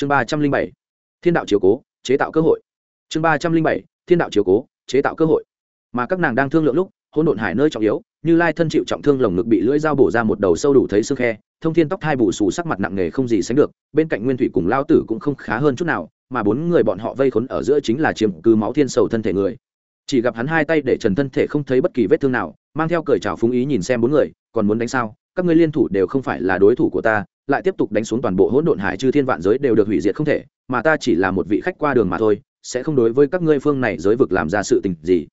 chương ba trăm linh bảy, thiên đạo chiếu cố, chế tạo cơ hội. Chương ba trăm linh bảy, thiên đạo chiếu cố, chế tạo cơ hội. Mà các nàng đang thương lượng lúc, hỗn độn hải nơi trọng yếu, như lai thân chịu trọng thương lồng ngực bị lưỡi dao bổ ra một đầu sâu đủ thấy xương khe, thông thiên tóc thai bù xù sắc mặt nặng nề không gì sánh được, bên cạnh nguyên thủy cùng lao tử cũng không khá hơn chút nào, mà bốn người bọn họ vây khốn ở giữa chính là chiếm cứ máu thiên sầu thân thể người. Chỉ gặp hắn hai tay để trần thân thể không thấy bất kỳ vết thương nào, mang theo cởi trào phúng ý nhìn xem bốn người, còn muốn đánh sao? Các ngươi liên thủ đều không phải là đối thủ của ta lại tiếp tục đánh xuống toàn bộ hỗn độn hải chư thiên vạn giới đều được hủy diệt không thể, mà ta chỉ là một vị khách qua đường mà thôi, sẽ không đối với các ngươi phương này giới vực làm ra sự tình gì.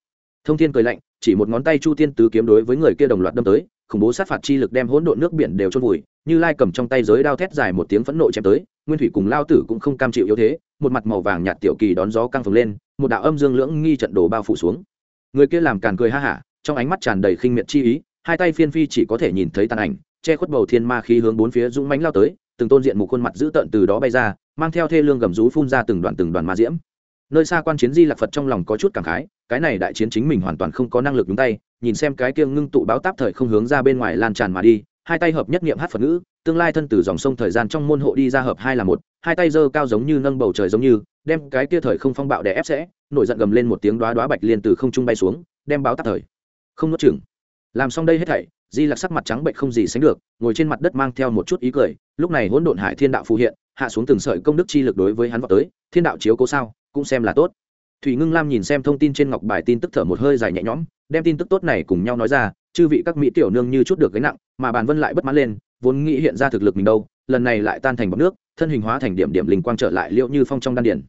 Thông thiên cười lạnh, chỉ một ngón tay chu tiên tứ kiếm đối với người kia đồng loạt đâm tới, khủng bố sát phạt chi lực đem hỗn độn nước biển đều trôn vùi, như lai cầm trong tay giới đao thét dài một tiếng phẫn nộ chém tới, nguyên thủy cùng lao tử cũng không cam chịu yếu thế, một mặt màu vàng nhạt tiểu kỳ đón gió căng phồng lên, một đạo âm dương lưỡng nghi trận đồ bao phủ xuống. Người kia làm càn cười ha hả, trong ánh mắt tràn đầy khinh miệt chi ý, hai tay phiên phi chỉ có thể nhìn thấy tàn ảnh che khuất bầu thiên ma khí hướng bốn phía dũng mánh lao tới, từng tôn diện một khuôn mặt dữ tợn từ đó bay ra, mang theo thê lương gầm rú phun ra từng đoàn từng đoàn ma diễm. Nơi xa quan chiến di lạc phật trong lòng có chút cảm khái, cái này đại chiến chính mình hoàn toàn không có năng lực nhúng tay, nhìn xem cái kia ngưng tụ báo táp thời không hướng ra bên ngoài lan tràn mà đi, hai tay hợp nhất nghiệm hát phật ngữ, tương lai thân từ dòng sông thời gian trong môn hộ đi ra hợp hai là một, hai tay giơ cao giống như nâng bầu trời giống như, đem cái kia thời không phong bạo đè ép sẽ, nổi giận gầm lên một tiếng đoá đoá bạch liên từ không trung bay xuống, đem báo táp thời không nuốt chừng làm xong đây hết thảy di lặc sắc mặt trắng bệnh không gì sánh được, ngồi trên mặt đất mang theo một chút ý cười, lúc này hỗn độn hải thiên đạo phù hiện, hạ xuống từng sợi công đức chi lực đối với hắn vào tới, thiên đạo chiếu cố sao, cũng xem là tốt. Thủy ngưng lam nhìn xem thông tin trên ngọc bài tin tức thở một hơi dài nhẹ nhõm, đem tin tức tốt này cùng nhau nói ra, chư vị các mỹ tiểu nương như chút được gánh nặng, mà bàn vân lại bất mãn lên, vốn nghĩ hiện ra thực lực mình đâu, lần này lại tan thành bọc nước, thân hình hóa thành điểm điểm linh quang trở lại liệu như phong trong đan điển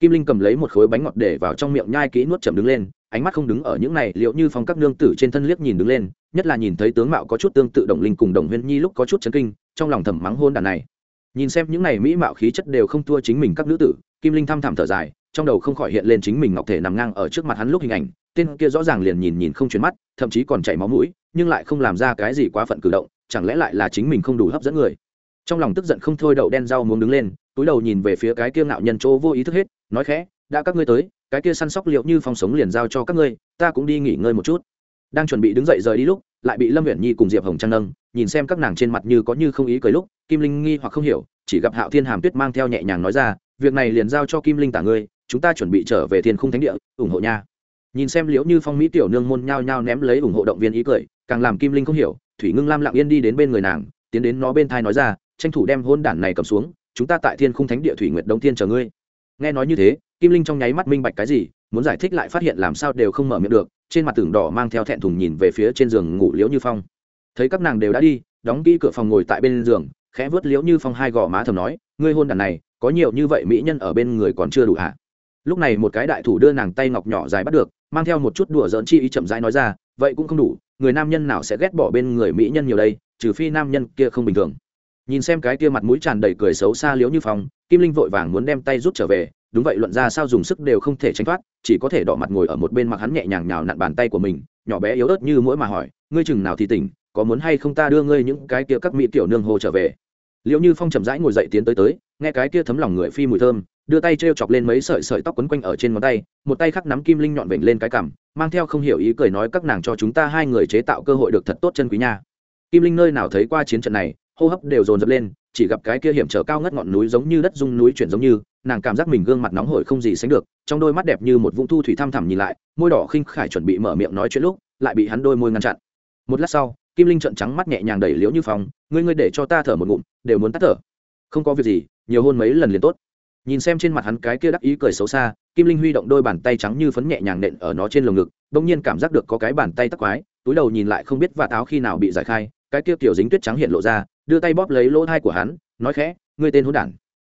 kim linh cầm lấy một khối bánh ngọt để vào trong miệng nhai kỹ nuốt chậm đứng lên ánh mắt không đứng ở những này, liệu như phong các nương tử trên thân liếc nhìn đứng lên, nhất là nhìn thấy tướng mạo có chút tương tự đồng linh cùng đồng huyên nhi lúc có chút chấn kinh, trong lòng thầm mắng hôn đàn này. Nhìn xem những này mỹ mạo khí chất đều không thua chính mình các nữ tử, kim linh thăm thẳm thở dài, trong đầu không khỏi hiện lên chính mình ngọc thể nằm ngang ở trước mặt hắn lúc hình ảnh, tên kia rõ ràng liền nhìn nhìn không chuyển mắt, thậm chí còn chảy máu mũi, nhưng lại không làm ra cái gì quá phận cử động, chẳng lẽ lại là chính mình không đủ hấp dẫn người? Trong lòng tức giận không thôi đậu đen rau muốn đứng lên, túi đầu nhìn về phía cái kia ngạo nhân chỗ vô ý thức hết, nói khẽ, đã các ngươi tới cái kia săn sóc liệu như phong sống liền giao cho các ngươi, ta cũng đi nghỉ ngơi một chút. Đang chuẩn bị đứng dậy rời đi lúc, lại bị lâm viễn nhi cùng diệp hồng trang nâng, nhìn xem các nàng trên mặt như có như không ý cười lúc, kim linh nghi hoặc không hiểu, chỉ gặp hạo thiên hàm tuyết mang theo nhẹ nhàng nói ra, việc này liền giao cho kim linh tả ngươi, chúng ta chuẩn bị trở về thiên khung thánh địa, ủng hộ nha. Nhìn xem liễu như phong mỹ tiểu nương môn nhao nhao ném lấy ủng hộ động viên ý cười, càng làm kim linh không hiểu, thủy ngưng lam lặng yên đi đến bên người nàng, tiến đến nó bên thai nói ra, tranh thủ đem hôn đản này cầm xuống, chúng ta tại thiên khung thánh địa thủy nguyệt đông thiên chờ ngươi. Nghe nói như thế kim linh trong nháy mắt minh bạch cái gì, muốn giải thích lại phát hiện làm sao đều không mở miệng được, trên mặt tường đỏ mang theo thẹn thùng nhìn về phía trên giường ngủ liễu như phong. Thấy các nàng đều đã đi, đóng kỹ cửa phòng ngồi tại bên giường, khẽ vớt liễu như phong hai gò má thầm nói, ngươi hôn đàn này, có nhiều như vậy mỹ nhân ở bên người còn chưa đủ hả? Lúc này một cái đại thủ đưa nàng tay ngọc nhỏ dài bắt được, mang theo một chút đùa dỡn chi ý chậm rãi nói ra, vậy cũng không đủ, người nam nhân nào sẽ ghét bỏ bên người mỹ nhân nhiều đây, trừ phi nam nhân kia không bình thường. Nhìn xem cái kia mặt mũi tràn đầy cười xấu xa liếu như phong, kim linh vội vàng muốn đem tay rút trở về đúng vậy, luận ra sao dùng sức đều không thể tránh thoát, chỉ có thể đỏ mặt ngồi ở một bên mặc hắn nhẹ nhàng nhào nặn bàn tay của mình, nhỏ bé yếu ớt như mỗi mà hỏi, ngươi chừng nào thì tỉnh, có muốn hay không ta đưa ngươi những cái kia các mỹ tiểu nương hồ trở về? Liệu như phong chậm rãi ngồi dậy tiến tới tới, nghe cái kia thấm lòng người phi mùi thơm, đưa tay t r e o chọc lên mấy sợi sợi tóc quấn quanh ở trên ngón tay, một tay khắc nắm kim linh nhọn vểnh lên cái cằm, mang theo không hiểu ý cười nói, các nàng cho chúng ta hai người chế tạo cơ hội được thật tốt chân quý nha. Kim linh nơi nào thấy qua chiến trận này, hô hấp đều dồn dập lên, chỉ gặp cái kia hiểm trở cao ngất ngọn núi giống như đất dung núi chuyển giống như nàng cảm giác mình gương mặt nóng hổi không gì sánh được, trong đôi mắt đẹp như một vũng thu thủy thăm thẳm nhìn lại, môi đỏ khinh khải chuẩn bị mở miệng nói chuyện lúc, lại bị hắn đôi môi ngăn chặn. Một lát sau, kim linh trợn trắng mắt nhẹ nhàng đẩy liễu như phòng ngươi ngươi để cho ta thở một ngụm, đều muốn tắt thở. Không có việc gì, nhiều hôn mấy lần liền tốt. Nhìn xem trên mặt hắn cái kia đắc ý cười xấu xa, kim linh huy động đôi bàn tay trắng như phấn nhẹ nhàng nện ở nó trên lồng ngực, bỗng nhiên cảm giác được có cái bàn tay tắc quái, túi đầu nhìn lại không biết và táo khi nào bị giải khai, cái kia kiểu dính tuyết trắng hiện lộ ra, đưa tay bóp lấy lỗ thai của hắn, nói khẽ, ngươi tên hôn đản.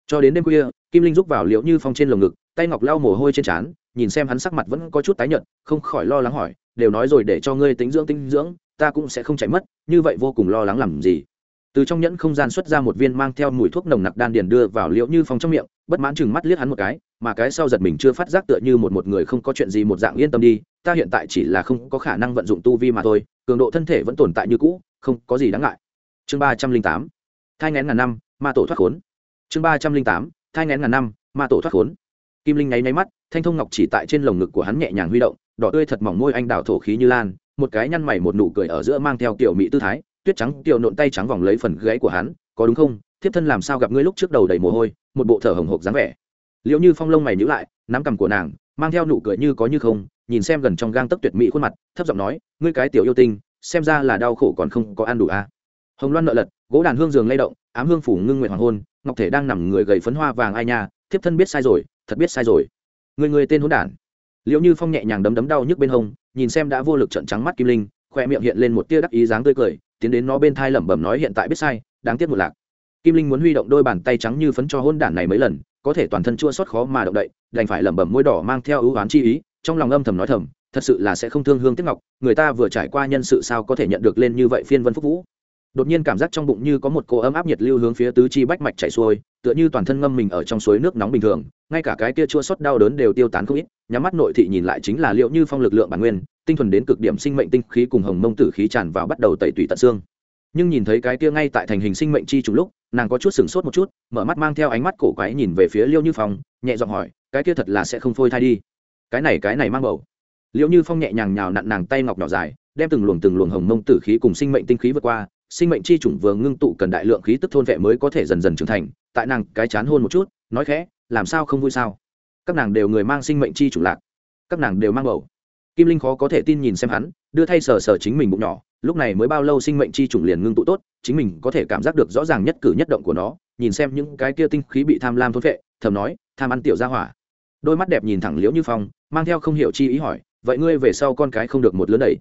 Cho đến đêm khuya kim linh rúc vào liễu như phong trên lồng ngực, tay ngọc lau mồ hôi trên trán, nhìn xem hắn sắc mặt vẫn có chút tái nhợt, không khỏi lo lắng hỏi, đều nói rồi để cho ngươi tính dưỡng tinh dưỡng, ta cũng sẽ không chạy mất, như vậy vô cùng lo lắng làm gì? Từ trong nhẫn không gian xuất ra một viên mang theo mùi thuốc nồng nặc đan điền đưa vào liễu như phong trong miệng, bất mãn chừng mắt liếc hắn một cái, mà cái sau giật mình chưa phát giác tựa như một một người không có chuyện gì một dạng yên tâm đi, ta hiện tại chỉ là không có khả năng vận dụng tu vi mà thôi, cường độ thân thể vẫn tồn tại như cũ, không có gì đáng ngại. Chương ba trăm linh tám, thai ngén ngàn năm, ma tổ thoát khốn. Chương ba trăm linh tám thai ngén ngàn năm, ma tổ thoát khốn. Kim linh nháy nháy mắt, thanh thông ngọc chỉ tại trên lồng ngực của hắn nhẹ nhàng huy động, đỏ tươi thật mỏng môi anh đào thổ khí như lan, một cái nhăn mày một nụ cười ở giữa mang theo kiểu mỹ tư thái, tuyết trắng tiểu nộn tay trắng vòng lấy phần gáy của hắn, có đúng không? Thiếp thân làm sao gặp ngươi lúc trước đầu đầy mồ hôi, một bộ thở hồng hộc dáng vẻ. Liệu như phong lông mày nhữ lại, nắm cằm của nàng, mang theo nụ cười như có như không, nhìn xem gần trong gang tấc tuyệt mỹ khuôn mặt, thấp giọng nói, ngươi cái tiểu yêu tinh, xem ra là đau khổ còn không có ăn đủ à. hồng loan nợ lật, gỗ đàn hương giường lay động ám hương phủ ngưng nguyện hoàng hôn, ngọc thể đang nằm người gầy phấn hoa vàng ai nha, thiếp thân biết sai rồi, thật biết sai rồi. Người người tên hôn đản. Liệu như phong nhẹ nhàng đấm đấm đau nhức bên hông, nhìn xem đã vô lực trận trắng mắt kim linh khoe miệng hiện lên một tia đắc ý dáng tươi cười, tiến đến nó bên thai lẩm bẩm nói hiện tại biết sai, đáng tiếc một lạc. Kim linh muốn huy động đôi bàn tay trắng như phấn cho hôn đản này mấy lần, có thể toàn thân chua xót khó mà động đậy, đành phải lẩm bẩm môi đỏ mang theo ưu oán chi ý, trong lòng âm thầm nói thầm, thật sự là sẽ không thương hương tiếc ngọc, người ta vừa trải qua nhân sự sao có thể nhận được lên như vậy phiên vân phúc vũ đột nhiên cảm giác trong bụng như có một cô ấm áp nhiệt lưu hướng phía tứ chi bách mạch chảy xuôi, tựa như toàn thân ngâm mình ở trong suối nước nóng bình thường, ngay cả cái kia chua xót đau đớn đều tiêu tán không ít, nhắm mắt nội thị nhìn lại chính là liệu như phong lực lượng bản nguyên, tinh thuần đến cực điểm sinh mệnh tinh khí cùng hồng mông tử khí tràn vào bắt đầu tẩy tủy tận xương. Nhưng nhìn thấy cái kia ngay tại thành hình sinh mệnh chi trùng lúc, nàng có chút sửng sốt một chút, mở mắt mang theo ánh mắt cổ quái nhìn về phía liêu như phong, nhẹ giọng hỏi, cái kia thật là sẽ không phôi thai đi? Cái này cái này mang bầu. Liêu như phong nhẹ nhàng nhào nặn nàng tay ngọc nhỏ dài, đem từng luồng từng luồng hồng mông tử khí cùng sinh mệnh tinh khí vượt qua sinh mệnh chi chủng vừa ngưng tụ cần đại lượng khí tức thôn vệ mới có thể dần dần trưởng thành. Tại nàng cái chán hôn một chút, nói khẽ, làm sao không vui sao? Các nàng đều người mang sinh mệnh chi chủng lạc. Các nàng đều mang bầu. Kim linh khó có thể tin nhìn xem hắn, đưa thay sờ sờ chính mình bụng nhỏ. Lúc này mới bao lâu sinh mệnh chi chủng liền ngưng tụ tốt, chính mình có thể cảm giác được rõ ràng nhất cử nhất động của nó. Nhìn xem những cái kia tinh khí bị tham lam thôn vệ, thầm nói, tham ăn tiểu ra hỏa. Đôi mắt đẹp nhìn thẳng liễu như phong, mang theo không hiểu chi ý hỏi, vậy ngươi về sau con cái không được một lớn đầy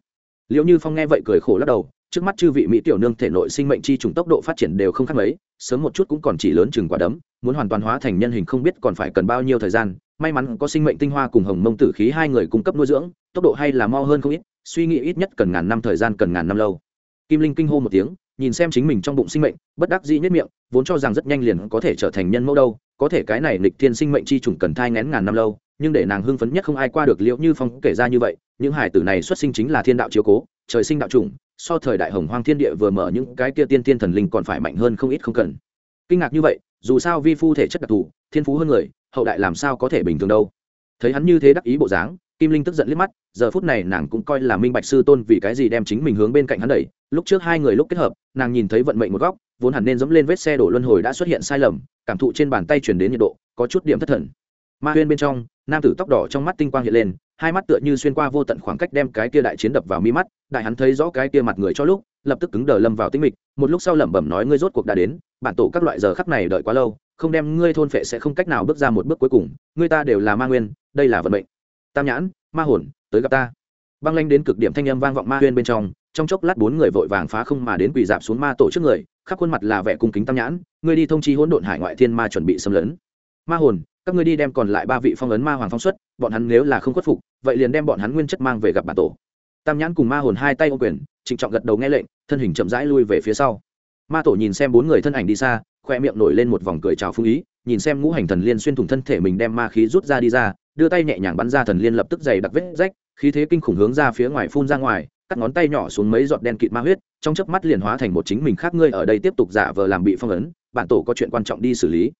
liễu như phong nghe vậy cười khổ lắc đầu trước mắt chư vị mỹ tiểu nương thể nội sinh mệnh chi trùng tốc độ phát triển đều không khác mấy, sớm một chút cũng còn chỉ lớn chừng quả đấm, muốn hoàn toàn hóa thành nhân hình không biết còn phải cần bao nhiêu thời gian, may mắn có sinh mệnh tinh hoa cùng hồng mông tử khí hai người cung cấp nuôi dưỡng, tốc độ hay là mo hơn không ít, suy nghĩ ít nhất cần ngàn năm thời gian cần ngàn năm lâu. Kim linh kinh hô một tiếng, nhìn xem chính mình trong bụng sinh mệnh, bất đắc dĩ nhất miệng, vốn cho rằng rất nhanh liền có thể trở thành nhân mẫu đâu, có thể cái này lịch thiên sinh mệnh chi trùng cần thai ngén ngàn năm lâu, nhưng để nàng hưng phấn nhất không ai qua được liệu như phong kể ra như vậy, những hải tử này xuất sinh chính là thiên đạo chiếu cố, trời sinh đạo chủng so thời đại hồng hoang thiên địa vừa mở những cái kia tiên tiên thần linh còn phải mạnh hơn không ít không cần. Kinh ngạc như vậy, dù sao vi phu thể chất đặc thù, thiên phú hơn người, hậu đại làm sao có thể bình thường đâu. Thấy hắn như thế đắc ý bộ dáng, kim linh tức giận liếc mắt, giờ phút này nàng cũng coi là minh bạch sư tôn vì cái gì đem chính mình hướng bên cạnh hắn đẩy. Lúc trước hai người lúc kết hợp, nàng nhìn thấy vận mệnh một góc, vốn hẳn nên dẫm lên vết xe đổ luân hồi đã xuất hiện sai lầm, cảm thụ trên bàn tay chuyển đến nhiệt độ, có chút điểm thất thần. Ma huyên bên trong, nam tử tóc đỏ trong mắt tinh quang hiện lên hai mắt tựa như xuyên qua vô tận khoảng cách đem cái kia đại chiến đập vào mi mắt, đại hắn thấy rõ cái kia mặt người cho lúc, lập tức cứng đờ lâm vào tinh mịch, một lúc sau lẩm bẩm nói ngươi rốt cuộc đã đến, bản tổ các loại giờ khắc này đợi quá lâu, không đem ngươi thôn phệ sẽ không cách nào bước ra một bước cuối cùng, ngươi ta đều là ma nguyên, đây là vận mệnh. Tam nhãn, ma hồn, tới gặp ta. Băng lanh đến cực điểm thanh âm vang vọng ma huyên bên trong trong chốc lát bốn người vội vàng phá không mà đến quỳ dạp xuống ma tổ trước người, khắp khuôn mặt là vẻ cung kính tam nhãn, ngươi đi thông chi hỗn độn hải ngoại thiên ma chuẩn bị xâm lấn. Ma hồn các ngươi đi đem còn lại ba vị phong ấn ma hoàng phong xuất, bọn hắn nếu là không khuất phục, vậy liền đem bọn hắn nguyên chất mang về gặp bản tổ. Tam nhãn cùng ma hồn hai tay ô quyền, trịnh trọng gật đầu nghe lệnh, thân hình chậm rãi lui về phía sau. Ma tổ nhìn xem bốn người thân ảnh đi xa, khoe miệng nổi lên một vòng cười trào phương ý, nhìn xem ngũ hành thần liên xuyên thủng thân thể mình đem ma khí rút ra đi ra, đưa tay nhẹ nhàng bắn ra thần liên lập tức dày đặc vết rách, khí thế kinh khủng hướng ra phía ngoài phun ra ngoài, cắt ngón tay nhỏ xuống mấy giọt đen kịt ma huyết, trong chớp mắt liền hóa thành một chính mình khác ngươi ở đây tiếp tục giả vờ làm bị phong ấn, bản tổ có chuyện quan trọng đi xử lý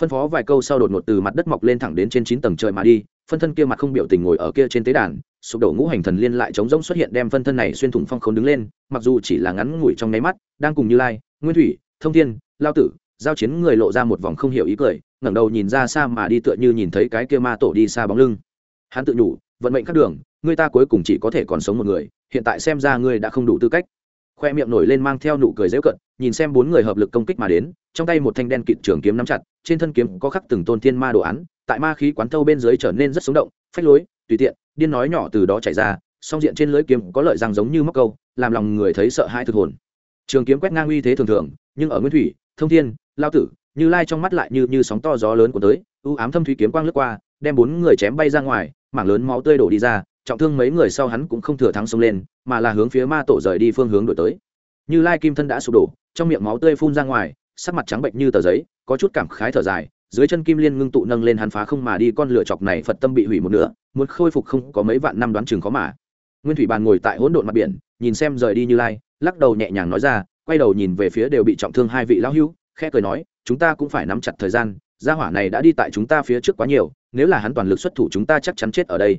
phân phó vài câu sau đột ngột từ mặt đất mọc lên thẳng đến trên chín tầng trời mà đi, phân thân kia mặt không biểu tình ngồi ở kia trên tế đàn, sụp đổ ngũ hành thần liên lại chống rỗng xuất hiện đem phân thân này xuyên thủng phong không đứng lên, mặc dù chỉ là ngắn ngủi trong nháy mắt, đang cùng như lai, nguyên thủy, thông thiên, lao tử, giao chiến người lộ ra một vòng không hiểu ý cười, ngẩng đầu nhìn ra xa mà đi tựa như nhìn thấy cái kia ma tổ đi xa bóng lưng. Hắn tự nhủ, vận mệnh các đường, người ta cuối cùng chỉ có thể còn sống một người, hiện tại xem ra ngươi đã không đủ tư cách khoe miệng nổi lên mang theo nụ cười dễu cận nhìn xem bốn người hợp lực công kích mà đến, trong tay một thanh đen kịt trường kiếm nắm chặt, trên thân kiếm có khắc từng tôn thiên ma đồ án, tại ma khí quán thâu bên dưới trở nên rất sống động, phách lối, tùy tiện, điên nói nhỏ từ đó chảy ra, song diện trên lưỡi kiếm có lợi răng giống như móc câu, làm lòng người thấy sợ hãi thực hồn. Trường kiếm quét ngang uy thế thường thường, nhưng ở nguyên thủy, thông thiên, lao tử, như lai trong mắt lại như như sóng to gió lớn của tới ưu ám thâm thủy kiếm quang lướt qua, đem bốn người chém bay ra ngoài, mảng lớn máu tươi đổ đi ra trọng thương mấy người sau hắn cũng không thừa thắng xông lên, mà là hướng phía ma tổ rời đi phương hướng đổi tới. Như lai kim thân đã sụp đổ, trong miệng máu tươi phun ra ngoài, sắc mặt trắng bệnh như tờ giấy, có chút cảm khái thở dài, dưới chân kim liên ngưng tụ nâng lên hắn phá không mà đi, con lửa chọc này phật tâm bị hủy một nửa, muốn khôi phục không có mấy vạn năm đoán chừng khó mà. Nguyên thủy bàn ngồi tại hỗn độn mặt biển, nhìn xem rời đi như lai, lắc đầu nhẹ nhàng nói ra, quay đầu nhìn về phía đều bị trọng thương hai vị lão hưu khẽ cười nói, chúng ta cũng phải nắm chặt thời gian, gia hỏa này đã đi tại chúng ta phía trước quá nhiều, nếu là hắn toàn lực xuất thủ chúng ta chắc chắn chết ở đây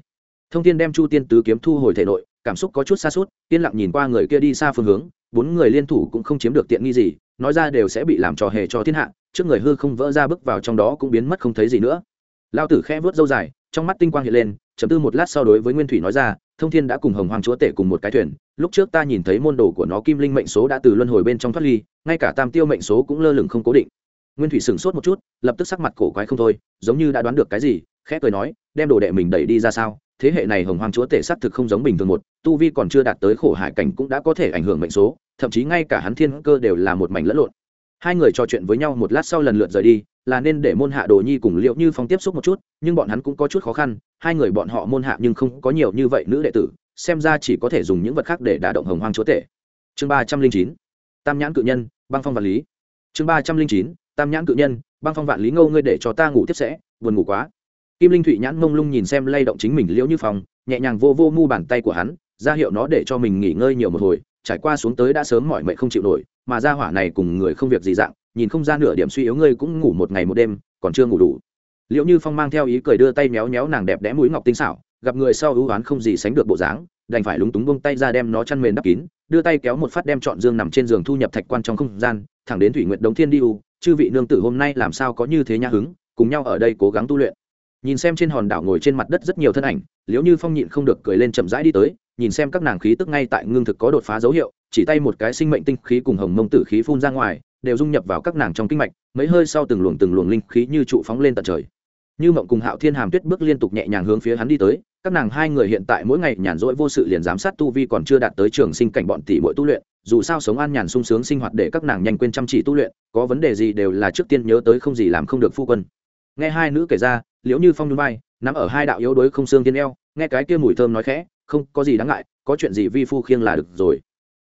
thông tin đem chu tiên tứ kiếm thu hồi thể nội, cảm xúc có chút xa suốt yên lặng nhìn qua người kia đi xa phương hướng, bốn người liên thủ cũng không chiếm được tiện nghi gì, nói ra đều sẽ bị làm trò hề cho thiên hạ, trước người hư không vỡ ra bước vào trong đó cũng biến mất không thấy gì nữa. Lao tử khẽ vớt dâu dài, trong mắt tinh quang hiện lên chấm tư một lát sau đối với nguyên thủy nói ra, thông thiên đã cùng hồng hoàng chúa tể cùng một cái thuyền, lúc trước ta nhìn thấy môn đồ của nó kim linh mệnh số đã từ luân hồi bên trong thoát ly, ngay cả tam tiêu mệnh số cũng lơ lửng không cố định. Nguyên thủy sửng sốt một chút, lập tức sắc mặt cổ quái không thôi, giống như đã đoán được cái gì, khẽ cười nói, đem đồ đệ mình đẩy đi ra sao? Thế hệ này hồng hoàng chúa tể xác thực không giống bình thường một, tu vi còn chưa đạt tới khổ hải cảnh cũng đã có thể ảnh hưởng mệnh số, thậm chí ngay cả hắn thiên cơ đều là một mảnh lẫn lộn. Hai người trò chuyện với nhau một lát sau lần lượt rời đi, là nên để môn hạ đồ nhi cùng liệu như phong tiếp xúc một chút, nhưng bọn hắn cũng có chút khó khăn, hai người bọn họ môn hạ nhưng không có nhiều như vậy nữ đệ tử, xem ra chỉ có thể dùng những vật khác để đả động hồng hoang chúa tể. Chương ba trăm linh chín, tam nhãn cự nhân, băng phong vạn lý. Chương ba trăm linh chín, tam nhãn cự nhân, băng phong vạn lý ngâu ngươi để cho ta ngủ tiếp sẽ, buồn ngủ quá kim linh thụy nhãn mông lung nhìn xem lay động chính mình liễu như phong, nhẹ nhàng vô vô mu bàn tay của hắn, ra hiệu nó để cho mình nghỉ ngơi nhiều một hồi, trải qua xuống tới đã sớm mỏi mệt không chịu nổi, mà ra hỏa này cùng người không việc gì dạng, nhìn không ra nửa điểm suy yếu ngươi cũng ngủ một ngày một đêm, còn chưa ngủ đủ. Liệu như phong mang theo ý cười đưa tay méo méo nàng đẹp đẽ mũi ngọc tinh xảo, gặp người sau ưu oán không gì sánh được bộ dáng, đành phải lúng túng bông tay ra đem nó chăn mền đắp kín, đưa tay kéo một phát đem trọn dương nằm trên giường thu nhập thạch quan trong không gian, thẳng đến thủy nguyện đống thiên đi u, chư vị nương tử, hôm nay làm sao có như thế nha hứng, cùng nhau ở đây cố gắng tu luyện nhìn xem trên hòn đảo ngồi trên mặt đất rất nhiều thân ảnh liếu như phong nhịn không được cười lên chậm rãi đi tới, nhìn xem các nàng khí tức ngay tại ngưng thực có đột phá dấu hiệu, chỉ tay một cái sinh mệnh tinh khí cùng hồng mông tử khí phun ra ngoài, đều dung nhập vào các nàng trong kinh mạch, mấy hơi sau từng luồng từng luồng linh khí như trụ phóng lên tận trời. Như mộng cùng hạo thiên hàm tuyết bước liên tục nhẹ nhàng hướng phía hắn đi tới, các nàng hai người hiện tại mỗi ngày nhàn rỗi vô sự liền giám sát tu vi còn chưa đạt tới trường sinh cảnh bọn tỷ mỗi tu luyện, dù sao sống an nhàn sung sướng sinh hoạt để các nàng nhanh quên chăm chỉ tu luyện, có vấn đề gì đều là trước tiên nhớ tới không gì làm không được phu quân. Nghe hai nữ kể ra liễu như phong núi bay nắm ở hai đạo yếu đuối không xương tiên eo, nghe cái kia mùi thơm nói khẽ, không, có gì đáng ngại, có chuyện gì vi phu khiêng là được rồi.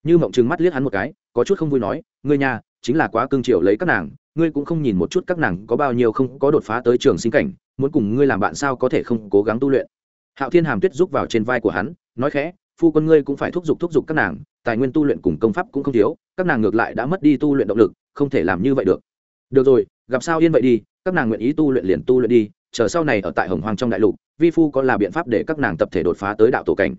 Như mộng trừng mắt liếc hắn một cái, có chút không vui nói, ngươi nhà, chính là quá cương triều lấy các nàng, ngươi cũng không nhìn một chút các nàng có bao nhiêu không có đột phá tới trường sinh cảnh, muốn cùng ngươi làm bạn sao có thể không cố gắng tu luyện. Hạo thiên hàm tuyết rúc vào trên vai của hắn, nói khẽ, phu quân ngươi cũng phải thúc giục thúc giục các nàng, tài nguyên tu luyện cùng công pháp cũng không thiếu, các nàng ngược lại đã mất đi tu luyện động lực, không thể làm như vậy được. Được rồi, gặp sao yên vậy đi, các nàng nguyện ý tu luyện liền tu luyện đi chờ sau này ở tại hồng hoàng trong đại lục, vi phu có là biện pháp để các nàng tập thể đột phá tới đạo tổ cảnh.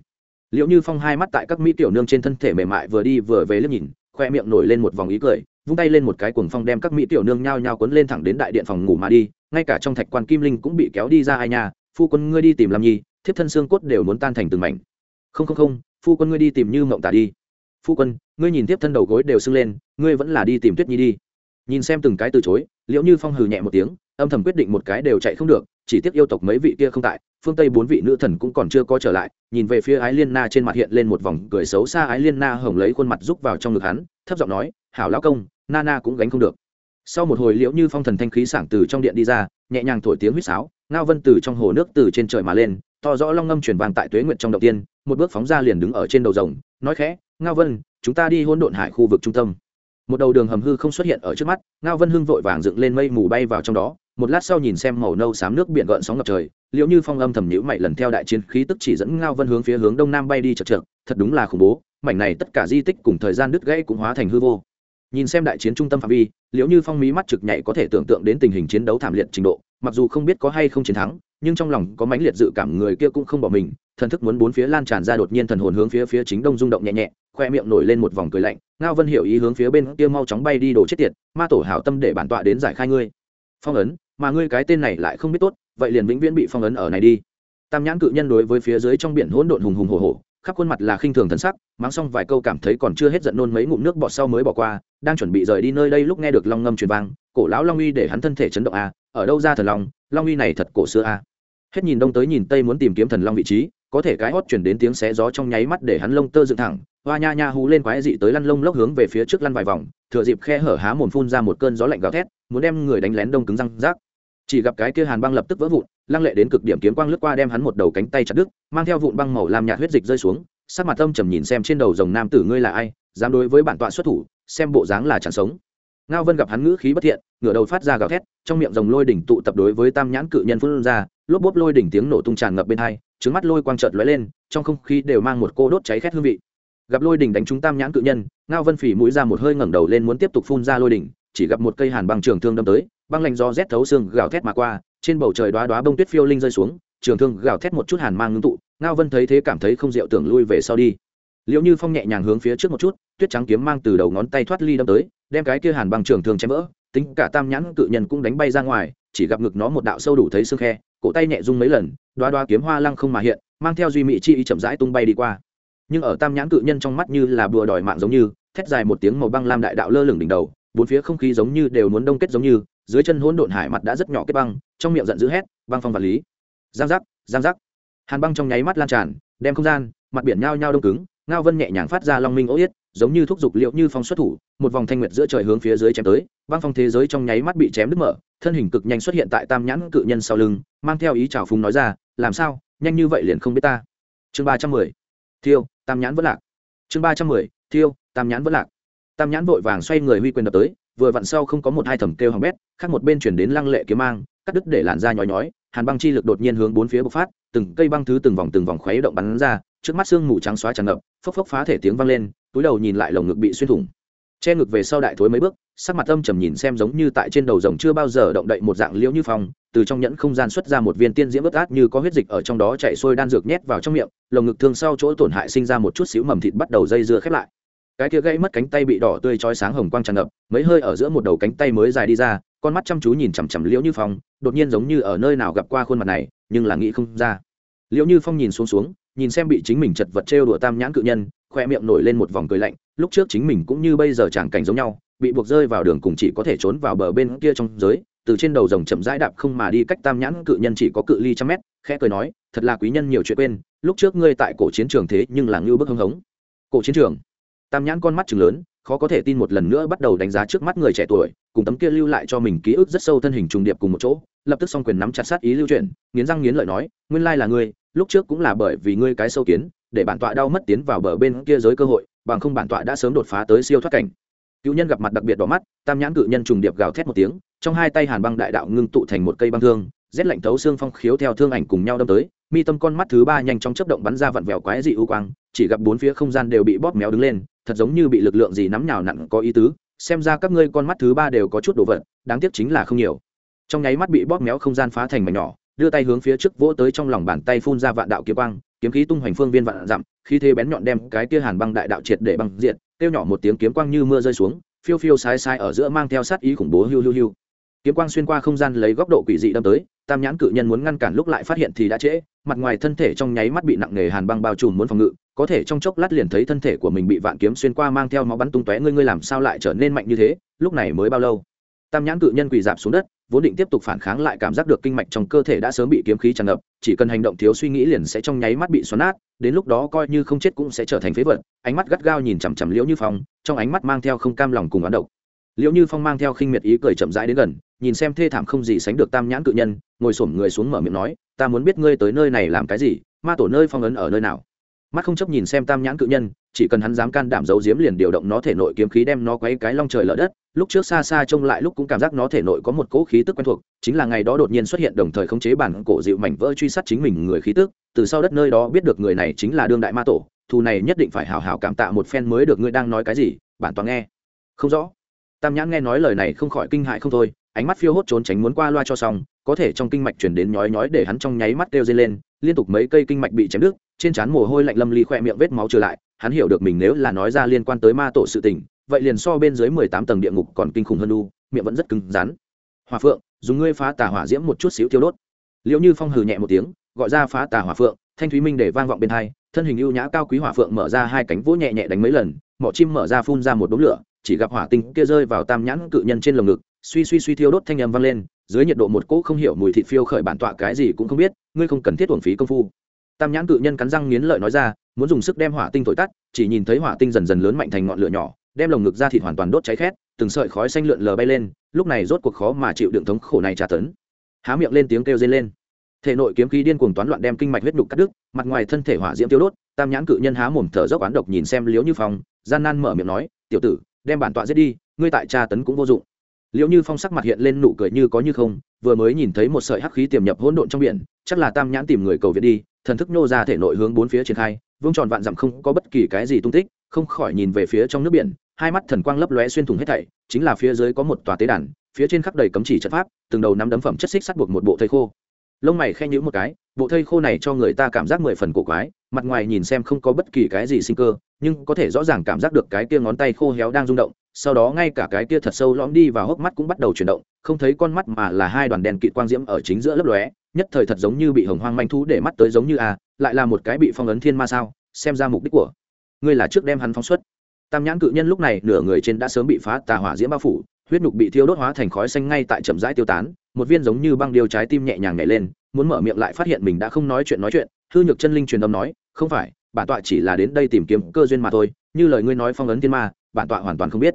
Liệu như phong hai mắt tại các mỹ tiểu nương trên thân thể mềm mại vừa đi vừa về liếc nhìn, khoe miệng nổi lên một vòng ý cười, vung tay lên một cái cuồng phong đem các mỹ tiểu nương nhao nhao quấn lên thẳng đến đại điện phòng ngủ mà đi, ngay cả trong thạch quan kim linh cũng bị kéo đi ra ai nhà phu quân ngươi đi tìm làm nhi, thiếp thân xương cốt đều muốn tan thành từng mảnh. Không không không, phu quân ngươi đi tìm như mộng tả đi. Phu quân, ngươi nhìn tiếp thân đầu gối đều sưng lên, ngươi vẫn là đi tìm tuyết nhi đi. Nhìn xem từng cái từ chối liệu như phong hừ nhẹ một tiếng, âm thầm quyết định một cái đều chạy không được, chỉ tiếc yêu tộc mấy vị kia không tại, phương tây bốn vị nữ thần cũng còn chưa có trở lại, nhìn về phía ái liên na trên mặt hiện lên một vòng cười xấu xa, ái liên na hồng lấy khuôn mặt rúc vào trong ngực hắn, thấp giọng nói, hảo lão công, na na cũng gánh không được. Sau một hồi liễu như phong thần thanh khí sảng từ trong điện đi ra, nhẹ nhàng thổi tiếng huýt sáo, ngao vân từ trong hồ nước từ trên trời mà lên, to rõ long ngâm chuyển vàng tại tuế nguyện trong đầu tiên, một bước phóng ra liền đứng ở trên đầu rồng, nói khẽ, ngao vân, chúng ta đi hôn độn hải khu vực trung tâm một đầu đường hầm hư không xuất hiện ở trước mắt, ngao vân hưng vội vàng dựng lên mây mù bay vào trong đó, một lát sau nhìn xem màu nâu xám nước biển gợn sóng ngập trời, liệu như phong âm thầm nhữ mày lần theo đại chiến khí tức chỉ dẫn ngao vân hướng phía hướng đông nam bay đi chật chật thật đúng là khủng bố, mảnh này tất cả di tích cùng thời gian đứt gãy cũng hóa thành hư vô nhìn xem đại chiến trung tâm phạm vi liệu như phong mí mắt trực nhảy có thể tưởng tượng đến tình hình chiến đấu thảm liệt trình độ, mặc dù không biết có hay không chiến thắng, nhưng trong lòng có mãnh liệt dự cảm người kia cũng không bỏ mình, thần thức muốn bốn phía lan tràn ra đột nhiên thần hồn hướng phía phía chính đông rung động nhẹ nhẹ, khoe miệng nổi lên một vòng cười lạnh, ngao vân hiểu ý hướng phía bên kia mau chóng bay đi đồ chết tiệt, ma tổ hảo tâm để bản tọa đến giải khai ngươi. Phong ấn, mà ngươi cái tên này lại không biết tốt, vậy liền vĩnh viễn bị phong ấn ở này đi. Tam nhãn cự nhân đối với phía dưới trong biển hỗn độn hùng hùng hồ hồ khắp khuôn mặt là khinh thường thần sắc, mắng xong vài câu cảm thấy còn chưa hết giận nôn mấy ngụm nước bọt sau mới bỏ qua, đang chuẩn bị rời đi nơi đây lúc nghe được long ngâm truyền vang, cổ lão long uy để hắn thân thể chấn động a, ở đâu ra thần long long uy này thật cổ xưa a. Hết nhìn đông tới nhìn tây muốn tìm kiếm thần long vị trí, có thể cái hót chuyển đến tiếng xé gió trong nháy mắt để hắn lông tơ dựng thẳng, hoa nha nha hú lên quái dị tới lăn lông lốc hướng về phía trước lăn vài vòng, thừa dịp khe hở há mồm phun ra một cơn gió lạnh gào thét, muốn đem người đánh lén đông cứng răng rác chỉ gặp cái kia hàn băng lập tức vỡ vụn, lăng lệ đến cực điểm kiếm quang lướt qua đem hắn một đầu cánh tay chặt đứt, mang theo vụn băng màu làm nhạt huyết dịch rơi xuống, sắc mặt âm trầm nhìn xem trên đầu rồng nam tử ngươi là ai, dám đối với bản tọa xuất thủ, xem bộ dáng là chẳng sống. Ngao vân gặp hắn ngữ khí bất thiện, ngửa đầu phát ra gào thét, trong miệng rồng lôi đỉnh tụ tập đối với tam nhãn cự nhân phun ra, lốp bốp lôi đỉnh tiếng nổ tung tràn ngập bên hai trứng mắt lôi quang trợt lóe lên, trong không khí đều mang một cô đốt cháy khét hương vị. Gặp lôi đỉnh đánh trúng tam nhãn cự nhân, ngao vân phỉ mũi ra một hơi ngẩng đầu lên muốn tiếp tục phun ra lôi đỉnh chỉ gặp một cây hàn băng trường thương đâm tới, băng lạnh do rét thấu xương gào thét mà qua, trên bầu trời đoá đoá bông tuyết phiêu linh rơi xuống, trường thương gào thét một chút hàn mang ngưng tụ, ngao vân thấy thế cảm thấy không rượu tưởng lui về sau đi. Liệu như phong nhẹ nhàng hướng phía trước một chút, tuyết trắng kiếm mang từ đầu ngón tay thoát ly đâm tới, đem cái kia hàn băng trường thương chém vỡ, tính cả tam nhãn cự nhân cũng đánh bay ra ngoài, chỉ gặp ngực nó một đạo sâu đủ thấy xương khe, cổ tay nhẹ rung mấy lần đoá đoá kiếm hoa lăng không mà hiện, mang theo duy mỹ chi ý chậm rãi tung bay đi qua. Nhưng ở tam nhãn cự nhân trong mắt như là bùa đòi mạng giống như, thét dài một tiếng màu băng lam đại đạo lơ lửng đỉnh đầu bốn phía không khí giống như đều muốn đông kết giống như, dưới chân hỗn độn hải mặt đã rất nhỏ kết băng, trong miệng giận dữ hét, băng phong vật lý. Giang giác giang giác. Hàn băng trong nháy mắt lan tràn, đem không gian, mặt biển nhao nhao đông cứng, ngao vân nhẹ nhàng phát ra long minh ố yết, giống như thúc giục liệu như phong xuất thủ, một vòng thanh nguyệt giữa trời hướng phía dưới chém tới, băng phong thế giới trong nháy mắt bị chém đứt mở, thân hình cực nhanh xuất hiện tại tam nhãn cự nhân sau lưng, mang theo ý trào phúng nói ra, làm sao? Nhanh như vậy liền không biết ta? Chương ba trăm mười. Thiêu, tam nhãn vẫn lạc. Chương ba trăm mười. Thiêu, tam nhãn vẫn lạc tam nhãn vội vàng xoay người huy quyền đập tới, vừa vặn sau không có một hai thẩm kêu hỏng bét, khác một bên chuyển đến lăng lệ kiếm mang, cắt đứt để làn da nhói nhói, hàn băng chi lực đột nhiên hướng bốn phía bộc phát, từng cây băng thứ từng vòng từng vòng khuấy động bắn ra, trước mắt xương mù trắng xóa tràn ngập, phốc phốc phá thể tiếng vang lên, túi đầu nhìn lại lồng ngực bị xuyên thủng. Che ngực về sau đại thối mấy bước, sắc mặt âm trầm nhìn xem giống như tại trên đầu rồng chưa bao giờ động đậy một dạng liễu như phong, từ trong nhẫn không gian xuất ra một viên tiên diễm ướt át như có huyết dịch ở trong đó chạy xuôi đan dược nhét vào trong miệng, lồng ngực thương sau chỗ tổn hại sinh ra một chút xíu mầm thịt bắt đầu dây dưa khép lại cái kia gãy mất cánh tay bị đỏ tươi chói sáng hồng quang tràn ngập, mấy hơi ở giữa một đầu cánh tay mới dài đi ra, con mắt chăm chú nhìn chằm chằm liễu như phong, đột nhiên giống như ở nơi nào gặp qua khuôn mặt này, nhưng là nghĩ không ra. Liễu như phong nhìn xuống xuống, nhìn xem bị chính mình chật vật trêu đùa tam nhãn cự nhân, khoe miệng nổi lên một vòng cười lạnh, lúc trước chính mình cũng như bây giờ chẳng cảnh giống nhau, bị buộc rơi vào đường cùng chỉ có thể trốn vào bờ bên kia trong giới, từ trên đầu rồng chậm rãi đạp không mà đi cách tam nhãn cự nhân chỉ có cự ly trăm mét, khẽ cười nói, thật là quý nhân nhiều chuyện quên, lúc trước ngươi tại cổ chiến trường thế nhưng là ngưu bức hưng hống. Cổ chiến trường? Tam nhãn con mắt chừng lớn, khó có thể tin một lần nữa bắt đầu đánh giá trước mắt người trẻ tuổi, cùng tấm kia lưu lại cho mình ký ức rất sâu thân hình trùng điệp cùng một chỗ, lập tức s quyền nắm chặt sát ý lưu chuyển, nghiến răng nghiến lợi nói, nguyên lai là ngươi, lúc trước cũng là bởi vì ngươi cái sâu kiến, để bản tọa đau mất tiến vào bờ bên kia giới cơ hội, bằng không bản tọa đã sớm đột phá tới siêu thoát cảnh. Cựu nhân gặp mặt đặc biệt đỏ mắt, tam nhãn cự nhân trùng điệp gào thét một tiếng, trong hai tay hàn băng đại đạo ngưng tụ thành một cây băng thương, rét lạnh thấu xương phong khiếu theo thương ảnh cùng nhau đâm tới, mi tâm con mắt thứ ba nhanh chóng chấp động bắn ra vặn vẹo quái dị u quang chỉ gặp bốn phía không gian đều bị bóp méo đứng lên, thật giống như bị lực lượng gì nắm nhào nặn có ý tứ. Xem ra các ngươi con mắt thứ ba đều có chút đồ vật, đáng tiếc chính là không nhiều. Trong nháy mắt bị bóp méo không gian phá thành mảnh nhỏ, đưa tay hướng phía trước vỗ tới trong lòng bàn tay phun ra vạn đạo kiếm quang, kiếm khí tung hoành phương viên vạn dặm khi thế bén nhọn đem cái kia hàn băng đại đạo triệt để băng diện tiêu nhỏ một tiếng kiếm quang như mưa rơi xuống, phiêu phiêu sai sai ở giữa mang theo sát ý khủng bố hiu hiu hiu kiếm quang xuyên qua không gian lấy góc độ quỷ dị đâm tới, tam nhãn cự nhân muốn ngăn cản lúc lại phát hiện thì đã trễ, mặt ngoài thân thể trong nháy mắt bị nặng nề hàn băng bao trùm muốn phòng ngự có thể trong chốc lát liền thấy thân thể của mình bị vạn kiếm xuyên qua mang theo máu bắn tung tóe, ngươi ngươi làm sao lại trở nên mạnh như thế, lúc này mới bao lâu? Tam nhãn cự nhân quỳ dạp xuống đất, vốn định tiếp tục phản kháng lại cảm giác được kinh mạch trong cơ thể đã sớm bị kiếm khí tràn ngập, chỉ cần hành động thiếu suy nghĩ liền sẽ trong nháy mắt bị xoắn nát, đến lúc đó coi như không chết cũng sẽ trở thành phế vật, ánh mắt gắt gao nhìn chằm chằm liễu như phong, trong ánh mắt mang theo không cam lòng cùng oán độc. Liễu như phong mang theo khinh miệt ý cười chậm rãi đến gần, nhìn xem thê thảm không gì sánh được tam nhãn cự nhân, ngồi xổm người xuống mở miệng nói, ta muốn biết ngươi tới nơi này làm cái gì, ma tổ nơi phong ấn ở nơi nào? Mắt không chấp nhìn xem tam nhãn cự nhân, chỉ cần hắn dám can đảm giấu giếm liền điều động nó thể nội kiếm khí đem nó quấy cái long trời lở đất. Lúc trước xa xa trông lại lúc cũng cảm giác nó thể nội có một cỗ khí tức quen thuộc, chính là ngày đó đột nhiên xuất hiện đồng thời khống chế bản cổ dịu mảnh vỡ truy sát chính mình người khí tức. Từ sau đất nơi đó biết được người này chính là đương đại ma tổ, thù này nhất định phải hào hào cảm tạ một phen mới được ngươi đang nói cái gì, bản toàn nghe. Không rõ. Tam nhãn nghe nói lời này không khỏi kinh hại không thôi, ánh mắt phiêu hốt trốn tránh muốn qua loa cho xong, có thể trong kinh mạch chuyển đến nhói nhói để hắn trong nháy mắt kêu dây lên, liên tục mấy cây kinh mạch bị chém đứt trên trán mồ hôi lạnh lâm ly khỏe miệng vết máu trở lại, hắn hiểu được mình nếu là nói ra liên quan tới ma tổ sự tình, vậy liền so bên dưới mười tám tầng địa ngục còn kinh khủng hơn đu miệng vẫn rất cứng rắn. Hòa phượng, dùng ngươi phá tà hỏa diễm một chút xíu tiêu đốt. Liệu như phong hừ nhẹ một tiếng, gọi ra phá tà hỏa phượng, thanh thúy minh để vang vọng bên hai, thân hình ưu nhã cao quý hỏa phượng mở ra hai cánh vỗ nhẹ nhẹ đánh mấy lần, mỏ chim mở ra phun ra một đống lửa, chỉ gặp hỏa tinh kia rơi vào tam nhãn cự nhân trên lồng ngực, suy suy suy thiêu đốt thanh âm vang lên, dưới nhiệt độ một cỗ không hiểu mùi thịt phiêu khởi bản tọa cái gì cũng không biết, ngươi không cần thiết uổng phí công phu tam nhãn cự nhân cắn răng nghiến lợi nói ra, muốn dùng sức đem hỏa tinh thổi tắt, chỉ nhìn thấy hỏa tinh dần dần lớn mạnh thành ngọn lửa nhỏ, đem lồng ngực ra thịt hoàn toàn đốt cháy khét, từng sợi khói xanh lượn lờ bay lên, lúc này rốt cuộc khó mà chịu đựng thống khổ này tra tấn. Há miệng lên tiếng kêu dây lên. Thể nội kiếm khí điên cuồng toán loạn đem kinh mạch huyết đục cắt đứt, mặt ngoài thân thể hỏa diễm tiêu đốt, tam nhãn cự nhân há mồm thở dốc oán độc nhìn xem liếu như phong, gian nan mở miệng nói, tiểu tử, đem bản tọa giết đi, ngươi tại tra tấn cũng vô dụng. Liễu như phong sắc mặt hiện lên nụ cười như có như không, vừa mới nhìn thấy một sợi hắc khí tiềm nhập hỗn độn trong biển, chắc là tam nhãn tìm người cầu viện đi thần thức nô ra thể nội hướng bốn phía triển khai, vương tròn vạn dặm không có bất kỳ cái gì tung tích, không khỏi nhìn về phía trong nước biển, hai mắt thần quang lấp lóe xuyên thủng hết thảy, chính là phía dưới có một tòa tế đàn, phía trên khắc đầy cấm chỉ trận pháp, từng đầu nắm đấm phẩm chất xích sắt buộc một bộ thây khô. Lông mày khen nhữ một cái, bộ thây khô này cho người ta cảm giác mười phần cổ quái, mặt ngoài nhìn xem không có bất kỳ cái gì sinh cơ, nhưng có thể rõ ràng cảm giác được cái kia ngón tay khô héo đang rung động sau đó ngay cả cái kia thật sâu lõm đi vào hốc mắt cũng bắt đầu chuyển động, không thấy con mắt mà là hai đoàn đèn kịt quang diễm ở chính giữa lấp lóe, nhất thời thật giống như bị hồng hoang manh thú để mắt tới giống như à lại là một cái bị phong ấn thiên ma sao, xem ra mục đích của ngươi là trước đem hắn phóng xuất. Tam nhãn cự nhân lúc này nửa người trên đã sớm bị phá tà hỏa diễm bao phủ, huyết nhục bị thiêu đốt hóa thành khói xanh ngay tại chậm rãi tiêu tán, một viên giống như băng điêu trái tim nhẹ nhàng nhảy lên, muốn mở miệng lại phát hiện mình đã không nói chuyện nói chuyện, hư nhược chân linh truyền âm nói, không phải, bản tọa chỉ là đến đây tìm kiếm cơ duyên mà thôi, như lời ngươi nói phong ấn thiên ma, bản tọa hoàn toàn không biết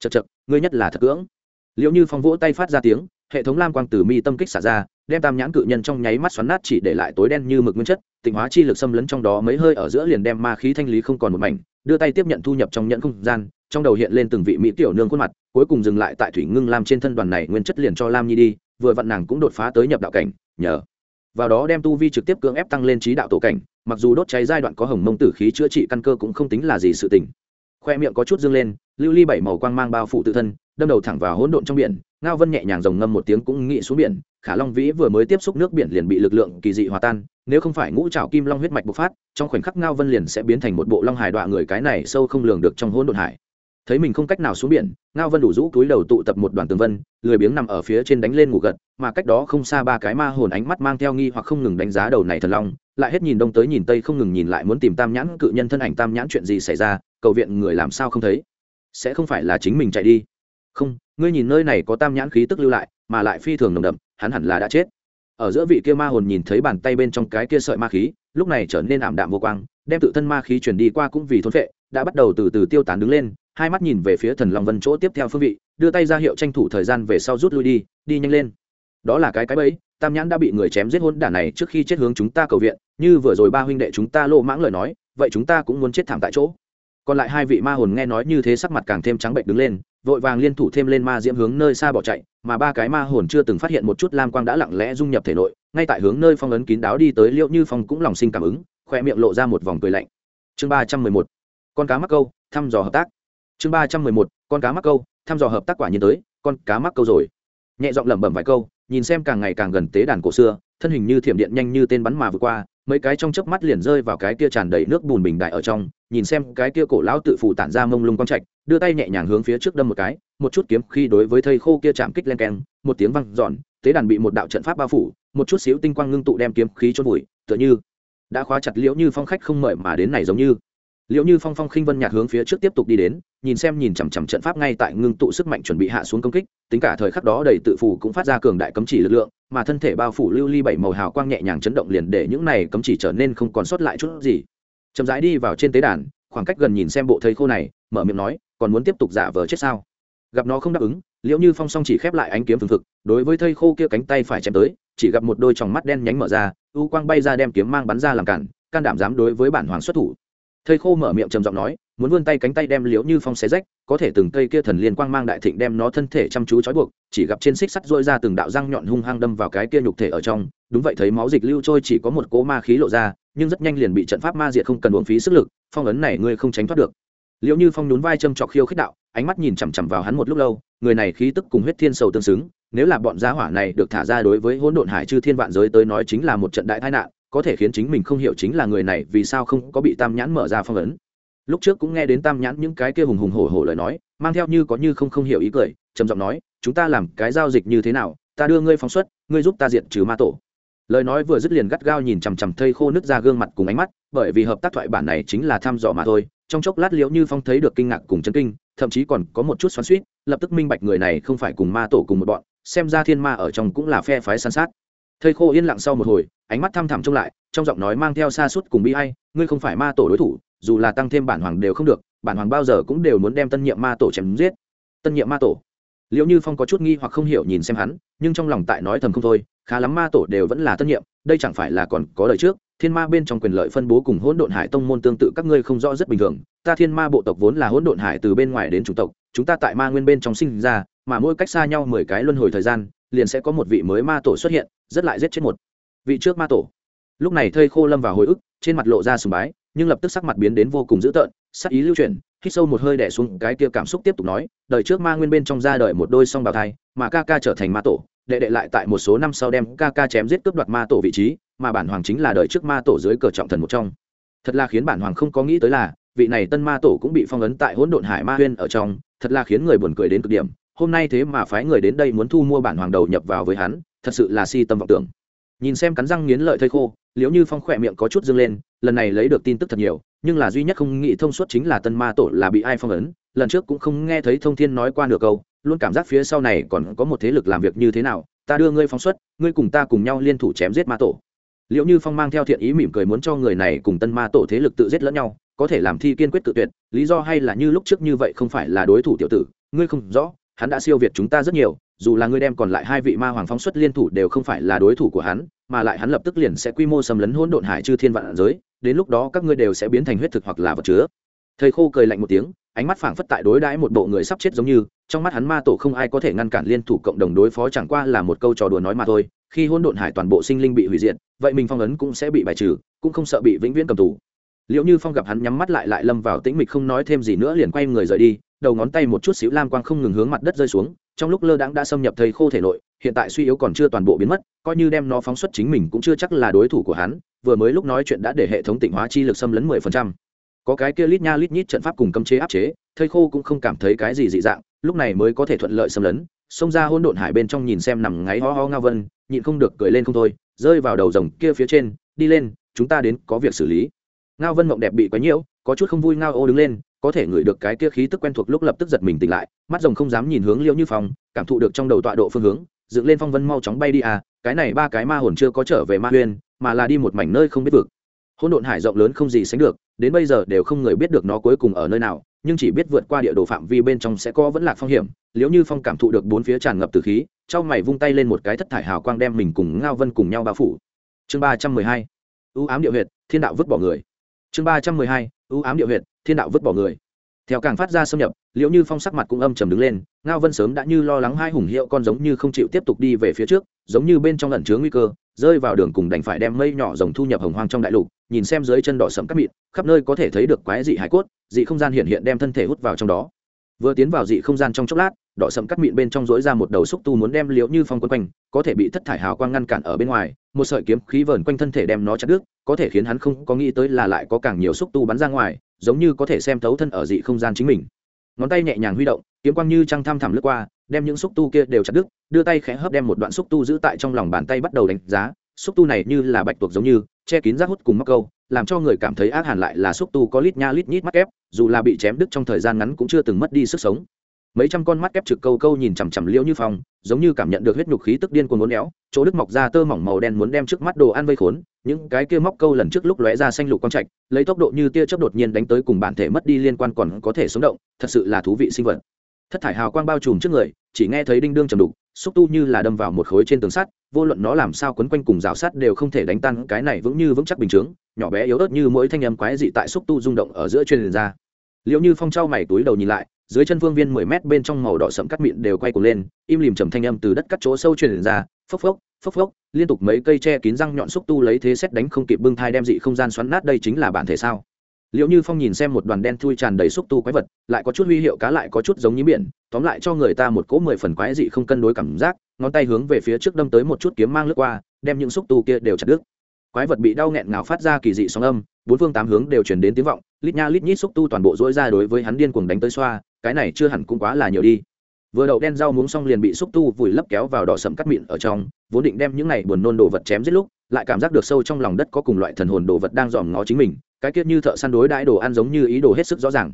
chật chật, ngươi nhất là thật cưỡng. Liệu như phong vỗ tay phát ra tiếng, hệ thống lam quang từ mi tâm kích xả ra, đem tam nhãn cự nhân trong nháy mắt xoắn nát chỉ để lại tối đen như mực nguyên chất, tịnh hóa chi lực xâm lấn trong đó mấy hơi ở giữa liền đem ma khí thanh lý không còn một mảnh, đưa tay tiếp nhận thu nhập trong nhận không gian, trong đầu hiện lên từng vị mỹ tiểu nương khuôn mặt, cuối cùng dừng lại tại thủy ngưng lam trên thân đoàn này nguyên chất liền cho lam nhi đi, vừa vặn nàng cũng đột phá tới nhập đạo cảnh, nhờ. Vào đó đem tu vi trực tiếp cưỡng ép tăng lên trí đạo tổ cảnh, mặc dù đốt cháy giai đoạn có hồng mông tử khí chữa trị căn cơ cũng không tính là gì sự tình. Khoe miệng có chút dương lên lưu ly bảy màu quang mang bao phủ tự thân, đâm đầu thẳng vào hỗn độn trong biển, ngao vân nhẹ nhàng rồng ngâm một tiếng cũng nghĩ xuống biển, khả long vĩ vừa mới tiếp xúc nước biển liền bị lực lượng kỳ dị hòa tan, nếu không phải ngũ trào kim long huyết mạch bộc phát, trong khoảnh khắc ngao vân liền sẽ biến thành một bộ long hài đọa người cái này sâu không lường được trong hỗn độn hải. Thấy mình không cách nào xuống biển, ngao vân đủ rũ túi đầu tụ tập một đoàn tường vân, lười biếng nằm ở phía trên đánh lên ngủ gật, mà cách đó không xa ba cái ma hồn ánh mắt mang theo nghi hoặc không ngừng đánh giá đầu này thần long, lại hết nhìn đông tới nhìn tây không ngừng nhìn lại muốn tìm tam nhãn cự nhân thân ảnh tam nhãn chuyện gì xảy ra, cầu viện người làm sao không thấy sẽ không phải là chính mình chạy đi. Không, ngươi nhìn nơi này có tam nhãn khí tức lưu lại, mà lại phi thường nồng đậm, hắn hẳn là đã chết. Ở giữa vị kia ma hồn nhìn thấy bàn tay bên trong cái kia sợi ma khí, lúc này trở nên ảm đạm vô quang, đem tự thân ma khí chuyển đi qua cũng vì thôn phệ, đã bắt đầu từ từ tiêu tán đứng lên, hai mắt nhìn về phía thần long vân chỗ tiếp theo phương vị, đưa tay ra hiệu tranh thủ thời gian về sau rút lui đi đi nhanh lên. Đó là cái cái bẫy, tam nhãn đã bị người chém giết hôn đả này trước khi chết hướng chúng ta cầu viện, như vừa rồi ba huynh đệ chúng ta lô mãng lời nói, vậy chúng ta cũng muốn chết thảm tại chỗ còn lại hai vị ma hồn nghe nói như thế sắc mặt càng thêm trắng bệnh đứng lên, vội vàng liên thủ thêm lên ma diễm hướng nơi xa bỏ chạy, mà ba cái ma hồn chưa từng phát hiện một chút lam quang đã lặng lẽ dung nhập thể nội, ngay tại hướng nơi phong ấn kín đáo đi tới liệu như phong cũng lòng sinh cảm ứng khoe miệng lộ ra một vòng cười lạnh. Chương ba trăm mười một, con cá mắc câu, thăm dò hợp tác. Chương ba trăm mười một, con cá mắc câu, thăm dò hợp tác quả nhiên tới, con cá mắc câu rồi. Nhẹ giọng lẩm bẩm vài câu, nhìn xem càng ngày càng gần tế đàn cổ xưa, thân hình như thiểm điện nhanh như tên bắn mà vừa qua mấy cái trong chớp mắt liền rơi vào cái kia tràn đầy nước bùn bình đại ở trong, nhìn xem cái kia cổ lão tự phủ tản ra mông lung quang trạch, đưa tay nhẹ nhàng hướng phía trước đâm một cái, một chút kiếm khi đối với thây khô kia chạm kích len keng, một tiếng văng giòn tế đàn bị một đạo trận pháp bao phủ, một chút xíu tinh quang ngưng tụ đem kiếm khí chôn vùi, tựa như đã khóa chặt liễu như phong khách không mời mà đến này giống như. Liễu như phong phong khinh vân nhạt hướng phía trước tiếp tục đi đến, nhìn xem nhìn chằm chằm trận pháp ngay tại ngưng tụ sức mạnh chuẩn bị hạ xuống công kích, tính cả thời khắc đó đầy tự phủ cũng phát ra cường đại cấm chỉ lực lượng mà thân thể bao phủ lưu ly bảy màu hào quang nhẹ nhàng chấn động liền để những này cấm chỉ trở nên không còn sót lại chút gì. Chậm rãi đi vào trên tế đàn, khoảng cách gần nhìn xem bộ thầy khô này, mở miệng nói, còn muốn tiếp tục giả vờ chết sao? Gặp nó không đáp ứng, liễu như phong song chỉ khép lại ánh kiếm phương thực, đối với thây khô kia cánh tay phải chém tới, chỉ gặp một đôi tròng mắt đen nhánh mở ra u quang bay ra đem kiếm mang bắn ra làm cản, can đảm dám đối với bản hoàng xuất thủ. Thây khô mở miệng trầm giọng nói muốn vươn tay cánh tay đem liễu như phong xé rách, có thể từng cây kia thần liên quang mang đại thịnh đem nó thân thể chăm chú trói buộc, chỉ gặp trên xích sắt dội ra từng đạo răng nhọn hung hăng đâm vào cái kia nhục thể ở trong, đúng vậy thấy máu dịch lưu trôi chỉ có một cỗ ma khí lộ ra, nhưng rất nhanh liền bị trận pháp ma diệt không cần uống phí sức lực, phong ấn này ngươi không tránh thoát được. Liệu như phong nhún vai châm trọc khiêu khích đạo, ánh mắt nhìn chằm chằm vào hắn một lúc lâu, người này khí tức cùng huyết thiên sầu tương xứng, nếu là bọn gia hỏa này được thả ra đối với hỗn độn hải chư thiên vạn giới tới nói chính là một trận đại tai nạn, có thể khiến chính mình không hiểu chính là người này vì sao không có bị tam nhãn mở ra phong ấn lúc trước cũng nghe đến tam nhãn những cái kia hùng hùng hổ hổ lời nói, mang theo như có như không không hiểu ý cười, trầm giọng nói, chúng ta làm cái giao dịch như thế nào? Ta đưa ngươi phóng xuất, ngươi giúp ta diện trừ ma tổ. Lời nói vừa dứt liền gắt gao nhìn chằm chằm thây khô nước ra gương mặt cùng ánh mắt, bởi vì hợp tác thoại bản này chính là thăm dò mà thôi. Trong chốc lát liễu như phong thấy được kinh ngạc cùng chân kinh, thậm chí còn có một chút xoắn suýt lập tức minh bạch người này không phải cùng ma tổ cùng một bọn, xem ra thiên ma ở trong cũng là phe phái san sát. Thây khô yên lặng sau một hồi, ánh mắt thăm thẳm trông lại, trong giọng nói mang theo xa suốt cùng bi hay ngươi không phải ma tổ đối thủ dù là tăng thêm bản hoàng đều không được, bản hoàng bao giờ cũng đều muốn đem tân nhiệm ma tổ chém giết. Tân nhiệm ma tổ. Liệu như phong có chút nghi hoặc không hiểu nhìn xem hắn, nhưng trong lòng tại nói thầm không thôi, khá lắm ma tổ đều vẫn là tân nhiệm, đây chẳng phải là còn có lời trước, thiên ma bên trong quyền lợi phân bố cùng hỗn độn hải tông môn tương tự các ngươi không rõ rất bình thường, ta thiên ma bộ tộc vốn là hỗn độn hải từ bên ngoài đến chủng tộc, chúng ta tại ma nguyên bên trong sinh ra, mà mỗi cách xa nhau mười cái luân hồi thời gian, liền sẽ có một vị mới ma tổ xuất hiện, rất lại giết chết một vị trước ma tổ. Lúc này thây khô lâm vào hồi ức, trên mặt lộ ra sùng bái nhưng lập tức sắc mặt biến đến vô cùng dữ tợn, sắc ý lưu chuyển, hít sâu một hơi đẻ xuống cái kia cảm xúc tiếp tục nói, đời trước ma nguyên bên trong ra đời một đôi song bào thai, mà ca ca trở thành ma tổ, đệ đệ lại tại một số năm sau đem ca ca chém giết cướp đoạt ma tổ vị trí, mà bản hoàng chính là đời trước ma tổ dưới cờ trọng thần một trong. Thật là khiến bản hoàng không có nghĩ tới là, vị này tân ma tổ cũng bị phong ấn tại hỗn độn hải ma huyên ở trong, thật là khiến người buồn cười đến cực điểm, hôm nay thế mà phái người đến đây muốn thu mua bản hoàng đầu nhập vào với hắn, thật sự là si tâm vọng tưởng. Nhìn xem cắn răng nghiến lợi thây khô liếu như phong khỏe miệng có chút dâng lên, lần này lấy được tin tức thật nhiều, nhưng là duy nhất không nghĩ thông suốt chính là tân ma tổ là bị ai phong ấn, lần trước cũng không nghe thấy thông thiên nói qua nửa câu, luôn cảm giác phía sau này còn có một thế lực làm việc như thế nào, ta đưa ngươi phóng xuất, ngươi cùng ta cùng nhau liên thủ chém giết ma tổ. Liệu như phong mang theo thiện ý mỉm cười muốn cho người này cùng tân ma tổ thế lực tự giết lẫn nhau, có thể làm thi kiên quyết tự tuyệt, lý do hay là như lúc trước như vậy không phải là đối thủ tiểu tử, ngươi không rõ hắn đã siêu việt chúng ta rất nhiều, dù là ngươi đem còn lại hai vị ma hoàng phóng xuất liên thủ đều không phải là đối thủ của hắn, mà lại hắn lập tức liền sẽ quy mô xâm lấn hỗn độn hải chư thiên vạn giới, đến lúc đó các ngươi đều sẽ biến thành huyết thực hoặc là vật chứa. Thầy khô cười lạnh một tiếng, ánh mắt phảng phất tại đối đãi một bộ người sắp chết giống như, trong mắt hắn ma tổ không ai có thể ngăn cản liên thủ cộng đồng đối phó chẳng qua là một câu trò đùa nói mà thôi, khi hỗn độn hải toàn bộ sinh linh bị hủy diệt, vậy mình phong ấn cũng sẽ bị bài trừ, cũng không sợ bị vĩnh viễn cầm tù. Liệu như phong gặp hắn nhắm mắt lại lại lâm vào tĩnh mịch không nói thêm gì nữa liền quay người rời đi đầu ngón tay một chút xíu lam quang không ngừng hướng mặt đất rơi xuống, trong lúc lơ đãng đã xâm nhập thầy khô thể nội, hiện tại suy yếu còn chưa toàn bộ biến mất, coi như đem nó phóng xuất chính mình cũng chưa chắc là đối thủ của hắn, vừa mới lúc nói chuyện đã để hệ thống tịnh hóa chi lực xâm lấn mười phần trăm. Có cái kia lít nha lít nhít trận pháp cùng cấm chế áp chế, thầy khô cũng không cảm thấy cái gì dị dạng, lúc này mới có thể thuận lợi xâm lấn, xông ra hôn độn hải bên trong nhìn xem nằm ngáy ho ho ngao vân, nhịn không được cười lên không thôi, rơi vào đầu rồng kia phía trên, đi lên, chúng ta đến có việc xử lý. Ngao vân mộng đẹp bị quấy nhiễu, có chút không vui ngao ô đứng lên có thể ngửi được cái kia khí tức quen thuộc lúc lập tức giật mình tỉnh lại, mắt rồng không dám nhìn hướng liễu như phong, cảm thụ được trong đầu tọa độ phương hướng, dựng lên phong vân mau chóng bay đi à cái này ba cái ma hồn chưa có trở về ma huyên mà là đi một mảnh nơi không biết vực. Hỗn độn hải rộng lớn không gì sánh được, đến bây giờ đều không người biết được nó cuối cùng ở nơi nào, nhưng chỉ biết vượt qua địa đồ phạm vi bên trong sẽ có vẫn là phong hiểm. Liễu như phong cảm thụ được bốn phía tràn ngập từ khí trong mày vung tay lên một cái thất thải hào quang đem mình cùng ngao vân cùng nhau bao phủ. Chương ba trăm mười hai. Ưu ám địa huyệt, thiên đạo vứt bỏ người. Chương ba trăm mười hai ưu ám địa huyệt, thiên đạo vứt bỏ người. Theo càng phát ra xâm nhập liệu như phong sắc mặt cũng âm trầm đứng lên, ngao vân sớm đã như lo lắng hai hùng hiệu con giống như không chịu tiếp tục đi về phía trước, giống như bên trong lẩn chứa nguy cơ, rơi vào đường cùng đành phải đem mây nhỏ rồng thu nhập hồng hoang trong đại lục, nhìn xem dưới chân đỏ sẫm cắt mịn khắp nơi có thể thấy được quái dị hải cốt, dị không gian hiện hiện đem thân thể hút vào trong đó. Vừa tiến vào dị không gian trong chốc lát đỏ sẫm cắt mịn bên trong dối ra một đầu xúc tu muốn đem liễu như phong quân quanh, có thể bị thất thải hào quang ngăn cản ở bên ngoài, một sợi kiếm khí vờn quanh thân thể đem nó chặt đứt, có thể khiến hắn không có nghĩ tới là lại có càng nhiều xúc tu bắn ra ngoài, giống như có thể xem thấu thân ở dị không gian chính mình. Ngón tay nhẹ nhàng huy động, kiếm quang như trăng tham thẳm lướt qua, đem những xúc tu kia đều chặt đứt, đưa tay khẽ hấp đem một đoạn xúc tu giữ tại trong lòng bàn tay bắt đầu đánh giá, xúc tu này như là bạch tuộc giống như, che kín rác hút cùng mắc câu, làm cho người cảm thấy ác hẳn lại là xúc tu có lít nha lít nhít mắt kép, dù là bị chém đứt trong thời gian ngắn cũng chưa từng mất đi sức sống mấy trăm con mắt kép trực câu câu nhìn chằm chằm liễu như phong, giống như cảm nhận được huyết nhục khí tức điên cuồng muốn éo, chỗ đức mọc ra tơ mỏng màu đen muốn đem trước mắt đồ ăn vây khốn, những cái kia móc câu lần trước lúc lóe ra xanh lục quang trạch, lấy tốc độ như tia chớp đột nhiên đánh tới cùng bản thể mất đi liên quan còn có thể sống động, thật sự là thú vị sinh vật. Thất thải hào quang bao trùm trước người, chỉ nghe thấy đinh đương trầm đục, xúc tu như là đâm vào một khối trên tường sắt, vô luận nó làm sao quấn quanh cùng rào sắt đều không thể đánh tan, cái này vững như vững chắc bình chướng, nhỏ bé yếu ớt như mỗi thanh âm quái dị tại xúc tu rung động ở giữa truyền ra. Liệu như phong trao mày túi đầu nhìn lại dưới chân phương viên mười mét bên trong màu đỏ sẫm cắt mịn đều quay cuồng lên, im lìm trầm thanh âm từ đất cắt chỗ sâu truyền ra, phốc phốc phốc phốc, liên tục mấy cây tre kín răng nhọn xúc tu lấy thế xét đánh không kịp bưng thai đem dị không gian xoắn nát đây chính là bản thể sao? Liệu như phong nhìn xem một đoàn đen thui tràn đầy xúc tu quái vật, lại có chút huy hiệu cá lại có chút giống như biển, tóm lại cho người ta một cỗ mười phần quái dị không cân đối cảm giác, ngón tay hướng về phía trước đâm tới một chút kiếm mang lướt qua, đem những xúc tu kia đều chặt đứt. Quái vật bị đau nghẹn ngào phát ra kỳ dị sóng âm, bốn phương tám hướng đều truyền đến tiếng vọng, lít nha lít nhít xúc tu toàn bộ dỗi ra đối với hắn điên cuồng đánh tới xoa cái này chưa hẳn cũng quá là nhiều đi. Vừa đậu đen rau muống xong liền bị xúc tu vùi lấp kéo vào đỏ sẫm cắt mịn ở trong, vốn định đem những này buồn nôn đồ vật chém giết lúc, lại cảm giác được sâu trong lòng đất có cùng loại thần hồn đồ vật đang dòm ngó chính mình, cái kiết như thợ săn đối đãi đồ ăn giống như ý đồ hết sức rõ ràng.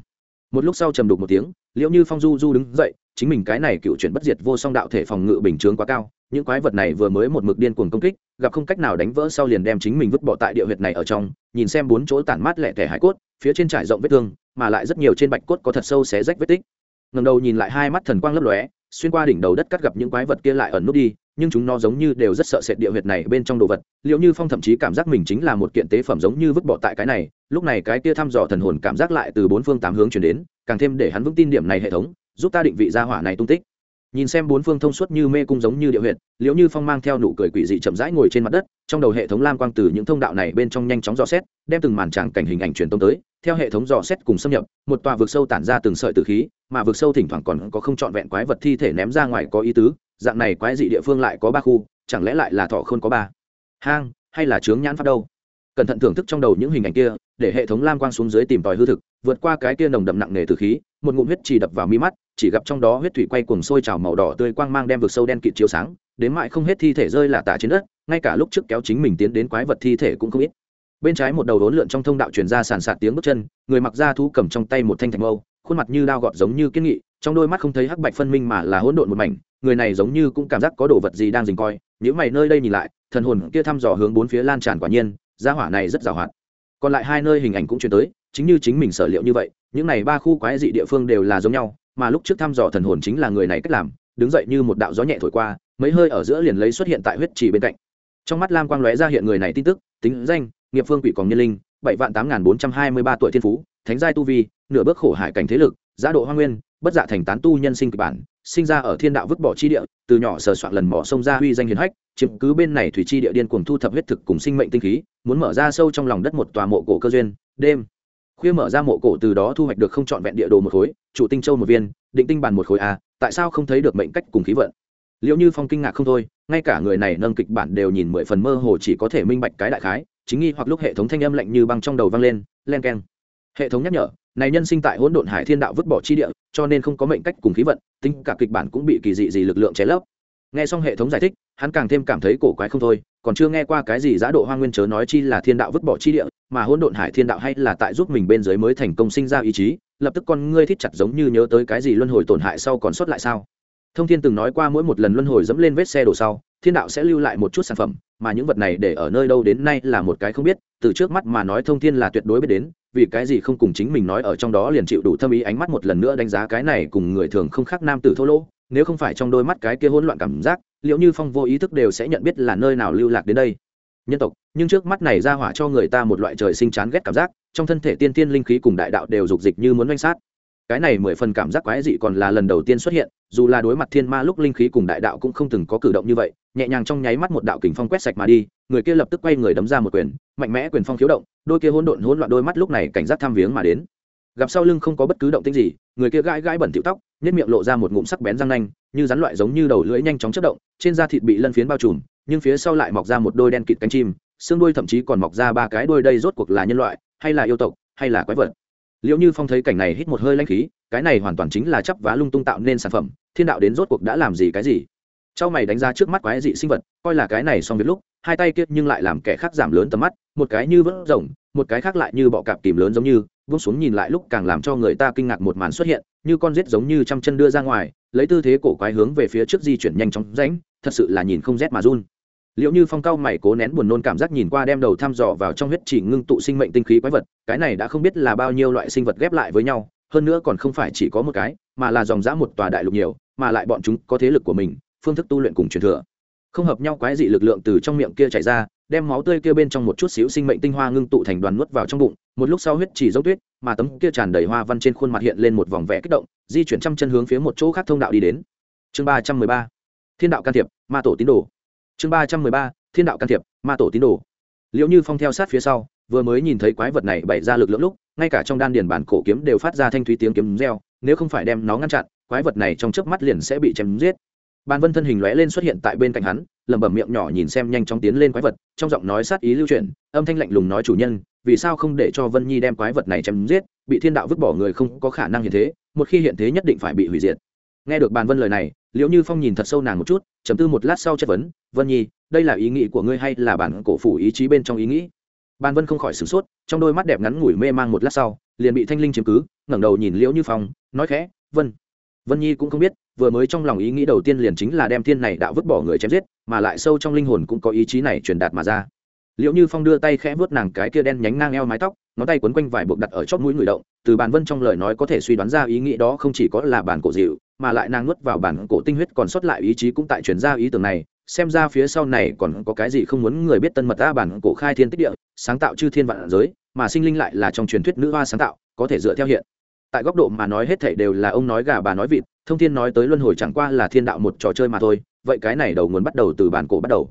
Một lúc sau trầm đục một tiếng liệu như phong du du đứng dậy, chính mình cái này cựu chuyển bất diệt vô song đạo thể phòng ngự bình chướng quá cao, những quái vật này vừa mới một mực điên cuồng công kích, gặp không cách nào đánh vỡ sau liền đem chính mình vứt bỏ tại địa huyệt này ở trong, nhìn xem bốn chỗ tản mát lẻ tẻ hải cốt, phía trên trải rộng vết thương mà lại rất nhiều trên bạch cốt có thật sâu xé rách vết tích. Ngầm đầu nhìn lại hai mắt thần quang lấp lóe, xuyên qua đỉnh đầu đất cắt gặp những quái vật kia lại ẩn nút đi, nhưng chúng nó giống như đều rất sợ sệt địa huyệt này bên trong đồ vật, liệu như phong thậm chí cảm giác mình chính là một kiện tế phẩm giống như vứt bỏ tại cái này, lúc này cái kia thăm dò thần hồn cảm giác lại từ bốn phương tám hướng chuyển đến, càng thêm để hắn vững tin điểm này hệ thống, giúp ta định vị ra hỏa này tung tích nhìn xem bốn phương thông suốt như mê cung giống như địa huyệt liệu như phong mang theo nụ cười quỷ dị chậm rãi ngồi trên mặt đất, trong đầu hệ thống lam quang từ những thông đạo này bên trong nhanh chóng dò xét, đem từng màn tràng cảnh hình ảnh truyền tông tới, theo hệ thống dò xét cùng xâm nhập, một tòa vực sâu tản ra từng sợi từ khí, mà vực sâu thỉnh thoảng còn có không trọn vẹn quái vật thi thể ném ra ngoài có ý tứ, dạng này quái dị địa phương lại có ba khu, chẳng lẽ lại là thọ không có ba hang, hay là chướng nhãn pháp đâu? Cẩn thận thưởng thức trong đầu những hình ảnh kia, để hệ thống lam quang xuống dưới tìm tòi hư thực, vượt qua cái kia nồng đậm nặng nề từ khí một ngụm huyết chỉ đập vào mi mắt, chỉ gặp trong đó huyết thủy quay cuồng sôi trào màu đỏ tươi quang mang đem vực sâu đen kịt chiếu sáng, đến mại không hết thi thể rơi là tả trên đất, ngay cả lúc trước kéo chính mình tiến đến quái vật thi thể cũng không ít. Bên trái một đầu đốn lượn trong thông đạo truyền ra sàn sạt tiếng bước chân, người mặc da thú cầm trong tay một thanh thạch mâu, khuôn mặt như đao gọt giống như kiên nghị, trong đôi mắt không thấy hắc bạch phân minh mà là hỗn độn một mảnh, người này giống như cũng cảm giác có đồ vật gì đang dình coi nếu mày nơi đây nhìn lại, thần hồn kia thăm dò hướng bốn phía lan tràn quả nhiên, gia hỏa này rất giàu hoạt còn lại hai nơi hình ảnh cũng chuyển tới, chính như chính mình sở liệu như vậy những này ba khu quái dị địa phương đều là giống nhau, mà lúc trước thăm dò thần hồn chính là người này cách làm, đứng dậy như một đạo gió nhẹ thổi qua, mấy hơi ở giữa liền lấy xuất hiện tại huyết trì bên cạnh. Trong mắt lam quang lóe ra hiện người này tin tức, tính danh, nghiệp phương quỷ còn nhân linh, bảy vạn tám nghìn bốn trăm hai mươi ba tuổi thiên phú, thánh giai tu vi, nửa bước khổ hải cảnh thế lực, giá độ hoa nguyên, bất dạ thành tán tu nhân sinh kịch bản, sinh ra ở thiên đạo vứt bỏ chi địa, từ nhỏ sờ soạn lần mỏ sông ra huy danh hiền hách, chiếm cứ bên này thủy chi địa điên cuồng thu thập huyết thực cùng sinh mệnh tinh khí, muốn mở ra sâu trong lòng đất một tòa mộ cổ cơ duyên, đêm khuya mở ra mộ cổ từ đó thu hoạch được không trọn vẹn địa đồ một khối, chủ tinh châu một viên, định tinh bàn một khối a tại sao không thấy được mệnh cách cùng khí vận? Liệu như phong kinh ngạc không thôi, ngay cả người này nâng kịch bản đều nhìn mười phần mơ hồ chỉ có thể minh bạch cái đại khái, chính nghi hoặc lúc hệ thống thanh âm lạnh như băng trong đầu vang lên, len keng. Hệ thống nhắc nhở, này nhân sinh tại hỗn độn hải thiên đạo vứt bỏ chi địa, cho nên không có mệnh cách cùng khí vận, tính cả kịch bản cũng bị kỳ dị gì lực lượng cháy lấp. Nghe xong hệ thống giải thích, hắn càng thêm cảm thấy cổ quái không thôi còn chưa nghe qua cái gì giá độ hoa nguyên chớ nói chi là thiên đạo vứt bỏ chi địa, mà hỗn độn hải thiên đạo hay là tại giúp mình bên dưới mới thành công sinh ra ý chí, lập tức con ngươi thít chặt giống như nhớ tới cái gì luân hồi tổn hại sau còn sót lại sao? Thông thiên từng nói qua mỗi một lần luân hồi dẫm lên vết xe đổ sau, thiên đạo sẽ lưu lại một chút sản phẩm, mà những vật này để ở nơi đâu đến nay là một cái không biết, từ trước mắt mà nói thông thiên là tuyệt đối biết đến, vì cái gì không cùng chính mình nói ở trong đó liền chịu đủ thâm ý ánh mắt một lần nữa đánh giá cái này cùng người thường không khác nam tử thô lỗ, nếu không phải trong đôi mắt cái kia hỗn loạn cảm giác liệu như phong vô ý thức đều sẽ nhận biết là nơi nào lưu lạc đến đây. Nhân tộc, nhưng trước mắt này ra hỏa cho người ta một loại trời sinh chán ghét cảm giác, trong thân thể tiên tiên linh khí cùng đại đạo đều dục dịch như muốn oanh sát. Cái này mười phần cảm giác quái dị còn là lần đầu tiên xuất hiện, dù là đối mặt thiên ma lúc linh khí cùng đại đạo cũng không từng có cử động như vậy, nhẹ nhàng trong nháy mắt một đạo kình phong quét sạch mà đi, người kia lập tức quay người đấm ra một quyền, mạnh mẽ quyền phong khiếu động, đôi kia hỗn độn hỗn loạn đôi mắt lúc này cảnh giác tham viếng mà đến. Gặp sau lưng không có bất cứ động tĩnh gì, người kia gãi gãi bẩn tiểu tóc nhất miệng lộ ra một ngụm sắc bén răng nanh, như rắn loại giống như đầu lưỡi nhanh chóng chất động, trên da thịt bị lân phiến bao trùm, nhưng phía sau lại mọc ra một đôi đen kịt cánh chim, xương đuôi thậm chí còn mọc ra ba cái đuôi đây rốt cuộc là nhân loại, hay là yêu tộc, hay là quái vật. Liệu như phong thấy cảnh này hít một hơi lanh khí, cái này hoàn toàn chính là chấp vá lung tung tạo nên sản phẩm, thiên đạo đến rốt cuộc đã làm gì cái gì? Trong mày đánh ra trước mắt quái dị sinh vật, coi là cái này xong việc lúc, hai tay kiết nhưng lại làm kẻ khác giảm lớn tầm mắt, một cái như vỡ rồng một cái khác lại như bọ cạp kìm lớn giống như, vung xuống nhìn lại lúc càng làm cho người ta kinh ngạc một màn xuất hiện, như con rết giống như trăm chân đưa ra ngoài, lấy tư thế cổ quái hướng về phía trước di chuyển nhanh chóng ránh thật sự là nhìn không rét mà run. Liệu như phong cao mày cố nén buồn nôn cảm giác nhìn qua đem đầu thăm dò vào trong huyết chỉ ngưng tụ sinh mệnh tinh khí quái vật, cái này đã không biết là bao nhiêu loại sinh vật ghép lại với nhau, hơn nữa còn không phải chỉ có một cái, mà là dòng dã một tòa đại lục nhiều, mà lại bọn chúng có thế lực của mình, phương thức tu luyện cùng truyền thừa. Không hợp nhau quái dị lực lượng từ trong miệng kia chảy ra đem máu tươi kia bên trong một chút xíu sinh mệnh tinh hoa ngưng tụ thành đoàn nuốt vào trong bụng, một lúc sau huyết chỉ dấu tuyết, mà tấm kia tràn đầy hoa văn trên khuôn mặt hiện lên một vòng vẽ kích động, di chuyển trăm chân hướng phía một chỗ khác thông đạo đi đến. Chương ba trăm mười ba, thiên đạo can thiệp, ma tổ tín đồ. Chương ba trăm mười ba, thiên đạo can thiệp, ma tổ tín đồ. Liệu như phong theo sát phía sau, vừa mới nhìn thấy quái vật này bày ra lực lượng lúc, ngay cả trong đan điền bản cổ kiếm đều phát ra thanh thúy tiếng kiếm reo, nếu không phải đem nó ngăn chặn, quái vật này trong chớp mắt liền sẽ bị chém giết. Bàn vân thân hình lóe lên xuất hiện tại bên cạnh hắn lẩm bẩm miệng nhỏ nhìn xem nhanh chóng tiến lên quái vật, trong giọng nói sát ý lưu chuyển, âm thanh lạnh lùng nói chủ nhân, vì sao không để cho vân nhi đem quái vật này chém giết, bị thiên đạo vứt bỏ người không có khả năng hiện thế, một khi hiện thế nhất định phải bị hủy diệt. Nghe được bàn vân lời này, liễu như phong nhìn thật sâu nàng một chút chấm tư một lát sau chất vấn, vân nhi, đây là ý nghĩ của ngươi hay là bản cổ phủ ý chí bên trong ý nghĩ? Bàn vân không khỏi sửng sốt, trong đôi mắt đẹp ngắn ngủi mê mang một lát sau, liền bị thanh linh chiếm cứ, ngẩng đầu nhìn liễu như phong, nói khẽ, vân vân nhi cũng không biết, vừa mới trong lòng ý nghĩ đầu tiên liền chính là đem thiên này đạo vứt bỏ người chém giết mà lại sâu trong linh hồn cũng có ý chí này truyền đạt mà ra. Liệu như phong đưa tay khẽ vớt nàng cái kia đen nhánh ngang eo mái tóc, ngón tay quấn quanh vài buộc đặt ở chóp mũi người động, từ bàn vân trong lời nói có thể suy đoán ra ý nghĩ đó không chỉ có là bản cổ dịu, mà lại nàng nuốt vào bản cổ tinh huyết còn sót lại ý chí cũng tại truyền ra ý tưởng này, xem ra phía sau này còn có cái gì không muốn người biết tân mật ta bản cổ khai thiên tích địa, sáng tạo chư thiên vạn giới, mà sinh linh lại là trong truyền thuyết nữ hoa sáng tạo, có thể dựa theo hiện. Tại góc độ mà nói hết thảy đều là ông nói gà bà nói vịt, thông thiên nói tới luân hồi chẳng qua là thiên đạo một trò chơi mà thôi vậy cái này đầu nguồn bắt đầu từ bản cổ bắt đầu.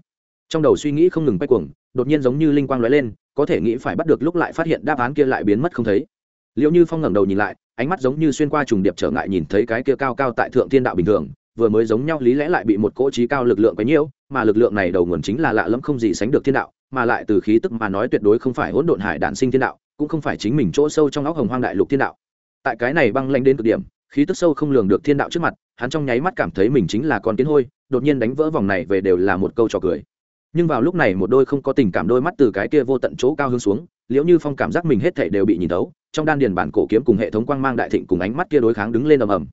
Trong đầu suy nghĩ không ngừng quay cuồng, đột nhiên giống như linh quang lóe lên, có thể nghĩ phải bắt được lúc lại phát hiện đáp án kia lại biến mất không thấy. Liệu như phong ngẩng đầu nhìn lại, ánh mắt giống như xuyên qua trùng điệp trở ngại nhìn thấy cái kia cao cao tại thượng thiên đạo bình thường, vừa mới giống nhau lý lẽ lại bị một cỗ trí cao lực lượng quấy nhiễu, mà lực lượng này đầu nguồn chính là lạ lẫm không gì sánh được thiên đạo, mà lại từ khí tức mà nói tuyệt đối không phải hỗn độn hải đản sinh thiên đạo, cũng không phải chính mình chỗ sâu trong óc hồng hoang đại lục thiên đạo. Tại cái này băng lanh đến cực điểm khí tức sâu không lường được thiên đạo trước mặt, hắn trong nháy mắt cảm thấy mình chính là con kiến hôi, đột nhiên đánh vỡ vòng này về đều là một câu trò cười. Nhưng vào lúc này một đôi không có tình cảm đôi mắt từ cái kia vô tận chỗ cao hướng xuống, liễu như phong cảm giác mình hết thảy đều bị nhìn thấu, trong đan điền bản cổ kiếm cùng hệ thống quang mang đại thịnh cùng ánh mắt kia đối kháng đứng lên ầm ầm.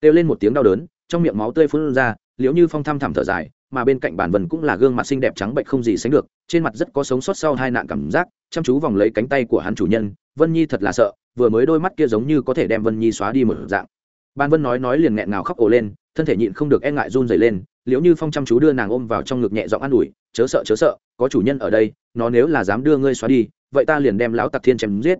Kêu lên một tiếng đau đớn, trong miệng máu tươi phun ra, liễu như phong thăm thẳm thở dài, mà bên cạnh bản vân cũng là gương mặt xinh đẹp trắng bệnh không gì sánh được, trên mặt rất có sống sót sau hai nạn cảm giác, chăm chú vòng lấy cánh tay của hắn chủ nhân, vân nhi thật là sợ, vừa mới đôi mắt kia giống như có thể đem vân nhi xóa đi một dạng ban vân nói nói liền nghẹn ngào khóc ồ lên, thân thể nhịn không được e ngại run dày lên liễu như phong chăm chú đưa nàng ôm vào trong ngực nhẹ giọng an ủi, chớ sợ chớ sợ, có chủ nhân ở đây, nó nếu là dám đưa ngươi xóa đi, vậy ta liền đem lão tặc thiên chém giết.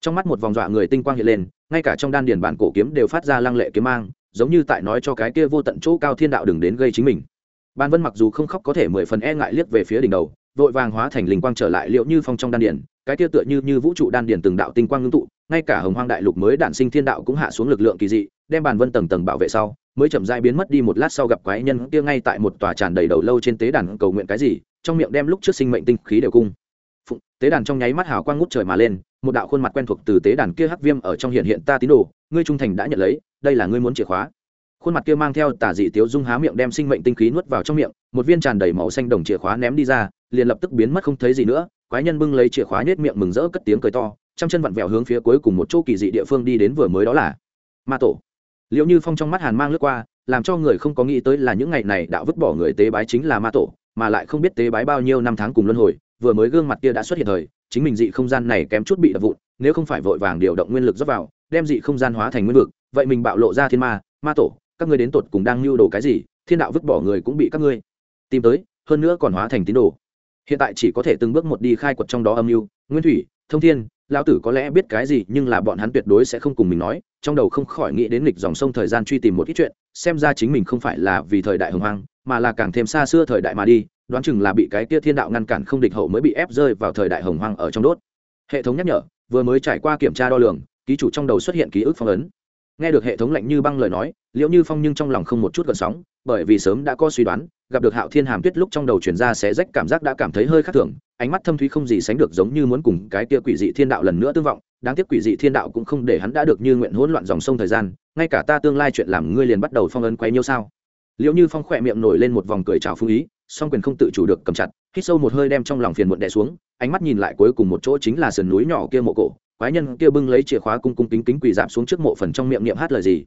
Trong mắt một vòng dọa người tinh quang hiện lên, ngay cả trong đan điền bản cổ kiếm đều phát ra lăng lệ kiếm mang, giống như tại nói cho cái kia vô tận chỗ cao thiên đạo đừng đến gây chính mình. Ban vân mặc dù không khóc có thể mười phần e ngại liếc về phía đỉnh đầu, vội vàng hóa thành linh quang trở lại liệu như phong trong đan điền cái kia tựa như như vũ trụ đan điền từng đạo tinh quang ngưng tụ ngay cả hồng hoang đại lục mới đản sinh thiên đạo cũng hạ xuống lực lượng kỳ dị đem bàn vân tầng tầng bảo vệ sau mới chậm rãi biến mất đi một lát sau gặp quái nhân kia ngay tại một tòa tràn đầy đầu lâu trên tế đàn cầu nguyện cái gì trong miệng đem lúc trước sinh mệnh tinh khí đều cung. Phụng, tế đàn trong nháy mắt hào quang ngút trời mà lên một đạo khuôn mặt quen thuộc từ tế đàn kia hắc viêm ở trong hiện hiện ta tín đồ ngươi trung thành đã nhận lấy đây là ngươi muốn chìa khóa khuôn mặt kia mang theo tả dị tiếu dung há miệng đem sinh mệnh tinh khí nuốt vào trong miệng, một viên tràn đầy màu xanh đồng chìa khóa ném đi ra, liền lập tức biến mất không thấy gì nữa. Quái nhân bưng lấy chìa khóa nhét miệng mừng rỡ cất tiếng cười to Trong chân vặn vẹo hướng phía cuối cùng một chỗ kỳ dị địa phương đi đến vừa mới đó là ma tổ. Liệu như phong trong mắt hàn mang lướt qua, làm cho người không có nghĩ tới là những ngày này đạo vứt bỏ người tế bái chính là ma tổ, mà lại không biết tế bái bao nhiêu năm tháng cùng luân hồi, vừa mới gương mặt kia đã xuất hiện thời, chính mình dị không gian này kém chút bị đập vụn, nếu không phải vội vàng điều động nguyên lực dốc vào, đem dị không gian hóa thành nguyên vực, vậy mình bạo lộ ra thiên ma ma tổ các ngươi đến tột cùng đang lưu đồ cái gì, thiên đạo vứt bỏ người cũng bị các ngươi tìm tới, hơn nữa còn hóa thành tín đồ. Hiện tại chỉ có thể từng bước một đi khai quật trong đó âm mưu, nguyên thủy, thông thiên, lão tử có lẽ biết cái gì, nhưng là bọn hắn tuyệt đối sẽ không cùng mình nói, trong đầu không khỏi nghĩ đến lịch dòng sông thời gian truy tìm một ít chuyện, xem ra chính mình không phải là vì thời đại hồng hoang, mà là càng thêm xa xưa thời đại mà đi, đoán chừng là bị cái kia thiên đạo ngăn cản không địch hậu mới bị ép rơi vào thời đại hồng hoang ở trong đốt. Hệ thống nhắc nhở, vừa mới trải qua kiểm tra đo lường, ký chủ trong đầu xuất hiện ký ức phong ấn nghe được hệ thống lạnh như băng lời nói liệu như phong nhưng trong lòng không một chút gần sóng, bởi vì sớm đã có suy đoán, gặp được hạo thiên hàm tuyết lúc trong đầu chuyển ra sẽ rách cảm giác đã cảm thấy hơi khác thường, ánh mắt thâm thúy không gì sánh được giống như muốn cùng cái kia quỷ dị thiên đạo lần nữa tương vọng, đáng tiếc quỷ dị thiên đạo cũng không để hắn đã được như nguyện hỗn loạn dòng sông thời gian, ngay cả ta tương lai chuyện làm ngươi liền bắt đầu phong ấn quay nhiêu sao? Liệu như phong khỏe miệng nổi lên một vòng cười trào phương ý, song quyền không tự chủ được cầm chặt, hít sâu một hơi đem trong lòng phiền muộn đè xuống, ánh mắt nhìn lại cuối cùng một chỗ chính là sườn núi nhỏ kia mộ cổ quái nhân kia bưng lấy chìa khóa cung cung kính kính quỳ dạp xuống trước mộ phần trong miệng niệm hát lời gì.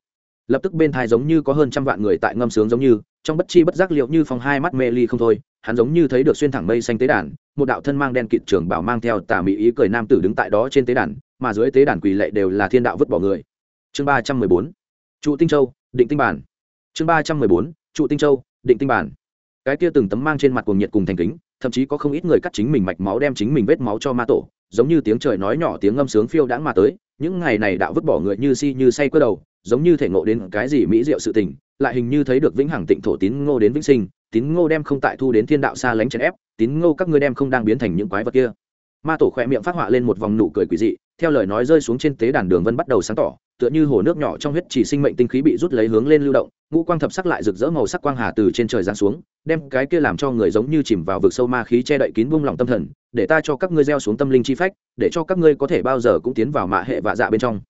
Lập tức bên thai giống như có hơn trăm vạn người tại ngâm sướng giống như, trong bất chi bất giác liệu như phong hai mắt mê ly không thôi, hắn giống như thấy được xuyên thẳng mây xanh tế đàn, một đạo thân mang đen kịt trường bảo mang theo tà mỹ ý cười nam tử đứng tại đó trên tế đàn, mà dưới tế đàn quỳ lệ đều là thiên đạo vứt bỏ người. Chương ba trăm mười bốn, trụ tinh châu, định tinh bản. Chương ba trăm mười bốn, trụ tinh châu, định tinh bản. Cái kia từng tấm mang trên mặt cuồng nhiệt cùng thành kính, thậm chí có không ít người cắt chính mình mạch máu đem chính mình vết máu cho ma tổ giống như tiếng trời nói nhỏ tiếng ngâm sướng phiêu đãng mà tới, những ngày này đạo vứt bỏ người như si như say cơ đầu, giống như thể ngộ đến cái gì mỹ diệu sự tình, lại hình như thấy được vĩnh hằng tịnh thổ tín ngô đến vĩnh sinh, tín ngô đem không tại thu đến thiên đạo xa lánh chèn ép, tín ngô các ngươi đem không đang biến thành những quái vật kia. Ma tổ khỏe miệng phát họa lên một vòng nụ cười quỷ dị, theo lời nói rơi xuống trên tế đàn đường vân bắt đầu sáng tỏ tựa như hồ nước nhỏ trong huyết chỉ sinh mệnh tinh khí bị rút lấy hướng lên lưu động, ngũ quang thập sắc lại rực rỡ màu sắc quang hà từ trên trời giáng xuống, đem cái kia làm cho người giống như chìm vào vực sâu ma khí che đậy kín buông lòng tâm thần, để ta cho các ngươi gieo xuống tâm linh chi phách, để cho các ngươi có thể bao giờ cũng tiến vào mạ hệ vạ dạ bên trong.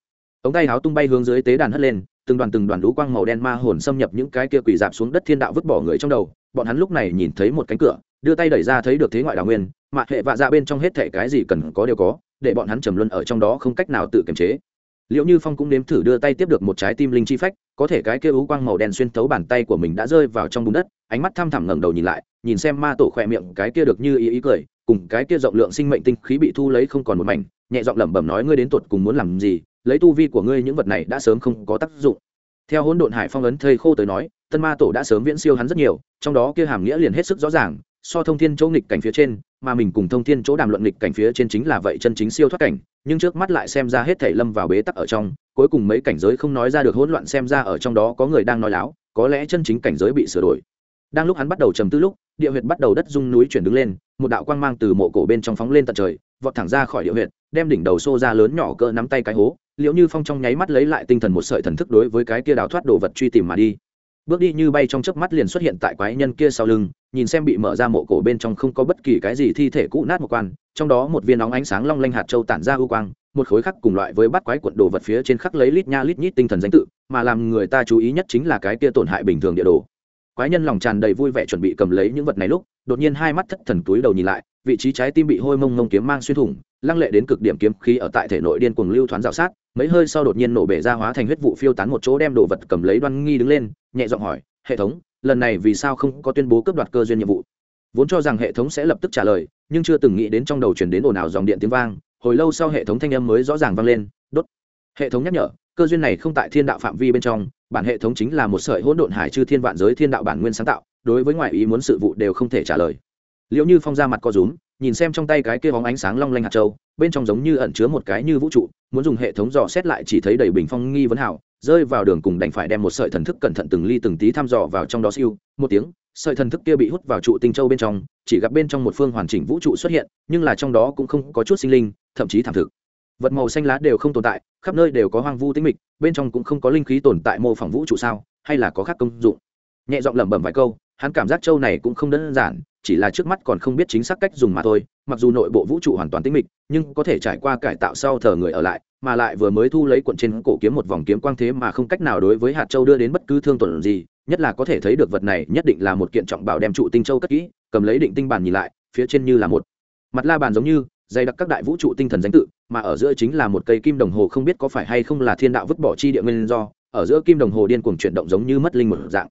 Ống tay háo tung bay hướng dưới tế đàn hất lên, từng đoàn từng đoàn lũ quang màu đen ma hồn xâm nhập những cái kia quỷ dạp xuống đất thiên đạo vứt bỏ người trong đầu, bọn hắn lúc này nhìn thấy một cánh cửa, đưa tay đẩy ra thấy được thế ngoại đào nguyên, mạ hệ vạ dạ bên trong hết thể cái gì cần có đều có, để bọn hắn trầm luân ở trong đó không cách nào tự kiềm chế liệu như phong cũng nếm thử đưa tay tiếp được một trái tim linh chi phách, có thể cái kia ú quang màu đen xuyên thấu bàn tay của mình đã rơi vào trong bùn đất, ánh mắt thăm thẳm ngẩng đầu nhìn lại, nhìn xem ma tổ khỏe miệng cái kia được như ý ý cười, cùng cái kia rộng lượng sinh mệnh tinh khí bị thu lấy không còn một mảnh, nhẹ giọng lẩm bẩm nói ngươi đến tuột cùng muốn làm gì, lấy tu vi của ngươi những vật này đã sớm không có tác dụng. Theo hỗn độn hải phong ấn thây khô tới nói, tân ma tổ đã sớm viễn siêu hắn rất nhiều, trong đó kia hàm nghĩa liền hết sức rõ ràng so thông thiên chỗ nghịch cảnh phía trên, mà mình cùng thông thiên chỗ đàm luận nghịch cảnh phía trên chính là vậy chân chính siêu thoát cảnh, nhưng trước mắt lại xem ra hết thể lâm vào bế tắc ở trong, cuối cùng mấy cảnh giới không nói ra được hỗn loạn xem ra ở trong đó có người đang nói láo, có lẽ chân chính cảnh giới bị sửa đổi. Đang lúc hắn bắt đầu trầm tư lúc, địa huyệt bắt đầu đất rung núi chuyển đứng lên, một đạo quang mang từ mộ cổ bên trong phóng lên tận trời, vọt thẳng ra khỏi địa huyệt, đem đỉnh đầu xô ra lớn nhỏ cỡ nắm tay cái hố liệu như phong trong nháy mắt lấy lại tinh thần một sợi thần thức đối với cái kia đào thoát đồ vật truy tìm mà đi. Bước đi như bay trong chớp mắt liền xuất hiện tại quái nhân kia sau lưng nhìn xem bị mở ra mộ cổ bên trong không có bất kỳ cái gì thi thể cũ nát một quan, trong đó một viên nóng ánh sáng long lanh hạt châu tản ra ưu quang, một khối khắc cùng loại với bắt quái quận đồ vật phía trên khắc lấy lít nha lít nhít tinh thần danh tự, mà làm người ta chú ý nhất chính là cái kia tổn hại bình thường địa đồ. Quái nhân lòng tràn đầy vui vẻ chuẩn bị cầm lấy những vật này lúc, đột nhiên hai mắt thất thần túi đầu nhìn lại, vị trí trái tim bị hôi mông mông kiếm mang xuyên thủng, lăng lệ đến cực điểm kiếm khí ở tại thể nội điên cuồng lưu thoáng dạo sát, mấy hơi sau đột nhiên nổ bể ra hóa thành huyết vụ phiêu tán một chỗ đem đồ vật cầm lấy đoan nghi đứng lên, nhẹ giọng hỏi, hệ thống lần này vì sao không có tuyên bố cướp đoạt cơ duyên nhiệm vụ? Vốn cho rằng hệ thống sẽ lập tức trả lời, nhưng chưa từng nghĩ đến trong đầu chuyển đến ồn ào dòng điện tiếng vang, hồi lâu sau hệ thống thanh âm mới rõ ràng vang lên, đốt. Hệ thống nhắc nhở, cơ duyên này không tại thiên đạo phạm vi bên trong, bản hệ thống chính là một sợi hỗn độn hải chư thiên vạn giới thiên đạo bản nguyên sáng tạo, đối với ngoại ý muốn sự vụ đều không thể trả lời. Liệu như phong ra mặt co rúm nhìn xem trong tay cái kia bóng ánh sáng long lanh hạt châu, bên trong giống như ẩn chứa một cái như vũ trụ, muốn dùng hệ thống dò xét lại chỉ thấy đầy bình phong nghi vấn hảo, rơi vào đường cùng đành phải đem một sợi thần thức cẩn thận từng ly từng tí thăm dò vào trong đó siêu, một tiếng, sợi thần thức kia bị hút vào trụ tinh châu bên trong, chỉ gặp bên trong một phương hoàn chỉnh vũ trụ xuất hiện, nhưng là trong đó cũng không có chút sinh linh, thậm chí thảm thực. Vật màu xanh lá đều không tồn tại, khắp nơi đều có hoang vu tĩnh mịch, bên trong cũng không có linh khí tồn tại mô phỏng vũ trụ sao, hay là có khác công dụng? Nhẹ giọng lẩm bẩm vài câu, hắn cảm giác châu này cũng không đơn giản chỉ là trước mắt còn không biết chính xác cách dùng mà thôi, mặc dù nội bộ vũ trụ hoàn toàn tĩnh mịch, nhưng có thể trải qua cải tạo sau thờ người ở lại, mà lại vừa mới thu lấy cuộn trên cổ kiếm một vòng kiếm quang thế mà không cách nào đối với hạt châu đưa đến bất cứ thương tổn gì, nhất là có thể thấy được vật này nhất định là một kiện trọng bảo đem trụ tinh châu cất kỹ, cầm lấy định tinh bàn nhìn lại, phía trên như là một mặt la bàn giống như, dày đặc các đại vũ trụ tinh thần danh tự, mà ở giữa chính là một cây kim đồng hồ không biết có phải hay không là thiên đạo vứt bỏ chi địa nguyên do, ở giữa kim đồng hồ điên cuồng chuyển động giống như mất linh một dạng.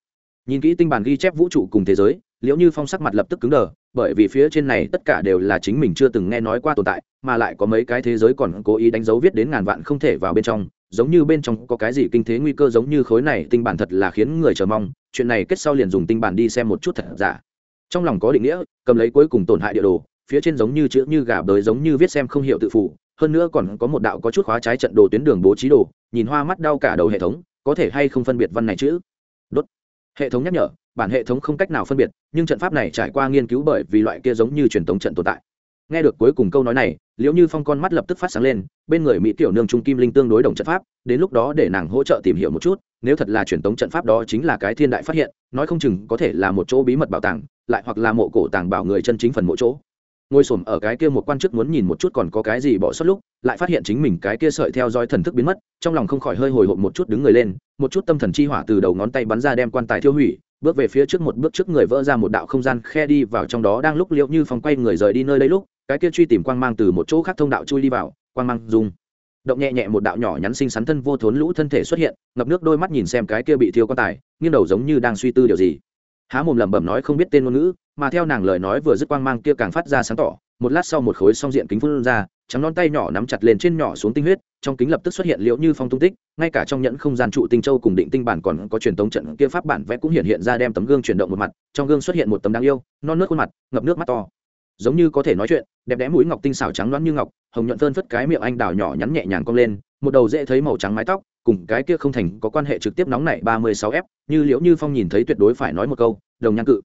Nhìn kỹ tinh bản ghi chép vũ trụ cùng thế giới liễu như phong sắc mặt lập tức cứng đờ, bởi vì phía trên này tất cả đều là chính mình chưa từng nghe nói qua tồn tại, mà lại có mấy cái thế giới còn cố ý đánh dấu viết đến ngàn vạn không thể vào bên trong, giống như bên trong có cái gì kinh thế nguy cơ giống như khối này tinh bản thật là khiến người chờ mong, chuyện này kết sau liền dùng tinh bản đi xem một chút thật giả. Trong lòng có định nghĩa, cầm lấy cuối cùng tổn hại địa đồ, phía trên giống như chữ như gà bới giống như viết xem không hiểu tự phụ, hơn nữa còn có một đạo có chút khóa trái trận đồ tuyến đường bố trí đồ, nhìn hoa mắt đau cả đầu hệ thống, có thể hay không phân biệt văn này chữ? Đốt. Hệ thống nhắc nhở bản hệ thống không cách nào phân biệt, nhưng trận pháp này trải qua nghiên cứu bởi vì loại kia giống như truyền thống trận tồn tại. Nghe được cuối cùng câu nói này, liễu như phong con mắt lập tức phát sáng lên, bên người mỹ tiểu nương trung kim linh tương đối đồng trận pháp, đến lúc đó để nàng hỗ trợ tìm hiểu một chút, nếu thật là truyền thống trận pháp đó chính là cái thiên đại phát hiện, nói không chừng có thể là một chỗ bí mật bảo tàng, lại hoặc là mộ cổ tàng bảo người chân chính phần mộ chỗ. Ngồi s ở cái kia một quan chức muốn nhìn một chút còn có cái gì bỏ sót lúc, lại phát hiện chính mình cái kia sợi theo dõi thần thức biến mất, trong lòng không khỏi hơi hồi hộp một chút đứng người lên, một chút tâm thần chi hỏa từ đầu ngón tay bắn ra đem quan tài thiêu hủy bước về phía trước một bước trước người vỡ ra một đạo không gian khe đi vào trong đó đang lúc liệu như phong quay người rời đi nơi lấy lúc, cái kia truy tìm quang mang từ một chỗ khác thông đạo chui đi vào, quang mang dùng động nhẹ nhẹ một đạo nhỏ nhắn xinh xắn thân vô thốn lũ thân thể xuất hiện, ngập nước đôi mắt nhìn xem cái kia bị thiêu quan tài, nghiêng đầu giống như đang suy tư điều gì. Há mồm lẩm bẩm nói không biết tên ngôn ngữ, mà theo nàng lời nói vừa dứt quang mang kia càng phát ra sáng tỏ, một lát sau một khối song diện kính phun ra trắng non tay nhỏ nắm chặt lên trên nhỏ xuống tinh huyết, trong kính lập tức xuất hiện liễu như phong tung tích, ngay cả trong nhẫn không gian trụ tinh châu cùng định tinh bản còn có truyền tống trận kia pháp bản vẽ cũng hiện hiện ra đem tấm gương chuyển động một mặt, trong gương xuất hiện một tấm đáng yêu, non nước khuôn mặt, ngập nước mắt to. Giống như có thể nói chuyện, đẹp đẽ mũi ngọc tinh xảo trắng loáng như ngọc, hồng nhuận phơn phất cái miệng anh đào nhỏ nhắn nhẹ nhàng cong lên, một đầu dễ thấy màu trắng mái tóc, cùng cái kia không thành có quan hệ trực tiếp nóng nảy ba mươi sáu f, như liễu như phong nhìn thấy tuyệt đối phải nói một câu, đồng nhan cự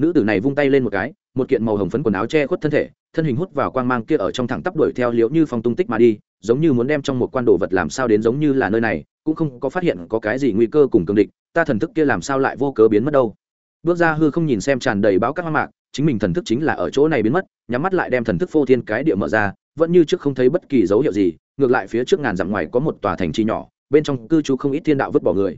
nữ tử này vung tay lên một cái, một kiện màu hồng phấn quần áo che khuất thân thể, thân hình hút vào quang mang kia ở trong thẳng tắp đuổi theo liễu như phong tung tích mà đi, giống như muốn đem trong một quan đồ vật làm sao đến giống như là nơi này, cũng không có phát hiện có cái gì nguy cơ cùng cường địch, ta thần thức kia làm sao lại vô cớ biến mất đâu. Bước ra hư không nhìn xem tràn đầy báo các hoang mạc, chính mình thần thức chính là ở chỗ này biến mất, nhắm mắt lại đem thần thức phô thiên cái địa mở ra, vẫn như trước không thấy bất kỳ dấu hiệu gì, ngược lại phía trước ngàn dặm ngoài có một tòa thành trì nhỏ, bên trong cư trú không ít thiên đạo vứt bỏ người.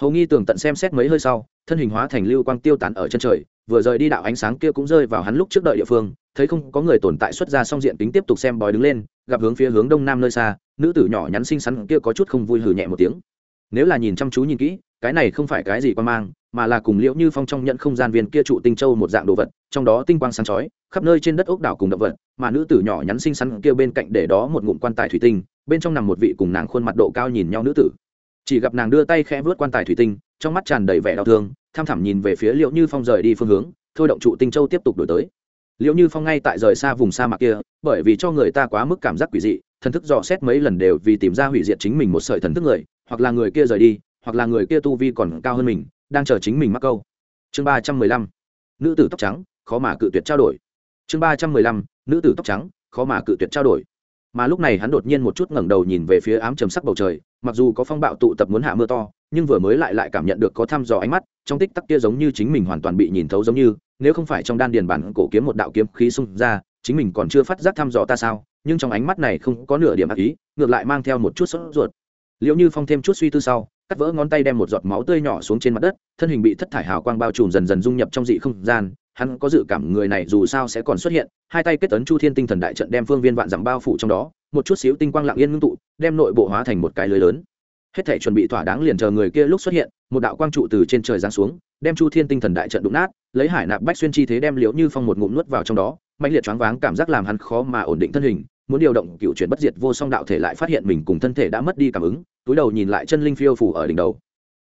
Hầu nghi tường tận xem xét mấy hơi sau, thân hình hóa thành lưu quang tiêu tán ở chân trời vừa rời đi đạo ánh sáng kia cũng rơi vào hắn lúc trước đợi địa phương, thấy không có người tồn tại xuất ra song diện tính tiếp tục xem bói đứng lên, gặp hướng phía hướng đông nam nơi xa, nữ tử nhỏ nhắn xinh xắn kia có chút không vui hừ nhẹ một tiếng. Nếu là nhìn chăm chú nhìn kỹ, cái này không phải cái gì quan mang, mà là cùng liễu như phong trong nhận không gian viên kia trụ tinh châu một dạng đồ vật, trong đó tinh quang sáng chói, khắp nơi trên đất ốc đảo cùng động vật, mà nữ tử nhỏ nhắn xinh xắn kia bên cạnh để đó một ngụm quan tài thủy tinh, bên trong nằm một vị cùng nàng khuôn mặt độ cao nhìn nhau nữ tử. Chỉ gặp nàng đưa tay khẽ vớt quan tài thủy tinh, trong mắt tràn đầy vẻ đau thương tham thẳm nhìn về phía liệu như phong rời đi phương hướng, thôi động trụ tinh châu tiếp tục đổi tới. Liệu như phong ngay tại rời xa vùng sa mạc kia, bởi vì cho người ta quá mức cảm giác quỷ dị, thần thức dò xét mấy lần đều vì tìm ra hủy diệt chính mình một sợi thần thức người, hoặc là người kia rời đi, hoặc là người kia tu vi còn cao hơn mình, đang chờ chính mình mắc câu. Chương ba trăm mười lăm, nữ tử tóc trắng, khó mà cự tuyệt trao đổi. Chương ba trăm mười lăm, nữ tử tóc trắng, khó mà cự tuyệt trao đổi mà lúc này hắn đột nhiên một chút ngẩng đầu nhìn về phía ám trầm sắc bầu trời, mặc dù có phong bạo tụ tập muốn hạ mưa to, nhưng vừa mới lại lại cảm nhận được có thăm dò ánh mắt, trong tích tắc kia giống như chính mình hoàn toàn bị nhìn thấu giống như, nếu không phải trong đan điền bản cổ kiếm một đạo kiếm khí xung ra, chính mình còn chưa phát giác thăm dò ta sao, nhưng trong ánh mắt này không có nửa điểm ác ý, ngược lại mang theo một chút sốt ruột. Liệu như phong thêm chút suy tư sau, cắt vỡ ngón tay đem một giọt máu tươi nhỏ xuống trên mặt đất, thân hình bị thất thải hào quang bao trùm dần dần dung nhập trong dị không gian hắn có dự cảm người này dù sao sẽ còn xuất hiện, hai tay kết tấn chu thiên tinh thần đại trận đem phương viên vạn dặm bao phủ trong đó, một chút xíu tinh quang lặng yên ngưng tụ, đem nội bộ hóa thành một cái lưới lớn. Hết thể chuẩn bị thỏa đáng liền chờ người kia lúc xuất hiện, một đạo quang trụ từ trên trời giáng xuống, đem chu thiên tinh thần đại trận đụng nát, lấy hải nạp bách xuyên chi thế đem liễu như phong một ngụm nuốt vào trong đó mạnh liệt choáng váng cảm giác làm hắn khó mà ổn định thân hình, muốn điều động cựu chuyển bất diệt vô song đạo thể lại phát hiện mình cùng thân thể đã mất đi cảm ứng, túi đầu nhìn lại chân linh phiêu phủ ở đỉnh đầu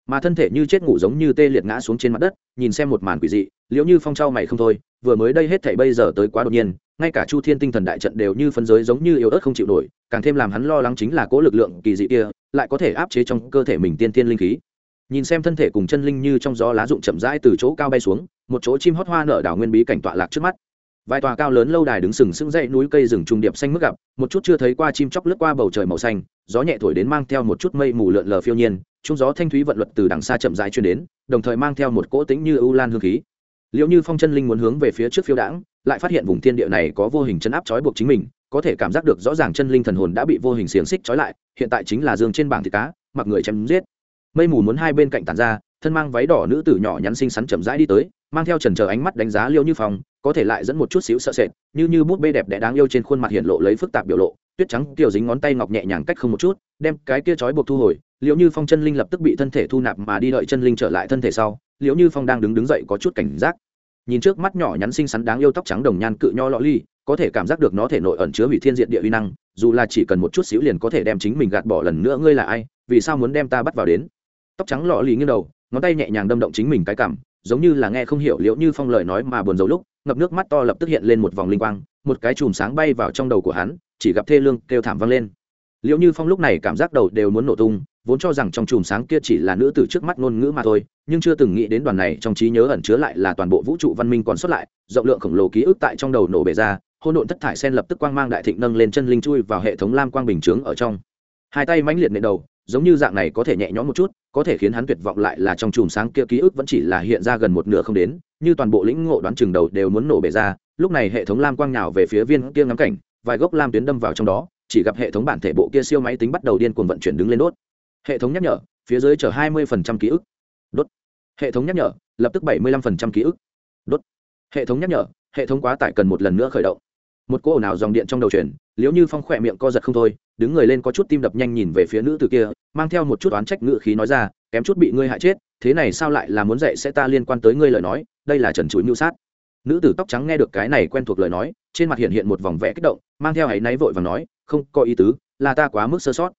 mà thân thể như chết ngủ giống như tê liệt ngã xuống trên mặt đất, nhìn xem một màn quỷ dị, liễu như phong trao mày không thôi, vừa mới đây hết thảy bây giờ tới quá đột nhiên, ngay cả chu thiên tinh thần đại trận đều như phân giới giống như yếu ớt không chịu nổi, càng thêm làm hắn lo lắng chính là cố lực lượng kỳ dị kia, lại có thể áp chế trong cơ thể mình tiên tiên linh khí. Nhìn xem thân thể cùng chân linh như trong gió lá rụng chậm rãi từ chỗ cao bay xuống, một chỗ chim hót hoa nở đảo nguyên bí cảnh tọa lạc trước mắt vài tòa cao lớn lâu đài đứng sừng sững dậy núi cây rừng trung điệp xanh mức gặp, một chút chưa thấy qua chim chóc lướt qua bầu trời màu xanh, gió nhẹ thổi đến mang theo một chút mây mù lượn lờ phiêu nhiên, trung gió thanh thúy vận luật từ đằng xa chậm rãi truyền đến, đồng thời mang theo một cỗ tính như ưu lan hương khí. Liệu như phong chân linh muốn hướng về phía trước phiêu đãng, lại phát hiện vùng thiên địa này có vô hình chân áp trói buộc chính mình, có thể cảm giác được rõ ràng chân linh thần hồn đã bị vô hình xiềng xích trói lại, hiện tại chính là dương trên bảng thịt cá, mặc người chém giết. Mây mù muốn hai bên cạnh tàn ra, thân mang váy đỏ nữ tử nhỏ nhắn xinh xắn chậm rãi đi tới, mang theo trần chờ ánh mắt đánh giá liêu như phong có thể lại dẫn một chút xíu sợ sệt, như như bút bê đẹp đẽ đáng yêu trên khuôn mặt hiện lộ lấy phức tạp biểu lộ, tuyết trắng kiểu dính ngón tay ngọc nhẹ nhàng cách không một chút, đem cái kia trói buộc thu hồi liệu như phong chân linh lập tức bị thân thể thu nạp mà đi đợi chân linh trở lại thân thể sau liệu như phong đang đứng đứng dậy có chút cảnh giác. Nhìn trước mắt nhỏ nhắn xinh xắn đáng yêu tóc trắng đồng nhan cự nho lọ ly, có thể cảm giác được nó thể nội ẩn chứa hủy thiên diện địa uy năng, dù là chỉ cần một chút xíu liền có thể đem chính mình gạt bỏ lần nữa, ngươi là ai? Vì sao muốn đem ta bắt vào đến? Tóc trắng lọ ly nghiêng đầu, ngón tay nhẹ nhàng đâm động chính mình cái cảm giống như là nghe không hiểu liệu như phong lời nói mà buồn rầu lúc, ngập nước mắt to lập tức hiện lên một vòng linh quang, một cái chùm sáng bay vào trong đầu của hắn, chỉ gặp thê lương kêu thảm vang lên. Liệu như phong lúc này cảm giác đầu đều muốn nổ tung, vốn cho rằng trong chùm sáng kia chỉ là nữ tử trước mắt ngôn ngữ mà thôi, nhưng chưa từng nghĩ đến đoàn này trong trí nhớ ẩn chứa lại là toàn bộ vũ trụ văn minh còn xuất lại, rộng lượng khổng lồ ký ức tại trong đầu nổ bể ra hôn độn thất thải sen lập tức quang mang đại thịnh nâng lên chân linh chui vào hệ thống lam quang bình chướng ở trong. Hai tay mãnh liệt nệ đầu giống như dạng này có thể nhẹ nhõm một chút, có thể khiến hắn tuyệt vọng lại là trong chùm sáng kia ký ức vẫn chỉ là hiện ra gần một nửa không đến, như toàn bộ lĩnh ngộ đoán chừng đầu đều muốn nổ bể ra, lúc này hệ thống lam quang nhào về phía viên kia ngắm cảnh, vài gốc lam tuyến đâm vào trong đó, chỉ gặp hệ thống bản thể bộ kia siêu máy tính bắt đầu điên cuồng vận chuyển đứng lên đốt. Hệ thống nhắc nhở, phía dưới chở hai mươi ký ức. Đốt. Hệ thống nhắc nhở, lập tức bảy mươi lăm ký ức. Đốt. Hệ thống nhắc nhở, hệ thống quá tải cần một lần nữa khởi động một cô ồn ào dòng điện trong đầu chuyển liếu như phong khỏe miệng co giật không thôi, đứng người lên có chút tim đập nhanh nhìn về phía nữ tử kia, mang theo một chút oán trách ngự khí nói ra, kém chút bị ngươi hại chết, thế này sao lại là muốn dạy sẽ ta liên quan tới ngươi lời nói, đây là trần chuỗi mưu sát. Nữ tử tóc trắng nghe được cái này quen thuộc lời nói, trên mặt hiện hiện một vòng vẽ kích động, mang theo hãy náy vội và nói, không có ý tứ, là ta quá mức sơ sót.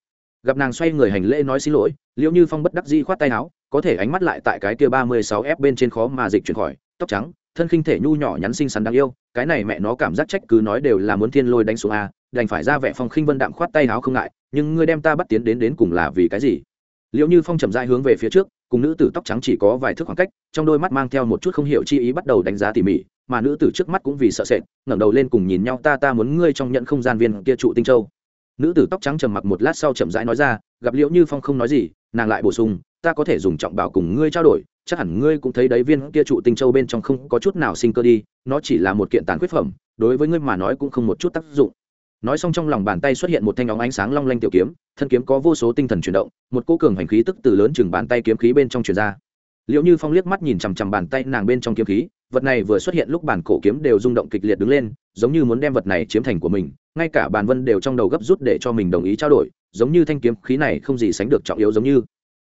Gặp nàng xoay người hành lễ nói xin lỗi liệu như phong bất đắc di khoát tay áo, có thể ánh mắt lại tại cái kia ba mươi sáu f bên trên khó mà dịch chuyển khỏi, tóc trắng thân khinh thể nhu nhỏ nhắn xinh xắn đáng yêu, cái này mẹ nó cảm giác trách cứ nói đều là muốn thiên lôi đánh xuống a, đành phải ra vẻ phong khinh vân đạm khoát tay áo không ngại, nhưng ngươi đem ta bắt tiến đến đến cùng là vì cái gì? Liệu như phong chậm dại hướng về phía trước, cùng nữ tử tóc trắng chỉ có vài thước khoảng cách, trong đôi mắt mang theo một chút không hiểu chi ý bắt đầu đánh giá tỉ mỉ, mà nữ tử trước mắt cũng vì sợ sệt, ngẩng đầu lên cùng nhìn nhau ta ta muốn ngươi trong nhận không gian viên kia trụ tinh châu. Nữ tử tóc trắng trầm mặc một lát sau chậm rãi nói ra, gặp liễu như phong không nói gì, nàng lại bổ sung, ta có thể dùng trọng bảo cùng ngươi trao đổi chắc hẳn ngươi cũng thấy đấy, viên kia trụ tinh châu bên trong không có chút nào sinh cơ đi, nó chỉ là một kiện tàn khuyết phẩm, đối với ngươi mà nói cũng không một chút tác dụng. Nói xong trong lòng bàn tay xuất hiện một thanh óng ánh sáng long lanh tiểu kiếm, thân kiếm có vô số tinh thần chuyển động, một cô cường hành khí tức từ lớn chừng bàn tay kiếm khí bên trong truyền ra. Liệu như phong liếc mắt nhìn chằm chằm bàn tay nàng bên trong kiếm khí, vật này vừa xuất hiện lúc bản cổ kiếm đều rung động kịch liệt đứng lên, giống như muốn đem vật này chiếm thành của mình, ngay cả bàn vân đều trong đầu gấp rút để cho mình đồng ý trao đổi, giống như thanh kiếm khí này không gì sánh được trọng yếu giống như.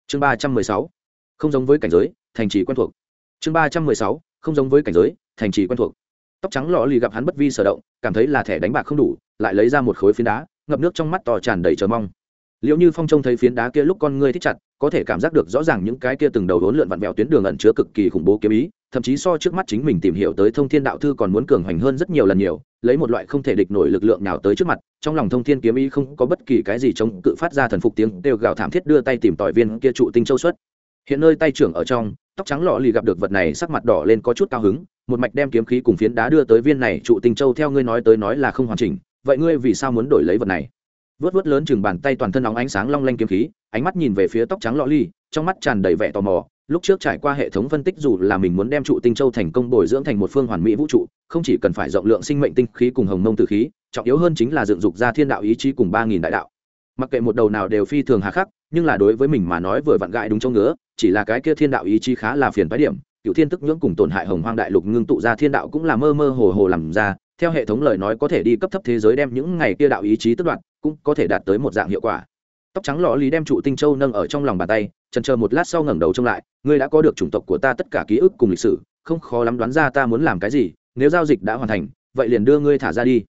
Chương ba trăm mười sáu, không giống với cảnh giới thành trì quen thuộc. Chương ba trăm mười sáu, không giống với cảnh giới, thành trì quen thuộc. Tóc trắng lò lì gặp hắn bất vi sở động, cảm thấy là thẻ đánh bạc không đủ, lại lấy ra một khối phiến đá, ngập nước trong mắt to tràn đầy chờ mong. Liệu như phong trông thấy phiến đá kia lúc con ngươi thích chặt, có thể cảm giác được rõ ràng những cái kia từng đầu đốn lượn vặn vẹo tuyến đường ẩn chứa cực kỳ khủng bố kiếm ý, thậm chí so trước mắt chính mình tìm hiểu tới thông thiên đạo thư còn muốn cường hoành hơn rất nhiều lần nhiều, lấy một loại không thể địch nổi lực lượng nào tới trước mặt, trong lòng thông thiên kiếm ý không có bất kỳ cái gì chống cự phát ra thần phục tiếng đều gào thảm thiết đưa tay tìm tỏi viên kia trụ tinh châu xuất hiện nơi tay trưởng ở trong, tóc trắng lọ lì gặp được vật này sắc mặt đỏ lên có chút cao hứng, một mạch đem kiếm khí cùng phiến đá đưa tới viên này, trụ tinh châu theo ngươi nói tới nói là không hoàn chỉnh, vậy ngươi vì sao muốn đổi lấy vật này? Vớt vớt lớn chừng bàn tay toàn thân nóng ánh sáng long lanh kiếm khí, ánh mắt nhìn về phía tóc trắng lọ ly trong mắt tràn đầy vẻ tò mò, lúc trước trải qua hệ thống phân tích dù là mình muốn đem trụ tinh châu thành công bồi dưỡng thành một phương hoàn mỹ vũ trụ, không chỉ cần phải rộng lượng sinh mệnh tinh khí cùng hồng mông tử khí, trọng yếu hơn chính là dựng dục ra thiên đạo ý chí cùng ba nghìn đại đạo mặc kệ một đầu nào đều phi thường hà khắc, nhưng là đối với mình mà nói vừa vặn gãi đúng chỗ ngứa, chỉ là cái kia thiên đạo ý chí khá là phiền phái điểm. Cựu thiên tức nhưỡng cùng tổn hại hồng hoang đại lục ngưng tụ ra thiên đạo cũng là mơ mơ hồ hồ làm ra, theo hệ thống lời nói có thể đi cấp thấp thế giới đem những ngày kia đạo ý chí tức đoạn cũng có thể đạt tới một dạng hiệu quả. Tóc trắng lò lý đem trụ tinh châu nâng ở trong lòng bàn tay trần chờ một lát sau ngẩng đầu trông lại, ngươi đã có được chủng tộc của ta tất cả ký ức cùng lịch sử, không khó lắm đoán ra ta muốn làm cái gì, nếu giao dịch đã hoàn thành, vậy liền đưa ngươi thả ra đi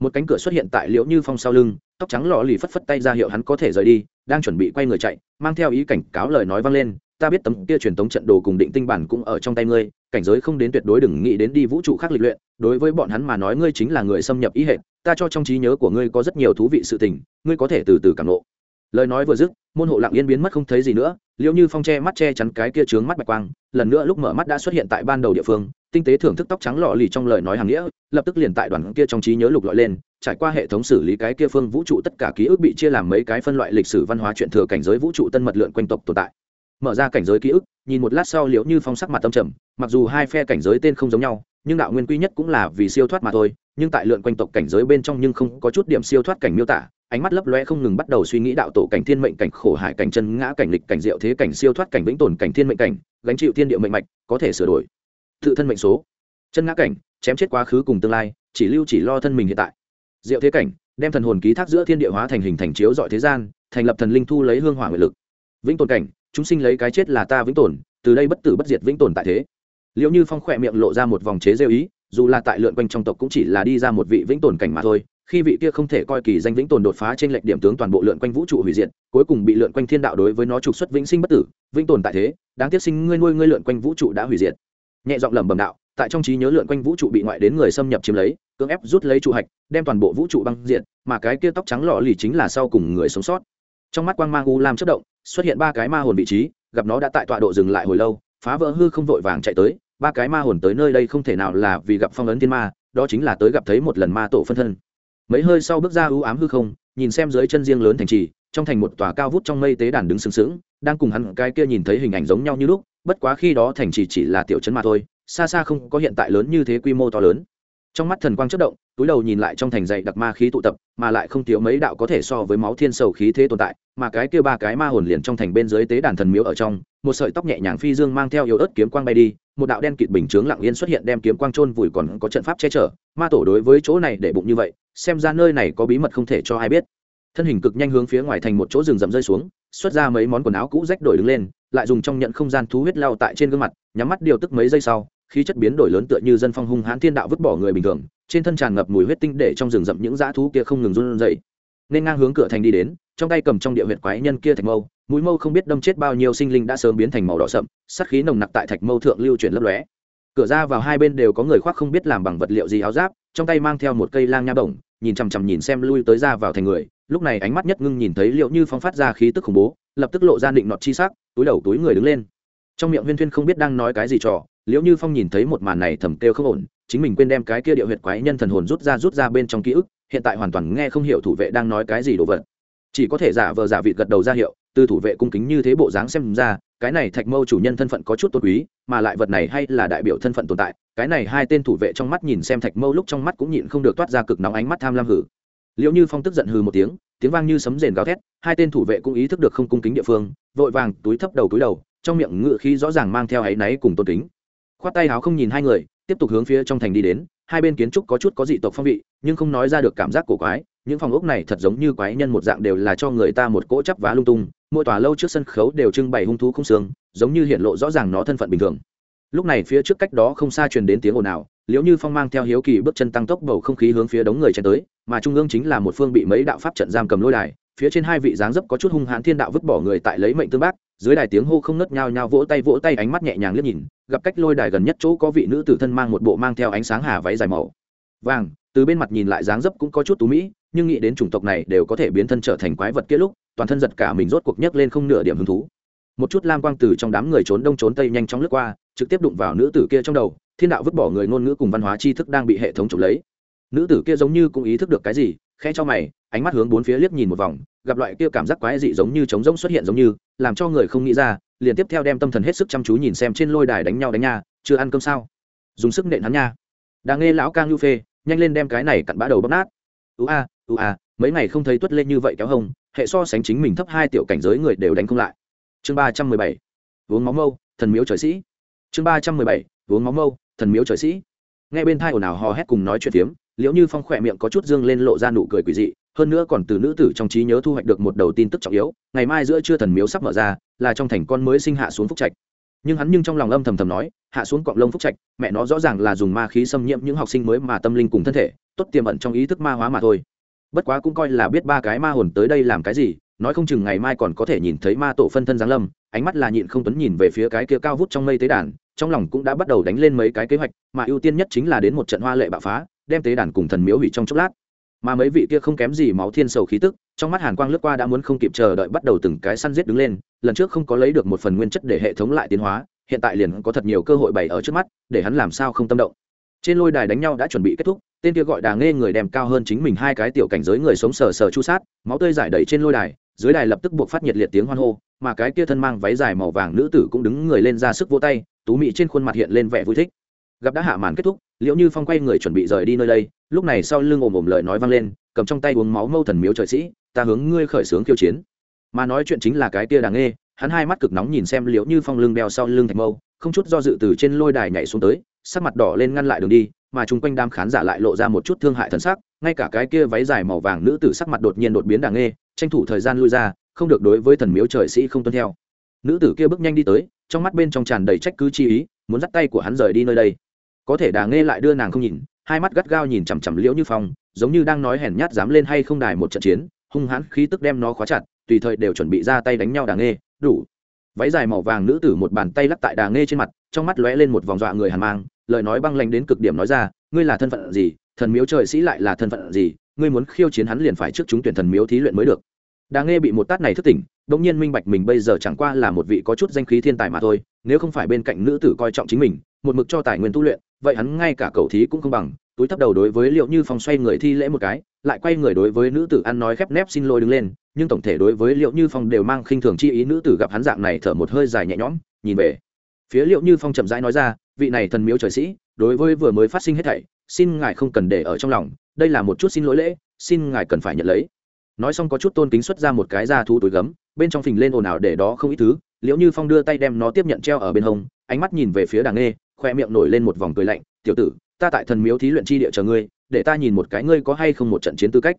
một cánh cửa xuất hiện tại liễu như phong sau lưng, tóc trắng lò lì phất phất tay ra hiệu hắn có thể rời đi, đang chuẩn bị quay người chạy, mang theo ý cảnh cáo lời nói vang lên, ta biết tấm kia truyền tống trận đồ cùng định tinh bản cũng ở trong tay ngươi, cảnh giới không đến tuyệt đối đừng nghĩ đến đi vũ trụ khác lịch luyện, đối với bọn hắn mà nói ngươi chính là người xâm nhập ý hệ, ta cho trong trí nhớ của ngươi có rất nhiều thú vị sự tình, ngươi có thể từ từ cảm lộ lời nói vừa dứt, môn hộ lặng yên biến mất không thấy gì nữa liệu như phong che mắt che chắn cái kia trướng mắt bạch quang, lần nữa lúc mở mắt đã xuất hiện tại ban đầu địa phương, tinh tế thưởng thức tóc trắng lọ lì trong lời nói hàng nghĩa, lập tức liền tại đoàn kia trong trí nhớ lục lọi lên, trải qua hệ thống xử lý cái kia phương vũ trụ tất cả ký ức bị chia làm mấy cái phân loại lịch sử văn hóa chuyện thừa cảnh giới vũ trụ tân mật lượn quanh tộc tồn tại. Mở ra cảnh giới ký ức, nhìn một lát sau liệu như phong sắc mặt tâm trầm, mặc dù hai phe cảnh giới tên không giống nhau, nhưng đạo nguyên quy nhất cũng là vì siêu thoát mà thôi, nhưng tại lượn quanh tộc cảnh giới bên trong nhưng không có chút điểm siêu thoát cảnh miêu tả ánh mắt lấp loe không ngừng bắt đầu suy nghĩ đạo tổ cảnh thiên mệnh cảnh, khổ hải cảnh, chân ngã cảnh, lịch cảnh, diệu thế cảnh, siêu thoát cảnh, vĩnh tồn cảnh, thiên mệnh cảnh, gánh chịu thiên địa mệnh mạch, có thể sửa đổi. Tự thân mệnh số. Chân ngã cảnh, chém chết quá khứ cùng tương lai, chỉ lưu chỉ lo thân mình hiện tại. Diệu thế cảnh, đem thần hồn ký thác giữa thiên địa hóa thành hình thành chiếu dọi thế gian, thành lập thần linh thu lấy hương hỏa nguyện lực. Vĩnh tồn cảnh, chúng sinh lấy cái chết là ta vĩnh tồn, từ đây bất tử bất diệt vĩnh tồn tại thế. Liệu như phong khỏe miệng lộ ra một vòng chế rêu ý, dù là tại lượn quanh trong tộc cũng chỉ là đi ra một vị vĩnh tồn cảnh mà thôi khi vị kia không thể coi kỳ danh vĩnh tồn đột phá trên lệch điểm tướng toàn bộ lượn quanh vũ trụ hủy diệt, cuối cùng bị lượn quanh thiên đạo đối với nó trục xuất vĩnh sinh bất tử, vĩnh tồn tại thế, đáng tiếc sinh ngươi nuôi ngươi lượn quanh vũ trụ đã hủy diệt. Nhẹ giọng lẩm bẩm đạo, tại trong trí nhớ lượn quanh vũ trụ bị ngoại đến người xâm nhập chiếm lấy, cưỡng ép rút lấy trụ hạch, đem toàn bộ vũ trụ băng diện mà cái kia tóc trắng lọ lì chính là sau cùng người sống sót. Trong mắt quang mang u lam chất động, xuất hiện ba cái ma hồn vị trí, gặp nó đã tại tọa độ dừng lại hồi lâu, phá vỡ hư không vội vàng chạy tới, ba cái ma hồn tới nơi đây không thể nào là vì gặp phong ấn thiên ma, đó chính là tới gặp thấy một lần ma tổ phân thân mấy hơi sau bước ra ưu ám hư không, nhìn xem dưới chân riêng lớn thành trì, trong thành một tòa cao vút trong mây tế đàn đứng sừng sững, đang cùng hắn cái kia nhìn thấy hình ảnh giống nhau như lúc, bất quá khi đó thành trì chỉ là tiểu trấn mà thôi, xa xa không có hiện tại lớn như thế quy mô to lớn. Trong mắt thần quang chất động, túi đầu nhìn lại trong thành dạy đặc ma khí tụ tập, mà lại không thiếu mấy đạo có thể so với máu thiên sầu khí thế tồn tại, mà cái kia ba cái ma hồn liền trong thành bên dưới tế đàn thần miếu ở trong một sợi tóc nhẹ nhàng phi dương mang theo yếu ớt kiếm quang bay đi, một đạo đen kịt bình chướng lặng yên xuất hiện đem kiếm quang trôn vùi còn có trận pháp che chở. Ma tổ đối với chỗ này để bụng như vậy, xem ra nơi này có bí mật không thể cho ai biết. Thân hình cực nhanh hướng phía ngoài thành một chỗ rừng rậm rơi xuống, xuất ra mấy món quần áo cũ rách đổi đứng lên, lại dùng trong nhận không gian thú huyết lao tại trên gương mặt, nhắm mắt điều tức mấy giây sau, khí chất biến đổi lớn tựa như dân phong hung hãn thiên đạo vứt bỏ người bình thường, trên thân tràn ngập mùi huyết tinh để trong rừng rậm những dã thú kia không ngừng run rẩy. Nên ngang hướng cửa thành đi đến trong tay cầm trong địa huyệt quái nhân kia thạch mâu, mũi mâu không biết đâm chết bao nhiêu sinh linh đã sớm biến thành màu đỏ sậm, sát khí nồng nặc tại thạch mâu thượng lưu chuyển lấp lóe. Cửa ra vào hai bên đều có người khoác không biết làm bằng vật liệu gì áo giáp, trong tay mang theo một cây lang nha bổng, nhìn chằm chằm nhìn xem lui tới ra vào thành người, lúc này ánh mắt nhất ngưng nhìn thấy liệu như phong phát ra khí tức khủng bố, lập tức lộ ra định nọt chi sắc, túi đầu túi người đứng lên. Trong miệng huyên thuyên không biết đang nói cái gì trò, liệu như phong nhìn thấy một màn này thầm kêu không ổn, chính mình quên đem cái kia điệu huyệt quái nhân thần hồn rút ra rút ra bên trong ký ức, hiện tại hoàn toàn nghe không hiểu thủ vệ đang nói cái gì đồ vật chỉ có thể giả vờ giả vịt gật đầu ra hiệu, từ thủ vệ cung kính như thế bộ dáng xem ra, cái này thạch mâu chủ nhân thân phận có chút tôn quý, mà lại vật này hay là đại biểu thân phận tồn tại, cái này hai tên thủ vệ trong mắt nhìn xem thạch mâu lúc trong mắt cũng nhịn không được toát ra cực nóng ánh mắt tham lam hử. Liệu như phong tức giận hừ một tiếng tiếng vang như sấm rền gào thét, hai tên thủ vệ cũng ý thức được không cung kính địa phương, vội vàng túi thấp đầu túi đầu, trong miệng ngự khí rõ ràng mang theo áy náy cùng tôn kính. Khoát tay áo không nhìn hai người, tiếp tục hướng phía trong thành đi đến, hai bên kiến trúc có chút có dị tộc phong vị, nhưng không nói ra được cảm giác cổ quái những phòng ốc này thật giống như quái nhân một dạng đều là cho người ta một cỗ chắp vá lung tung, mỗi tòa lâu trước sân khấu đều trưng bày hung thú không xương, giống như hiện lộ rõ ràng nó thân phận bình thường. Lúc này phía trước cách đó không xa truyền đến tiếng ồn ào, liễu như phong mang theo hiếu kỳ bước chân tăng tốc bầu không khí hướng phía đống người chen tới, mà trung ương chính là một phương bị mấy đạo pháp trận giam cầm lôi đài, phía trên hai vị dáng dấp có chút hung hãn thiên đạo vứt bỏ người tại lấy mệnh tương bác, dưới đài tiếng hô không nứt nhao nhao vỗ tay vỗ tay ánh mắt nhẹ nhàng liếc nhìn, gặp cách lôi đài gần nhất chỗ có vị nữ tử thân mang một bộ mang theo ánh sáng hà váy dài màu vàng, từ bên mặt nhìn lại dáng dấp cũng có chút tú mỹ nhưng nghĩ đến chủng tộc này đều có thể biến thân trở thành quái vật kia lúc, toàn thân giật cả mình rốt cuộc nhấc lên không nửa điểm hứng thú. Một chút lam quang từ trong đám người trốn đông trốn tây nhanh chóng lướt qua, trực tiếp đụng vào nữ tử kia trong đầu, thiên đạo vứt bỏ người ngôn ngữ cùng văn hóa tri thức đang bị hệ thống trộm lấy. Nữ tử kia giống như cũng ý thức được cái gì khe cho mày, ánh mắt hướng bốn phía liếc nhìn một vòng, gặp loại kia cảm giác quái dị giống như trống rỗng xuất hiện giống như, làm cho người không nghĩ ra, liền tiếp theo đem tâm thần hết sức chăm chú nhìn xem trên lôi đài đánh nhau đánh nha, chưa ăn cơm sao? Dùng sức nện hắn nha. Đang nghe lão ca ngưu phê, nhanh lên đem cái này cặn bã đầu bóp nát. Ưu a ưu à mấy ngày không thấy tuất lên như vậy kéo hông, hệ so sánh chính mình thấp hai tiểu cảnh giới người đều đánh không lại. Chương ba trăm mười bảy, uống máu mâu, thần miếu trời sĩ. Chương ba trăm mười bảy, uống máu mâu, thần miếu trời sĩ. Nghe bên thai ồn ào hò hét cùng nói chuyện tiếm liễu như phong khỏe miệng có chút dương lên lộ ra nụ cười quỷ dị, hơn nữa còn từ nữ tử trong trí nhớ thu hoạch được một đầu tin tức trọng yếu, ngày mai giữa trưa thần miếu sắp mở ra, là trong thành con mới sinh hạ xuống phúc trạch. Nhưng hắn nhưng trong lòng âm thầm thầm nói, hạ xuống cọng lông phúc trạch, mẹ nó rõ ràng là dùng ma khí xâm nhiễm những học sinh mới mà tâm linh cùng thân thể, tốt tiềm ẩn trong ý thức ma hóa mà thôi bất quá cũng coi là biết ba cái ma hồn tới đây làm cái gì, nói không chừng ngày mai còn có thể nhìn thấy ma tổ phân thân giáng lâm, ánh mắt là nhịn không tuấn nhìn về phía cái kia cao vút trong mây tế đàn, trong lòng cũng đã bắt đầu đánh lên mấy cái kế hoạch, mà ưu tiên nhất chính là đến một trận hoa lệ bạo phá, đem tế đàn cùng thần miếu hủy trong chốc lát. Mà mấy vị kia không kém gì máu thiên sầu khí tức, trong mắt hàn quang lướt qua đã muốn không kịp chờ đợi bắt đầu từng cái săn giết đứng lên, lần trước không có lấy được một phần nguyên chất để hệ thống lại tiến hóa, hiện tại liền có thật nhiều cơ hội bày ở trước mắt, để hắn làm sao không tâm động trên lôi đài đánh nhau đã chuẩn bị kết thúc, tên kia gọi đà nghe người đem cao hơn chính mình hai cái tiểu cảnh giới người sống sờ sờ chu sát, máu tươi giải đầy trên lôi đài, dưới đài lập tức buộc phát nhiệt liệt tiếng hoan hô, mà cái kia thân mang váy dài màu vàng nữ tử cũng đứng người lên ra sức vỗ tay, tú mị trên khuôn mặt hiện lên vẻ vui thích. Gặp đã hạ màn kết thúc liệu như phong quay người chuẩn bị rời đi nơi đây, lúc này sau lưng ồm ồm lời nói vang lên, cầm trong tay uống máu mâu thần miếu trời sĩ, ta hướng ngươi khởi xướng khiêu chiến. Mà nói chuyện chính là cái kia đàng nghe, hắn hai mắt cực nóng nhìn xem liệu như phong lưng đeo sau lưng thạch mâu, không chút do dự từ trên lôi đài nhảy xuống tới sắc mặt đỏ lên ngăn lại đường đi, mà chung quanh đám khán giả lại lộ ra một chút thương hại thần sắc, ngay cả cái kia váy dài màu vàng nữ tử sắc mặt đột nhiên đột biến đàng nghe tranh thủ thời gian lui ra, không được đối với thần miếu trời sĩ không tuân theo. Nữ tử kia bước nhanh đi tới, trong mắt bên trong tràn đầy trách cứ chi ý, muốn dắt tay của hắn rời đi nơi đây. Có thể đà nghe lại đưa nàng không nhìn, hai mắt gắt gao nhìn chằm chằm liễu như phong, giống như đang nói hèn nhát dám lên hay không đài một trận chiến, hung hãn khí tức đem nó khóa chặt, tùy thời đều chuẩn bị ra tay đánh nhau đà nghe đủ. Váy dài màu vàng nữ tử một bàn tay lắc tại đà nghe trên mặt, trong mắt lóe lên một vòng dọa người hàn mang lời nói băng lanh đến cực điểm nói ra, ngươi là thân phận gì? Thần miếu trời sĩ lại là thân phận gì? Ngươi muốn khiêu chiến hắn liền phải trước chúng tuyển thần miếu thí luyện mới được. Đà nghe bị một tát này thức tỉnh bỗng nhiên minh bạch mình bây giờ chẳng qua là một vị có chút danh khí thiên tài mà thôi, nếu không phải bên cạnh nữ tử coi trọng chính mình, một mực cho tài nguyên tu luyện, vậy hắn ngay cả cầu thí cũng không bằng, túi thấp đầu đối với liệu như phong xoay người thi lễ một cái, lại quay người đối với nữ tử ăn nói khép nép xin lỗi đứng lên, nhưng tổng thể đối với liệu như phong đều mang khinh thường chi ý nữ tử gặp hắn dạng này thở một hơi dài nhẹ nhõm, nhìn về phía liệu như phong chậm rãi nói ra, vị này thần miếu trời sĩ, đối với vừa mới phát sinh hết thảy, xin ngài không cần để ở trong lòng, đây là một chút xin lỗi lễ, xin ngài cần phải nhận lấy. Nói xong có chút tôn kính xuất ra một cái da thú túi gấm, bên trong phình lên ồn ào để đó không ít thứ, liệu như phong đưa tay đem nó tiếp nhận treo ở bên hông, ánh mắt nhìn về phía đàng nghê, khoe miệng nổi lên một vòng cười lạnh, tiểu tử, ta tại thần miếu thí luyện chi địa chờ ngươi, để ta nhìn một cái ngươi có hay không một trận chiến tư cách.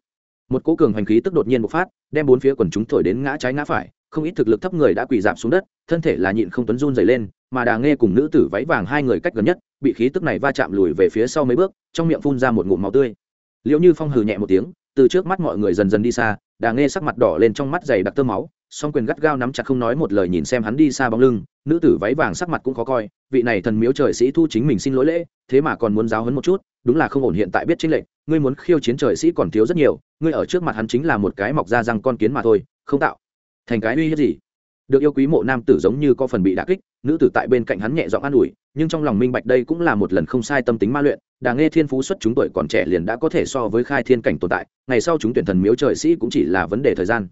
Một cố cường hành khí tức đột nhiên bộc phát, đem bốn phía quần chúng thổi đến ngã trái ngã phải, không ít thực lực thấp người đã quỳ dạp xuống đất, thân thể là nhịn không tuấn run dày lên mà đà nghe cùng nữ tử váy vàng hai người cách gần nhất, bị khí tức này va chạm lùi về phía sau mấy bước, trong miệng phun ra một ngụm máu tươi. Liệu như phong hừ nhẹ một tiếng, từ trước mắt mọi người dần dần đi xa, đà nghe sắc mặt đỏ lên trong mắt dày đặc tơ máu, song quyền gắt gao nắm chặt không nói một lời nhìn xem hắn đi xa bóng lưng, nữ tử váy vàng sắc mặt cũng khó coi, vị này thần miếu trời sĩ thu chính mình xin lỗi lễ, thế mà còn muốn giáo hấn một chút, đúng là không ổn hiện tại biết chính lệnh ngươi muốn khiêu chiến trời sĩ còn thiếu rất nhiều, ngươi ở trước mặt hắn chính là một cái mọc ra răng con kiến mà thôi, không tạo thành cái uy hiếp gì được yêu quý mộ nam tử giống như có phần bị đả kích, nữ tử tại bên cạnh hắn nhẹ giọng an ủi, nhưng trong lòng minh bạch đây cũng là một lần không sai tâm tính ma luyện, đà nghe thiên phú xuất chúng tuổi còn trẻ liền đã có thể so với khai thiên cảnh tồn tại, ngày sau chúng tuyển thần miếu trời sĩ cũng chỉ là vấn đề thời gian.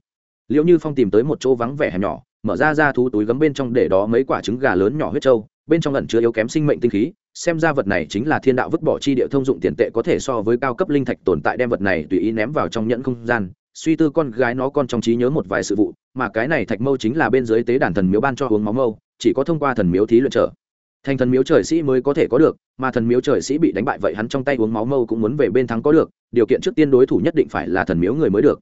Liệu như phong tìm tới một chỗ vắng vẻ hẻm nhỏ, mở ra ra thú túi gấm bên trong để đó mấy quả trứng gà lớn nhỏ huyết trâu, bên trong lẩn chứa yếu kém sinh mệnh tinh khí, xem ra vật này chính là thiên đạo vứt bỏ chi địa thông dụng tiền tệ có thể so với cao cấp linh thạch tồn tại đem vật này tùy ý ném vào trong nhẫn không gian suy tư con gái nó con trong trí nhớ một vài sự vụ, mà cái này thạch mâu chính là bên dưới tế đàn thần miếu ban cho uống máu mâu, chỉ có thông qua thần miếu thí luyện trở. Thành thần miếu trời sĩ mới có thể có được, mà thần miếu trời sĩ bị đánh bại vậy hắn trong tay uống máu mâu cũng muốn về bên thắng có được, điều kiện trước tiên đối thủ nhất định phải là thần miếu người mới được.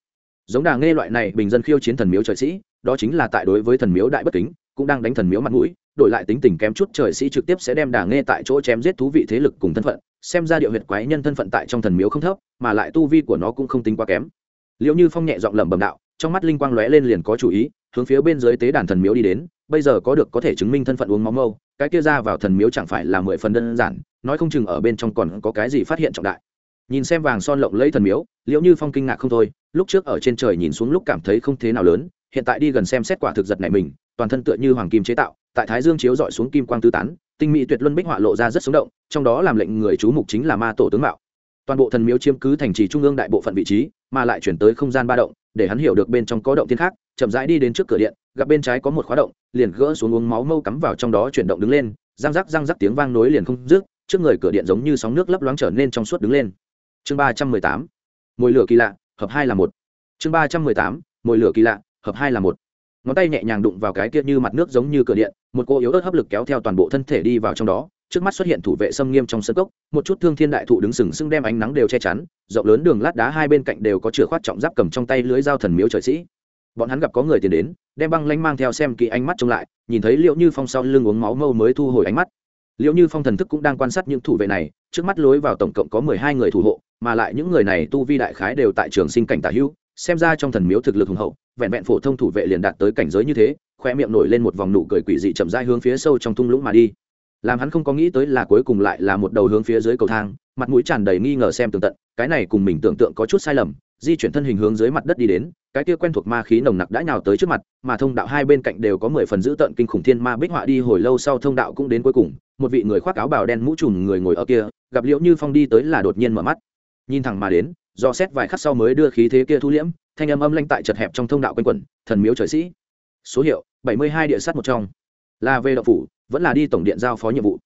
Giống đà nghe loại này, bình dân khiêu chiến thần miếu trời sĩ, đó chính là tại đối với thần miếu đại bất kính, cũng đang đánh thần miếu mặt mũi, đổi lại tính tình kém chút trời sĩ trực tiếp sẽ đem đà nghe tại chỗ chém giết thú vị thế lực cùng thân phận, xem ra điệu huyệt quái nhân thân phận tại trong thần miếu không thấp, mà lại tu vi của nó cũng không tính quá kém liệu như phong nhẹ giọng lẩm bẩm đạo, trong mắt linh quang lóe lên liền có chủ ý, hướng phía bên dưới tế đàn thần miếu đi đến, bây giờ có được có thể chứng minh thân phận uống máu mâu, cái kia ra vào thần miếu chẳng phải là mười phần đơn giản, nói không chừng ở bên trong còn có cái gì phát hiện trọng đại. Nhìn xem vàng son lộng lẫy thần miếu liệu như phong kinh ngạc không thôi, lúc trước ở trên trời nhìn xuống lúc cảm thấy không thế nào lớn, hiện tại đi gần xem xét quả thực giật này mình, toàn thân tựa như hoàng kim chế tạo, tại thái dương chiếu dọi xuống kim quang tư tán, tinh mỹ tuyệt luân bích họa lộ ra rất sống động, trong đó làm lệnh người chú mục chính là ma tổ tướng mạo toàn bộ thần miếu chiếm cứ thành trì trung ương đại bộ phận vị trí, mà lại chuyển tới không gian ba động, để hắn hiểu được bên trong có động thiên khác, chậm rãi đi đến trước cửa điện, gặp bên trái có một khóa động, liền gỡ xuống uống máu mâu cắm vào trong đó chuyển động đứng lên, răng rắc răng rắc tiếng vang nối liền không dứt, trước người cửa điện giống như sóng nước lấp loáng trở nên trong suốt đứng lên. Chương ba trăm mười tám, mồi lửa kỳ lạ, hợp hai là một. Chương ba trăm mười tám, mồi lửa kỳ lạ, hợp hai là một. Ngón tay nhẹ nhàng đụng vào cái kia như mặt nước giống như cửa điện, một cô yếu ớt hấp lực kéo theo toàn bộ thân thể đi vào trong đó trước mắt xuất hiện thủ vệ xâm nghiêm trong sân cốc, một chút thương thiên đại thụ đứng sừng sững đem ánh nắng đều che chắn, rộng lớn đường lát đá hai bên cạnh đều có chửa khoát trọng giáp cầm trong tay lưới dao thần miếu trời sĩ. Bọn hắn gặp có người tiến đến, đem băng lanh mang theo xem kỹ ánh mắt trông lại, nhìn thấy liệu như phong sau lưng uống máu mâu mới thu hồi ánh mắt. Liệu như phong thần thức cũng đang quan sát những thủ vệ này, trước mắt lối vào tổng cộng có mười hai người thủ hộ, mà lại những người này tu vi đại khái đều tại trường sinh cảnh tả hữu, xem ra trong thần miếu thực lực hùng hậu, vẹn vẹn phổ thông thủ vệ liền đạt tới cảnh giới như thế khoe miệng nổi lên một vòng nụ cười quỷ dị chậm rãi hướng phía sâu trong thung lũng mà đi làm hắn không có nghĩ tới là cuối cùng lại là một đầu hướng phía dưới cầu thang, mặt mũi tràn đầy nghi ngờ xem tường tận, cái này cùng mình tưởng tượng có chút sai lầm, di chuyển thân hình hướng dưới mặt đất đi đến, cái kia quen thuộc ma khí nồng nặc đã nhào tới trước mặt, mà thông đạo hai bên cạnh đều có mười phần dữ tợn kinh khủng thiên ma bích họa đi hồi lâu sau thông đạo cũng đến cuối cùng, một vị người khoác áo bào đen mũ trùm người ngồi ở kia, gặp liễu như phong đi tới là đột nhiên mở mắt. Nhìn thẳng mà đến, do xét vài khắc sau mới đưa khí thế kia thu liễm, thanh âm âm lanh tại chật hẹp trong thông đạo quanh quẩn, thần miếu trời sĩ. Số hiệu, bảy mươi hai địa sát một trong. Là về đậu phủ vẫn là đi tổng điện giao phó nhiệm vụ.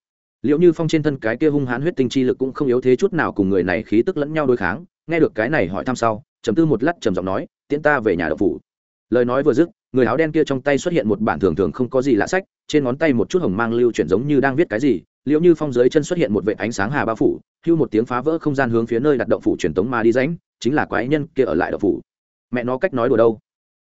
Liệu như phong trên thân cái kia hung hãn huyết tinh chi lực cũng không yếu thế chút nào cùng người này khí tức lẫn nhau đối kháng, nghe được cái này hỏi thăm sau chấm tư một lát trầm giọng nói, tiễn ta về nhà đậu phủ. Lời nói vừa dứt, người áo đen kia trong tay xuất hiện một bản thường thường không có gì lạ sách, trên ngón tay một chút hồng mang lưu chuyển giống như đang viết cái gì, liệu như phong dưới chân xuất hiện một vệ ánh sáng hà ba phủ, hưu một tiếng phá vỡ không gian hướng phía nơi đặt động phủ truyền tống mà đi ránh chính là quái nhân kia ở lại động phủ. Mẹ nó cách nói đùa đâu?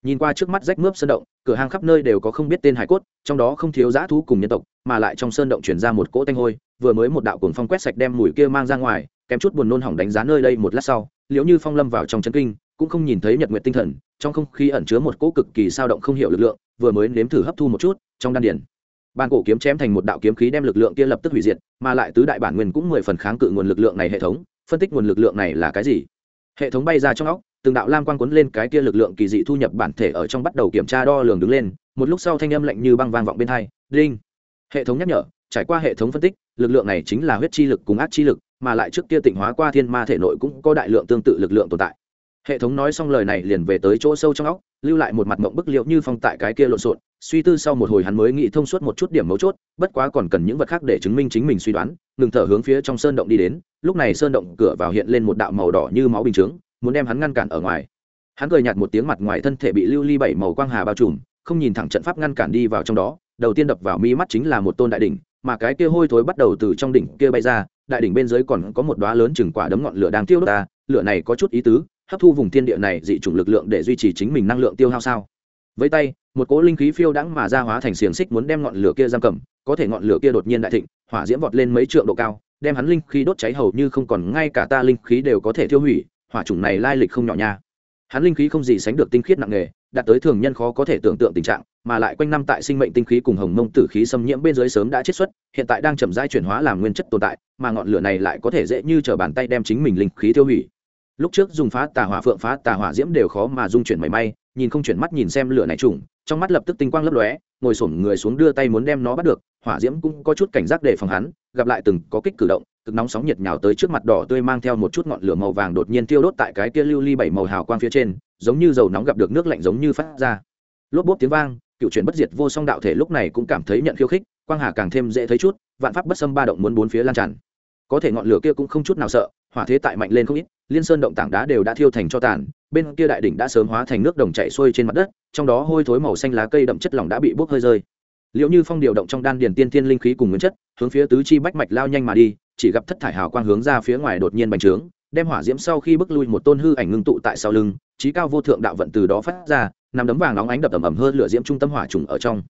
Nhìn qua trước mắt rách mướp sơn động cửa hàng khắp nơi đều có không biết tên hải cốt, trong đó không thiếu giã thú cùng nhân tộc, mà lại trong sơn động chuyển ra một cỗ tanh hôi, vừa mới một đạo cuồng phong quét sạch đem mùi kia mang ra ngoài, kém chút buồn nôn hỏng đánh giá nơi đây một lát sau, liễu như phong lâm vào trong chân kinh, cũng không nhìn thấy nhật nguyện tinh thần, trong không khí ẩn chứa một cỗ cực kỳ sao động không hiểu lực lượng, vừa mới nếm thử hấp thu một chút, trong đan điển bàn cổ kiếm chém thành một đạo kiếm khí đem lực lượng kia lập tức hủy diệt, mà lại tứ đại bản nguyên cũng mười phần kháng cự nguồn lực lượng này hệ thống, phân tích nguồn lực lượng này là cái gì? Hệ thống bay ra trong óc từng đạo lam quang cuốn lên cái kia lực lượng kỳ dị thu nhập bản thể ở trong bắt đầu kiểm tra đo lường đứng lên, một lúc sau thanh âm lạnh như băng vang vọng bên hai, đinh! Hệ thống nhắc nhở, trải qua hệ thống phân tích, lực lượng này chính là huyết chi lực cùng ác chi lực, mà lại trước kia tịnh hóa qua thiên ma thể nội cũng có đại lượng tương tự lực lượng tồn tại. Hệ thống nói xong lời này liền về tới chỗ sâu trong óc, lưu lại một mặt mộng bức liệu như phong tại cái kia lộn xộn, suy tư sau một hồi hắn mới nghĩ thông suốt một chút điểm mấu chốt, bất quá còn cần những vật khác để chứng minh chính mình suy đoán, ngừng thở hướng phía trong sơn động đi đến, lúc này sơn động cửa vào hiện lên một đạo màu đỏ như máu bình chướng muốn đem hắn ngăn cản ở ngoài. Hắn cười nhạt một tiếng mặt ngoài thân thể bị lưu ly bảy màu quang hà bao trùm, không nhìn thẳng trận pháp ngăn cản đi vào trong đó, đầu tiên đập vào mi mắt chính là một tôn đại đỉnh, mà cái kia hôi thối bắt đầu từ trong đỉnh kia bay ra, đại đỉnh bên dưới còn có một đóa lớn chừng quả đấm ngọn lửa đang tiêu đốt ta, lửa này có chút ý tứ, hấp thu vùng thiên địa này dị chủng lực lượng để duy trì chính mình năng lượng tiêu hao sao. Với tay, một cỗ linh khí phiêu đãng mà ra hóa thành xiềng xích muốn đem ngọn lửa kia giam cầm, có thể ngọn lửa kia đột nhiên đại thịnh, hỏa diễm vọt lên mấy trượng độ cao, đem hắn linh khí đốt cháy hầu như không còn, ngay cả ta linh khí đều có thể tiêu hủy hỏa chủng này lai lịch không nhỏ nha. Hắn linh khí không gì sánh được tinh khiết nặng nề, đạt tới thường nhân khó có thể tưởng tượng tình trạng, mà lại quanh năm tại sinh mệnh tinh khí cùng hồng mông tử khí xâm nhiễm bên dưới sớm đã chết xuất, hiện tại đang chậm rãi chuyển hóa làm nguyên chất tồn tại, mà ngọn lửa này lại có thể dễ như t bàn tay đem chính mình linh khí tiêu hủy. Lúc trước dùng phá tà hỏa phượng phá tà hỏa diễm đều khó mà dung chuyển mảy may, nhìn không chuyển mắt nhìn xem lửa này trùng trong mắt lập tức tinh quang lấp lóe, ngồi xổm người xuống đưa tay muốn đem nó bắt được, hỏa diễm cũng có chút cảnh giác để phòng hắn, gặp lại từng có kích cử động cực nóng sóng nhiệt nhào tới trước mặt đỏ tươi mang theo một chút ngọn lửa màu vàng đột nhiên tiêu đốt tại cái kia lưu ly bảy màu hào quang phía trên, giống như dầu nóng gặp được nước lạnh giống như phát ra. Lốp bốp tiếng vang, cựu chuyển bất diệt vô song đạo thể lúc này cũng cảm thấy nhận khiêu khích, quang hà càng thêm dễ thấy chút, vạn pháp bất xâm ba động muốn bốn phía lan tràn. Có thể ngọn lửa kia cũng không chút nào sợ, hỏa thế tại mạnh lên không ít, liên sơn động tảng đá đều đã thiêu thành cho tàn, bên kia đại đỉnh đã sớm hóa thành nước đồng chảy xuôi trên mặt đất, trong đó hôi thối màu xanh lá cây đậm chất lỏng đã bị bốc hơi rơi. Liệu như phong điều động trong đan điền tiên thiên linh khí cùng nguyên chất, hướng phía tứ chi bách mạch lao nhanh mà đi chỉ gặp thất thải hào quang hướng ra phía ngoài đột nhiên bành trướng, đem hỏa diễm sau khi bước lui một tôn hư ảnh ngưng tụ tại sau lưng trí cao vô thượng đạo vận từ đó phát ra, nằm đấm vàng nóng ánh đập ẩm ẩm hơn lửa diễm trung tâm hỏa trùng ở trong.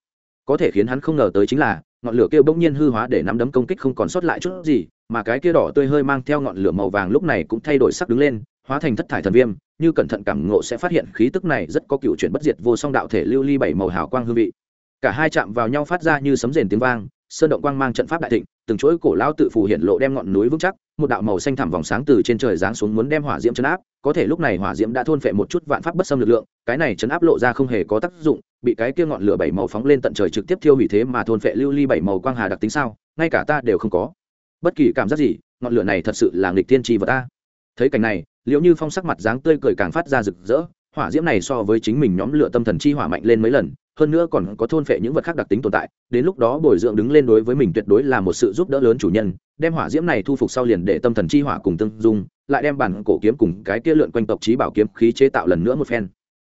Có thể khiến hắn không ngờ tới chính là, ngọn lửa kia bỗng nhiên hư hóa để nắm đấm công kích không còn sót lại chút gì, mà cái kia đỏ tươi hơi mang theo ngọn lửa màu vàng lúc này cũng thay đổi sắc đứng lên, hóa thành thất thải thần viêm, như cẩn thận cảm ngộ sẽ phát hiện khí tức này rất có cựu chuyển bất diệt vô song đạo thể lưu ly bảy màu hào quang hương vị. Cả hai chạm vào nhau phát ra như sấm rền tiếng vang, sơn động quang mang trận pháp đại thịnh từng chuỗi cổ lao tự phủ hiện lộ đem ngọn núi vững chắc, một đạo màu xanh thẳm vòng sáng từ trên trời giáng xuống muốn đem hỏa diễm chấn áp, có thể lúc này hỏa diễm đã thôn phệ một chút vạn pháp bất xâm lực lượng, cái này chấn áp lộ ra không hề có tác dụng, bị cái kia ngọn lửa bảy màu phóng lên tận trời trực tiếp thiêu hủy thế mà thôn phệ lưu ly bảy màu quang hà đặc tính sao, ngay cả ta đều không có. Bất kỳ cảm giác gì, ngọn lửa này thật sự là nghịch tiên tri vật ta thấy cảnh này liệu như phong sắc mặt dáng tươi cười càng phát ra rực rỡ, hỏa diễm này so với chính mình nhóm lửa tâm thần chi hỏa mạnh lên mấy lần hơn nữa còn có thôn phệ những vật khác đặc tính tồn tại, đến lúc đó bồi dưỡng đứng lên đối với mình tuyệt đối là một sự giúp đỡ lớn chủ nhân, đem hỏa diễm này thu phục sau liền để tâm thần chi hỏa cùng tương dung, lại đem bản cổ kiếm cùng cái kia lượn quanh tộc trí bảo kiếm khí chế tạo lần nữa một phen.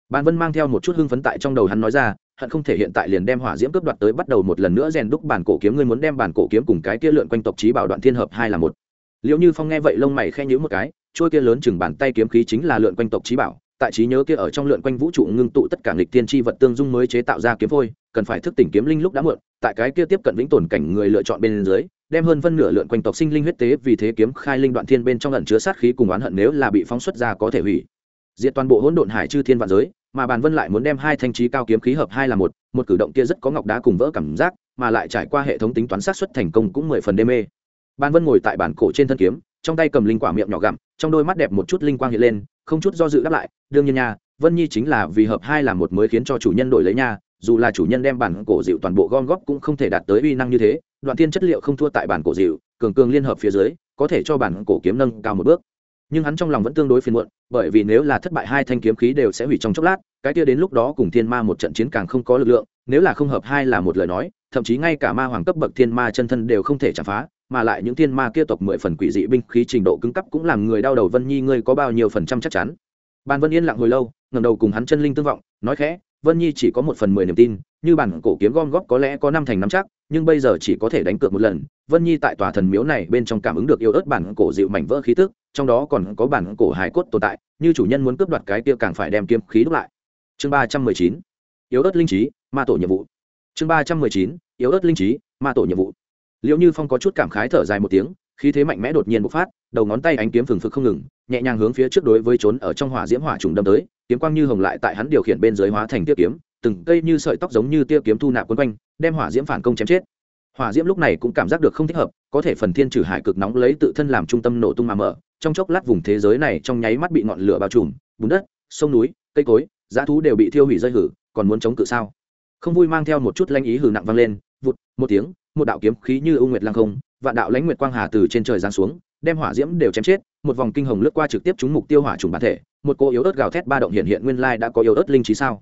Bàn vân mang theo một chút hưng phấn tại trong đầu hắn nói ra, hận không thể hiện tại liền đem hỏa diễm cướp đoạt tới bắt đầu một lần nữa rèn đúc bản cổ kiếm, ngươi muốn đem bản cổ kiếm cùng cái kia lượn quanh tộc trí bảo đoạn thiên hợp hai là một. Liệu như phong nghe vậy lông mày khen nhữ một cái, trôi kia lớn chừng bàn tay kiếm khí chính là lượn quanh tộc trí bảo tại trí nhớ kia ở trong lượn quanh vũ trụ ngưng tụ tất cả nghịch tiên tri vật tương dung mới chế tạo ra kiếm phôi, cần phải thức tỉnh kiếm linh lúc đã muộn, tại cái kia tiếp cận vĩnh tồn cảnh người lựa chọn bên dưới, đem hơn phân nửa lượn quanh tộc sinh linh huyết tế vì thế kiếm khai linh đoạn thiên bên trong ẩn chứa sát khí cùng oán hận nếu là bị phóng xuất ra có thể hủy. Diệt toàn bộ hỗn độn hải chư thiên vạn giới, mà bàn vân lại muốn đem hai thanh trí cao kiếm khí hợp hai là một một cử động kia rất có ngọc đá cùng vỡ cảm giác, mà lại trải qua hệ thống tính toán sát xuất thành công cũng mười phần đê mê. Bàn vân ngồi tại bản cổ trên thân kiếm, trong tay cầm linh quả miệng nhỏ gặm, trong đôi mắt đẹp một chút linh quang hiện lên không chút do dự đáp lại, đương nhiên nha, vân nhi chính là vì hợp hai là một mới khiến cho chủ nhân đổi lấy nha, dù là chủ nhân đem bản cổ dịu toàn bộ gom góp cũng không thể đạt tới uy năng như thế, đoạn thiên chất liệu không thua tại bản cổ dịu cường cường liên hợp phía dưới, có thể cho bản cổ kiếm nâng cao một bước. Nhưng hắn trong lòng vẫn tương đối phiền muộn, bởi vì nếu là thất bại hai thanh kiếm khí đều sẽ hủy trong chốc lát, cái kia đến lúc đó cùng thiên ma một trận chiến càng không có lực lượng, nếu là không hợp hai là một lời nói, thậm chí ngay cả ma hoàng cấp bậc thiên ma chân thân đều không thể chạm phá mà lại những thiên ma kia tộc mười phần quỷ dị binh khí trình độ cứng cấp cũng làm người đau đầu. Vân nhi, ngươi có bao nhiêu phần trăm chắc chắn? Ban vân yên lặng hồi lâu ngầm đầu cùng hắn chân linh tương vọng, nói khẽ, vân nhi chỉ có một phần mười niềm tin, như bản cổ kiếm gom góp có lẽ có năm thành năm chắc, nhưng bây giờ chỉ có thể đánh cược một lần. Vân nhi tại tòa thần miếu này bên trong cảm ứng được yêu ớt bản cổ dịu mảnh vỡ khí tức, trong đó còn có bản cổ hải cốt tồn tại, như chủ nhân muốn cướp đoạt cái kia càng phải đem kiếm khí đúc lại. Chương ba trăm mười chín yếu ớt linh trí, ma tổ nhiệm vụ. Chương ba trăm mười chín yếu ớt linh trí, ma tổ nhiệm vụ liệu như phong có chút cảm khái thở dài một tiếng, khí thế mạnh mẽ đột nhiên bộc phát, đầu ngón tay ánh kiếm phừng phực không ngừng, nhẹ nhàng hướng phía trước đối với trốn ở trong hỏa diễm hỏa trùng đâm tới, kiếm quang như hồng lại tại hắn điều khiển bên dưới hóa thành tia kiếm, từng cây như sợi tóc giống như tia kiếm thu nạp quấn quanh, đem hỏa diễm phản công chém chết. Hỏa diễm lúc này cũng cảm giác được không thích hợp, có thể phần thiên trừ hải cực nóng lấy tự thân làm trung tâm nổ tung mà mở, trong chốc lát vùng thế giới này trong nháy mắt bị ngọn lửa bao trùm, bùn đất, sông núi, cây cối, dã thú đều bị thiêu hủy rơi hử, còn muốn chống cự sao? Không vui mang theo một chút lanh ý hử nặng vang lên, vụt, một tiếng một đạo kiếm khí như ưu nguyệt lăng không, vạn đạo lãnh nguyệt quang hà từ trên trời giáng xuống, đem hỏa diễm đều chém chết, một vòng kinh hồng lướt qua trực tiếp trúng mục tiêu hỏa trùng bản thể, một cô yếu ớt gào thét ba động hiện hiện nguyên lai đã có yếu ớt linh trí sao.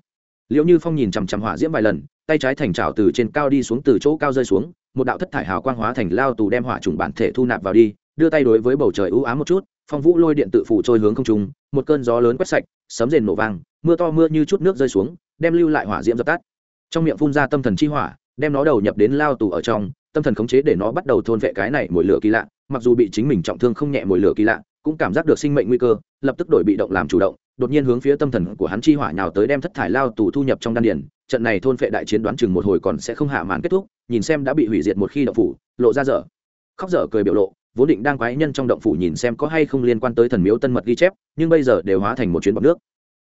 Liệu như phong nhìn chằm chằm hỏa diễm vài lần, tay trái thành trào từ trên cao đi xuống từ chỗ cao rơi xuống, một đạo thất thải hào quang hóa thành lao tù đem hỏa trùng bản thể thu nạp vào đi, đưa tay đối với bầu trời ưu ám một chút, phong vũ lôi điện tự phủ trôi hướng không trung, một cơn gió lớn quét sạch, sấm rền nổ vang, mưa to mưa như chút nước rơi xuống, đem lưu lại hỏa diễm dập tắt. Trong miệng phun ra tâm thần chi hỏa đem nó đầu nhập đến lao tù ở trong, tâm thần khống chế để nó bắt đầu thôn vệ cái này mồi lửa kỳ lạ. Mặc dù bị chính mình trọng thương không nhẹ mồi lửa kỳ lạ, cũng cảm giác được sinh mệnh nguy cơ, lập tức đổi bị động làm chủ động, đột nhiên hướng phía tâm thần của hắn chi hỏa nhào tới đem thất thải lao tù thu nhập trong đan điền. Trận này thôn phệ đại chiến đoán chừng một hồi còn sẽ không hạ màn kết thúc, nhìn xem đã bị hủy diệt một khi động phủ, lộ ra dở. Khóc dở cười biểu lộ, vốn định đang quái nhân trong động phủ nhìn xem có hay không liên quan tới thần miếu tân mật ghi chép, nhưng bây giờ đều hóa thành một chuyến bọc nước.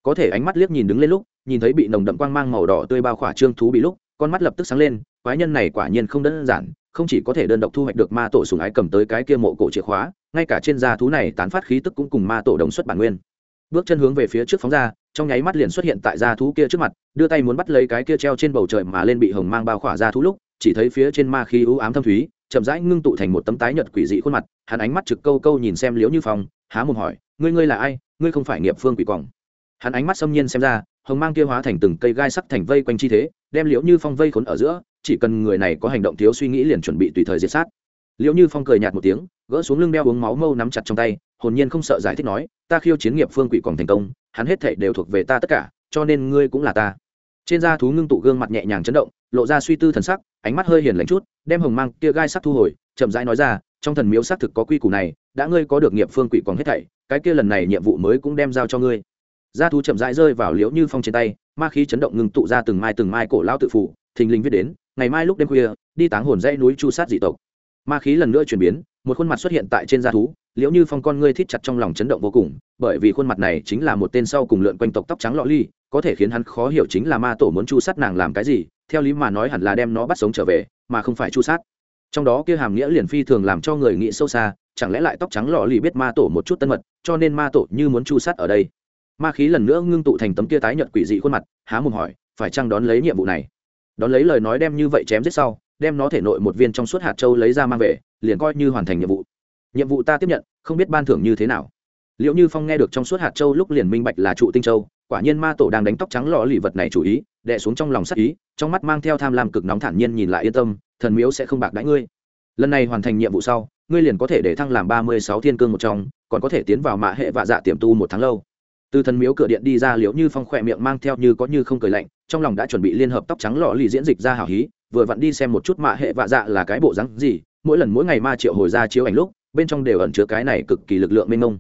Có thể ánh mắt liếc nhìn đứng lên lúc, nhìn thấy bị nồng đậm quang mang màu đỏ tươi bao khỏa trương thú bị lúc con mắt lập tức sáng lên, quái nhân này quả nhiên không đơn giản, không chỉ có thể đơn độc thu hoạch được ma tổ sùng ái cầm tới cái kia mộ cổ chìa khóa, ngay cả trên da thú này tán phát khí tức cũng cùng ma tổ đồng xuất bản nguyên. Bước chân hướng về phía trước phóng ra, trong nháy mắt liền xuất hiện tại da thú kia trước mặt, đưa tay muốn bắt lấy cái kia treo trên bầu trời mà lên bị hồng mang bao khỏa da thú lúc, chỉ thấy phía trên ma khí ưu ám thâm thúy, chậm rãi ngưng tụ thành một tấm tái nhợt quỷ dị khuôn mặt, hắn ánh mắt trực câu câu nhìn xem liễu như phong, há mồm hỏi, ngươi ngươi là ai? Ngươi không phải nghiệp phương quỷ quòng hắn ánh mắt xâm nhiên xem ra hồng mang kia hóa thành từng cây gai sắc thành vây quanh chi thế, đem liễu như phong vây khốn ở giữa, chỉ cần người này có hành động thiếu suy nghĩ liền chuẩn bị tùy thời diệt sát. Liễu như phong cười nhạt một tiếng, gỡ xuống lưng đeo uống máu mâu nắm chặt trong tay, hồn nhiên không sợ giải thích nói, ta khiêu chiến nghiệp phương quỷ còn thành công, hắn hết thảy đều thuộc về ta tất cả, cho nên ngươi cũng là ta. Trên da thú ngưng tụ gương mặt nhẹ nhàng chấn động, lộ ra suy tư thần sắc, ánh mắt hơi hiền lành chút, đem hồng mang kia gai sắc thu hồi, chậm rãi nói ra, trong thần miếu xác thực có quy củ này, đã ngươi có được nghiệp phương quỷ còn hết thảy, cái kia lần này nhiệm vụ mới cũng đem giao cho ngươi da thú chậm rãi rơi vào liễu như phong trên tay, ma khí chấn động ngừng tụ ra từng mai từng mai cổ lao tự phủ, thình lình viết đến, ngày mai lúc đêm khuya, đi táng hồn dãy núi chu sát dị tộc. Ma khí lần nữa chuyển biến, một khuôn mặt xuất hiện tại trên da thú, liễu như phong con ngươi thít chặt trong lòng chấn động vô cùng, bởi vì khuôn mặt này chính là một tên sau cùng lượn quanh tộc tóc trắng lọ ly, có thể khiến hắn khó hiểu chính là ma tổ muốn chu sát nàng làm cái gì, theo lý mà nói hẳn là đem nó bắt sống trở về, mà không phải chu sát. Trong đó kia hàm nghĩa liền phi thường làm cho người nghĩ sâu xa, chẳng lẽ lại tóc trắng lọ ly biết ma tổ một chút tân mật, cho nên ma tổ như muốn chu sát ở đây? Ma khí lần nữa ngưng tụ thành tấm kia tái nhợt quỷ dị khuôn mặt, há mồm hỏi, phải chăng đón lấy nhiệm vụ này? Đón lấy lời nói đem như vậy chém giết sau, đem nó thể nội một viên trong suốt hạt châu lấy ra mang về, liền coi như hoàn thành nhiệm vụ. Nhiệm vụ ta tiếp nhận, không biết ban thưởng như thế nào. Liệu như phong nghe được trong suốt hạt châu lúc liền minh bạch là trụ tinh châu, quả nhiên ma tổ đang đánh tóc trắng lò lì vật này chủ ý, đè xuống trong lòng sắc ý, trong mắt mang theo tham lam cực nóng thản nhiên nhìn lại yên tâm, thần miếu sẽ không bạc đãi ngươi. Lần này hoàn thành nhiệm vụ sau, ngươi liền có thể để thăng làm ba mươi sáu thiên cương một trong, còn có thể tiến vào mạ hệ vạ dạ tiềm tu một tháng lâu từ thần miếu cửa điện đi ra liễu như phong khỏe miệng mang theo như có như không cười lạnh, trong lòng đã chuẩn bị liên hợp tóc trắng lọ lì diễn dịch ra hảo hí, vừa vặn đi xem một chút mạ hệ vạ dạ là cái bộ rắn gì, mỗi lần mỗi ngày ma triệu hồi ra chiếu ảnh lúc, bên trong đều ẩn chứa cái này cực kỳ lực lượng mênh mông.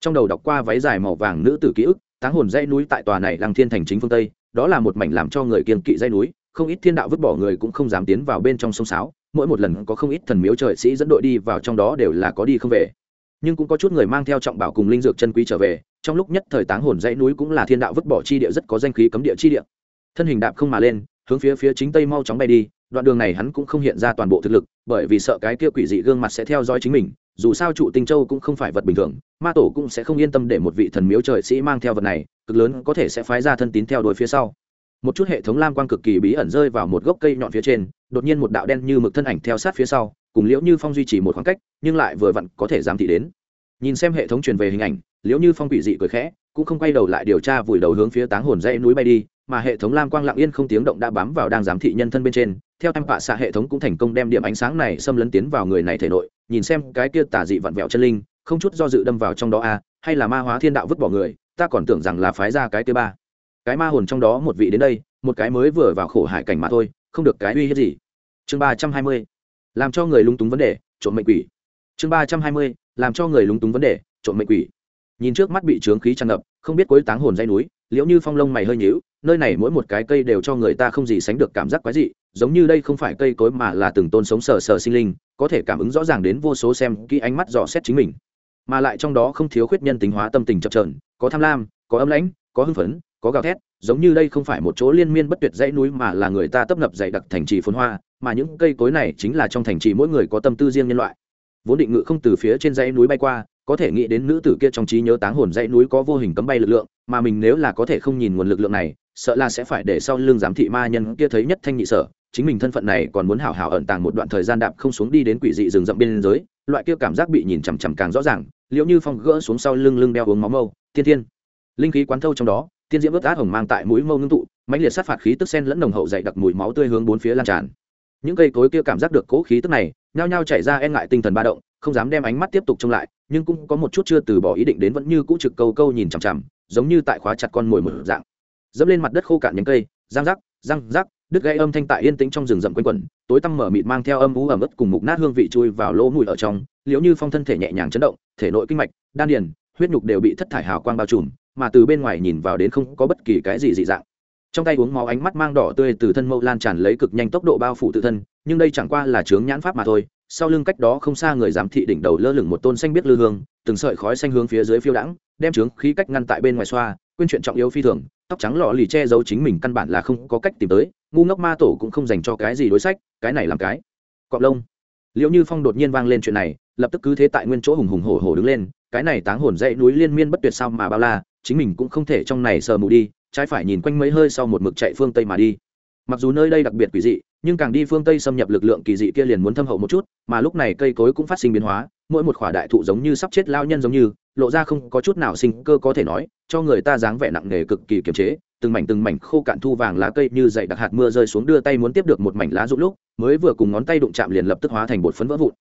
Trong đầu đọc qua váy dài màu vàng nữ tử ký ức, táng hồn dãy núi tại tòa này lăng thiên thành chính phương tây, đó là một mảnh làm cho người kiên kỵ dãy núi, không ít thiên đạo vứt bỏ người cũng không dám tiến vào bên trong sông sáo, mỗi một lần có không ít thần miếu trời sĩ dẫn đội đi vào trong đó đều là có đi không về nhưng cũng có chút người mang theo trọng bảo cùng linh dược chân quý trở về, trong lúc nhất thời táng hồn dãy núi cũng là thiên đạo vứt bỏ chi địa rất có danh khí cấm địa chi địa. Thân hình đạp không mà lên, hướng phía phía chính tây mau chóng bay đi, đoạn đường này hắn cũng không hiện ra toàn bộ thực lực, bởi vì sợ cái kia quỷ dị gương mặt sẽ theo dõi chính mình, dù sao trụ tinh châu cũng không phải vật bình thường, ma tổ cũng sẽ không yên tâm để một vị thần miếu trời sĩ mang theo vật này, cực lớn có thể sẽ phái ra thân tín theo đuổi phía sau. Một chút hệ thống lam quang cực kỳ bí ẩn rơi vào một gốc cây nhọn phía trên, đột nhiên một đạo đen như mực thân ảnh theo sát phía sau cùng liễu như phong duy trì một khoảng cách, nhưng lại vừa vặn có thể giám thị đến. Nhìn xem hệ thống truyền về hình ảnh, liễu như phong quỷ dị cười khẽ, cũng không quay đầu lại điều tra vùi đầu hướng phía táng hồn dãy núi bay đi, mà hệ thống lam quang lặng yên không tiếng động đã bám vào đang giám thị nhân thân bên trên. Theo em bạ xạ hệ thống cũng thành công đem điểm ánh sáng này xâm lấn tiến vào người này thể nội, nhìn xem cái kia tả dị vặn vẹo chân linh, không chút do dự đâm vào trong đó a, hay là ma hóa thiên đạo vứt bỏ người, ta còn tưởng rằng là phái ra cái thứ ba. Cái ma hồn trong đó một vị đến đây, một cái mới vừa vào khổ hải cảnh mà thôi, không được cái uy hiếp gì. Chương ba trăm hai mươi làm cho người lung túng vấn đề, trộm mệnh quỷ. Chương ba trăm hai mươi, làm cho người lung túng vấn đề, trộm mệnh quỷ. Nhìn trước mắt bị trướng khí tràn ngập, không biết cuối táng hồn dây núi, liễu như phong lông mày hơi nhíu, nơi này mỗi một cái cây đều cho người ta không gì sánh được cảm giác quái dị, giống như đây không phải cây cối mà là từng tôn sống sờ sờ sinh linh, có thể cảm ứng rõ ràng đến vô số xem kỹ ánh mắt dò xét chính mình. Mà lại trong đó không thiếu khuyết nhân tính hóa tâm tình chập trờn có tham lam, có âm lãnh, có hưng phấn có gào thét, giống như đây không phải một chỗ liên miên bất tuyệt dãy núi mà là người ta tấp nập dày đặc thành trì phồn hoa, mà những cây cối này chính là trong thành trì mỗi người có tâm tư riêng nhân loại. Vốn định ngự không từ phía trên dãy núi bay qua, có thể nghĩ đến nữ tử kia trong trí nhớ táng hồn dãy núi có vô hình cấm bay lực lượng, mà mình nếu là có thể không nhìn nguồn lực lượng này, sợ là sẽ phải để sau lưng giám thị ma nhân kia thấy nhất thanh nhị sở, chính mình thân phận này còn muốn hảo hảo ẩn tàng một đoạn thời gian đạp không xuống đi đến quỷ dị rừng rậm biên giới loại kia cảm giác bị nhìn chằm chằm càng rõ ràng liệu như phong gỡ xuống sau lưng lưng đeo uống máu mâu, thiên thiên. Linh khí quán thâu trong đó tiên diễm ướt át hồng mang tại mũi mâu ngưng tụ, mãnh liệt sát phạt khí tức sen lẫn nồng hậu dày đặc mùi máu tươi hướng bốn phía lan tràn. Những cây cối kia cảm giác được cố khí tức này, nhao nhao chảy ra e ngại tinh thần ba động, không dám đem ánh mắt tiếp tục trông lại, nhưng cũng có một chút chưa từ bỏ ý định đến vẫn như cũ trực câu câu nhìn chằm chằm, giống như tại khóa chặt con mồi mở dạng. Dẫm lên mặt đất khô cạn nhánh cây, răng rắc răng rắc, đứt gây âm thanh tại yên tĩnh trong rừng rậm quanh quẩn, tối tăm mở mịt mang theo âm ú ẩm ướt cùng mục nát hương vị chui vào lỗ mùi ở trong liếu như phong thân thể nhẹ nhàng chấn động, thể nội kinh mạch, đan điền, huyết nhục đều bị thất thải hào quang bao trùm mà từ bên ngoài nhìn vào đến không có bất kỳ cái gì dị dạng. Trong tay uống máu ánh mắt mang đỏ tươi từ thân mâu lan tràn lấy cực nhanh tốc độ bao phủ tự thân, nhưng đây chẳng qua là chướng nhãn pháp mà thôi. Sau lưng cách đó không xa người giám thị đỉnh đầu lơ lửng một tôn xanh biết lư hương, từng sợi khói xanh hướng phía dưới phiêu đãng, đem chướng khí cách ngăn tại bên ngoài xoa, quên chuyện trọng yếu phi thường, tóc trắng lọ lì che giấu chính mình căn bản là không có cách tìm tới, ngu ngốc ma tổ cũng không dành cho cái gì đối sách, cái này làm cái. Cọp lông. Liệu như phong đột nhiên vang lên chuyện này, lập tức cứ thế tại nguyên chỗ hùng hùng hổ hổ đứng lên, cái này táng hồn dãy núi liên miên bất tuyệt sao mà bao la chính mình cũng không thể trong này sờ mù đi, trái phải nhìn quanh mấy hơi sau một mực chạy phương tây mà đi. Mặc dù nơi đây đặc biệt quỷ dị, nhưng càng đi phương tây xâm nhập lực lượng kỳ dị kia liền muốn thâm hậu một chút, mà lúc này cây cối cũng phát sinh biến hóa, mỗi một khỏa đại thụ giống như sắp chết lao nhân giống như, lộ ra không có chút nào sinh cơ có thể nói, cho người ta dáng vẻ nặng nề cực kỳ kiềm chế, từng mảnh từng mảnh khô cạn thu vàng lá cây như dày đặc hạt mưa rơi xuống đưa tay muốn tiếp được một mảnh lá rụng lúc, mới vừa cùng ngón tay đụng chạm liền lập tức hóa thành bột phấn vỡ vụn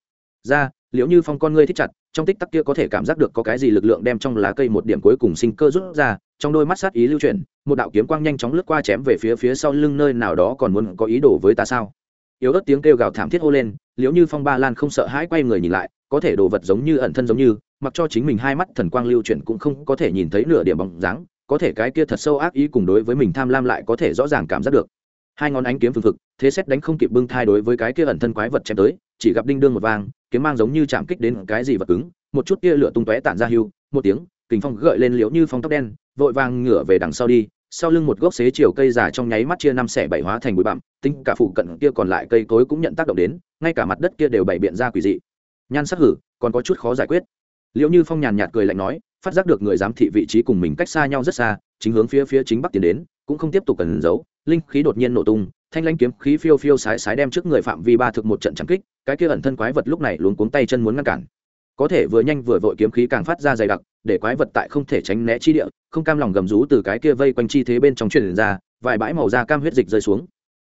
ra, liệu như phong con ngươi thích chặt, trong tích tắc kia có thể cảm giác được có cái gì lực lượng đem trong lá cây một điểm cuối cùng sinh cơ rút ra, trong đôi mắt sát ý lưu chuyển, một đạo kiếm quang nhanh chóng lướt qua chém về phía phía sau lưng nơi nào đó còn muốn có ý đồ với ta sao? Yếu ớt tiếng kêu gào thảm thiết hô lên liếu như phong ba lan không sợ hãi quay người nhìn lại, có thể đồ vật giống như ẩn thân giống như, mặc cho chính mình hai mắt thần quang lưu chuyển cũng không có thể nhìn thấy nửa điểm bóng dáng, có thể cái kia thật sâu ác ý cùng đối với mình tham lam lại có thể rõ ràng cảm giác được. Hai ngón ánh kiếm phương phực, thế xét đánh không kịp bưng thai đối với cái kia ẩn thân quái vật chém tới, chỉ gặp đinh đương một vang kiếm mang giống như chạm kích đến cái gì vật cứng, một chút kia lửa tung tóe tản ra hưu, một tiếng, kình phong gợi lên liễu như phong tóc đen, vội vàng ngửa về đằng sau đi, sau lưng một gốc xế chiều cây già trong nháy mắt chia năm xẻ bảy hóa thành bụi bặm, tính cả phụ cận kia còn lại cây cối cũng nhận tác động đến, ngay cả mặt đất kia đều bày biện ra quỷ dị. Nhan sắc hử, còn có chút khó giải quyết. Liệu như phong nhàn nhạt cười lạnh nói, phát giác được người giám thị vị trí cùng mình cách xa nhau rất xa, chính hướng phía phía chính bắc tiến đến, cũng không tiếp tục cần giấu, linh khí đột nhiên nổ tung thanh lãnh kiếm khí phiêu phiêu sái sái đem trước người phạm vi ba thực một trận chẳng kích, cái kia ẩn thân quái vật lúc này luống cuống tay chân muốn ngăn cản. Có thể vừa nhanh vừa vội kiếm khí càng phát ra dày đặc, để quái vật tại không thể tránh né chi địa, không cam lòng gầm rú từ cái kia vây quanh chi thế bên trong truyền ra, vài bãi màu da cam huyết dịch rơi xuống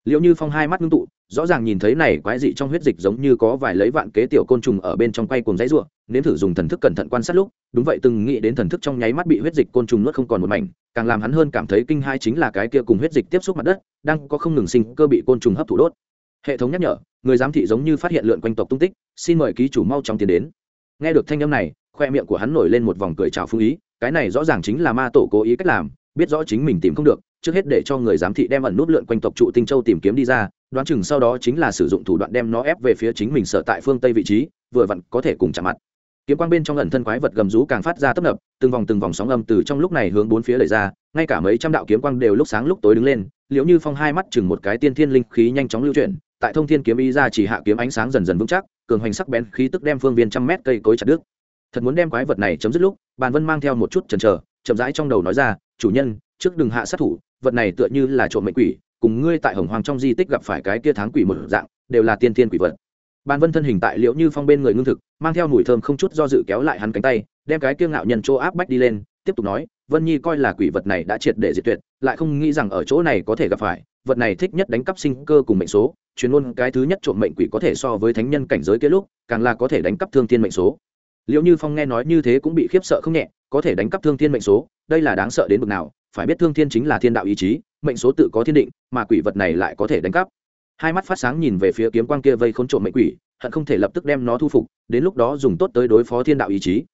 liệu như phong hai mắt ngưng tụ, rõ ràng nhìn thấy này quái dị trong huyết dịch giống như có vài lấy vạn kế tiểu côn trùng ở bên trong quay cùng dãy ruộng nếm thử dùng thần thức cẩn thận quan sát lúc, đúng vậy từng nghĩ đến thần thức trong nháy mắt bị huyết dịch côn trùng nuốt không còn một mảnh, càng làm hắn hơn cảm thấy kinh hai chính là cái kia cùng huyết dịch tiếp xúc mặt đất, đang có không ngừng sinh cơ bị côn trùng hấp thụ đốt. Hệ thống nhắc nhở, người giám thị giống như phát hiện lượn quanh tộc tung tích, xin mời ký chủ mau chóng tiến đến. Nghe được thanh âm này, khoe miệng của hắn nổi lên một vòng cười trào phương ý, cái này rõ ràng chính là ma tổ cố ý cách làm, biết rõ chính mình tìm không được trước hết để cho người giám thị đem ẩn nút lượn quanh tộc trụ tinh châu tìm kiếm đi ra, đoán chừng sau đó chính là sử dụng thủ đoạn đem nó ép về phía chính mình sở tại phương tây vị trí, vừa vặn có thể cùng chạm mặt. Kiếm quang bên trong ẩn thân quái vật gầm rú càng phát ra tấp nập, từng vòng từng vòng sóng âm từ trong lúc này hướng bốn phía đẩy ra, ngay cả mấy trăm đạo kiếm quang đều lúc sáng lúc tối đứng lên, liễu như phong hai mắt chừng một cái tiên thiên linh khí nhanh chóng lưu chuyển, tại thông thiên kiếm ý ra chỉ hạ kiếm ánh sáng dần dần vững chắc, cường hoành sắc bén khí tức đem phương viên trăm mét cây cối chặt đứt. Thật muốn đem quái vật này chấm dứt lúc, bàn vân mang theo một chút chần chờ, chậm rãi trong đầu nói ra, chủ nhân, trước đừng hạ sát thủ vật này tựa như là trộm mệnh quỷ, cùng ngươi tại hồng hoàng trong di tích gặp phải cái kia tháng quỷ một dạng, đều là tiên tiên quỷ vật. Bàn vân thân hình tại liễu như phong bên người ngưng thực, mang theo mùi thơm không chút do dự kéo lại hắn cánh tay, đem cái kia ngạo nhân chỗ áp bách đi lên, tiếp tục nói, vân nhi coi là quỷ vật này đã triệt để diệt tuyệt, lại không nghĩ rằng ở chỗ này có thể gặp phải, vật này thích nhất đánh cắp sinh cơ cùng mệnh số, chuyên môn cái thứ nhất trộm mệnh quỷ có thể so với thánh nhân cảnh giới kia lúc, càng là có thể đánh cắp thương thiên mệnh số. Liệu như phong nghe nói như thế cũng bị khiếp sợ không nhẹ, có thể đánh cắp thương thiên mệnh số, đây là đáng sợ đến bực nào phải biết thương thiên chính là thiên đạo ý chí, mệnh số tự có thiên định, mà quỷ vật này lại có thể đánh cắp. Hai mắt phát sáng nhìn về phía kiếm quang kia vây khốn trộm mệnh quỷ, hận không thể lập tức đem nó thu phục, đến lúc đó dùng tốt tới đối phó thiên đạo ý chí.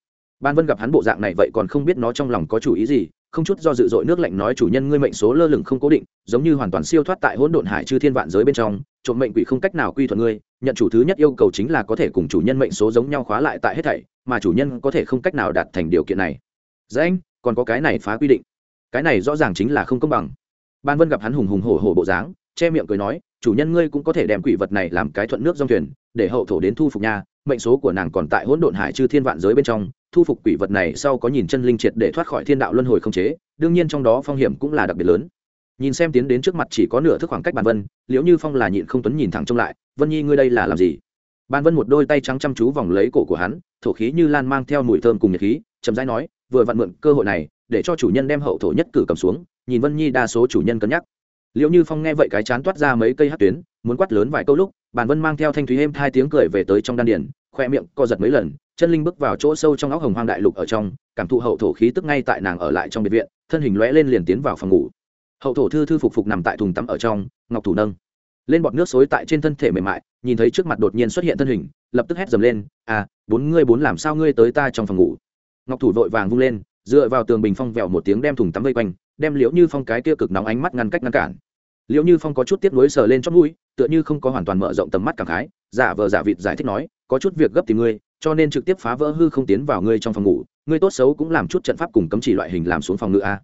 Ban vân gặp hắn bộ dạng này vậy còn không biết nó trong lòng có chủ ý gì, không chút do dự dội nước lạnh nói chủ nhân ngươi mệnh số lơ lửng không cố định, giống như hoàn toàn siêu thoát tại hỗn độn hải chư thiên vạn giới bên trong, trộm mệnh quỷ không cách nào quy thuận ngươi, nhận chủ thứ nhất yêu cầu chính là có thể cùng chủ nhân mệnh số giống nhau khóa lại tại hết thảy, mà chủ nhân có thể không cách nào đạt thành điều kiện này. Dạ anh, còn có cái này phá quy định cái này rõ ràng chính là không công bằng. Ban vân gặp hắn hùng hùng hổ hổ bộ dáng, che miệng cười nói, chủ nhân ngươi cũng có thể đem quỷ vật này làm cái thuận nước dòng thuyền, để hậu thổ đến thu phục nhà mệnh số của nàng còn tại hỗn độn hải chư thiên vạn giới bên trong, thu phục quỷ vật này sau có nhìn chân linh triệt để thoát khỏi thiên đạo luân hồi không chế, đương nhiên trong đó phong hiểm cũng là đặc biệt lớn. Nhìn xem tiến đến trước mặt chỉ có nửa thước khoảng cách bàn vân, liễu như phong là nhịn không tuấn nhìn thẳng trông lại, vân nhi ngươi đây là làm gì? Bàn vân một đôi tay trắng chăm chú vòng lấy cổ của hắn, thổ khí như lan mang theo mùi thơm cùng nhiệt khí, chậm rãi nói vừa vặn mượn cơ hội này để cho chủ nhân đem hậu thổ nhất cử cầm xuống, nhìn vân nhi đa số chủ nhân cân nhắc. Liệu như phong nghe vậy cái chán toát ra mấy cây hát tuyến, muốn quát lớn vài câu lúc, bàn vân mang theo thanh thúy êm hai tiếng cười về tới trong đan điển khoe miệng co giật mấy lần, chân linh bước vào chỗ sâu trong óc hồng hoang đại lục ở trong, cảm thụ hậu thổ khí tức ngay tại nàng ở lại trong biệt viện, thân hình lóe lên liền tiến vào phòng ngủ. Hậu thổ thư thư phục phục nằm tại thùng tắm ở trong, ngọc thủ nâng. Lên bọt nước xối tại trên thân thể mềm mại, nhìn thấy trước mặt đột nhiên xuất hiện thân hình, lập tức hét dầm lên à bốn ngươi bốn làm sao ngươi tới ta trong phòng ngủ? Ngọc thủ vội vàng vung lên, dựa vào tường bình phong vẹo một tiếng đem thùng tắm vây quanh, đem liễu như phong cái kia cực nóng ánh mắt ngăn cách ngăn cản. Liễu như phong có chút tiếp nối sờ lên trong mũi, tựa như không có hoàn toàn mở rộng tầm mắt cảm khái, giả vờ giả vịt giải thích nói, có chút việc gấp tìm ngươi, cho nên trực tiếp phá vỡ hư không tiến vào ngươi trong phòng ngủ, ngươi tốt xấu cũng làm chút trận pháp cùng cấm chỉ loại hình làm xuống phòng ngự a.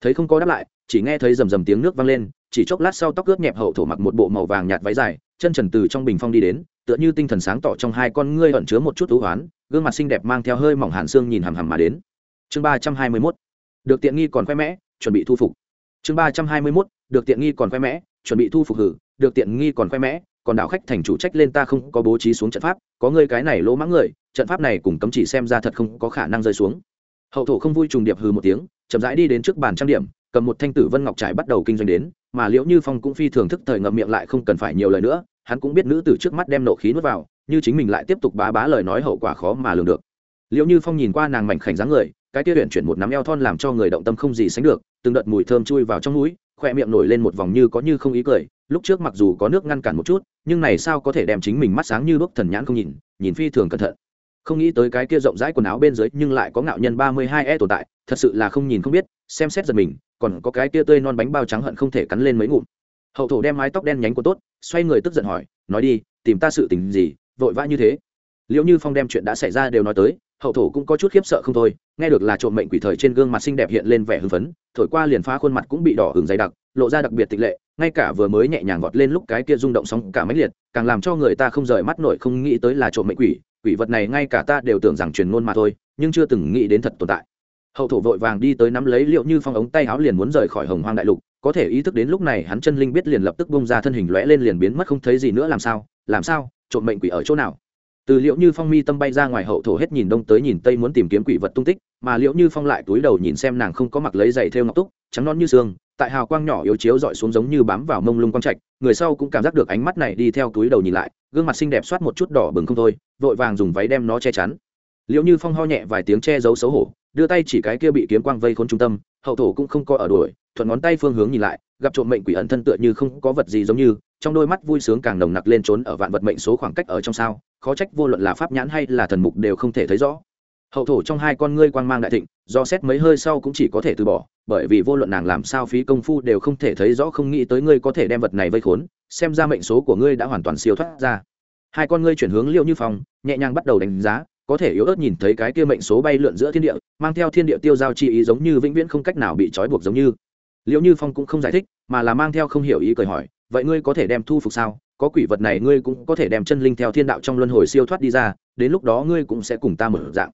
Thấy không có đáp lại, chỉ nghe thấy rầm rầm tiếng nước vang lên, chỉ chốc lát sau tóc ướt nhẹp hậu thổ mặc một bộ màu vàng nhạt váy dài, chân trần từ trong bình phong đi đến, tựa như tinh thần sáng tỏ trong hai con ngươi ẩn chứa một chút thú hoán gương mặt xinh đẹp mang theo hơi mỏng hàn xương nhìn hằm hằm mà đến. Chương ba trăm hai mươi mốt, được tiện nghi còn khoe mẽ, chuẩn bị thu phục. Chương ba trăm hai mươi mốt, được tiện nghi còn khoe mẽ, chuẩn bị thu phục hử, được tiện nghi còn khoe mẽ, còn đạo khách thành chủ trách lên ta không có bố trí xuống trận pháp, có người cái này lỗ mãng người, trận pháp này cùng cấm chỉ xem ra thật không có khả năng rơi xuống. Hậu thổ không vui trùng điệp hừ một tiếng, chậm rãi đi đến trước bàn trang điểm, cầm một thanh tử vân ngọc trải bắt đầu kinh doanh đến, mà liễu như phong cũng phi thường thức thời ngậm miệng lại không cần phải nhiều lời nữa, hắn cũng biết nữ tử trước mắt đem nộ khí nuốt vào như chính mình lại tiếp tục bá bá lời nói hậu quả khó mà lường được. Liệu như phong nhìn qua nàng mảnh khảnh dáng người, cái kia huyện chuyển một nắm eo thon làm cho người động tâm không gì sánh được, từng đợt mùi thơm chui vào trong núi khoe miệng nổi lên một vòng như có như không ý cười, lúc trước mặc dù có nước ngăn cản một chút, nhưng này sao có thể đem chính mình mắt sáng như bước thần nhãn không nhìn nhìn phi thường cẩn thận. Không nghĩ tới cái kia rộng rãi quần áo bên dưới nhưng lại có ngạo nhân ba mươi hai e tồn tại, thật sự là không nhìn không biết, xem xét giật mình, còn có cái kia tươi non bánh bao trắng hận không thể cắn lên mấy ngụm. Hậu thổ đem mái tóc đen nhánh của tốt, xoay người tức giận hỏi, nói đi, tìm ta sự tình gì vội vã như thế. Liệu như phong đem chuyện đã xảy ra đều nói tới, hậu thổ cũng có chút khiếp sợ không thôi, nghe được là trộm mệnh quỷ thời trên gương mặt xinh đẹp hiện lên vẻ hưng phấn, thổi qua liền phá khuôn mặt cũng bị đỏ hừng dày đặc, lộ ra đặc biệt tịch lệ, ngay cả vừa mới nhẹ nhàng vọt lên lúc cái kia rung động sóng cả mấy liệt, càng làm cho người ta không rời mắt nổi không nghĩ tới là trộm mệnh quỷ quỷ vật này ngay cả ta đều tưởng rằng truyền ngôn mà thôi, nhưng chưa từng nghĩ đến thật tồn tại. Hậu thổ vội vàng đi tới nắm lấy liệu như phong ống tay áo liền muốn rời khỏi hồng hoang đại lục, có thể ý thức đến lúc này hắn chân linh biết liền lập tức bông ra thân hình lõe lên liền biến mất không thấy gì nữa, làm sao làm sao? Trộm mệnh quỷ ở chỗ nào. Từ liệu như phong mi tâm bay ra ngoài hậu thổ hết nhìn đông tới nhìn tây muốn tìm kiếm quỷ vật tung tích, mà liệu như phong lại túi đầu nhìn xem nàng không có mặc lấy giày theo ngọc túc, trắng non như xương, tại hào quang nhỏ yếu chiếu dọi xuống giống như bám vào mông lung quang trạch, người sau cũng cảm giác được ánh mắt này đi theo túi đầu nhìn lại, gương mặt xinh đẹp soát một chút đỏ bừng không thôi, vội vàng dùng váy đem nó che chắn. Liệu như phong ho nhẹ vài tiếng che giấu xấu hổ, đưa tay chỉ cái kia bị kiếm quang vây khốn trung tâm, hậu thổ cũng không có ở đuổi, thuận ngón tay phương hướng nhìn lại, gặp trộm mệnh quỷ ẩn thân tựa như không có vật gì giống như trong đôi mắt vui sướng càng nồng nặc lên trốn ở vạn vật mệnh số khoảng cách ở trong sao, khó trách vô luận là pháp nhãn hay là thần mục đều không thể thấy rõ. Hậu thổ trong hai con ngươi quang mang đại thịnh, do xét mấy hơi sau cũng chỉ có thể từ bỏ, bởi vì vô luận nàng làm sao phí công phu đều không thể thấy rõ không nghĩ tới ngươi có thể đem vật này vây khốn, xem ra mệnh số của ngươi đã hoàn toàn siêu thoát ra. Hai con ngươi chuyển hướng liệu như phòng nhẹ nhàng bắt đầu đánh giá, có thể yếu ớt nhìn thấy cái kia mệnh số bay lượn giữa thiên địa, mang theo thiên địa tiêu giao chi ý giống như vĩnh viễn không cách nào bị trói buộc giống như. Liệu như phong cũng không giải thích, mà là mang theo không hiểu ý cười hỏi vậy ngươi có thể đem thu phục sao? Có quỷ vật này ngươi cũng có thể đem chân linh theo thiên đạo trong luân hồi siêu thoát đi ra, đến lúc đó ngươi cũng sẽ cùng ta mở dạng.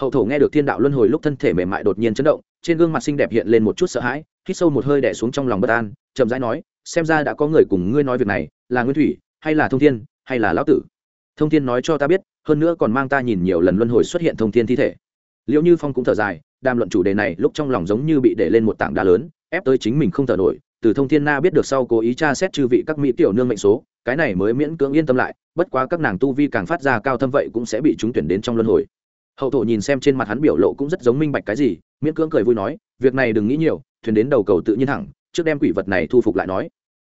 Hậu thổ nghe được thiên đạo luân hồi lúc thân thể mềm mại đột nhiên chấn động, trên gương mặt xinh đẹp hiện lên một chút sợ hãi, hít sâu một hơi đẻ xuống trong lòng bất an, chậm rãi nói, xem ra đã có người cùng ngươi nói việc này, là nguyên thủy, hay là thông thiên, hay là lão tử. Thông thiên nói cho ta biết, hơn nữa còn mang ta nhìn nhiều lần luân hồi xuất hiện thông thiên thi thể. Liệu như phong cũng thở dài, đàm luận chủ đề này lúc trong lòng giống như bị để lên một tảng đá lớn, ép tới chính mình không thở nổi từ thông thiên na biết được sau cố ý tra xét chư vị các mỹ tiểu nương mệnh số, cái này mới miễn cưỡng yên tâm lại, bất quá các nàng tu vi càng phát ra cao thâm vậy cũng sẽ bị chúng tuyển đến trong luân hồi. Hậu thổ nhìn xem trên mặt hắn biểu lộ cũng rất giống minh bạch cái gì, miễn cưỡng cười vui nói, việc này đừng nghĩ nhiều, thuyền đến đầu cầu tự nhiên thẳng trước đem quỷ vật này thu phục lại nói.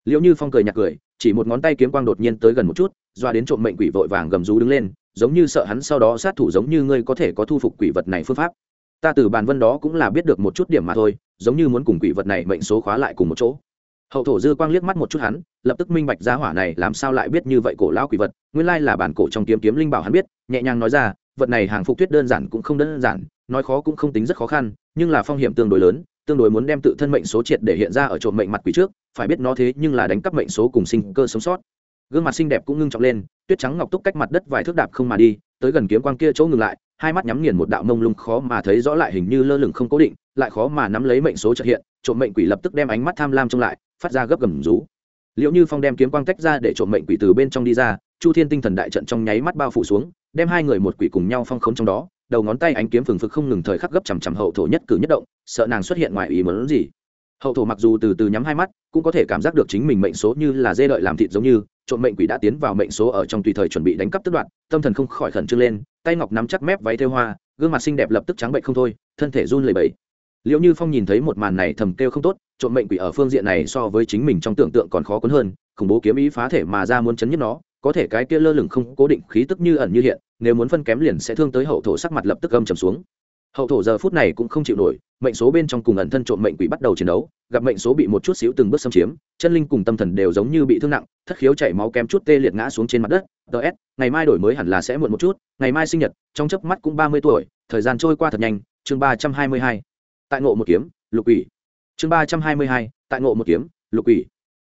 Liệu như phong cười nhạt cười, chỉ một ngón tay kiếm quang đột nhiên tới gần một chút, doa đến trộm mệnh quỷ vội vàng gầm rú đứng lên, giống như sợ hắn sau đó sát thủ giống như ngươi có thể có thu phục quỷ vật này phương pháp. Ta từ bàn vân đó cũng là biết được một chút điểm mà thôi giống như muốn cùng quỷ vật này mệnh số khóa lại cùng một chỗ. Hậu thổ dư quang liếc mắt một chút hắn, lập tức minh bạch giá hỏa này làm sao lại biết như vậy cổ lão quỷ vật, nguyên lai là bản cổ trong kiếm kiếm linh bảo hắn biết, nhẹ nhàng nói ra, vật này hàng phục tuyết đơn giản cũng không đơn giản, nói khó cũng không tính rất khó khăn, nhưng là phong hiểm tương đối lớn, tương đối muốn đem tự thân mệnh số triệt để hiện ra ở trộm mệnh mặt quỷ trước, phải biết nó thế nhưng là đánh cắp mệnh số cùng sinh cơ sống sót. Gương mặt xinh đẹp cũng ngưng trọng lên, tuyết trắng ngọc túc cách mặt đất vài thước đạp không mà đi tới gần kiếm quang kia chỗ ngừng lại, hai mắt nhắm nghiền một đạo mông lung khó mà thấy rõ lại hình như lơ lửng không cố định, lại khó mà nắm lấy mệnh số trợ hiện, trộm mệnh quỷ lập tức đem ánh mắt tham lam trông lại, phát ra gấp gầm rú. Liệu như phong đem kiếm quang tách ra để trộm mệnh quỷ từ bên trong đi ra, chu thiên tinh thần đại trận trong nháy mắt bao phủ xuống, đem hai người một quỷ cùng nhau phong khốn trong đó, đầu ngón tay ánh kiếm phừng phực không ngừng thời khắc gấp chằm chằm hậu thổ nhất cử nhất động, sợ nàng xuất hiện ngoài ý muốn gì. Hậu thổ mặc dù từ từ nhắm hai mắt, cũng có thể cảm giác được chính mình mệnh số như là dê đợi làm thịt giống như trộm mệnh quỷ đã tiến vào mệnh số ở trong tùy thời chuẩn bị đánh cắp tức đoạn tâm thần không khỏi khẩn trương lên, tay ngọc nắm chắc mép váy thêu hoa, gương mặt xinh đẹp lập tức trắng bệnh không thôi, thân thể run lẩy bẩy. Liệu như phong nhìn thấy một màn này thầm kêu không tốt, trộm mệnh quỷ ở phương diện này so với chính mình trong tưởng tượng còn khó cuốn hơn, khủng bố kiếm ý phá thể mà ra muốn chấn nhất nó, có thể cái kia lơ lửng không cố định khí tức như ẩn như hiện, nếu muốn phân kém liền sẽ thương tới hậu thổ sắc mặt lập tức âm trầm xuống hậu thổ giờ phút này cũng không chịu nổi, mệnh số bên trong cùng ẩn thân trộm mệnh quỷ bắt đầu chiến đấu, gặp mệnh số bị một chút xíu từng bước xâm chiếm, chân linh cùng tâm thần đều giống như bị thương nặng, thất khiếu chảy máu kém chút tê liệt ngã xuống trên mặt đất. Ts ngày mai đổi mới hẳn là sẽ muộn một chút, ngày mai sinh nhật, trong chớp mắt cũng ba mươi tuổi, thời gian trôi qua thật nhanh, chương ba trăm hai mươi hai. Tại ngộ một kiếm, lục quỷ. Chương ba trăm hai mươi hai, tại ngộ một kiếm, lục quỷ.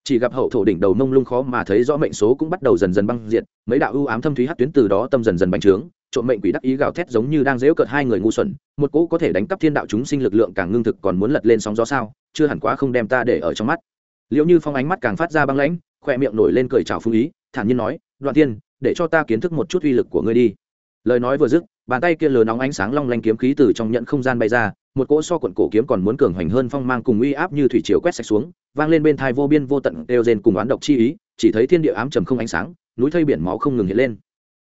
Chỉ gặp hậu thổ đỉnh đầu mông lung khó mà thấy rõ mệnh số cũng bắt đầu dần dần băng diệt, mấy đạo ưu ám thâm thúy hát tuyến từ đó tâm dần dần bành trướng trộm mệnh quỷ đắc ý gào thét giống như đang dễu cợt hai người ngu xuẩn, một cỗ có thể đánh cắp thiên đạo chúng sinh lực lượng càng ngưng thực còn muốn lật lên sóng gió sao, chưa hẳn quá không đem ta để ở trong mắt. Liệu như phong ánh mắt càng phát ra băng lãnh khoe miệng nổi lên cười trào phương ý, thản nhiên nói, đoạn tiên để cho ta kiến thức một chút uy lực của ngươi đi. Lời nói vừa dứt, bàn tay kia lờ nóng ánh sáng long lanh kiếm khí từ trong nhận không gian bay ra, một cỗ so quận cổ kiếm còn muốn cường hoành hơn phong mang cùng uy áp như thủy chiều quét sạch xuống, vang lên bên thai vô biên vô tận đều rên cùng oán độc chi ý, chỉ thấy thiên địa ám trầm không ánh sáng, núi thây biển máu không ngừng hiện lên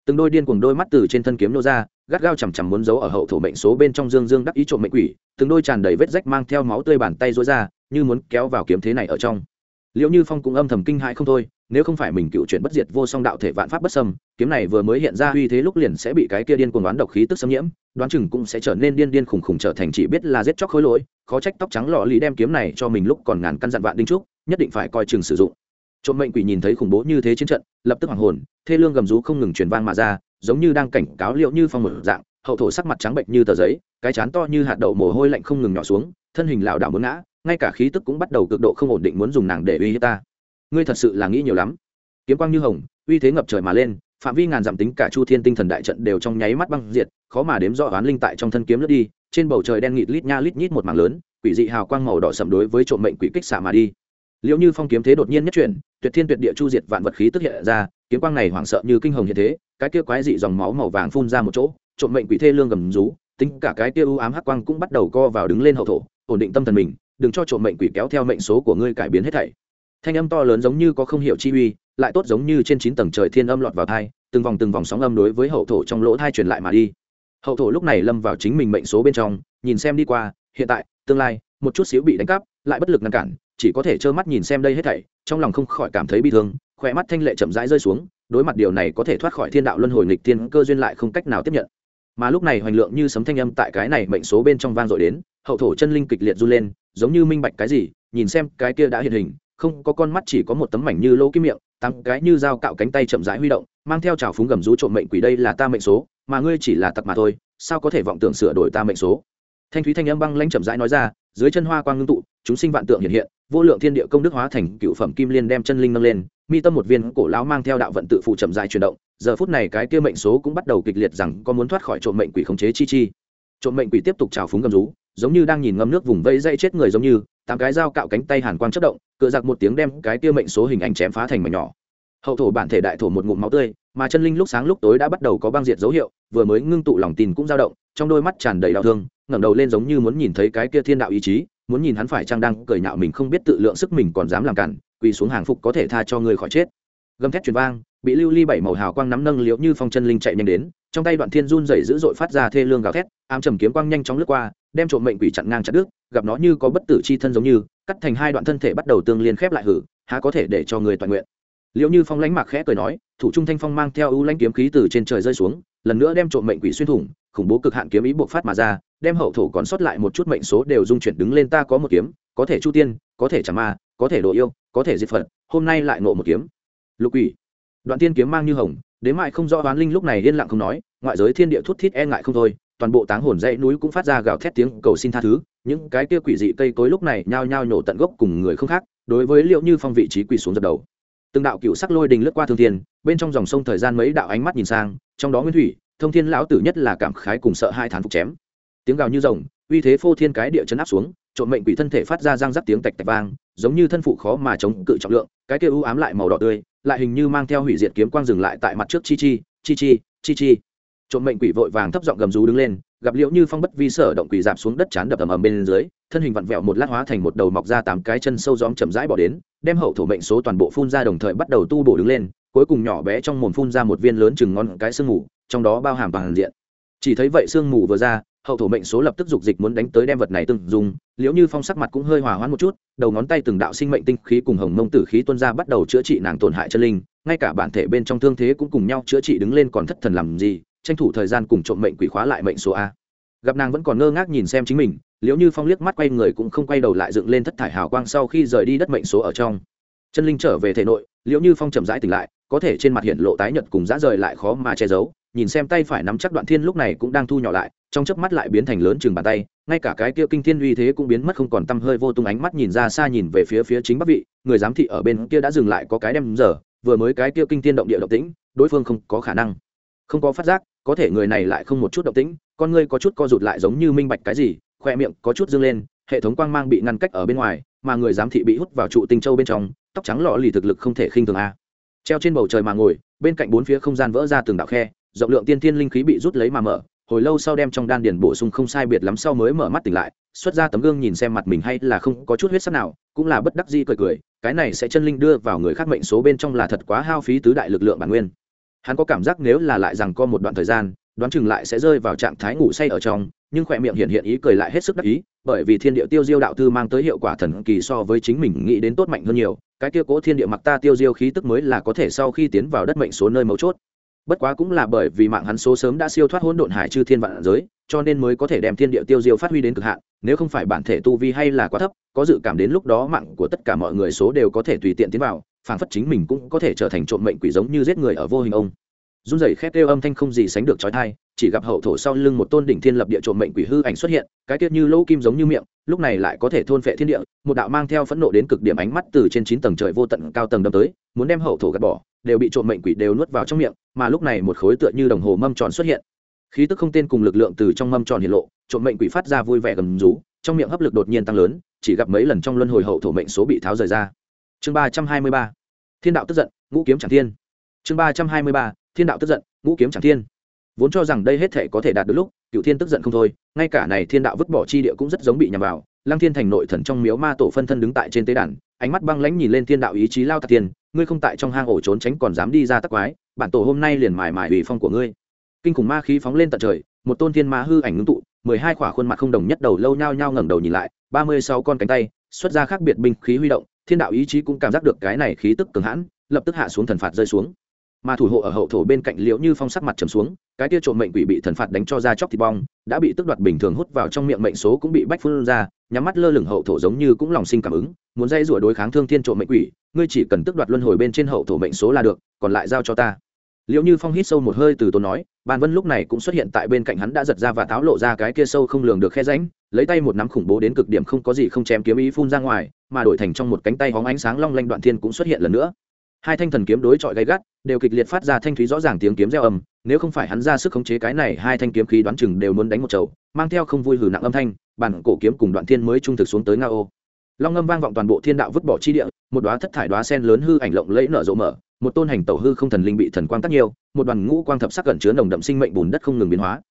từng đôi điên cuồng đôi mắt từ trên thân kiếm nô ra, gắt gao chằm chằm muốn giấu ở hậu thổ mệnh số bên trong dương dương đắc ý trộm mệnh quỷ, từng đôi tràn đầy vết rách mang theo máu tươi bàn tay rối ra, như muốn kéo vào kiếm thế này ở trong. Liệu như phong cũng âm thầm kinh hãi không thôi, nếu không phải mình cựu chuyện bất diệt vô song đạo thể vạn pháp bất sâm kiếm này vừa mới hiện ra uy thế lúc liền sẽ bị cái kia điên cuồng đoán độc khí tức xâm nhiễm, đoán chừng cũng sẽ trở nên điên điên khủng khủng trở thành chỉ biết là giết chóc khối lỗi, khó trách tóc trắng lọ lý đem kiếm này cho mình lúc còn ngàn căn dặn vạn đinh trúc, nhất định phải coi chừng sử dụng trộm mệnh quỷ nhìn thấy khủng bố như thế chiến trận, lập tức hoàng hồn, thê lương gầm rú không ngừng truyền vang mà ra, giống như đang cảnh cáo liệu như phong một dạng, hậu thổ sắc mặt trắng bệnh như tờ giấy, cái chán to như hạt đậu mồ hôi lạnh không ngừng nhỏ xuống, thân hình lảo đảo muốn ngã, ngay cả khí tức cũng bắt đầu cực độ không ổn định muốn dùng nàng để uy hiếp ta. Ngươi thật sự là nghĩ nhiều lắm. Kiếm quang như hồng, uy thế ngập trời mà lên, phạm vi ngàn dặm tính cả chu thiên tinh thần đại trận đều trong nháy mắt băng diệt, khó mà đếm rõ oán linh tại trong thân kiếm lướt đi, trên bầu trời đen nghịt lít nha lít nhít một mảng lớn, quỷ dị hào quang màu đỏ sầm đối với trộm mệnh quỷ kích xạ mà đi. Liệu như phong kiếm thế đột nhiên nhất chuyển tuyệt thiên tuyệt địa chu diệt vạn vật khí tức hiện ra, kiếm quang này hoảng sợ như kinh hồng hiện thế, cái kia quái dị dòng máu màu vàng phun ra một chỗ, trộm mệnh quỷ thê lương gầm rú, tính cả cái kia u ám hắc quang cũng bắt đầu co vào đứng lên hậu thổ, ổn định tâm thần mình, đừng cho trộm mệnh quỷ kéo theo mệnh số của ngươi cải biến hết thảy. Thanh âm to lớn giống như có không hiểu chi uy, lại tốt giống như trên chín tầng trời thiên âm lọt vào thai, từng vòng từng vòng sóng âm đối với hậu thổ trong lỗ thai truyền lại mà đi. Hậu thổ lúc này lâm vào chính mình mệnh số bên trong, nhìn xem đi qua, hiện tại, tương lai, một chút xíu bị đánh cắp, lại bất lực ngăn cản chỉ có thể trơ mắt nhìn xem đây hết thảy, trong lòng không khỏi cảm thấy bi thương, khỏe mắt thanh lệ chậm rãi rơi xuống, đối mặt điều này có thể thoát khỏi thiên đạo luân hồi nghịch thiên cơ duyên lại không cách nào tiếp nhận. Mà lúc này hoành lượng như sấm thanh âm tại cái này mệnh số bên trong vang dội đến, hậu thổ chân linh kịch liệt run lên, giống như minh bạch cái gì, nhìn xem cái kia đã hiện hình, không có con mắt chỉ có một tấm mảnh như lỗ kim miệng tăng cái như dao cạo cánh tay chậm rãi huy động, mang theo trào phúng gầm rú trộm mệnh quỷ đây là ta mệnh số, mà ngươi chỉ là tặc mà thôi, sao có thể vọng tưởng sửa đổi ta mệnh số? Thanh thúy thanh âm băng lãnh chậm rãi nói ra, dưới chân hoa quang ngưng tụ, chúng sinh vạn tượng hiện hiện vô lượng thiên địa công đức hóa thành cựu phẩm kim liên đem chân linh nâng lên, mi tâm một viên cổ lão mang theo đạo vận tự phụ chậm rãi chuyển động, giờ phút này cái kia mệnh số cũng bắt đầu kịch liệt rằng có muốn thoát khỏi trộm mệnh quỷ khống chế chi chi. Trộm mệnh quỷ tiếp tục trào phúng gầm rú, giống như đang nhìn ngâm nước vùng vây dây chết người giống như, tám cái dao cạo cánh tay hàn quang chất động, cựa giặc một tiếng đem cái kia mệnh số hình ảnh chém phá thành mảnh nhỏ. Hậu thổ bản thể đại thổ một ngụm máu tươi, mà chân linh lúc sáng lúc tối đã bắt đầu có băng diệt dấu hiệu, vừa mới ngưng tụ lòng tin cũng dao động, trong đôi mắt tràn đầy đau thương, ngẩng đầu lên giống như muốn nhìn thấy cái kia thiên đạo ý chí muốn nhìn hắn phải trang đang cười nhạo mình không biết tự lượng sức mình còn dám làm cản, quỳ xuống hàng phục có thể tha cho người khỏi chết. Gầm thét truyền vang, bị lưu ly bảy màu hào quang nắm nâng liễu như phong chân linh chạy nhanh đến, trong tay đoạn thiên run dày dữ dội phát ra thê lương gào thét, ám trầm kiếm quang nhanh chóng lướt qua, đem trộm mệnh quỷ chặn ngang chặt đứt, gặp nó như có bất tử chi thân giống như, cắt thành hai đoạn thân thể bắt đầu tương liên khép lại hử, há có thể để cho người toàn nguyện. Liễu như phong lánh mạc khẽ cười nói, thủ trung thanh phong mang theo ưu lãnh kiếm khí từ trên trời rơi xuống, lần nữa đem trộm mệnh quỷ xuyên thủng, khủng bố cực hạn kiếm ý buộc phát mà ra đem hậu thổ còn sót lại một chút mệnh số đều dung chuyển đứng lên ta có một kiếm, có thể chu tiên, có thể trả ma, có thể độ yêu, có thể diệt phật, hôm nay lại nộ một kiếm. Lục quỷ. Đoạn tiên kiếm mang như hồng đến mại không rõ oán linh lúc này yên lặng không nói, ngoại giới thiên địa thút thít e ngại không thôi, toàn bộ táng hồn dãy núi cũng phát ra gào thét tiếng cầu xin tha thứ, những cái kia quỷ dị cây cối lúc này nhao nhao nhổ tận gốc cùng người không khác, đối với liệu như phong vị trí quỳ xuống dập đầu. Từng đạo cựu sắc lôi đình lướt qua thương thiên, bên trong dòng sông thời gian mấy đạo ánh mắt nhìn sang, trong đó nguyên thủy, thông thiên lão tử nhất là cảm khái cùng sợ hai thán phục chém tiếng gào như rồng, uy thế phô thiên cái địa chấn áp xuống, trộm mệnh quỷ thân thể phát ra răng rắc tiếng tạch tạch vang, giống như thân phụ khó mà chống cự trọng lượng, cái kia u ám lại màu đỏ tươi, lại hình như mang theo hủy diệt kiếm quang dừng lại tại mặt trước chi chi chi chi chi chi. Trộm mệnh quỷ vội vàng thấp giọng gầm rú đứng lên, gặp liễu như phong bất vi sở động quỷ dạp xuống đất chán đập ầm ầm bên dưới, thân hình vặn vẹo một lát hóa thành một đầu mọc ra tám cái chân sâu gióm chậm rãi bỏ đến, đem hậu thổ mệnh số toàn bộ phun ra đồng thời bắt đầu tu bổ đứng lên, cuối cùng nhỏ bé trong mồm phun ra một viên lớn chừng ngon cái sương mù, trong đó bao hàm toàn diện. Chỉ thấy vậy sương mù vừa ra hậu thổ mệnh số lập tức dục dịch muốn đánh tới đem vật này từng dùng, liễu như phong sắc mặt cũng hơi hòa hoãn một chút, đầu ngón tay từng đạo sinh mệnh tinh khí cùng hồng mông tử khí tuôn ra bắt đầu chữa trị nàng tổn hại chân linh, ngay cả bản thể bên trong thương thế cũng cùng nhau chữa trị đứng lên còn thất thần làm gì, tranh thủ thời gian cùng trộm mệnh quỷ khóa lại mệnh số a. Gặp nàng vẫn còn ngơ ngác nhìn xem chính mình, liễu như phong liếc mắt quay người cũng không quay đầu lại dựng lên thất thải hào quang sau khi rời đi đất mệnh số ở trong. Chân linh trở về thể nội, liễu như phong chậm rãi tỉnh lại, có thể trên mặt hiện lộ tái nhật cùng dã rời lại khó mà che giấu nhìn xem tay phải nắm chắc đoạn thiên lúc này cũng đang thu nhỏ lại, trong chớp mắt lại biến thành lớn chừng bàn tay, ngay cả cái kia kinh thiên uy thế cũng biến mất không còn tăm hơi vô tung ánh mắt nhìn ra xa nhìn về phía phía chính bắc vị, người giám thị ở bên kia đã dừng lại có cái đem giờ, vừa mới cái kia kinh thiên động địa động tĩnh, đối phương không có khả năng. Không có phát giác, có thể người này lại không một chút động tĩnh, con ngươi có chút co rụt lại giống như minh bạch cái gì, khoe miệng có chút dâng lên, hệ thống quang mang bị ngăn cách ở bên ngoài, mà người giám thị bị hút vào trụ tinh châu bên trong, tóc trắng lọ lì thực lực không thể khinh thường a. Treo trên bầu trời mà ngồi, bên cạnh bốn phía không gian vỡ ra từng đạo khe rộng lượng tiên thiên linh khí bị rút lấy mà mở, hồi lâu sau đem trong đan điền bổ sung không sai biệt lắm sau mới mở mắt tỉnh lại, xuất ra tấm gương nhìn xem mặt mình hay là không có chút huyết sắc nào, cũng là bất đắc dĩ cười cười, cái này sẽ chân linh đưa vào người khác mệnh số bên trong là thật quá hao phí tứ đại lực lượng bản nguyên. Hắn có cảm giác nếu là lại rằng co một đoạn thời gian, đoán chừng lại sẽ rơi vào trạng thái ngủ say ở trong, nhưng khỏe miệng hiện hiện ý cười lại hết sức đắc ý, bởi vì thiên địa tiêu diêu đạo thư mang tới hiệu quả thần kỳ so với chính mình nghĩ đến tốt mạnh hơn nhiều, cái kia cố thiên địa mặc ta tiêu diêu khí tức mới là có thể sau khi tiến vào đất mệnh số nơi mấu chốt bất quá cũng là bởi vì mạng hắn số sớm đã siêu thoát hỗn độn hải chư thiên vạn giới, cho nên mới có thể đem thiên địa tiêu diêu phát huy đến cực hạn, nếu không phải bản thể tu vi hay là quá thấp, có dự cảm đến lúc đó mạng của tất cả mọi người số đều có thể tùy tiện tiến vào phản phất chính mình cũng có thể trở thành trộm mệnh quỷ giống như giết người ở vô hình ông. Run rẩy khét kêu âm thanh không gì sánh được trói thai chỉ gặp hậu thổ sau lưng một tôn đỉnh thiên lập địa trộm mệnh quỷ hư ảnh xuất hiện, cái tiết như lỗ kim giống như miệng, lúc này lại có thể thôn phệ thiên địa, một đạo mang theo phẫn nộ đến cực điểm ánh mắt từ trên chín tầng trời vô tận cao tầng đâm tới, muốn đem hậu thổ gạt bỏ đều bị trộm mệnh quỷ đều nuốt vào trong miệng, mà lúc này một khối tựa như đồng hồ mâm tròn xuất hiện. Khí tức không tên cùng lực lượng từ trong mâm tròn hiện lộ, trộm mệnh quỷ phát ra vui vẻ gầm rú, trong miệng hấp lực đột nhiên tăng lớn, chỉ gặp mấy lần trong luân hồi hậu thổ mệnh số bị tháo rời ra. Chương ba trăm hai mươi ba, thiên đạo tức giận, ngũ kiếm chẳng thiên. Chương ba trăm hai mươi ba, thiên đạo tức giận, ngũ kiếm chẳng thiên. Vốn cho rằng đây hết thể có thể đạt được lúc, cựu thiên tức giận không thôi, ngay cả này thiên đạo vứt bỏ chi địa cũng rất giống bị nhằm vào. Lăng thiên thành nội thần trong miếu ma tổ phân thân đứng tại trên tế đàn, ánh mắt băng lãnh nhìn lên thiên đạo ý chí lao tạc tiền ngươi không tại trong hang ổ trốn tránh còn dám đi ra tắc quái, bản tổ hôm nay liền mài mài ủy phong của ngươi. Kinh khủng ma khí phóng lên tận trời, một tôn thiên ma hư ảnh ngưng tụ, mười hai khỏa khuôn mặt không đồng nhất đầu lâu nhao nhao ngẩng đầu nhìn lại, ba mươi sáu con cánh tay, xuất ra khác biệt binh khí huy động, thiên đạo ý chí cũng cảm giác được cái này khí tức cường hãn, lập tức hạ xuống thần phạt rơi xuống mà thủ hộ ở hậu thổ bên cạnh liễu như phong sắc mặt trầm xuống, cái tia trộm mệnh quỷ bị thần phạt đánh cho ra chóc thịt bong, đã bị tức đoạt bình thường hút vào trong miệng mệnh số cũng bị bách phun ra, nhắm mắt lơ lửng hậu thổ giống như cũng lòng sinh cảm ứng, muốn dây rủa đối kháng thương thiên trộm mệnh quỷ, ngươi chỉ cần tức đoạt luân hồi bên trên hậu thổ mệnh số là được, còn lại giao cho ta. Liễu như phong hít sâu một hơi từ tốn nói bàn vân lúc này cũng xuất hiện tại bên cạnh hắn đã giật ra và tháo lộ ra cái kia sâu không lường được khe ránh lấy tay một nắm khủng bố đến cực điểm không có gì không chém kiếm ý phun ra ngoài, mà đổi thành trong một cánh tay hóng ánh sáng long lanh đoạn thiên cũng xuất hiện lần nữa hai thanh thần kiếm đối chọi gay gắt, đều kịch liệt phát ra thanh thúy rõ ràng tiếng kiếm reo ầm, nếu không phải hắn ra sức khống chế cái này, hai thanh kiếm khí đoán chừng đều muốn đánh một chầu, mang theo không vui hử nặng âm thanh, bản cổ kiếm cùng đoạn thiên mới trung thực xuống tới nga ô. Long âm vang vọng toàn bộ thiên đạo vứt bỏ chi địa, một đóa thất thải đóa sen lớn hư ảnh lộng lẫy nở rộ mở, một tôn hành tẩu hư không thần linh bị thần quang tác nhiều, một đoàn ngũ quang thập sắc cẩn chứa nồng đậm sinh mệnh bùn đất không ngừng biến hóa.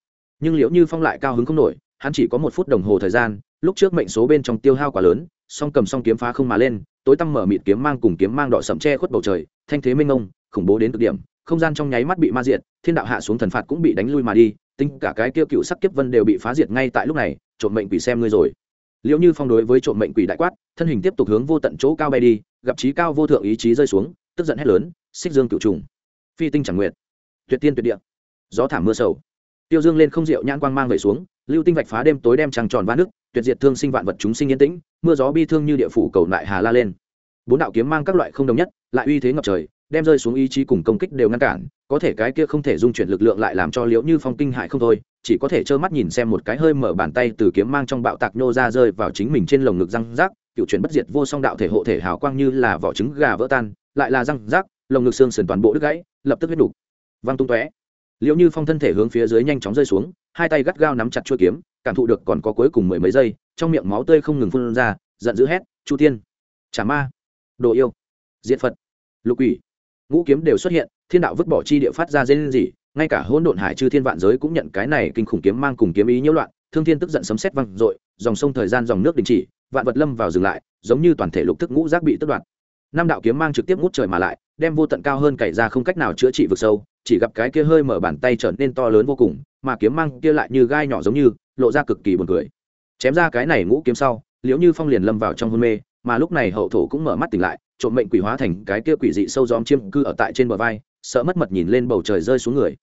Nhưng liệu như phong lại cao hứng không nổi, hắn chỉ có một phút đồng hồ thời gian, lúc trước mệnh số bên trong tiêu hao quá lớn, song cầm song kiếm phá không mà lên tối tăm mở mịt kiếm mang cùng kiếm mang đỏ sậm che khuất bầu trời, thanh thế minh ngông khủng bố đến cực điểm, không gian trong nháy mắt bị ma diệt, thiên đạo hạ xuống thần phạt cũng bị đánh lui mà đi, tính cả cái kia cựu sắc kiếp vân đều bị phá diệt ngay tại lúc này, trộm mệnh quỷ xem ngươi rồi. Liệu như phong đối với trộm mệnh quỷ đại quát, thân hình tiếp tục hướng vô tận chỗ cao bay đi, gặp trí cao vô thượng ý chí rơi xuống, tức giận hét lớn, xích dương cựu trùng, phi tinh chẳng nguyệt, tuyệt tiên tuyệt địa, gió thảm mưa sầu. Tiêu dương lên không rượu nhãn quang mang về xuống, lưu tinh vạch phá đêm tối đem trăng tròn va nước tuyệt diệt thương sinh vạn vật chúng sinh yên tĩnh mưa gió bi thương như địa phủ cầu lại hà la lên. Bốn đạo kiếm mang các loại không đồng nhất, lại uy thế ngập trời, đem rơi xuống ý chí cùng công kích đều ngăn cản, có thể cái kia không thể dung chuyển lực lượng lại làm cho liễu như phong kinh hại không thôi, chỉ có thể trơ mắt nhìn xem một cái hơi mở bàn tay từ kiếm mang trong bạo tạc nhô ra rơi vào chính mình trên lồng ngực răng rác, cựu chuyển bất diệt vô song đạo thể hộ thể hào quang như là vỏ trứng gà vỡ tan, lại là răng rác, lồng ngực xương sườn toàn bộ đứt gãy, lập tức huyết đục văng tung tóe. Liễu như phong thân thể hướng phía dưới nhanh chóng rơi xuống, hai tay gắt gao nắm chặt chuôi kiếm, cảm thụ được còn có cuối cùng mười mấy giây trong miệng máu tươi không ngừng phun ra, giận dữ hét, chu tiên chả ma, đồ yêu diện phật, lục quỷ. Ngũ kiếm đều xuất hiện, thiên đạo vứt bỏ chi địa phát ra dây lên gì ngay cả hỗn độn hải chư thiên vạn giới cũng nhận cái này kinh khủng kiếm mang cùng kiếm ý nhiễu loạn, thương thiên tức giận sấm sét văng dội, dòng sông thời gian dòng nước đình chỉ, vạn vật lâm vào dừng lại, giống như toàn thể lục thức ngũ giác bị tức đoạt. Năm đạo kiếm mang trực tiếp ngút trời mà lại, đem vô tận cao hơn cày ra không cách nào chữa trị vực sâu, chỉ gặp cái kia hơi mở bàn tay trở nên to lớn vô cùng, mà kiếm mang kia lại như gai nhỏ giống như, lộ ra cực kỳ buồn cười chém ra cái này ngũ kiếm sau, liễu như phong liền lâm vào trong hôn mê, mà lúc này hậu thổ cũng mở mắt tỉnh lại, trộm mệnh quỷ hóa thành cái kia quỷ dị sâu dòm chiêm cư ở tại trên bờ vai, sợ mất mật nhìn lên bầu trời rơi xuống người.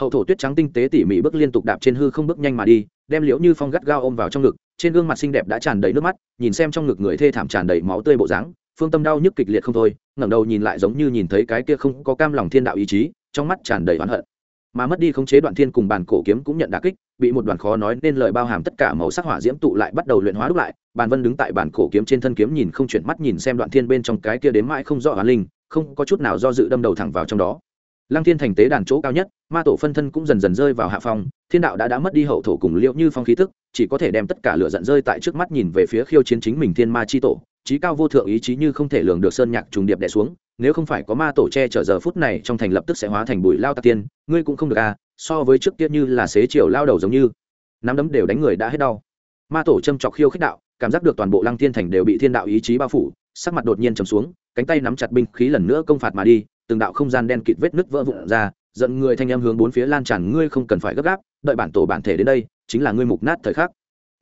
Hậu thổ tuyết trắng tinh tế tỉ mỉ bước liên tục đạp trên hư không bước nhanh mà đi, đem liễu như phong gắt gao ôm vào trong ngực, trên gương mặt xinh đẹp đã tràn đầy nước mắt, nhìn xem trong ngực người thê thảm tràn đầy máu tươi bộ dáng, phương tâm đau nhức kịch liệt không thôi, ngẩng đầu nhìn lại giống như nhìn thấy cái kia không có cam lòng thiên đạo ý chí, trong mắt tràn đầy oán hận mà mất đi khống chế đoạn thiên cùng bàn cổ kiếm cũng nhận đả kích, bị một đoàn khó nói nên lời bao hàm tất cả màu sắc hỏa diễm tụ lại bắt đầu luyện hóa đúc lại. Bàn vân đứng tại bàn cổ kiếm trên thân kiếm nhìn không chuyển mắt nhìn xem đoạn thiên bên trong cái kia đến mãi không rõ hoàn linh, không có chút nào do dự đâm đầu thẳng vào trong đó. Lăng thiên thành tế đàn chỗ cao nhất, ma tổ phân thân cũng dần dần rơi vào hạ phong, thiên đạo đã đã mất đi hậu thổ cùng liệu như phong khí tức, chỉ có thể đem tất cả lửa giận rơi tại trước mắt nhìn về phía khiêu chiến chính mình thiên ma chi tổ trí cao vô thượng ý chí như không thể lường được sơn nhạc trùng điệp đè xuống nếu không phải có ma tổ che chở giờ phút này trong thành lập tức sẽ hóa thành bụi lao tạc tiên, ngươi cũng không được à so với trước kia như là xế chiều lao đầu giống như. Nắm đấm đều đánh người đã hết đau. Ma tổ châm chọc khiêu khích đạo, cảm giác được toàn bộ lăng thiên thành đều bị thiên đạo ý chí bao phủ, sắc mặt đột nhiên trầm xuống, cánh tay nắm chặt binh khí lần nữa công phạt mà đi, từng đạo không gian đen kịt vết nứt vỡ vụn ra, giận người thanh em hướng bốn phía lan tràn, ngươi không cần phải gấp gáp, đợi bản tổ bản thể đến đây, chính là ngươi mục nát thời khắc.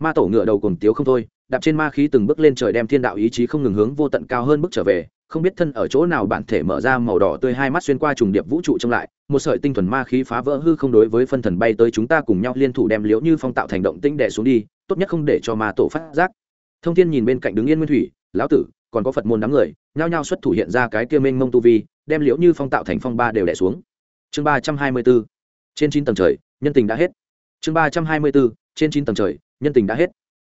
Ma tổ ngựa đầu cùng tiếu không thôi, đạp trên ma khí từng bước lên trời đem thiên đạo ý chí không ngừng hướng vô tận cao hơn bước trở về không biết thân ở chỗ nào bản thể mở ra màu đỏ tươi hai mắt xuyên qua trùng điệp vũ trụ trông lại, một sợi tinh thuần ma khí phá vỡ hư không đối với phân thần bay tới chúng ta cùng nhau liên thủ đem liễu như phong tạo thành động tinh đè xuống đi, tốt nhất không để cho ma tổ phát giác. Thông thiên nhìn bên cạnh đứng yên nguyên thủy, lão tử, còn có phật môn đám người, nhao nhao xuất thủ hiện ra cái kia mênh mông tu vi, đem liễu như phong tạo thành phong ba đều đè xuống. Chương ba trăm hai mươi bốn. Trên chín tầng trời, nhân tình đã hết. Chương ba trăm hai mươi bốn. Trên chín tầng trời, nhân tình đã hết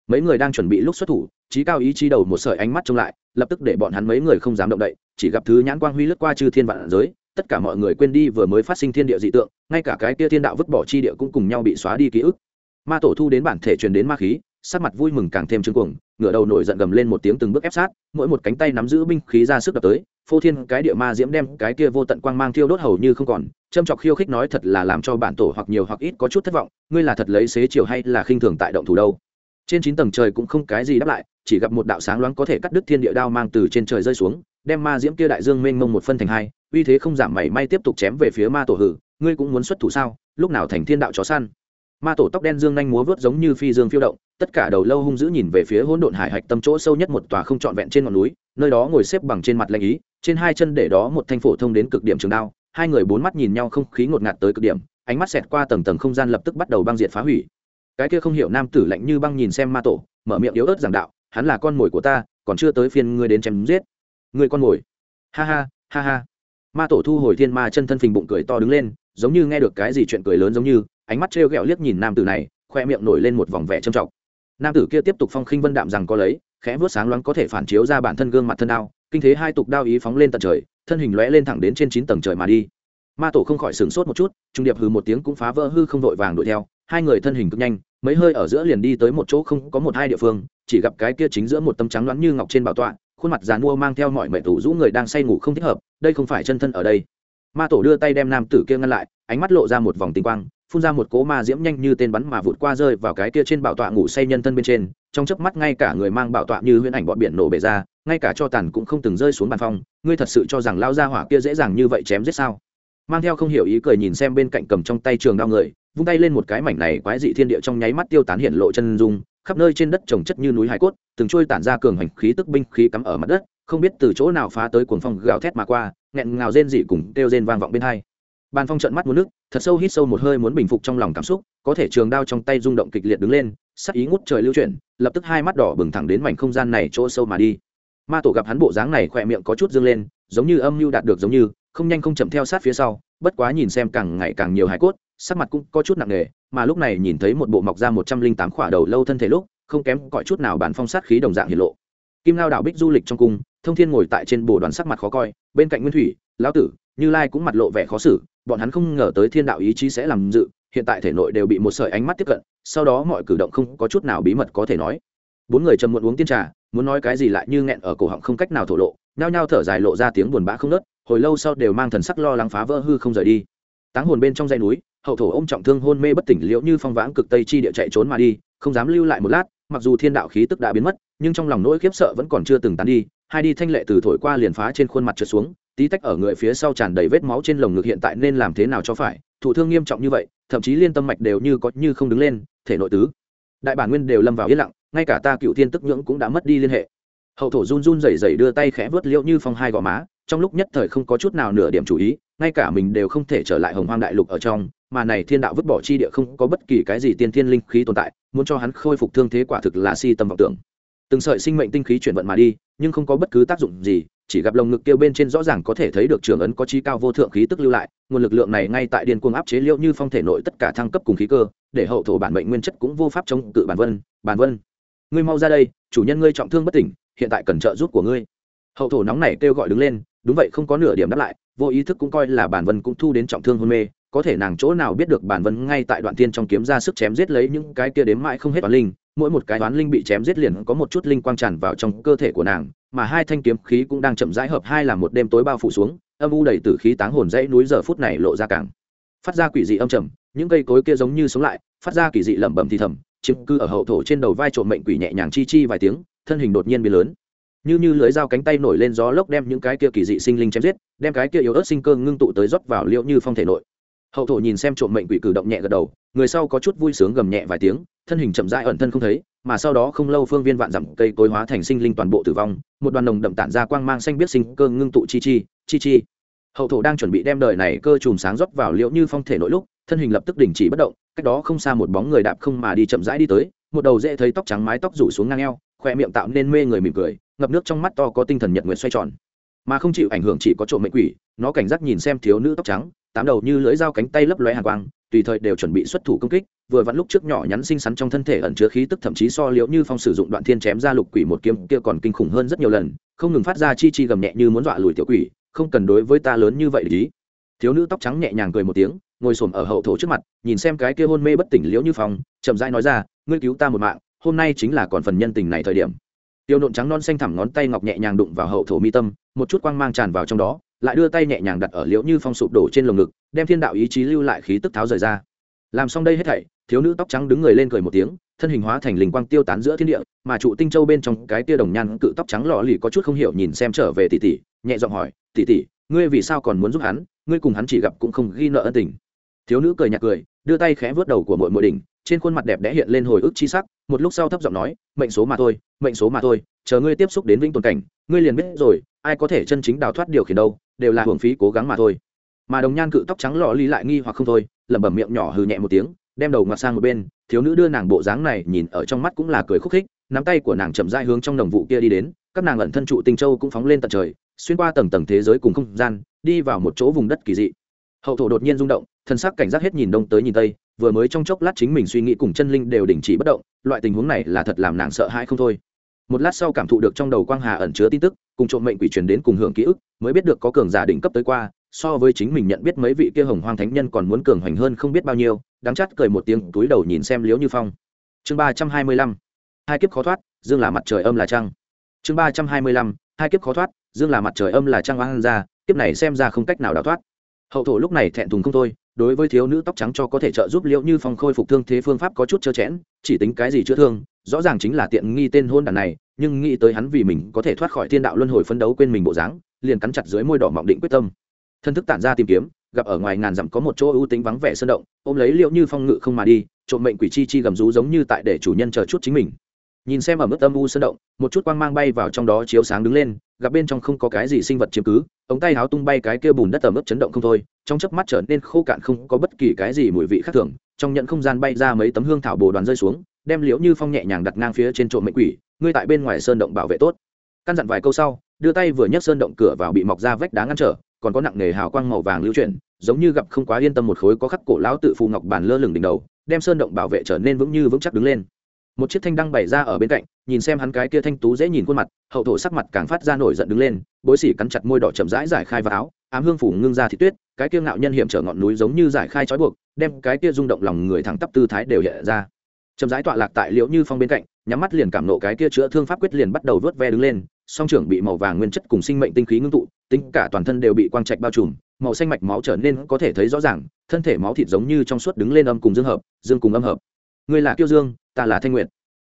mấy người đang chuẩn bị lúc xuất thủ trí cao ý chí đầu một sợi ánh mắt trông lại, lập tức để bọn hắn mấy người không dám động đậy, chỉ gặp thứ nhãn quang huy lướt qua chư thiên vạn giới, tất cả mọi người quên đi vừa mới phát sinh thiên địa dị tượng, ngay cả cái kia thiên đạo vứt bỏ chi địa cũng cùng nhau bị xóa đi ký ức. Ma tổ thu đến bản thể truyền đến ma khí, sắc mặt vui mừng càng thêm trương cuồng, ngửa đầu nổi giận gầm lên một tiếng từng bước ép sát, mỗi một cánh tay nắm giữ binh khí ra sức đập tới, phô thiên cái địa ma diễm đem cái kia vô tận quang mang thiêu đốt hầu như không còn, châm chọc khiêu khích nói thật là làm cho bản tổ hoặc nhiều hoặc ít có chút thất vọng, ngươi là thật lấy xế chiều hay là khinh thường tại động thủ đâu? Trên chín tầng trời cũng không cái gì đáp lại, chỉ gặp một đạo sáng loáng có thể cắt đứt thiên địa đao mang từ trên trời rơi xuống, đem ma diễm kia đại dương mênh mông một phân thành hai, uy thế không giảm mảy may tiếp tục chém về phía ma tổ hử, ngươi cũng muốn xuất thủ sao? Lúc nào thành thiên đạo chó săn? Ma tổ tóc đen dương nhanh múa vớt giống như phi dương phiêu động, tất cả đầu lâu hung dữ nhìn về phía hỗn độn hải hạch tâm chỗ sâu nhất một tòa không trọn vẹn trên ngọn núi, nơi đó ngồi xếp bằng trên mặt lanh ý, trên hai chân để đó một thanh phổ thông đến cực điểm trường đao, hai người bốn mắt nhìn nhau không khí ngột ngạt tới cực điểm, ánh mắt xẹt qua tầng tầng không gian lập tức bắt đầu băng diệt phá hủy cái kia không hiểu nam tử lạnh như băng nhìn xem ma tổ, mở miệng yếu ớt giảng đạo, hắn là con mồi của ta, còn chưa tới phiên ngươi đến chém giết. Ngươi con mồi? Ha ha ha ha. Ma tổ thu hồi thiên ma chân thân phình bụng cười to đứng lên, giống như nghe được cái gì chuyện cười lớn giống như, ánh mắt trêu ghẹo liếc nhìn nam tử này, khoe miệng nổi lên một vòng vẻ trầm trọng. Nam tử kia tiếp tục phong khinh vân đạm rằng có lấy, khẽ vuốt sáng loáng có thể phản chiếu ra bản thân gương mặt thân đao, kinh thế hai tục đao ý phóng lên tận trời, thân hình lóe lên thẳng đến trên chín tầng trời mà đi. Ma tổ không khỏi sửng sốt một chút, trung điệp hừ một tiếng cũng phá vỡ hư không vội vàng đuổi theo hai người thân hình cực nhanh, mấy hơi ở giữa liền đi tới một chỗ không có một hai địa phương, chỉ gặp cái kia chính giữa một tấm trắng loáng như ngọc trên bảo tọa, khuôn mặt dàn mua mang theo mọi mẹ tủ rũ người đang say ngủ không thích hợp, đây không phải chân thân ở đây. Ma tổ đưa tay đem nam tử kia ngăn lại, ánh mắt lộ ra một vòng tinh quang, phun ra một cỗ ma diễm nhanh như tên bắn mà vụt qua rơi vào cái kia trên bảo tọa ngủ say nhân thân bên trên, trong chớp mắt ngay cả người mang bảo tọa như huyễn ảnh bọn biển nổ bể ra, ngay cả cho tàn cũng không từng rơi xuống bàn phong, ngươi thật sự cho rằng lao ra hỏa kia dễ dàng như vậy chém giết sao? Mang theo không hiểu ý cười nhìn xem bên cạnh cầm trong tay trường đao người vung tay lên một cái mảnh này quái dị thiên địa trong nháy mắt tiêu tán hiện lộ chân dung, khắp nơi trên đất trồng chất như núi hải cốt, từng trôi tản ra cường hành khí tức binh khí cắm ở mặt đất, không biết từ chỗ nào phá tới cuồng phong gào thét mà qua, nghẹn ngào rên dị cùng kêu rên vang vọng bên hai. Bàn phong trận mắt muốn nước, thật sâu hít sâu một hơi muốn bình phục trong lòng cảm xúc, có thể trường đao trong tay rung động kịch liệt đứng lên, sắc ý ngút trời lưu chuyển, lập tức hai mắt đỏ bừng thẳng đến mảnh không gian này chỗ sâu mà đi. Ma tổ gặp hắn bộ dáng này khỏe miệng có chút dương lên, giống như âm mưu đạt được giống như, không nhanh không chậm theo sát phía sau, bất quá nhìn xem càng ngày càng nhiều hải cốt sắc mặt cũng có chút nặng nề, mà lúc này nhìn thấy một bộ mọc ra một trăm linh tám khỏa đầu lâu thân thể lúc, không kém cõi chút nào bản phong sát khí đồng dạng hiển lộ. Kim lao đạo bích du lịch trong cung, thông thiên ngồi tại trên bồ đoàn sắc mặt khó coi, bên cạnh nguyên thủy, lão tử, như lai cũng mặt lộ vẻ khó xử, bọn hắn không ngờ tới thiên đạo ý chí sẽ làm dự, hiện tại thể nội đều bị một sợi ánh mắt tiếp cận, sau đó mọi cử động không có chút nào bí mật có thể nói. Bốn người trầm muộn uống tiên trà, muốn nói cái gì lại như nghẹn ở cổ họng không cách nào thổ lộ, nhao nhao thở dài lộ ra tiếng buồn bã không nớt hồi lâu sau đều mang thần sắc lo lắng phá vỡ hư không rời đi. Táng hồn bên trong dây núi hậu thổ ôm trọng thương hôn mê bất tỉnh liễu như phong vãng cực tây chi địa chạy trốn mà đi, không dám lưu lại một lát, mặc dù thiên đạo khí tức đã biến mất, nhưng trong lòng nỗi khiếp sợ vẫn còn chưa từng tán đi, hai đi thanh lệ từ thổi qua liền phá trên khuôn mặt trượt xuống, tí tách ở người phía sau tràn đầy vết máu trên lồng ngực hiện tại nên làm thế nào cho phải, thụ thương nghiêm trọng như vậy, thậm chí liên tâm mạch đều như có như không đứng lên, thể nội tứ, đại bản nguyên đều lâm vào yên lặng, ngay cả ta cựu thiên tức nhưỡng cũng đã mất đi liên hệ. Hậu thổ run run rẩy rẩy đưa tay khẽ vớt liễu như phong hai gò má, trong lúc nhất thời không có chút nào nửa điểm chú ý, ngay cả mình đều không thể trở lại hồng hoang đại lục ở trong mà này thiên đạo vứt bỏ chi địa không có bất kỳ cái gì tiên thiên linh khí tồn tại, muốn cho hắn khôi phục thương thế quả thực là si tâm vọng tưởng. Từng sợi sinh mệnh tinh khí chuyển vận mà đi, nhưng không có bất cứ tác dụng gì, chỉ gặp lồng ngực kêu bên trên rõ ràng có thể thấy được trường ấn có chi cao vô thượng khí tức lưu lại, nguồn lực lượng này ngay tại điên cuồng áp chế liệu như phong thể nội tất cả thăng cấp cùng khí cơ, để hậu thổ bản mệnh nguyên chất cũng vô pháp chống cự bản vân bản vân. Ngươi mau ra đây, chủ nhân ngươi trọng thương bất tỉnh, hiện tại cần trợ giúp của ngươi. Hậu thổ nóng này kêu gọi đứng lên, đúng vậy không có nửa điểm đáp lại, vô ý thức cũng coi là bản vân cũng thu đến trọng thương hôn mê có thể nàng chỗ nào biết được bản vân ngay tại đoạn tiên trong kiếm ra sức chém giết lấy những cái kia đếm mãi không hết toán linh, mỗi một cái toán linh bị chém giết liền có một chút linh quang tràn vào trong cơ thể của nàng, mà hai thanh kiếm khí cũng đang chậm rãi hợp hai làm một đêm tối bao phủ xuống, âm u đầy tử khí táng hồn dãy núi giờ phút này lộ ra càng phát ra quỷ dị âm trầm, những cây cối kia giống như sống lại, phát ra kỳ dị lẩm bẩm thì thầm, chiếm cư ở hậu thổ trên đầu vai trộm mệnh quỷ nhẹ nhàng chi chi vài tiếng, thân hình đột nhiên biến lớn. Như như lưới dao cánh tay nổi lên gió lốc đem những cái kia kỳ dị sinh linh chém giết, đem cái kia yếu ớt sinh cơ ngưng tụ tới rót vào liệu như phong thể nội hậu thổ nhìn xem trộm mệnh quỷ cử động nhẹ gật đầu, người sau có chút vui sướng gầm nhẹ vài tiếng, thân hình chậm rãi ẩn thân không thấy, mà sau đó không lâu phương viên vạn dặm cây cối hóa thành sinh linh toàn bộ tử vong, một đoàn nồng đậm tản ra quang mang xanh biết sinh cơ ngưng tụ chi chi chi chi. Hậu thổ đang chuẩn bị đem đời này cơ chùm sáng rót vào liệu như phong thể nội lúc, thân hình lập tức đình chỉ bất động, cách đó không xa một bóng người đạp không mà đi chậm rãi đi tới, một đầu dễ thấy tóc trắng mái tóc rủ xuống ngang eo khoe miệng tạo nên mê người mỉm cười, ngập nước trong mắt to có tinh thần nhật nguyện xoay tròn. Mà không chịu ảnh hưởng chỉ có trộm mệnh quỷ, nó cảnh giác nhìn xem thiếu nữ tóc trắng tám đầu như lưỡi dao cánh tay lấp lóe hàn quang, tùy thời đều chuẩn bị xuất thủ công kích, vừa vặn lúc trước nhỏ nhắn xinh xắn trong thân thể ẩn chứa khí tức thậm chí so liễu như phong sử dụng đoạn thiên chém ra lục quỷ một kiếm kia còn kinh khủng hơn rất nhiều lần, không ngừng phát ra chi chi gầm nhẹ như muốn dọa lùi tiểu quỷ, không cần đối với ta lớn như vậy lý thiếu nữ tóc trắng nhẹ nhàng cười một tiếng, ngồi xổm ở hậu thổ trước mặt, nhìn xem cái kia hôn mê bất tỉnh liễu như phong, chậm rãi nói ra, ngươi cứu ta một mạng, hôm nay chính là còn phần nhân tình này thời điểm. Tiêu nộn trắng non xanh thẳm ngón tay ngọc nhẹ nhàng đụng vào hậu thổ mi tâm, một chút quang mang tràn vào trong đó lại đưa tay nhẹ nhàng đặt ở liễu như phong sụp đổ trên lồng ngực, đem thiên đạo ý chí lưu lại khí tức tháo rời ra. Làm xong đây hết thảy, thiếu nữ tóc trắng đứng người lên cười một tiếng, thân hình hóa thành linh quang tiêu tán giữa thiên địa, mà trụ tinh châu bên trong cái tia đồng nhan cự tóc trắng lò lì có chút không hiểu nhìn xem trở về tỷ tỷ, nhẹ giọng hỏi, tỷ tỷ, ngươi vì sao còn muốn giúp hắn? Ngươi cùng hắn chỉ gặp cũng không ghi nợ ân tình. Thiếu nữ cười nhạt cười, đưa tay khẽ vớt đầu của mỗi mỗi đỉnh, trên khuôn mặt đẹp đẽ hiện lên hồi ức chi sắc, một lúc sau thấp giọng nói, mệnh số mà thôi, mệnh số mà thôi, chờ ngươi tiếp xúc đến vĩnh tồn cảnh, ngươi liền biết rồi ai có thể chân chính đào thoát điều khiển đâu, đều là hưởng phí cố gắng mà thôi. Mà đồng nhan cự tóc trắng lọ ly lại nghi hoặc không thôi, lẩm bẩm miệng nhỏ hừ nhẹ một tiếng, đem đầu ngoặt sang một bên, thiếu nữ đưa nàng bộ dáng này nhìn ở trong mắt cũng là cười khúc khích, nắm tay của nàng chậm rãi hướng trong đồng vụ kia đi đến, các nàng ẩn thân trụ tinh châu cũng phóng lên tận trời, xuyên qua tầng tầng thế giới cùng không gian, đi vào một chỗ vùng đất kỳ dị. Hậu thổ đột nhiên rung động, thân sắc cảnh giác hết nhìn đông tới nhìn tây, vừa mới trong chốc lát chính mình suy nghĩ cùng chân linh đều đình chỉ bất động, loại tình huống này là thật làm nàng sợ hãi không thôi. Một lát sau cảm thụ được trong đầu quang hà ẩn chứa tin tức cùng trộm mệnh quỷ truyền đến cùng hưởng ký ức, mới biết được có cường giả đỉnh cấp tới qua, so với chính mình nhận biết mấy vị kia hồng hoang thánh nhân còn muốn cường hoành hơn không biết bao nhiêu, đáng chát cười một tiếng, túi đầu nhìn xem liếu như phong. Chương ba trăm hai mươi lăm, hai kiếp khó thoát, dương là mặt trời âm là trăng. Chương ba trăm hai mươi lăm, hai kiếp khó thoát, dương là mặt trời âm là trăng oan ra, kiếp này xem ra không cách nào đào thoát. Hậu thổ lúc này thẹn thùng không thôi đối với thiếu nữ tóc trắng cho có thể trợ giúp liễu như phong khôi phục thương thế phương pháp có chút trơ chẽn, chỉ tính cái gì chữa thương, rõ ràng chính là tiện nghi tên hôn đàn này, nhưng nghĩ tới hắn vì mình có thể thoát khỏi thiên đạo luân hồi phấn đấu quên mình bộ dáng, liền cắn chặt dưới môi đỏ mọng định quyết tâm. Thân thức tản ra tìm kiếm, gặp ở ngoài ngàn dặm có một chỗ ưu tính vắng vẻ sơn động, ôm lấy liệu như phong ngự không mà đi, trộm mệnh quỷ chi chi gầm rú giống như tại để chủ nhân chờ chút chính mình nhìn xem ở mức âm u sơn động, một chút quang mang bay vào trong đó chiếu sáng đứng lên, gặp bên trong không có cái gì sinh vật chiếm cứ, ống tay háo tung bay cái kia bùn đất tầm mức chấn động không thôi, trong chớp mắt trở nên khô cạn không có bất kỳ cái gì mùi vị khác thường, trong nhận không gian bay ra mấy tấm hương thảo bồ đoàn rơi xuống, đem liễu như phong nhẹ nhàng đặt ngang phía trên trộm mệnh quỷ, ngươi tại bên ngoài sơn động bảo vệ tốt. Căn dặn vài câu sau, đưa tay vừa nhấc sơn động cửa vào bị mọc ra vách đá ngăn trở, còn có nặng nề hào quang màu vàng lưu chuyển, giống như gặp không quá yên tâm một khối có khắc cổ lão tự phù ngọc bản lơ lửng đỉnh đầu, đem sơn động bảo vệ trở nên vững như vững chắc đứng lên một chiếc thanh đăng bày ra ở bên cạnh, nhìn xem hắn cái kia thanh tú dễ nhìn khuôn mặt, hậu thổ sắc mặt càng phát ra nổi giận đứng lên, bối xỉ cắn chặt môi đỏ chậm rãi giải khai vào áo, ám hương phủ ngưng ra thị tuyết, cái kia ngạo nhân hiểm trở ngọn núi giống như giải khai trói buộc, đem cái kia rung động lòng người thẳng tắp tư thái đều hiện ra. Chậm rãi tọa lạc tại liễu như phong bên cạnh, nhắm mắt liền cảm nộ cái kia chữa thương pháp quyết liền bắt đầu vớt ve đứng lên, song trưởng bị màu vàng nguyên chất cùng sinh mệnh tinh khí ngưng tụ, tính cả toàn thân đều bị quang trạch bao trùm, màu xanh mạch máu trở nên có thể thấy rõ ràng, thân thể máu thịt giống như trong suốt đứng lên âm cùng dương hợp, dương cùng âm hợp. Người là kiêu dương ta là thanh nguyệt.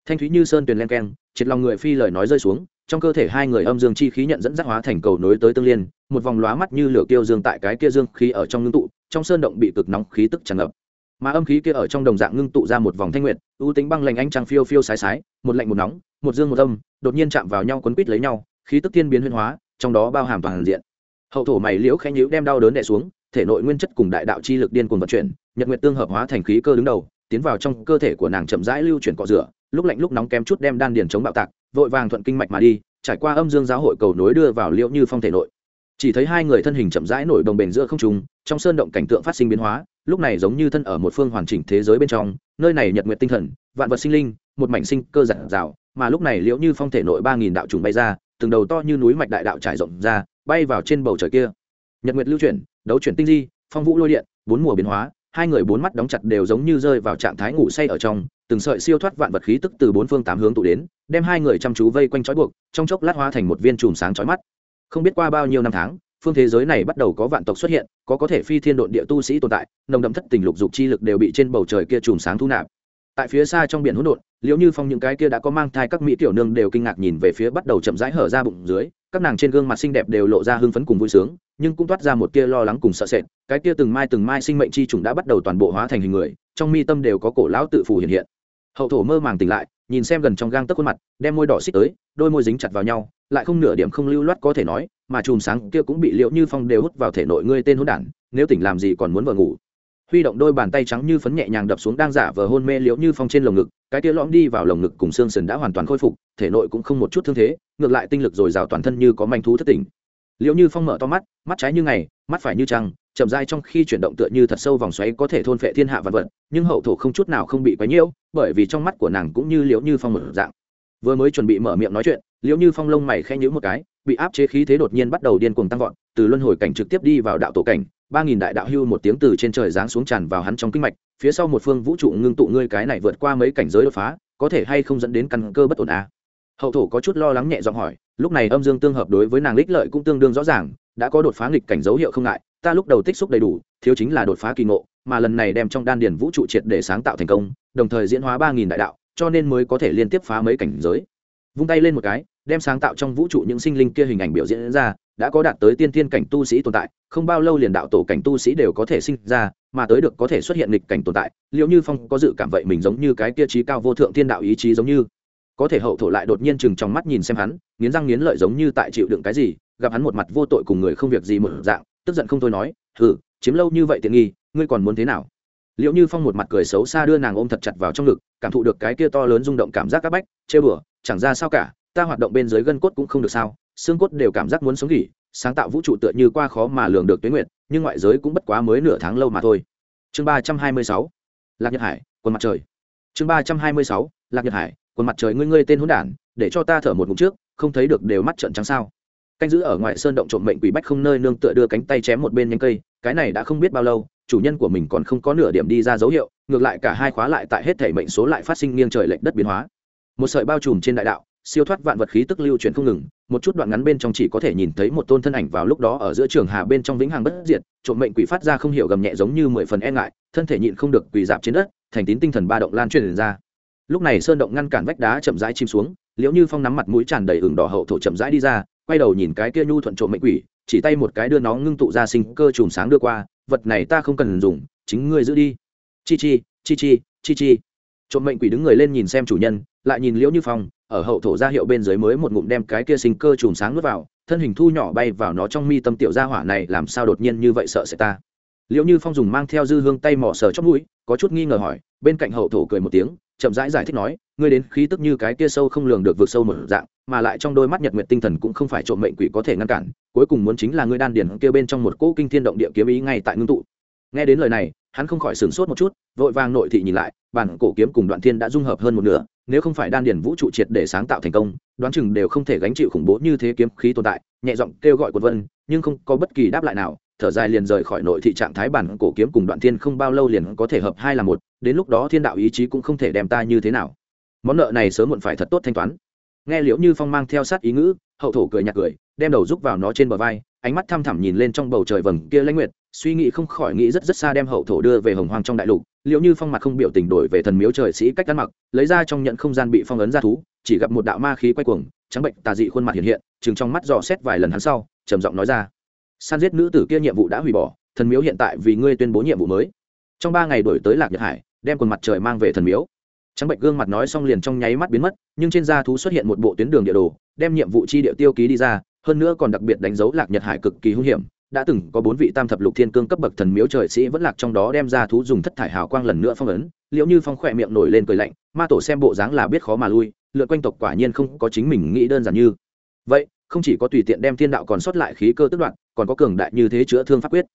Thanh thúy như sơn tuyền len keng, triệt lòng người phi lời nói rơi xuống, trong cơ thể hai người âm dương chi khí nhận dẫn dắt hóa thành cầu nối tới tương liên, một vòng lóa mắt như lửa kêu dương tại cái kia dương khí ở trong ngưng tụ, trong sơn động bị cực nóng khí tức tràn ngập. Mà âm khí kia ở trong đồng dạng ngưng tụ ra một vòng thanh nguyệt, ưu tính băng lạnh anh trăng phiêu phiêu sái sái, một lạnh một nóng, một dương một âm, đột nhiên chạm vào nhau quấn quít lấy nhau, khí tức thiên biến huyên hóa, trong đó bao hàm toàn diện. Hậu thổ mày liễu khẽ nhíu đem đau đớn đè xuống, thể nội nguyên chất cùng đại đạo chi lực điên cuồng vận chuyển, nhật nguyệt tương hợp hóa thành khí cơ đứng đầu tiến vào trong cơ thể của nàng chậm rãi lưu chuyển cọ rửa lúc lạnh lúc nóng kém chút đem đan điền chống bạo tạc vội vàng thuận kinh mạch mà đi trải qua âm dương giáo hội cầu nối đưa vào liễu như phong thể nội. Chỉ thấy hai người thân hình chậm rãi nổi đồng bền giữa không trùng, trong sơn động cảnh tượng phát sinh biến hóa lúc này giống như thân ở một phương hoàn chỉnh thế giới bên trong nơi này nhật nguyệt tinh thần vạn vật sinh linh một mảnh sinh cơ giản rào mà lúc này liễu như phong thể nội ba nghìn đạo trùng bay ra từng đầu to như núi mạch đại đạo trải rộng ra bay vào trên bầu trời kia. Nhật nguyệt lưu chuyển đấu chuyển tinh di phong vũ lôi điện bốn mùa biến hóa hai người bốn mắt đóng chặt đều giống như rơi vào trạng thái ngủ say ở trong, từng sợi siêu thoát vạn vật khí tức từ bốn phương tám hướng tụ đến, đem hai người chăm chú vây quanh trói buộc, trong chốc lát hóa thành một viên chùm sáng trói mắt. Không biết qua bao nhiêu năm tháng, phương thế giới này bắt đầu có vạn tộc xuất hiện, có có thể phi thiên độn địa tu sĩ tồn tại, nồng đậm thất tình lục dục chi lực đều bị trên bầu trời kia chùm sáng thu nạp tại phía xa trong biển hỗn độn liệu như phong những cái kia đã có mang thai các mỹ tiểu nương đều kinh ngạc nhìn về phía bắt đầu chậm rãi hở ra bụng dưới, các nàng trên gương mặt xinh đẹp đều lộ ra hưng phấn cùng vui sướng, nhưng cũng toát ra một kia lo lắng cùng sợ sệt, cái kia từng mai từng mai sinh mệnh chi trùng đã bắt đầu toàn bộ hóa thành hình người, trong mi tâm đều có cổ lão tự phủ hiện hiện. Hậu thổ mơ màng tỉnh lại, nhìn xem gần trong gang tấc khuôn mặt, đem môi đỏ xích tới, đôi môi dính chặt vào nhau, lại không nửa điểm không lưu loát có thể nói, mà chùm sáng kia cũng bị liệu như phong đều hút vào thể nội ngươi tên hôn đản, nếu tỉnh làm gì còn muốn vợ ngủ huy động đôi bàn tay trắng như phấn nhẹ nhàng đập xuống đang giả vờ hôn mê liễu như phong trên lồng ngực, cái tia lõm đi vào lồng ngực cùng xương sần đã hoàn toàn khôi phục, thể nội cũng không một chút thương thế, ngược lại tinh lực dồi dào toàn thân như có manh thú thất tỉnh. Liễu như phong mở to mắt mắt trái như ngày, mắt phải như trăng, chậm dai trong khi chuyển động tựa như thật sâu vòng xoáy có thể thôn phệ thiên hạ vật vật, nhưng hậu thổ không chút nào không bị quấy nhiễu, bởi vì trong mắt của nàng cũng như liễu như phong một dạng. Vừa mới chuẩn bị mở miệng nói chuyện, liễu như phong lông mày khẽ nhữ một cái, bị áp chế khí thế đột nhiên bắt đầu điên cuồng tăng vọt từ luân hồi cảnh trực tiếp đi vào đạo tổ cảnh, ba nghìn đại đạo hưu một tiếng từ trên trời giáng xuống tràn vào hắn trong kinh mạch, phía sau một phương vũ trụ ngưng tụ ngươi cái này vượt qua mấy cảnh giới đột phá, có thể hay không dẫn đến căn cơ bất ổn à? hậu thổ có chút lo lắng nhẹ giọng hỏi, lúc này âm dương tương hợp đối với nàng lích lợi cũng tương đương rõ ràng, đã có đột phá nghịch cảnh dấu hiệu không ngại, ta lúc đầu tích xúc đầy đủ, thiếu chính là đột phá kỳ ngộ, mà lần này đem trong đan điền vũ trụ triệt để sáng tạo thành công, đồng thời diễn hóa ba nghìn đại đạo, cho nên mới có thể liên tiếp phá mấy cảnh giới vung tay lên một cái, đem sáng tạo trong vũ trụ những sinh linh kia hình ảnh biểu diễn ra đã có đạt tới tiên tiên cảnh tu sĩ tồn tại, không bao lâu liền đạo tổ cảnh tu sĩ đều có thể sinh ra, mà tới được có thể xuất hiện nghịch cảnh tồn tại, liệu như phong có dự cảm vậy mình giống như cái kia trí cao vô thượng tiên đạo ý chí giống như? Có thể hậu thổ lại đột nhiên chừng trong mắt nhìn xem hắn, nghiến răng nghiến lợi giống như tại chịu đựng cái gì, gặp hắn một mặt vô tội cùng người không việc gì một dạng, tức giận không thôi nói, hừ, chiếm lâu như vậy tiện nghi, ngươi còn muốn thế nào? Liệu như phong một mặt cười xấu xa đưa nàng ôm thật chặt vào trong ngực, cảm thụ được cái kia to lớn rung động cảm giác c áp bách chê bửa chẳng ra sao cả, ta hoạt động bên dưới gân cốt cũng không được sao xương cốt đều cảm giác muốn sống nghỉ, sáng tạo vũ trụ tựa như qua khó mà lường được tuyến nguyện nhưng ngoại giới cũng bất quá mới nửa tháng lâu mà thôi. Chương ba trăm hai mươi sáu, lạc nhật hải quân mặt trời. Chương ba trăm hai mươi sáu, lạc nhật hải quân mặt trời ngươi ngươi tên hôn đản, để cho ta thở một ngụm trước, không thấy được đều mắt trận trắng sao. Canh giữ ở ngoài sơn động trộm mệnh quỷ bách không nơi nương tựa đưa cánh tay chém một bên nhanh cây, cái này đã không biết bao lâu, chủ nhân của mình còn không có nửa điểm đi ra dấu hiệu, ngược lại cả hai khóa lại tại hết thể mệnh số lại phát sinh nghiêng trời lệch đất biến hóa. Một sợi bao trùm trên đại đạo siêu thoát vạn vật khí tức lưu chuyển không ngừng, một chút đoạn ngắn bên trong chỉ có thể nhìn thấy một tôn thân ảnh vào lúc đó ở giữa trường hà bên trong vĩnh hằng bất diệt, trộm mệnh quỷ phát ra không hiểu gầm nhẹ giống như mười phần e ngại, thân thể nhịn không được quỳ dạp trên đất, thành tín tinh thần ba động lan truyền ra. Lúc này sơn động ngăn cản vách đá chậm rãi chìm xuống, liễu như phong nắm mặt mũi tràn đầy ửng đỏ hậu thổ chậm rãi đi ra, quay đầu nhìn cái kia nhu thuận trộm mệnh quỷ, chỉ tay một cái đưa nó ngưng tụ ra sinh cơ chùm sáng đưa qua, vật này ta không cần dùng, chính ngươi giữ đi. Chi chi chi chi chi chi. Trộm mệnh quỷ đứng người lên nhìn xem chủ nhân, lại nhìn liễu như phong ở hậu thổ ra hiệu bên dưới mới một ngụm đem cái kia sinh cơ chùm sáng nuốt vào thân hình thu nhỏ bay vào nó trong mi tâm tiểu gia hỏa này làm sao đột nhiên như vậy sợ sẽ ta? Liễu như phong dùng mang theo dư hương tay mỏ sờ trong mũi có chút nghi ngờ hỏi bên cạnh hậu thổ cười một tiếng chậm rãi giải, giải thích nói ngươi đến khí tức như cái kia sâu không lường được vượt sâu một dạng mà lại trong đôi mắt nhật nguyệt tinh thần cũng không phải trộm mệnh quỷ có thể ngăn cản cuối cùng muốn chính là ngươi đan điển kia bên trong một cỗ kinh thiên động địa kiếm ý ngay tại ngưng tụ. Nghe đến lời này hắn không khỏi sửng sốt một chút vội vàng nội thị nhìn lại bản cổ kiếm cùng đoạn thiên đã dung hợp hơn một nửa nếu không phải đan điển vũ trụ triệt để sáng tạo thành công, đoán chừng đều không thể gánh chịu khủng bố như thế kiếm khí tồn tại, nhẹ giọng kêu gọi quần vân, nhưng không có bất kỳ đáp lại nào, thở dài liền rời khỏi nội thị trạng thái bản cổ kiếm cùng đoạn thiên không bao lâu liền có thể hợp hai là một, đến lúc đó thiên đạo ý chí cũng không thể đem ta như thế nào. Món nợ này sớm muộn phải thật tốt thanh toán. Nghe liễu như phong mang theo sát ý ngữ, hậu thổ cười nhạt cười, đem đầu rúc vào nó trên bờ vai, ánh mắt thăm thẳm nhìn lên trong bầu trời vầng kia lãnh nguyệt suy nghĩ không khỏi nghĩ rất rất xa đem hậu thổ đưa về hồng hoang trong đại lục, liệu như phong mặt không biểu tình đổi về thần miếu trời sĩ cách ăn mặc, lấy ra trong nhận không gian bị phong ấn ra thú, chỉ gặp một đạo ma khí quay cuồng, trắng bệnh tà dị khuôn mặt hiện hiện, chừng trong mắt dò xét vài lần hắn sau, trầm giọng nói ra. San giết nữ tử kia nhiệm vụ đã hủy bỏ, thần miếu hiện tại vì ngươi tuyên bố nhiệm vụ mới. Trong ba ngày đổi tới lạc nhật hải, đem quần mặt trời mang về thần miếu. Trắng bệnh gương mặt nói xong liền trong nháy mắt biến mất, nhưng trên da thú xuất hiện một bộ tuyến đường địa đồ, đem nhiệm vụ chi địa tiêu ký đi ra, hơn nữa còn đặc biệt đánh dấu lạc nhật hải cực kỳ hung hiểm đã từng có bốn vị tam thập lục thiên cương cấp bậc thần miếu trời sĩ vẫn lạc trong đó đem ra thú dùng thất thải hào quang lần nữa phong ấn liệu như phong khỏe miệng nổi lên cười lạnh, ma tổ xem bộ dáng là biết khó mà lui, lượn quanh tộc quả nhiên không có chính mình nghĩ đơn giản như. Vậy, không chỉ có tùy tiện đem thiên đạo còn sót lại khí cơ tức đoạn, còn có cường đại như thế chữa thương pháp quyết.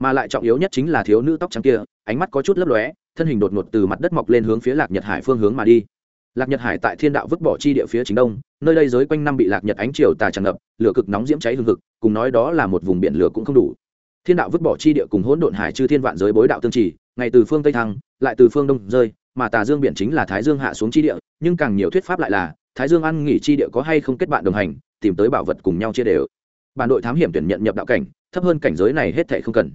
Mà lại trọng yếu nhất chính là thiếu nữ tóc trắng kia, ánh mắt có chút lấp lóe, thân hình đột ngột từ mặt đất mọc lên hướng phía lạc nhật hải phương hướng mà đi lạc nhật hải tại thiên đạo vứt bỏ chi địa phía chính đông, nơi đây giới quanh năm bị lạc nhật ánh Triều tà tràn ngập, lửa cực nóng diễm cháy hương thực cùng nói đó là một vùng biển lửa cũng không đủ. Thiên đạo vứt bỏ chi địa cùng hỗn độn hải chư thiên vạn giới bối đạo tương trì, ngày từ phương tây thăng, lại từ phương đông rơi, mà tà dương biển chính là thái dương hạ xuống chi địa, nhưng càng nhiều thuyết pháp lại là, thái dương ăn nghỉ chi địa có hay không kết bạn đồng hành, tìm tới bảo vật cùng nhau chia đều. Bản đội thám hiểm tuyển nhận nhập đạo cảnh, thấp hơn cảnh giới này hết thảy không cần.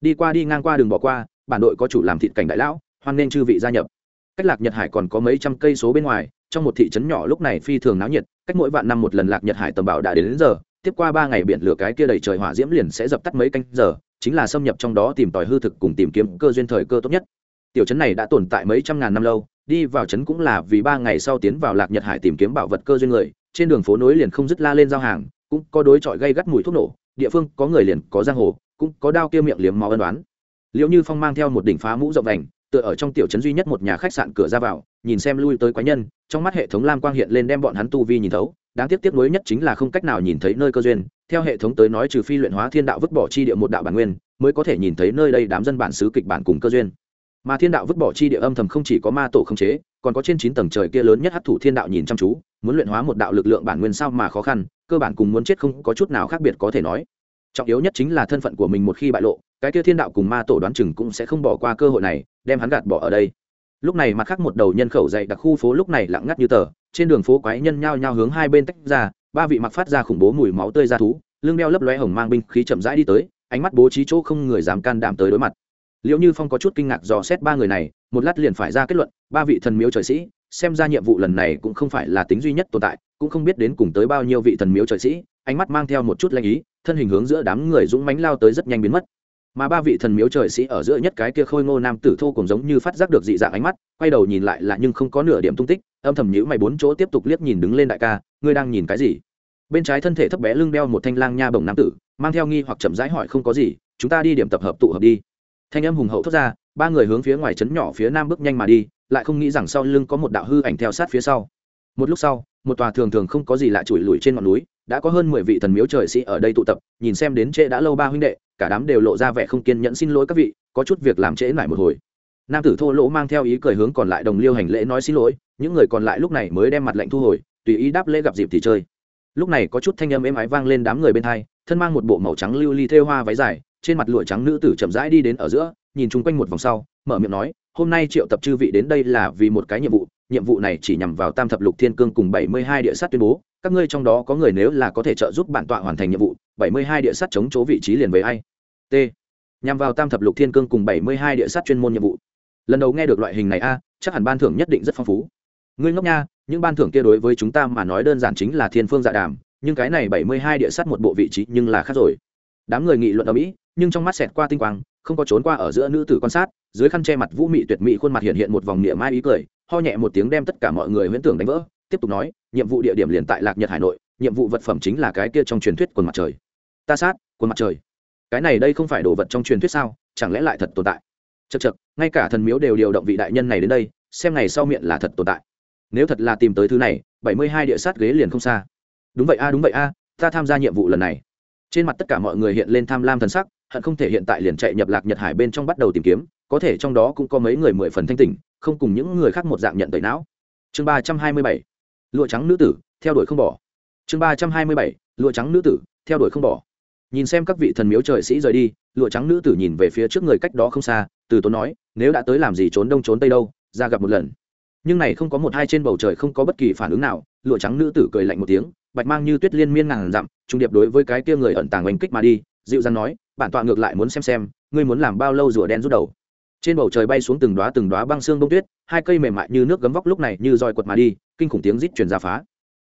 Đi qua đi ngang qua đường bỏ qua, bản đội có chủ làm thịt cảnh đại lão, hoan nên chư vị gia nhập cách lạc nhật hải còn có mấy trăm cây số bên ngoài trong một thị trấn nhỏ lúc này phi thường náo nhiệt cách mỗi vạn năm một lần lạc nhật hải tầm bảo đã đến, đến giờ tiếp qua ba ngày biển lửa cái kia đầy trời hỏa diễm liền sẽ dập tắt mấy canh giờ chính là xâm nhập trong đó tìm tòi hư thực cùng tìm kiếm cơ duyên thời cơ tốt nhất. Tiểu trấn này đã tồn tại mấy trăm ngàn năm lâu đi vào trấn cũng là vì ba ngày sau tiến vào lạc nhật hải tìm kiếm bảo vật cơ duyên người trên đường phố nối liền không dứt la lên giao hàng cũng có đối chọi gây gắt mùi thuốc nổ địa phương có người liền có giang hồ cũng có đao kia miệng liếm máu ân đoán liệu như phong mang theo một đỉnh phá mũ rộng đành tựa ở trong tiểu trấn duy nhất một nhà khách sạn cửa ra vào, nhìn xem lui tới quái nhân, trong mắt hệ thống lam quang hiện lên đem bọn hắn tu vi nhìn thấu, đáng tiếc tiếc nuối nhất chính là không cách nào nhìn thấy nơi cơ duyên, theo hệ thống tới nói trừ phi luyện hóa thiên đạo vứt bỏ chi địa một đạo bản nguyên, mới có thể nhìn thấy nơi đây đám dân bản xứ kịch bản cùng cơ duyên. Mà thiên đạo vứt bỏ chi địa âm thầm không chỉ có ma tổ không chế, còn có trên chín tầng trời kia lớn nhất hấp thụ thiên đạo nhìn chăm chú, muốn luyện hóa một đạo lực lượng bản nguyên sao mà khó khăn, cơ bản cùng muốn chết không có chút nào khác biệt có thể nói. Trọng yếu nhất chính là thân phận của mình một khi bại lộ, cái kia thiên đạo cùng ma tổ đoán chừng cũng sẽ không bỏ qua cơ hội này đem hắn gạt bỏ ở đây. Lúc này mặt khác một đầu nhân khẩu dày đặc khu phố lúc này lặng ngắt như tờ, trên đường phố quái nhân nhao nhao hướng hai bên tách ra, ba vị mặc phát ra khủng bố mùi máu tươi ra thú, lưng đeo lấp lóe hồng mang binh khí chậm rãi đi tới, ánh mắt bố trí chỗ không người dám can đảm tới đối mặt. Liệu như phong có chút kinh ngạc dò xét ba người này, một lát liền phải ra kết luận, ba vị thần miếu trời sĩ, xem ra nhiệm vụ lần này cũng không phải là tính duy nhất tồn tại, cũng không biết đến cùng tới bao nhiêu vị thần miếu trời sĩ, ánh mắt mang theo một chút lanh ý, thân hình hướng giữa đám người dũng mánh lao tới rất nhanh biến mất mà ba vị thần miếu trời sĩ ở giữa nhất cái kia khôi ngô nam tử thô cùng giống như phát giác được dị dạng ánh mắt, quay đầu nhìn lại là nhưng không có nửa điểm tung tích, âm thầm nhữ mày bốn chỗ tiếp tục liếc nhìn đứng lên đại ca, ngươi đang nhìn cái gì? Bên trái thân thể thấp bé lưng đeo một thanh lang nha bồng nam tử, mang theo nghi hoặc chậm rãi hỏi không có gì, chúng ta đi điểm tập hợp tụ hợp đi. Thanh âm hùng hậu thốt ra, ba người hướng phía ngoài trấn nhỏ phía nam bước nhanh mà đi, lại không nghĩ rằng sau lưng có một đạo hư ảnh theo sát phía sau. Một lúc sau, một tòa thường thường không có gì lạ chùi lùi trên ngọn núi đã có hơn mười vị thần miếu trời sĩ ở đây tụ tập, nhìn xem đến trễ đã lâu ba huynh đệ, cả đám đều lộ ra vẻ không kiên nhẫn xin lỗi các vị, có chút việc làm trễ lại một hồi. Nam tử thô lỗ mang theo ý cười hướng còn lại đồng liêu hành lễ nói xin lỗi, những người còn lại lúc này mới đem mặt lệnh thu hồi, tùy ý đáp lễ gặp dịp thì chơi. Lúc này có chút thanh âm êm ái vang lên đám người bên hai, thân mang một bộ màu trắng lưu ly thêu hoa váy dài, trên mặt lụa trắng nữ tử chậm rãi đi đến ở giữa, nhìn chung quanh một vòng sau, mở miệng nói, hôm nay triệu tập chư vị đến đây là vì một cái nhiệm vụ nhiệm vụ này chỉ nhằm vào tam thập lục thiên cương cùng bảy mươi hai địa sát tuyên bố. Các ngươi trong đó có người nếu là có thể trợ giúp bản tọa hoàn thành nhiệm vụ, bảy mươi hai địa sát chống chỗ vị trí liền với ai? T. Nhằm vào tam thập lục thiên cương cùng bảy mươi hai địa sát chuyên môn nhiệm vụ. Lần đầu nghe được loại hình này a, chắc hẳn ban thưởng nhất định rất phong phú. Ngươi ngốc nha, những ban thưởng kia đối với chúng ta mà nói đơn giản chính là thiên phương dạ đàm, nhưng cái này bảy mươi hai địa sát một bộ vị trí nhưng là khác rồi. Đám người nghị luận ở mỹ, nhưng trong mắt xẹt qua tinh quang, không có trốn qua ở giữa nữ tử quan sát, dưới khăn che mặt vũ mị tuyệt mỹ khuôn mặt hiện hiện một vòng niệm mai ý cười ho nhẹ một tiếng đem tất cả mọi người huyễn tưởng đánh vỡ, tiếp tục nói, nhiệm vụ địa điểm liền tại lạc nhật hải nội, nhiệm vụ vật phẩm chính là cái kia trong truyền thuyết quần mặt trời. Ta sát, quần mặt trời. Cái này đây không phải đồ vật trong truyền thuyết sao, chẳng lẽ lại thật tồn tại? Chật chật ngay cả thần miếu đều điều động vị đại nhân này đến đây, xem ngày sau miệng là thật tồn tại. Nếu thật là tìm tới thứ này, bảy mươi hai địa sát ghế liền không xa. Đúng vậy a, đúng vậy a, ta tham gia nhiệm vụ lần này. Trên mặt tất cả mọi người hiện lên tham lam thần sắc, hận không thể hiện tại liền chạy nhập lạc nhật hải bên trong bắt đầu tìm kiếm có thể trong đó cũng có mấy người mười phần thanh tỉnh, không cùng những người khác một dạng nhận tẩy não. Chương ba trăm hai mươi bảy, lụa trắng nữ tử, theo đuổi không bỏ. Chương ba trăm hai mươi bảy, lụa trắng nữ tử, theo đuổi không bỏ. Nhìn xem các vị thần miếu trời sĩ rời đi, lụa trắng nữ tử nhìn về phía trước người cách đó không xa, từ tốn nói, nếu đã tới làm gì trốn đông trốn tây đâu, ra gặp một lần. Nhưng này không có một hai trên bầu trời không có bất kỳ phản ứng nào, lụa trắng nữ tử cười lạnh một tiếng, bạch mang như tuyết liên miên ngàn dặm, trung điệp đối với cái kia người ẩn tàng oanh kích mà đi, dịu dàng nói, bản tọa ngược lại muốn xem xem, ngươi muốn làm bao lâu rùa đen rút đầu? Trên bầu trời bay xuống từng đoá từng đoá băng xương đông tuyết, hai cây mềm mại như nước gấm vóc lúc này như roi quật mà đi, kinh khủng tiếng rít truyền ra phá.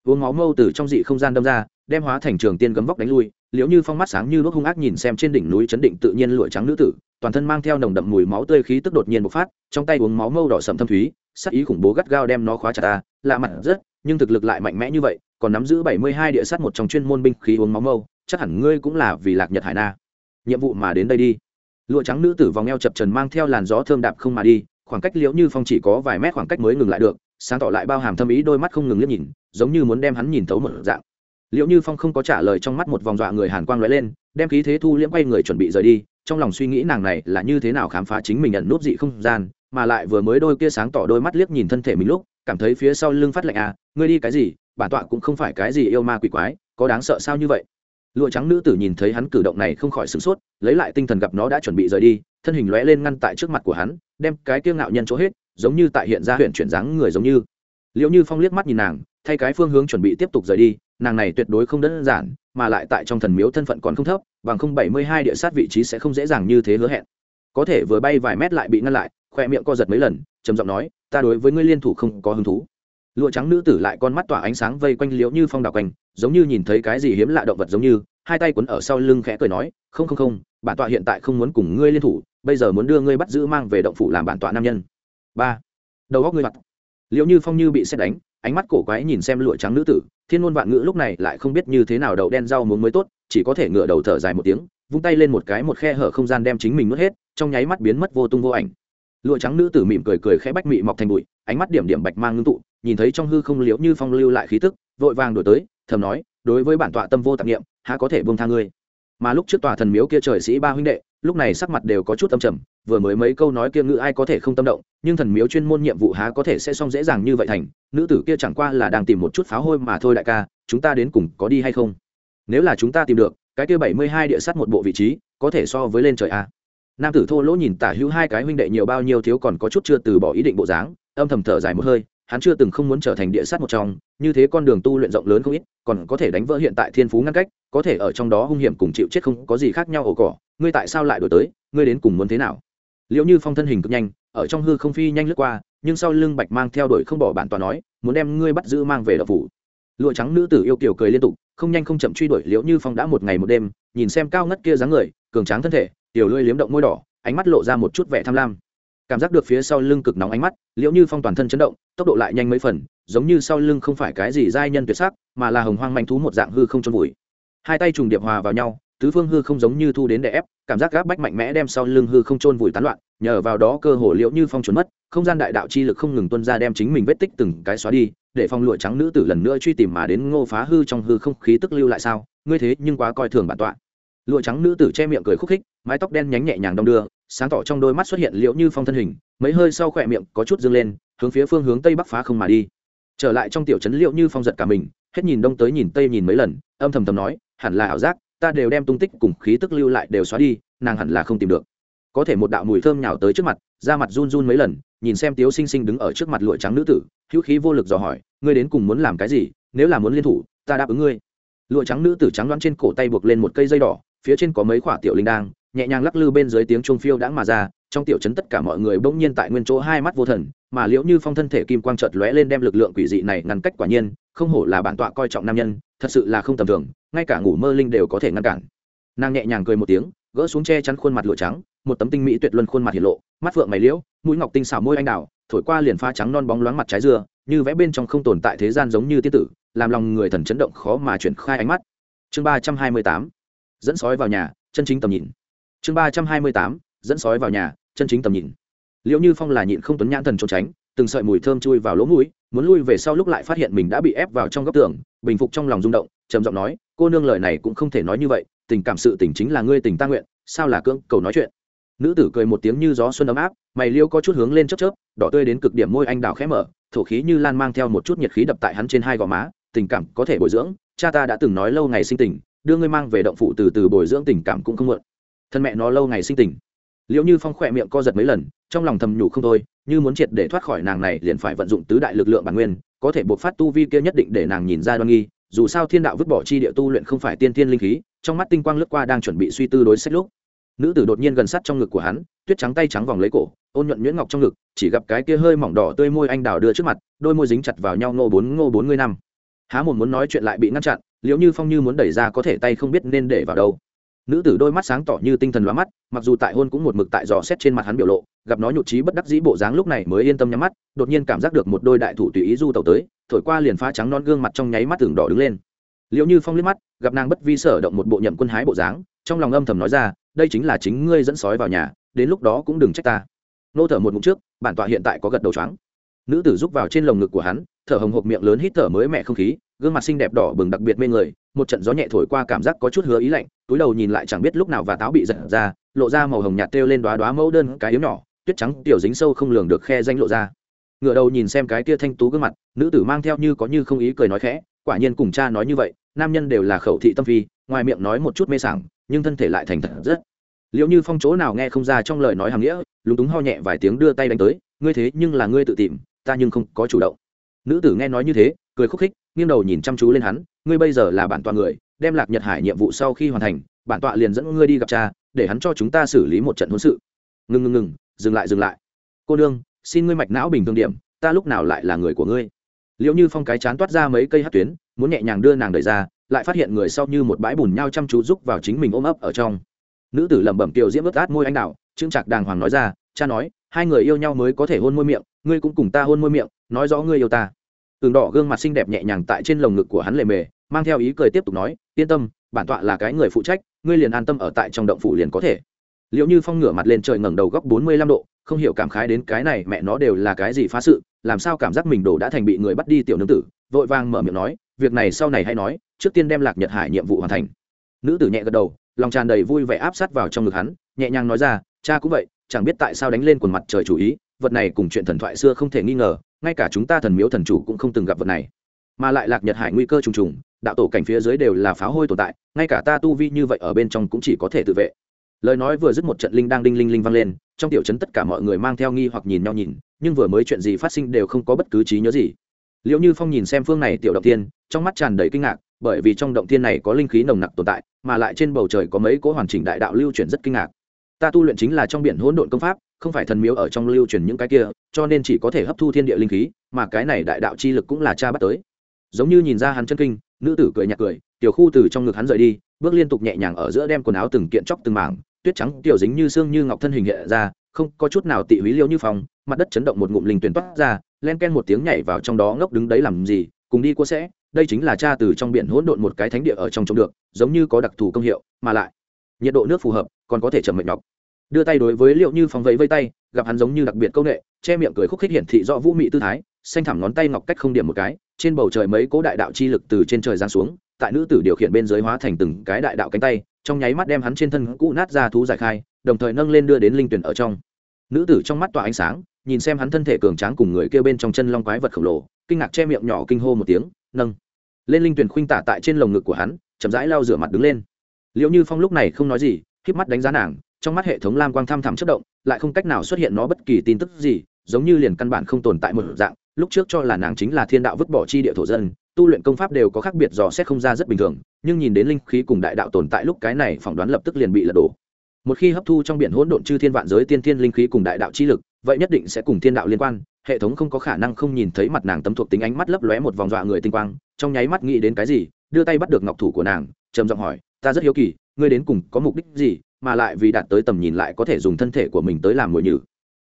Uống máu mâu từ trong dị không gian đâm ra, đem hóa thành trường tiên gấm vóc đánh lui, liễu như phong mắt sáng như đốt hung ác nhìn xem trên đỉnh núi chấn định tự nhiên lụa trắng nữ tử, toàn thân mang theo nồng đậm mùi máu tươi khí tức đột nhiên bộc phát, trong tay uống máu mâu đỏ sầm thâm thúy, sắc ý khủng bố gắt gao đem nó khóa chặt ta, lạ mặt rất, nhưng thực lực lại mạnh mẽ như vậy, còn nắm giữ bảy mươi hai địa sát một trong chuyên môn binh khí uống máu mâu, chắc hẳn ngươi cũng là vì lạc nhật hải na. Nhiệm vụ mà đến đây đi lụa trắng nữ tử vòng eo chập trần mang theo làn gió thơm đạp không mà đi, khoảng cách liễu như phong chỉ có vài mét khoảng cách mới ngừng lại được, sáng tỏ lại bao hàm thâm ý đôi mắt không ngừng liếc nhìn, giống như muốn đem hắn nhìn thấu một dạng. Liễu như phong không có trả lời trong mắt một vòng dọa người hàn quang lóe lên, đem khí thế thu liễm quay người chuẩn bị rời đi, trong lòng suy nghĩ nàng này là như thế nào khám phá chính mình nhận nút dị không gian, mà lại vừa mới đôi kia sáng tỏ đôi mắt liếc nhìn thân thể mình lúc, cảm thấy phía sau lưng phát lạnh à ngươi đi cái gì, bản tọa cũng không phải cái gì yêu ma quỷ quái, có đáng sợ sao như vậy? Lụa trắng nữ tử nhìn thấy hắn cử động này không khỏi sửng sốt, lấy lại tinh thần gặp nó đã chuẩn bị rời đi, thân hình lóe lên ngăn tại trước mặt của hắn, đem cái kiêng ngạo nhân chỗ hết, giống như tại hiện ra huyện chuyển dáng người giống như. Liệu như phong liếc mắt nhìn nàng, thay cái phương hướng chuẩn bị tiếp tục rời đi, nàng này tuyệt đối không đơn giản, mà lại tại trong thần miếu thân phận còn không thấp, bằng không bảy mươi hai địa sát vị trí sẽ không dễ dàng như thế hứa hẹn. Có thể vừa bay vài mét lại bị ngăn lại, khoe miệng co giật mấy lần, trầm giọng nói, ta đối với ngươi liên thủ không có hứng thú. Lụa trắng nữ tử lại con mắt tỏa ánh sáng vây quanh liễu như phong đào quanh giống như nhìn thấy cái gì hiếm lạ động vật giống như, hai tay quấn ở sau lưng khẽ cười nói, không không không, bản tọa hiện tại không muốn cùng ngươi liên thủ, bây giờ muốn đưa ngươi bắt giữ mang về động phủ làm bản tọa nam nhân. Ba. Đầu góc ngươi mặt. Liệu như phong như bị xét đánh, ánh mắt cổ quái nhìn xem lụa trắng nữ tử, thiên ngôn vạn ngữ lúc này lại không biết như thế nào đậu đen rau muốn mới tốt, chỉ có thể ngửa đầu thở dài một tiếng, vung tay lên một cái một khe hở không gian đem chính mình nuốt hết, trong nháy mắt biến mất vô tung vô ảnh. Lụa trắng nữ tử mỉm cười cười khẽ bách mị mọc thành bụi, ánh mắt điểm điểm bạch mang ngưng tụ, nhìn thấy trong hư không liễu như phong lưu lại khí tức, vội vàng đổi tới thầm nói, đối với bản tọa tâm vô tạp nghiệm há có thể buông tha ngươi? Mà lúc trước tòa thần miếu kia trời sĩ ba huynh đệ, lúc này sắc mặt đều có chút âm trầm, vừa mới mấy câu nói kia ngữ ai có thể không tâm động, nhưng thần miếu chuyên môn nhiệm vụ há có thể sẽ xong dễ dàng như vậy thành, nữ tử kia chẳng qua là đang tìm một chút pháo hôi mà thôi đại ca, chúng ta đến cùng có đi hay không? Nếu là chúng ta tìm được, cái kia bảy mươi hai địa sắt một bộ vị trí, có thể so với lên trời a nam tử thô lỗ nhìn tả hữu hai cái huynh đệ nhiều bao nhiêu thiếu còn có chút chưa từ bỏ ý định bộ dáng, âm thầm thở dài một hơi hắn chưa từng không muốn trở thành địa sát một trong, như thế con đường tu luyện rộng lớn không ít, còn có thể đánh vỡ hiện tại thiên phú ngăn cách, có thể ở trong đó hung hiểm cùng chịu chết không có gì khác nhau ổ cỏ. Ngươi tại sao lại đổi tới? Ngươi đến cùng muốn thế nào? Liệu như phong thân hình cực nhanh, ở trong hư không phi nhanh lướt qua, nhưng sau lưng bạch mang theo đuổi không bỏ bản tòa nói, muốn đem ngươi bắt giữ mang về lập phủ. Lụa trắng nữ tử yêu kiều cười liên tục, không nhanh không chậm truy đuổi liễu như phong đã một ngày một đêm, nhìn xem cao ngất kia dáng người, cường tráng thân thể, tiểu lưỡi liếm động môi đỏ, ánh mắt lộ ra một chút vẻ tham lam cảm giác được phía sau lưng cực nóng ánh mắt, liễu như phong toàn thân chấn động, tốc độ lại nhanh mấy phần, giống như sau lưng không phải cái gì giai nhân tuyệt sắc, mà là hồng hoang manh thú một dạng hư không trôn vùi. Hai tay trùng điệp hòa vào nhau, tứ phương hư không giống như thu đến đè ép, cảm giác gáp bách mạnh mẽ đem sau lưng hư không trôn vùi tán loạn, nhờ vào đó cơ hồ liễu như phong trốn mất, không gian đại đạo chi lực không ngừng tuân ra đem chính mình vết tích từng cái xóa đi, để phong lụa trắng nữ tử lần nữa truy tìm mà đến ngô phá hư trong hư không khí tức lưu lại sao, ngươi thế nhưng quá coi thường bản tọa. Lụa trắng nữ tử che miệng cười khúc khích, mái tóc đen nhánh nhẹ nhàng đong đưa sáng tỏ trong đôi mắt xuất hiện liễu như phong thân hình, mấy hơi sau khỏe miệng có chút dâng lên, hướng phía phương hướng tây bắc phá không mà đi. Trở lại trong tiểu trấn liễu như phong giật cả mình, hết nhìn đông tới nhìn tây nhìn mấy lần, âm thầm thầm nói, hẳn là ảo giác, ta đều đem tung tích cùng khí tức lưu lại đều xóa đi, nàng hẳn là không tìm được. Có thể một đạo mùi thơm nhào tới trước mặt, da mặt run run mấy lần, nhìn xem tiếu sinh sinh đứng ở trước mặt lụa trắng nữ tử, hữu khí vô lực dò hỏi, ngươi đến cùng muốn làm cái gì? Nếu là muốn liên thủ, ta đáp ứng ngươi. Lụa trắng nữ tử trắng đoán trên cổ tay buộc lên một cây dây đỏ, phía trên có mấy khoả tiểu linh đang nhẹ nhàng lắc lư bên dưới tiếng trung phiêu đãng mà ra, trong tiểu trấn tất cả mọi người bỗng nhiên tại nguyên chỗ hai mắt vô thần, mà liễu như phong thân thể kim quang chợt lóe lên đem lực lượng quỷ dị này ngăn cách quả nhiên, không hổ là bản tọa coi trọng nam nhân, thật sự là không tầm thường, ngay cả ngủ mơ linh đều có thể ngăn cản. Nàng nhẹ nhàng cười một tiếng, gỡ xuống che chắn khuôn mặt lụa trắng, một tấm tinh mỹ tuyệt luân khuôn mặt hiện lộ, mắt phượng mày liễu, mũi ngọc tinh xảo môi anh đào, thổi qua liền pha trắng non bóng loáng mặt trái dưa như vẽ bên trong không tồn tại thế gian giống như tiết tử, làm lòng người thần chấn động khó mà chuyển khai ánh mắt. Chương ba trăm hai mươi tám, dẫn sói vào nhà, chân chính tầm nhìn chương ba trăm hai mươi tám, dẫn sói vào nhà, chân chính tầm nhìn. Liệu như phong là nhịn không tuấn nhãn thần trốn tránh, từng sợi mùi thơm chui vào lỗ mũi, muốn lui về sau lúc lại phát hiện mình đã bị ép vào trong góc tường, bình phục trong lòng rung động, trầm giọng nói, cô nương lời này cũng không thể nói như vậy, tình cảm sự tình chính là ngươi tình ta nguyện, sao là cưỡng, cầu nói chuyện? Nữ tử cười một tiếng như gió xuân ấm áp, mày liêu có chút hướng lên chớp chớp, đỏ tươi đến cực điểm môi anh đào khẽ mở, thổ khí như lan mang theo một chút nhiệt khí đập tại hắn trên hai gò má, tình cảm có thể bồi dưỡng, cha ta đã từng nói lâu ngày sinh tình, đưa ngươi mang về động phủ từ từ bồi dưỡng tình cảm cũng không mượn thân mẹ nó lâu ngày sinh tình. Liệu như phong khỏe miệng co giật mấy lần, trong lòng thầm nhủ không thôi, như muốn triệt để thoát khỏi nàng này liền phải vận dụng tứ đại lực lượng bản nguyên, có thể buộc phát tu vi kia nhất định để nàng nhìn ra đoan nghi, dù sao thiên đạo vứt bỏ chi địa tu luyện không phải tiên thiên linh khí, trong mắt tinh quang lướt qua đang chuẩn bị suy tư đối sách lúc. Nữ tử đột nhiên gần sát trong ngực của hắn, tuyết trắng tay trắng vòng lấy cổ, ôn nhuận nhuyễn ngọc trong ngực, chỉ gặp cái kia hơi mỏng đỏ tươi môi anh đào đưa trước mặt, đôi môi dính chặt vào nhau ngô bốn ngô bốn mươi năm. Há một muốn nói chuyện lại bị ngăn chặn liệu như phong như muốn đẩy ra có thể tay không biết nên để vào đâu nữ tử đôi mắt sáng tỏ như tinh thần lóa mắt, mặc dù tại hôn cũng một mực tại dò xét trên mặt hắn biểu lộ, gặp nó nhụt trí bất đắc dĩ bộ dáng lúc này mới yên tâm nhắm mắt, đột nhiên cảm giác được một đôi đại thủ tùy ý du tàu tới, thổi qua liền phá trắng non gương mặt trong nháy mắt tường đỏ đứng lên. Liệu như phong liếc mắt, gặp nàng bất vi sở động một bộ nhậm quân hái bộ dáng, trong lòng âm thầm nói ra, đây chính là chính ngươi dẫn sói vào nhà, đến lúc đó cũng đừng trách ta. Nô thở một ngụm trước, bản tọa hiện tại có gật đầu choáng. Nữ tử rúc vào trên lồng ngực của hắn thở hồng hộc miệng lớn hít thở mới mẹ không khí, gương mặt xinh đẹp đỏ bừng đặc biệt mê người, một trận gió nhẹ thổi qua cảm giác có chút hứa ý lạnh, túi đầu nhìn lại chẳng biết lúc nào và táo bị giật ra, lộ ra màu hồng nhạt treo lên đoá đoá mẫu đơn cái yếu nhỏ, tuyết trắng tiểu dính sâu không lường được khe danh lộ ra. Ngựa đầu nhìn xem cái tia thanh tú gương mặt, nữ tử mang theo như có như không ý cười nói khẽ, quả nhiên cùng cha nói như vậy, nam nhân đều là khẩu thị tâm phi, ngoài miệng nói một chút mê sảng, nhưng thân thể lại thành thật rất. Liệu như phong chỗ nào nghe không ra trong lời nói hàng nghĩa, lúng túng ho nhẹ vài tiếng đưa tay đánh tới, ngươi thế nhưng là ngươi tự tìm, ta nhưng không có chủ động nữ tử nghe nói như thế, cười khúc khích, nghiêng đầu nhìn chăm chú lên hắn, ngươi bây giờ là bản tọa người, đem lạc nhật hải nhiệm vụ sau khi hoàn thành, bản tọa liền dẫn ngươi đi gặp cha, để hắn cho chúng ta xử lý một trận hôn sự. Ngừng ngừng ngừng dừng lại dừng lại. Cô đương xin ngươi mạch não bình thường điểm, ta lúc nào lại là người của ngươi? Liệu như phong cái chán toát ra mấy cây hát tuyến, muốn nhẹ nhàng đưa nàng đẩy ra, lại phát hiện người sau như một bãi bùn nhau chăm chú giúp vào chính mình ôm ấp ở trong. Nữ tử lẩm bẩm kiều diễm ướt át môi anh đạo trưng trạc đàng hoàng nói ra, cha nói hai người yêu nhau mới có thể hôn môi miệng, ngươi cũng cùng ta hôn môi miệng, nói rõ ngươi yêu ta. Tường đỏ gương mặt xinh đẹp nhẹ nhàng tại trên lồng ngực của hắn lề mề, mang theo ý cười tiếp tục nói, yên tâm, bản tọa là cái người phụ trách, ngươi liền an tâm ở tại trong động phủ liền có thể. Liệu như phong ngửa mặt lên trời ngẩng đầu góc bốn mươi lăm độ, không hiểu cảm khái đến cái này mẹ nó đều là cái gì phá sự, làm sao cảm giác mình đổ đã thành bị người bắt đi tiểu nương tử, vội vàng mở miệng nói, việc này sau này hay nói, trước tiên đem lạc nhật hải nhiệm vụ hoàn thành. Nữ tử nhẹ gật đầu, lòng tràn đầy vui vẻ áp sát vào trong ngực hắn, nhẹ nhàng nói ra, cha cũng vậy chẳng biết tại sao đánh lên quần mặt trời chủ ý, vật này cùng chuyện thần thoại xưa không thể nghi ngờ, ngay cả chúng ta thần miếu thần chủ cũng không từng gặp vật này. Mà lại lạc nhật hải nguy cơ trùng trùng, đạo tổ cảnh phía dưới đều là pháo hôi tồn tại, ngay cả ta tu vi như vậy ở bên trong cũng chỉ có thể tự vệ. Lời nói vừa dứt một trận linh đang đinh linh linh vang lên, trong tiểu trấn tất cả mọi người mang theo nghi hoặc nhìn nhau nhìn, nhưng vừa mới chuyện gì phát sinh đều không có bất cứ trí nhớ gì. Liệu như phong nhìn xem phương này tiểu động tiên trong mắt tràn đầy kinh ngạc, bởi vì trong động tiên này có linh khí nồng nặc tồn tại, mà lại trên bầu trời có mấy cỗ hoàn chỉnh đại đạo lưu chuyển rất kinh ngạc ta tu luyện chính là trong biển hỗn độn công pháp, không phải thần miếu ở trong lưu truyền những cái kia, cho nên chỉ có thể hấp thu thiên địa linh khí, mà cái này đại đạo chi lực cũng là cha bắt tới. Giống như nhìn ra hắn chân kinh, nữ tử cười nhạt cười, tiểu khu từ trong ngực hắn rời đi, bước liên tục nhẹ nhàng ở giữa đem quần áo từng kiện chóc từng mảng, tuyết trắng tiểu dính như xương như ngọc thân hình hiện ra, không có chút nào tị húy liêu như phòng mặt đất chấn động một ngụm linh tuyển toát ra, len ken một tiếng nhảy vào trong đó ngốc đứng đấy làm gì, cùng đi cua sẽ, đây chính là cha từ trong biển hỗn độn một cái thánh địa ở trong trông được, giống như có đặc thù công hiệu, mà lại, nhiệt độ nước phù hợp, còn có thể chậm mệnh nhọc đưa tay đối với liệu như phong vẫy vây tay, gặp hắn giống như đặc biệt công nghệ che miệng cười khúc khích hiển thị rõ vũ mị tư thái, xanh thẳm ngón tay ngọc cách không điểm một cái, trên bầu trời mấy cố đại đạo chi lực từ trên trời giáng xuống, tại nữ tử điều khiển bên dưới hóa thành từng cái đại đạo cánh tay, trong nháy mắt đem hắn trên thân cũ nát ra thú giải khai, đồng thời nâng lên đưa đến linh tuyển ở trong. Nữ tử trong mắt tỏa ánh sáng, nhìn xem hắn thân thể cường tráng cùng người kêu bên trong chân long quái vật khổng lồ, kinh ngạc che miệng nhỏ kinh hô một tiếng, nâng. Lên linh tuyển khuynh tả tại trên lồng ngực của hắn, chậm rãi lau rửa mặt đứng lên. Liệu như phong lúc này không nói gì híp mắt đánh giá nàng trong mắt hệ thống lam quang thăm thẳm chất động, lại không cách nào xuất hiện nó bất kỳ tin tức gì, giống như liền căn bản không tồn tại một dạng, lúc trước cho là nàng chính là thiên đạo vứt bỏ chi địa thổ dân, tu luyện công pháp đều có khác biệt dò xét không ra rất bình thường, nhưng nhìn đến linh khí cùng đại đạo tồn tại lúc cái này phỏng đoán lập tức liền bị lật đổ. Một khi hấp thu trong biển hỗn độn chư thiên vạn giới tiên thiên linh khí cùng đại đạo chi lực, vậy nhất định sẽ cùng thiên đạo liên quan, hệ thống không có khả năng không nhìn thấy mặt nàng tấm thuộc tính ánh mắt lấp lóe một vòng dọa người tinh quang, trong nháy mắt nghĩ đến cái gì, đưa tay bắt được ngọc thủ của nàng, trầm giọng hỏi, ta rất hiếu kỳ, ngươi đến cùng có mục đích gì mà lại vì đạt tới tầm nhìn lại có thể dùng thân thể của mình tới làm mồi nhử.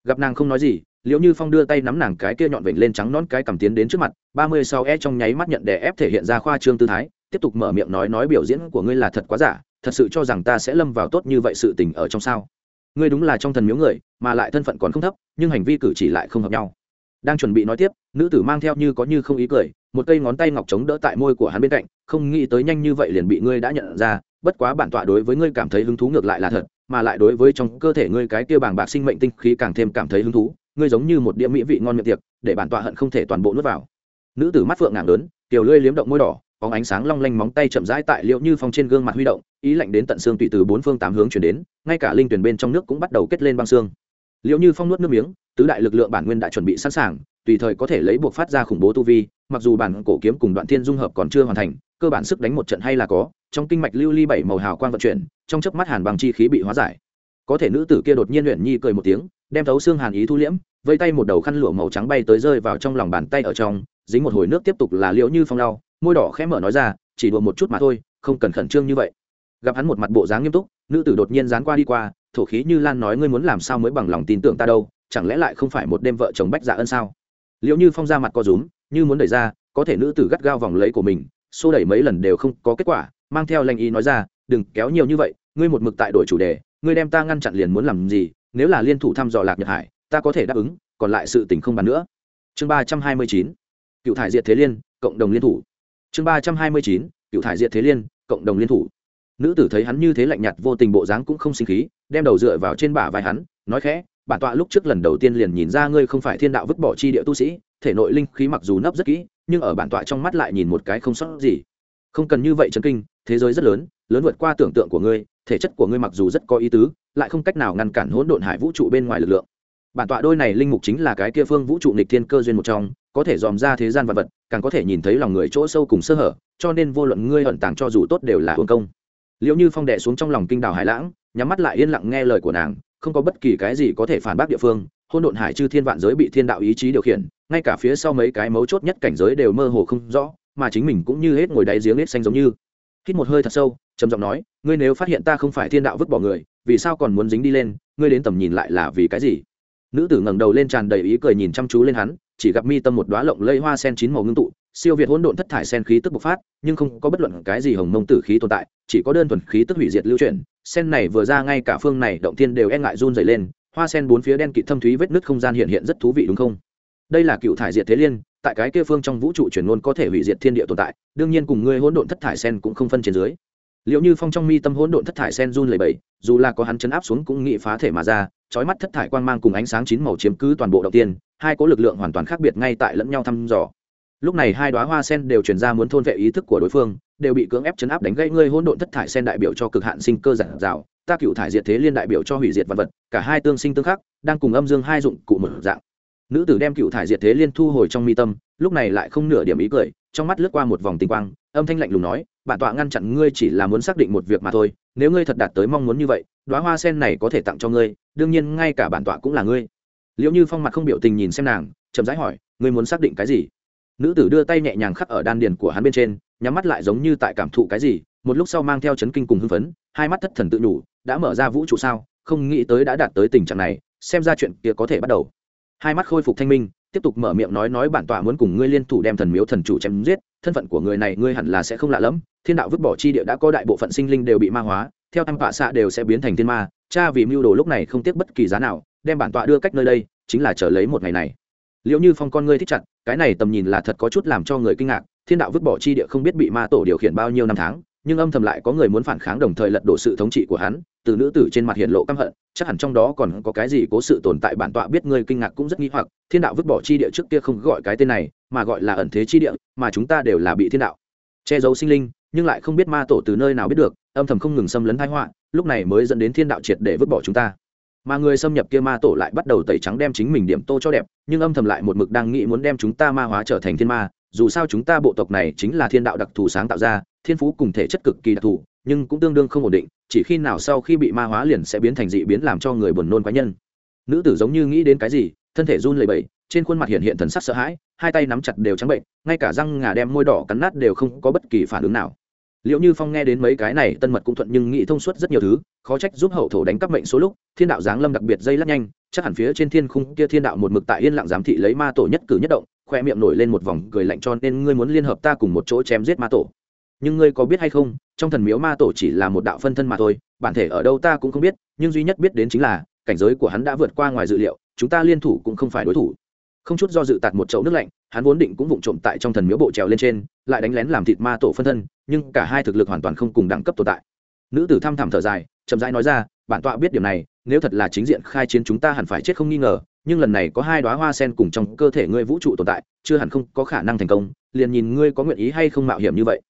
Gặp nàng không nói gì liệu như phong đưa tay nắm nàng cái kia nhọn vểnh lên trắng nón cái cầm tiến đến trước mặt, ba mươi sau e trong nháy mắt nhận đè ép thể hiện ra khoa trương tư thái, tiếp tục mở miệng nói nói biểu diễn của ngươi là thật quá giả, thật sự cho rằng ta sẽ lâm vào tốt như vậy sự tình ở trong sao. Ngươi đúng là trong thần miếu người, mà lại thân phận còn không thấp, nhưng hành vi cử chỉ lại không hợp nhau. Đang chuẩn bị nói tiếp, nữ tử mang theo như có như không ý cười một cây ngón tay ngọc trống đỡ tại môi của hắn bên cạnh, không nghĩ tới nhanh như vậy liền bị ngươi đã nhận ra, bất quá bản tọa đối với ngươi cảm thấy hứng thú ngược lại là thật, mà lại đối với trong cơ thể ngươi cái kia bàng bạc sinh mệnh tinh khí càng thêm cảm thấy hứng thú, ngươi giống như một đĩa mỹ vị ngon miệng tiệc, để bản tọa hận không thể toàn bộ nuốt vào. Nữ tử mắt phượng ngảng lớn tiểu lưỡi liếm động môi đỏ có ánh sáng long lanh móng tay chậm rãi tại liệu như phong trên gương mặt huy động, ý lạnh đến tận xương tùy từ bốn phương tám hướng chuyển đến, ngay cả linh tuyển bên trong nước cũng bắt đầu kết lên băng xương. Liệu như phong nuốt nước miếng, tứ đại lực lượng bản nguyên đã chuẩn bị sẵn sàng, tùy thời có thể lấy buộc phát ra khủng bố tu vi mặc dù bản cổ kiếm cùng đoạn thiên dung hợp còn chưa hoàn thành, cơ bản sức đánh một trận hay là có, trong kinh mạch lưu ly bảy màu hào quang vận chuyển, trong chớp mắt hàn bằng chi khí bị hóa giải. Có thể nữ tử kia đột nhiên luyện nhi cười một tiếng, đem thấu xương hàn ý thu liễm vây tay một đầu khăn lụa màu trắng bay tới rơi vào trong lòng bàn tay ở trong, dính một hồi nước tiếp tục là liễu như phong lau, môi đỏ khẽ mở nói ra, chỉ đùa một chút mà thôi, không cần khẩn trương như vậy. Gặp hắn một mặt bộ dáng nghiêm túc, nữ tử đột nhiên dán qua đi qua, thổ khí như lan nói ngươi muốn làm sao mới bằng lòng tin tưởng ta đâu, chẳng lẽ lại không phải một đêm vợ chồng bách dạ ân sao? Liệu như phong ra mặt co rúm như muốn đẩy ra, có thể nữ tử gắt gao vòng lấy của mình, xô đẩy mấy lần đều không có kết quả, mang theo lệnh ý nói ra, đừng kéo nhiều như vậy, ngươi một mực tại đổi chủ đề, ngươi đem ta ngăn chặn liền muốn làm gì, nếu là liên thủ thăm dò lạc nhật hải, ta có thể đáp ứng, còn lại sự tình không bàn nữa. Chương ba trăm hai mươi chín, cựu thải diệt thế liên, cộng đồng liên thủ. Chương ba trăm hai mươi chín, cựu thải diệt thế liên, cộng đồng liên thủ. Nữ tử thấy hắn như thế lạnh nhạt vô tình bộ dáng cũng không sinh khí, đem đầu dựa vào trên bả vai hắn, nói khẽ bản tọa lúc trước lần đầu tiên liền nhìn ra ngươi không phải thiên đạo vứt bỏ chi địa tu sĩ, thể nội linh khí mặc dù nấp rất kỹ, nhưng ở bản tọa trong mắt lại nhìn một cái không sót gì. Không cần như vậy trấn kinh, thế giới rất lớn lớn vượt qua tưởng tượng của ngươi, thể chất của ngươi mặc dù rất có ý tứ, lại không cách nào ngăn cản hỗn độn hải vũ trụ bên ngoài lực lượng. Bản tọa đôi này linh mục chính là cái kia phương vũ trụ nịch thiên cơ duyên một trong, có thể dòm ra thế gian vật vật, càng có thể nhìn thấy lòng người chỗ sâu cùng sơ hở, cho nên vô luận ngươi ẩn tàng cho dù tốt đều là hưởng công. Liệu như phong đệ xuống trong lòng kinh đảo hải lãng, nhắm mắt lại yên lặng nghe lời của nàng không có bất kỳ cái gì có thể phản bác địa phương hôn độn hải chư thiên vạn giới bị thiên đạo ý chí điều khiển, ngay cả phía sau mấy cái mấu chốt nhất cảnh giới đều mơ hồ không rõ, mà chính mình cũng như hết ngồi đáy giếng hết xanh giống như. Hít một hơi thật sâu, trầm giọng nói, ngươi nếu phát hiện ta không phải thiên đạo vứt bỏ người, vì sao còn muốn dính đi lên? Ngươi đến tầm nhìn lại là vì cái gì? Nữ tử ngẩng đầu lên tràn đầy ý cười nhìn chăm chú lên hắn, chỉ gặp mi tâm một đoá lộng lây hoa sen chín màu ngưng tụ, siêu việt hỗn độn thất thải sen khí tức bộc phát, nhưng không có bất luận cái gì hồng mông tử khí tồn tại, chỉ có đơn thuần khí tức hủy diệt lưu chuyển sen này vừa ra ngay cả phương này động tiên đều e ngại run dày lên, hoa sen bốn phía đen kịt thâm thúy vết nứt không gian hiện hiện rất thú vị đúng không? Đây là cựu thải diệt thế liên, tại cái kia phương trong vũ trụ chuyển ngôn có thể hủy diệt thiên địa tồn tại, đương nhiên cùng ngươi hỗn độn thất thải sen cũng không phân trên dưới. Liệu như phong trong mi tâm hỗn độn thất thải sen run lầy bẫy dù là có hắn chấn áp xuống cũng nghị phá thể mà ra trói mắt thất thải quang mang cùng ánh sáng chín màu chiếm cứ toàn bộ đầu tiên hai có lực lượng hoàn toàn khác biệt ngay tại lẫn nhau thăm dò. Lúc này hai đoá hoa sen đều chuyển ra muốn thôn vệ ý thức của đối phương đều bị cưỡng ép chấn áp đánh gãy ngươi hỗn độn thất thải sen đại biểu cho cực hạn sinh cơ giản dạo ta cựu thải diệt thế liên đại biểu cho hủy diệt vật vật, cả hai tương sinh tương khắc, đang cùng âm dương hai dụng cụ một dạng. Nữ tử đem cựu thải diệt thế liên thu hồi trong mi tâm, lúc này lại không nửa điểm ý cười, trong mắt lướt qua một vòng tinh quang, âm thanh lạnh lùng nói, bản tọa ngăn chặn ngươi chỉ là muốn xác định một việc mà thôi, nếu ngươi thật đạt tới mong muốn như vậy đoá hoa sen này có thể tặng cho ngươi, đương nhiên ngay cả bản tọa cũng là ngươi. Liệu như phong mặt không biểu tình nhìn xem nàng, chậm rãi hỏi, ngươi muốn xác định cái gì? Nữ tử đưa tay nhẹ nhàng khắc ở đan điền của hắn bên trên nhắm mắt lại giống như tại cảm thụ cái gì, một lúc sau mang theo chấn kinh cùng hưng phấn, hai mắt thất thần tự nhủ, đã mở ra vũ trụ sao, không nghĩ tới đã đạt tới tình trạng này, xem ra chuyện kia có thể bắt đầu. Hai mắt khôi phục thanh minh, tiếp tục mở miệng nói nói bản tọa muốn cùng ngươi liên thủ đem thần miếu thần chủ chém giết, thân phận của người này ngươi hẳn là sẽ không lạ lẫm, thiên đạo vứt bỏ chi địa đã có đại bộ phận sinh linh đều bị ma hóa, theo tham vạ xạ đều sẽ biến thành thiên ma, cha vì mưu đồ lúc này không tiếc bất kỳ giá nào, đem bản tọa đưa cách nơi đây, chính là chờ lấy một ngày này. Liệu như phong con ngươi thích chặt, cái này tầm nhìn là thật có chút làm cho người kinh ngạc thiên đạo vứt bỏ chi địa không biết bị ma tổ điều khiển bao nhiêu năm tháng, nhưng âm thầm lại có người muốn phản kháng đồng thời lật đổ sự thống trị của hắn, từ nữ tử trên mặt hiện lộ căm hận, chắc hẳn trong đó còn có cái gì cố sự tồn tại bản tọa biết ngươi kinh ngạc cũng rất nghi hoặc, thiên đạo vứt bỏ chi địa trước kia không gọi cái tên này, mà gọi là ẩn thế chi địa, mà chúng ta đều là bị thiên đạo che giấu sinh linh, nhưng lại không biết ma tổ từ nơi nào biết được, âm thầm không ngừng xâm lấn thái họa, lúc này mới dẫn đến thiên đạo triệt để vứt bỏ chúng ta. Mà người xâm nhập kia ma tổ lại bắt đầu tẩy trắng đem chính mình điểm tô cho đẹp, nhưng âm thầm lại một mực đang nghĩ muốn đem chúng ta ma hóa trở thành thiên ma dù sao chúng ta bộ tộc này chính là thiên đạo đặc thù sáng tạo ra, thiên phú cùng thể chất cực kỳ đặc thù, nhưng cũng tương đương không ổn định, chỉ khi nào sau khi bị ma hóa liền sẽ biến thành dị biến làm cho người buồn nôn quái nhân. Nữ tử giống như nghĩ đến cái gì, thân thể run lẩy bẩy, trên khuôn mặt hiện hiện thần sắc sợ hãi, hai tay nắm chặt đều trắng bệnh, ngay cả răng ngà đem môi đỏ cắn nát đều không có bất kỳ phản ứng nào. Liệu như phong nghe đến mấy cái này, tân mật cũng thuận nhưng nghĩ thông suốt rất nhiều thứ, khó trách giúp hậu thổ đánh cắp mệnh số lúc, thiên đạo giáng lâm đặc biệt dây lắc nhanh, chắc hẳn phía trên thiên khung kia thiên đạo một mực tại yên lặng giám thị lấy ma tổ nhất cử nhất động khoe miệng nổi lên một vòng cười lạnh cho nên ngươi muốn liên hợp ta cùng một chỗ chém giết ma tổ. Nhưng ngươi có biết hay không, trong thần miếu ma tổ chỉ là một đạo phân thân mà thôi, bản thể ở đâu ta cũng không biết, nhưng duy nhất biết đến chính là, cảnh giới của hắn đã vượt qua ngoài dự liệu, chúng ta liên thủ cũng không phải đối thủ. Không chút do dự tạt một chậu nước lạnh, hắn vốn định cũng vụng trộm tại trong thần miếu bộ trèo lên trên, lại đánh lén làm thịt ma tổ phân thân, nhưng cả hai thực lực hoàn toàn không cùng đẳng cấp tồn tại. Nữ tử thăm thẳm thở dài, chậm rãi nói ra, bản tọa biết điều này nếu thật là chính diện khai chiến chúng ta hẳn phải chết không nghi ngờ, nhưng lần này có hai đoá hoa sen cùng trong cơ thể ngươi vũ trụ tồn tại, chưa hẳn không có khả năng thành công, liền nhìn ngươi có nguyện ý hay không mạo hiểm như vậy.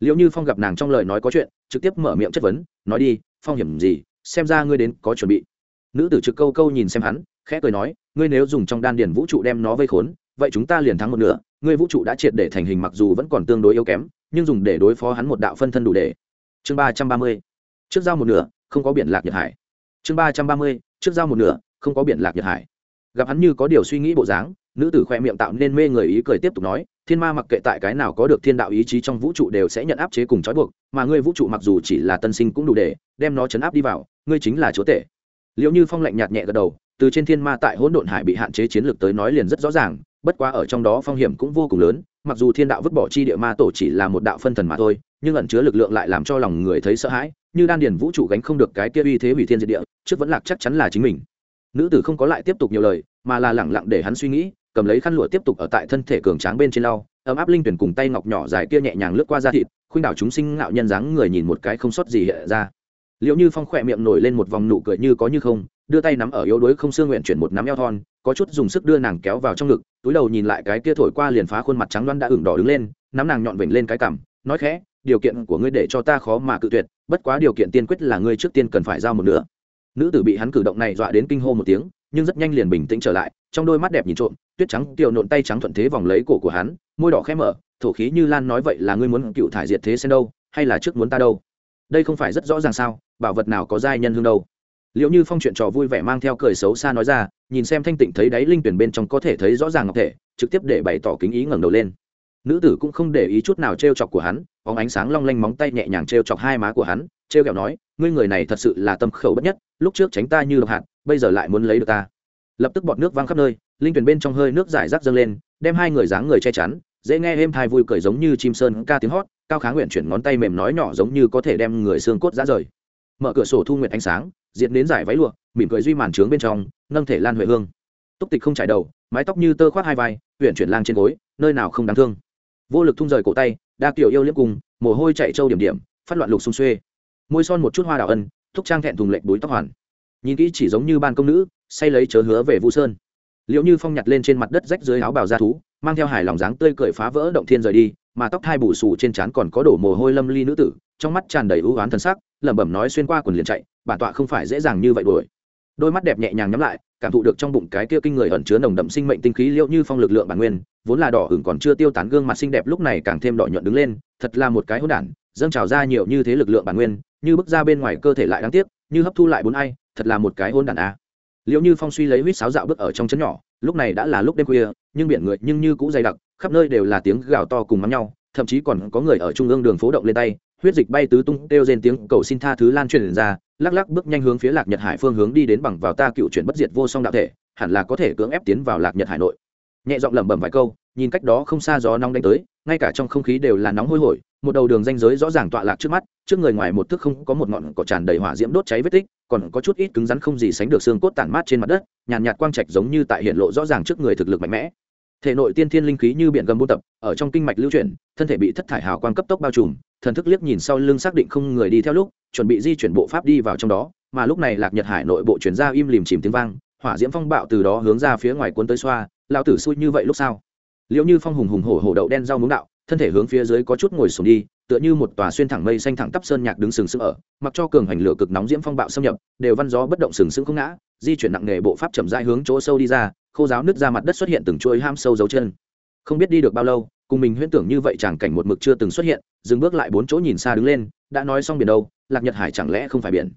Liệu như phong gặp nàng trong lời nói có chuyện, trực tiếp mở miệng chất vấn, nói đi, phong hiểm gì, xem ra ngươi đến có chuẩn bị. Nữ tử trực câu câu nhìn xem hắn, khẽ cười nói, ngươi nếu dùng trong đan điền vũ trụ đem nó vây khốn, vậy chúng ta liền thắng một nửa, ngươi vũ trụ đã triệt để thành hình mặc dù vẫn còn tương đối yếu kém, nhưng dùng để đối phó hắn một đạo phân thân đủ để. Chương ba trăm ba mươi. Trước giao một nửa, không có biển lạc nhật hải chương ba trăm ba mươi, trước dao một nửa, không có biển lạc nhật hải. Gặp hắn như có điều suy nghĩ bộ dáng, nữ tử khoe miệng tạo nên mê người ý cười tiếp tục nói, thiên ma mặc kệ tại cái nào có được thiên đạo ý chí trong vũ trụ đều sẽ nhận áp chế cùng trói buộc, mà ngươi vũ trụ mặc dù chỉ là tân sinh cũng đủ để đem nó chấn áp đi vào, ngươi chính là chúa tể. Liệu như phong lạnh nhạt nhẹ gật đầu, từ trên thiên ma tại hỗn độn hải bị hạn chế chiến lược tới nói liền rất rõ ràng, bất quá ở trong đó phong hiểm cũng vô cùng lớn, mặc dù thiên đạo vứt bỏ chi địa ma tổ chỉ là một đạo phân thần mà thôi, nhưng ẩn chứa lực lượng lại làm cho lòng người thấy sợ hãi như đan điền vũ trụ gánh không được cái kia uy thế hủy thiên diệt địa, trước vẫn lạc chắc chắn là chính mình. Nữ tử không có lại tiếp tục nhiều lời, mà là lẳng lặng để hắn suy nghĩ, cầm lấy khăn lụa tiếp tục ở tại thân thể cường tráng bên trên lau, ấm áp linh tuyển cùng tay ngọc nhỏ dài kia nhẹ nhàng lướt qua da thịt, khuynh đảo chúng sinh ngạo nhân dáng người nhìn một cái không sót gì hiện ra. Liệu như phong khỏe miệng nổi lên một vòng nụ cười như có như không, đưa tay nắm ở yếu đuối không xương nguyện chuyển một nắm eo thon, có chút dùng sức đưa nàng kéo vào trong ngực, túi đầu nhìn lại cái kia thổi qua liền phá khuôn mặt trắng đoan đã ửng đỏ đứng lên, nắm nàng nhọn vểnh lên cái cằm, nói khẽ điều kiện của ngươi để cho ta khó mà cự tuyệt, bất quá điều kiện tiên quyết là ngươi trước tiên cần phải giao một nửa. Nữ tử bị hắn cử động này dọa đến kinh hô một tiếng, nhưng rất nhanh liền bình tĩnh trở lại, trong đôi mắt đẹp nhìn trộm, tuyết trắng tiểu nộn tay trắng thuận thế vòng lấy cổ của hắn, môi đỏ khẽ mở, thổ khí như lan nói vậy là ngươi muốn cựu thải diệt thế sen đâu, hay là trước muốn ta đâu? Đây không phải rất rõ ràng sao, bảo vật nào có giai nhân hương đâu? Liệu như phong chuyện trò vui vẻ mang theo cười xấu xa nói ra, nhìn xem thanh tịnh thấy đáy linh tuyển bên trong có thể thấy rõ ràng ngọc thể, trực tiếp để bày tỏ kính ý ngẩng đầu lên nữ tử cũng không để ý chút nào t r e o chọc của hắn, bóng ánh sáng long lanh móng tay nhẹ nhàng t r e o chọc hai má của hắn t r e o kẹo nói, ngươi người này thật sự là tâm khẩu bất nhất, lúc trước tránh ta như độc hạt, bây giờ lại muốn lấy được ta. Lập tức bọt nước văng khắp nơi, linh tuyển bên trong hơi nước giải rác dâng lên, đem hai người dáng người che chắn, dễ nghe êm thai vui cười giống như chim sơn ca tiếng hót, cao kháng nguyện chuyển ngón tay mềm nói nhỏ giống như có thể đem người xương cốt ra rời. Mở cửa sổ thu nguyện ánh sáng diện đến giải váy lụa, mỉm cười duy màn trướng bên trong, nâng thể lan huệ hương. Túc tịch không trải đầu, mái tóc như tơ khoác hai vai huyện chuyển lang trên gối, nơi nào không đáng thương vô lực thung rời cổ tay, đa kiểu yêu liếc cùng, mồ hôi chạy trâu điểm điểm, phát loạn lục xung xuê. Môi son một chút hoa đào ân, thúc trang thẹn thùng lệch búi tóc hoàn. Nhìn kỹ chỉ giống như ban công nữ, say lấy chớ hứa về vũ sơn. Liệu như phong nhặt lên trên mặt đất rách dưới áo bào da thú, mang theo hài lòng dáng tươi cười phá vỡ động thiên rời đi, mà tóc thai bù xù trên trán còn có đổ mồ hôi lâm ly nữ tử, trong mắt tràn đầy ưu oán thần sắc, lẩm bẩm nói xuyên qua quần liền chạy, bản tọa không phải dễ dàng như vậy đuổi. Đôi mắt đẹp nhẹ nhàng nhắm lại cảm thụ được trong bụng cái kia kinh người ẩn chứa nồng đậm sinh mệnh tinh khí liệu như phong lực lượng bản nguyên, vốn là đỏ hửng còn chưa tiêu tán gương mặt xinh đẹp lúc này càng thêm đỏ nhuận đứng lên, thật là một cái hỗn đản, dâng trào ra nhiều như thế lực lượng bản nguyên, như bước ra bên ngoài cơ thể lại đáng tiếc, như hấp thu lại bốn ai, thật là một cái hỗn đản a. Liệu như phong suy lấy huýt sáo dạo bước ở trong chấn nhỏ, lúc này đã là lúc đêm khuya, nhưng biển người nhưng như cũ dày đặc, khắp nơi đều là tiếng gào to cùng mắm nhau, thậm chí còn có người ở trung ương đường phố động lên tay, huyết dịch bay tứ tung, kêu rên tiếng cầu xin tha thứ lan truyền ra lắc lắc bước nhanh hướng phía lạc nhật hải phương hướng đi đến bằng vào ta cựu chuyển bất diệt vô song đạo thể hẳn là có thể cưỡng ép tiến vào lạc nhật hải nội. Nhẹ giọng lẩm bẩm vài câu nhìn cách đó không xa gió nóng đánh tới ngay cả trong không khí đều là nóng hôi hổi một đầu đường ranh giới rõ ràng tọa lạc trước mắt trước người ngoài một thước không có một ngọn cỏ tràn đầy hỏa diễm đốt cháy vết tích còn có chút ít cứng rắn không gì sánh được xương cốt tản mát trên mặt đất nhàn nhạt, quang trạch giống như tại hiện lộ rõ ràng trước người thực lực mạnh mẽ thể nội tiên thiên linh khí như biển gầm buôn tập, ở trong kinh mạch lưu chuyển, thân thể bị thất thải hào quang cấp tốc bao trùm, thần thức liếc nhìn sau lưng xác định không người đi theo lúc, chuẩn bị di chuyển bộ pháp đi vào trong đó, mà lúc này lạc nhật hải nội bộ chuyển ra im lìm chìm tiếng vang, hỏa diễm phong bạo từ đó hướng ra phía ngoài cuốn tới xoa lao tử xui như vậy lúc sao? Liệu như phong hùng hùng hổ hổ đậu đen rau muống đạo, thân thể hướng phía dưới có chút ngồi xuống đi, tựa như một tòa xuyên thẳng mây xanh thẳng tắp sơn nhạc đứng sừng sững ở, mặc cho cường hành lửa cực nóng diễm phong bạo xâm nhập, đều văn gió bất động sừng sững không ngã, di chuyển nặng nghề bộ pháp chậm rãi hướng chỗ sâu đi ra khô giáo nứt ra mặt đất xuất hiện từng chuỗi ham sâu dấu chân. Không biết đi được bao lâu, cùng mình huyễn tưởng như vậy chẳng cảnh một mực chưa từng xuất hiện, dừng bước lại bốn chỗ nhìn xa đứng lên, đã nói xong biển đâu, lạc nhật hải chẳng lẽ không phải biển?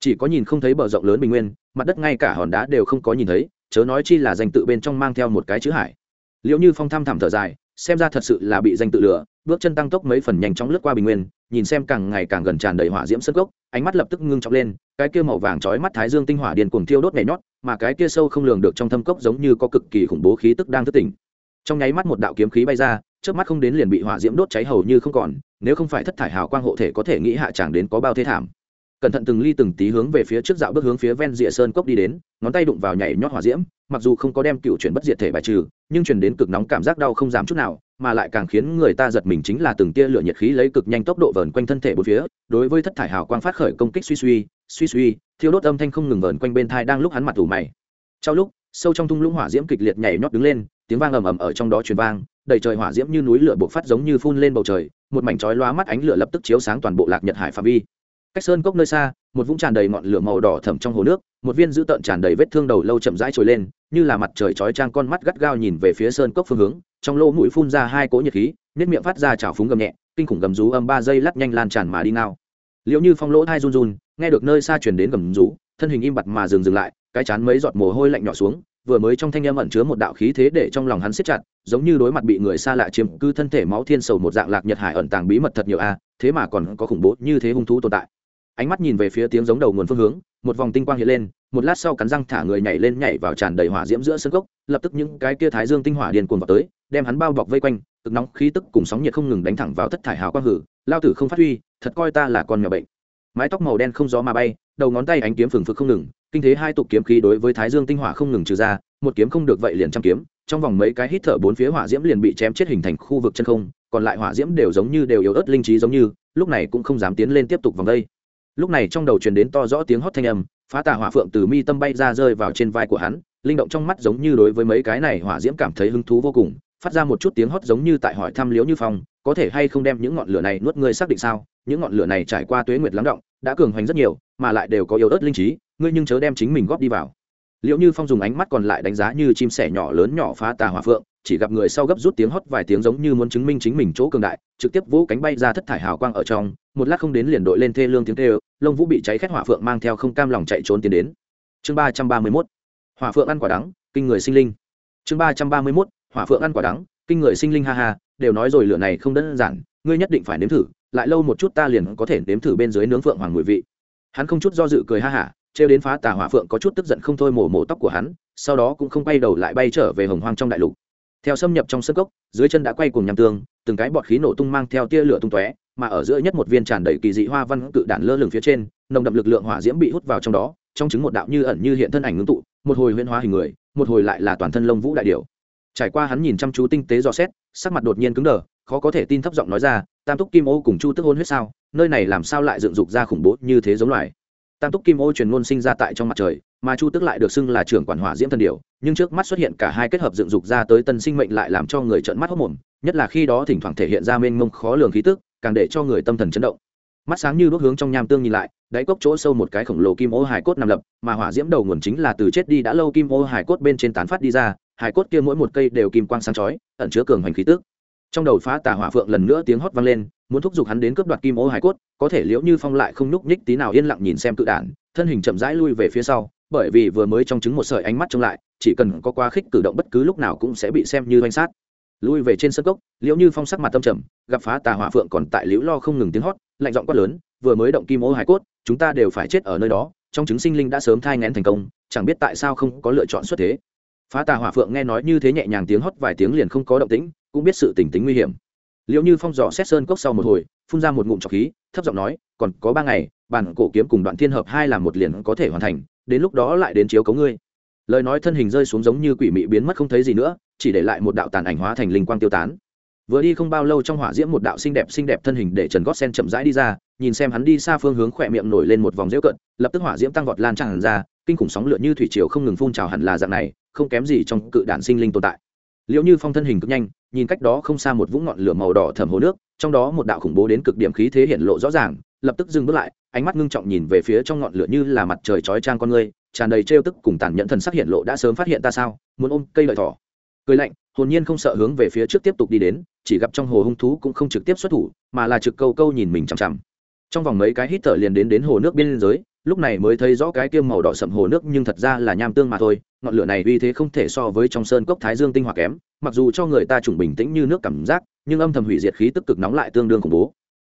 Chỉ có nhìn không thấy bờ rộng lớn bình nguyên, mặt đất ngay cả hòn đá đều không có nhìn thấy, chớ nói chi là danh tự bên trong mang theo một cái chữ hải. Liệu như phong thăm thẳm thở dài, xem ra thật sự là bị danh tự lửa bước chân tăng tốc mấy phần nhanh chóng lướt qua bình nguyên, nhìn xem càng ngày càng gần tràn đầy hỏa diễm sân gốc ánh mắt lập tức ngưng trọng lên, cái kia màu vàng trói mắt thái dương tinh hỏa điền cuồng thiêu đốt nhảy nhót, mà cái kia sâu không lường được trong thâm cốc giống như có cực kỳ khủng bố khí tức đang thức tỉnh. Trong nháy mắt một đạo kiếm khí bay ra trước mắt không đến liền bị hỏa diễm đốt cháy hầu như không còn, nếu không phải thất thải hào quang hộ thể có thể nghĩ hạ chẳng đến có bao thế thảm. Cẩn thận từng ly từng tí hướng về phía trước dạo bước hướng phía ven rìa sơn cốc đi đến, ngón tay đụng vào nhảy nhót hỏa diễm, mặc dù không có đem cựu chuyển bất diệt thể bài trừ, nhưng truyền đến cực nóng cảm giác đau không giảm chút nào mà lại càng khiến người ta giật mình chính là từng tia lửa nhiệt khí lấy cực nhanh tốc độ vờn quanh thân thể bốn phía, đối với thất thải hào quang phát khởi công kích suy suy suy suy, thiêu đốt âm thanh không ngừng vờn quanh bên thai đang lúc hắn mặt thủ mày. Trong lúc, sâu trong thung lũng hỏa diễm kịch liệt nhảy nhót đứng lên, tiếng vang ầm ầm ở trong đó truyền vang, đầy trời hỏa diễm như núi lửa bộc phát giống như phun lên bầu trời, một mảnh chói lóa mắt ánh lửa lập tức chiếu sáng toàn bộ lạc nhật hải phạm vi. Cách sơn cốc nơi xa, một vũng tràn đầy ngọn lửa màu đỏ thẫm trong hồ nước, một viên dữ tợn tràn đầy vết thương đầu lâu chậm rãi trồi lên, như là mặt trời chói trang con mắt gắt gao nhìn về phía sơn cốc phương hướng trong lỗ mũi phun ra hai cỗ nhiệt khí nếp miệng phát ra chảo phúng gầm nhẹ kinh khủng gầm rú âm ba giây lắc nhanh lan tràn mà đi ngao. liệu như phong lỗ thai run run nghe được nơi xa truyền đến gầm rú thân hình im bặt mà dừng dừng lại cái chán mấy giọt mồ hôi lạnh nhỏ xuống vừa mới trong thanh âm ẩn chứa một đạo khí thế để trong lòng hắn siết chặt giống như đối mặt bị người xa lạ chiếm cư thân thể máu thiên sầu một dạng lạc nhật hải ẩn tàng bí mật thật nhiều a thế mà còn có khủng bố như thế hung thú tồn tại ánh mắt nhìn về phía tiếng giống đầu nguồn phương hướng một vòng tinh quang hiện lên một lát sau cắn răng thả người nhảy lên nhảy vào tràn đầy hỏa diễm giữa sân gốc, lập tức những cái kia thái dương tinh hỏa điên cuồng vào tới đem hắn bao bọc vây quanh, cực nóng khí tức cùng sóng nhiệt không ngừng đánh thẳng vào thất thải hào quang hử. Lao tử không phát huy, thật coi ta là con nhỏ bệnh. Mái tóc màu đen không gió mà bay, đầu ngón tay ánh kiếm phừng phực không ngừng, kinh thế hai tục kiếm khí đối với thái dương tinh hỏa không ngừng trừ ra, một kiếm không được vậy liền trăm kiếm, trong vòng mấy cái hít thở bốn phía hỏa diễm liền bị chém chết hình thành khu vực chân không, còn lại hỏa diễm đều giống như đều yếu ớt linh trí giống như, lúc này cũng không dám tiến lên tiếp tục vòng đây. Lúc này trong đầu truyền đến to rõ tiếng hót thanh âm, phá tà hỏa phượng từ mi tâm bay ra rơi vào trên vai của hắn, linh động trong mắt giống như đối với mấy cái này hỏa diễm cảm thấy hứng thú vô cùng phát ra một chút tiếng hót giống như tại hỏi thăm liếu như phong, có thể hay không đem những ngọn lửa này nuốt ngươi xác định sao? Những ngọn lửa này trải qua tuế nguyệt lắng động, đã cường hoành rất nhiều, mà lại đều có yếu ớt linh trí, ngươi nhưng chớ đem chính mình góp đi vào. Liệu như phong dùng ánh mắt còn lại đánh giá như chim sẻ nhỏ lớn nhỏ phá tà hỏa phượng, chỉ gặp người sau gấp rút tiếng hót vài tiếng giống như muốn chứng minh chính mình chỗ cường đại, trực tiếp vỗ cánh bay ra thất thải hào quang ở trong, một lát không đến liền đội lên thê lương tiếng tê lông vũ bị cháy khét hỏa phượng mang theo không cam lòng chạy trốn tiến đến. Chương ba trăm ba mươi mốt. Hỏa phượng ăn quả đắng, kinh người sinh linh. Chương ba trăm ba mươi mốt hỏa phượng ăn quả đắng, kinh người sinh linh ha ha, đều nói rồi lửa này không đơn giản, ngươi nhất định phải nếm thử, lại lâu một chút ta liền có thể nếm thử bên dưới nướng phượng hoàng mùi vị. Hắn không chút do dự cười ha hả trêu đến phá tà hỏa phượng có chút tức giận không thôi mổ mổ tóc của hắn, sau đó cũng không quay đầu lại bay trở về hồng hoang trong đại lục. Theo xâm nhập trong sân cốc, dưới chân đã quay cùng nhằm tương, từng cái bọt khí nổ tung mang theo tia lửa tung tóe, mà ở giữa nhất một viên tràn đầy kỳ dị hoa văn cự đạn lơ lửng phía trên, nồng đậm lực lượng hỏa diễm bị hút vào trong đó, trong chứng một đạo như ẩn như hiện thân ảnh ngưng tụ, một hồi huyễn hóa hình người, một hồi lại là toàn thân lông vũ đại điểu trải qua hắn nhìn chăm chú tinh tế dò xét sắc mặt đột nhiên cứng đờ khó có thể tin thấp giọng nói ra tam túc kim ô cùng chu tức hôn huyết sao? Nơi này làm sao lại dựng dục ra khủng bố như thế giống loài? Tam túc kim ô truyền ngôn sinh ra tại trong mặt trời mà chu tức lại được xưng là trưởng quản hỏa diễm thần điều, nhưng trước mắt xuất hiện cả hai kết hợp dựng dục ra tới tân sinh mệnh lại làm cho người trợn mắt hốc mồm nhất là khi đó thỉnh thoảng thể hiện ra mênh mông khó lường khí tức càng để cho người tâm thần chấn động. Mắt sáng như bước hướng trong nham tương nhìn lại đáy cốc chỗ sâu một cái khổng lồ kim ô hải cốt nằm lập, mà hỏa diễm đầu nguồn chính là từ chết đi đã lâu kim ô hải cốt bên trên tán phát đi ra hải cốt kia mỗi một cây đều kim quang sáng chói, ẩn chứa cường hành khí tức. Trong đầu phá tà hỏa phượng lần nữa tiếng hót vang lên, muốn thúc giục hắn đến cướp đoạt kim ô hải cốt, có thể liễu như phong lại không nhúc nhích tí nào yên lặng nhìn xem cự đản, thân hình chậm rãi lui về phía sau, bởi vì vừa mới trong trứng một sợi ánh mắt trông lại, chỉ cần có quá khích cử động bất cứ lúc nào cũng sẽ bị xem như oanh sát. Lui về trên sân cốc, liễu như phong sắc mặt tâm trầm, gặp phá tà hỏa phượng còn tại liễu lo không ngừng tiếng hót, lạnh giọng quát lớn vừa mới động kim ô hải cốt, chúng ta đều phải chết ở nơi đó, trong trứng sinh linh đã sớm thai ngén thành công, chẳng biết tại sao không có lựa chọn xuất thế. Phá tà hỏa phượng nghe nói như thế nhẹ nhàng tiếng hót vài tiếng liền không có động tĩnh, cũng biết sự tỉnh tính nguy hiểm. Liệu như phong dò xét sơn cốc sau một hồi, phun ra một ngụm trọc khí, thấp giọng nói, còn có ba ngày, bản cổ kiếm cùng đoạn thiên hợp hai làm một liền có thể hoàn thành, đến lúc đó lại đến chiếu cấu ngươi. Lời nói thân hình rơi xuống giống như quỷ mị biến mất không thấy gì nữa, chỉ để lại một đạo tàn ảnh hóa thành linh quang tiêu tán. Vừa đi không bao lâu trong hỏa diễm một đạo xinh đẹp xinh đẹp thân hình để trần gót sen chậm rãi đi ra nhìn xem hắn đi xa phương hướng khỏe miệng nổi lên một vòng rêu cận lập tức hỏa diễm tăng vọt lan tràn ra, kinh khủng sóng lửa như thủy triều không ngừng phun trào hẳn là dạng này, không kém gì trong cự đản sinh linh tồn tại. Liệu như phong thân hình cực nhanh, nhìn cách đó không xa một vũng ngọn lửa màu đỏ thẩm hồ nước, trong đó một đạo khủng bố đến cực điểm khí thế hiện lộ rõ ràng, lập tức dừng bước lại, ánh mắt ngưng trọng nhìn về phía trong ngọn lửa như là mặt trời chói trang con người, tràn đầy trêu tức cùng tàn nhẫn thần sắc hiện lộ đã sớm phát hiện ta sao, muốn ôm cây lợi thỏ. Cười lạnh, hồn nhiên không sợ hướng về phía trước tiếp tục đi đến, chỉ gặp trong hồ hung thú cũng không trực tiếp xuất thủ, mà là trực câu câu nhìn mình chằm chằm trong vòng mấy cái hít thở liền đến đến hồ nước biên giới, lúc này mới thấy rõ cái kiêm màu đỏ sậm hồ nước nhưng thật ra là nham tương mà thôi, ngọn lửa này uy thế không thể so với trong sơn cốc thái dương tinh hoa kém, mặc dù cho người ta trùng bình tĩnh như nước cảm giác, nhưng âm thầm hủy diệt khí tức cực nóng lại tương đương khủng bố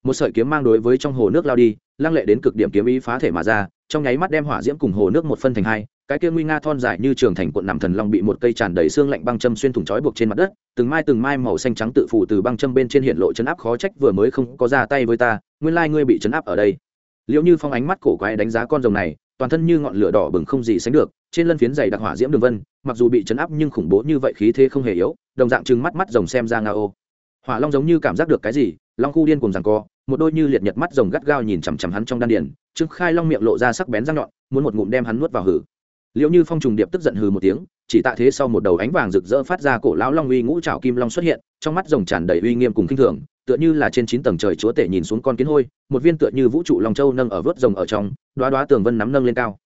một sợi kiếm mang đối với trong hồ nước lao đi, lăng lệ đến cực điểm kiếm ý phá thể mà ra, trong nháy mắt đem hỏa diễm cùng hồ nước một phân thành hai, cái kia nguy nga thon dài như trường thành quận nằm thần long bị một cây tràn đầy xương lạnh băng châm xuyên thủng trói buộc trên mặt đất, từng mai từng mai màu xanh trắng tự phủ từ băng châm bên trên hiện lộ chấn áp khó trách vừa mới không có ra tay với ta, nguyên lai ngươi bị chấn áp ở đây. Liệu như phong ánh mắt cổ quái đánh giá con rồng này, toàn thân như ngọn lửa đỏ bừng không gì sánh được, trên lân phiến dày đặc hỏa diễm đường vân, mặc dù bị chấn áp nhưng khủng bố như vậy khí thế không hề yếu, đồng dạng chừng mắt mắt rồng xem ra nga ô. Hỏa long giống như cảm giác được cái gì long khu điên cùng rằng co, một đôi như liệt nhật mắt rồng gắt gao nhìn chằm chằm hắn trong đan điền, trương khai long miệng lộ ra sắc bén răng nhọn, muốn một ngụm đem hắn nuốt vào hử. Liệu như phong trùng điệp tức giận hừ một tiếng, chỉ tạ thế sau một đầu ánh vàng rực rỡ phát ra cổ lão long uy ngũ trảo kim long xuất hiện, trong mắt rồng tràn đầy uy nghiêm cùng kinh thường, tựa như là trên chín tầng trời chúa tể nhìn xuống con kiến hôi, một viên tựa như vũ trụ long châu nâng ở vớt rồng ở trong đoá đoá tường vân nắm nâng lên cao.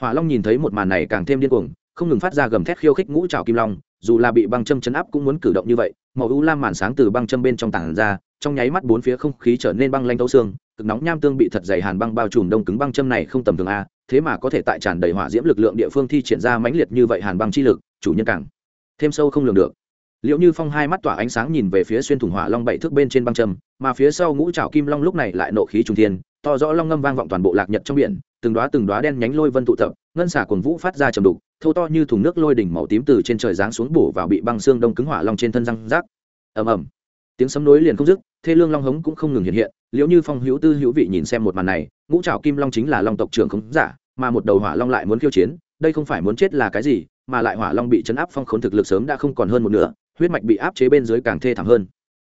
Hỏa long nhìn thấy một màn này càng thêm điên cuồng, không ngừng phát ra gầm thét khiêu khích ngũ trảo kim long, dù là bị băng châm chấn áp cũng muốn cử động như vậy, màu u lam màn sáng từ băng châm bên trong tảng ra trong nháy mắt bốn phía không khí trở nên băng lanh thấu xương, cực nóng nham tương bị thật dày hàn băng bao trùm đông cứng băng châm này không tầm thường a, thế mà có thể tại tràn đầy hỏa diễm lực lượng địa phương thi triển ra mãnh liệt như vậy hàn băng chi lực, chủ nhân càng thêm sâu không lường được. Liệu như phong hai mắt tỏa ánh sáng nhìn về phía xuyên thủng hỏa long bảy thước bên trên băng châm, mà phía sau ngũ trào kim long lúc này lại nộ khí trung thiên, to rõ long ngâm vang vọng toàn bộ lạc nhật trong biển, từng đoá từng đoá đen nhánh lôi vân tụ tập, ngân xả cồn vũ phát ra trầm đục thâu to như thùng nước lôi đỉnh màu tím từ trên trời giáng xuống bổ vào bị băng xương đông cứng hỏa long trên thân răng rác ầm ầm tiếng sấm nối liền không dứt, thê lương long hống cũng không ngừng hiện hiện liệu như phong hữu tư hữu vị nhìn xem một màn này, ngũ trào kim long chính là long tộc trưởng khống giả, mà một đầu hỏa long lại muốn khiêu chiến, đây không phải muốn chết là cái gì, mà lại hỏa long bị chấn áp phong khốn thực lực sớm đã không còn hơn một nửa, huyết mạch bị áp chế bên dưới càng thê thảm hơn.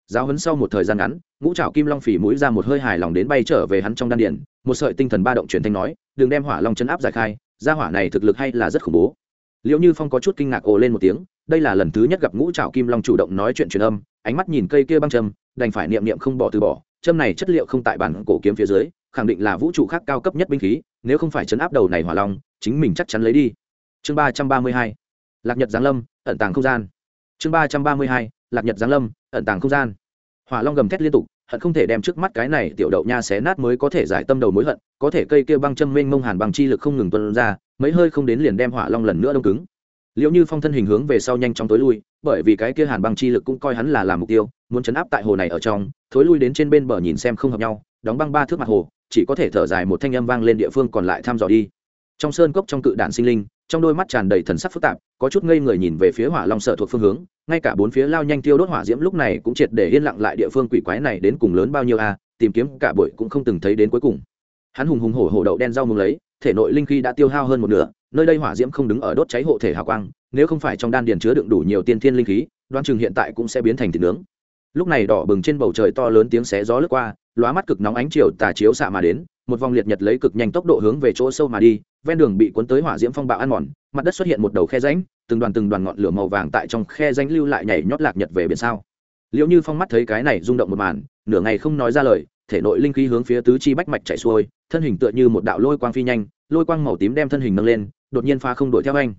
Giáo huấn sau một thời gian ngắn, ngũ trào kim long phỉ mũi ra một hơi hài lòng đến bay trở về hắn trong đan điển một sợi tinh thần ba động truyền thanh nói, đừng đem hỏa long chấn áp giải khai, gia hỏa này thực lực hay là rất khủng bố. Liệu như phong có chút kinh ngạc ồ lên một tiếng đây là lần thứ nhất gặp ngũ trảo kim long chủ động nói chuyện truyền âm, ánh mắt nhìn cây kia băng châm, đành phải niệm niệm không bỏ từ bỏ, châm này chất liệu không tại bản cổ kiếm phía dưới, khẳng định là vũ trụ khác cao cấp nhất binh khí, nếu không phải chấn áp đầu này hỏa long, chính mình chắc chắn lấy đi. Chương ba trăm ba mươi hai, lạc nhật giáng lâm, ẩn tàng không gian. Chương ba trăm ba mươi hai, lạc nhật giáng lâm, ẩn tàng không gian. Hỏa long gầm thét liên tục, hận không thể đem trước mắt cái này tiểu đậu nha xé nát mới có thể giải tâm đầu mối hận, có thể cây kia băng châm mênh mông hàn bằng chi lực không ngừng tuân ra, mấy hơi không đến liền đem hỏa long lần nữa đông cứng liệu như phong thân hình hướng về sau nhanh chóng tối lui, bởi vì cái kia hàn băng chi lực cũng coi hắn là làm mục tiêu, muốn chấn áp tại hồ này ở trong, thối lui đến trên bên bờ nhìn xem không hợp nhau, đóng băng ba thước mặt hồ, chỉ có thể thở dài một thanh âm vang lên địa phương còn lại thăm dò đi. Trong sơn cốc trong cự đạn sinh linh, trong đôi mắt tràn đầy thần sắc phức tạp, có chút ngây người nhìn về phía hỏa long sợ thuộc phương hướng, ngay cả bốn phía lao nhanh tiêu đốt hỏa diễm lúc này cũng triệt để yên lặng lại địa phương quỷ quái này đến cùng lớn bao nhiêu a à, tìm kiếm cả buổi cũng không từng thấy đến cuối cùng. Hắn hùng hùng hổ hổ đậu đen rau mùng lấy, thể nội linh khí đã tiêu hao hơn một nửa nơi đây hỏa diễm không đứng ở đốt cháy hộ thể hào quang, nếu không phải trong đan điền chứa đựng đủ nhiều tiên thiên linh khí, đoan chừng hiện tại cũng sẽ biến thành thịt nướng. Lúc này đỏ bừng trên bầu trời to lớn tiếng xé gió lướt qua, lóa mắt cực nóng ánh chiều tà chiếu xạ mà đến, một vòng liệt nhật lấy cực nhanh tốc độ hướng về chỗ sâu mà đi, ven đường bị cuốn tới hỏa diễm phong bạo ăn mòn, mặt đất xuất hiện một đầu khe rãnh, từng đoàn từng đoàn ngọn lửa màu vàng tại trong khe rãnh lưu lại nhảy nhót lạc nhật về biển sao. Liệu như phong mắt thấy cái này rung động một màn, nửa ngày không nói ra lời, thể nội linh khí hướng phía tứ chi bách mạch chạy xuôi, thân hình tựa như một đạo lôi quang phi nhanh, lôi quang màu tím đem thân hình nâng lên đột nhiên pha không đuổi theo anh.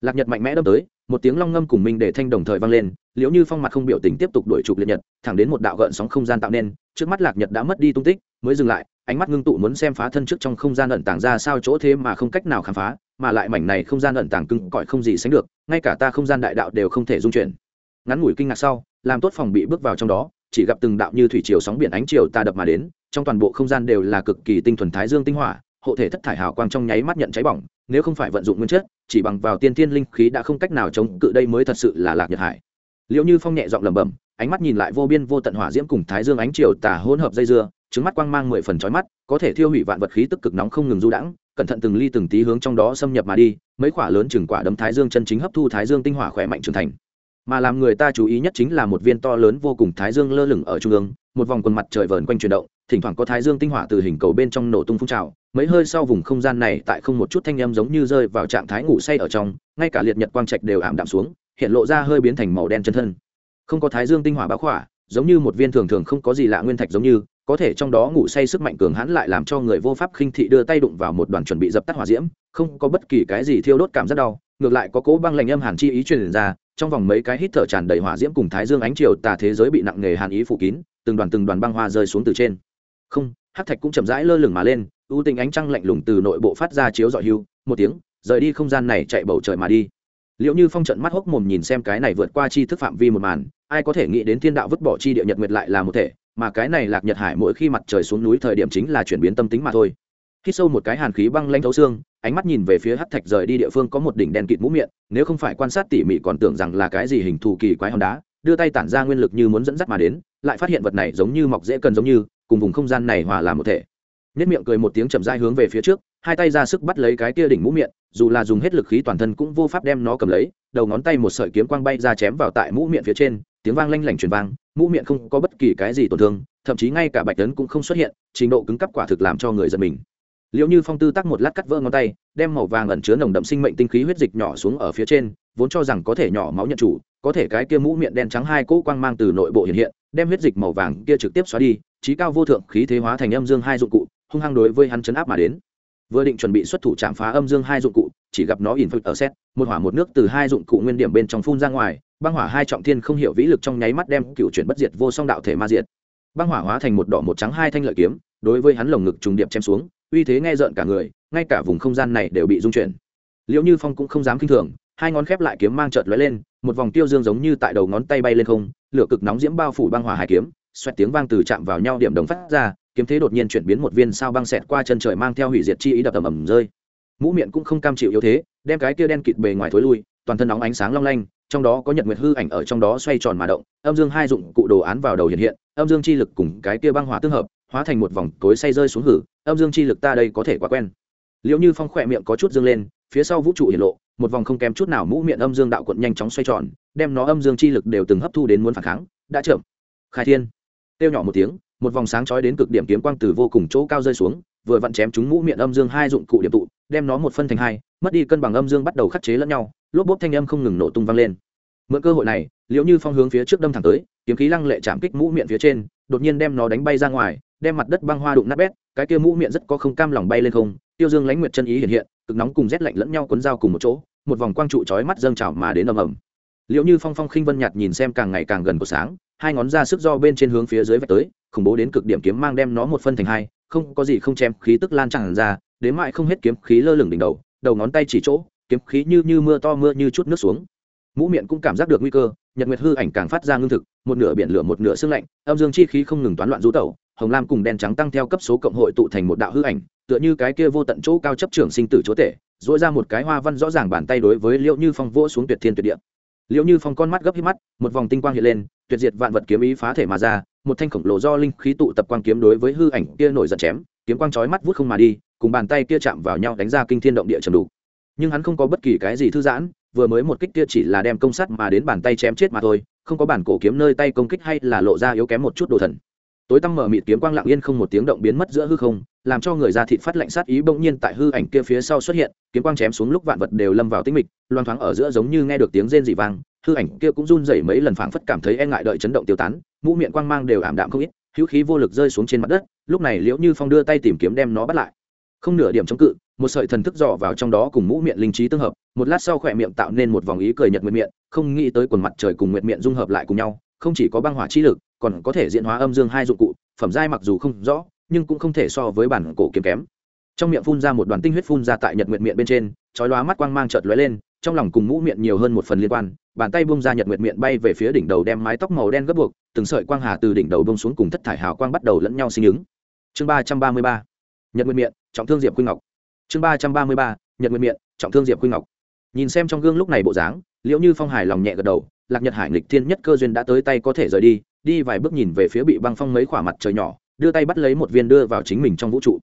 Lạc nhật mạnh mẽ đâm tới, một tiếng long ngâm cùng minh để thanh đồng thời vang lên, liễu như phong mặt không biểu tình tiếp tục đuổi chụp liệt nhật, thẳng đến một đạo gợn sóng không gian tạo nên, trước mắt lạc nhật đã mất đi tung tích, mới dừng lại, ánh mắt ngưng tụ muốn xem phá thân trước trong không gian ẩn tàng ra sao chỗ thế mà không cách nào khám phá, mà lại mảnh này không gian ẩn tàng cứng cỏi không gì sánh được, ngay cả ta không gian đại đạo đều không thể dung chuyển. Ngắn ngủi kinh ngạc sau, làm tốt phòng bị bước vào trong đó, chỉ gặp từng đạo như thủy chiều sóng biển ánh chiều ta đập mà đến, trong toàn bộ không gian đều là cực kỳ tinh thuần thái dương tinh hỏa, hộ thể thất thải hào quang trong nháy mắt nhận cháy bỏng nếu không phải vận dụng nguyên chất, chỉ bằng vào tiên tiên linh khí đã không cách nào chống cự đây mới thật sự là lạc nhật hải. Liệu như phong nhẹ giọng lẩm bẩm, ánh mắt nhìn lại vô biên vô tận hỏa diễm cùng thái dương ánh triều tà hỗn hợp dây dưa, trứng mắt quang mang mười phần trói mắt, có thể thiêu hủy vạn vật khí tức cực nóng không ngừng du đãng, cẩn thận từng ly từng tí hướng trong đó xâm nhập mà đi, mấy quả lớn chừng quả đấm thái dương chân chính hấp thu thái dương tinh hỏa khỏe mạnh trưởng thành. Mà làm người ta chú ý nhất chính là một viên to lớn vô cùng thái dương lơ lửng ở trung ương, một vòng quần mặt trời vờn quanh chuyển động thỉnh thoảng có thái dương tinh hỏa từ hình cầu bên trong nổ tung phun trào, mấy hơi sau vùng không gian này tại không một chút thanh âm giống như rơi vào trạng thái ngủ say ở trong, ngay cả liệt nhật quang trạch đều ảm đạm xuống, hiện lộ ra hơi biến thành màu đen chân thân. Không có thái dương tinh hỏa báo khỏa, giống như một viên thường thường không có gì lạ nguyên thạch giống như, có thể trong đó ngủ say sức mạnh cường hãn lại làm cho người vô pháp khinh thị đưa tay đụng vào một đoàn chuẩn bị dập tắt hỏa diễm, không có bất kỳ cái gì thiêu đốt cảm rất đau, ngược lại có cố băng lạnh âm hàn chi ý truyền ra, trong vòng mấy cái hít thở tràn đầy hỏa diễm cùng thái dương ánh chiều tà thế giới bị nặng nghề hàn ý phủ kín, từng đoàn từng đoàn băng hoa rơi xuống từ trên không, Hát thạch cũng chậm rãi lơ lửng mà lên, ưu tình ánh trăng lạnh lùng từ nội bộ phát ra chiếu dọi hưu, một tiếng, rời đi không gian này chạy bầu trời mà đi. Liệu như phong trận mắt hốc mồm nhìn xem cái này vượt qua chi thức phạm vi một màn, ai có thể nghĩ đến thiên đạo vứt bỏ chi địa nhật nguyệt lại là một thể, mà cái này lạc nhật hải mỗi khi mặt trời xuống núi thời điểm chính là chuyển biến tâm tính mà thôi. Khi sâu một cái hàn khí băng lanh thấu xương, ánh mắt nhìn về phía Hát thạch rời đi địa phương có một đỉnh đen kịt mũ miệng, nếu không phải quan sát tỉ mỉ còn tưởng rằng là cái gì hình thù kỳ quái hòn đá, đưa tay tản ra nguyên lực như muốn dẫn dắt mà đến, lại phát hiện vật này giống như mọc dễ cần giống như cùng vùng không gian này hòa làm một thể. Nhất miệng cười một tiếng chậm dai hướng về phía trước, hai tay ra sức bắt lấy cái kia đỉnh mũ miệng, dù là dùng hết lực khí toàn thân cũng vô pháp đem nó cầm lấy, đầu ngón tay một sợi kiếm quang bay ra chém vào tại mũ miệng phía trên, tiếng vang lanh lảnh truyền vang, mũ miệng không có bất kỳ cái gì tổn thương, thậm chí ngay cả bạch tấn cũng không xuất hiện, trình độ cứng cắp quả thực làm cho người giật mình. Liệu như phong tư tắc một lát cắt vỡ ngón tay, đem màu vàng ẩn chứa nồng đậm sinh mệnh tinh khí huyết dịch nhỏ xuống ở phía trên, vốn cho rằng có thể nhỏ máu nhận chủ có thể cái kia mũ miệng đen trắng hai cỗ quang mang từ nội bộ hiện hiện, đem huyết dịch màu vàng kia trực tiếp xóa đi, trí cao vô thượng khí thế hóa thành âm dương hai dụng cụ, hung hăng đối với hắn chấn áp mà đến. Vừa định chuẩn bị xuất thủ chạm phá âm dương hai dụng cụ, chỉ gặp nó ỉn phật ở xét, một hỏa một nước từ hai dụng cụ nguyên điểm bên trong phun ra ngoài, băng hỏa hai trọng thiên không hiểu vĩ lực trong nháy mắt đem cựu chuyển bất diệt vô song đạo thể ma diệt. Băng hỏa hóa thành một đỏ một trắng hai thanh lợi kiếm, đối với hắn lồng ngực trùng điệp chém xuống, uy thế nghe rợn cả người, ngay cả vùng không gian này đều bị dung chuyển. Liệu như phong cũng không dám kinh thường hai ngón khép lại kiếm mang chợt lóe lên, một vòng tiêu dương giống như tại đầu ngón tay bay lên không, lửa cực nóng diễm bao phủ băng hỏa hải kiếm, xoẹt tiếng vang từ chạm vào nhau điểm đồng phát ra, kiếm thế đột nhiên chuyển biến một viên sao băng xẹt qua chân trời mang theo hủy diệt chi ý đập ầm ầm rơi. Mũ miệng cũng không cam chịu yếu thế, đem cái kia đen kịt bề ngoài thối lui, toàn thân nóng ánh sáng long lanh, trong đó có nhật nguyệt hư ảnh ở trong đó xoay tròn mà động, âm dương hai dụng cụ đồ án vào đầu hiện hiện, âm dương chi lực cùng cái kia băng hỏa tương hợp, hóa thành một vòng cối say rơi xuống hử, âm dương chi lực ta đây có thể quá quen. Liễu như phong khỏe miệng có chút dương lên phía sau vũ trụ hiện lộ, một vòng không kém chút nào mũ miệng âm dương đạo quận nhanh chóng xoay tròn, đem nó âm dương chi lực đều từng hấp thu đến muốn phản kháng, đã chậm. Khai thiên. Tiêu nhỏ một tiếng, một vòng sáng chói đến cực điểm kiếm quang từ vô cùng chỗ cao rơi xuống, vừa vặn chém chúng mũ miệng âm dương hai dụng cụ điểm tụ, đem nó một phân thành hai, mất đi cân bằng âm dương bắt đầu khắc chế lẫn nhau, lốp bốp thanh âm không ngừng nổ tung vang lên. Mượn cơ hội này liệu như phong hướng phía trước đâm thẳng tới, kiếm khí lăng lệ chạm kích mũ miệng phía trên, đột nhiên đem nó đánh bay ra ngoài, đem mặt đất băng hoa đụng nát bét, cái kia mũ miệng rất có không cam lòng bay lên không, tiêu dương lãnh nguyệt chân ý hiện hiện cực nóng cùng rét lạnh lẫn nhau cuốn dao cùng một chỗ, một vòng quang trụ chói mắt dâng trào mà đến ầm ầm. Liệu như phong phong khinh vân nhạt nhìn xem càng ngày càng gần của sáng, hai ngón ra sức do bên trên hướng phía dưới vạch tới, khủng bố đến cực điểm kiếm mang đem nó một phân thành hai, không có gì không chém, khí tức lan tràn ra, đến mãi không hết kiếm khí lơ lửng đỉnh đầu đầu ngón tay chỉ chỗ, kiếm khí như như mưa to mưa như chút nước xuống. Mũ miệng cũng cảm giác được nguy cơ, nhật nguyệt hư ảnh càng phát ra ngưng thực, một nửa biển lửa một nửa sương lạnh, âm dương chi khí không ngừng toán loạn rú tẩu hồng lam cùng đen trắng tăng theo cấp số cộng hội tụ thành một đạo hư ảnh, tựa như cái kia vô tận chỗ cao chấp trưởng sinh tử chúa tể dỗi ra một cái hoa văn rõ ràng bàn tay đối với liệu như phong vỗ xuống tuyệt thiên tuyệt địa. Liệu như phong con mắt gấp hít mắt, một vòng tinh quang hiện lên, tuyệt diệt vạn vật kiếm ý phá thể mà ra, một thanh khổng lồ do linh khí tụ tập quang kiếm đối với hư ảnh kia nổi giận chém, kiếm quang chói mắt vút không mà đi, cùng bàn tay kia chạm vào nhau đánh ra kinh thiên động địa trầm đủ nhưng hắn không có bất kỳ cái gì thư giãn, vừa mới một kích kia chỉ là đem công sắt mà đến bàn tay chém chết mà thôi, không có bản cổ kiếm nơi tay công kích hay là lộ ra yếu kém một chút đồ thần tối tăm mở mịt kiếm quang lặng yên không một tiếng động biến mất giữa hư không, làm cho người ra thịt phát lạnh sát ý bỗng nhiên tại hư ảnh kia phía sau xuất hiện, kiếm quang chém xuống lúc vạn vật đều lâm vào tinh mịch, loang thoáng ở giữa giống như nghe được tiếng rên dị vang, hư ảnh kia cũng run rẩy mấy lần phảng phất cảm thấy e ngại đợi chấn động tiêu tán, mũ miệng quang mang đều ảm đạm không ít, hữu khí vô lực rơi xuống trên mặt đất, lúc này liễu như phong đưa tay tìm kiếm đem nó bắt lại. Không nửa điểm chống cự, một sợi thần thức dò vào trong đó cùng mũ miệng linh trí tương hợp, một lát sau khỏe miệng tạo nên một vòng ý cười nhật nguyệt miệng, không nghĩ tới quần mặt trời cùng nguyệt miệng dung hợp lại cùng nhau, không chỉ có băng hỏa chi lực còn có thể diễn hóa âm dương hai dụng cụ, phẩm giai mặc dù không rõ, nhưng cũng không thể so với bản cổ kiếm kém. Trong miệng phun ra một đoàn tinh huyết phun ra tại nhật nguyệt miệng bên trên, chói lóa mắt quang mang chợt lóe lên, trong lòng cùng mũ miệng nhiều hơn một phần liên quan, bàn tay bung ra nhật nguyệt miệng bay về phía đỉnh đầu đem mái tóc màu đen gấp buộc, từng sợi quang hà từ đỉnh đầu bông xuống cùng thất thải hào quang bắt đầu lẫn nhau sinh ứng. Chương ba trăm ba mươi ba, nhật nguyệt miệng trọng thương diệp quy ngọc. Chương ba trăm ba mươi ba, nhật nguyệt miệng trọng thương diệp quy ngọc. Nhìn xem trong gương lúc này bộ dáng, liễu như phong hài lòng nhẹ gật đầu, lạc nhật hải nghịch thiên nhất cơ duyên đã tới tay có thể rời đi đi vài bước nhìn về phía bị băng phong mấy khỏa mặt trời nhỏ, đưa tay bắt lấy một viên đưa vào chính mình trong vũ trụ.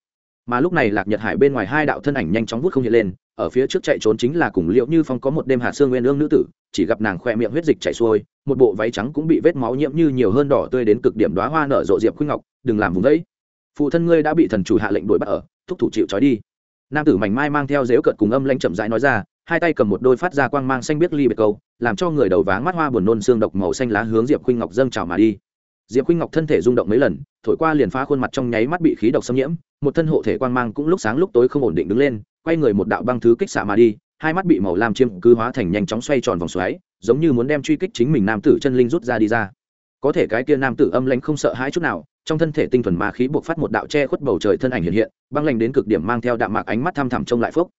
Mà lúc này lạc nhật hải bên ngoài hai đạo thân ảnh nhanh chóng vút không hiện lên, ở phía trước chạy trốn chính là cùng liễu như phong có một đêm hạ sương nguyên ương nữ tử, chỉ gặp nàng khoe miệng huyết dịch chảy xuôi, một bộ váy trắng cũng bị vết máu nhiễm như nhiều hơn đỏ tươi đến cực điểm đoá hoa nở rộ diệp khuynh ngọc, đừng làm vùng đấy. Phụ thân ngươi đã bị thần chủ hạ lệnh đuổi bắt ở, thúc thủ chịu trói đi. Nam tử mảnh mai mang theo dếu cợt cùng âm lanh chậm rãi nói ra hai tay cầm một đôi phát ra quang mang xanh biết ly biệt câu, làm cho người đầu váng mắt hoa buồn nôn xương độc màu xanh lá hướng diệp khuynh ngọc dâng trào mà đi. Diệp khuynh ngọc thân thể rung động mấy lần, thổi qua liền phá khuôn mặt trong nháy mắt bị khí độc xâm nhiễm, một thân hộ thể quang mang cũng lúc sáng lúc tối không ổn định đứng lên, quay người một đạo băng thứ kích xạ mà đi, hai mắt bị màu lam chiêm cứ hóa thành nhanh chóng xoay tròn vòng xoáy, giống như muốn đem truy kích chính mình nam tử chân linh rút ra đi ra. Có thể cái kia nam tử âm lãnh không sợ hãi chút nào, trong thân thể tinh thuần ma khí buộc phát một đạo che khuất bầu trời thân ảnh hiện hiện, băng lành đến cực điểm mang theo đạm mạc ánh mắt thăm thẳm trông lại phốc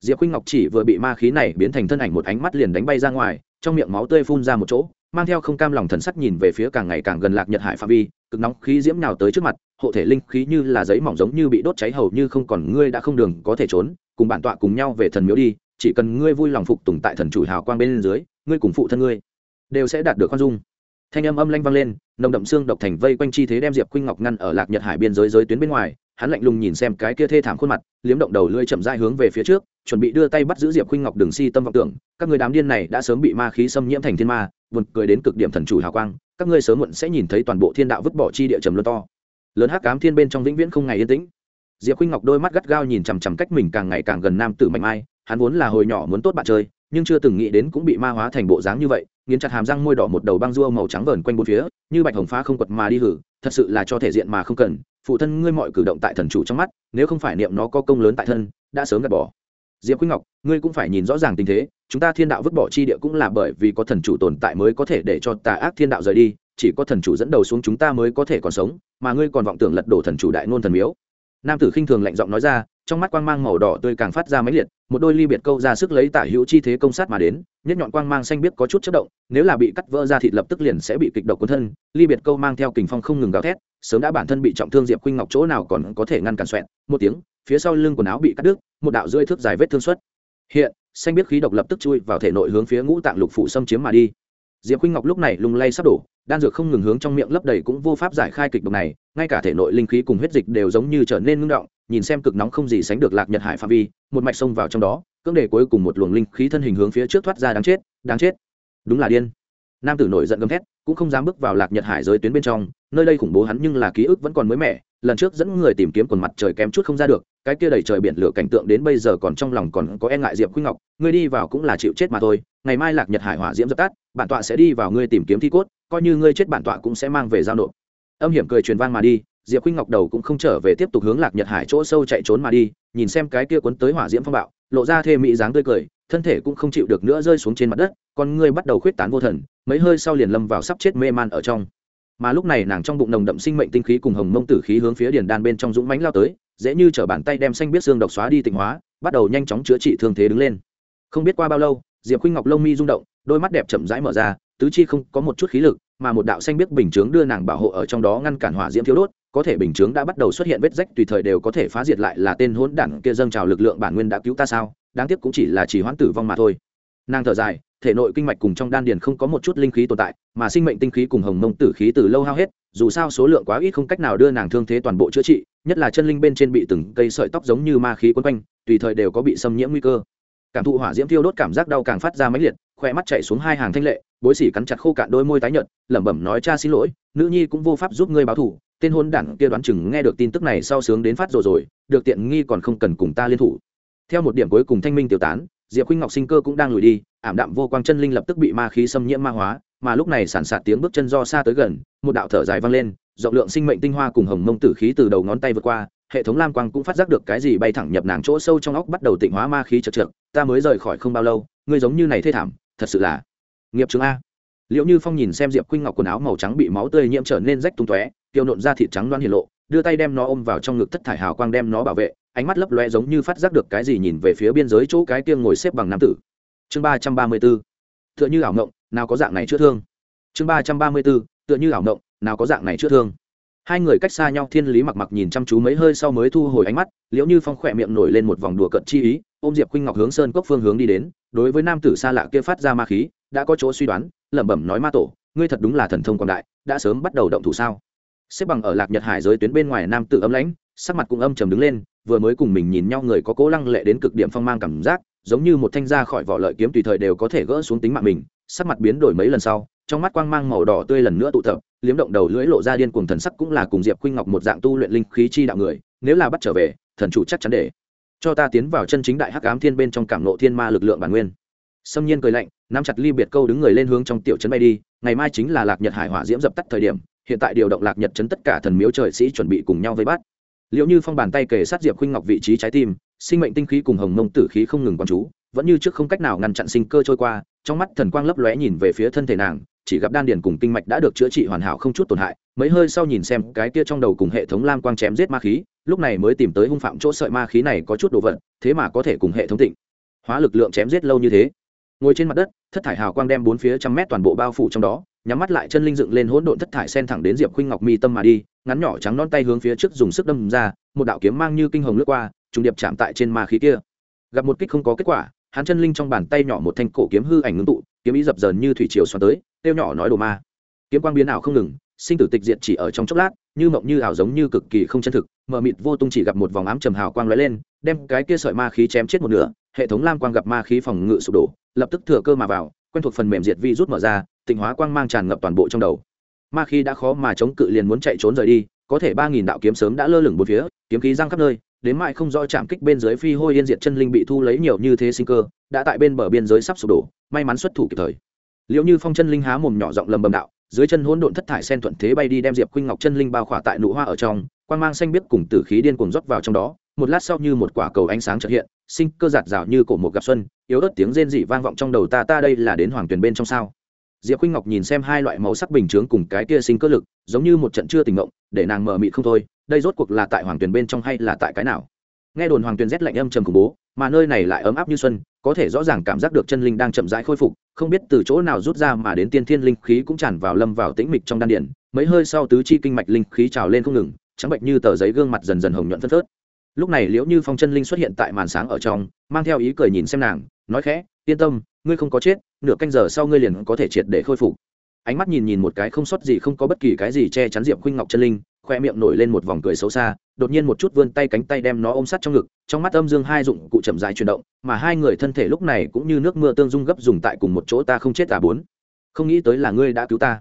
diệp khuynh ngọc chỉ vừa bị ma khí này biến thành thân ảnh một ánh mắt liền đánh bay ra ngoài, trong miệng máu tươi phun ra một chỗ, mang theo không cam lòng thần sắc nhìn về phía càng ngày càng gần lạc nhật hải phạm vi, cực nóng khí diễm nào tới trước mặt, hộ thể linh khí như là giấy mỏng giống như bị đốt cháy hầu như không còn, ngươi đã không đường có thể trốn, cùng bản tọa cùng nhau về thần miếu đi, chỉ cần ngươi vui lòng phục tùng tại thần chủ hào quang bên dưới, ngươi cùng phụ thân ngươi đều sẽ đạt được khoan dung. Thanh âm âm lanh vang lên, nồng đậm xương độc thành vây quanh chi thế đem diệp khuynh ngọc ngăn ở lạc nhật hải biên giới giới tuyến bên ngoài hắn lạnh lùng nhìn xem cái kia thê thảm khuôn mặt, liếm động đầu lưỡi chậm rãi hướng về phía trước, chuẩn bị đưa tay bắt giữ diệp khuynh ngọc đường si tâm vọng tưởng, các người đám điên này đã sớm bị ma khí xâm nhiễm thành thiên ma, buồn cười đến cực điểm thần chủ hào quang, các ngươi sớm muộn sẽ nhìn thấy toàn bộ thiên đạo vứt bỏ chi địa trầm luân to. Lớn hắc cám thiên bên trong vĩnh viễn không ngày yên tĩnh. Diệp khuynh ngọc đôi mắt gắt gao nhìn chằm chằm cách mình càng ngày càng gần nam tử mạnh ai hắn vốn là hồi nhỏ muốn tốt bạn chơi, nhưng chưa từng nghĩ đến cũng bị ma hóa thành bộ dáng như vậy, nghiến chặt hàm răng môi đỏ một đầu băng rua màu trắng vờn quanh bốn phía, như bạch hồng phá không quật mà đi hử, thật sự là cho thể diện mà không cần phụ thân ngươi mọi cử động tại thần chủ trong mắt, nếu không phải niệm nó có công lớn tại thân, đã sớm gạt bỏ. Diệp khuynh ngọc, ngươi cũng phải nhìn rõ ràng tình thế, chúng ta thiên đạo vứt bỏ chi địa cũng là bởi vì có thần chủ tồn tại mới có thể để cho tà ác thiên đạo rời đi, chỉ có thần chủ dẫn đầu xuống chúng ta mới có thể còn sống, mà ngươi còn vọng tưởng lật đổ thần chủ đại ngôn thần miếu. Nam tử khinh thường lạnh giọng nói ra, trong mắt quang mang màu đỏ tươi càng phát ra máy liệt, một đôi ly biệt câu ra sức lấy tả hữu chi thế công sát mà đến, nhất nhọn quang mang xanh biết có chút chất động, nếu là bị cắt vỡ ra thịt lập tức liền sẽ bị kịch độc cuốn thân, ly biệt câu mang theo kình phong không ngừng gào thét sớm đã bản thân bị trọng thương diệp khuynh ngọc chỗ nào còn có thể ngăn cản xoẹn một tiếng, phía sau lưng quần áo bị cắt đứt, một đạo rơi thước dài vết thương xuất. Hiện, xanh biết khí độc lập tức chui vào thể nội hướng phía ngũ tạng lục phủ xâm chiếm mà đi. Diệp khuynh ngọc lúc này lung lay sắp đổ, đan dược không ngừng hướng trong miệng lấp đầy cũng vô pháp giải khai kịch độc này, ngay cả thể nội linh khí cùng huyết dịch đều giống như trở nên ngưng động, nhìn xem cực nóng không gì sánh được lạc nhật hải phạm vi, một mạch xông vào trong đó, cưỡng để cuối cùng một luồng linh khí thân hình hướng phía trước thoát ra đáng chết đáng chết. Đúng là điên. Nam tử nổi giận gầm thét, cũng không dám bước vào lạc nhật hải giới tuyến bên trong nơi đây khủng bố hắn nhưng là ký ức vẫn còn mới mẻ, lần trước dẫn người tìm kiếm quần mặt trời kém chút không ra được, cái kia đầy trời biển lửa cảnh tượng đến bây giờ còn trong lòng còn có e ngại diệp khuynh ngọc, ngươi đi vào cũng là chịu chết mà thôi, ngày mai lạc nhật hải hỏa diễm dập tắt, bản tọa sẽ đi vào ngươi tìm kiếm thi cốt, coi như ngươi chết bản tọa cũng sẽ mang về giao nộp. Âm hiểm cười truyền vang mà đi, diệp khuynh ngọc đầu cũng không trở về tiếp tục hướng lạc nhật hải chỗ sâu chạy trốn mà đi, nhìn xem cái kia cuốn tới hỏa diễm phong bạo, lộ ra thê mỹ dáng tươi cười, thân thể cũng không chịu được nữa rơi xuống trên mặt đất, con ngươi bắt đầu khuyết tán vô thần, mấy hơi sau liền lâm vào sắp chết mê man ở trong mà lúc này nàng trong bụng nồng đậm sinh mệnh tinh khí cùng hồng mông tử khí hướng phía điền đan bên trong dũng mãnh lao tới, dễ như chở bàn tay đem xanh biết xương độc xóa đi tịnh hóa, bắt đầu nhanh chóng chữa trị thương thế đứng lên. Không biết qua bao lâu, diệp khuynh ngọc lông mi rung động, đôi mắt đẹp chậm rãi mở ra, tứ chi không có một chút khí lực, mà một đạo xanh biết bình chướng đưa nàng bảo hộ ở trong đó ngăn cản hỏa diễm thiếu đốt, có thể bình chướng đã bắt đầu xuất hiện vết rách tùy thời đều có thể phá diệt lại là tên hỗn đản kia dâng trào lực lượng bản nguyên đã cứu ta sao? Đáng tiếc cũng chỉ là chỉ hoãn tử vong mà thôi nàng thở dài, thể nội kinh mạch cùng trong đan điền không có một chút linh khí tồn tại, mà sinh mệnh tinh khí cùng hồng mông tử khí từ lâu hao hết, dù sao số lượng quá ít không cách nào đưa nàng thương thế toàn bộ chữa trị, nhất là chân linh bên trên bị từng cây sợi tóc giống như ma khí quấn quanh, tùy thời đều có bị xâm nhiễm nguy cơ. Cảm thụ hỏa diễm thiêu đốt cảm giác đau càng phát ra mãnh liệt khoe mắt chạy xuống hai hàng thanh lệ, bối xỉ cắn chặt khô cạn đôi môi tái nhợt, lẩm bẩm nói, cha xin lỗi, nữ nhi cũng vô pháp giúp ngươi báo thù, tên hôn đảng kia đoán chừng nghe được tin tức này sau sướng đến phát rồi rồi, được tiện nghi còn không cần cùng ta liên thủ. Theo một điểm cuối cùng thanh minh tiêu tán diệp khuynh ngọc sinh cơ cũng đang lùi đi, ảm đạm vô quang chân linh lập tức bị ma khí xâm nhiễm ma hóa, mà lúc này sản sạt tiếng bước chân do xa tới gần, một đạo thở dài vang lên, rộng lượng sinh mệnh tinh hoa cùng hồng mông tử khí từ đầu ngón tay vượt qua, hệ thống lam quang cũng phát giác được cái gì bay thẳng nhập nàng chỗ sâu trong óc bắt đầu tịnh hóa ma khí chật trượt, ta mới rời khỏi không bao lâu, ngươi giống như này thê thảm, thật sự là nghiệp chứng a. Liệu như phong nhìn xem diệp khuynh ngọc quần áo màu trắng bị máu tươi nhiễm trở nên rách tung tóe, tiêu nộn ra thịt trắng loan hiển lộ, đưa tay đem nó ôm vào trong ngực thất thải hào quang đem nó bảo vệ ánh mắt lấp loe giống như phát giác được cái gì nhìn về phía biên giới chỗ cái kia ngồi xếp bằng nam tử. Chương ba trăm ba mươi b ố tựa như ảo ngộng, nào có dạng này chữa thương. Chương ba trăm ba mươi b ố tựa như ảo ngộng, nào có dạng này chữa thương. Hai người cách xa nhau thiên lý mặc mặc nhìn chăm chú mấy hơi sau mới thu hồi ánh mắt, liễu như phong khỏe miệng nổi lên một vòng đùa cận chi ý, ôm diệp khuynh ngọc hướng sơn cốc phương hướng đi đến, đối với nam tử xa lạ kia phát ra ma khí, đã có chỗ suy đoán, lẩm bẩm nói ma tổ, ngươi thật đúng là thần thông quảng đại, đã sớm bắt đầu động thủ sao? Xếp bằng ở lạc nhật hải giới tuyến bên ngoài nam tử âm lãnh, sắc mặt cũng âm trầm đứng lên vừa mới cùng mình nhìn nhau người có cố lăng lệ đến cực điểm phong mang cảm giác, giống như một thanh ra khỏi vỏ lợi kiếm tùy thời đều có thể gỡ xuống tính mạng mình, sắc mặt biến đổi mấy lần sau, trong mắt quang mang màu đỏ tươi lần nữa tụ tập, liếm động đầu lưỡi lộ ra điên cuồng thần sắc cũng là cùng diệp khuynh ngọc một dạng tu luyện linh khí chi đạo người, nếu là bắt trở về, thần chủ chắc chắn để cho ta tiến vào chân chính đại hắc ám thiên bên trong cảm nộ thiên ma lực lượng bản nguyên. Xâm nhiên cười lạnh, nắm chặt ly biệt câu đứng người lên hướng trong tiểu trấn bay đi, ngày mai chính là lạc nhật hải hỏa diễm dập tắt thời điểm, hiện tại điều động lạc nhật trấn tất cả thần miếu trời sĩ chuẩn bị cùng nhau vây bắt liệu như phong bàn tay kề sát diệp khuynh ngọc vị trí trái tim, sinh mệnh tinh khí cùng hồng mông tử khí không ngừng quán chú, vẫn như trước không cách nào ngăn chặn sinh cơ trôi qua, trong mắt thần quang lấp lóe nhìn về phía thân thể nàng, chỉ gặp đan điền cùng kinh mạch đã được chữa trị hoàn hảo không chút tổn hại, mấy hơi sau nhìn xem cái kia trong đầu cùng hệ thống lam quang chém giết ma khí, lúc này mới tìm tới hung phạm chỗ sợi ma khí này có chút đồ vật, thế mà có thể cùng hệ thống tịnh. Hóa lực lượng chém giết lâu như thế. Ngồi trên mặt đất, thất thải hào quang đem bốn phía trăm mét toàn bộ bao phủ trong đó nhắm mắt lại chân linh dựng lên hỗn độn thất thải sen thẳng đến diệp khuynh ngọc mi tâm mà đi, ngắn nhỏ trắng non tay hướng phía trước dùng sức đâm ra, một đạo kiếm mang như kinh hồng lướt qua, trùng điệp chạm tại trên ma khí kia. Gặp một kích không có kết quả, hắn chân linh trong bàn tay nhỏ một thanh cổ kiếm hư ảnh ngưng tụ, kiếm ý dập dờn như thủy triều xoắn tới, tiêu nhỏ nói đồ ma. Kiếm quang biến ảo không ngừng, sinh tử tịch diệt chỉ ở trong chốc lát, như mộng như ảo giống như cực kỳ không chân thực, mờ mịt vô tung chỉ gặp một vòng ám trầm hào quang lóe lên, đem cái kia sợi ma khí chém chết một nửa, hệ thống lam quang gặp ma khí phòng ngự sụp đổ, lập tức thừa cơ mà vào, quen thuộc phần mềm diệt vi rút mở ra tịnh hóa quang mang tràn ngập toàn bộ trong đầu. Ma khi đã khó mà chống cự liền muốn chạy trốn rời đi, có thể ba nghìn đạo kiếm sớm đã lơ lửng bốn phía, kiếm khí răng khắp nơi, đến mãi không do chạm kích bên dưới phi hôi yên diệt chân linh bị thu lấy nhiều như thế sinh cơ, đã tại bên bờ biên giới sắp sụp đổ, may mắn xuất thủ kịp thời. Liệu như phong chân linh há mồm nhỏ giọng lầm bầm đạo, dưới chân hỗn độn thất thải sen thuận thế bay đi đem diệp khuynh ngọc chân linh bao khỏa tại nụ hoa ở trong quan mang xanh biếc cùng tử khí điên cuồng rót vào trong đó, một lát sau như một quả cầu ánh sáng chợt hiện, sinh cơ giạt rào như cổ một gặp xuân, yếu ớt tiếng rên dị vang vọng trong đầu ta ta đây là đến hoàng tuyền bên trong sao? Diệp khuynh ngọc nhìn xem hai loại màu sắc bình chướng cùng cái kia sinh cơ lực, giống như một trận chưa tỉnh ngộng, để nàng mờ mịt không thôi, đây rốt cuộc là tại hoàng tuyền bên trong hay là tại cái nào? Nghe đồn hoàng tuyền rét lạnh âm trầm khủng bố, mà nơi này lại ấm áp như xuân, có thể rõ ràng cảm giác được chân linh đang chậm rãi khôi phục, không biết từ chỗ nào rút ra mà đến tiên thiên linh khí cũng tràn vào lâm vào tĩnh mịch trong đan điển mấy hơi sau tứ chi kinh mạch linh khí trào lên không ngừng, trắng bệnh như tờ giấy gương mặt dần dần hồng nhuận phân phớt. Lúc này liễu như phong chân linh xuất hiện tại màn sáng ở trong, mang theo ý cười nhìn xem nàng nói khẽ, yên tâm, ngươi không có chết, nửa canh giờ sau ngươi liền có thể triệt để khôi phục. Ánh mắt nhìn nhìn một cái không sót gì không có bất kỳ cái gì che chắn diệp khuynh ngọc chân linh, khoe miệng nổi lên một vòng cười xấu xa, đột nhiên một chút vươn tay cánh tay đem nó ôm sát trong ngực, trong mắt âm dương hai dụng cụ chậm dài chuyển động, mà hai người thân thể lúc này cũng như nước mưa tương dung gấp dùng tại cùng một chỗ ta không chết à bốn. Không nghĩ tới là ngươi đã cứu ta.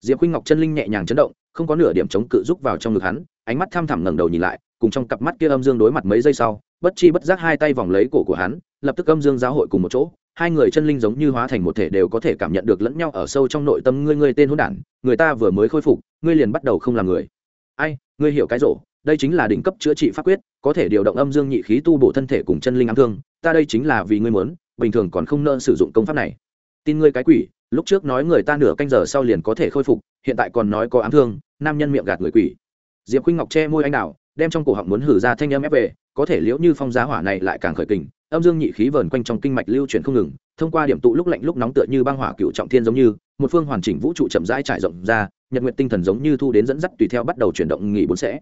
Diệp khuynh ngọc chân linh nhẹ nhàng chấn động, không có nửa điểm chống cự rúc vào trong ngực hắn, ánh mắt tham thẳm ngẩng đầu nhìn lại, cùng trong cặp mắt kia âm dương đối mặt mấy giây sau bất chi bất giác hai tay vòng lấy cổ của hắn, lập tức âm dương giáo hội cùng một chỗ, hai người chân linh giống như hóa thành một thể đều có thể cảm nhận được lẫn nhau ở sâu trong nội tâm ngươi ngươi tên hỗn đản, người ta vừa mới khôi phục, ngươi liền bắt đầu không làm người. Ai, ngươi hiểu cái rổ đây chính là đỉnh cấp chữa trị pháp quyết, có thể điều động âm dương nhị khí tu bổ thân thể cùng chân linh ám thương, ta đây chính là vì ngươi muốn, bình thường còn không nợ sử dụng công pháp này. Tin ngươi cái quỷ, lúc trước nói người ta nửa canh giờ sau liền có thể khôi phục, hiện tại còn nói có ám thương, nam nhân miệng gạt người quỷ. Diệp khuynh ngọc che môi anh đào, đem trong cổ họng muốn hử ra thanh âm ép về có thể liễu như phong giá hỏa này lại càng khởi kình, âm dương nhị khí vờn quanh trong kinh mạch lưu chuyển không ngừng, thông qua điểm tụ lúc lạnh lúc nóng tựa như băng hỏa cựu trọng thiên giống như, một phương hoàn chỉnh vũ trụ chậm rãi trải rộng ra, nhật nguyện tinh thần giống như thu đến dẫn dắt tùy theo bắt đầu chuyển động nghỉ bốn sẽ.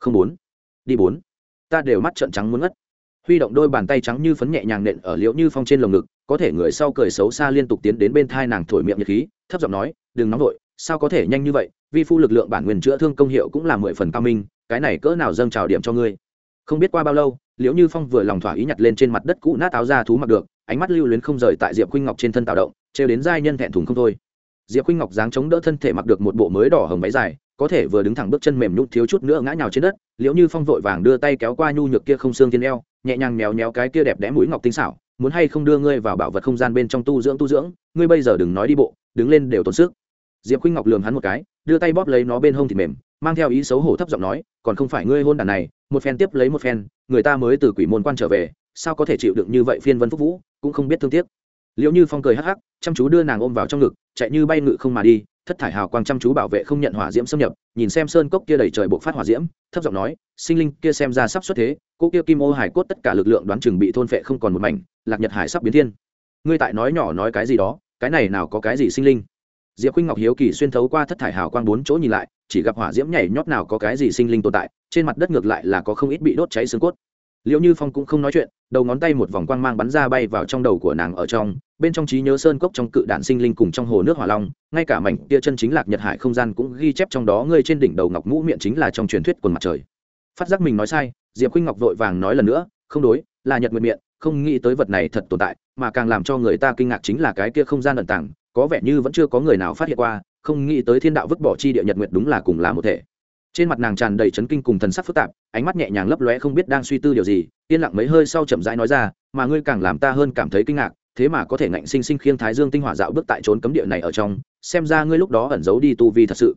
Không bốn, đi bốn. Ta đều mắt trợn trắng muốn ngất. Huy động đôi bàn tay trắng như phấn nhẹ nhàng nện ở liễu như phong trên lồng ngực, có thể người sau cười xấu xa liên tục tiến đến bên thai nàng thổi miệng nhiệt khí, thấp giọng nói, đừng nóng vội, sao có thể nhanh như vậy? Vi phu lực lượng bản nguyên chữa thương công hiệu cũng là mười phần cao minh, cái này cỡ nào dâng trào điểm cho ngươi? Không biết qua bao lâu, liễu như phong vừa lòng thỏa ý nhặt lên trên mặt đất cũ nát áo ra thú mặc được, ánh mắt lưu luyến không rời tại diệp khuynh ngọc trên thân tạo động, trêu đến giai nhân thẹn thùng không thôi. Diệp khuynh ngọc dáng chống đỡ thân thể mặc được một bộ mới đỏ hồng váy dài, có thể vừa đứng thẳng bước chân mềm nhút thiếu chút nữa ngã nhào trên đất, liễu như phong vội vàng đưa tay kéo qua nhu nhược kia không xương thiên eo, nhẹ nhàng méo méo cái kia đẹp đẽ mũi ngọc tinh xảo, muốn hay không đưa ngươi vào bảo vật không gian bên trong tu dưỡng tu dưỡng, ngươi bây giờ đừng nói đi bộ, đứng lên đều tốn sức. Diệp khuynh ngọc lường hắn một cái, đưa tay bóp lấy nó bên hông thì mềm mang theo ý xấu hổ thấp giọng nói, còn không phải ngươi hôn đàn này, một phen tiếp lấy một phen, người ta mới từ quỷ môn quan trở về, sao có thể chịu đựng như vậy phiên vân phúc vũ, cũng không biết thương tiếc. Liệu như phong cười hắc hắc, chăm chú đưa nàng ôm vào trong ngực, chạy như bay ngự không mà đi, thất thải hào quang chăm chú bảo vệ không nhận hỏa diễm xâm nhập, nhìn xem sơn cốc kia đầy trời bộc phát hỏa diễm, thấp giọng nói, sinh linh kia xem ra sắp xuất thế, cô kia kim ô hải cốt tất cả lực lượng đoán chừng bị thôn phệ không còn một mảnh, lạc nhật hải sắp biến thiên. Ngươi tại nói nhỏ nói cái gì đó, cái này nào có cái gì sinh linh? Diệp khuynh ngọc hiếu kỳ xuyên thấu qua thất thải hào quang bốn chỗ nhìn lại, chỉ gặp hỏa diễm nhảy nhót nào có cái gì sinh linh tồn tại, trên mặt đất ngược lại là có không ít bị đốt cháy xương cốt. Liệu như phong cũng không nói chuyện, đầu ngón tay một vòng quang mang bắn ra bay vào trong đầu của nàng ở trong, bên trong trí nhớ sơn cốc trong cự đạn sinh linh cùng trong hồ nước hỏa long, ngay cả mảnh kia chân chính lạc nhật hải không gian cũng ghi chép trong đó ngươi trên đỉnh đầu ngọc mũ miệng chính là trong truyền thuyết quần mặt trời. Phát giác mình nói sai, diệp khuynh ngọc vội vàng nói lần nữa, không đối, là nhật nguyệt miệng, không nghĩ tới vật này thật tồn tại, mà càng làm cho người ta kinh ngạc chính là cái kia không gian ẩn tàng có vẻ như vẫn chưa có người nào phát hiện qua, không nghĩ tới thiên đạo vứt bỏ chi địa nhật nguyệt đúng là cùng là một thể. Trên mặt nàng tràn đầy chấn kinh cùng thần sắc phức tạp, ánh mắt nhẹ nhàng lấp lóe không biết đang suy tư điều gì, yên lặng mấy hơi sau chậm rãi nói ra, mà ngươi càng làm ta hơn cảm thấy kinh ngạc, thế mà có thể ngạnh sinh sinh khiêng thái dương tinh hỏa dạo bước tại trốn cấm địa này ở trong, xem ra ngươi lúc đó ẩn giấu đi tu vi thật sự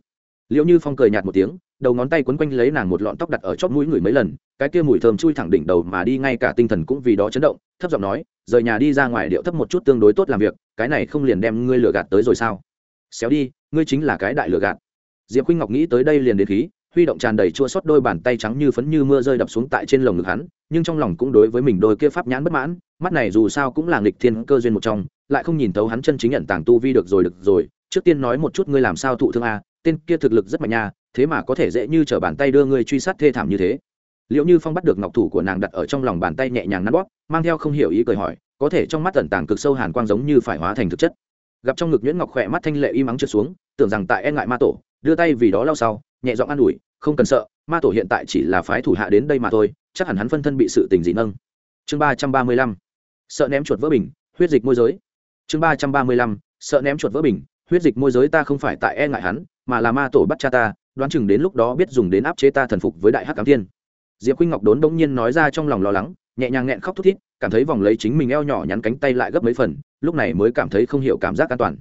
liệu như phong cười nhạt một tiếng, đầu ngón tay quấn quanh lấy nàng một lọn tóc đặt ở chóp mũi người mấy lần, cái kia mùi thơm chui thẳng đỉnh đầu mà đi ngay cả tinh thần cũng vì đó chấn động, thấp giọng nói, rời nhà đi ra ngoài điệu thấp một chút tương đối tốt làm việc, cái này không liền đem ngươi lừa gạt tới rồi sao? Xéo đi, ngươi chính là cái đại lừa gạt. Diệp khuynh ngọc nghĩ tới đây liền đến khí, huy động tràn đầy chua xót đôi bàn tay trắng như phấn như mưa rơi đập xuống tại trên lồng ngực hắn, nhưng trong lòng cũng đối với mình đôi kia pháp nhãn bất mãn, mắt này dù sao cũng là nghịch thiên cơ duyên một trong, lại không nhìn thấu hắn chân chính nhận tàng tu vi được rồi được rồi, trước tiên nói một chút ngươi làm sao thụ thương a tên kia thực lực rất mạnh nha, thế mà có thể dễ như trở bàn tay đưa ngươi truy sát thê thảm như thế. Liệu như phong bắt được ngọc thủ của nàng đặt ở trong lòng bàn tay nhẹ nhàng nắn bóp, mang theo không hiểu ý cười hỏi, có thể trong mắt tẩn tàng cực sâu hàn quang giống như phải hóa thành thực chất. Gặp trong ngực nhuyễn ngọc khỏe mắt thanh lệ im ắng trượt xuống, tưởng rằng tại e ngại ma tổ, đưa tay vì đó lau sau, nhẹ giọng an ủi, không cần sợ, ma tổ hiện tại chỉ là phái thủ hạ đến đây mà thôi, chắc hẳn hắn phân thân bị sự tình gì nâng. Chương ba trăm ba mươi lăm, sợ ném chuột vỡ bình, huyết dịch môi giới. Chương ba trăm ba mươi lăm, sợ ném chuột vỡ bình, huyết dịch môi giới ta không phải tại e ngại hắn mà là ma tổ bắt cha ta, đoán chừng đến lúc đó biết dùng đến áp chế ta thần phục với đại hắc cám thiên. Diệp khuynh ngọc đốn đ ỗ n g nhiên nói ra trong lòng lo lắng, nhẹ nhàng nghẹn khóc thút thít, cảm thấy vòng lấy chính mình eo nhỏ nhắn cánh tay lại gấp mấy phần, lúc này mới cảm thấy không hiểu cảm giác an toàn.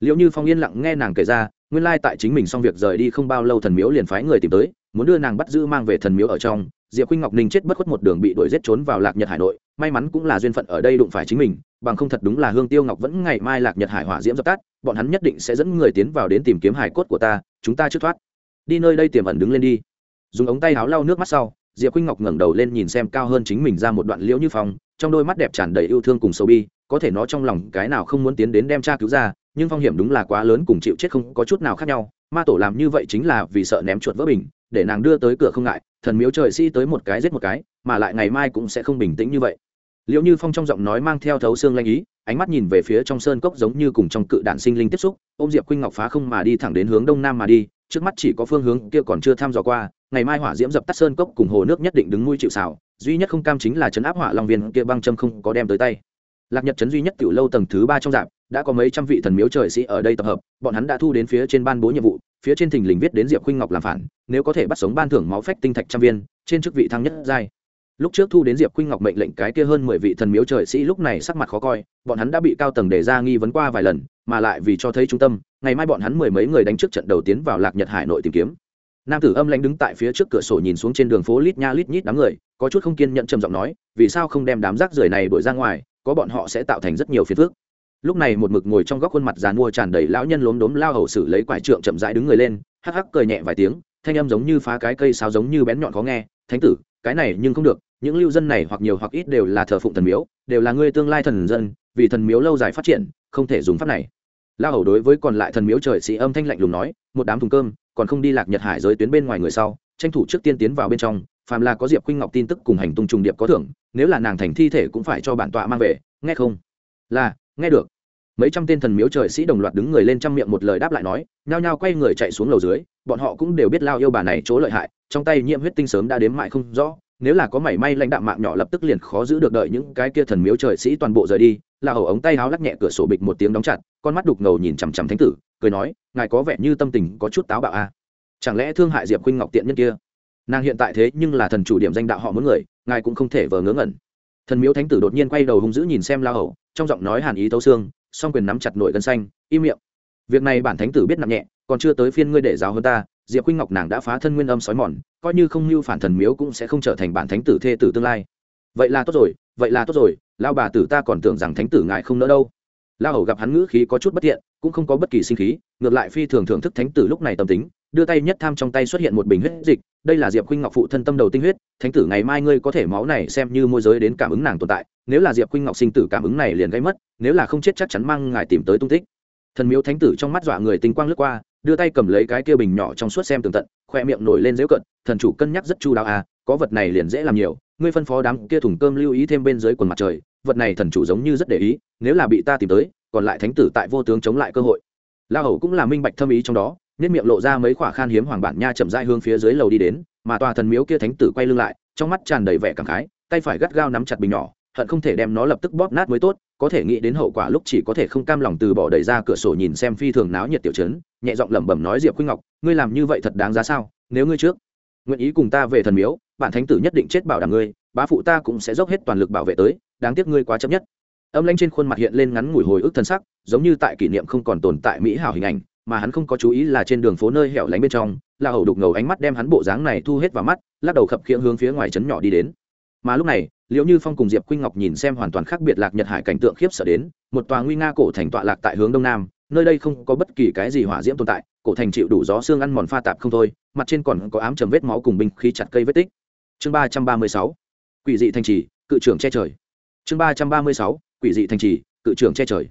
Liệu như phong yên lặng nghe nàng kể ra, nguyên lai tại chính mình xong việc rời đi không bao lâu thần miếu liền phái người tìm tới, muốn đưa nàng bắt giữ mang về thần miếu ở trong diệp khuynh ngọc ninh chết bất khuất một đường bị đuổi giết trốn vào lạc nhật hải nội, may mắn cũng là duyên phận ở đây đụng phải chính mình, bằng không thật đúng là hương tiêu ngọc vẫn ngày mai lạc nhật hải hỏa diễm dập tắt, bọn hắn nhất định sẽ dẫn người tiến vào đến tìm kiếm hải cốt của ta, chúng ta trước thoát. Đi nơi đây tiềm ẩn đứng lên đi. Dùng ống tay áo lau nước mắt sau, diệp khuynh ngọc ngẩng đầu lên nhìn xem cao hơn chính mình ra một đoạn liễu như phong, trong đôi mắt đẹp tràn đầy yêu thương cùng sâu bi, có thể nó trong lòng cái nào không muốn tiến đến đem cha cứu ra, nhưng phong hiểm đúng là quá lớn cùng chịu chết không có chút nào khác nhau ma tổ làm như vậy chính là vì sợ ném chuột vỡ bình, để nàng đưa tới cửa không ngại, thần miếu trời sĩ tới một cái giết một cái, mà lại ngày mai cũng sẽ không bình tĩnh như vậy. Liệu như phong trong giọng nói mang theo thấu xương lanh ý, ánh mắt nhìn về phía trong sơn cốc giống như cùng trong cự đạn sinh linh tiếp xúc, ôm diệp khuynh ngọc phá không mà đi thẳng đến hướng đông nam mà đi, trước mắt chỉ có phương hướng kia còn chưa tham dò qua, ngày mai hỏa diễm dập tắt sơn cốc cùng hồ nước nhất định đứng nuôi chịu xào, duy nhất không cam chính là chấn áp hỏa long viên kia băng châm không có đem tới tay. Lạc nhật chấn duy nhất tiểu lâu tầng thứ ba trong dạp đã có mấy trăm vị thần miếu trời sĩ ở đây tập hợp, bọn hắn đã thu đến phía trên ban bố nhiệm vụ, phía trên thình lình viết đến diệp khuynh ngọc làm phản, nếu có thể bắt sống ban thưởng máu phách tinh thạch trăm viên, trên chức vị thăng nhất giai. Lúc trước thu đến diệp khuynh ngọc mệnh lệnh cái kia hơn mười vị thần miếu trời sĩ lúc này sắc mặt khó coi, bọn hắn đã bị cao tầng đề ra nghi vấn qua vài lần, mà lại vì cho thấy trung tâm, ngày mai bọn hắn mười mấy người đánh trước trận đầu tiến vào lạc nhật hải nội tìm kiếm. Nam tử âm lãnh đứng tại phía trước cửa sổ nhìn xuống trên đường phố lít nha lít nhít đám người, có chút không kiên nhận trầm giọng nói, vì sao không đem đám rác rưởi này đuổi ra ngoài, có bọn họ sẽ tạo thành rất nhiều phiền phức lúc này một mực ngồi trong góc khuôn mặt dàn mua tràn đầy lão nhân lốm đốm lao hầu sử lấy quải trượng chậm rãi đứng người lên, hắc hắc cười nhẹ vài tiếng, thanh âm giống như phá cái cây sao giống như bén nhọn khó nghe, thánh tử, cái này nhưng không được, những lưu dân này hoặc nhiều hoặc ít đều là thờ phụng thần miếu, đều là người tương lai thần dân, vì thần miếu lâu dài phát triển, không thể dùng pháp này. Lao hầu đối với còn lại thần miếu trời sĩ âm thanh lạnh lùng nói, một đám thùng cơm, còn không đi lạc nhật hải giới tuyến bên ngoài người sau, tranh thủ trước tiên tiến vào bên trong, phàm là có diệp khuynh ngọc tin tức cùng hành tung trùng điệp có thưởng, nếu là nàng thành thi thể cũng phải cho bản tọa mang về, nghe không? Là nghe được. Mấy trăm tên thần miếu trời sĩ đồng loạt đứng người lên trăm miệng một lời đáp lại nói, nhao nhao quay người chạy xuống lầu dưới, bọn họ cũng đều biết lao yêu bà này chỗ lợi hại, trong tay nhiễm huyết tinh sớm đã đếm mại không rõ, nếu là có mảy may lãnh đạm mạng nhỏ lập tức liền khó giữ được đợi những cái kia thần miếu trời sĩ toàn bộ rời đi, là hầu ống tay háo lắc nhẹ cửa sổ bịch một tiếng đóng chặt, con mắt đục ngầu nhìn chằm chằm thánh tử, cười nói, ngài có vẻ như tâm tình có chút táo bạo a à? chẳng lẽ thương hại diệp khuynh ngọc tiện nhân kia? Nàng hiện tại thế nhưng là thần chủ điểm danh đạo họ muốn người, ngài cũng không thể vờ ngớ ngẩn. Thần miếu thánh tử đột nhiên quay đầu hung dữ nhìn xem la hầu trong giọng nói hàn ý tấu xương, song quyền nắm chặt nội gân xanh, im miệng. Việc này bản thánh tử biết nặng nhẹ, còn chưa tới phiên ngươi để giáo hơn ta, diệp khuynh ngọc nàng đã phá thân nguyên âm sói mòn, coi như không mưu phản thần miếu cũng sẽ không trở thành bản thánh tử thê tử tương lai. Vậy là tốt rồi, vậy là tốt rồi lao bà tử ta còn tưởng rằng thánh tử ngại không nỡ đâu. Lao hầu gặp hắn ngữ khí có chút bất tiện, cũng không có bất kỳ sinh khí, ngược lại phi thường thưởng thức thánh tử lúc này tâm tính đưa tay nhất tham trong tay xuất hiện một bình huyết dịch, đây là diệp khuynh ngọc phụ thân tâm đầu tinh huyết, thánh tử ngày mai ngươi có thể máu này xem như môi giới đến cảm ứng nàng tồn tại, nếu là diệp khuynh ngọc sinh tử cảm ứng này liền gây mất, nếu là không chết chắc chắn mang ngài tìm tới tung tích. Thần miếu thánh tử trong mắt dọa người tinh quang lướt qua, đưa tay cầm lấy cái kia bình nhỏ trong suốt xem tường tận, khoe miệng nổi lên dễu cận thần chủ cân nhắc rất chu đáo à có vật này liền dễ làm nhiều, ngươi phân phó đám kia thùng cơm lưu ý thêm bên dưới quần mặt trời, vật này thần chủ giống như rất để ý, nếu là bị ta tìm tới, còn lại thánh tử tại vô tướng chống lại cơ hội. La hầu cũng là minh bạch thâm ý trong đó nên miệng lộ ra mấy khỏa khan hiếm hoàng bản nha chậm dai hướng phía dưới lầu đi đến, mà tòa thần miếu kia thánh tử quay lưng lại, trong mắt tràn đầy vẻ cảm khái, tay phải gắt gao nắm chặt bình nhỏ, hận không thể đem nó lập tức bóp nát mới tốt, có thể nghĩ đến hậu quả lúc chỉ có thể không cam lòng từ bỏ đẩy ra cửa sổ nhìn xem phi thường náo nhiệt tiểu trấn, nhẹ giọng lẩm bẩm nói diệp khuynh ngọc, ngươi làm như vậy thật đáng giá sao, nếu ngươi trước nguyện ý cùng ta về thần miếu, bản thánh tử nhất định chết bảo đảm ngươi, bá phụ ta cũng sẽ dốc hết toàn lực bảo vệ tới, đáng tiếc ngươi quá chấp nhất. Âm lanh trên khuôn mặt hiện lên ngắn ngủi hồi ức thân sắc, giống như tại kỷ niệm không còn tồn tại mỹ hảo hình ảnh mà hắn không có chú ý là trên đường phố nơi hẻo lánh bên trong là hậu đục ngầu ánh mắt đem hắn bộ dáng này thu hết vào mắt, lắc đầu khập khiễng hướng phía ngoài trấn nhỏ đi đến. Mà lúc này liệu như phong cùng diệp khuynh ngọc nhìn xem hoàn toàn khác biệt lạc nhật hải cảnh tượng khiếp sợ đến, một tòa nguy nga cổ thành tọa lạc tại hướng đông nam, nơi đây không có bất kỳ cái gì hỏa diễm tồn tại, cổ thành chịu đủ gió xương ăn mòn pha tạp không thôi, mặt trên còn có ám trầm vết máu cùng binh khí chặt cây vết tích. Chương ba trăm ba mươi sáu, quỷ dị thành trì, cự trưởng che trời. Chương ba trăm ba mươi sáu, quỷ dị thành trì, cự trưởng che trời.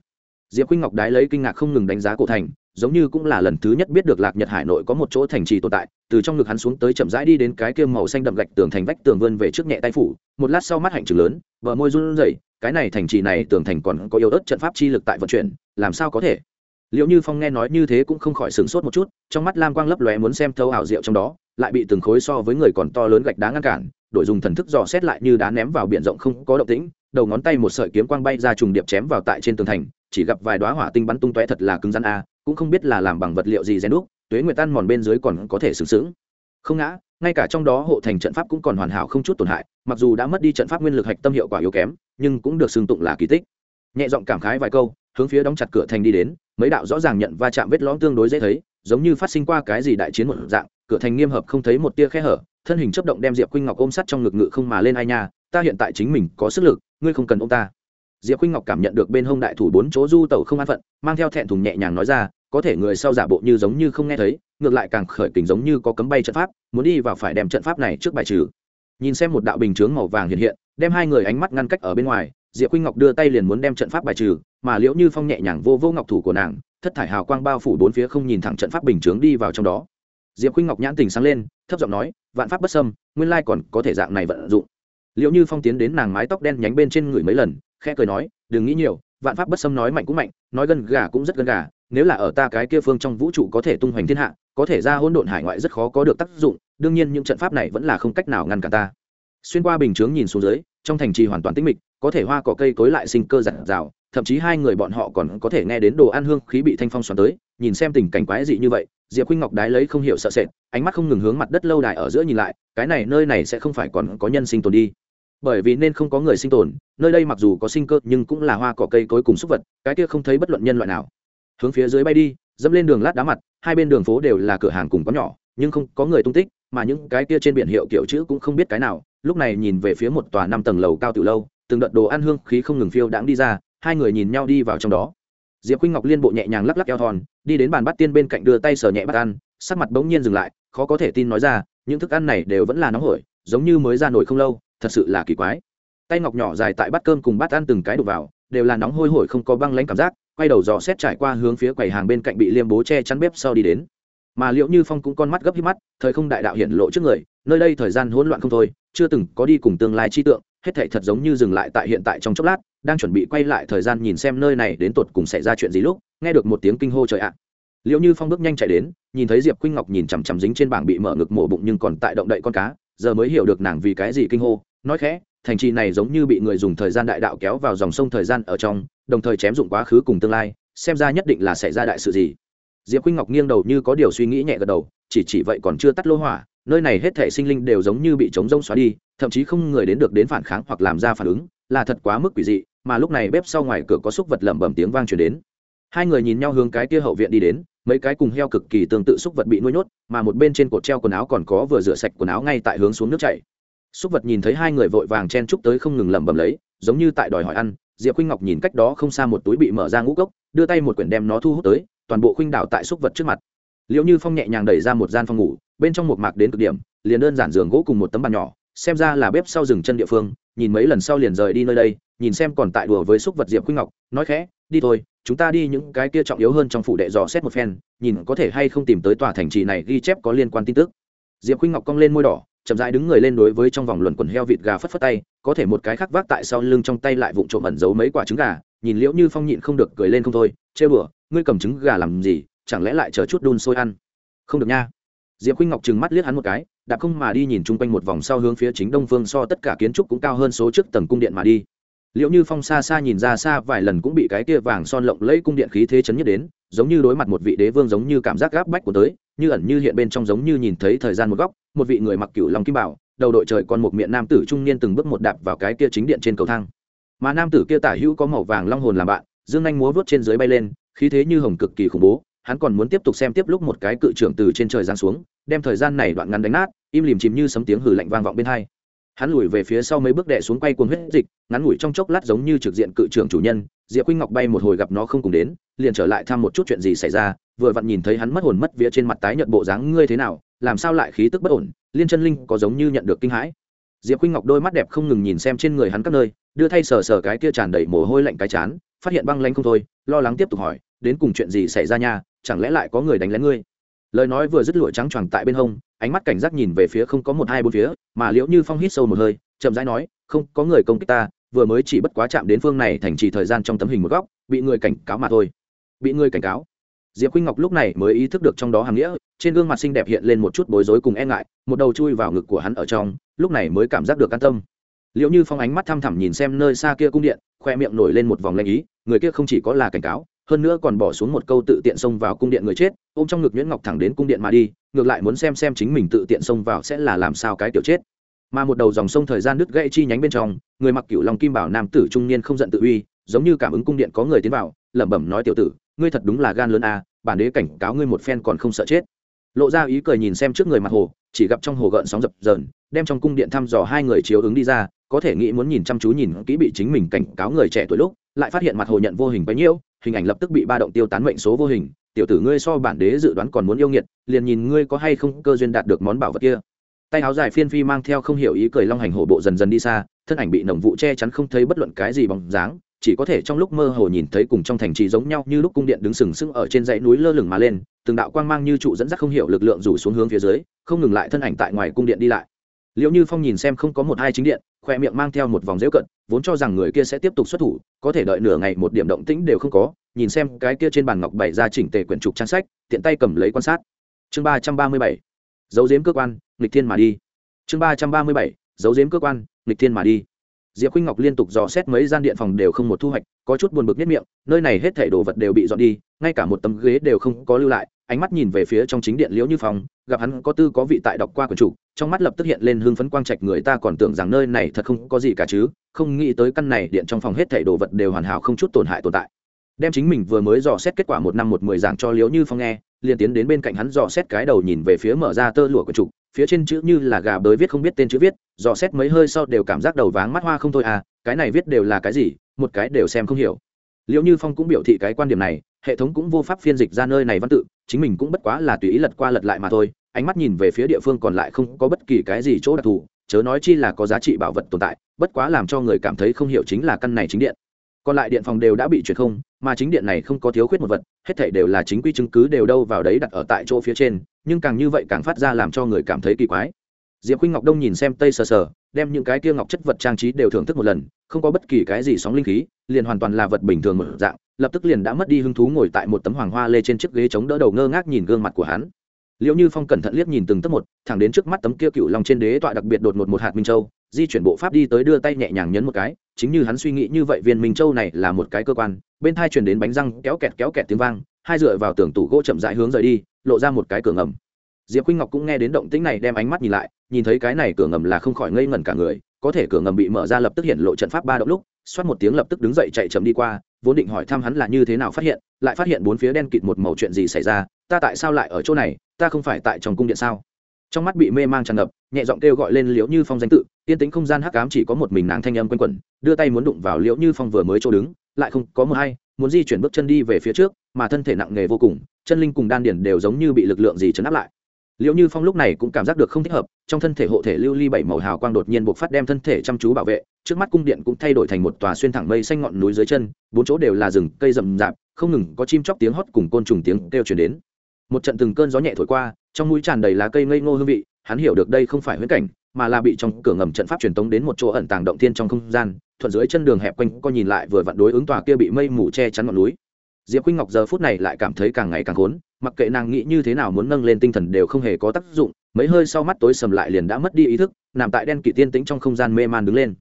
Diệp khuynh ngọc đái lấy kinh ngạc không ngừng đánh giá cổ thành giống như cũng là lần thứ nhất biết được lạc nhật hải nội có một chỗ thành trì tồn tại, từ trong ngực hắn xuống tới chậm rãi đi đến cái kia màu xanh đậm gạch tường thành vách tường vươn về trước nhẹ tay phủ, một lát sau mắt hạnh trừng lớn vợ môi run rẩy, cái này thành trì này tường thành còn có yếu ớt trận pháp chi lực tại vận chuyển, làm sao có thể? Liệu như phong nghe nói như thế cũng không khỏi sửng sốt một chút, trong mắt lam quang lấp lóe muốn xem thâu ảo diệu trong đó, lại bị từng khối so với người còn to lớn gạch đá ngăn cản, đổi dùng thần thức dò xét lại như đá ném vào biển rộng không có động tĩnh, đầu ngón tay một sợi kiếm quang bay ra trùng điệp chém vào tại trên tường thành, chỉ gặp vài đoá hỏa tinh bắn tung tóe thật là cứng rắn a cũng không biết là làm bằng vật liệu gì rèn đúc, tuế nguyệt tan mòn bên dưới còn có thể sừng sững. Không ngã, ngay cả trong đó hộ thành trận pháp cũng còn hoàn hảo không chút tổn hại, mặc dù đã mất đi trận pháp nguyên lực hạch tâm hiệu quả yếu kém, nhưng cũng được xưng tụng là kỳ tích. Nhẹ giọng cảm khái vài câu, hướng phía đóng chặt cửa thành đi đến, mấy đạo rõ ràng nhận va chạm vết lõm tương đối dễ thấy, giống như phát sinh qua cái gì đại chiến một dạng, cửa thành nghiêm hợp không thấy một tia khe hở, thân hình chấp động đem diệp khuynh ngọc ôm sắt trong ngực ngự không mà lên ai nha, ta hiện tại chính mình có sức lực, ngươi không cần ô m ta diệp khuynh ngọc cảm nhận được bên hông đại thủ bốn chỗ du tẩu không an phận, mang theo thẹn thùng nhẹ nhàng nói ra, có thể người sau giả bộ như giống như không nghe thấy, ngược lại càng khởi kình giống như có cấm bay trận pháp, muốn đi vào phải đem trận pháp này trước bài trừ. Nhìn xem một đạo bình chướng màu vàng hiện hiện, đem hai người ánh mắt ngăn cách ở bên ngoài, diệp khuynh ngọc đưa tay liền muốn đem trận pháp bài trừ, mà liễu như phong nhẹ nhàng vô vô ngọc thủ của nàng, thất thải hào quang bao phủ bốn phía không nhìn thẳng trận pháp bình chướng đi vào trong đó. Diệp khuynh ngọc nhãn tình sáng lên, thấp giọng nói, vạn pháp bất sâm nguyên lai còn có thể dạng này vận dụng. Liệu như phong tiến đến nàng mái tóc đen nhánh bên trên người mấy lần khẽ cười nói, đừng nghĩ nhiều, vạn pháp bất xâm nói mạnh cũng mạnh, nói gần gà cũng rất gần gà, nếu là ở ta cái kia phương trong vũ trụ có thể tung hoành thiên hạ, có thể ra hỗn độn hải ngoại rất khó có được tác dụng, đương nhiên những trận pháp này vẫn là không cách nào ngăn cản ta. Xuyên qua bình chướng nhìn xuống dưới, trong thành trì hoàn toàn tĩnh mịch, có thể hoa cỏ cây cối lại sinh cơ giản rào thậm chí hai người bọn họ còn có thể nghe đến đồ ăn hương khí bị thanh phong xoắn tới, nhìn xem tình cảnh quái dị như vậy, diệp khuynh ngọc đái lấy không hiểu sợ sệt, ánh mắt không ngừng hướng mặt đất lâu đài ở giữa nhìn lại, cái này nơi này sẽ không phải còn có nhân sinh tồn đi bởi vì nên không có người sinh tồn, nơi đây mặc dù có sinh cơ nhưng cũng là hoa, cỏ cây cối cùng súc vật, cái kia không thấy bất luận nhân loại nào. Hướng phía dưới bay đi, dẫm lên đường lát đá mặt, hai bên đường phố đều là cửa hàng cùng có nhỏ, nhưng không có người tung tích, mà những cái kia trên biển hiệu kiểu chữ cũng không biết cái nào. Lúc này nhìn về phía một tòa năm tầng lầu cao từ lâu, từng đợt đồ ăn hương khí không ngừng phiêu đãng đi ra, hai người nhìn nhau đi vào trong đó. Diệp khuynh ngọc liên bộ nhẹ nhàng lắc lắc eo thon, đi đến bàn bắt tiên bên cạnh đưa tay sờ nhẹ bắt ăn, sắc mặt bỗng nhiên dừng lại, khó có thể tin nói ra, những thức ăn này đều vẫn là nóng hổi, giống như mới ra nổi không lâu thật sự là kỳ quái. Tay ngọc nhỏ dài tại bát cơm cùng bát ăn từng cái đục vào, đều là nóng hôi hổi không có băng lãnh cảm giác, quay đầu dò xét trải qua hướng phía quầy hàng bên cạnh bị liêm bố che chắn bếp sau đi đến. Mà liệu như phong cũng con mắt gấp hít mắt, thời không đại đạo hiện lộ trước người, nơi đây thời gian hỗn loạn không thôi, chưa từng có đi cùng tương lai chi tượng, hết thảy thật giống như dừng lại tại hiện tại trong chốc lát, đang chuẩn bị quay lại thời gian nhìn xem nơi này đến tột cùng xảy ra chuyện gì lúc, nghe được một tiếng kinh hô trời ạ. Liệu như phong bước nhanh chạy đến, nhìn thấy diệp khuynh ngọc nhìn chằm chằm dính trên bảng bị mở ngực mổ bụng nhưng còn tại động đậy con cá, giờ mới hiểu được nàng vì cái gì kinh hô nói khẽ, thành trì này giống như bị người dùng thời gian đại đạo kéo vào dòng sông thời gian ở trong, đồng thời chém dụng quá khứ cùng tương lai, xem ra nhất định là xảy ra đại sự gì. Diệp khuynh ngọc nghiêng đầu như có điều suy nghĩ nhẹ gật đầu, chỉ chỉ vậy còn chưa tắt lô hỏa, nơi này hết thể sinh linh đều giống như bị trống rông xóa đi, thậm chí không người đến được đến phản kháng hoặc làm ra phản ứng, là thật quá mức quỷ dị, mà lúc này bếp sau ngoài cửa có xúc vật lẩm bẩm tiếng vang truyền đến. Hai người nhìn nhau hướng cái kia hậu viện đi đến, mấy cái cùng heo cực kỳ tương tự xúc vật bị nuôi nhốt, mà một bên trên cột treo quần áo còn có vừa rửa sạch quần áo ngay tại hướng xuống nước chảy. Súc vật nhìn thấy hai người vội vàng chen chúc tới không ngừng lẩm bẩm lấy, giống như tại đòi hỏi ăn, diệp khuynh ngọc nhìn cách đó không xa một túi bị mở ra ngũ cốc, đưa tay một quyển đem nó thu hút tới, toàn bộ khuynh đảo tại Súc vật trước mặt. Liệu như phong nhẹ nhàng đẩy ra một gian phòng ngủ, bên trong một mạc đến cực điểm, liền đơn giản giường gỗ cùng một tấm bàn nhỏ, xem ra là bếp sau rừng chân địa phương, nhìn mấy lần sau liền rời đi nơi đây, nhìn xem còn tại đùa với Súc vật diệp khuynh ngọc, nói khẽ, đi thôi, chúng ta đi những cái kia trọng yếu hơn trong phủ đệ dò xét một phen, nhìn có thể hay không tìm tới tòa thành trì này ghi chép có liên quan tin tức. Diệp khuynh ngọc cong lên môi đỏ chậm rãi đứng người lên đối với trong vòng luẩn quần heo vịt gà phất phất tay, có thể một cái khác vác tại sau lưng trong tay lại vụng trộm ẩn giấu mấy quả trứng gà, nhìn liễu như phong nhịn không được cười lên không thôi chê bửa ngươi cầm trứng gà làm gì, chẳng lẽ lại chờ chút đun sôi ăn? Không được nha. Diệp khuynh ngọc trừng mắt liếc hắn một cái, đạp không mà đi nhìn chung quanh một vòng sau hướng phía chính đông phương so tất cả kiến trúc cũng cao hơn số trước tầng cung điện mà đi. Liệu như phong xa xa nhìn ra xa vài lần cũng bị cái kia vàng son lộng lẫy cung điện khí thế chấn nhất đến giống như đối mặt một vị đế vương giống như cảm giác gáp bách của tới, như ẩn như hiện bên trong giống như nhìn thấy thời gian một góc, một vị người mặc cựu long kim bảo, đầu đội trời còn một miệng nam tử trung niên từng bước một đạp vào cái kia chính điện trên cầu thang. Mà nam tử kia tả hữu có màu vàng long hồn làm bạn, dương anh múa vớt trên dưới bay lên, khí thế như hồng cực kỳ khủng bố, hắn còn muốn tiếp tục xem tiếp lúc một cái cự trưởng từ trên trời giáng xuống, đem thời gian này đoạn ngắn đánh nát, im lìm chìm như sấm tiếng hử lạnh vang vọng bên hai hắn lùi về phía sau mấy bước đệ xuống quay cuồng huyết dịch, ngắn ngủi trong chốc lát giống như trực diện cự trưởng chủ nhân, diệp khuynh ngọc bay một hồi gặp nó không cùng đến, liền trở lại thăm một chút chuyện gì xảy ra, vừa vặn nhìn thấy hắn mất hồn mất vía trên mặt tái nhợt bộ dáng ngươi thế nào, làm sao lại khí tức bất ổn, liên chân linh có giống như nhận được kinh hãi. Diệp khuynh ngọc đôi mắt đẹp không ngừng nhìn xem trên người hắn các nơi, đưa thay sờ sờ cái kia tràn đầy mồ hôi lạnh cái chán, phát hiện băng lanh không thôi, lo lắng tiếp tục hỏi, đến cùng chuyện gì xảy ra nha, chẳng lẽ lại có người đánh lén ngươi? Lời nói vừa dứt lụa trắng choàng tại bên hông, ánh mắt cảnh giác nhìn về phía không có một hai bốn phía, mà liễu như phong hít sâu một hơi, chậm rãi nói, không, có người công kích ta, vừa mới chỉ bất quá chạm đến phương này thành trì thời gian trong tấm hình một góc, bị người cảnh cáo mà thôi. Bị người cảnh cáo? Diệp khuynh ngọc lúc này mới ý thức được trong đó hàm nghĩa, trên gương mặt xinh đẹp hiện lên một chút bối rối cùng e ngại, một đầu chui vào ngực của hắn ở trong, lúc này mới cảm giác được an tâm. Liệu như phong ánh mắt thăm thẳm nhìn xem nơi xa kia cung điện, khoe miệng nổi lên một vòng lanh ý, người kia không chỉ có là cảnh cáo hơn nữa còn bỏ xuống một câu tự tiện xông vào cung điện người chết, ôm trong ngực nhuyễn ngọc thẳng đến cung điện mà đi, ngược lại muốn xem xem chính mình tự tiện xông vào sẽ là làm sao cái tiểu chết. Mà một đầu dòng sông thời gian đứt gãy chi nhánh bên trong, người mặc cựu lòng kim bảo nam tử trung niên không giận tự uy, giống như cảm ứng cung điện có người tiến vào, lẩm bẩm nói, tiểu tử, ngươi thật đúng là gan lớn à bản đế cảnh cáo ngươi một phen còn không sợ chết. Lộ ra ý cười nhìn xem trước người mặt hồ, chỉ gặp trong hồ gợn sóng dập dờn, đem trong cung điện thăm dò hai người chiếu ứng đi ra, có thể nghĩ muốn nhìn chăm chú nhìn kỹ bị chính mình cảnh cáo người trẻ tuổi lúc lại phát hiện mặt hồ nhận vô hình bấy nhiêu, hình ảnh lập tức bị ba động tiêu tán mệnh số vô hình. Tiểu tử ngươi so bản đế dự đoán còn muốn yêu nghiệt, liền nhìn ngươi có hay không cơ duyên đạt được món bảo vật kia. Tay áo dài phiên phi mang theo không hiểu ý cười long hành hổ bộ dần dần đi xa, thân ảnh bị nồng vụ che chắn không thấy bất luận cái gì bóng dáng, chỉ có thể trong lúc mơ hồ nhìn thấy cùng trong thành trì giống nhau như lúc cung điện đứng sừng sững ở trên dãy núi lơ lửng mà lên, từng đạo quang mang như trụ dẫn dắt không hiểu lực lượng rủ xuống hướng phía dưới, không ngừng lại thân ảnh tại ngoài cung điện đi lại. Liệu như phong nhìn xem không có một hai chính điện khoe miệng mang theo một vòng dễu cận, vốn cho rằng người kia sẽ tiếp tục xuất thủ, có thể đợi nửa ngày một điểm động tĩnh đều không có, nhìn xem cái kia trên bàn ngọc bày ra chỉnh tề quyển trục trang sách, tiện tay cầm lấy quan sát. Chương ba trăm ba mươi bảy dấu dếm cơ quan, nghịch thiên mà đi. Chương ba trăm ba mươi bảy dấu dếm cơ quan, nghịch thiên mà đi. Diệp khuynh ngọc liên tục dò xét mấy gian điện phòng đều không một thu hoạch, có chút buồn bực nhất miệng, nơi này hết thảy đồ vật đều bị dọn đi, ngay cả một tấm ghế đều không có lưu lại ánh mắt nhìn về phía trong chính điện liễu như phong, gặp hắn có tư có vị tại đọc qua quần chủ trong mắt lập tức hiện lên hương phấn quang trạch người ta còn tưởng rằng nơi này thật không có gì cả chứ, không nghĩ tới căn này điện trong phòng hết thảy đồ vật đều hoàn hảo không chút tổn hại tồn tại. Đem chính mình vừa mới dò xét kết quả một năm một mười giảng cho liễu như phong nghe, liền tiến đến bên cạnh hắn dò xét cái đầu nhìn về phía mở ra tơ lụa của trục, phía trên chữ như là gà bới viết không biết tên chữ viết, dò xét mấy hơi sau đều cảm giác đầu váng mắt hoa không thôi à cái này viết đều là cái gì, một cái đều xem không hiểu. Liệu như phong cũng biểu thị cái quan điểm này hệ thống cũng vô pháp phiên dịch ra nơi này văn tự, chính mình cũng bất quá là tùy ý lật qua lật lại mà thôi, ánh mắt nhìn về phía địa phương còn lại không có bất kỳ cái gì chỗ đặc thù, chớ nói chi là có giá trị bảo vật tồn tại, bất quá làm cho người cảm thấy không hiểu chính là căn này chính điện. Còn lại điện phòng đều đã bị chuyển không, mà chính điện này không có thiếu khuyết một vật, hết thảy đều là chính quy chứng cứ đều đâu vào đấy đặt ở tại chỗ phía trên, nhưng càng như vậy càng phát ra làm cho người cảm thấy kỳ quái. Diệp khuynh ngọc đông nhìn xem tây sờ sờ đem những cái kia ngọc chất vật trang trí đều thưởng thức một lần, không có bất kỳ cái gì sóng linh khí, liền hoàn toàn là vật bình thường một dạng lập tức liền đã mất đi hứng thú ngồi tại một tấm hoàng hoa lê trên chiếc ghế chống đỡ đầu ngơ ngác nhìn gương mặt của hắn. Liệu như phong cẩn thận liếc nhìn từng tấc một, thẳng đến trước mắt tấm kia cựu long trên đế tọa đặc biệt đột ngột một hạt minh châu, di chuyển bộ pháp đi tới đưa tay nhẹ nhàng nhấn một cái, chính như hắn suy nghĩ như vậy viên minh châu này là một cái cơ quan, bên thai truyền đến bánh răng kéo kẹt kéo kẹt tiếng vang, hai dựa vào tường tủ gỗ chậm rãi hướng rời đi, lộ ra một cái cửa ngầm. Diệp khuynh ngọc cũng nghe đến động tĩnh này đem ánh mắt nhìn lại, nhìn thấy cái này cửa ngầm là không khỏi ngây ngẩn cả người, có thể cửa ngầm bị mở ra lập tức hiện lộ trận pháp ba động lúc, xoát một tiếng lập tức đứng dậy chạy chậm đi qua vốn định hỏi thăm hắn là như thế nào phát hiện, lại phát hiện bốn phía đen kịt một màu chuyện gì xảy ra, ta tại sao lại ở chỗ này? Ta không phải tại trong cung điện sao? Trong mắt bị mê mang tràn ngập, nhẹ giọng kêu gọi lên liễu như phong danh tự, yên tĩnh không gian hắc ám chỉ có một mình nàng thanh âm quen quẩn, đưa tay muốn đụng vào liễu như phong vừa mới chỗ đứng, lại không có một hay, muốn di chuyển bước chân đi về phía trước, mà thân thể nặng nề vô cùng, chân linh cùng đan điển đều giống như bị lực lượng gì chấn áp lại liệu như phong lúc này cũng cảm giác được không thích hợp, trong thân thể hộ thể lưu ly bảy màu hào quang đột nhiên buộc phát đem thân thể chăm chú bảo vệ, trước mắt cung điện cũng thay đổi thành một tòa xuyên thẳng mây xanh ngọn núi dưới chân, bốn chỗ đều là rừng, cây rậm rạp, không ngừng có chim chóc tiếng hót cùng côn trùng tiếng kêu chuyển đến. Một trận từng cơn gió nhẹ thổi qua, trong mũi tràn đầy lá cây ngây ngô hương vị, hắn hiểu được đây không phải huyễn cảnh, mà là bị trong cửa ngầm trận pháp truyền tống đến một chỗ ẩn tàng động thiên trong không gian, thuận dưới chân đường hẹp quanh co nhìn lại vừa vặn đối ứng tòa kia bị mây mù che chắn ngọn núi diệp khuynh ngọc giờ phút này lại cảm thấy càng ngày càng khốn, mặc kệ nàng nghĩ như thế nào muốn nâng lên tinh thần đều không hề có tác dụng, mấy hơi sau mắt tối sầm lại liền đã mất đi ý thức, nằm tại đen kỵ tiên tĩnh trong không gian mê man đứng lên.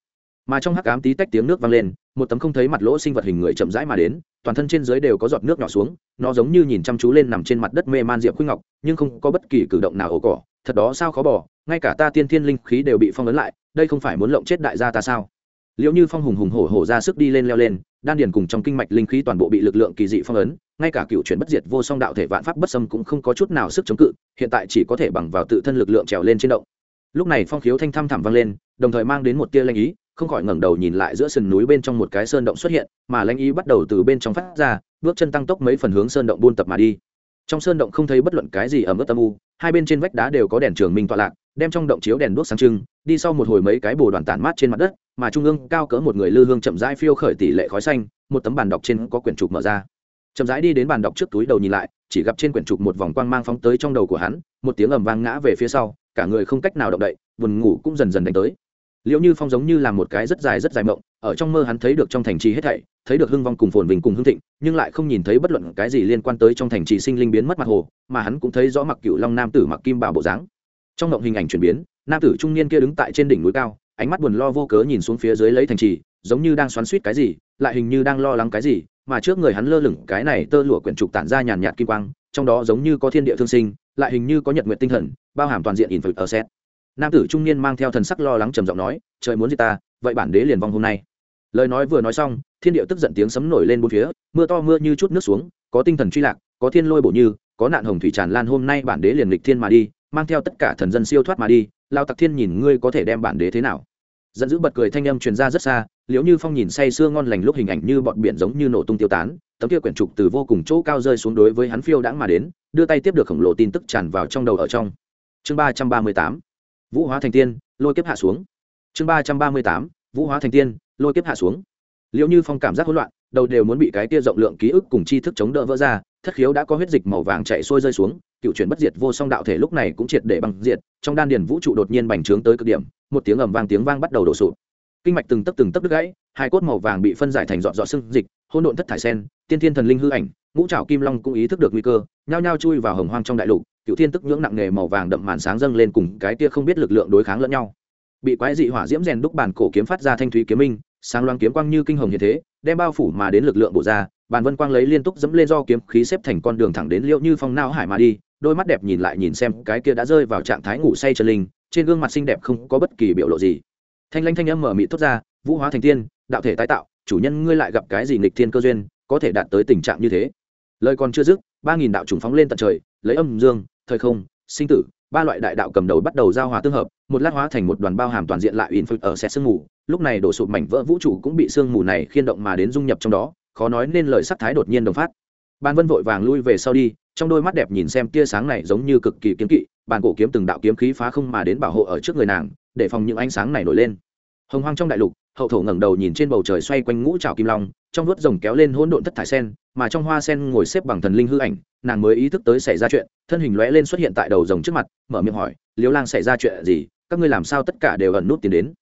Mà trong hắc ám tí tách tiếng nước vang lên, một tấm không thấy mặt lỗ sinh vật hình người chậm rãi mà đến, toàn thân trên dưới đều có giọt nước nhỏ xuống, nó giống như nhìn chăm chú lên nằm trên mặt đất mê man diệp khuynh ngọc, nhưng không có bất kỳ cử động nào ổ cỏ, thật đó sao khó bỏ, ngay cả ta tiên thiên linh khí đều bị phong ấn lại, đây không phải muốn lộng chết đại gia ta sao? Liệu như phong hùng hùng hổ hổ ra sức đi lên leo lên đan điền cùng trong kinh mạch linh khí toàn bộ bị lực lượng kỳ dị phong ấn, ngay cả cựu chuyển bất diệt vô song đạo thể vạn pháp bất xâm cũng không có chút nào sức chống cự, hiện tại chỉ có thể bằng vào tự thân lực lượng trèo lên trên động. Lúc này phong khiếu thanh thăm thẳm vang lên, đồng thời mang đến một tia lanh ý, không khỏi ngẩng đầu nhìn lại giữa sườn núi bên trong một cái sơn động xuất hiện, mà lanh ý bắt đầu từ bên trong phát ra, bước chân tăng tốc mấy phần hướng sơn động buôn tập mà đi. Trong sơn động không thấy bất luận cái gì ở mức tâm u, hai bên trên vách đá đều có đèn trường minh tọa lạc, đem trong động chiếu đèn đuốc sáng trưng, đi sau một hồi mấy cái bồ đoàn tản mát trên mặt đất mà trung ương cao cỡ một người lư hương chậm rãi phiêu khởi tỷ lệ khói xanh, một tấm bàn đọc trên có quyển trục mở ra. Chậm rãi đi đến bàn đọc trước túi đầu nhìn lại, chỉ gặp trên quyển trục một vòng quang mang phóng tới trong đầu của hắn, một tiếng ầm vang ngã về phía sau, cả người không cách nào động đậy, buồn ngủ cũng dần dần đánh tới. Liệu như phong giống như là một cái rất dài rất dài mộng, ở trong mơ hắn thấy được trong thành trì hết thảy, thấy được hưng vong cùng phồn vinh cùng hưng thịnh, nhưng lại không nhìn thấy bất luận cái gì liên quan tới trong thành trì sinh linh biến mất mặt hồ, mà hắn cũng thấy rõ mặc cựu long nam tử mặc kim bảo bộ dáng. Trong mộng hình ảnh chuyển biến, nam tử trung niên kia đứng tại trên đỉnh núi cao ánh mắt buồn lo vô cớ nhìn xuống phía dưới lấy thành trì, giống như đang xoắn suýt cái gì, lại hình như đang lo lắng cái gì, mà trước người hắn lơ lửng cái này tơ lụa quyển trục tản ra nhàn nhạt kim quang, trong đó giống như có thiên địa thương sinh, lại hình như có nhật nguyện tinh thần, bao hàm toàn diện in phật ở xét. Nam tử trung niên mang theo thần sắc lo lắng trầm giọng nói, trời muốn gì ta, vậy bản đế liền vong hôm nay. Lời nói vừa nói xong, thiên địa tức giận tiếng sấm nổi lên bốn phía, mưa to mưa như chút nước xuống, có tinh thần truy lạc, có thiên lôi bổ như, có nạn hồng thủy tràn lan hôm nay bản đế liền lịch thiên mà đi, mang theo tất cả thần dân siêu thoát mà đi, lao tặc thiên nhìn ngươi có thể đem bản đế thế nào? Giận dữ bật cười thanh âm truyền ra rất xa liếu như phong nhìn say sưa ngon lành lúc hình ảnh như bọn biển giống như nổ tung tiêu tán, tấm kia quyển trục từ vô cùng chỗ cao rơi xuống đối với hắn phiêu đãng mà đến, đưa tay tiếp được khổng lồ tin tức tràn vào trong đầu ở trong. Chương ba trăm ba mươi tám, vũ hóa thành tiên, lôi kiếp hạ xuống. Chương ba trăm ba mươi tám, vũ hóa thành tiên, lôi kiếp hạ xuống. Liệu như phong cảm giác hỗn loạn, đầu đều muốn bị cái tia rộng lượng ký ức cùng tri thức chống đỡ vỡ ra, thất khiếu đã có huyết dịch màu vàng chạy sôi rơi xuống, cựu chuyển bất diệt vô song đạo thể lúc này cũng triệt để bằng diệt, trong đan điền vũ trụ đột nhiên bành trướng tới cực điểm một tiếng ầm vang tiếng vang bắt đầu đổ sụp. Kinh mạch từng tấc từng tấc đứt gãy, hai cốt màu vàng bị phân giải thành dọn dọn xương dịch hôn độn thất thải sen, tiên thiên thần linh hư ảnh, ngũ trảo kim long cũng ý thức được nguy cơ, nhao nhao chui vào hồng hoang trong đại lục, cựu thiên tức nhưỡng nặng nghề màu vàng đậm màn sáng dâng lên cùng cái tia không biết lực lượng đối kháng lẫn nhau. Bị quái dị hỏa diễm rèn đúc bản cổ kiếm phát ra thanh thúy kiếm minh, sáng loáng kiếm quang như kinh hồng như thế, đem bao phủ mà đến lực lượng bổ ra bàn vân quang lấy liên tục dẫm lên do kiếm khí xếp thành con đường thẳng đến liệu như phong nao hải mà đi, đôi mắt đẹp nhìn lại nhìn xem cái kia đã rơi vào trạng thái ngủ say chân linh trên gương mặt xinh đẹp không có bất kỳ biểu lộ gì. Thanh lanh thanh âm mở mị thốt ra, vũ hóa thành tiên, đạo thể tái tạo, chủ nhân ngươi lại gặp cái gì nghịch thiên cơ duyên, có thể đạt tới tình trạng như thế? Lời còn chưa dứt, ba nghìn đạo trùng phóng lên tận trời, lấy âm dương, thời không, sinh tử, ba loại đại đạo cầm đầu bắt đầu giao hòa tương hợp, một lát hóa thành một đoàn bao hàm toàn diện lại in phật ở xe sương mù. Lúc này đổ sụp mảnh vỡ vũ trụ cũng bị sương mù này khiên động mà đến dung nhập trong đó, khó nói nên lời sắc thái đột nhiên đồng phát. Ban vân vội vàng lui về sau đi, trong đôi mắt đẹp nhìn xem tia sáng này giống như cực kỳ kiếm kỵ bàn cổ kiếm từng đạo kiếm khí phá không mà đến bảo hộ ở trước người nàng, để phòng những ánh sáng này nổi lên. Hồng hoang trong đại lục, hậu thổ ngẩng đầu nhìn trên bầu trời xoay quanh ngũ trào kim long, trong vuốt rồng kéo lên hỗn độn thất thải sen, mà trong hoa sen ngồi xếp bằng thần linh hư ảnh, nàng mới ý thức tới xảy ra chuyện, thân hình lóe lên xuất hiện tại đầu rồng trước mặt, mở miệng hỏi liếu lang xảy ra chuyện gì? Các ngươi làm sao tất cả đều ẩn nút tiến đến?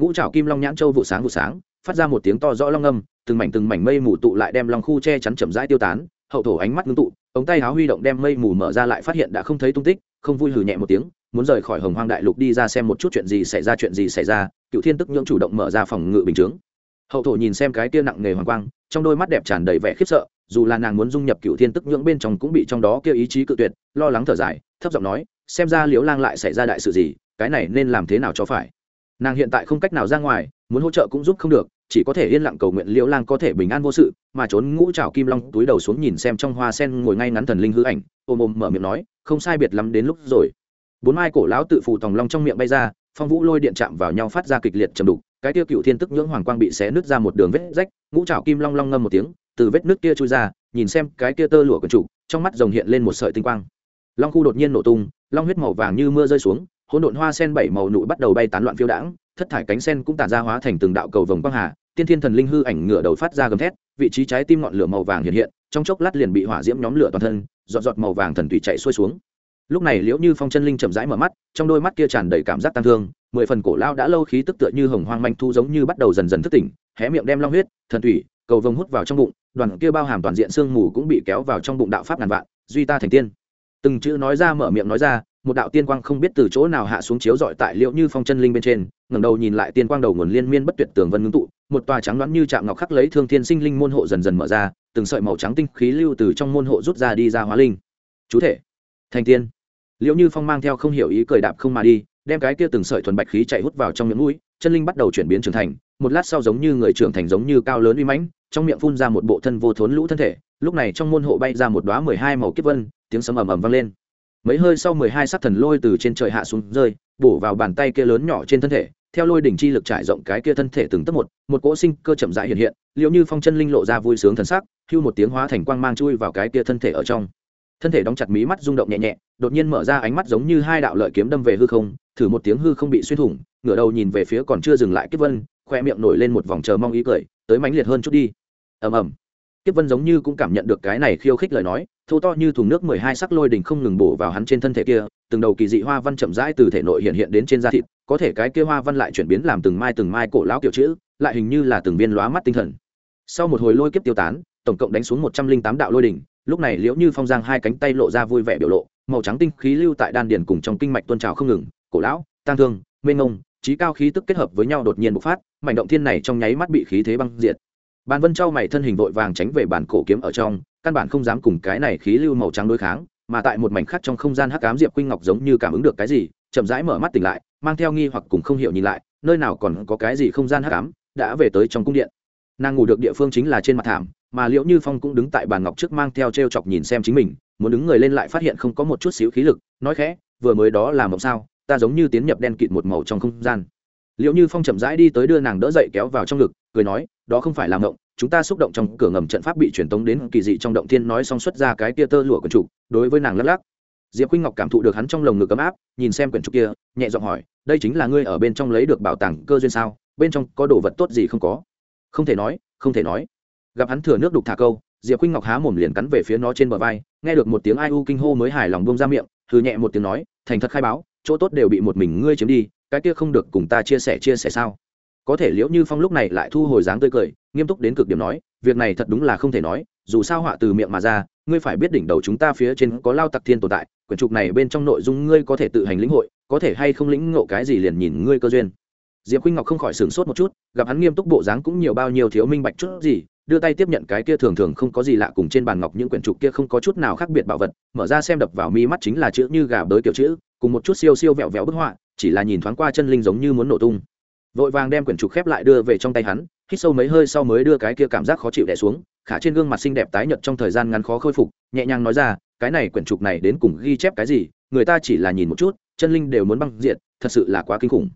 Ngũ trào kim long nhãn châu vụ sáng vụ sáng, phát ra một tiếng to rõ long âm, từng mảnh từng mảnh mây mù tụ lại đem long khu che chắn chậm rãi tiêu tán, hậu thổ ánh mắt ngưng tụ, ống tay háo huy động đem mây mù mở ra lại phát hiện đã không thấy tung tích không vui hừ nhẹ một tiếng, muốn rời khỏi hồng hoang đại lục đi ra xem một chút chuyện gì xảy ra, chuyện gì xảy ra, cựu thiên tức nhưỡng chủ động mở ra phòng ngự bình chướng. Hậu thổ nhìn xem cái tia nặng nghề hoàng quang, trong đôi mắt đẹp tràn đầy vẻ khiếp sợ, dù là nàng muốn dung nhập cựu thiên tức nhưỡng bên trong cũng bị trong đó kia ý chí cự tuyệt, lo lắng thở dài, thấp giọng nói, xem ra liễu lang lại xảy ra đại sự gì, cái này nên làm thế nào cho phải? Nàng hiện tại không cách nào ra ngoài, muốn hỗ trợ cũng giúp không được, chỉ có thể yên lặng cầu nguyện liễu lang có thể bình an vô sự, mà trốn ngũ trào kim long túi đầu xuống nhìn xem trong hoa sen ngồi ngay ngắn thần linh hư ảnh, ôm ôm mở miệng nói không sai biệt lắm đến lúc rồi. Bốn mai cổ lão tự phù tòng long trong miệng bay ra, phong vũ lôi điện chạm vào nhau phát ra kịch liệt chầm đục, cái tiêu cựu thiên tức nhưỡng hoàng quang bị xé nứt ra một đường vết rách, ngũ trào kim long long ngâm một tiếng, từ vết nước kia trôi ra, nhìn xem cái kia tơ lụa quần trụ, trong mắt rồng hiện lên một sợi tinh quang. Long khu đột nhiên nổ tung, long huyết màu vàng như mưa rơi xuống, hỗn độn hoa sen bảy màu nụ bắt đầu bay tán loạn phiêu đãng, thất thải cánh sen cũng tản ra hóa thành từng đạo cầu vồng quang hà, tiên thiên thần linh hư ảnh ngửa đầu phát ra gầm thét, vị trí trái tim ngọn lửa màu vàng hiện hiện, trong chốc lát liền bị hỏa diễm nhóm lửa toàn thân giọt giọt màu vàng thần thủy chạy xuôi xuống. Lúc này liễu như phong chân linh chậm rãi mở mắt, trong đôi mắt kia tràn đầy cảm giác tăng thương, mười phần cổ lao đã lâu khí tức tựa như hồng hoang manh thu giống như bắt đầu dần dần thức tỉnh, hé miệng đem long huyết, thần thủy cầu vồng hút vào trong bụng, đoàn kia bao hàm toàn diện sương mù cũng bị kéo vào trong bụng đạo pháp ngàn vạn, duy ta thành tiên. Từng chữ nói ra mở miệng nói ra một đạo tiên quang không biết từ chỗ nào hạ xuống chiếu dọi tại liễu như phong chân linh bên trên, ngẩng đầu nhìn lại tiên quang đầu nguồn liên miên bất tuyệt tường vân ngưng tụ, một tòa trắng đoán như chạm ngọc khắc lấy thương thiên sinh linh môn hộ dần dần mở ra, từng sợi màu trắng tinh khí lưu từ trong môn hộ rút ra đi ra hóa linh. Chú thể, thành tiên. Liễu như phong mang theo không hiểu ý cười đạp không mà đi, đem cái kia từng sợi thuần bạch khí chạy hút vào trong miệng mũi, chân linh bắt đầu chuyển biến trưởng thành, một lát sau giống như người trưởng thành giống như cao lớn uy mãnh, trong miệng phun ra một bộ thân vô thốn lũ thân thể, lúc này trong môn hộ bay ra một đoá mười hai màu kiếp vân, tiếng sấm ầm ầm vang lên mấy hơi sau mười hai sắc thần lôi từ trên trời hạ xuống rơi, bổ vào bàn tay kia lớn nhỏ trên thân thể, theo lôi đỉnh chi lực trải rộng cái kia thân thể từng tấc một một cỗ sinh cơ chậm rãi hiện hiện, liệu như phong chân linh lộ ra vui sướng thần sắc, hưu một tiếng hóa thành quang mang chui vào cái kia thân thể ở trong. Thân thể đóng chặt mí mắt rung động nhẹ nhẹ, đột nhiên mở ra ánh mắt giống như hai đạo lợi kiếm đâm về hư không, thử một tiếng hư không bị xuyên thủng, ngửa đầu nhìn về phía còn chưa dừng lại kiếp vân, khoe miệng nổi lên một vòng chờ mong ý cười, tới mãnh liệt hơn chút đi. Ầm ầm. Kiếp vân giống như cũng cảm nhận được cái này khiêu khích lời nói thô to như thùng nước mười hai sắc lôi đỉnh không ngừng bổ vào hắn trên thân thể kia, từng đầu kỳ dị hoa văn chậm rãi từ thể nội hiện hiện đến trên da thịt, có thể cái kia hoa văn lại chuyển biến làm từng mai từng mai cổ lão kiểu chữ, lại hình như là từng viên lóa mắt tinh thần. Sau một hồi lôi kiếp tiêu tán, tổng cộng đánh xuống một trăm linh tám đạo lôi đỉnh, lúc này liễu như phong giang hai cánh tay lộ ra vui vẻ biểu lộ, màu trắng tinh khí lưu tại đan điền cùng trong kinh mạch tuôn trào không ngừng, cổ lão tăng thương, mênh ngông trí cao khí tức kết hợp với nhau đột nhiên bộc phát, mảnh động thiên này trong nháy mắt bị khí thế băng diệt. Bàn vân Châu mày thân hình vội vàng tránh về bản cổ kiếm ở trong căn bản không dám cùng cái này khí lưu màu trắng đối kháng, mà tại một mảnh khác trong không gian hắc ám diệp khuynh ngọc giống như cảm ứng được cái gì, chậm rãi mở mắt tỉnh lại, mang theo nghi hoặc cùng không hiểu nhìn lại, nơi nào còn có cái gì không gian hắc ám đã về tới trong cung điện. Nàng ngủ được địa phương chính là trên mặt thảm, mà liễu như phong cũng đứng tại bàn ngọc trước mang theo t r e o chọc nhìn xem chính mình, muốn đứng người lên lại phát hiện không có một chút xíu khí lực, nói khẽ, vừa mới đó là mộng sao, ta giống như tiến nhập đen kịt một màu trong không gian. Liệu như phong chậm rãi đi tới đưa nàng đỡ dậy kéo vào trong ngực, cười nói, đó không phải là mộng chúng ta xúc động trong cửa ngầm trận pháp bị truyền tống đến kỳ dị trong động thiên nói xong xuất ra cái kia tơ lụa quần trục, đối với nàng lắc lắc. Diệp khuynh ngọc cảm thụ được hắn trong lồng ngực ấm áp, nhìn xem quyển trục kia, nhẹ giọng hỏi, đây chính là ngươi ở bên trong lấy được bảo tàng cơ duyên sao? Bên trong có đồ vật tốt gì không có? Không thể nói, không thể nói. Gặp hắn thừa nước đục thả câu, diệp khuynh ngọc há mồm liền cắn về phía nó trên bờ vai, nghe được một tiếng ai u kinh hô mới hài lòng bông ra miệng thư nhẹ một tiếng nói, thành thật khai báo, chỗ tốt đều bị một mình ngươi chiếm đi, cái kia không được cùng ta chia sẻ chia sẻ sao? Có thể liễu như phong lúc này lại thu hồi dáng tươi cười, nghiêm túc đến cực điểm nói, việc này thật đúng là không thể nói, dù sao họa từ miệng mà ra, ngươi phải biết đỉnh đầu chúng ta phía trên có lao tặc thiên tồn tại, quyển trục này bên trong nội dung ngươi có thể tự hành lĩnh hội, có thể hay không lĩnh ngộ cái gì liền nhìn ngươi cơ duyên. Diệp khuynh ngọc không khỏi sửng sốt một chút, gặp hắn nghiêm túc bộ dáng cũng nhiều bao nhiêu thiếu minh bạch chút gì, đưa tay tiếp nhận cái kia thường thường không có gì lạ cùng trên bàn ngọc những quyển trục kia không có chút nào khác biệt bảo vật, mở ra xem đập vào mi mắt chính là chữ như gà bới kiểu chữ, cùng một chút siêu siêu vẹo vẹo bức họa, chỉ là nhìn thoáng qua chân linh giống như muốn nổ tung vội vàng đem quyển trục khép lại đưa về trong tay hắn, hít sâu mấy hơi sau mới đưa cái kia cảm giác khó chịu đẻ xuống, khả trên gương mặt xinh đẹp tái nhợt trong thời gian ngắn khó khôi phục, nhẹ nhàng nói ra, cái này quyển trục này đến cùng ghi chép cái gì? Người ta chỉ là nhìn một chút, chân linh đều muốn băng diện thật sự là quá kinh khủng.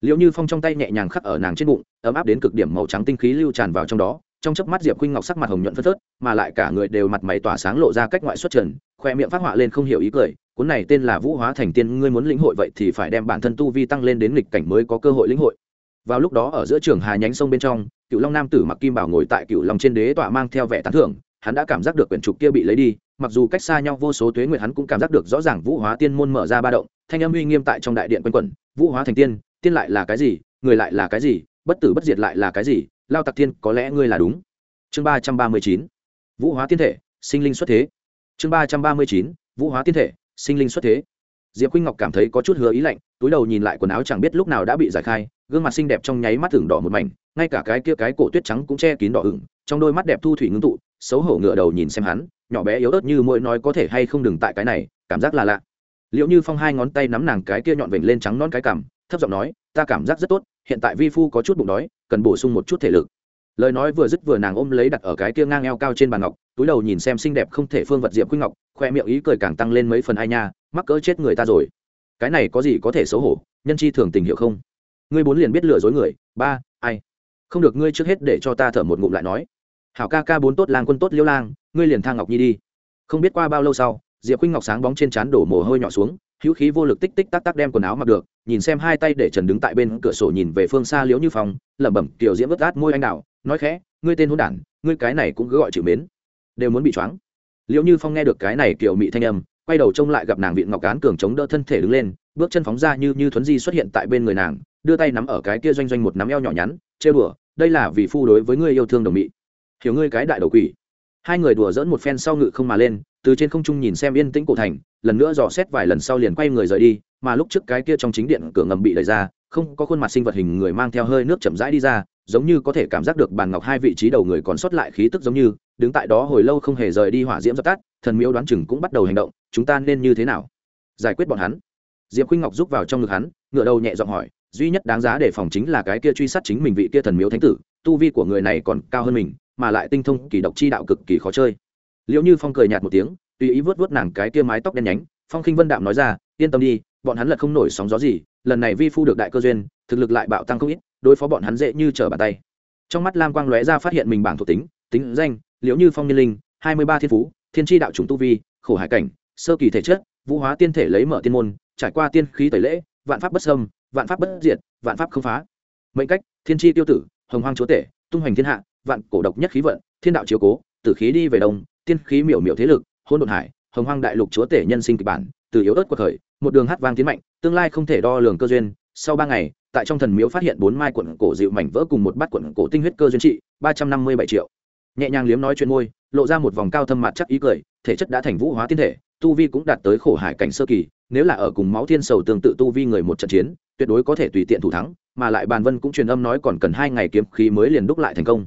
Liệu như phong trong tay nhẹ nhàng khắc ở nàng trên bụng, ấm áp đến cực điểm màu trắng tinh khí lưu tràn vào trong đó, trong chớp mắt diệp khuynh ngọc sắc mặt hồng nhuận phất phớt, mà lại cả người đều mặt mày tỏa sáng lộ ra cách ngoại xuất trần, khoe miệng phát họa lên không hiểu ý cười, cuốn này tên là vũ hóa thành tiên, ngươi muốn lĩnh hội vậy thì phải đem bản thân tu vi tăng lên đến nghịch cảnh mới có cơ hội lĩnh hội vào lúc đó ở giữa trường hà nhánh sông bên trong cựu long nam tử mặc kim bảo ngồi tại cựu long trên đế tọa mang theo vẻ tán thưởng, hắn đã cảm giác được quyển trục kia bị lấy đi, mặc dù cách xa nhau vô số tuế nguyệt hắn cũng cảm giác được rõ ràng vũ hóa tiên môn mở ra ba động, thanh âm uy nghiêm tại trong đại điện quanh quẩn, vũ hóa thành tiên tiên lại là cái gì, người lại là cái gì, bất tử bất diệt lại là cái gì, lao tặc tiên có lẽ ngươi là đúng. Chương ba trăm ba mươi chín, vũ hóa tiên thể, sinh linh xuất thế. Chương ba trăm ba mươi chín, vũ hóa tiên thể, sinh linh xuất thế. Diệp khuynh ngọc cảm thấy có chút hứa ý lạnh, túi đầu nhìn lại quần áo chẳng biết lúc nào đã bị giải khai gương mặt xinh đẹp trong nháy mắt thường đỏ một mảnh, ngay cả cái kia cái cổ tuyết trắng cũng che kín đỏ ửng, trong đôi mắt đẹp thu thủy ngưng tụ, xấu hổ ngựa đầu nhìn xem hắn, nhỏ bé yếu ớt như mỗi nói có thể hay không đừng tại cái này, cảm giác là lạ. Liệu như phong hai ngón tay nắm nàng cái kia nhọn vểnh lên trắng non cái cằm, thấp giọng nói, ta cảm giác rất tốt, hiện tại vi phu có chút bụng đói, cần bổ sung một chút thể lực. Lời nói vừa dứt vừa nàng ôm lấy đặt ở cái kia ngang eo cao trên bàn ngọc, túi đầu nhìn xem xinh đẹp không thể phương vật diệp khuynh ngọc, khoe miệng ý cười càng tăng lên mấy phần ai nha, mắc cỡ chết người ta rồi. Cái này có gì có thể xấu hổ, nhân chi thường tình hiểu không? Ngươi bốn liền biết lừa dối người, ba, ai? Không được, ngươi trước hết để cho ta thở một ngụm lại nói. Hảo ca ca bốn tốt lang quân tốt liêu lang, ngươi liền thang ngọc nhi đi. Không biết qua bao lâu sau, diệp khuynh ngọc sáng bóng trên trán đổ mồ hôi nhỏ xuống, hữu khí vô lực tích tích tắc tắc đem quần áo mặc được, nhìn xem hai tay để trần đứng tại bên cửa sổ nhìn về phương xa liễu như phòng lẩm bẩm kiểu diễm, vớt át môi anh đạo nói khẽ, ngươi tên hôn đản, ngươi cái này cũng cứ gọi chữ mến. Đều muốn bị choáng. Liễu như phong nghe được cái này kiểu mị thanh âm, quay đầu trông lại gặp nàng viện ngọc cán cường chống đỡ thân thể đứng lên bước chân phóng ra như như thuấn di xuất hiện tại bên người nàng, đưa tay nắm ở cái kia doanh doanh một nắm eo nhỏ nhắn, chê đùa đây là vì phu đối với người yêu thương đồng mị. Hiểu ngươi cái đại đầu quỷ. Hai người đùa dỡn một phen sau ngự không mà lên, từ trên không trung nhìn xem yên tĩnh cổ thành, lần nữa dò xét vài lần sau liền quay người rời đi, mà lúc trước cái kia trong chính điện cửa ngầm bị đẩy ra, không có khuôn mặt sinh vật hình người mang theo hơi nước chậm rãi đi ra, giống như có thể cảm giác được bàn ngọc hai vị trí đầu người còn sót lại khí tức giống như, đứng tại đó hồi lâu không hề rời đi hỏa diễm dập tắt, thần miếu đoán chừng cũng bắt đầu hành động, chúng ta nên như thế nào? Giải quyết bọn hắn diệp khuynh ngọc rúc vào trong ngực hắn ngựa đầu nhẹ giọng hỏi, duy nhất đáng giá để phòng chính là cái kia truy sát chính mình vị kia thần miếu thánh tử, tu vi của người này còn cao hơn mình, mà lại tinh thông kỳ độc chi đạo cực kỳ khó chơi. Liệu như phong cười nhạt một tiếng, tùy ý vớt vớt nàng cái kia mái tóc đen nhánh, phong khinh vân đạm nói ra, yên tâm đi, bọn hắn lật không nổi sóng gió gì, lần này vi phu được đại cơ duyên, thực lực lại bạo tăng không ít, đối phó bọn hắn dễ như trở bàn tay. Trong mắt lam quang lóe ra phát hiện mình bảng thuộc tính tính danh, liễu như phong niên linh, hai mươi ba thiên phú, thiên tri đạo chủng tu vi, khổ hải cảnh, sơ kỳ thể chất, vũ hóa tiên thể lấy mở tiên môn trải qua tiên khí tẩy lễ, vạn pháp bất sâm vạn pháp bất diệt, vạn pháp không phá. Mệnh cách, thiên tri tiêu tử, hồng hoang chúa tể, tung hoành thiên hạ, vạn cổ độc nhất khí vận, thiên đạo chiếu cố, tử khí đi về đông, tiên khí miểu miểu thế lực hôn đột hải, hồng hoang đại lục chúa tể nhân sinh kịch bản, từ yếu ớt cuộc khởi một đường hát vang tiến mạnh, tương lai không thể đo lường cơ duyên. Sau ba ngày, tại trong thần miếu phát hiện bốn mai quận cổ dịu mảnh vỡ cùng một bát quận cổ tinh huyết cơ duyên trị, ba trăm năm mươi bảy triệu. Nhẹ nhàng liếm nói chuyện môi, lộ ra một vòng cao thâm mặt chắc ý cười, thể chất đã thành vũ hóa tiên thể, tu vi cũng đạt tới khổ hải cảnh sơ kỳ nếu là ở cùng máu thiên sầu tương tự tu vi người một trận chiến, tuyệt đối có thể tùy tiện thủ thắng, mà lại bàn vân cũng truyền âm nói còn cần hai ngày kiếm khí mới liền đúc lại thành công.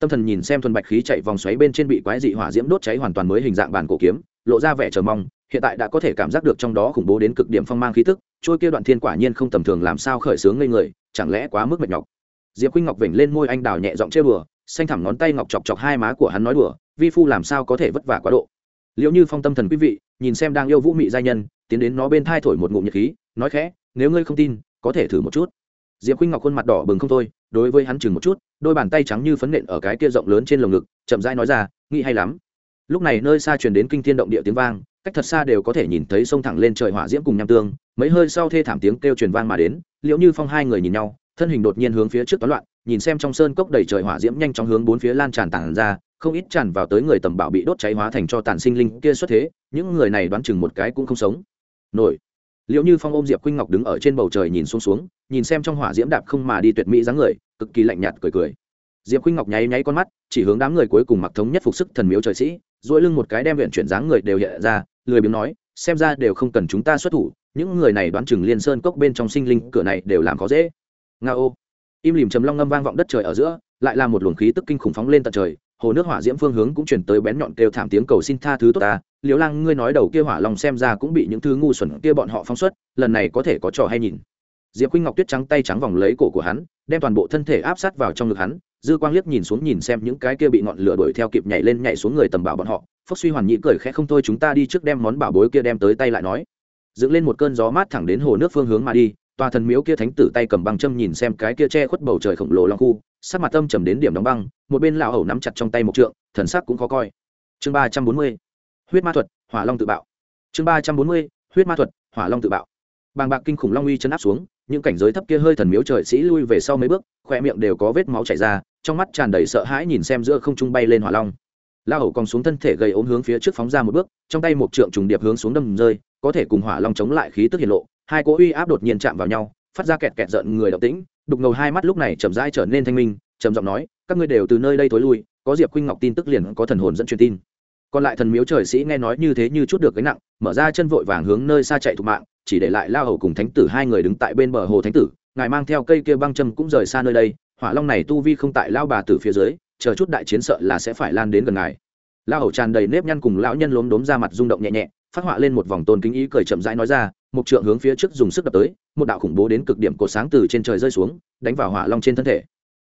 Tâm thần nhìn xem thuần bạch khí chạy vòng xoáy bên trên bị quái dị hỏa diễm đốt cháy hoàn toàn mới hình dạng bàn cổ kiếm, lộ ra vẻ chờ mong, hiện tại đã có thể cảm giác được trong đó khủng bố đến cực điểm phong mang khí tức, trôi kia đoạn thiên quả nhiên không tầm thường làm sao khởi sướng ngây người, chẳng lẽ quá mức mệt nhọc. Diệp khuynh ngọc vểnh lên môi anh đào nhẹ giọng chê bừa xanh thẳm ngón tay ngọc chọc chọc hai má của hắn nói đùa, vi phu làm sao có thể vất vả quá độ? Liệu như phong tâm thần quý vị, nhìn xem đang yêu vũ mị giai nhân, tiến đến nó bên thai thổi một ngụm nhiệt khí, nói khẽ, nếu ngươi không tin, có thể thử một chút. Diệp khuynh ngọc khuôn mặt đỏ bừng không thôi, đối với hắn chừng một chút, đôi bàn tay trắng như phấn nện ở cái kia rộng lớn trên lồng ngực, chậm rãi nói ra, nghĩ hay lắm. Lúc này nơi xa truyền đến kinh thiên động địa tiếng vang, cách thật xa đều có thể nhìn thấy sông thẳng lên trời hỏa diễm cùng nham tương, mấy hơi sau thê thảm tiếng kêu truyền vang mà đến liệu như phong hai người nhìn nhau, thân hình đột nhiên hướng phía trước toán loạn, nhìn xem trong sơn cốc đầy trời hỏa diễm nhanh chóng hướng bốn phía lan tràn tản ra không ít tràn vào tới người tầm bảo bị đốt cháy hóa thành cho tàn sinh linh kia xuất thế, những người này đoán chừng một cái cũng không sống. Nổi. Liệu như phong ôm diệp khuynh ngọc đứng ở trên bầu trời nhìn xuống xuống, nhìn xem trong hỏa diễm đạp không mà đi tuyệt mỹ dáng người, cực kỳ lạnh nhạt cười cười. Diệp khuynh ngọc nháy nháy con mắt, chỉ hướng đám người cuối cùng mặc thống nhất phục sức thần miếu trời sĩ dỗi lưng một cái đem viện chuyển dáng người đều hiện ra, lười biếng nói, xem ra đều không cần chúng ta xuất thủ, những người này đoán chừng liên sơn cốc bên trong sinh linh cửa này đều làm khó dễ. Nga ô. Im lìm chấm long ngâm vang vọng đất trời ở giữa, lại là một luồng khí tức kinh khủng phóng lên tận trời hồ nước hỏa diễm phương hướng cũng chuyển tới bén nhọn kêu thảm tiếng cầu xin tha thứ tốt ta. Liễu lang, ngươi nói đầu kia hỏa long xem ra cũng bị những thứ ngu xuẩn kia bọn họ phóng xuất, lần này có thể có trò hay nhìn. Diệp khuynh ngọc tuyết trắng tay trắng vòng lấy cổ của hắn, đem toàn bộ thân thể áp sát vào trong ngực hắn, dư quang liếc nhìn xuống nhìn xem những cái kia bị ngọn lửa đuổi theo kịp nhảy lên nhảy xuống người tầm bảo bọn họ. Phúc suy hoàn nhị cười khẽ không thôi, chúng ta đi trước đem món bảo bối kia đem tới tay lại nói. Dựng lên một cơn gió mát thẳng đến hồ nước phương hướng mà đi tòa thần miếu kia thánh tử tay cầm băng châm nhìn xem cái kia che khuất bầu trời khổng lồ long khu, sắc mặt tâm trầm đến điểm đóng băng, một bên lão hầu nắm chặt trong tay một trượng, thần sắc cũng khó coi. Chương ba trăm bốn mươi, huyết ma thuật, hỏa long tự bạo. Chương ba trăm bốn mươi, huyết ma thuật, hỏa long tự bạo. Bàng bạc kinh khủng long uy chân áp xuống, những cảnh giới thấp kia hơi thần miếu trời sĩ lui về sau mấy bước khoe miệng đều có vết máu chảy ra, trong mắt tràn đầy sợ hãi nhìn xem giữa không trung bay lên hỏa long. La hầu còn xuống thân thể gầy ốm hướng phía trước phóng ra một bước, trong tay một trượng trùng điệp hướng xuống đâm rơi, có thể cùng hỏa long chống lại khí tức hiện lộ hai cỗ uy áp đột nhiên chạm vào nhau, phát ra kẹt kẹt giận người động tĩnh, đục ngầu hai mắt lúc này chậm rãi trở nên thanh minh, trầm giọng nói, các ngươi đều từ nơi đây thối lui, có diệp khuynh ngọc tin tức liền có thần hồn dẫn truyền tin. Còn lại thần miếu trời sĩ nghe nói như thế như chút được gánh nặng, mở ra chân vội vàng hướng nơi xa chạy thục mạng, chỉ để lại lao hầu cùng thánh tử hai người đứng tại bên bờ hồ thánh tử, ngài mang theo cây kia băng châm cũng rời xa nơi đây, hỏa long này tu vi không tại lao bà tử phía dưới, chờ chút đại chiến sợ là sẽ phải lan đến gần ngài. Lao hầu tràn đầy nếp nhăn cùng lão nhân lốm đốm ra mặt rung động nhẹ nhẹ, phát họa lên một vòng tôn kính ý cười chậm rãi nói ra một trượng hướng phía trước dùng sức đập tới, một đạo khủng bố đến cực điểm cột sáng từ trên trời rơi xuống, đánh vào hỏa long trên thân thể.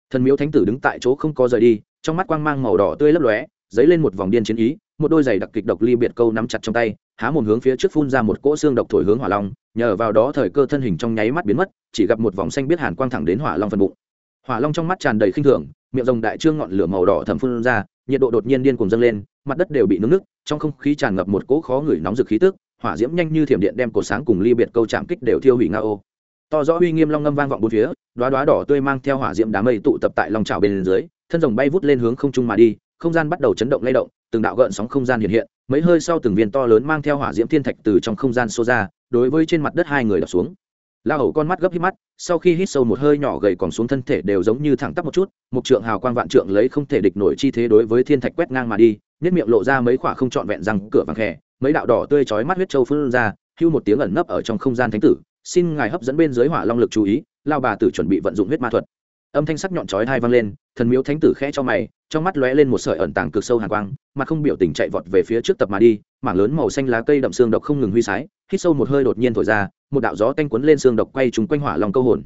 Thần miếu thánh tử đứng tại chỗ không có rời đi, trong mắt quang mang màu đỏ tươi lấp lóe, dấy lên một vòng điên chiến ý, một đôi giày đặc kịch độc ly biệt câu nắm chặt trong tay, há mồm hướng phía trước phun ra một cỗ xương độc thổi hướng hỏa long, nhờ vào đó thời cơ thân hình trong nháy mắt biến mất, chỉ gặp một vòng xanh biết hàn quang thẳng đến hỏa long phần bụng. Hỏa long trong mắt tràn đầy khinh thường, miệng rồng đại trương ngọn lửa màu đỏ thầm phun ra, nhiệt độ đột nhiên điên cuồng dâng lên, mặt đất đều bị nướng nức, trong không khí tràn ngập một cỗ khó ngửi nóng rực khí tức hỏa diễm nhanh như thiểm điện đem cột sáng cùng ly biệt câu chạm kích đều thiêu hủy nga ô. To rõ uy nghiêm long ngâm vang vọng bốn phía đoá đoá đỏ tươi mang theo hỏa diễm đám mây tụ tập tại lòng trào bên dưới, thân rồng bay vút lên hướng không trung mà đi, không gian bắt đầu chấn động lay động, từng đạo gợn sóng không gian hiện hiện, mấy hơi sau từng viên to lớn mang theo hỏa diễm thiên thạch từ trong không gian xô ra, đối với trên mặt đất hai người đập xuống. La hầu con mắt gấp hít mắt, sau khi hít sâu một hơi nhỏ gầy còn xuống thân thể đều giống như thẳng tắp một chút, một trượng hào quang vạn trượng lấy không thể địch nổi chi thế đối với thiên thạch quét ngang mà đi, nhất miệng lộ ra mấy khỏa không trọn vẹn răng cửa vàng khẽ mấy đạo đỏ tươi chói mắt huyết châu phun ra, hưu một tiếng ẩn nấp ở trong không gian thánh tử, xin ngài hấp dẫn bên dưới hỏa long lực chú ý, lao bà tử chuẩn bị vận dụng huyết ma thuật. Âm thanh sắc nhọn chói hai vang lên, thần miếu thánh tử khẽ cho mày, trong mắt lóe lên một sợi ẩn tàng cực sâu hàn quang mặt không biểu tình chạy vọt về phía trước tập mà đi, mảng lớn màu xanh lá cây đậm xương độc không ngừng huy sái, hít sâu một hơi đột nhiên thổi ra, một đạo gió tanh quấn lên xương độc quay trúng quanh hỏa long câu hồn.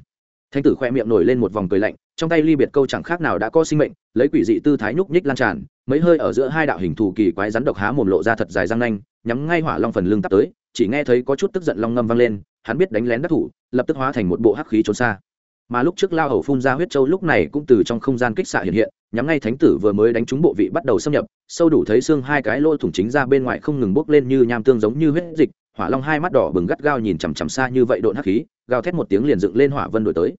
Thánh tử khoe miệng nổi lên một vòng cười lạnh, trong tay ly biệt câu chẳng khác nào đã có sinh mệnh, lấy quỷ dị tư thái nhúc nhích lan tràn mấy hơi ở giữa hai đạo hình thù kỳ quái rắn độc há mồm lộ ra thật dài răng nanh, nhắm ngay hỏa long phần lưng tắp tới, chỉ nghe thấy có chút tức giận long ngâm vang lên, hắn biết đánh lén đắc thủ, lập tức hóa thành một bộ hắc khí trốn xa. Mà lúc trước lao hầu phun ra huyết châu lúc này cũng từ trong không gian kích xạ hiện hiện, nhắm ngay thánh tử vừa mới đánh trúng bộ vị bắt đầu xâm nhập, sâu đủ thấy xương hai cái lỗ thủng chính ra bên ngoài không ngừng bốc lên như nham tương giống như huyết dịch, hỏa long hai mắt đỏ bừng gắt gao nhìn chằm chằm xa như vậy độn hắc khí, gào thét một tiếng liền dựng lên hỏa vân đổi tới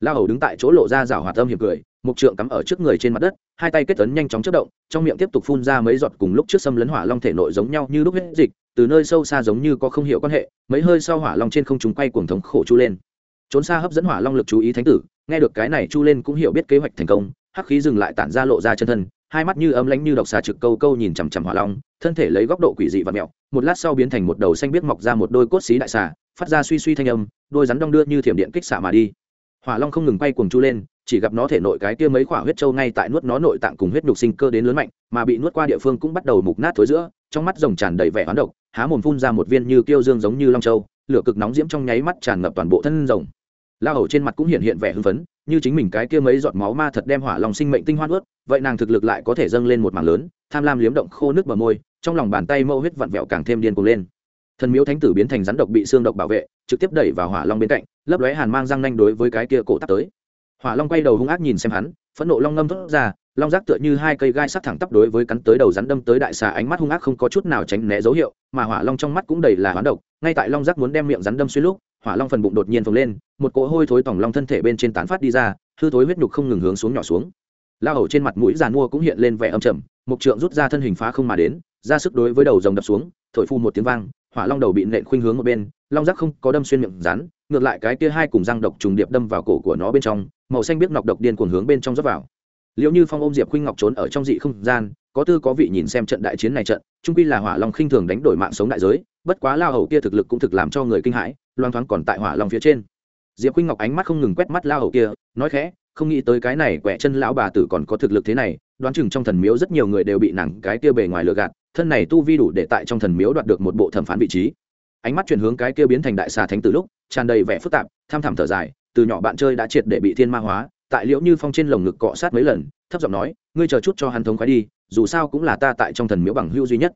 lao hầu đứng tại chỗ lộ ra rào hỏa âm hiểm cười, mục trượng cắm ở trước người trên mặt đất, hai tay kết tấn nhanh chóng chất động, trong miệng tiếp tục phun ra mấy giọt cùng lúc trước xâm lấn hỏa long thể nội giống nhau như lúc hết dịch, từ nơi sâu xa giống như có không hiểu quan hệ, mấy hơi sau hỏa long trên không chúng quay cuồng thống khổ chu lên. Trốn xa hấp dẫn hỏa long lực chú ý thánh tử, nghe được cái này chu lên cũng hiểu biết kế hoạch thành công, hắc khí dừng lại tản ra lộ ra chân thân, hai mắt như ấm lánh như độc xà trực câu câu nhìn chằm chằm hỏa long, thân thể lấy góc độ quỷ dị và mẹo, một lát sau biến thành một đầu xanh biếc mọc ra một đôi cốt xí đại xà, phát ra suy suy thanh âm, đôi rắn đong đưa như thiểm điện kích xả mà đi hỏa long không ngừng bay cuồng chu lên, chỉ gặp nó thể nội cái kia mấy quả huyết trâu ngay tại nuốt nó nội tạng cùng huyết nhục sinh cơ đến lớn mạnh, mà bị nuốt qua địa phương cũng bắt đầu mục nát thối giữa, trong mắt rồng tràn đầy vẻ hoán độc, há mồm phun ra một viên như kiêu dương giống như long châu, lửa cực nóng diễm trong nháy mắt tràn ngập toàn bộ thân rồng. La hầu trên mặt cũng hiện hiện vẻ hưng phấn, như chính mình cái kia mấy giọt máu ma thật đem hỏa lòng sinh mệnh tinh hoan ướt, vậy nàng thực lực lại có thể dâng lên một mảng lớn, tham lam liếm động khô nước bờ môi, trong lòng bàn tay mâu huyết vặn vẹo càng thêm điên cuồng lên. Thần miếu thánh tử biến thành rắn độc bị xương độc bảo vệ trực tiếp đẩy vào hỏa long bên cạnh, lấp lóe hàn mang răng nanh đối với cái kia cổ tắc tới. Hỏa long quay đầu hung ác nhìn xem hắn, phẫn nộ long ngâm thốt ra, long giác tựa như hai cây gai sắc thẳng tắp đối với cắn tới đầu rắn đâm tới đại xà ánh mắt hung ác không có chút nào tránh né dấu hiệu, mà hỏa long trong mắt cũng đầy là hoán độc, ngay tại long giác muốn đem miệng rắn đâm xuyên lúc, hỏa long phần bụng đột nhiên phồng lên, một cỗ hôi thối tỏng long thân thể bên trên tán phát đi ra, hư thối huyết nhục không ngừng hướng xuống nhỏ xuống. Lao hầu trên mặt mũi giàn mua cũng hiện lên vẻ âm trầm, mục trượng rút ra thân hình phá không mà đến, ra sức đối với đầu rồng đập xuống, thổi phu một tiếng vang hỏa long đầu bị nện khuynh hướng một bên, long rác không có đâm xuyên miệng rắn, ngược lại cái kia hai cùng răng độc trùng điệp đâm vào cổ của nó bên trong, màu xanh biết nọc độc điên cuồng hướng bên trong rót vào. Liệu như phong ôm diệp khuynh ngọc trốn ở trong dị không gian, có tư có vị nhìn xem trận đại chiến này trận trung quy là hỏa long khinh thường đánh đổi mạng sống đại giới, bất quá lao hầu kia thực lực cũng thực làm cho người kinh hãi, loang thoáng còn tại hỏa long phía trên. Diệp khuynh ngọc ánh mắt không ngừng quét mắt lao hầu kia, nói khẽ, không nghĩ tới cái này quẹ chân lão bà tử còn có thực lực thế này, đoán chừng trong thần miếu rất nhiều người đều bị nặng cái kia bề ngoài lừa gạt thân này tu vi đủ để tại trong thần miếu đoạt được một bộ thẩm phán vị trí. Ánh mắt chuyển hướng cái kia biến thành đại xà thánh tử lúc, tràn đầy vẻ phức tạp, tham thẳm thở dài, từ nhỏ bạn chơi đã triệt để bị thiên ma hóa, tại liễu như phong trên lồng ngực cọ sát mấy lần, thấp giọng nói, ngươi chờ chút cho hắn thống khoái đi, dù sao cũng là ta tại trong thần miếu bằng hữu duy nhất.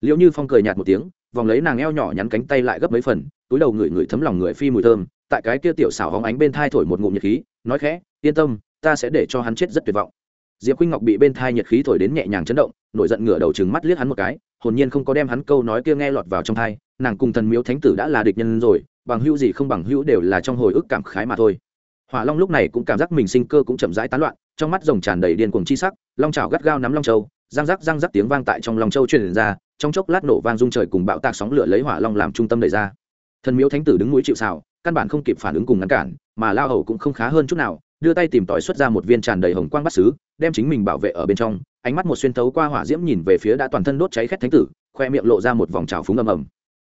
Liễu như phong cười nhạt một tiếng, vòng lấy nàng eo nhỏ nhắn cánh tay lại gấp mấy phần, túi đầu ngửi ngửi thấm lòng người phi mùi thơm, tại cái kia tiểu xảo hóng ánh bên thai thổi một ngụm nhiệt khí, nói khẽ, yên tâm, ta sẽ để cho hắn chết rất tuyệt vọng diệp khuynh ngọc bị bên thai nhiệt khí thổi đến nhẹ nhàng chấn động, nổi giận ngửa đầu trừng mắt liếc hắn một cái, hồn nhiên không có đem hắn câu nói kia nghe lọt vào trong thai nàng cùng thần miếu thánh tử đã là địch nhân rồi, bằng hữu gì không bằng hữu đều là trong hồi ức cảm khái mà thôi. Hỏa long lúc này cũng cảm giác mình sinh cơ cũng chậm rãi tán loạn, trong mắt rồng tràn đầy điên cuồng chi sắc, long trào gắt gao nắm long châu, răng rắc răng rắc tiếng vang tại trong long châu truyền ra, trong chốc lát nổ vang rung trời cùng bạo tạc sóng lửa lấy hỏa long làm trung tâm đẩy ra. Thần miếu thánh tử đứng núi chịu xào căn bản không kịp phản ứng cùng ngăn cản, mà lao hầu cũng không khá hơn chút nào đưa tay tìm tỏi xuất ra một viên tràn đầy hồng quang bắt xứ, đem chính mình bảo vệ ở bên trong, ánh mắt một xuyên thấu qua hỏa diễm nhìn về phía đã toàn thân đốt cháy khét thánh tử, khoe miệng lộ ra một vòng trào phúng ầm ầm.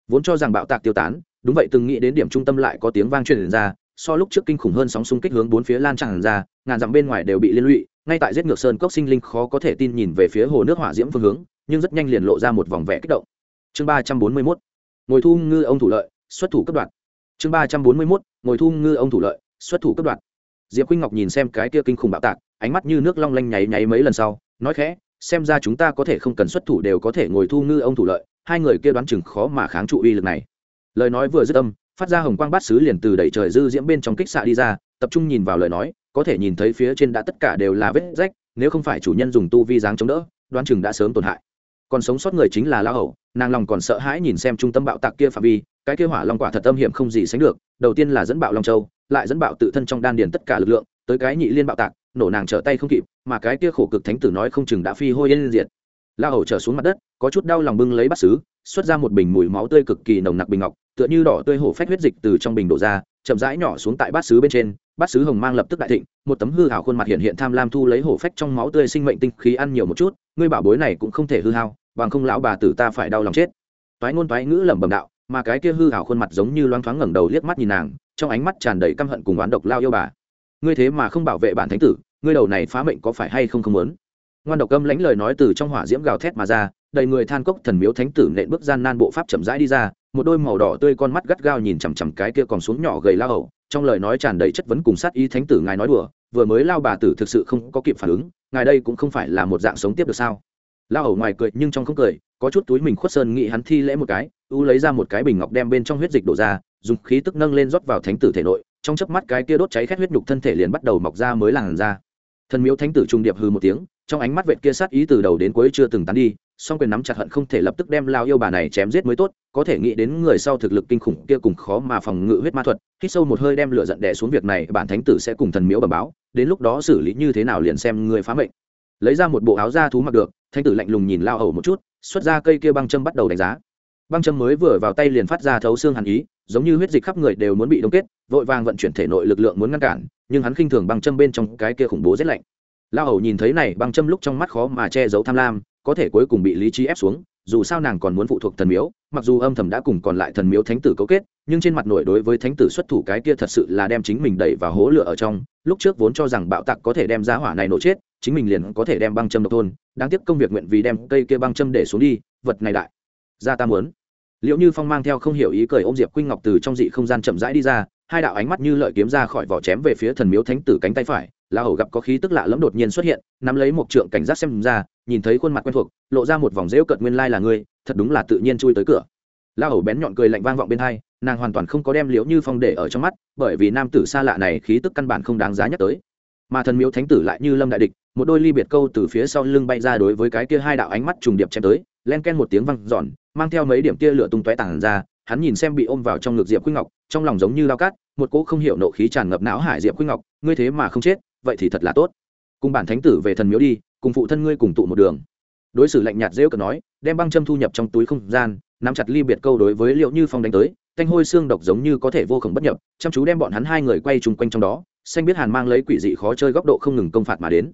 Vốn cho rằng bạo tạc tiêu tán, đúng vậy từng nghĩ đến điểm trung tâm lại có tiếng vang truyền ra, so lúc trước kinh khủng hơn sóng xung kích hướng bốn phía lan tràn ra, ngàn dặm bên ngoài đều bị liên lụy, ngay tại giết ngược sơn cốc sinh linh khó có thể tin nhìn về phía hồ nước hỏa diễm phương hướng, nhưng rất nhanh liền lộ ra một vòng vẻ kích động. Chương ba trăm bốn mươi mốt, ngồi thu ngư ông thủ lợi, xuất thủ cấp đoạn chương ba trăm bốn mươi mốt, ngồi thu ngư ông thủ lợi, xuất thủ cấp đoạn diệp khuynh ngọc nhìn xem cái kia kinh khủng bạo tạc, ánh mắt như nước long lanh nháy nháy mấy lần sau, nói khẽ, xem ra chúng ta có thể không cần xuất thủ đều có thể ngồi thu ngư ông thủ lợi, hai người kia đoán chừng khó mà kháng trụ uy lực này. Lời nói vừa dứt âm, phát ra hồng quang bát sứ liền từ đẩy trời dư diễm bên trong kích xạ đi ra, tập trung nhìn vào lời nói, có thể nhìn thấy phía trên đã tất cả đều là vết rách, nếu không phải chủ nhân dùng tu vi dáng chống đỡ, đoán chừng đã sớm tổn hại. Còn sống sót người chính là la hầu, nàng lòng còn sợ hãi nhìn xem trung tâm bạo tạc kia phạm vi, cái kia hỏa long quả thật âm hiểm không gì sánh được, đầu tiên là dẫn bạo long châu lại dẫn bạo tự thân trong đan điền tất cả lực lượng, tới cái nhị liên bạo tạc, nổ nàng trở tay không kịp, mà cái kia khổ cực thánh tử nói không chừng đã phi hôi yên diệt. La hầu trở xuống mặt đất, có chút đau lòng bưng lấy bát xứ xuất ra một bình mùi máu tươi cực kỳ nồng nặc bình ngọc, tựa như đỏ tươi hổ phách huyết dịch từ trong bình đổ ra, chậm rãi nhỏ xuống tại bát xứ bên trên. Bát xứ hồng mang lập tức đại thịnh, một tấm hư hảo khuôn mặt hiện hiện tham lam thu lấy hổ phách trong máu tươi sinh mệnh tinh khí ăn nhiều một chút, ngươi bảo bối này cũng không thể hư hao, bằng không lão bà tử ta phải đau lòng chết. Toái ngôn toái ngữ lẩm bẩm đạo mà cái kia hư hảo khuôn mặt giống như loáng thoáng ngẩng đầu liếc mắt nhìn nàng trong ánh mắt tràn đầy căm hận cùng oán độc lao yêu bà. Ngươi thế mà không bảo vệ bản thánh tử ngươi đầu này phá mệnh có phải hay không không muốn? Ngoan độc âm lãnh lời nói từ trong hỏa diễm gào thét mà ra đầy người than cốc thần miếu thánh tử nện bước gian nan bộ pháp chậm rãi đi ra một đôi màu đỏ tươi con mắt gắt gao nhìn chằm chằm cái kia còn xuống nhỏ gầy lao ẩu, trong lời nói tràn đầy chất vấn cùng sát ý thánh tử ngài nói đùa vừa mới lao bà tử thực sự không có kịp phản ứng ngài đây cũng không phải là một dạng sống tiếp được sao? Lao ẩu ngoài cười nhưng trong không cười có chút túi mình khuất sơn nghĩ hắn thi lễ một cái u lấy ra một cái bình ngọc đem bên trong huyết dịch đổ ra, dùng khí tức nâng lên rót vào thánh tử thể nội, trong chớp mắt cái kia đốt cháy khét huyết nhục thân thể liền bắt đầu mọc ra mới làn ra thần miếu thánh tử trung điệp hư một tiếng, trong ánh mắt vệ kia sát ý từ đầu đến cuối chưa từng tán đi, song quyền nắm chặt hận không thể lập tức đem lao yêu bà này chém giết mới tốt, có thể nghĩ đến người sau thực lực kinh khủng kia cùng khó mà phòng ngự huyết ma thuật, hít sâu một hơi đem lửa giận đè xuống việc này, bản thánh tử sẽ cùng thần miếu bẩm báo, đến lúc đó xử lý như thế nào liền xem người phá mệnh lấy ra một bộ áo da thú mặc được, thánh tử lạnh lùng nhìn lao hầu một chút, xuất ra cây kia băng châm bắt đầu đánh giá. Băng châm mới vừa vào tay liền phát ra thấu xương hàn ý, giống như huyết dịch khắp người đều muốn bị đông kết, vội vàng vận chuyển thể nội lực lượng muốn ngăn cản, nhưng hắn khinh thường băng châm bên trong cái kia khủng bố rét lạnh. Lao hầu nhìn thấy này, băng châm lúc trong mắt khó mà che giấu tham lam, có thể cuối cùng bị lý trí ép xuống, dù sao nàng còn muốn phụ thuộc thần miếu, mặc dù âm thầm đã cùng còn lại thần miếu thánh tử cấu kết, nhưng trên mặt nổi đối với thánh tử xuất thủ cái kia thật sự là đem chính mình đẩy vào hố lửa ở trong, lúc trước vốn cho rằng bạo tặc có thể đem giá hỏa này nổ chết chính mình liền có thể đem băng châm độc thôn, đáng tiếc công việc nguyện vì đem cây kia băng châm để xuống đi, vật này đại. Ra ta muốn. Liệu như phong mang theo không hiểu ý cười ôm diệp khuynh ngọc từ trong dị không gian chậm rãi đi ra, hai đạo ánh mắt như lợi kiếm ra khỏi vỏ chém về phía thần miếu thánh tử cánh tay phải, la hầu gặp có khí tức lạ lẫm đột nhiên xuất hiện, nắm lấy một trượng cảnh giác xem ra, nhìn thấy khuôn mặt quen thuộc, lộ ra một vòng rễu cợt nguyên lai là ngươi, thật đúng là tự nhiên chui tới cửa. La hầu bén nhọn cười lạnh vang vọng bên hai, nàng hoàn toàn không có đem liễu như phong để ở trong mắt, bởi vì nam tử xa lạ này khí tức căn bản không đáng giá nhắc tới mà thần miếu thánh tử lại như lâm đại địch, một đôi ly biệt câu từ phía sau lưng bay ra đối với cái kia hai đạo ánh mắt trùng điệp chém tới, len ken một tiếng văng giòn mang theo mấy điểm tia lửa tung tóe tàn ra, hắn nhìn xem bị ôm vào trong ngực diệp khuynh ngọc, trong lòng giống như lao cát, một cỗ không hiểu nộ khí tràn ngập não hải diệp khuynh ngọc, ngươi thế mà không chết, vậy thì thật là tốt. Cùng bản thánh tử về thần miếu đi, cùng phụ thân ngươi cùng tụ một đường. Đối xử lạnh nhạt rêu cờ nói, đem băng châm thu nhập trong túi không gian nắm chặt ly biệt câu đối với liệu như phong đánh tới, thanh hôi xương độc giống như có thể vô khổng bất nhập, chăm chú đem bọn hắn hai người quay chung quanh trong đó, xanh biết hàn mang lấy quỷ dị khó chơi góc độ không ngừng công phạt mà đến.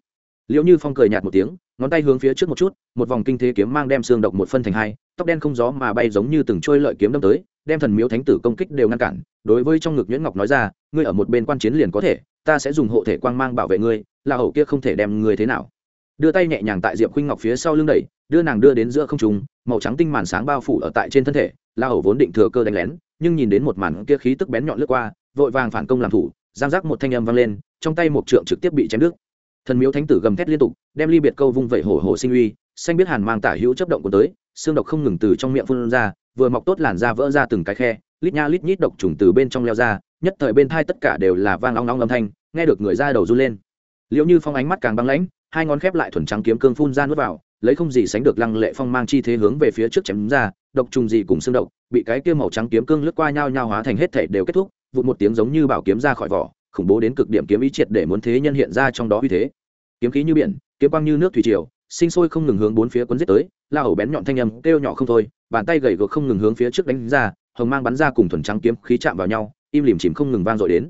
Liệu như phong cười nhạt một tiếng, ngón tay hướng phía trước một chút, một vòng kinh thế kiếm mang đem xương độc một phân thành hai, tóc đen không gió mà bay giống như từng trôi lợi kiếm đâm tới, đem thần miếu thánh tử công kích đều ngăn cản, đối với trong ngực nhuyễn ngọc nói ra, ngươi ở một bên quan chiến liền có thể, ta sẽ dùng hộ thể quang mang bảo vệ ngươi, là hậu kia không thể đem ngươi thế nào đưa tay nhẹ nhàng tại diệp khuynh ngọc phía sau lưng đẩy, đưa nàng đưa đến giữa không trung, màu trắng tinh màn sáng bao phủ ở tại trên thân thể, la hầu vốn định thừa cơ đánh lén, nhưng nhìn đến một màn kia khí tức bén nhọn lướt qua, vội vàng phản công làm thủ, giang giác một thanh âm vang lên, trong tay một trượng trực tiếp bị chém đứt. Thần miếu thánh tử gầm thét liên tục, đem ly biệt câu vung vẩy hổ hổ sinh uy, xanh biết hàn mang tả hữu chấp động của tới, xương độc không ngừng từ trong miệng phun ra, vừa mọc tốt làn da vỡ ra từng cái khe, lít nha lít nhít độc trùng từ bên trong leo ra, nhất thời bên thai tất cả đều là vang long long âm thanh, nghe được người ra đầu run lên. Liệu như phong ánh mắt càng băng lãnh hai ngón khép lại thuần trắng kiếm cương phun ra nuốt vào, lấy không gì sánh được lăng lệ phong mang chi thế hướng về phía trước chém ra, độc trùng gì cùng xương độc, bị cái kia màu trắng kiếm cương lướt qua nhau nhau hóa thành hết thể đều kết thúc, vụt một tiếng giống như bảo kiếm ra khỏi vỏ, khủng bố đến cực điểm kiếm ý triệt để muốn thế nhân hiện ra trong đó uy thế. Kiếm khí như biển, kiếm quang như nước thủy triều, sinh sôi không ngừng hướng bốn phía cuốn giết tới, la hầu bén nhọn thanh âm kêu nhỏ không thôi, bàn tay gầy gộc không ngừng hướng phía trước đánh ra, hồng mang bắn ra cùng thuần trắng kiếm khí chạm vào nhau, im lìm chìm không ngừng vang dội đến.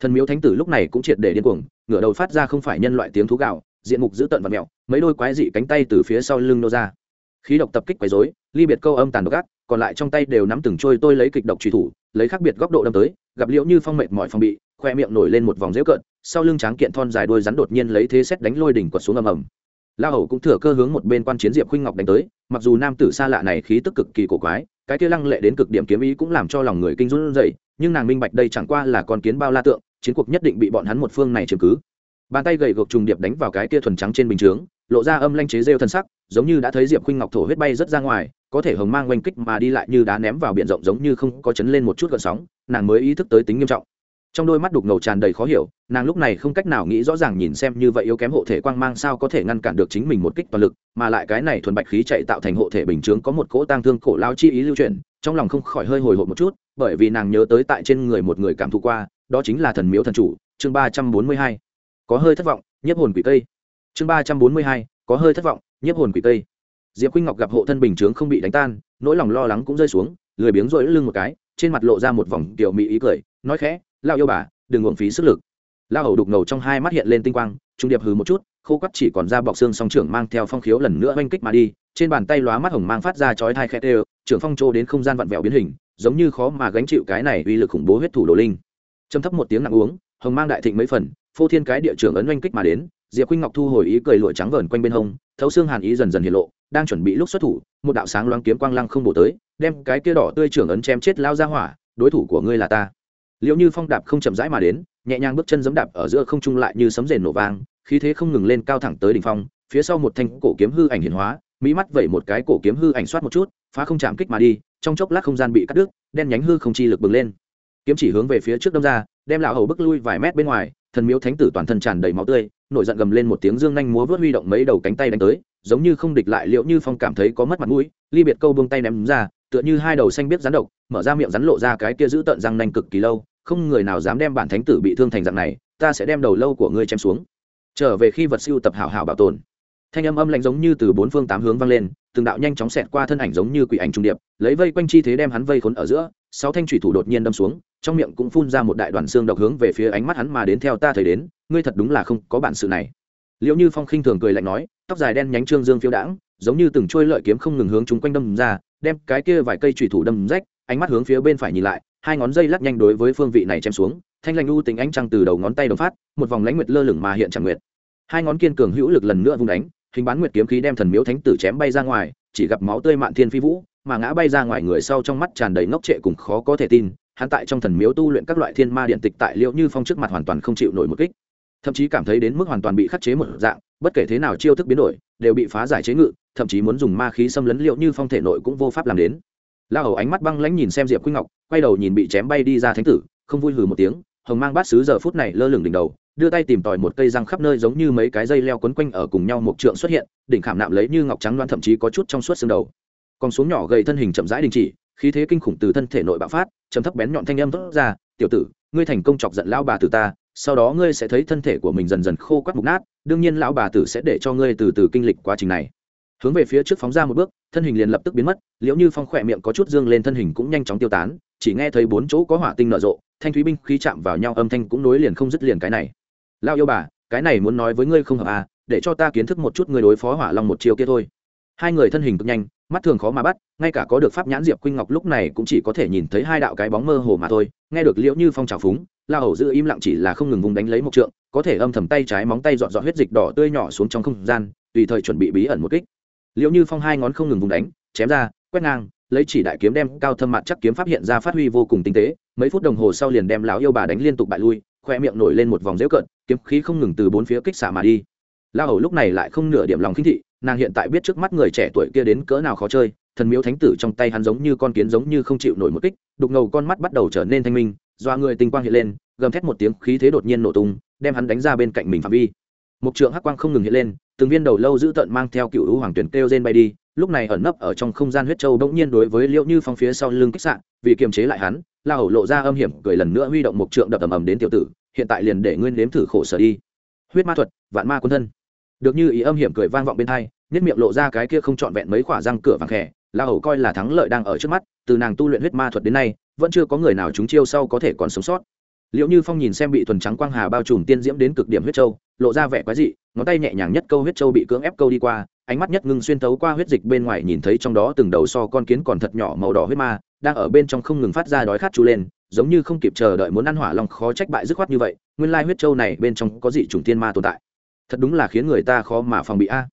Thần miếu thánh tử lúc này cũng triệt để điên cuồng, ngửa đầu phát ra không phải nhân loại tiếng thú gạo diện mục dữ tợn và mẹo mấy đôi quái dị cánh tay từ phía sau lưng nô ra. Khí độc tập kích quấy rối, ly biệt câu âm tàn độc ác, còn lại trong tay đều nắm từng trôi tôi lấy kịch độc truy thủ, lấy khác biệt góc độ đâm tới, gặp liễu như phong mệt mọi phong bị, khoe miệng nổi lên một vòng dễu cợt, sau lưng tráng kiện thon dài đuôi rắn đột nhiên lấy thế xét đánh lôi đỉnh quật xuống ầm ầm. La hầu cũng thừa cơ hướng một bên quan chiến diệp khuynh ngọc đánh tới, mặc dù nam tử xa lạ này khí tức cực kỳ cổ quái, cái kia lăng lệ đến cực điểm kiếm ý cũng làm cho lòng người kinh run dậy nhưng nàng minh bạch đây chẳng qua là con kiến bao la tượng, chiến cuộc nhất định bị bọn hắn một phương này chiếm cứ bàn tay gầy gộc trùng điệp đánh vào cái kia thuần trắng trên bình chướng, lộ ra âm lanh chế rêu thân sắc, giống như đã thấy diệp khuynh ngọc thổ huyết bay rất ra ngoài, có thể hồng mang oanh kích mà đi lại như đá ném vào biển rộng giống như không có chấn lên một chút gợn sóng, nàng mới ý thức tới tính nghiêm trọng. Trong đôi mắt đục ngầu tràn đầy khó hiểu, nàng lúc này không cách nào nghĩ rõ ràng nhìn xem như vậy yếu kém hộ thể quang mang sao có thể ngăn cản được chính mình một kích toàn lực, mà lại cái này thuần bạch khí chạy tạo thành hộ thể bình chướng có một cỗ tang thương cổ lao chi ý lưu truyền trong lòng không khỏi hơi hồi hộp một chút, bởi vì nàng nhớ tới tại trên người một người cảm thụ qua, đó chính là thần miếu thần chủ, chương ba trăm bốn mươi hai có hơi thất vọng, nhiếp hồn quỷ tây. Chương ba trăm bốn mươi hai, có hơi thất vọng, nhiếp hồn quỷ tây. Diệp khuynh ngọc gặp hộ thân bình chướng không bị đánh tan, nỗi lòng lo lắng cũng rơi xuống, lười biếng rỗi lưng một cái, trên mặt lộ ra một vòng kiểu mỹ ý cười, nói khẽ lao yêu bà, đừng uổng phí sức lực. Lao hầu đục ngầu trong hai mắt hiện lên tinh quang, trung điệp hừ một chút, khô quắt chỉ còn ra bọc xương song trưởng mang theo phong khiếu lần nữa oanh kích mà đi, trên bàn tay lóa mắt hồng mang phát ra chói thai khét ê trưởng phong trô đến không gian vặn vẹo biến hình, giống như khó mà gánh chịu cái này uy lực khủng bố huyết thủ đồ linh. Châm thấp một tiếng nặng uống, hồng mang đại thịnh mấy phần phô thiên cái địa trưởng ấn oanh kích mà đến, diệp khuynh ngọc thu hồi ý cười lụa trắng vờn quanh bên hông, thấu xương hàn ý dần dần hiện lộ, đang chuẩn bị lúc xuất thủ, một đạo sáng loáng kiếm quang lăng không bổ tới, đem cái kia đỏ tươi trưởng ấn chém chết lao ra hỏa, đối thủ của ngươi là ta. Liệu như phong đạp không chậm rãi mà đến, nhẹ nhàng bước chân giẫm đạp ở giữa không trung lại như sấm rền nổ vang, khí thế không ngừng lên cao thẳng tới đỉnh phong, phía sau một thanh cổ kiếm hư ảnh hiển hóa, mỹ mắt vẩy một cái cổ kiếm hư ảnh soát một chút, phá không chạm kích mà đi, trong chốc lát không gian bị cắt đứt, đen nhánh hư không chi lực bừng lên. Kiếm chỉ hướng về phía trước đâm ra, đem lão hầu bức lui vài mét bên ngoài thần miếu thánh tử toàn thân tràn đầy máu tươi, nổi giận gầm lên một tiếng dương nhanh múa vớt huy động mấy đầu cánh tay đánh tới, giống như không địch lại liệu như phong cảm thấy có mất mặt mũi, ly biệt câu buông tay ném ra, tựa như hai đầu xanh biết rắn độc, mở ra miệng rắn lộ ra cái kia giữ tợn răng nanh cực kỳ lâu, không người nào dám đem bản thánh tử bị thương thành dạng này, ta sẽ đem đầu lâu của ngươi chém xuống. Trở về khi vật siêu tập hảo hảo bảo tồn. Thanh âm âm lạnh giống như từ bốn phương tám hướng vang lên, từng đạo nhanh chóng xẹt qua thân ảnh giống như quỷ ảnh trung điệp, lấy vây quanh chi thế đem hắn vây khốn ở giữa, sáu thanh thủy thủ đột nhiên đâm xuống trong miệng cũng phun ra một đại đoàn xương độc hướng về phía ánh mắt hắn mà đến theo ta thấy đến, ngươi thật đúng là không có bản sự này. Liệu như phong khinh thường cười lạnh nói, tóc dài đen nhánh trương dương phiêu đãng, giống như từng trôi lợi kiếm không ngừng hướng chúng quanh đâm ra, đem cái kia vài cây trùy thủ đâm rách, ánh mắt hướng phía bên phải nhìn lại, hai ngón dây lắc nhanh đối với phương vị này chém xuống, thanh lanh u tình ánh trăng từ đầu ngón tay đồng phát, một vòng lãnh nguyệt lơ lửng mà hiện chẳng nguyệt. Hai ngón kiên cường hữu lực lần nữa vung đánh, hình bán nguyệt kiếm khí đem thần miếu thánh tử chém bay ra ngoài, chỉ gặp máu tươi mạn thiên phi vũ, mà ngã bay ra ngoài người sau trong mắt tràn đầy ngốc trệ cùng khó có thể tin hắn tại trong thần miếu tu luyện các loại thiên ma điện tịch tại liệu như phong trước mặt hoàn toàn không chịu nổi một kích. Thậm chí cảm thấy đến mức hoàn toàn bị khắc chế một dạng, bất kể thế nào chiêu thức biến đổi, đều bị phá giải chế ngự, thậm chí muốn dùng ma khí xâm lấn liệu như phong thể nội cũng vô pháp làm đến. La hầu ánh mắt băng lãnh nhìn xem diệp quy ngọc, quay đầu nhìn bị chém bay đi ra thánh tử, không vui hừ một tiếng, hồng mang bát sứ giờ phút này lơ lửng đỉnh đầu, đưa tay tìm tòi một cây răng khắp nơi giống như mấy cái dây leo quấn quanh ở cùng nhau một trượng xuất hiện, đỉnh khảm nạm lấy như ngọc trắng loan thậm chí có chút trong suốt xương đầu. Còn xuống nhỏ gầy thân hình chậm rãi đình chỉ khí thế kinh khủng từ thân thể nội bạo phát chấm thấp bén nhọn thanh âm thốt ra, tiểu tử, ngươi thành công chọc giận lão bà tử ta, sau đó ngươi sẽ thấy thân thể của mình dần dần khô quắt mục nát, đương nhiên lão bà tử sẽ để cho ngươi từ từ kinh lịch quá trình này. Hướng về phía trước phóng ra một bước, thân hình liền lập tức biến mất, liễu như phong khỏe miệng có chút dương lên thân hình cũng nhanh chóng tiêu tán, chỉ nghe thấy bốn chỗ có hỏa tinh nở rộ, thanh thúy binh khí chạm vào nhau, âm thanh cũng nối liền không dứt liền cái này. Lao yêu bà, cái này muốn nói với ngươi không hợp à để cho ta kiến thức một chút ngươi đối phó hỏa long một chiều kia thôi hai người thân hình cực nhanh, mắt thường khó mà bắt, ngay cả có được pháp nhãn diệp khuynh ngọc lúc này cũng chỉ có thể nhìn thấy hai đạo cái bóng mơ hồ mà thôi. Nghe được liễu như phong trào phúng la hầu giữ im lặng chỉ là không ngừng vùng đánh lấy một trượng, có thể âm thầm tay trái móng tay dọn dọn huyết dịch đỏ tươi nhỏ xuống trong không gian, tùy thời chuẩn bị bí ẩn một kích. Liễu như phong hai ngón không ngừng vùng đánh, chém ra, quét ngang, lấy chỉ đại kiếm đem cao thâm mặt chắc kiếm pháp hiện ra phát huy vô cùng tinh tế, mấy phút đồng hồ sau liền đem lão yêu bà đánh liên tục bại lui, khoe miệng nổi lên một vòng dễu cận kiếm khí không ngừng từ bốn phía kích xả mà đi la hầu lúc này lại không nửa điểm lòng khinh thị, nàng hiện tại biết trước mắt người trẻ tuổi kia đến cỡ nào khó chơi, thần miếu thánh tử trong tay hắn giống như con kiến giống như không chịu nổi một kích, đục ngầu con mắt bắt đầu trở nên thanh minh, doa người tinh quang hiện lên, gầm thét một tiếng khí thế đột nhiên nổ tung, đem hắn đánh ra bên cạnh mình phạm vi. Một trượng hắc quang không ngừng hiện lên, từng viên đầu lâu giữ tận mang theo cựu u hoàng tuyển kêu trên bay đi, lúc này ẩn nấp ở trong không gian huyết châu bỗng nhiên đối với liễu như phong phía sau lưng kích sạn vì kiềm chế lại hắn, la hầu lộ ra âm hiểm, cười lần nữa huy động một trượng đập ầm ầm đến tiểu tử, hiện tại liền để nguyên nếm thử khổ sở đi. Huyết ma thuật, vạn ma quân thân được như ý âm hiểm cười vang vọng bên thai nhất miệng lộ ra cái kia không trọn vẹn mấy khỏa răng cửa vàng khẽ, la hầu coi là thắng lợi đang ở trước mắt, từ nàng tu luyện huyết ma thuật đến nay, vẫn chưa có người nào chúng chiêu sau có thể còn sống sót. Liệu như phong nhìn xem bị thuần trắng quang hà bao trùm tiên diễm đến cực điểm huyết châu, lộ ra vẻ quái dị, ngón tay nhẹ nhàng nhất câu huyết châu bị cưỡng ép câu đi qua, ánh mắt nhất ngưng xuyên thấu qua huyết dịch bên ngoài nhìn thấy trong đó từng đầu so con kiến còn thật nhỏ màu đỏ huyết ma, đang ở bên trong không ngừng phát ra đói khát chú lên, giống như không kịp chờ đợi muốn ăn hỏa long khó trách bại dứt khoát như vậy, nguyên lai huyết châu này bên trong có dị chủng tiên ma tồn tại thật đúng là khiến người ta khó mà phòng bị a.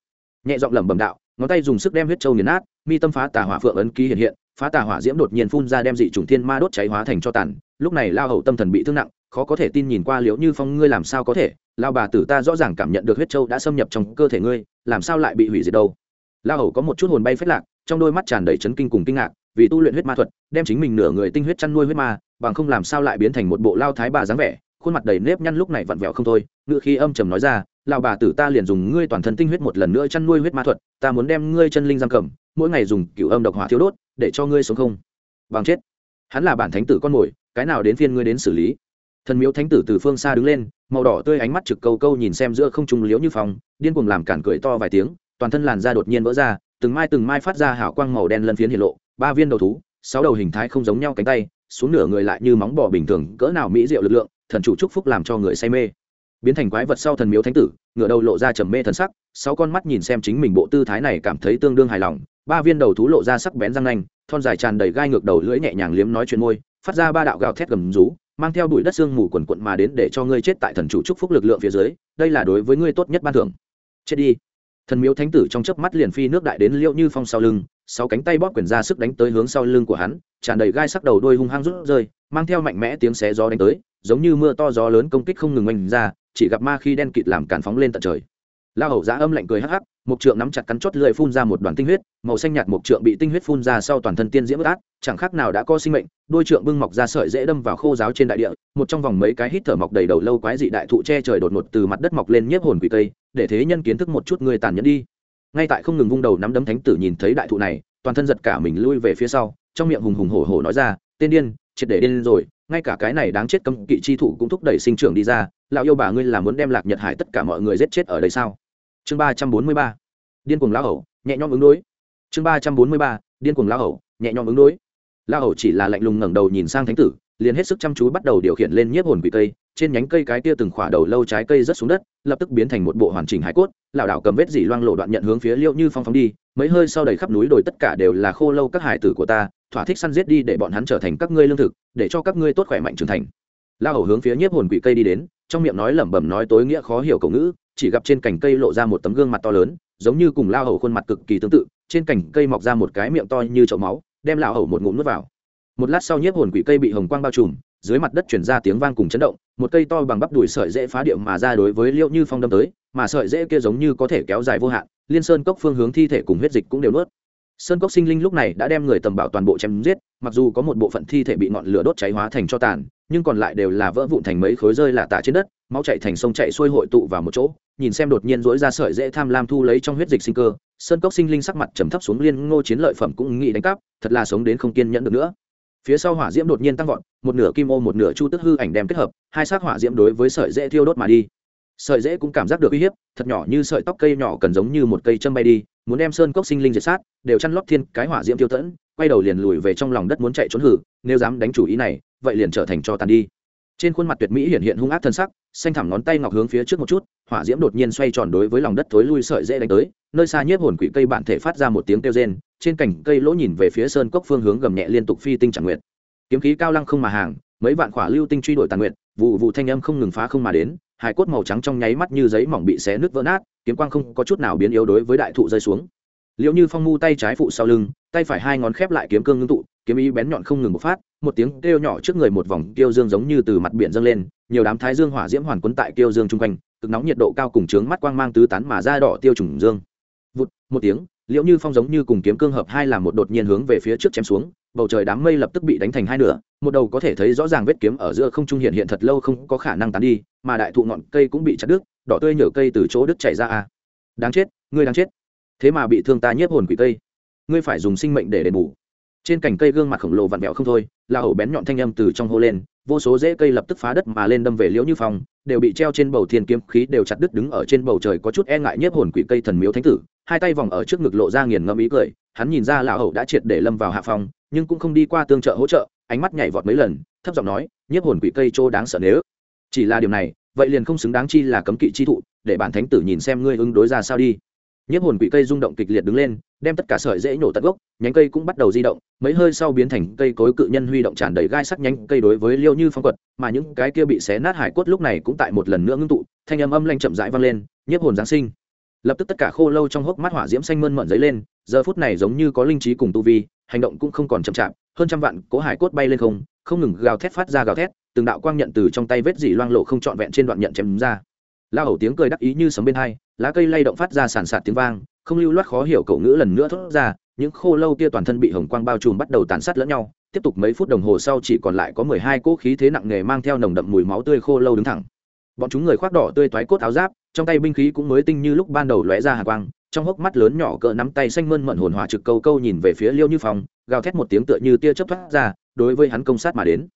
Nhẹ giọng lẩm bẩm đạo, ngón tay dùng sức đem huyết châu nghiền nát, mi tâm phá tà hỏa phượng ấn ký hiện hiện, phá tà hỏa diễm đột nhiên phun ra đem dị trùng thiên ma đốt cháy hóa thành cho tàn. Lúc này lao hậu tâm thần bị thương nặng, khó có thể tin nhìn qua liễu như phong, ngươi làm sao có thể? Lao bà tử ta rõ ràng cảm nhận được huyết châu đã xâm nhập trong cơ thể ngươi, làm sao lại bị hủy diệt đâu? Lao hậu có một chút hồn bay phết lạc, trong đôi mắt tràn đầy chấn kinh cùng kinh ngạc, vì tu luyện huyết ma thuật, đem chính mình nửa người tinh huyết chăn nuôi huyết ma, bằng không làm sao lại biến thành một bộ lao thái bà dáng vẻ khuôn mặt đầy nếp nhăn lúc này vặn vẹo không thôi ngự khi âm trầm nói ra, lão bà tử ta liền dùng ngươi toàn thân tinh huyết một lần nữa chăn nuôi huyết ma thuật, ta muốn đem ngươi chân linh giam cầm, mỗi ngày dùng cựu âm độc hỏa thiếu đốt, để cho ngươi sống không bằng chết. Hắn là bản thánh tử con mồi, cái nào đến phiên ngươi đến xử lý? Thần miếu thánh tử từ phương xa đứng lên, màu đỏ tươi ánh mắt trực câu câu nhìn xem giữa không trung liếu như phòng điên cuồng làm cản cười to vài tiếng, toàn thân làn da đột nhiên vỡ ra, từng mai từng mai phát ra hảo quang màu đen lân phiến hiện lộ, ba viên đầu thú, sáu đầu hình thái không giống nhau cánh tay, xuống nửa người lại như móng bò bình thường, cỡ nào mỹ diệu lực lượng thần chủ chúc phúc làm cho người say mê. Biến thành quái vật sau thần miếu thánh tử ngựa đầu lộ ra trầm mê thần sắc, sáu con mắt nhìn xem chính mình bộ tư thái này cảm thấy tương đương hài lòng, ba viên đầu thú lộ ra sắc bén răng nanh, thon dài tràn đầy gai ngược đầu lưỡi nhẹ nhàng liếm nói chuyện môi, phát ra ba đạo gào thét gầm rú, mang theo bụi đất xương mù quần quận mà đến để cho ngươi chết tại thần chủ chúc phúc lực lượng phía dưới, đây là đối với ngươi tốt nhất ban thưởng. Chết đi. Thần miếu thánh tử trong chớp mắt liền phi nước đại đến liệu như phong sau lưng, sáu cánh tay bóp quyền ra sức đánh tới hướng sau lưng của hắn, tràn đầy gai sắc đầu đôi hung hăng rút rơi, mang theo mạnh mẽ tiếng xé gió đánh tới giống như mưa to gió lớn công kích không ngừng oanh ra, chỉ gặp ma khi đen kịt làm càn phóng lên tận trời. La hầu giã âm lạnh cười hắc hắc mục trượng nắm chặt cắn chót lưỡi phun ra một đoàn tinh huyết, màu xanh nhạt mục trượng bị tinh huyết phun ra sau toàn thân tiên diễm bất át, chẳng khác nào đã có sinh mệnh, đôi trượng bưng mọc ra sợi dễ đâm vào khô giáo trên đại địa, một trong vòng mấy cái hít thở mọc đầy đầu lâu quái dị đại thụ che trời đột ngột từ mặt đất mọc lên nhiếp hồn quỷ tây, để thế nhân kiến thức một chút người tàn nhẫn đi. Ngay tại không ngừng vung đầu nắm đấm thánh tử nhìn thấy đại thụ này, toàn thân giật cả mình lui về phía sau, trong miệng hùng hùng hổ hổ nói ra tên điên, triệt để điên rồi ngay cả cái này đáng chết cấm kỵ chi thủ cũng thúc đẩy sinh trưởng đi ra, lão yêu bà ngươi là muốn đem lạc nhật hải tất cả mọi người giết chết ở đây sao? Chương ba trăm bốn mươi ba. Điên cuồng lão hầu, nhẹ nhõm ứng đối. Chương ba trăm bốn mươi ba, điên cuồng lão hầu, nhẹ nhõm ứng đối. Lão hầu chỉ là lạnh lùng ngẩng đầu nhìn sang thánh tử, liền hết sức chăm chú bắt đầu điều khiển lên nhiếp hồn quỷ cây, trên nhánh cây cái kia từng khỏa đầu lâu trái cây rớt xuống đất, lập tức biến thành một bộ hoàn chỉnh hải cốt, lão đảo cầm vết dỉ loang lộ đoạn nhận hướng phía liệu như phong phóng đi, mấy hơi sau đầy khắp núi đồi tất cả đều là khô lâu các hải tử của ta thỏa thích săn giết đi để bọn hắn trở thành các ngươi lương thực, để cho các ngươi tốt khỏe mạnh trưởng thành. La hầu hướng phía nhiếp hồn quỷ cây đi đến, trong miệng nói lẩm bẩm nói tối nghĩa khó hiểu cầu ngữ, chỉ gặp trên cành cây lộ ra một tấm gương mặt to lớn, giống như cùng la hầu khuôn mặt cực kỳ tương tự, trên cành cây mọc ra một cái miệng to như chậu máu, đem la hầu một ngụm nuốt vào. Một lát sau nhiếp hồn quỷ cây bị hồng quang bao trùm, dưới mặt đất chuyển ra tiếng vang cùng chấn động, một cây to bằng bắp đùi sợi dễ phá điệu mà ra đối với liệu như phong đâm tới, mà sợi dễ kia giống như có thể kéo dài vô hạn, liên sơn cốc phương hướng thi thể cùng huyết dịch cũng đều nuốt sơn cốc sinh linh lúc này đã đem người tầm bảo toàn bộ chém giết, mặc dù có một bộ phận thi thể bị ngọn lửa đốt cháy hóa thành cho tàn, nhưng còn lại đều là vỡ vụn thành mấy khối rơi lạ tả trên đất, máu chạy thành sông chạy xuôi hội tụ vào một chỗ, nhìn xem đột nhiên dỗi ra sợi dễ tham lam thu lấy trong huyết dịch sinh cơ, sơn cốc sinh linh sắc mặt trầm thấp xuống liên ngô chiến lợi phẩm cũng nghĩ đánh cắp, thật là sống đến không kiên nhẫn được nữa. Phía sau hỏa diễm đột nhiên tăng vọt, một nửa kim ô một nửa chu tức hư ảnh đem kết hợp, hai xác hỏa diễm đối với sợi dễ thiêu đốt mà đi. Sợi dễ cũng cảm giác được uy hiếp, thật nhỏ như sợi tóc cây nhỏ cần giống như một cây châm bay đi muốn đem sơn cốc sinh linh diệt sát, đều chăn lót thiên cái hỏa diễm tiêu tẫn, quay đầu liền lùi về trong lòng đất muốn chạy trốn hử, nếu dám đánh chủ ý này, vậy liền trở thành cho tàn đi. Trên khuôn mặt tuyệt mỹ hiện hiện hung ác thân sắc, xanh thẳm ngón tay ngọc hướng phía trước một chút, hỏa diễm đột nhiên xoay tròn đối với lòng đất thối lui sợi dễ đánh tới, nơi xa nhiếp hồn quỷ cây bản thể phát ra một tiếng kêu rên, trên cành cây lỗ nhìn về phía sơn cốc phương hướng gầm nhẹ liên tục phi tinh chẳng nguyện kiếm khí cao lăng không mà hàng, mấy vạn khỏa lưu tinh truy đuổi tàn nguyện vụ vụ thanh âm không ngừng phá không mà đến, hải cốt màu trắng trong nháy mắt như giấy mỏng bị xé nứt vỡ nát kiếm quang không có chút nào biến yếu đối với đại thụ rơi xuống. Liệu như phong mu tay trái phụ sau lưng, tay phải hai ngón khép lại kiếm cương ngưng tụ, kiếm ý bén nhọn không ngừng một phát, một tiếng kêu nhỏ trước người một vòng kêu dương giống như từ mặt biển dâng lên, nhiều đám thái dương hỏa diễm hoàn quấn tại kêu dương chung quanh, cực nóng nhiệt độ cao cùng trướng mắt quang mang tứ tán mà ra đỏ tiêu trùng dương. Vụt, một tiếng liệu như phong giống như cùng kiếm cương hợp hai làm một đột nhiên hướng về phía trước chém xuống, bầu trời đám mây lập tức bị đánh thành hai nửa, một đầu có thể thấy rõ ràng vết kiếm ở giữa không trung hiện hiện thật lâu không có khả năng tán đi, mà đại thụ ngọn cây cũng bị chặt đứt đỏ tươi nhở cây từ chỗ đứt chảy ra à. Đáng chết, ngươi đáng chết. Thế mà bị thương ta nhiếp hồn quỷ cây. Ngươi phải dùng sinh mệnh để đền bù. Trên cành cây gương mặt khổng lồ vặn vẹo không thôi, là hổ bén nhọn thanh âm từ trong hô lên, vô số rễ cây lập tức phá đất mà lên đâm về liễu như phong, đều bị treo trên bầu thiên kiếm khí đều chặt đứt đứng ở trên bầu trời có chút e ngại nhiếp hồn quỷ cây thần miếu thánh tử. Hai tay vòng ở trước ngực lộ ra nghiền ngẫm ý cười, hắn nhìn ra lão hậu đã triệt để lâm vào hạ phong, nhưng cũng không đi qua tương trợ hỗ trợ, ánh mắt nhảy vọt mấy lần, thấp giọng nói, nhiếp hồn quỷ cây chỗ đáng sợ nếu. Chỉ là điều này vậy liền không xứng đáng chi là cấm kỵ chi thụ, để bản thánh tử nhìn xem ngươi ứng đối ra sao đi. Nhiếp hồn quỷ cây rung động kịch liệt đứng lên, đem tất cả sợi dễ nổ tận gốc, nhánh cây cũng bắt đầu di động, mấy hơi sau biến thành cây cối cự nhân huy động tràn đầy gai sắc nhánh cây đối với liêu như phong quật, mà những cái kia bị xé nát hải cốt lúc này cũng tại một lần nữa ngưng tụ, thanh âm âm lanh chậm rãi vang lên, nhiếp hồn giáng sinh. Lập tức tất cả khô lâu trong hốc mắt hỏa diễm xanh mơn mận dấy lên, giờ phút này giống như có linh trí cùng tu vi, hành động cũng không còn chậm chạp, hơn trăm vạn cố hải cốt bay lên không không ngừng gào thét phát ra gào thét, từng đạo quang nhận từ trong tay vết dỉ loang lộ không trọn vẹn trên đoạn nhận chém ra. La hầu tiếng cười đắc ý như sấm bên hai, lá cây lay động phát ra sàn sạt tiếng vang, không lưu loát khó hiểu cậu ngữ lần nữa thốt ra, những khô lâu kia toàn thân bị hồng quang bao trùm bắt đầu tàn sát lẫn nhau, tiếp tục mấy phút đồng hồ sau chỉ còn lại có mười hai cỗ khí thế nặng nề mang theo nồng đậm mùi máu tươi khô lâu đứng thẳng. Bọn chúng người khoác đỏ tươi toái cốt áo giáp, trong tay binh khí cũng mới tinh như lúc ban đầu lóe ra hà quang trong hốc mắt lớn nhỏ cỡ nắm tay xanh mơn mận hồn hỏa trực câu câu nhìn về phía liêu như phong, gào thét một tiếng tựa như tia chớp thoát ra, đối với hắn công sát mà đến.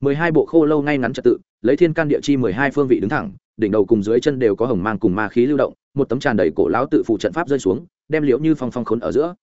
Mười hai bộ khô lâu ngay ngắn trật tự, lấy thiên can địa chi mười hai phương vị đứng thẳng, đỉnh đầu cùng dưới chân đều có hồng mang cùng ma khí lưu động, một tấm tràn đầy cổ lão tự phụ trận pháp rơi xuống, đem liễu như phong phong khốn ở giữa.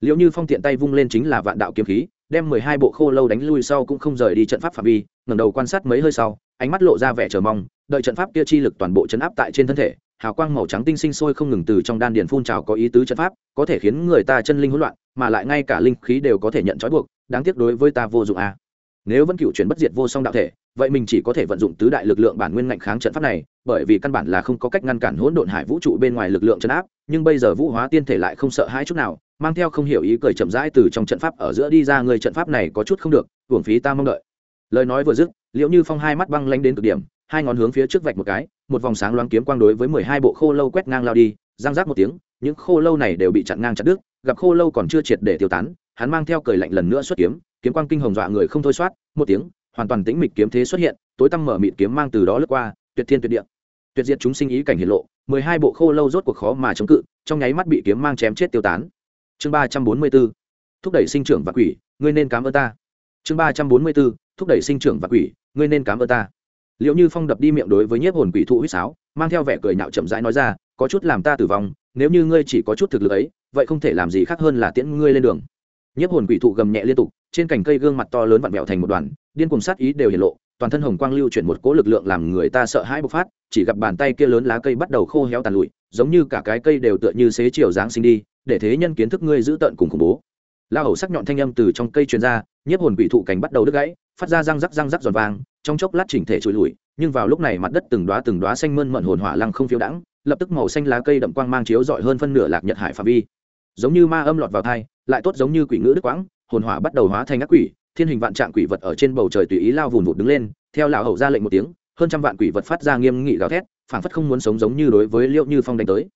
Liễu như phong tiện tay vung lên chính là vạn đạo kiếm khí, đem mười hai bộ khô lâu đánh lui sau cũng không rời đi trận pháp phạm vi, ngẩng đầu quan sát mấy hơi sau, ánh mắt lộ ra vẻ chờ mong, đợi trận pháp kia chi lực toàn bộ chấn áp tại trên thân thể hào quang màu trắng tinh sinh sôi không ngừng từ trong đan điền phun trào có ý tứ trận pháp, có thể khiến người ta chân linh hỗn loạn, mà lại ngay cả linh khí đều có thể nhận trói buộc, đáng tiếc đối với ta vô dụng a à. nếu vẫn cựu chuyển bất diệt vô song đạo thể, vậy mình chỉ có thể vận dụng tứ đại lực lượng bản nguyên ngạnh kháng trận pháp này, bởi vì căn bản là không có cách ngăn cản hỗn độn hải vũ trụ bên ngoài lực lượng chấn áp, nhưng bây giờ vũ hóa tiên thể lại không sợ hãi chút nào, mang theo không hiểu ý cười chậm rãi từ trong trận pháp ở giữa đi ra, người trận pháp này có chút không được hưởng phí ta mong đợi lời nói vừa dứt liệu như phong hai mắt băng lanh đến cực điểm hai ngón hướng phía trước vạch một cái, một vòng sáng loáng kiếm quang đối với mười hai bộ khô lâu quét ngang lao đi giang rác một tiếng, những khô lâu này đều bị chặn ngang chặt đứt, gặp khô lâu còn chưa triệt để tiêu tán, hắn mang theo cười lạnh lần nữa xuất kiếm kiếm quang kinh hồng dọa người không thôi soát, một tiếng, hoàn toàn tĩnh mịch kiếm thế xuất hiện, tối tăm mở mịt kiếm mang từ đó lướt qua, tuyệt thiên tuyệt địa. Tuyệt diệt chúng sinh ý cảnh hiển lộ, mười hai bộ khô lâu rốt cuộc khó mà chống cự, trong nháy mắt bị kiếm mang chém chết tiêu tán. Chương ba trăm bốn mươi b ố thúc đẩy sinh trưởng và quỷ, ngươi nên cám ơn ta. Chương ba trăm bốn mươi b ố thúc đẩy sinh trưởng và quỷ, ngươi nên cám ơn ta liệu như phong đập đi miệng đối với nhiếp hồn quỷ thụ huýt sáo, mang theo vẻ cười nhạo chậm rãi nói ra, có chút làm ta tử vong, nếu như ngươi chỉ có chút thực lực ấy, vậy không thể làm gì khác hơn là tiễn ngươi lên đường. Nhiếp hồn quỷ thụ gầm nhẹ liên tục, trên cành cây gương mặt to lớn vặn vẹo thành một đoàn, điên cùng sát ý đều hiện lộ, toàn thân hồng quang lưu chuyển một cỗ lực lượng làm người ta sợ hãi bộc phát, chỉ gặp bàn tay kia lớn lá cây bắt đầu khô héo tàn lụi, giống như cả cái cây đều tựa như xế chiều giáng sinh đi, để thế nhân kiến thức ngươi giữ tận cùng khủng bố. La hầu sắc nhọn thanh âm từ trong cây truyền ra, nhiếp hồn quỷ thụ cành bắt đầu đứt gãy phát ra răng rắc răng rắc giòn vàng trong chốc lát chỉnh thể trụi lùi, nhưng vào lúc này mặt đất từng đóa từng đóa xanh mơn mận hồn hỏa lăng không phiêu đãng, lập tức màu xanh lá cây đậm quang mang chiếu rọi hơn phân nửa lạc nhật hải phạm vi. Giống như ma âm lọt vào thai, lại tốt giống như quỷ ngữ đức quãng, hồn hỏa bắt đầu hóa thành ác quỷ, thiên hình vạn trạng quỷ vật ở trên bầu trời tùy ý lao vùn vụt đứng lên, theo lão hầu ra lệnh một tiếng, hơn trăm vạn quỷ vật phát ra nghiêm nghị gào thét, phảng phất không muốn sống giống như đối với liệu như phong đánh tới.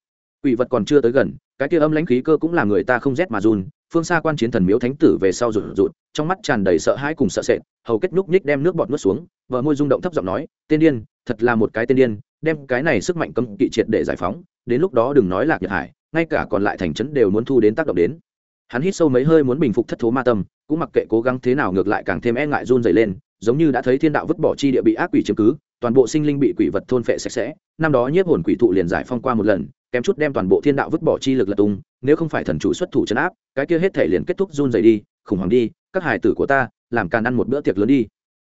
Quỷ vật còn chưa tới gần, cái kia âm lãnh khí cơ cũng làm người ta không rét mà run phương xa quan chiến thần miếu thánh tử về sau rụt rụt, trong mắt tràn đầy sợ hãi cùng sợ sệt, hầu kết nhúc ních đem nước bọt nuốt xuống vợ môi rung động thấp giọng nói tên điên, thật là một cái tên điên, đem cái này sức mạnh cấm kỵ triệt để giải phóng, đến lúc đó đừng nói lạc nhật hải, ngay cả còn lại thành trấn đều muốn thu đến tác động đến. Hắn hít sâu mấy hơi muốn bình phục thất thố ma tâm, cũng mặc kệ cố gắng thế nào ngược lại càng thêm e ngại run dày lên, giống như đã thấy thiên đạo vứt bỏ chi địa bị ác quỷ chiếm cứ toàn bộ sinh linh bị quỷ vật thôn phệ sạch sẽ, năm đó nhiếp hồn quỷ thụ liền giải phong qua một lần, kém chút đem toàn bộ thiên đạo vứt bỏ chi lực lật tung, nếu không phải thần chủ xuất thủ chấn áp, cái kia hết thể liền kết thúc run dày đi, khủng hoảng đi, các hải tử của ta, làm càn ăn một bữa tiệc lớn đi.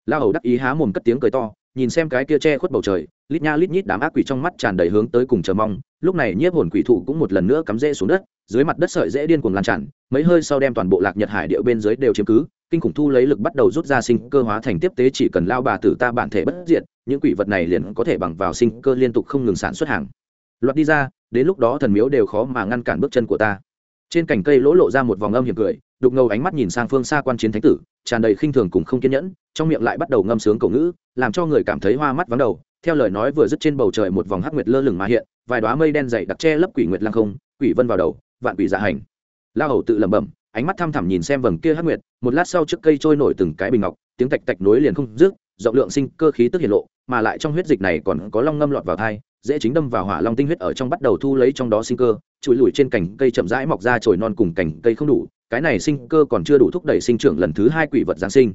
La hầu đắc ý há mồm cất tiếng cười to, nhìn xem cái kia che khuất bầu trời, lít nha lít nhít đám ác quỷ trong mắt tràn đầy hướng tới cùng chờ mong, lúc này nhiếp hồn quỷ thụ cũng một lần nữa cắm rễ xuống đất, dưới mặt đất sợi dễ điên cuồng lan tràn, mấy hơi sau đem toàn bộ lạc nhật hải điệu bên dưới đều chiếm cứ kinh khủng thu lấy lực bắt đầu rút ra sinh cơ hóa thành tiếp tế chỉ cần lao bà tử ta bản thể bất diệt, những quỷ vật này liền có thể bằng vào sinh cơ liên tục không ngừng sản xuất hàng. Loạt đi ra, đến lúc đó thần miếu đều khó mà ngăn cản bước chân của ta. Trên cành cây lỗ lộ ra một vòng âm hiểm cười, đục ngầu ánh mắt nhìn sang phương xa quan chiến thánh tử, tràn đầy khinh thường cùng không kiên nhẫn, trong miệng lại bắt đầu ngâm sướng cổ ngữ, làm cho người cảm thấy hoa mắt vắng đầu. Theo lời nói vừa dứt trên bầu trời một vòng hắc nguyệt lơ lửng mà hiện, vài đoá mây đen dày đặc che lấp quỷ nguyệt lăng không, quỷ vân vào đầu, vạn quỷ dạ hành. La hầu tự lẩm bẩm ánh mắt thăm thẳm nhìn xem vầng kia hắc nguyệt, một lát sau trước cây trôi nổi từng cái bình ngọc, tiếng tạch tạch nối liền không dứt, rộng lượng sinh cơ khí tức hiện lộ, mà lại trong huyết dịch này còn có long ngâm lọt vào thai, dễ chính đâm vào hỏa long tinh huyết ở trong bắt đầu thu lấy trong đó sinh cơ chùi lùi trên cành cây chậm rãi mọc ra chồi non cùng cành cây không đủ, cái này sinh cơ còn chưa đủ thúc đẩy sinh trưởng lần thứ hai quỷ vật giáng sinh.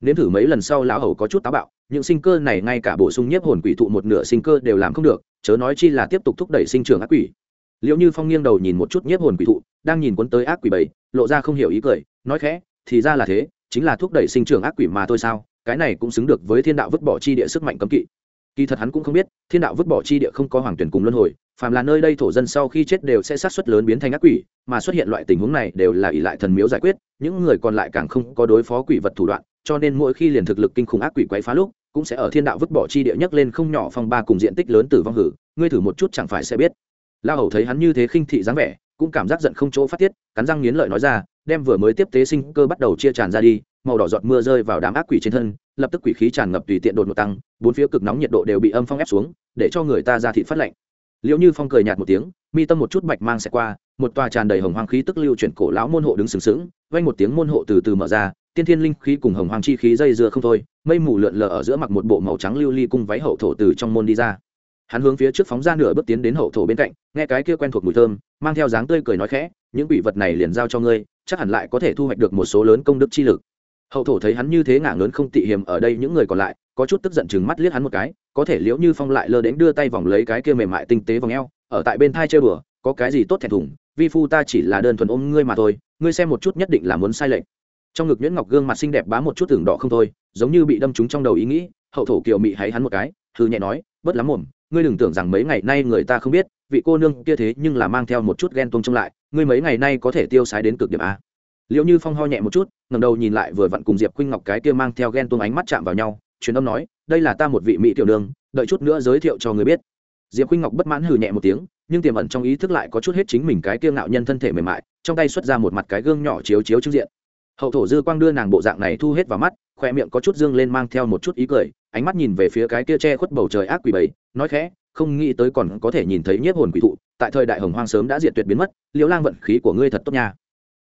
Nếm thử mấy lần sau lão hầu có chút táo bạo, những sinh cơ này ngay cả bổ sung nhiếp hồn quỷ thụ một nửa sinh cơ đều làm không được, chớ nói chi là tiếp tục thúc đẩy sinh trưởng ác quỷ liệu như phong nghiêng đầu nhìn một chút nhiếp hồn quỷ thụ, đang nhìn cuốn tới ác quỷ bảy lộ ra không hiểu ý cười, nói khẽ, thì ra là thế, chính là thúc đẩy sinh trưởng ác quỷ mà thôi sao, cái này cũng xứng được với thiên đạo vứt bỏ chi địa sức mạnh cấm kỵ. Kỳ thật hắn cũng không biết, thiên đạo vứt bỏ chi địa không có hoàng tuyển cùng luân hồi, phàm là nơi đây thổ dân sau khi chết đều sẽ sát xuất lớn biến thành ác quỷ, mà xuất hiện loại tình huống này đều là ỷ lại thần miếu giải quyết, những người còn lại càng không có đối phó quỷ vật thủ đoạn, cho nên mỗi khi liền thực lực kinh khủng ác quỷ quấy phá lúc, cũng sẽ ở thiên đạo vứt bỏ chi địa nhấc lên không nhỏ phong ba cùng diện tích lớn tử vong hử, ngươi thử một chút chẳng phải sẽ biết la hầu thấy hắn như thế khinh thị dáng vẻ, cũng cảm giác giận không chỗ phát tiết, cắn răng nghiến lợi nói ra, đem vừa mới tiếp tế sinh cơ bắt đầu chia tràn ra đi, màu đỏ giọt mưa rơi vào đám ác quỷ trên thân, lập tức quỷ khí tràn ngập tùy tiện đột ngột tăng, bốn phía cực nóng nhiệt độ đều bị âm phong ép xuống, để cho người ta ra thị phát lạnh. liệu như phong cười nhạt một tiếng, mi tâm một chút bạch mang sẽ qua, một tòa tràn đầy hồng hoang khí tức lưu chuyển cổ lão môn hộ đứng sừng sững, vang một tiếng môn hộ từ từ mở ra, tiên thiên linh khí cùng hồng hoang chi khí dây dưa không thôi, mây mù lượn lờ ở giữa mặc một bộ màu trắng lưu ly cung váy hậu thổ từ trong môn đi ra hắn hướng phía trước phóng ra nửa bước tiến đến hậu thổ bên cạnh, nghe cái kia quen thuộc mùi thơm, mang theo dáng tươi cười nói khẽ, những quỷ vật này liền giao cho ngươi, chắc hẳn lại có thể thu hoạch được một số lớn công đức chi lực. Hậu thổ thấy hắn như thế ngả lớn không tị hiềm ở đây những người còn lại, có chút tức giận chừng mắt liếc hắn một cái, có thể liễu như phong lại lơ đến đưa tay vòng lấy cái kia mềm mại tinh tế vòng eo, ở tại bên thai chơi bừa, có cái gì tốt thẹn thùng, vi phu ta chỉ là đơn thuần ôm ngươi mà thôi, ngươi xem một chút nhất định là muốn sai lệch. Trong ngực nhuyễn ngọc gương mặt xinh đẹp bá một chút tưởng đỏ không thôi, giống như bị đâm trúng trong đầu ý nghĩ, hậu thổ kiều mị hay hắn một cái thư nhẹ nói bớt lắm mồm ngươi đừng tưởng rằng mấy ngày nay người ta không biết, vị cô nương kia thế nhưng là mang theo một chút ghen tuông trông lại, ngươi mấy ngày nay có thể tiêu sái đến cực điểm a. Liệu như phong ho nhẹ một chút ngầm đầu nhìn lại vừa vặn cùng diệp khuynh ngọc cái kia mang theo ghen tuông ánh mắt chạm vào nhau, truyền âm nói, đây là ta một vị mỹ tiểu nương đợi chút nữa giới thiệu cho người biết. Diệp khuynh ngọc bất mãn hừ nhẹ một tiếng, nhưng tiềm ẩn trong ý thức lại có chút hết chính mình cái kia ngạo nhân thân thể mềm mại, trong tay xuất ra một mặt cái gương nhỏ chiếu chiếu trước diện. Hậu thổ dư quang đưa nàng bộ dạng này thu hết vào mắt khoe miệng có chút dương lên mang theo một chút ý cười ánh mắt nhìn về phía cái kia che khuất bầu trời ác quỷ bảy, nói khẽ không nghĩ tới còn có thể nhìn thấy nhiếp hồn quỷ thụ tại thời đại hồng hoang sớm đã diệt tuyệt biến mất liễu lang vận khí của ngươi thật tốt nha.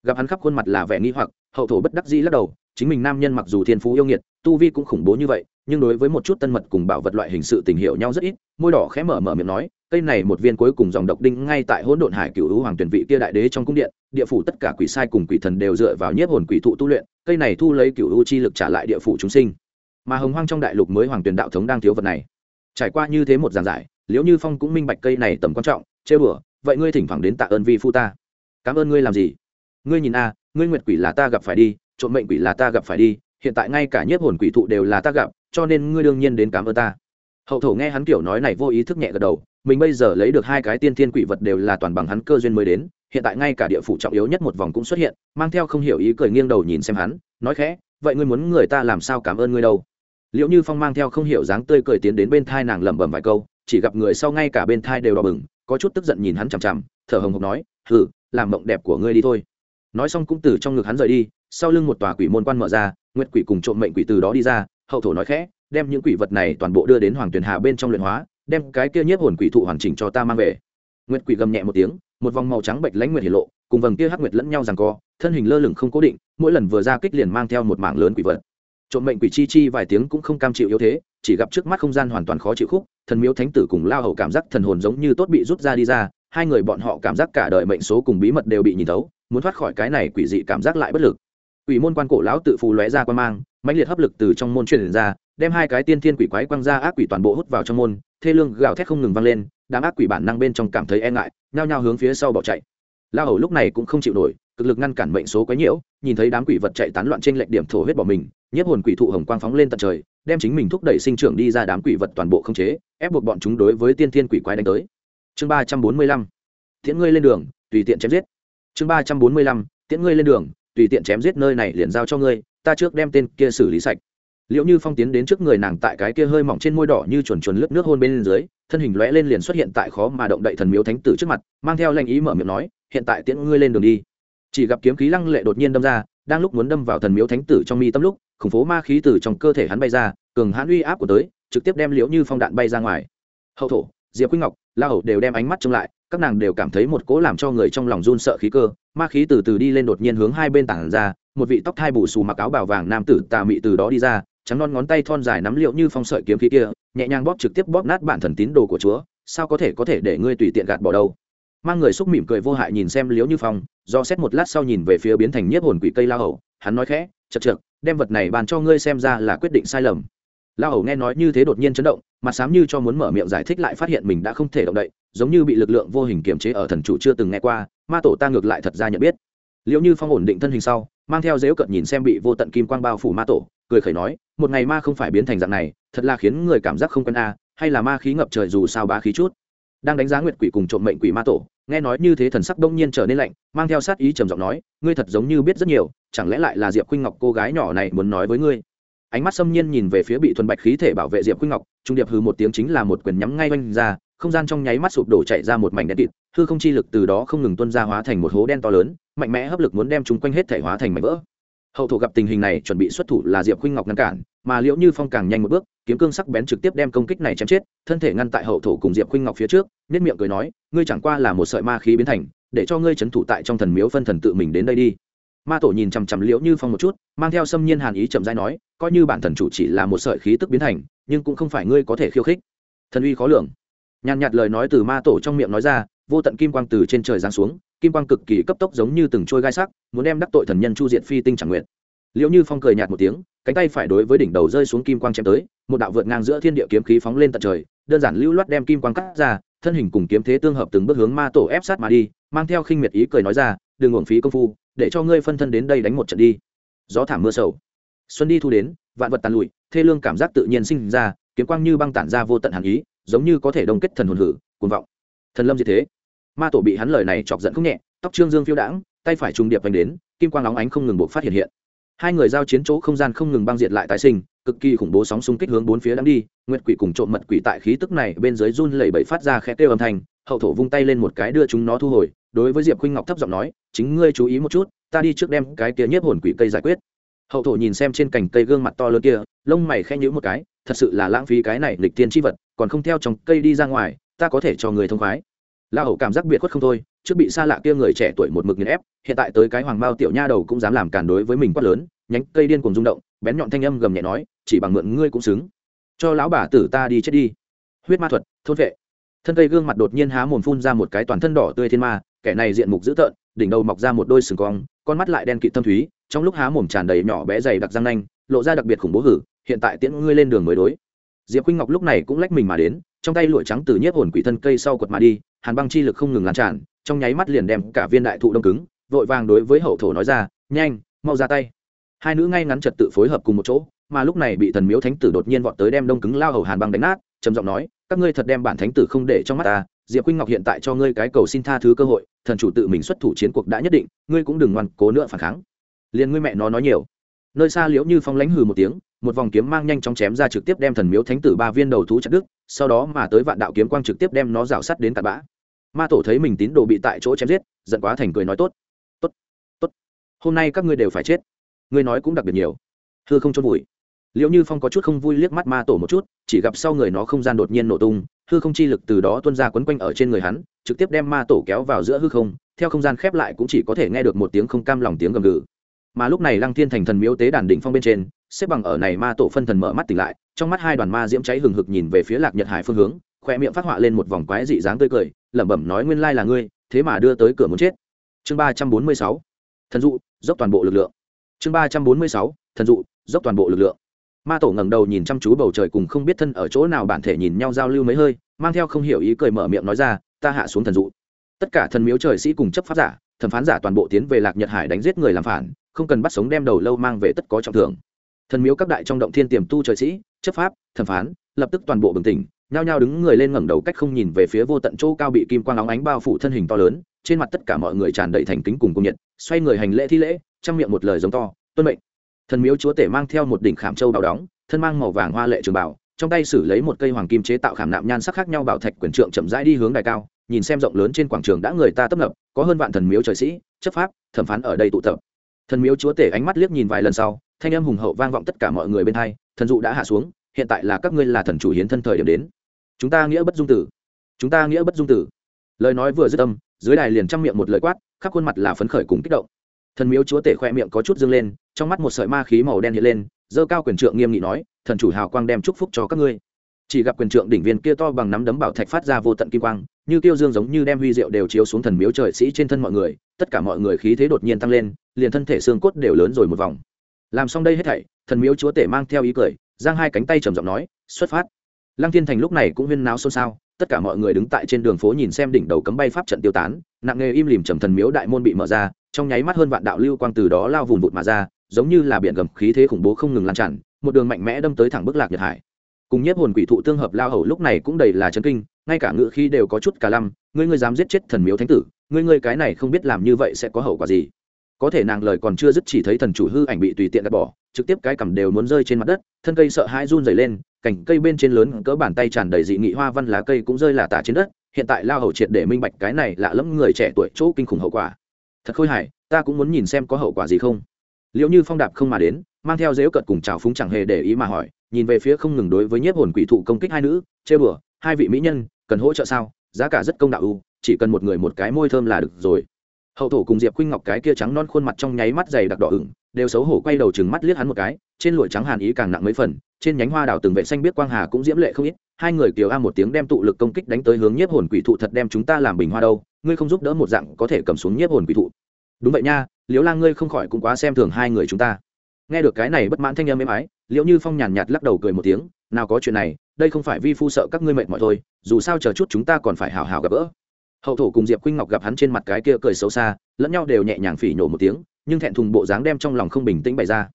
Gặp hắn khắp khuôn mặt là vẻ nghi hoặc hậu thổ bất đắc dĩ lắc đầu chính mình nam nhân mặc dù thiên phú yêu nghiệt tu vi cũng khủng bố như vậy nhưng đối với một chút tân mật cùng bảo vật loại hình sự tình hiệu nhau rất ít môi đỏ khẽ mở mở miệng nói cây này một viên cuối cùng dòng độc đinh ngay tại hỗn độn hải cựu hữu hoàng tuyển vị kia đại đế trong cung điện địa phủ tất cả quỷ sai cùng quỷ thần đều dựa vào nhiếp hồn quỷ thụ tu luyện cây này thu lấy cựu hữu chi lực trả lại địa phủ chúng sinh mà hồng hoang trong đại lục mới hoàng tuyển đạo thống đang thiếu vật này. Trải qua như thế một giàn giải, liễu như phong cũng minh bạch cây này tầm quan trọng chê bửa vậy ngươi thỉnh thoảng đến tạ ơn vi phu ta. Cảm ơn ngươi làm gì? Ngươi nhìn a, ngươi nguyệt quỷ là ta gặp phải đi, trộm mệnh quỷ là ta gặp phải đi, hiện tại ngay cả nhiếp hồn quỷ thụ đều là ta gặp, cho nên ngươi đương nhiên đến cảm ơn ta. Hậu thổ nghe hắn kiểu nói này vô ý thức nhẹ gật đầu, mình bây giờ lấy được hai cái tiên thiên quỷ vật đều là toàn bằng hắn cơ duyên mới đến, hiện tại ngay cả địa phủ trọng yếu nhất một vòng cũng xuất hiện, mang theo không hiểu ý cười nghiêng đầu nhìn xem hắn, nói khẽ, vậy ngươi muốn người ta làm sao cảm ơn ngươi đâu? Liệu như phong mang theo không hiểu dáng tươi cười tiến đến bên thai nàng lẩm bẩm vài câu, chỉ gặp người sau ngay cả bên thai đều đỏ bừng, có chút tức giận nhìn hắn chằm chằm, thở hồng hộc nói, hừ, làm mộng đẹp của ngươi đi thôi. Nói xong cũng từ trong ngực hắn rời đi, sau lưng một tòa quỷ môn quan mở ra, nguyệt quỷ cùng trộm mệnh quỷ từ đó đi ra, hậu thổ nói khẽ, đem những quỷ vật này toàn bộ đưa đến hoàng tuyền hà bên trong luyện hóa, đem cái kia nhiếp hồn quỷ thụ hoàn chỉnh cho ta mang về. Nguyệt quỷ gầm nhẹ một tiếng, một vòng màu trắng bệnh lãnh nguyệt hiển lộ, cùng vầng kia hắc nguyệt lẫn nhau rằng co, thân hình lơ lửng không cố định, mỗi lần vừa ra kích liền mang theo một mảng lớn quỷ vật trộm mệnh quỷ chi chi vài tiếng cũng không cam chịu yếu thế, chỉ gặp trước mắt không gian hoàn toàn khó chịu khúc, thần miếu thánh tử cùng lao hầu cảm giác thần hồn giống như tốt bị rút ra đi ra, hai người bọn họ cảm giác cả đời mệnh số cùng bí mật đều bị nhìn thấu, muốn thoát khỏi cái này quỷ dị cảm giác lại bất lực. Quỷ môn quan cổ lão tự phù lóe ra quan mang, mãnh liệt hấp lực từ trong môn truyền ra, đem hai cái tiên thiên quỷ quái quăng ra ác quỷ toàn bộ hút vào trong môn, thê lương gào thét không ngừng vang lên, đám ác quỷ bản năng bên trong cảm thấy e ngại, nhao nhao hướng phía sau bỏ chạy. Lao hầu lúc này cũng không chịu nổi, cực lực ngăn cản mệnh số quái nhiễu, nhìn thấy đám quỷ vật chạy tán loạn trên lệnh điểm thổ huyết bỏ mình nhiếp hồn quỷ thụ hồng quang phóng lên tận trời, đem chính mình thúc đẩy sinh trưởng đi ra đám quỷ vật toàn bộ không chế, ép buộc bọn chúng đối với tiên thiên quỷ quái đánh tới. Chương ba trăm bốn mươi lăm, tiễn ngươi lên đường, tùy tiện chém giết. Chương ba trăm bốn mươi lăm, tiễn ngươi lên đường, tùy tiện chém giết nơi này liền giao cho ngươi, ta trước đem tên kia xử lý sạch. Liệu như phong tiến đến trước người nàng tại cái kia hơi mỏng trên môi đỏ như chuồn chuồn lướt nước hôn bên dưới, thân hình lóe lên liền xuất hiện tại khó mà động đậy thần miếu thánh tử trước mặt, mang theo lệnh ý mở miệng nói, hiện tại tiễn ngươi lên đường đi. Chỉ gặp kiếm khí lăng lệ đột nhiên đâm ra, đang lúc muốn đâm vào thần miếu thánh tử trong mi tâm lúc khủng phố ma khí từ trong cơ thể hắn bay ra, cường hãn uy áp của tới, trực tiếp đem liễu như phong đạn bay ra ngoài. Hậu thổ, diệp quý ngọc, la hậu đều đem ánh mắt trông lại, các nàng đều cảm thấy một cỗ làm cho người trong lòng run sợ khí cơ, ma khí từ từ đi lên đột nhiên hướng hai bên tảng ra, một vị tóc thai bù xù mặc áo bào vàng nam tử tà mị từ đó đi ra, trắng non ngón tay thon dài nắm liệu như phong sợi kiếm khí kia, nhẹ nhàng bóp trực tiếp bóp nát bản thần tín đồ của chúa, sao có thể có thể để ngươi tùy tiện gạt bỏ đâu? Mang người xúc mỉm cười vô hại nhìn xem liễu như phong, do xét một lát sau nhìn về phía biến thành nhiếp hồn quỷ cây la hầu, hắn nói khẽ chật chật đem vật này bàn cho ngươi xem ra là quyết định sai lầm. La hầu nghe nói như thế đột nhiên chấn động, mặt sám như cho muốn mở miệng giải thích lại phát hiện mình đã không thể động đậy, giống như bị lực lượng vô hình kiềm chế ở thần chủ chưa từng nghe qua, ma tổ ta ngược lại thật ra nhận biết. Liệu như phong ổn định thân hình sau, mang theo dếu cận nhìn xem bị vô tận kim quang bao phủ ma tổ, cười khẩy nói, một ngày ma không phải biến thành dạng này, thật là khiến người cảm giác không quen a, hay là ma khí ngập trời dù sao bá khí chút đang đánh giá nguyệt quỷ cùng trộm mệnh quỷ ma tổ, nghe nói như thế thần sắc đông nhiên trở nên lạnh, mang theo sát ý trầm giọng nói, ngươi thật giống như biết rất nhiều, chẳng lẽ lại là diệp khuynh ngọc cô gái nhỏ này muốn nói với ngươi? Ánh mắt xâm nhiên nhìn về phía bị thuần bạch khí thể bảo vệ diệp khuynh ngọc, trung điệp hừ một tiếng chính là một quyền nhắm ngay oanh ra, không gian trong nháy mắt sụp đổ chạy ra một mảnh đen kịt, hư không chi lực từ đó không ngừng tuân ra hóa thành một hố đen to lớn, mạnh mẽ hấp lực muốn đem chúng quanh hết thể hóa thành mảnh vỡ. Hậu thổ gặp tình hình này chuẩn bị xuất thủ là diệp khuynh ngọc ngăn cản mà liễu như phong càng nhanh một bước, kiếm cương sắc bén trực tiếp đem công kích này chém chết, thân thể ngăn tại hậu thổ cùng diệp khuynh ngọc phía trước nết miệng cười nói, ngươi chẳng qua là một sợi ma khí biến thành, để cho ngươi c h ấ n thủ tại trong thần miếu phân thần tự mình đến đây đi. Ma tổ nhìn chằm chằm liễu như phong một chút, mang theo xâm nhiên hàn ý chậm dãi nói, coi như bản thần chủ chỉ là một sợi khí tức biến thành, nhưng cũng không phải ngươi có thể khiêu khích. Thần uy khó lường. Nhàn nhạt lời nói từ ma tổ trong miệng nói ra, vô tận kim quang từ trên trời giáng xuống, kim quang cực kỳ cấp tốc giống như từng trôi gai sắc, muốn đem đắc tội thần nhân chu diện phi tinh chẳng nguyện liệu như phong cười nhạt một tiếng, cánh tay phải đối với đỉnh đầu rơi xuống kim quang chém tới, một đạo vượt ngang giữa thiên địa kiếm khí phóng lên tận trời, đơn giản lưu loát đem kim quang cắt ra, thân hình cùng kiếm thế tương hợp từng bước hướng ma tổ ép sát mà đi, mang theo khinh miệt ý cười nói ra, đừng uổng phí công phu, để cho ngươi phân thân đến đây đánh một trận đi. Gió thảm mưa sầu. Xuân đi thu đến, vạn vật tàn lụi, thê lương cảm giác tự nhiên sinh ra, kiếm quang như băng tản ra vô tận hàn ý, giống như có thể đồng kết thần hồn hử cuồn vọng. Thần lâm gì thế. Ma tổ bị hắn lời này chọc giận không nhẹ, tóc trương dương phiêu đãng, tay phải trùng điệp vành đến, kim quang óng ánh không ngừng buộc phát hiện hiện hai người giao chiến chỗ không gian không ngừng băng diệt lại tái sinh, cực kỳ khủng bố sóng xung kích hướng bốn phía đang đi, nguyệt quỷ cùng trộm mật quỷ tại khí tức này bên dưới run lẩy bẩy phát ra khẽ kêu âm thanh, hậu thổ vung tay lên một cái đưa chúng nó thu hồi, đối với diệp khuynh ngọc thấp giọng nói, chính ngươi chú ý một chút, ta đi trước đem cái kia nhiếp hồn quỷ cây giải quyết. Hậu thổ nhìn xem trên cành cây gương mặt to lớn kia, lông mày khẽ nhữ một cái, thật sự là lãng phí cái này lịch tiên chi vật, còn không theo trong cây đi ra ngoài, ta có thể cho người thông khoái la hậu cảm giác biệt khuất không thôi, trước bị xa lạ kia người trẻ tuổi một mực nghiền ép, hiện tại tới cái hoàng mao tiểu nha đầu cũng dám làm cản đối với mình quát lớn, nhánh cây điên cùng rung động, bén nhọn thanh âm gầm nhẹ nói, chỉ bằng mượn ngươi cũng xứng. Cho lão bà tử ta đi chết đi. Huyết ma thuật, thôn vệ. Thân cây gương mặt đột nhiên há mồm phun ra một cái toàn thân đỏ tươi thiên ma, kẻ này diện mục dữ tợn, đỉnh đầu mọc ra một đôi sừng cong, con mắt lại đen kịt thâm thúy, trong lúc há mồm tràn đầy nhỏ bé dày đặc răng nanh, lộ ra đặc biệt khủng bố hử, hiện tại tiễn ngươi lên đường mới đối. Diệp khuynh ngọc lúc này cũng lách mình mà đến, trong tay lụa trắng từ nhiếp hồn quỷ thân cây sau quật mà đi hàn băng chi lực không ngừng lan tràn, trong nháy mắt liền đem cả viên đại thụ đông cứng, vội vàng đối với hậu thổ nói ra, nhanh, mau ra tay. Hai nữ ngay ngắn trật tự phối hợp cùng một chỗ, mà lúc này bị thần miếu thánh tử đột nhiên vọt tới đem đông cứng lao hầu hàn băng đánh nát, trầm giọng nói, các ngươi thật đem bản thánh tử không để trong mắt ta, diệp huynh ngọc hiện tại cho ngươi cái cầu xin tha thứ cơ hội, thần chủ tự mình xuất thủ chiến cuộc đã nhất định, ngươi cũng đừng ngoan cố nữa phản kháng. Liền ngươi mẹ nó nói nhiều. Nơi xa liễu như phong lãnh hừ một tiếng, một vòng kiếm mang nhanh chóng chém ra trực tiếp đem thần miếu thánh tử ba viên đầu thú chặt đứt, sau đó mà tới vạn đạo kiếm quang trực tiếp đem nó rào sắt đến tạt bã ma tổ thấy mình tín đồ bị tại chỗ chém giết, giận quá thành cười nói tốt tốt tốt. Hôm nay các ngươi đều phải chết. Ngươi nói cũng đặc biệt nhiều. Hư không chôn vùi. Liệu như phong có chút không vui liếc mắt ma tổ một chút, chỉ gặp sau người nó không gian đột nhiên nổ tung, hư không chi lực từ đó tuân ra quấn quanh ở trên người hắn, trực tiếp đem ma tổ kéo vào giữa hư không, theo không gian khép lại cũng chỉ có thể nghe được một tiếng không cam lòng tiếng gầm gừ. Mà lúc này lăng thiên thành thần miếu tế đàn đỉnh phong bên trên, xếp bằng ở này ma tổ phân thần mở mắt tỉnh lại, trong mắt hai đoàn ma diễm cháy hừng hực nhìn về phía lạc nhật hải phương hướng, khoe miệng phát họa lên một vòng quái dị dáng tươi cười lẩm bẩm nói nguyên lai là ngươi, thế mà đưa tới cửa muốn chết. Chương ba trăm bốn mươi sáu, thần dụ, dốc toàn bộ lực lượng. Chương ba trăm bốn mươi sáu, thần dụ, dốc toàn bộ lực lượng. Ma tổ ngẩng đầu nhìn chăm chú bầu trời cùng không biết thân ở chỗ nào bản thể nhìn nhau giao lưu mấy hơi, mang theo không hiểu ý cười mở miệng nói ra, ta hạ xuống thần dụ. Tất cả thần miếu trời sĩ cùng chấp pháp giả, thẩm phán giả toàn bộ tiến về lạc nhật hải đánh giết người làm phản, không cần bắt sống đem đầu lâu mang về tất có trọng thưởng. Thần miếu các đại trong động thiên tiềm tu trời sĩ, chấp pháp, thẩm phán, lập tức toàn bộ bừng tỉnh nhao nhao đứng người lên ngẩng đầu cách không nhìn về phía vô tận chỗ cao bị kim quang óng ánh bao phủ thân hình to lớn, trên mặt tất cả mọi người tràn đầy thành kính cùng cung nhiệt, xoay người hành lễ thi lễ trong miệng một lời giống to, tuân mệnh. Thần miếu chúa tể mang theo một đỉnh khảm châu bảo đóng, thân mang màu vàng hoa lệ trường bảo trong tay xử lấy một cây hoàng kim chế tạo khảm nạm nhan sắc khác nhau bảo thạch quyền trượng chậm rãi đi hướng đài cao, nhìn xem rộng lớn trên quảng trường đã người ta tấp nập, có hơn vạn thần miếu trời sĩ, chấp pháp, thẩm phán ở đây tụ tập. Thần miếu chúa tể ánh mắt liếc nhìn vài lần sau, thanh âm hùng hậu vang vọng tất cả mọi người bên hai, thần dụ đã hạ xuống, hiện tại là các ngươi là thần chủ hiến thân thời điểm đến chúng ta nghĩa bất dung tử. Chúng ta nghĩa bất dung tử. Lời nói vừa dứt âm, dưới đài liền trong miệng một lời quát, khắp khuôn mặt là phấn khởi cùng kích động. Thần miếu chúa tể khoe miệng có chút dâng lên, trong mắt một sợi ma khí màu đen hiện lên dơ cao quyền trượng nghiêm nghị nói, thần chủ hào quang đem chúc phúc cho các ngươi. Chỉ gặp quyền trượng đỉnh viên kia to bằng nắm đấm bảo thạch phát ra vô tận kim quang, như tiêu dương giống như đem huy diệu đều chiếu xuống thần miếu trời sĩ trên thân mọi người, tất cả mọi người khí thế đột nhiên tăng lên, liền thân thể xương cốt đều lớn rồi một vòng. Làm xong đây hết thảy, thần miếu chúa tể mang theo ý cười, giang hai cánh tay trầm giọng nói, xuất phát lăng thiên thành lúc này cũng huyên náo xôn xao, tất cả mọi người đứng tại trên đường phố nhìn xem đỉnh đầu cấm bay pháp trận tiêu tán, nặng nghề im lìm trầm thần miếu đại môn bị mở ra, trong nháy mắt hơn vạn đạo lưu quang từ đó lao vùng vụt mà ra, giống như là biển gầm khí thế khủng bố không ngừng lan tràn, một đường mạnh mẽ đâm tới thẳng bức lạc nhật hải. Cùng nhiếp hồn quỷ thụ tương hợp lao hầu lúc này cũng đầy là chấn kinh, ngay cả ngự khí đều có chút cả lăm, ngươi ngươi dám giết chết thần miếu thánh tử, ngươi ngươi cái này không biết làm như vậy sẽ có hậu quả gì. Có thể nàng lời còn chưa dứt chỉ thấy thần chủ hư ảnh bị tùy tiện gạt bỏ, trực tiếp cái cằm đều muốn rơi trên mặt đất, thân cây sợ hãi run rẩy lên cành cây bên trên lớn cỡ bàn tay tràn đầy dị nghị hoa văn lá cây cũng rơi là tả trên đất, hiện tại lao hầu triệt để minh bạch cái này lạ lẫm người trẻ tuổi chỗ kinh khủng hậu quả. Thật khôi hài, ta cũng muốn nhìn xem có hậu quả gì không. Liệu như phong đạp không mà đến, mang theo dếu cợt cùng trào phúng chẳng hề để ý mà hỏi, nhìn về phía không ngừng đối với nhiếp hồn quỷ thụ công kích hai nữ, chê bừa, hai vị mỹ nhân, cần hỗ trợ sao? Giá cả rất công đạo ưu, chỉ cần một người một cái môi thơm là được rồi. Hậu thổ cùng diệp khuynh ngọc cái kia trắng non khuôn mặt trong nháy mắt dày đặc đỏ ửng, đều xấu hổ quay đầu chừng mắt liếc hắn một cái, trên lụa trắng hàn ý càng nặng mấy phần trên nhánh hoa đào từng vệ xanh biết quang hà cũng diễm lệ không ít, hai người kiều a một tiếng đem tụ lực công kích đánh tới hướng nhiếp hồn quỷ thụ thật đem chúng ta làm bình hoa đâu, ngươi không giúp đỡ một dạng có thể cầm xuống nhiếp hồn quỷ thụ. Đúng vậy nha, liễu lang ngươi không khỏi cũng quá xem thường hai người chúng ta. Nghe được cái này bất mãn thanh âm êm ái, liễu như phong nhàn nhạt lắc đầu cười một tiếng, nào có chuyện này, đây không phải vi phu sợ các ngươi mệt mỏi thôi, dù sao chờ chút chúng ta còn phải hào hào gặp gỡ. Hậu thổ cùng diệp khuynh ngọc gặp hắn trên mặt cái kia cười xấu xa, lẫn nhau đều nhẹ nhàng phỉ nhổ một tiếng, nhưng thẹn thùng bộ dáng đem trong lòng không bình tĩnh bày ra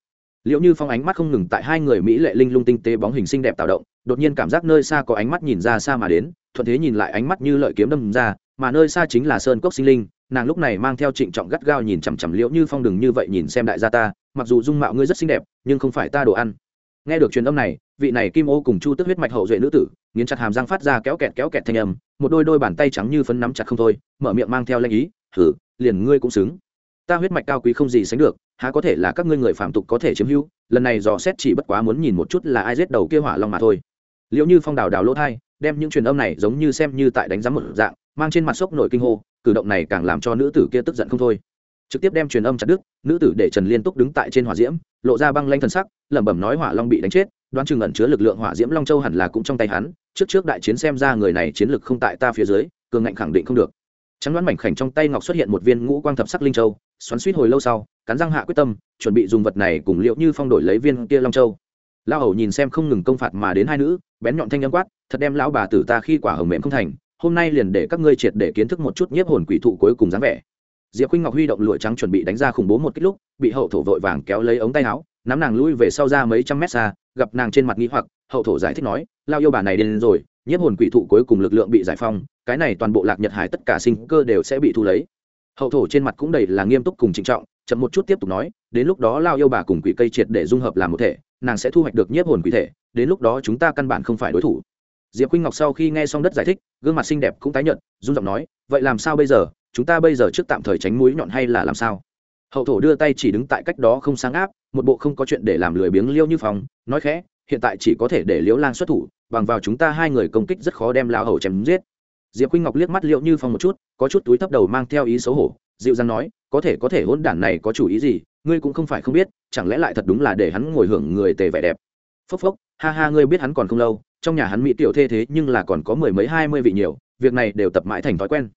liệu như phong ánh mắt không ngừng tại hai người mỹ lệ linh lung tinh tế bóng hình xinh đẹp tạo động, đột nhiên cảm giác nơi xa có ánh mắt nhìn ra xa mà đến, thuận thế nhìn lại ánh mắt như lợi kiếm đâm ra, mà nơi xa chính là sơn cốc sinh linh, nàng lúc này mang theo trịnh trọng gắt gao nhìn chằm chằm liễu như phong đừng như vậy nhìn xem đại gia ta, mặc dù dung mạo ngươi rất xinh đẹp, nhưng không phải ta đồ ăn. Nghe được truyền âm này, vị này kim ô cùng chu tức huyết mạch hậu duệ nữ tử, nghiến chặt hàm răng phát ra kéo kẹt kéo kẹt thanh âm, một đôi đôi bàn tay trắng như phấn nắm chặt không thôi, mở miệng mang theo lanh ý thử liền ngươi cũng xứng ta huyết mạch cao quý không gì sánh được, há có thể là các ngươi người phạm tục có thể chiếm hữu, lần này dò xét chỉ bất quá muốn nhìn một chút là ai giết đầu kia hỏa long mà thôi. Liệu như phong đào đào lỗ thai, đem những truyền âm này giống như xem như tại đánh giá một dạng, mang trên mặt sốc nổi kinh hô, cử động này càng làm cho nữ tử kia tức giận không thôi. Trực tiếp đem truyền âm chặt đứt, nữ tử để trần liên túc đứng tại trên hỏa diễm, lộ ra băng lanh thần sắc, lẩm bẩm nói hỏa long bị đánh chết, đoán chừng ẩn chứa lực lượng hỏa diễm long châu hẳn là cũng trong tay hắn, trước trước đại chiến xem ra người này chiến lực không tại ta phía dưới, cường ngạnh khẳng định không được trắng đoán mảnh khảnh trong tay ngọc xuất hiện một viên ngũ quang thập sắc linh châu, xoắn suýt hồi lâu sau, cắn răng hạ quyết tâm, chuẩn bị dùng vật này cùng liệu như phong đổi lấy viên kia long châu. Lao hầu nhìn xem không ngừng công phạt mà đến hai nữ, bén nhọn thanh nhân quát, thật đem lão bà tử ta khi quả hồng mềm không thành, hôm nay liền để các ngươi triệt để kiến thức một chút nhiếp hồn quỷ thụ cuối cùng dáng vẻ. Diệp khuynh ngọc huy động lụa trắng chuẩn bị đánh ra khủng bố một kích lúc, bị hậu thổ vội vàng kéo lấy ống tay áo nắm nàng lui về sau ra mấy trăm mét xa, gặp nàng trên mặt nghi hoặc, hậu thổ giải thích nói, lao yêu bà này đến rồi, nhiếp hồn quỷ thụ cuối cùng lực lượng bị giải phong cái này toàn bộ lạc nhật hải tất cả sinh cơ đều sẽ bị thu lấy. Hậu thổ trên mặt cũng đầy là nghiêm túc cùng trịnh trọng, chậm một chút tiếp tục nói, đến lúc đó lao yêu bà cùng quỷ cây triệt để dung hợp làm một thể, nàng sẽ thu hoạch được nhiếp hồn quỷ thể, đến lúc đó chúng ta căn bản không phải đối thủ. Diệp khuynh ngọc sau khi nghe xong đất giải thích, gương mặt xinh đẹp cũng tái nhợt, run giọng nói, vậy làm sao bây giờ? Chúng ta bây giờ trước tạm thời tránh mũi nhọn hay là làm sao? Hậu thổ đưa tay chỉ đứng tại cách đó không sáng áp một bộ không có chuyện để làm lười biếng liêu như phòng nói khẽ, hiện tại chỉ có thể để liễu lang xuất thủ, bằng vào chúng ta hai người công kích rất khó đem lao hầu chém giết. Diệp khuynh ngọc liếc mắt liệu như phong một chút, có chút túi thấp đầu mang theo ý xấu hổ, dịu dàng nói, có thể có thể hôn đản này có chủ ý gì, ngươi cũng không phải không biết, chẳng lẽ lại thật đúng là để hắn ngồi hưởng người tề vẻ đẹp? Phốc phốc, ha ha, ngươi biết hắn còn không lâu, trong nhà hắn mỹ tiểu thê thế nhưng là còn có mười mấy, hai mươi vị nhiều, việc này đều tập mãi thành thói quen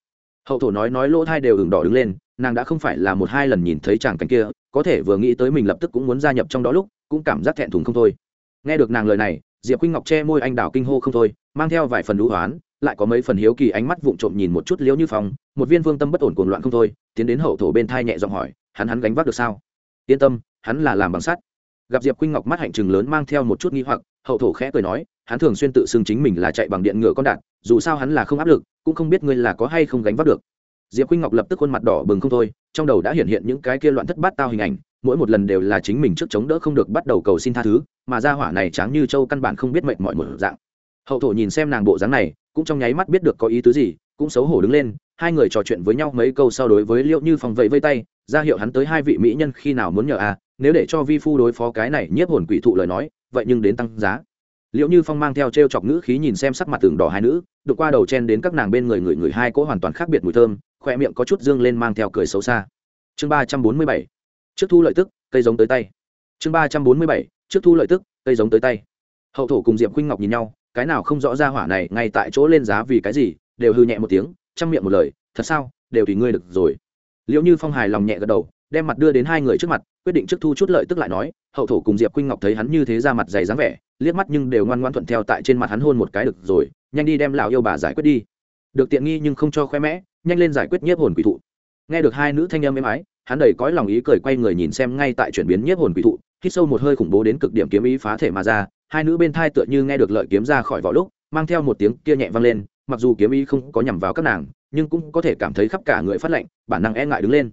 hậu thổ nói nói lỗ thai đều ửng đỏ đứng lên, nàng đã không phải là một hai lần nhìn thấy chàng cảnh kia, có thể vừa nghĩ tới mình lập tức cũng muốn gia nhập trong đó lúc, cũng cảm giác thẹn thùng không thôi. Nghe được nàng lời này, diệp khuynh ngọc che môi anh đào kinh hô không thôi, mang theo vài phần đũ hoán, lại có mấy phần hiếu kỳ ánh mắt vụng trộm nhìn một chút liễu như phong, một viên vương tâm bất ổn cuồng loạn không thôi, tiến đến hậu thổ bên thai nhẹ giọng hỏi, hắn hắn gánh vác được sao? Yên tâm, hắn là làm bằng sắt. Gặp diệp khuynh ngọc mắt hạnh chừng lớn mang theo một chút nghi hoặc, hậu thổ khẽ cười nói, hắn thường xuyên tự xưng chính mình là chạy bằng điện ngựa con đạn, dù sao hắn là không áp lực cũng không biết ngươi là có hay không gánh vác được. Diệp khuynh ngọc lập tức khuôn mặt đỏ bừng không thôi, trong đầu đã hiện hiện những cái kia loạn thất bát tao hình ảnh, mỗi một lần đều là chính mình trước chống đỡ không được bắt đầu cầu xin tha thứ, mà ra hỏa này tráng như châu căn bản không biết mệnh mọi một dạng. Hậu thổ nhìn xem nàng bộ dáng này, cũng trong nháy mắt biết được có ý tứ gì, cũng xấu hổ đứng lên, hai người trò chuyện với nhau mấy câu sau đối với liệu như phòng vẫy vây tay, ra hiệu hắn tới hai vị mỹ nhân khi nào muốn nhờ à nếu để cho vi phu đối phó cái này nhiếp hồn quỷ thụ lời nói, vậy nhưng đến tăng giá liệu như phong mang theo t r e o chọc ngữ khí nhìn xem sắc mặt tường đỏ hai nữ, đục qua đầu chen đến các nàng bên người người người hai cỗ hoàn toàn khác biệt mùi thơm khoe miệng có chút dương lên mang theo cười xấu xa. Chương ba trăm bốn mươi bảy, trước thu lợi tức, cây giống tới tay. Chương ba trăm bốn mươi bảy, trước thu lợi tức, cây giống tới tay. Hậu thổ cùng diệp khuynh ngọc nhìn nhau, cái nào không rõ ra hỏa này ngay tại chỗ lên giá vì cái gì, đều hư nhẹ một tiếng, chăm miệng một lời, thật sao, đều tùy ngươi được rồi. Liệu như phong hài lòng nhẹ gật đầu, đem mặt đưa đến hai người trước mặt, quyết định trước thu chút lợi tức lại nói, hậu thổ cùng diệp khuynh ngọc thấy hắn như thế ra mặt dày dáng vẻ liếc mắt nhưng đều ngoan ngoan thuận theo tại trên mặt hắn hôn một cái được rồi, nhanh đi đem lão yêu bà giải quyết đi. Được tiện nghi nhưng không cho khoe mẽ, nhanh lên giải quyết nhiếp hồn quỷ thụ. Nghe được hai nữ thanh âm êm ái, hắn đầy cõi lòng ý cười quay người nhìn xem ngay tại chuyển biến nhiếp hồn quỷ thụ, hít sâu một hơi khủng bố đến cực điểm kiếm ý phá thể mà ra, hai nữ bên thai tựa như nghe được lợi kiếm ra khỏi vỏ lúc, mang theo một tiếng kia nhẹ vang lên, mặc dù kiếm ý không có nhằm vào các nàng, nhưng cũng có thể cảm thấy khắp cả người phát lạnh, bản năng e ngại đứng lên.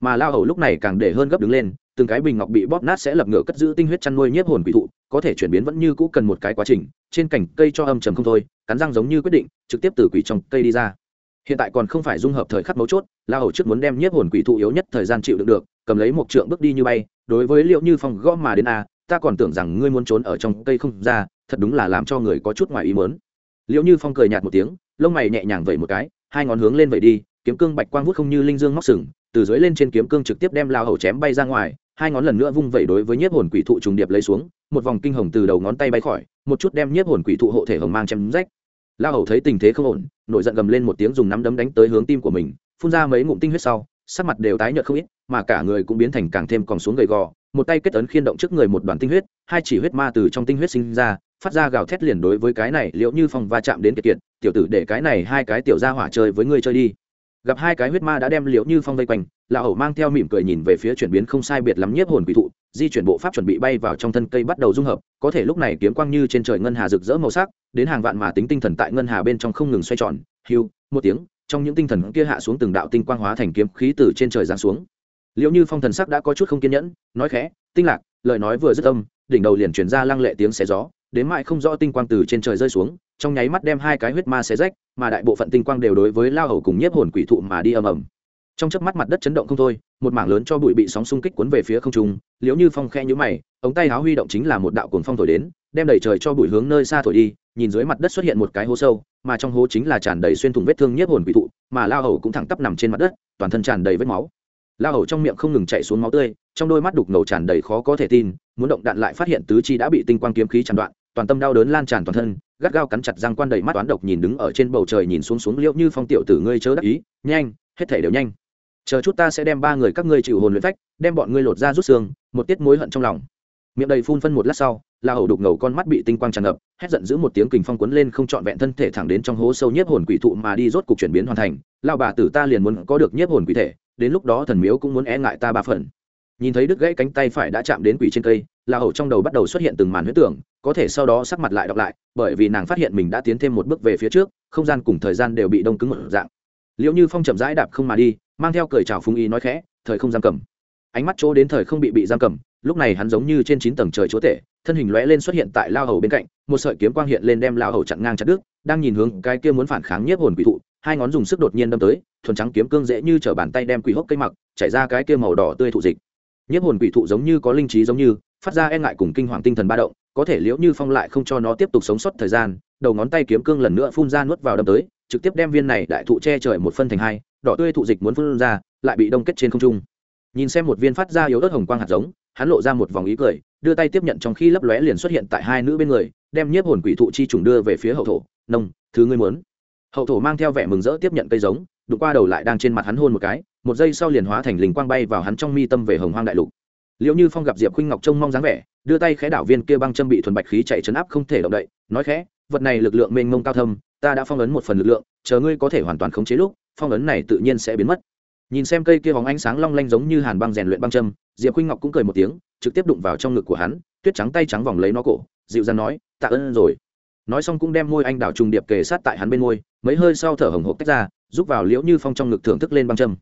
Mà lao hầu lúc này càng để hơn gấp đứng lên từng cái bình ngọc bị bóp nát sẽ lập ngựa cất giữ tinh huyết chăn nuôi nhiếp hồn quỷ thụ, có thể chuyển biến vẫn như cũ cần một cái quá trình, trên cành cây cho âm trầm không thôi, cắn răng giống như quyết định, trực tiếp từ quỷ trong cây đi ra. Hiện tại còn không phải dung hợp thời khắc mấu chốt, la hầu trước muốn đem nhiếp hồn quỷ thụ yếu nhất thời gian chịu đựng được, cầm lấy một trượng bước đi như bay, đối với liệu như phong gõ mà đến a, ta còn tưởng rằng ngươi muốn trốn ở trong cây không ra, thật đúng là làm cho người có chút ngoài ý mớn liệu như phong cười nhạt một tiếng, lông mày nhẹ nhàng vẩy một cái, hai ngón hướng lên vậy đi, kiếm cương bạch quang vút không như linh dương móc sừng, từ dưới lên trên kiếm cương trực tiếp đem lao hầu chém bay ra ngoài hai ngón lần nữa vung vẩy đối với nhiếp hồn quỷ thụ trùng điệp lấy xuống, một vòng kinh hồng từ đầu ngón tay bay khỏi, một chút đem nhiếp hồn quỷ thụ hộ thể hồng mang chém rách. La hầu thấy tình thế không ổn, nổi giận gầm lên một tiếng dùng nắm đấm đánh tới hướng tim của mình, phun ra mấy ngụm tinh huyết sau, sắc mặt đều tái nhợt không ít, mà cả người cũng biến thành càng thêm còn xuống gầy gò, một tay kết ấn khiên động trước người một đoàn tinh huyết, hai chỉ huyết ma từ trong tinh huyết sinh ra, phát ra gào thét liền đối với cái này liệu như phong va chạm đến kiệt kiệt, tiểu tử để cái này hai cái tiểu ra hỏa chơi với ngươi chơi đi. Gặp hai cái huyết ma đã đem liệu như phong vây quanh lão hầu mang theo mỉm cười nhìn về phía chuyển biến không sai biệt lắm nhiếp hồn quỷ thụ, di chuyển bộ pháp chuẩn bị bay vào trong thân cây bắt đầu dung hợp, có thể lúc này kiếm quang như trên trời ngân hà rực rỡ màu sắc, đến hàng vạn mà tính tinh thần tại ngân hà bên trong không ngừng xoay tròn hiu một tiếng, trong những tinh thần kia hạ xuống từng đạo tinh quang hóa thành kiếm khí từ trên trời giáng xuống. Liệu như phong thần sắc đã có chút không kiên nhẫn, nói khẽ, tinh lạc, lời nói vừa dứt âm, đỉnh đầu liền truyền ra lăng lệ tiếng xé gió, đến mãi không rõ tinh quang từ trên trời rơi xuống, trong nháy mắt đem hai cái huyết ma xé rách, mà đại bộ phận tinh quang đều đối với lao hầu cùng nhiếp hồn quỷ thụ mà đi ầm ầm trong chớp mắt mặt đất chấn động không thôi, một mảng lớn cho bụi bị sóng xung kích cuốn về phía không trung liếu như phong khe nhũ mày, ống tay áo huy động chính là một đạo cuồng phong thổi đến, đem đẩy trời cho bụi hướng nơi xa thổi đi, nhìn dưới mặt đất xuất hiện một cái hố sâu, mà trong hố chính là tràn đầy xuyên thủng vết thương nhiếp hồn quỷ thụ, mà lao hầu cũng thẳng tắp nằm trên mặt đất, toàn thân tràn đầy vết máu. Lao hầu trong miệng không ngừng chạy xuống máu tươi, trong đôi mắt đục ngầu tràn đầy khó có thể tin, muốn động đạn lại phát hiện tứ chi đã bị tinh quang kiếm khí chặn đoạn, toàn tâm đau đớn lan tràn toàn thân, gắt gao cắn chặt răng quan đầy mắt toán độc nhìn đứng ở trên bầu trời nhìn xuống xuống liễu như phong tiểu tử ngươi chớ đắc ý, nhanh, hết thể đều nhanh chờ chút ta sẽ đem ba người các ngươi chịu hồn luyện phách, đem bọn ngươi lột ra rút xương, một tiết mối hận trong lòng. Miệng đầy phun phân một lát sau, la hầu đục ngầu con mắt bị tinh quang tràn ngập, hét giận giữ một tiếng kình phong quấn lên không trọn vẹn thân thể thẳng đến trong hố sâu nhiếp hồn quỷ thụ mà đi, rốt cục chuyển biến hoàn thành. Lao bà tử ta liền muốn có được nhiếp hồn quỷ thể, đến lúc đó thần miếu cũng muốn e ngại ta ba phần. Nhìn thấy đứt gãy cánh tay phải đã chạm đến quỷ trên cây, la hầu trong đầu bắt đầu xuất hiện từng màn huyết tưởng, có thể sau đó sắc mặt lại đọc lại, bởi vì nàng phát hiện mình đã tiến thêm một bước về phía trước, không gian cùng thời gian đều bị đông cứng một dạng. Liệu như phong chậm rãi đạp không mà đi mang theo cười chào phúng ý nói khẽ, thời không giam cầm. Ánh mắt chỗ đến thời không bị bị giam cầm, lúc này hắn giống như trên chín tầng trời chúa tể, thân hình lóe lên xuất hiện tại lao hầu bên cạnh, một sợi kiếm quang hiện lên đem lao hầu chặn ngang chặt đứt, đang nhìn hướng cái kia muốn phản kháng nhiếp hồn quỷ thụ, hai ngón dùng sức đột nhiên đâm tới, thuần trắng kiếm cương dễ như chở bàn tay đem quỷ hốc cây mặc, chảy ra cái kia màu đỏ tươi thụ dịch. Nhiếp hồn quỷ thụ giống như có linh trí giống như, phát ra e ngại cùng kinh hoàng tinh thần ba động, có thể liễu như phong lại không cho nó tiếp tục sống sót thời gian, đầu ngón tay kiếm cương lần nữa phun ra nuốt vào đâm tới trực tiếp đem viên này đại thụ che trời một phân thành hai, đỏ tươi thụ dịch muốn phun ra, lại bị đông kết trên không trung. Nhìn xem một viên phát ra yếu ớt hồng quang hạt giống, hắn lộ ra một vòng ý cười, đưa tay tiếp nhận trong khi lấp lóe liền xuất hiện tại hai nữ bên người, đem nhiếp hồn quỷ thụ chi trùng đưa về phía hậu thổ. Nông, thứ ngươi muốn. Hậu thổ mang theo vẻ mừng rỡ tiếp nhận cây giống, đụng qua đầu lại đang trên mặt hắn hôn một cái, một giây sau liền hóa thành linh quang bay vào hắn trong mi tâm về hồng hoang đại lục. Liệu như phong gặp diệp khuynh ngọc trông mong dáng vẻ, đưa tay khẽ đảo viên kia băng châm bị thuần bạch khí chạy chấn áp không thể động đậy, nói khẽ vật này lực lượng mênh mông cao thâm, ta đã phong ấn một phần lực lượng, chờ ngươi có thể hoàn toàn khống chế lúc, phong ấn này tự nhiên sẽ biến mất. Nhìn xem cây kia bóng ánh sáng long lanh giống như hàn băng rèn luyện băng châm, diệp khuynh ngọc cũng cười một tiếng, trực tiếp đụng vào trong ngực của hắn, tuyết trắng tay trắng vòng lấy nó cổ, dịu dàng nói, tạ ơn rồi. Nói xong cũng đem môi anh đảo trùng điệp kề sát tại hắn bên môi, mấy hơi sau thở hồng hộc tách ra giúp vào liễu như phong trong ngực thưởng thức lên băng châm.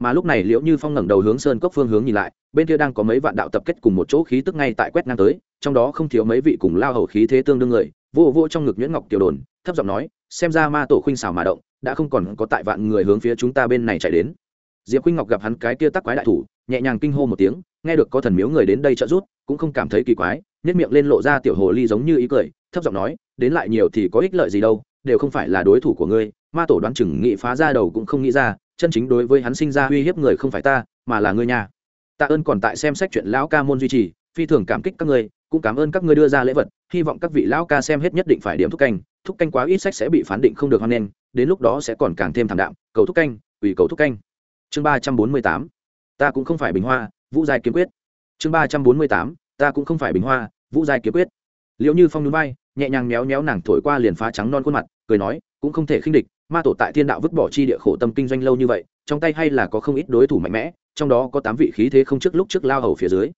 Mà lúc này liễu như phong ngẩng đầu hướng sơn cốc phương hướng nhìn lại, bên kia đang có mấy vạn đạo tập kết cùng một chỗ khí tức ngay tại quét ngang tới, trong đó không thiếu mấy vị cùng lao hầu khí thế tương đương người vô vô trong ngực nhuyễn ngọc tiểu đồn, thấp giọng nói, xem ra ma tổ khuynh xảo mà động, đã không còn có tại vạn người hướng phía chúng ta bên này chạy đến. Diệp khuynh ngọc gặp hắn cái kia tắc quái đại thủ, nhẹ nhàng kinh hô một tiếng, nghe được có thần miếu người đến đây trợ giúp, cũng không cảm thấy kỳ quái nhất miệng lên lộ ra tiểu hồ ly giống như ý cười, thấp giọng nói, đến lại nhiều thì có ích lợi gì đâu, đều không phải là đối thủ của ngươi, ma tổ đoán chừng nghị phá ra đầu cũng không nghĩ ra, chân chính đối với hắn sinh ra uy hiếp người không phải ta, mà là ngươi nhà tạ ơn còn tại xem sách chuyện lão ca môn duy trì phi thường cảm kích các ngươi, cũng cảm ơn các ngươi đưa ra lễ vật, hy vọng các vị lão ca xem hết nhất định phải điểm thúc canh thúc canh quá ít sách sẽ bị phán định không được hoan nghênh, đến lúc đó sẽ còn càng thêm thảm đạm, cầu thúc canh, ủy cầu thúc canh. Chương ba trăm bốn mươi tám, ta cũng không phải bình hoa, vũ giai kiếm quyết. Chương ba trăm bốn mươi tám, ta cũng không phải bình hoa, vũ giai kiếm quyết. Liệu như phong núi bay nhẹ nhàng méo méo nàng thổi qua liền phá trắng non khuôn mặt, cười nói, cũng không thể khinh địch, ma tổ tại thiên đạo vứt bỏ chi địa khổ tâm kinh doanh lâu như vậy, trong tay hay là có không ít đối thủ mạnh mẽ, trong đó có tám vị khí thế không trước lúc trước lao hầu phía dưới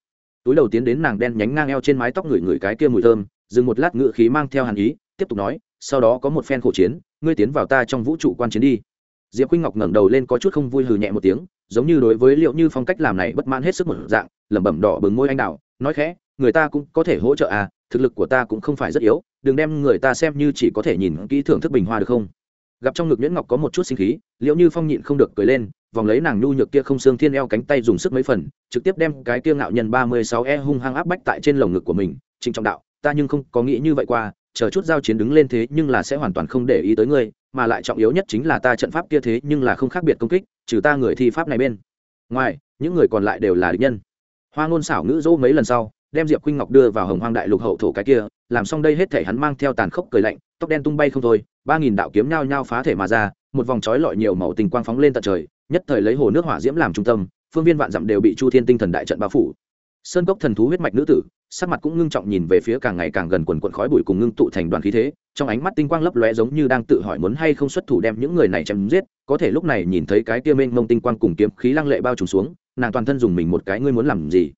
túi đầu tiến đến nàng đen nhánh ngang eo trên mái tóc người người cái kia mùi thơm, dừng một lát ngự khí mang theo hàn ý, tiếp tục nói, sau đó có một phen khổ chiến, ngươi tiến vào ta trong vũ trụ quan chiến đi. Diệp khuynh ngọc ngẩng đầu lên có chút không vui hừ nhẹ một tiếng, giống như đối với liệu như phong cách làm này bất mãn hết sức một dạng, lẩm bẩm đỏ bừng môi anh đạo nói khẽ, người ta cũng có thể hỗ trợ à thực lực của ta cũng không phải rất yếu, đừng đem người ta xem như chỉ có thể nhìn kỹ thưởng thức bình hoa được không? Gặp trong ngực nhuyễn ngọc có một chút sinh khí, liệu như phong nhịn không được cười lên, vòng lấy nàng nhu nhược kia không xương thiên eo cánh tay dùng sức mấy phần, trực tiếp đem cái kia ngạo nhân ba mươi sáu e hung hăng áp bách tại trên lồng ngực của mình, trịnh trọng đạo, ta nhưng không có nghĩ như vậy qua, chờ chút giao chiến đứng lên thế nhưng là sẽ hoàn toàn không để ý tới ngươi, mà lại trọng yếu nhất chính là ta trận pháp kia thế nhưng là không khác biệt công kích, trừ ta người thi pháp này bên ngoài, những người còn lại đều là địch nhân. Hoa ngôn xảo ngữ dỗ mấy lần sau đem diệp khuynh ngọc đưa vào hồng hoang đại lục hậu thổ cái kia, làm xong đây hết thể hắn mang theo tàn khốc cười lạnh, tóc đen tung bay không thôi, ba nghìn đạo kiếm nhao nhao phá thể mà ra, một vòng trói lọi nhiều màu tình quang phóng lên tận trời, nhất thời lấy hồ nước hỏa diễm làm trung tâm, phương viên vạn dặm đều bị chu thiên tinh thần đại trận bao phủ. Sơn cốc thần thú huyết mạch nữ tử, sắc mặt cũng ngưng trọng nhìn về phía càng ngày càng gần quần quận khói bụi cùng ngưng tụ thành đoàn khí thế, trong ánh mắt tinh quang lấp lóe giống như đang tự hỏi muốn hay không xuất thủ đem những người này chém giết, có thể lúc này nhìn thấy cái kia mênh mông tinh quang cùng kiếm khí lăng lệ bao trùm xuống, nàng toàn thân dùng mình một cái, ngươi muốn làm gì?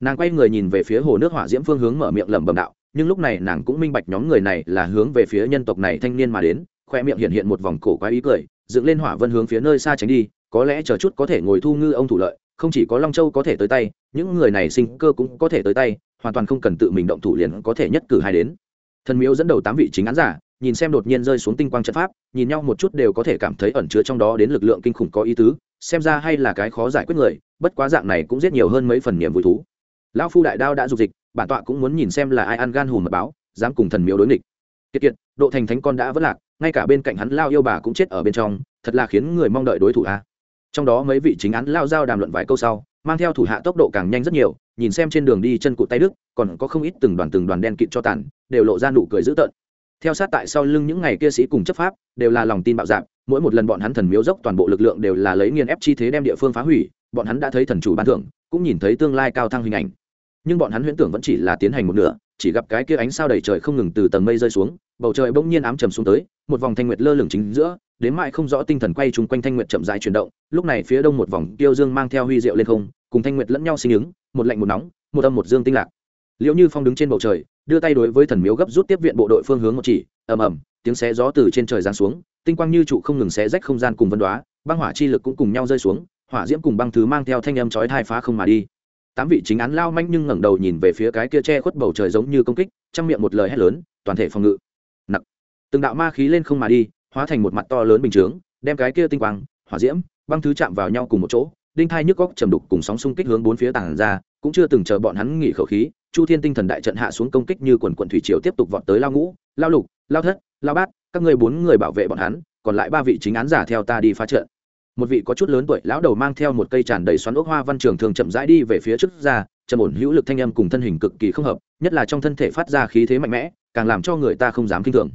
Nàng quay người nhìn về phía hồ nước hỏa diễm phương hướng mở miệng lẩm bẩm đạo, nhưng lúc này nàng cũng minh bạch nhóm người này là hướng về phía nhân tộc này thanh niên mà đến, khoe miệng hiện hiện một vòng cổ quái ý cười, dựng lên hỏa vân hướng phía nơi xa tránh đi, có lẽ chờ chút có thể ngồi thu ngư ông thủ lợi, không chỉ có long châu có thể tới tay, những người này sinh cơ cũng có thể tới tay, hoàn toàn không cần tự mình động thủ liền có thể nhất cử hai đến. Thần miếu dẫn đầu tám vị chính án giả, nhìn xem đột nhiên rơi xuống tinh quang trận pháp, nhìn nhau một chút đều có thể cảm thấy ẩn chứa trong đó đến lực lượng kinh khủng có ý tứ, xem ra hay là cái khó giải quyết người, bất quá dạng này cũng giết nhiều hơn mấy phần niềm vui thú lão phu đại đao đã dục dịch, bản tọa cũng muốn nhìn xem là ai ăn gan hùm mật báo, dám cùng thần miếu đối nghịch. Kiệt kiệt, độ thành thánh con đã vất lạc, ngay cả bên cạnh hắn lao yêu bà cũng chết ở bên trong, thật là khiến người mong đợi đối thủ a. Trong đó mấy vị chính án lao giao đàm luận vài câu sau, mang theo thủ hạ tốc độ càng nhanh rất nhiều, nhìn xem trên đường đi chân cụt tay đức, còn có không ít từng đoàn từng đoàn đen kịt cho tàn, đều lộ ra nụ cười dữ tợn. Theo sát tại sau lưng những ngày kia sĩ cùng chấp pháp, đều là lòng tin bạo dạp mỗi một lần bọn hắn thần miếu dốc toàn bộ lực lượng đều là lấy nghiền ép chi thế đem địa phương phá hủy, bọn hắn đã thấy thần chủ ban thưởng, cũng nhìn thấy tương lai cao thăng hình ảnh nhưng bọn hắn huyễn tưởng vẫn chỉ là tiến hành một nửa, chỉ gặp cái kia ánh sao đầy trời không ngừng từ tầng mây rơi xuống, bầu trời bỗng nhiên ám trầm xuống tới, một vòng thanh nguyệt lơ lửng chính giữa, đến mãi không rõ tinh thần quay chung quanh thanh nguyệt chậm rãi chuyển động, lúc này phía đông một vòng tiêu dương mang theo huy diệu lên không, cùng thanh nguyệt lẫn nhau sinh ứng, một lạnh một nóng, một âm một dương tinh lạc. Liệu như phong đứng trên bầu trời, đưa tay đối với thần miếu gấp rút tiếp viện bộ đội phương hướng một chỉ, ầm ầm, tiếng xé gió từ trên trời giáng xuống, tinh quang như trụ không ngừng xé rách không gian cùng vân đoá, băng hỏa chi lực cũng cùng nhau rơi xuống, hỏa diễm cùng băng thứ mang theo thanh âm chói thai phá không mà đi tám vị chính án lao manh nhưng ngẩng đầu nhìn về phía cái kia che khuất bầu trời giống như công kích, trong miệng một lời hét lớn, toàn thể phòng ngự. Nặc từng đạo ma khí lên không mà đi, hóa thành một mặt to lớn bình chướng, đem cái kia tinh quang, hỏa diễm, băng thứ chạm vào nhau cùng một chỗ, đinh thai nhức góc trầm đục cùng sóng xung kích hướng bốn phía tảng ra, cũng chưa từng chờ bọn hắn nghỉ khẩu khí, chu thiên tinh thần đại trận hạ xuống công kích như quần quận thủy triều tiếp tục vọt tới lao ngũ, lao lục, lao thất, lao bát, các người bốn người bảo vệ bọn hắn, còn lại ba vị chính án giả theo ta đi phá trận một vị có chút lớn tuổi lão đầu mang theo một cây tràn đầy xoắn ốc hoa văn trường thường chậm rãi đi về phía trước ra, trầm ổn hữu lực thanh âm cùng thân hình cực kỳ không hợp, nhất là trong thân thể phát ra khí thế mạnh mẽ, càng làm cho người ta không dám kinh thường.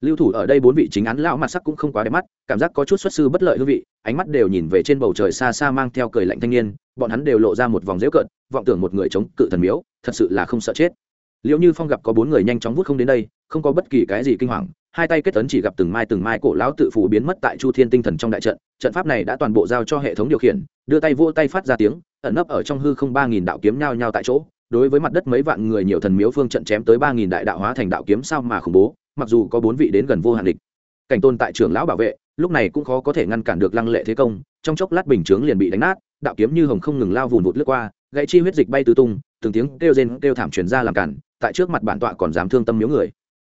Lưu thủ ở đây bốn vị chính án lão mặt sắc cũng không quá đẹp mắt, cảm giác có chút xuất sư bất lợi hương vị, ánh mắt đều nhìn về trên bầu trời xa xa mang theo cười lạnh thanh niên, bọn hắn đều lộ ra một vòng dễu cợt, vọng tưởng một người chống cự thần miếu, thật sự là không sợ chết. Liệu như phong gặp có bốn người nhanh chóng vút không đến đây, không có bất kỳ cái gì kinh hoàng hai tay kết tấn chỉ gặp từng mai từng mai cổ lão tự phủ biến mất tại chu thiên tinh thần trong đại trận trận pháp này đã toàn bộ giao cho hệ thống điều khiển, đưa tay vô tay phát ra tiếng, ẩn nấp ở trong hư không ba nghìn đạo kiếm nhao nhao tại chỗ, đối với mặt đất mấy vạn người nhiều thần miếu phương trận chém tới ba nghìn đại đạo hóa thành đạo kiếm sao mà khủng bố, mặc dù có bốn vị đến gần vô hạn địch. Cảnh tôn tại trưởng lão bảo vệ, lúc này cũng khó có thể ngăn cản được lăng lệ thế công, trong chốc lát bình chướng liền bị đánh nát, đạo kiếm như hồng không ngừng lao vùn vụt lướt qua, gãy chi huyết dịch bay tứ tung, từng tiếng kêu rên kêu thảm truyền ra làm cản, tại trước mặt bản tọa còn dám thương tâm miếu người.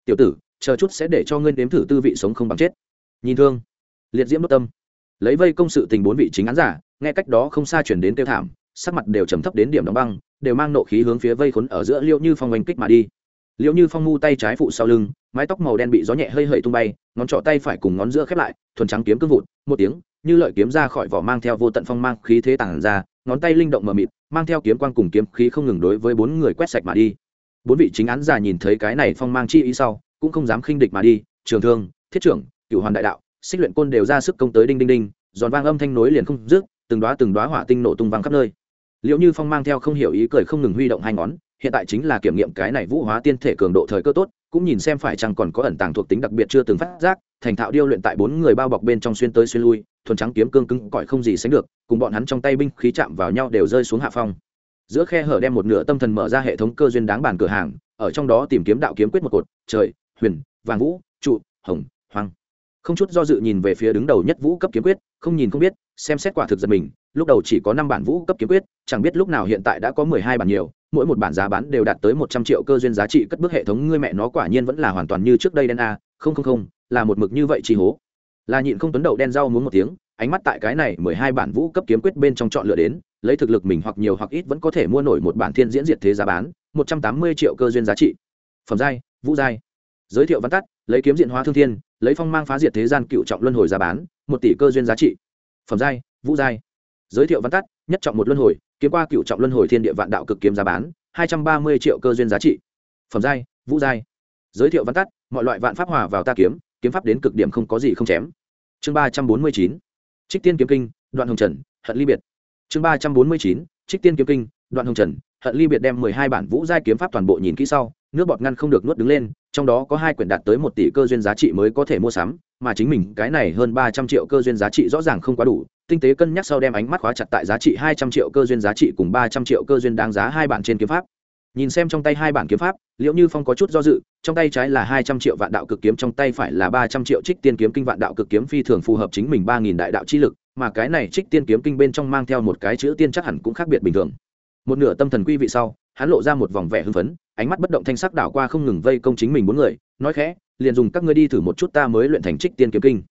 Tiểu tử chờ chút sẽ để cho ngươi đếm thử tư vị sống không bằng chết. Nhìn thương. Liệt diễm đốt tâm. Lấy vây công sự tình bốn vị chính án giả, nghe cách đó không xa chuyển đến tiêu thảm, sắc mặt đều trầm thấp đến điểm đóng băng, đều mang nộ khí hướng phía vây khốn ở giữa liệu như phong oanh kích mà đi. Liệu như phong mu tay trái phụ sau lưng, mái tóc màu đen bị gió nhẹ hơi hơi tung bay, ngón trỏ tay phải cùng ngón giữa khép lại, thuần trắng kiếm cương vụt, một tiếng, như lợi kiếm ra khỏi vỏ mang theo vô tận phong mang khí thế tản ra, ngón tay linh động mờ mịt, mang theo kiếm quang cùng kiếm khí không ngừng đối với bốn người quét sạch mà đi. Bốn vị chính án giả nhìn thấy cái này phong mang chi ý sau cũng không dám khinh địch mà đi, trường thương, thiết trưởng, cửu hoàn đại đạo, xích luyện côn đều ra sức công tới đinh đinh đinh, giòn vang âm thanh nối liền không dứt, từng đóa từng đóa hỏa tinh nổ tung vang khắp nơi. Liệu như phong mang theo không hiểu ý cười không ngừng huy động hai ngón, hiện tại chính là kiểm nghiệm cái này vũ hóa tiên thể cường độ thời cơ tốt, cũng nhìn xem phải chăng còn có ẩn tàng thuộc tính đặc biệt chưa từng phát giác, thành thạo điêu luyện tại bốn người bao bọc bên trong xuyên tới xuyên lui, thuần trắng kiếm cương cứng cỏi không gì sánh được, cùng bọn hắn trong tay binh khí chạm vào nhau đều rơi xuống hạ phong. Giữa khe hở đem một nửa tâm thần mở ra hệ thống cơ duyên đáng bàn cửa hàng, ở trong đó tìm kiếm đạo kiếm quyết một cột, trời huyền, vàng vũ, trụ, hồng hoàng không chút do dự nhìn về phía đứng đầu nhất vũ cấp kiếm quyết, không nhìn không biết, xem xét quả thực giật mình, lúc đầu chỉ có năm bản vũ cấp kiếm quyết, chẳng biết lúc nào hiện tại đã có mười hai bản nhiều, mỗi một bản giá bán đều đạt tới một trăm triệu cơ duyên giá trị cất bước hệ thống ngươi mẹ nó quả nhiên vẫn là hoàn toàn như trước đây đen a, không không không, là một mực như vậy chi hố. Là nhịn không tuấn đậu đen rau muốn một tiếng, ánh mắt tại cái này mười hai bản vũ cấp kiếm quyết bên trong chọn lựa đến, lấy thực lực mình hoặc nhiều hoặc ít vẫn có thể mua nổi một bản thiên diễn diệt thế giá bán, một trăm tám mươi triệu cơ duyên giá trị. Phẩm giai, vũ giai giới thiệu văn tắt, lấy kiếm diện hóa thương thiên, lấy phong mang phá diệt thế gian cựu trọng luân hồi giá bán, một tỷ cơ duyên giá trị. Phẩm giai, vũ giai. Giới thiệu văn tắt, nhất trọng một luân hồi, kiếm qua cựu trọng luân hồi thiên địa vạn đạo cực kiếm giá bán, hai trăm ba mươi triệu cơ duyên giá trị. Phẩm giai, vũ giai. Giới thiệu văn tắt, mọi loại vạn pháp hòa vào ta kiếm kiếm pháp đến cực điểm không có gì không chém. Chương ba trăm bốn mươi chín, trích tiên kiếm kinh, đoạn hồng trần, hận ly biệt. Chương ba trăm bốn mươi chín, trích tiên kiếm kinh, đoạn hồng trần, hận ly biệt đem mười hai bản vũ giai kiếm pháp toàn bộ nhìn kỹ sau nước bọt ngăn không được nuốt đứng lên, trong đó có hai quyển đạt tới một tỷ cơ duyên giá trị mới có thể mua sắm, mà chính mình cái này hơn ba trăm triệu cơ duyên giá trị rõ ràng không quá đủ, tinh tế cân nhắc sau đem ánh mắt khóa chặt tại giá trị hai trăm triệu cơ duyên giá trị cùng ba trăm triệu cơ duyên đáng giá hai bản trên kiếm pháp. Nhìn xem trong tay hai bản kiếm pháp liệu như phong có chút do dự, trong tay trái là hai trăm triệu vạn đạo cực kiếm, trong tay phải là ba trăm triệu trích tiên kiếm kinh vạn đạo cực kiếm phi thường phù hợp chính mình ba nghìn đại đạo chi lực, mà cái này trích tiên kiếm kinh bên trong mang theo một cái chữ tiên chắc hẳn cũng khác biệt bình thường. Một nửa tâm thần quy vị sau, hắn lộ ra một vòng vẻ hưng phấn ánh mắt bất động thanh sắc đảo qua không ngừng vây công chính mình bốn người, nói khẽ, liền dùng các ngươi đi thử một chút ta mới luyện thành trích tiên kiếm kinh.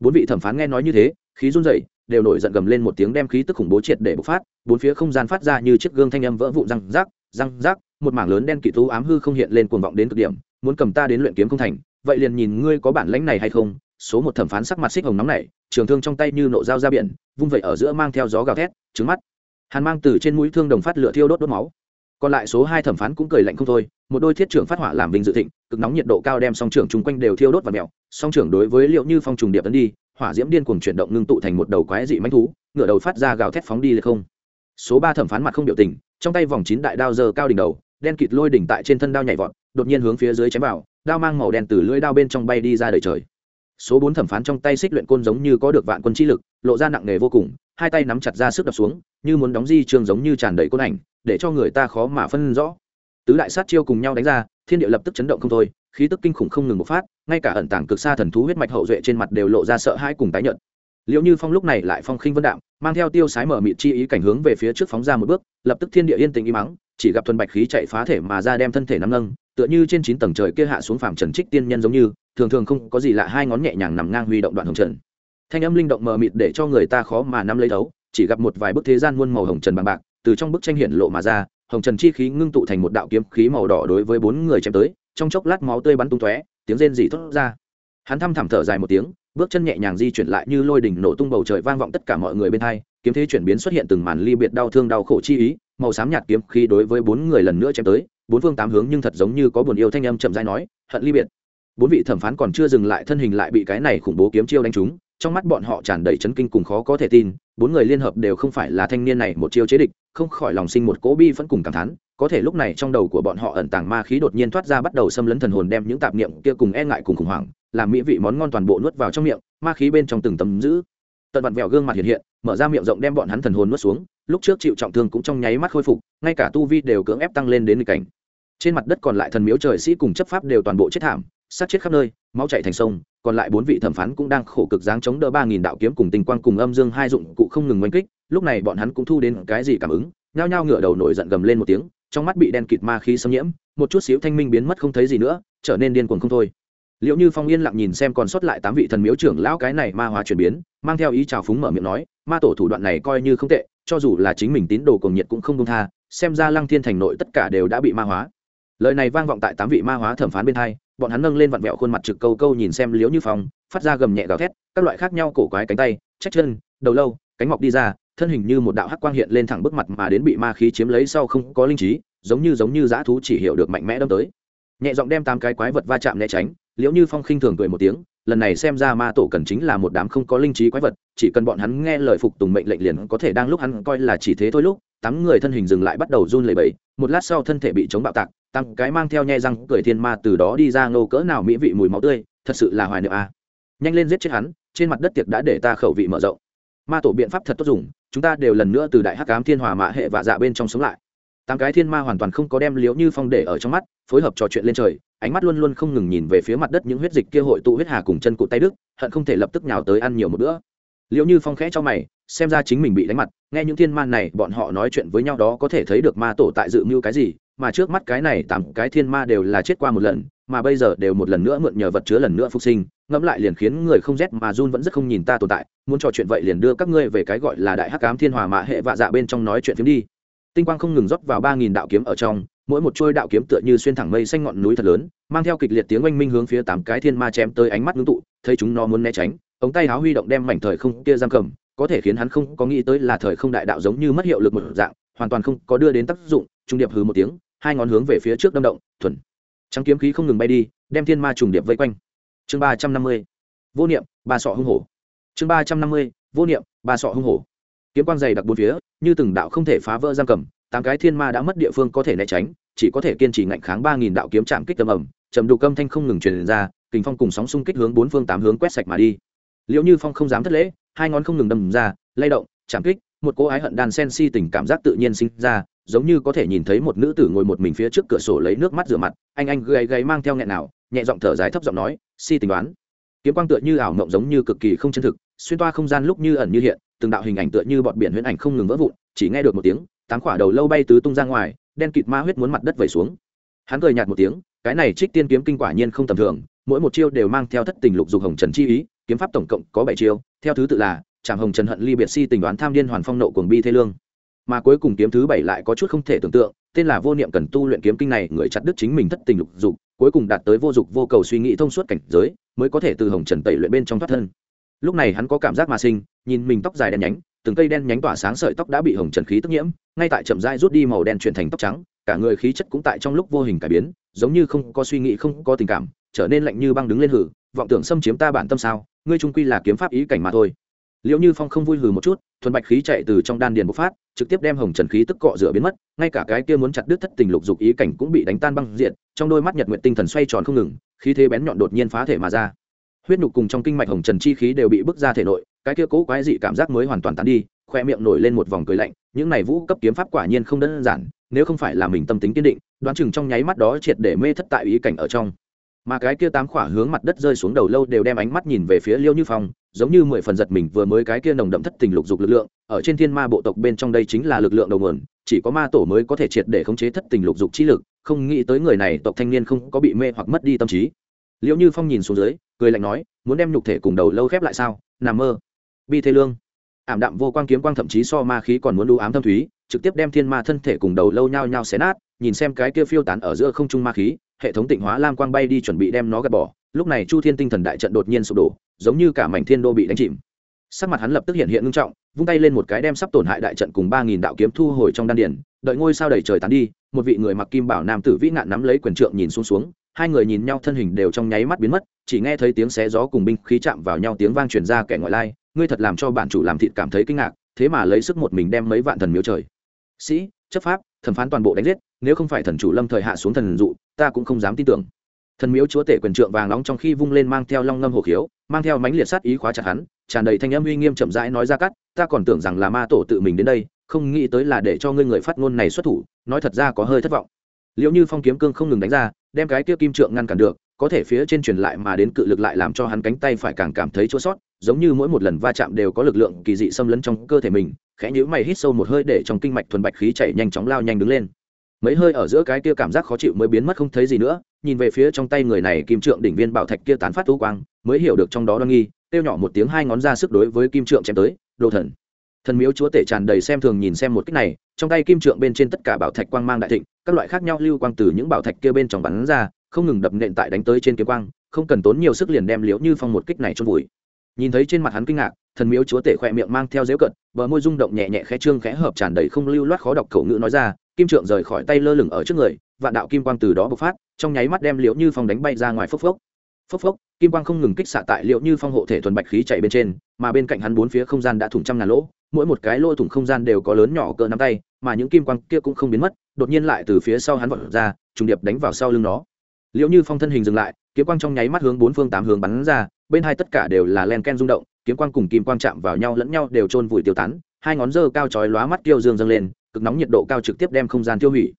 Bốn vị thẩm phán nghe nói như thế, khí run rẩy, đều nổi giận gầm lên một tiếng đem khí tức khủng bố triệt để bộc phát, bốn phía không gian phát ra như chiếc gương thanh âm vỡ vụn răng rác răng rác một mảng lớn đen kỵ thú ám hư không hiện lên cuồng vọng đến cực điểm, muốn cầm ta đến luyện kiếm không thành, vậy liền nhìn ngươi có bản lãnh này hay không? Số một thẩm phán sắc mặt xích hồng nóng này trường thương trong tay như nộ dao ra biển, vung vậy ở giữa mang theo gió gào thét, trứng mắt. Hàn mang từ trên mũi thương đồng phát lửa thiêu đốt đốt máu còn lại số hai thẩm phán cũng cười lạnh không thôi, một đôi thiết trưởng phát hỏa làm vinh dự thịnh, cực nóng nhiệt độ cao đem song trưởng chung quanh đều thiêu đốt và mèo, song trưởng đối với liệu như phong trùng điệp tấn đi, hỏa diễm điên cuồng chuyển động ngưng tụ thành một đầu quái dị manh thú ngựa đầu phát ra gào thét phóng đi lên không. Số ba thẩm phán mặt không biểu tình, trong tay vòng chín đại đao giờ cao đỉnh đầu, đen kịt lôi đỉnh tại trên thân đao nhảy vọt, đột nhiên hướng phía dưới chém vào, đao mang màu đen từ lưỡi đao bên trong bay đi ra đời trời số bốn thẩm phán trong tay xích luyện côn giống như có được vạn quân chi lực, lộ ra nặng nề vô cùng, hai tay nắm chặt ra sức đập xuống, như muốn đóng di trường giống như tràn đầy côn ảnh, để cho người ta khó mà phân rõ. Tứ đại sát chiêu cùng nhau đánh ra, thiên địa lập tức chấn động không thôi, khí tức kinh khủng không ngừng một phát, ngay cả ẩn tàng cực xa thần thú huyết mạch hậu duệ trên mặt đều lộ ra sợ hãi cùng tái nhợt. Liệu như phong lúc này lại phong khinh vân đạm, mang theo tiêu sái mở mịt chi ý cảnh hướng về phía trước phóng ra một bước, lập tức thiên địa yên tĩnh im mắng chỉ gặp thuần bạch khí chạy phá thể mà ra đem thân thể nắm nâng tựa như trên chín tầng trời kia hạ xuống phàm trần trích tiên nhân giống như, thường thường không có gì lạ, hai ngón nhẹ nhàng nằm ngang huy động đoạn hồng trần. Thanh âm linh động mờ mịt để cho người ta khó mà nắm lấy đấu chỉ gặp một vài bức thế gian muôn màu hồng trần bằng bạc, từ trong bức tranh hiện lộ mà ra, hồng trần chi khí ngưng tụ thành một đạo kiếm khí màu đỏ đối với bốn người chém tới, trong chốc lát máu tươi bắn tung tóe, tiếng rên rỉ thốt ra. Hắn thăm thẳm thở dài một tiếng, bước chân nhẹ nhàng di chuyển lại như lôi đỉnh nổ tung bầu trời vang vọng tất cả mọi người bên hai kiếm thế chuyển biến xuất hiện từng màn ly biệt đau thương đau khổ chi ý, màu xám nhạt kiếm khi đối với bốn người lần nữa chém tới, bốn phương tám hướng nhưng thật giống như có buồn yêu thanh âm chậm rãi nói, hận ly biệt. Bốn vị thẩm phán còn chưa dừng lại thân hình lại bị cái này khủng bố kiếm chiêu đánh trúng, trong mắt bọn họ tràn đầy chấn kinh cùng khó có thể tin, bốn người liên hợp đều không phải là thanh niên này một chiêu chế địch, không khỏi lòng sinh một cỗ bi vẫn cùng cảm thán, có thể lúc này trong đầu của bọn họ ẩn tàng ma khí đột nhiên thoát ra bắt đầu xâm lấn thần hồn đem những tạp niệm kia cùng e ngại cùng khủng hoảng, làm mỹ vị món ngon toàn bộ nuốt vào trong miệng, ma khí bên trong từng tấm giữ tận vặn vẹo gương mặt hiện hiện, mở ra miệng rộng đem bọn hắn thần hồn nuốt xuống, lúc trước chịu trọng thương cũng trong nháy mắt khôi phục, ngay cả tu vi đều cưỡng ép tăng lên đến nghịch cảnh. Trên mặt đất còn lại thần miếu trời sĩ cùng chấp pháp đều toàn bộ chết thảm, sát chết khắp nơi, máu chạy thành sông, còn lại bốn vị thẩm phán cũng đang khổ cực giáng chống đỡ ba nghìn đạo kiếm cùng tình quang cùng âm dương hai dụng cụ không ngừng oanh kích, lúc này bọn hắn cũng thu đến cái gì cảm ứng, nhao nhao ngửa đầu nổi giận gầm lên một tiếng, trong mắt bị đen kịt ma khí xâm nhiễm, một chút xíu thanh minh biến mất không thấy gì nữa, trở nên điên cuồng không thôi liệu như phong yên lặng nhìn xem còn sót lại tám vị thần miếu trưởng lão cái này ma hóa chuyển biến, mang theo ý trào phúng mở miệng nói, ma tổ thủ đoạn này coi như không tệ, cho dù là chính mình tín đồ cùng nhiệt cũng không công tha, xem ra lăng thiên thành nội tất cả đều đã bị ma hóa. Lời này vang vọng tại tám vị ma hóa thẩm phán bên hai, bọn hắn nâng lên vặn vẹo khuôn mặt trực câu câu nhìn xem liễu như phong, phát ra gầm nhẹ gào thét, các loại khác nhau cổ quái cánh tay, trách chân, đầu lâu, cánh mọc đi ra, thân hình như một đạo hắc quang hiện lên thẳng bức mặt mà đến bị ma khí chiếm lấy sau không có linh trí, giống như giống như dã thú chỉ hiểu được mạnh mẽ đâm tới. Nhẹ giọng đem tám cái quái vật va chạm né tránh liễu như phong khinh thường cười một tiếng, lần này xem ra ma tổ cần chính là một đám không có linh trí quái vật, chỉ cần bọn hắn nghe lời phục tùng mệnh lệnh liền có thể đang lúc hắn coi là chỉ thế thôi lúc, tám người thân hình dừng lại bắt đầu run lẩy bẩy, một lát sau thân thể bị chống bạo tạc tăng cái mang theo nhe răng cười thiên ma từ đó đi ra ngô cỡ nào mỹ vị mùi máu tươi, thật sự là hoài niệm a à. nhanh lên giết chết hắn, trên mặt đất tiệc đã để ta khẩu vị mở rộng ma tổ biện pháp thật tốt dùng, chúng ta đều lần nữa từ đại hắc cám thiên hòa mạ hệ và dạ bên trong sống lại tám cái thiên ma hoàn toàn không có đem liễu như phong để ở trong mắt, phối hợp trò chuyện lên trời ánh mắt luôn luôn không ngừng nhìn về phía mặt đất những huyết dịch kia hội tụ huyết hà cùng chân cụt tay đức, hận không thể lập tức nhào tới ăn nhiều một bữa. Liệu như phong khẽ cho mày, xem ra chính mình bị đánh mặt, nghe những thiên man này, bọn họ nói chuyện với nhau đó có thể thấy được ma tổ tại dự mưu cái gì, mà trước mắt cái này tám cái thiên ma đều là chết qua một lần, mà bây giờ đều một lần nữa mượn nhờ vật chứa lần nữa phục sinh, ngẫm lại liền khiến người không rét mà run vẫn rất không nhìn ta tồn tại, muốn trò chuyện vậy liền đưa các ngươi về cái gọi là đại hắc cám thiên hòa mạ hệ vạ dạ bên trong nói chuyện phiếm đi. Tinh quang không ngừng rót vào ba nghìn đạo kiếm ở trong mỗi một trôi đạo kiếm tựa như xuyên thẳng mây xanh ngọn núi thật lớn, mang theo kịch liệt tiếng oanh minh hướng phía tám cái thiên ma chém tới ánh mắt ngưng tụ, thấy chúng nó muốn né tránh, ống tay háo huy động đem mảnh thời không kia giam cầm, có thể khiến hắn không có nghĩ tới là thời không đại đạo giống như mất hiệu lực một dạng, hoàn toàn không có đưa đến tác dụng, trung điệp hừ một tiếng, hai ngón hướng về phía trước đâm động, thuần. Trắng kiếm khí không ngừng bay đi, đem thiên ma trùng điệp vây quanh. Chương ba trăm năm mươi, vô niệm, ba sọ hung hổ. Chương ba trăm năm mươi, vô niệm, ba sọ hung hổ. Kiếm quang dày đặc bốn phía, như từng đạo không thể phá vỡ giam cầm tám cái thiên ma đã mất địa phương có thể né tránh, chỉ có thể kiên trì ngạnh kháng ba nghìn đạo kiếm chạm kích tầm ẩm trầm đục âm thanh không ngừng truyền ra, kình phong cùng sóng xung kích hướng bốn phương tám hướng quét sạch mà đi. Liệu như phong không dám thất lễ, hai ngón không ngừng đâm ra, lay động chạm kích, một cô ái hận đàn sen si tình cảm giác tự nhiên sinh ra, giống như có thể nhìn thấy một nữ tử ngồi một mình phía trước cửa sổ lấy nước mắt rửa mặt, anh anh gáy gáy mang theo nghẹn nào, nhẹ giọng thở dài thấp giọng nói, si tình đoán. Kiếm quang tựa như ảo mộng giống như cực kỳ không chân thực, xuyên toa không gian lúc như ẩn như hiện, từng đạo hình ảnh tựa như bọt biển huyễn ảnh không ngừng vỡ vụn, chỉ nghe được một tiếng tám quả đầu lâu bay tứ tung ra ngoài, đen kịt ma huyết muốn mặt đất vẩy xuống. Hắn cười nhạt một tiếng, cái này trích tiên kiếm kinh quả nhiên không tầm thường, mỗi một chiêu đều mang theo thất tình lục dục hồng trần chi ý, kiếm pháp tổng cộng có bảy chiêu, theo thứ tự là trạm hồng trần hận ly biệt si tình đoán tham điên hoàn phong nộ cuồng bi thê lương. Mà cuối cùng kiếm thứ bảy lại có chút không thể tưởng tượng, tên là vô niệm cần tu luyện kiếm kinh này, người chặt đứt chính mình thất tình lục dục, cuối cùng đạt tới vô dục vô cầu suy nghĩ thông suốt cảnh giới, mới có thể từ hồng trần tẩy luyện bên trong thoát thân. Lúc này hắn có cảm giác mà sinh, nhìn mình tóc dài đen nhánh từng cây đen nhánh tỏa sáng sợi tóc đã bị hồng trần khí tức nhiễm, ngay tại chậm dai rút đi màu đen chuyển thành tóc trắng, cả người khí chất cũng tại trong lúc vô hình cải biến, giống như không có suy nghĩ, không có tình cảm, trở nên lạnh như băng đứng lên hử, vọng tưởng xâm chiếm ta bản tâm sao, ngươi trung quy là kiếm pháp ý cảnh mà thôi. Liệu như phong không vui hừ một chút, thuần bạch khí chạy từ trong đan điền bộc phát, trực tiếp đem hồng trần khí tức cọ rửa biến mất, ngay cả cái kia muốn chặt đứt thất tình lục dục ý cảnh cũng bị đánh tan băng diện trong đôi mắt nhật nguyện tinh thần xoay tròn không ngừng, khí thế bén nhọn đột nhiên phá thể mà ra. Huyết nhục cùng trong kinh mạch hồng trần chi khí đều bị bức ra thể nội cái kia cố quái dị cảm giác mới hoàn toàn tán đi, khoe miệng nổi lên một vòng cười lạnh, những này vũ cấp kiếm pháp quả nhiên không đơn giản, nếu không phải là mình tâm tính kiên định, đoán chừng trong nháy mắt đó triệt để mê thất tại ý cảnh ở trong. Mà cái kia tám khỏa hướng mặt đất rơi xuống đầu lâu đều đem ánh mắt nhìn về phía liêu như phong, giống như mười phần giật mình vừa mới cái kia nồng đậm thất tình lục dục lực lượng, ở trên thiên ma bộ tộc bên trong đây chính là lực lượng đầu nguồn, chỉ có ma tổ mới có thể triệt để khống chế thất tình lục dục trí lực, không nghĩ tới người này tộc thanh niên không có bị mê hoặc mất đi tâm trí. Liệu như phong nhìn xuống dưới, cười lạnh nói, muốn đem nhục thể cùng đầu lâu khép lại sao? Nằm mơ bi thê lương. Ảm đạm vô quang kiếm quang thậm chí so ma khí còn muốn đu ám thâm thúy, trực tiếp đem thiên ma thân thể cùng đầu lâu nhao nhao xé nát, nhìn xem cái kia phiêu tán ở giữa không trung ma khí, hệ thống tịnh hóa lam quang bay đi chuẩn bị đem nó gạt bỏ. Lúc này chu thiên tinh thần đại trận đột nhiên sụp đổ, giống như cả mảnh thiên đô bị đánh chìm. Sắc mặt hắn lập tức hiện hiện ngưng trọng, vung tay lên một cái đem sắp tổn hại đại trận cùng ba nghìn đạo kiếm thu hồi trong đan điển đợi ngôi sao đầy trời tán đi, một vị người mặc kim bảo nam tử vĩ nạn nắm lấy quyền trượng nhìn xuống xuống, hai người nhìn nhau thân hình đều trong nháy mắt biến mất, chỉ nghe thấy tiếng xé gió cùng binh khí chạm vào nhau, tiếng vang truyền ra kẻ ngoại lai ngươi thật làm cho bản chủ làm thịt cảm thấy kinh ngạc, thế mà lấy sức một mình đem mấy vạn thần miếu trời. Sĩ, chấp pháp, thẩm phán toàn bộ đánh giết, nếu không phải thần chủ lâm thời hạ xuống thần dụ, ta cũng không dám tin tưởng. Thần miếu chúa tể quyền trượng vàng nóng trong khi vung lên mang theo long ngâm hồ khiếu, mang theo mánh liệt sát ý khóa chặt hắn, tràn đầy thanh âm uy nghiêm chậm rãi nói ra cắt, ta còn tưởng rằng là ma tổ tự mình đến đây, không nghĩ tới là để cho ngươi người phát ngôn này xuất thủ, nói thật ra có hơi thất vọng. Liệu như phong kiếm cương không ngừng đánh ra, đem cái kia kim trượng ngăn cản được, có thể phía trên truyền lại mà đến cự lực lại làm cho hắn cánh tay phải càng cảm thấy chua sót giống như mỗi một lần va chạm đều có lực lượng kỳ dị xâm lấn trong cơ thể mình, khẽ nhíu mày hít sâu một hơi để trong kinh mạch thuần bạch khí chảy nhanh chóng lao nhanh đứng lên. Mấy hơi ở giữa cái kia cảm giác khó chịu mới biến mất không thấy gì nữa, nhìn về phía trong tay người này kim trượng đỉnh viên bảo thạch kia tán phát thú quang, mới hiểu được trong đó đoan nghi tiêu nhỏ một tiếng hai ngón ra sức đối với kim trượng chém tới, đồ thần. Thần miếu chúa tể tràn đầy xem thường nhìn xem một cách này, trong tay kim trượng bên trên tất cả bảo thạch quang mang đại thịnh, các loại khác nhau lưu quang từ những bảo thạch kia bên trong bắn ra, không ngừng đập nện tại đánh tới trên kiếm quang, không cần tốn nhiều sức liền đem liễu như phong một kích này trôn vùi nhìn thấy trên mặt hắn kinh ngạc, thần miếu chúa tể khỏe miệng mang theo dễu cận bờ môi rung động nhẹ nhẹ khẽ trương khẽ hợp tràn đầy không lưu loát khó đọc khẩu ngữ nói ra, kim trượng rời khỏi tay lơ lửng ở trước người, vạn đạo kim quang từ đó bộc phát, trong nháy mắt đem liễu như phong đánh bay ra ngoài phốc phốc. Phốc phốc, kim quang không ngừng kích xạ tại liễu như phong hộ thể thuần bạch khí chạy bên trên, mà bên cạnh hắn bốn phía không gian đã thủng trăm ngàn lỗ, mỗi một cái lỗ thủng không gian đều có lớn nhỏ cỡ nắm tay, mà những kim quang kia cũng không biến mất, đột nhiên lại từ phía sau hắn vọt ra, trùng điệp đánh vào sau lưng nó liệu như phong thân hình dừng lại, kiếm quang trong nháy mắt hướng bốn phương tám hướng bắn ra, bên hai tất cả đều là len ken rung động, kiếm quang cùng kim quang chạm vào nhau lẫn nhau đều trôn vùi tiêu tán, hai ngón dơ cao chói lóa mắt tiêu dương dâng lên, cực nóng nhiệt độ cao trực tiếp đem không gian tiêu hủy.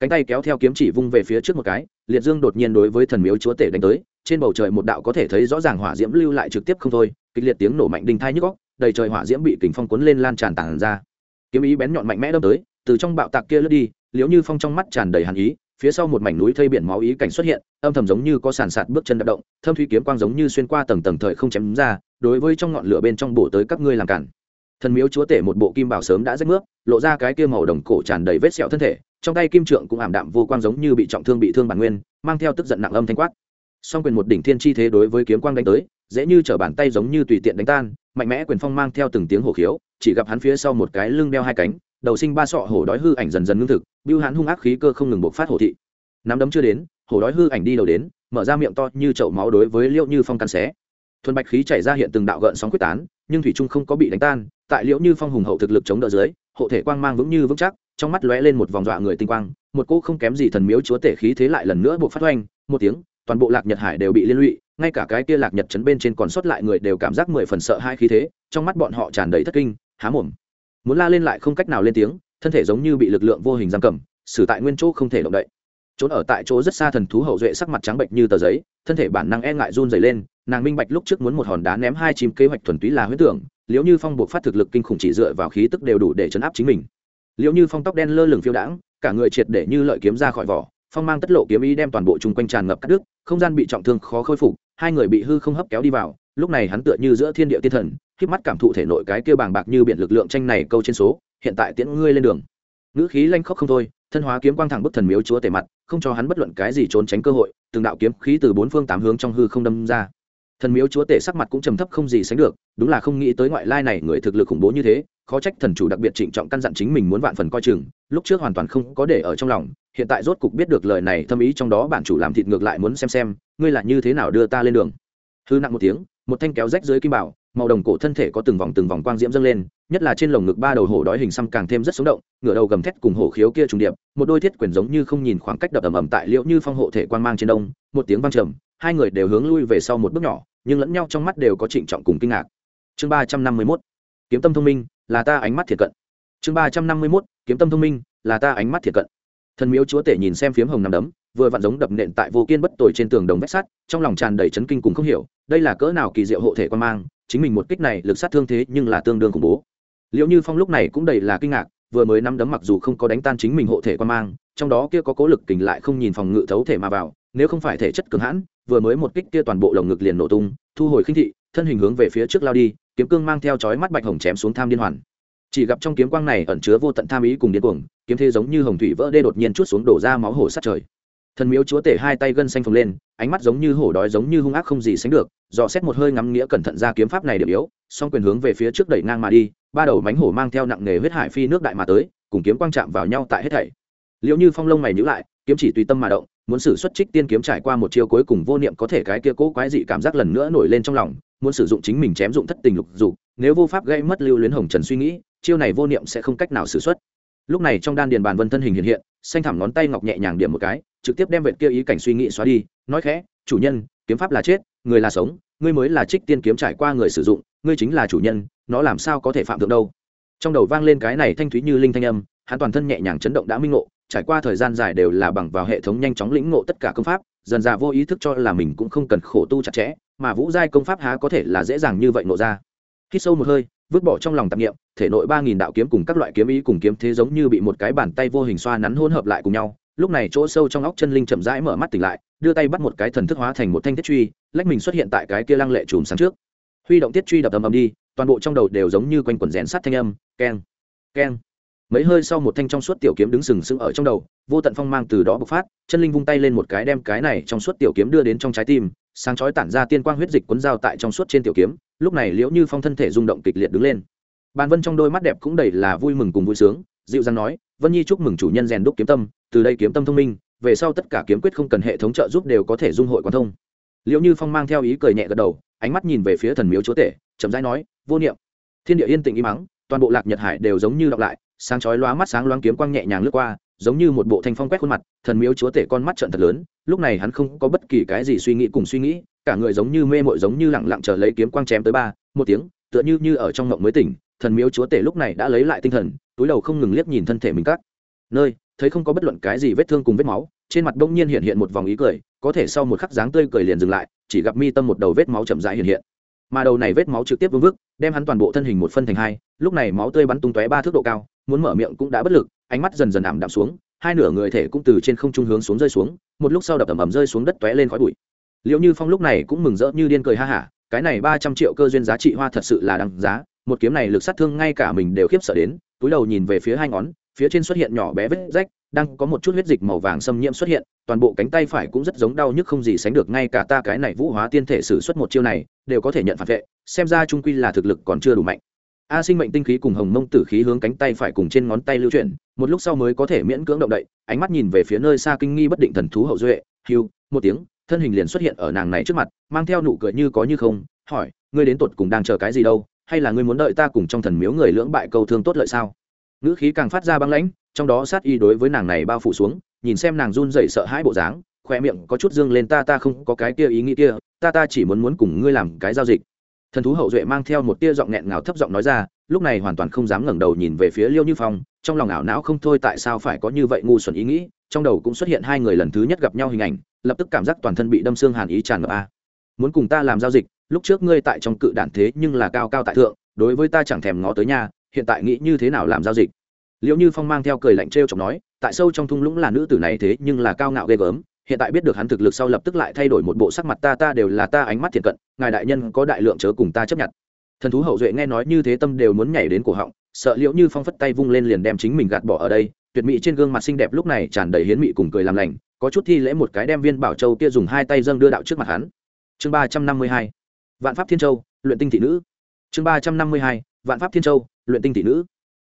Cánh tay kéo theo kiếm chỉ vung về phía trước một cái, liệt dương đột nhiên đối với thần miếu chúa tể đánh tới, trên bầu trời một đạo có thể thấy rõ ràng hỏa diễm lưu lại trực tiếp không thôi, kịch liệt tiếng nổ mạnh đinh thai nhức góc đầy trời hỏa diễm bị kính phong cuốn lên lan tràn tàn ra. Kiếm ý bén nhọn mạnh mẽ đâm tới, từ trong bạo tạc kia lướt đi liếu như phong trong mắt tràn đầy hàn ý phía sau một mảnh núi thây biển máu ý cảnh xuất hiện, âm thầm giống như có sàn sạt bước chân đập động, thâm thủy kiếm quang giống như xuyên qua tầng tầng thời không chém ra, đối với trong ngọn lửa bên trong bổ tới các ngươi làm cản. Thần miếu chúa tể một bộ kim bảo sớm đã rách nước, lộ ra cái kia màu đồng cổ tràn đầy vết sẹo thân thể, trong tay kim trượng cũng ảm đạm vô quang giống như bị trọng thương bị thương bản nguyên, mang theo tức giận nặng âm thanh quát. Song quyền một đỉnh thiên chi thế đối với kiếm quang đánh tới, dễ như t bàn tay giống như tùy tiện đánh tan, mạnh mẽ quyền phong mang theo từng tiếng hổ khiếu, chỉ gặp hắn phía sau một cái lưng đeo hai cánh đầu sinh ba sọ hổ đói hư ảnh dần dần ngưng thực, bưu hãn hung ác khí cơ không ngừng bộc phát hổ thị. Nắm đấm chưa đến, hổ đói hư ảnh đi đầu đến, mở ra miệng to như chậu máu đối với liễu như phong căn xé. Thuần bạch khí chảy ra hiện từng đạo gợn sóng quyết tán, nhưng thủy trung không có bị đánh tan, tại liễu như phong hùng hậu thực lực chống đỡ dưới, hộ thể quang mang vững như vững chắc, trong mắt lóe lên một vòng dọa người tinh quang, một cô không kém gì thần miếu chúa tể khí thế lại lần nữa buộc phát oanh, một tiếng, toàn bộ lạc nhật hải đều bị liên lụy, ngay cả cái kia lạc nhật chấn bên trên còn sót lại người đều cảm giác mười phần sợ hai khí thế, trong mắt bọn họ tràn đầy thất kinh, há mồm muốn la lên lại không cách nào lên tiếng, thân thể giống như bị lực lượng vô hình giam cầm, xử tại nguyên chỗ không thể động đậy. Trốn ở tại chỗ rất xa thần thú hậu duệ sắc mặt trắng bệnh như tờ giấy, thân thể bản năng e ngại run dày lên, nàng minh bạch lúc trước muốn một hòn đá ném hai chim kế hoạch thuần túy là huyết tưởng, liệu như phong buộc phát thực lực kinh khủng chỉ dựa vào khí tức đều đủ để chấn áp chính mình. Liệu như phong tóc đen lơ lửng phiêu đãng, cả người triệt để như lợi kiếm ra khỏi vỏ, phong mang tất lộ kiếm ý đem toàn bộ chung quanh tràn ngập cắt đứt, không gian bị trọng thương khó khôi phục, hai người bị hư không hấp kéo đi vào lúc này hắn tựa như giữa thiên địa tiên thần khiếp mắt cảm thụ thể nội cái kia bàng bạc như biển lực lượng tranh này câu trên số, hiện tại tiễn ngươi lên đường. Ngữ khí lanh khóc không thôi, thân hóa kiếm quang thẳng bức thần miếu chúa tể mặt, không cho hắn bất luận cái gì trốn tránh cơ hội, từng đạo kiếm khí từ bốn phương tám hướng trong hư không đâm ra. Thần miếu chúa tể sắc mặt cũng trầm thấp không gì sánh được, đúng là không nghĩ tới ngoại lai này người thực lực khủng bố như thế, khó trách thần chủ đặc biệt trịnh trọng căn dặn chính mình muốn vạn phần coi chừng, lúc trước hoàn toàn không có để ở trong lòng, hiện tại rốt cục biết được lời này thâm ý trong đó bản chủ làm thịt ngược lại muốn xem xem, ngươi là như thế nào đưa ta lên đường. Hư nặng một tiếng một thanh kéo rách dưới kim bảo, màu đồng cổ thân thể có từng vòng từng vòng quang diễm dâng lên, nhất là trên lồng ngực ba đầu hổ đói hình xăm càng thêm rất sống động, ngửa đầu gầm thét cùng hổ khiếu kia trùng điệp, một đôi thiết quyền giống như không nhìn khoảng cách đập ầm ầm tại liễu như phong hộ thể quang mang trên đông, một tiếng vang trầm, hai người đều hướng lui về sau một bước nhỏ, nhưng lẫn nhau trong mắt đều có trịnh trọng cùng kinh ngạc. Chương ba trăm năm mươi mốt, kiếm tâm thông minh, là ta ánh mắt thiệt cận. Chương ba trăm năm mươi mốt, kiếm tâm thông minh, là ta ánh mắt thiệt cận. Thần miếu chúa tể nhìn xem phiếm hồng nằm đấm vừa vặn giống đập nện tại vô kiên bất tồi trên tường đồng vách sắt, trong lòng tràn đầy chấn kinh cùng không hiểu, đây là cỡ nào kỳ diệu hộ thể quan mang, chính mình một kích này lực sát thương thế nhưng là tương đương khủng bố. Liệu như phong lúc này cũng đầy là kinh ngạc, vừa mới năm đấm mặc dù không có đánh tan chính mình hộ thể quan mang, trong đó kia có cố lực kình lại không nhìn phòng ngự thấu thể mà vào, nếu không phải thể chất cường hãn, vừa mới một kích kia toàn bộ lồng ngực liền nổ tung, thu hồi khinh thị, thân hình hướng về phía trước lao đi, kiếm cương mang theo chói mắt bạch hồng chém xuống tham điên hoàn. Chỉ gặp trong kiếm quang này ẩn chứa vô tận tham ý cùng điên cuồng, kiếm thế giống như hồng thủy vỡ đê đột nhiên chút xuống đổ ra máu hổ sát trời thần miếu chúa tể hai tay gân xanh phồng lên, ánh mắt giống như hổ đói giống như hung ác không gì sánh được, dò xét một hơi ngắm nghĩa cẩn thận ra kiếm pháp này điểm yếu, song quyền hướng về phía trước đẩy ngang mà đi, ba đầu mánh hổ mang theo nặng nghề huyết hải phi nước đại mà tới, cùng kiếm quang chạm vào nhau tại hết thảy. Liệu như phong lông mày nhữ lại, kiếm chỉ tùy tâm mà động, muốn sử xuất trích tiên kiếm trải qua một chiêu cuối cùng vô niệm có thể cái kia cố quái dị cảm giác lần nữa nổi lên trong lòng, muốn sử dụng chính mình chém dụng thất tình lục dục, nếu vô pháp gây mất lưu luyến hồng trần suy nghĩ, chiêu này vô niệm sẽ không cách nào sử xuất. Lúc này trong đan điền bàn vân thân hình hiện hiện, xanh thẳm ngón tay ngọc nhẹ nhàng điểm một cái trực tiếp đem vệt kia ý cảnh suy nghĩ xóa đi, nói khẽ, chủ nhân, kiếm pháp là chết, người là sống, ngươi mới là trích tiên kiếm trải qua người sử dụng, ngươi chính là chủ nhân, nó làm sao có thể phạm thượng đâu? Trong đầu vang lên cái này thanh thúy như linh thanh âm, hắn toàn thân nhẹ nhàng chấn động đã minh ngộ, trải qua thời gian dài đều là bằng vào hệ thống nhanh chóng lĩnh ngộ tất cả công pháp, dần dà vô ý thức cho là mình cũng không cần khổ tu chặt chẽ, mà vũ giai công pháp há có thể là dễ dàng như vậy nộ ra. Khi sâu một hơi, vứt bỏ trong lòng tạp nghiệm thể nội ba nghìn đạo kiếm cùng các loại kiếm ý cùng kiếm thế giống như bị một cái bàn tay vô hình xoa nắn hỗn hợp lại cùng nhau lúc này chỗ sâu trong óc chân linh chậm rãi mở mắt tỉnh lại, đưa tay bắt một cái thần thức hóa thành một thanh thiết truy, lách mình xuất hiện tại cái kia lăng lệ chùm sáng trước. Huy động thiết truy đập ầm ầm đi, toàn bộ trong đầu đều giống như quanh quần rẽn sắt thanh âm, keng keng. Mấy hơi sau một thanh trong suốt tiểu kiếm đứng sừng sững ở trong đầu, vô tận phong mang từ đó bộc phát, chân linh vung tay lên một cái đem cái này trong suốt tiểu kiếm đưa đến trong trái tim, sáng chói tản ra tiên quang huyết dịch cuốn dao tại trong suốt trên tiểu kiếm, lúc này liễu như phong thân thể rung động kịch liệt đứng lên. Bàn vân trong đôi mắt đẹp cũng đầy là vui mừng cùng vui sướng dịu dàng nói, vân nhi chúc mừng chủ nhân rèn đúc kiếm tâm, từ đây kiếm tâm thông minh, về sau tất cả kiếm quyết không cần hệ thống trợ giúp đều có thể dung hội quan thông. Liễu như phong mang theo ý cười nhẹ gật đầu, ánh mắt nhìn về phía thần miếu chúa tể, chậm rãi nói, vô niệm. Thiên địa yên tĩnh im mắng toàn bộ lạc nhật hải đều giống như đọc lại, sáng chói lóa mắt sáng loáng kiếm quang nhẹ nhàng lướt qua, giống như một bộ thanh phong quét khuôn mặt, thần miếu chúa tể con mắt trận thật lớn, lúc này hắn không có bất kỳ cái gì suy nghĩ cùng suy nghĩ, cả người giống như mê mội giống như lặng lặng chờ lấy kiếm quang chém tới ba, một tiếng, tựa như như ở trong mộng mới tỉnh, thần miếu chúa tể lúc này đã lấy lại tinh thần túi đầu không ngừng liếc nhìn thân thể mình cắt nơi, thấy không có bất luận cái gì vết thương cùng vết máu, trên mặt bỗng nhiên hiện hiện một vòng ý cười, có thể sau một khắc dáng tươi cười liền dừng lại, chỉ gặp mi tâm một đầu vết máu chậm rãi hiện hiện. Mà đầu này vết máu trực tiếp vương vức, đem hắn toàn bộ thân hình một phân thành hai, lúc này máu tươi bắn tung tóe ba thước độ cao, muốn mở miệng cũng đã bất lực, ánh mắt dần dần ảm đạm xuống, hai nửa người thể cũng từ trên không trung hướng xuống rơi xuống, một lúc sau đập ầm ầm rơi xuống đất tóe lên khói bụi. Liệu như phong lúc này cũng mừng rỡ như điên cười ha hả, cái này ba trăm triệu cơ duyên giá trị hoa thật sự là đằng giá, một kiếm này lực sát thương ngay cả mình đều khiếp sợ đến túi đầu nhìn về phía hai ngón, phía trên xuất hiện nhỏ bé vết rách, đang có một chút huyết dịch màu vàng xâm nhiễm xuất hiện, toàn bộ cánh tay phải cũng rất giống đau nhức không gì sánh được, ngay cả ta cái này vũ hóa tiên thể sử xuất một chiêu này, đều có thể nhận phản vệ, xem ra trung quy là thực lực còn chưa đủ mạnh. A sinh mệnh tinh khí cùng hồng mông tử khí hướng cánh tay phải cùng trên ngón tay lưu chuyển, một lúc sau mới có thể miễn cưỡng động đậy, ánh mắt nhìn về phía nơi xa kinh nghi bất định thần thú hậu duệ hiu một tiếng, thân hình liền xuất hiện ở nàng này trước mặt, mang theo nụ cười như có như không, hỏi, ngươi đến tột cùng đang chờ cái gì đâu? Hay là ngươi muốn đợi ta cùng trong thần miếu người lưỡng bại câu thương tốt lợi sao? Ngữ khí càng phát ra băng lãnh, trong đó sát y đối với nàng này bao phủ xuống, nhìn xem nàng run dậy sợ hãi bộ dáng khoe miệng có chút dương lên ta ta không có cái kia ý nghĩ kia, ta ta chỉ muốn muốn cùng ngươi làm cái giao dịch. Thần thú hậu duệ mang theo một tia giọng nghẹn ngào thấp giọng nói ra, lúc này hoàn toàn không dám ngẩng đầu nhìn về phía liêu như phong, trong lòng ảo não không thôi tại sao phải có như vậy ngu xuẩn ý nghĩ, trong đầu cũng xuất hiện hai người lần thứ nhất gặp nhau hình ảnh, lập tức cảm giác toàn thân bị đâm xương hàn ý tràn ngập a. Muốn cùng ta làm giao dịch lúc trước ngươi tại trong cự đản thế nhưng là cao cao tại thượng, đối với ta chẳng thèm ngó tới nhà hiện tại nghĩ như thế nào làm giao dịch? Liệu như phong mang theo cười lạnh t r chọc nói, tại sâu trong thung lũng là nữ tử này thế nhưng là cao ngạo ghê gớm, hiện tại biết được hắn thực lực sau lập tức lại thay đổi một bộ sắc mặt ta ta đều là ta ánh mắt thiện cận, ngài đại nhân có đại lượng chớ cùng ta chấp nhận. Thần thú hậu duệ nghe nói như thế tâm đều muốn nhảy đến cổ họng, sợ liệu như phong phất tay vung lên liền đem chính mình gạt bỏ ở đây, tuyệt mỹ trên gương mặt xinh đẹp lúc này tràn đầy hiến mị cùng cười làm lành, có chút thi lễ một cái đem viên bảo châu kia dùng hai tay dâng đưa đạo trước mặt hắn. Chương ba trăm năm mươi hai vạn pháp thiên châu, luyện tinh thị nữ. Chương ba trăm năm mươi hai, vạn pháp thiên châu, luyện tinh thị nữ.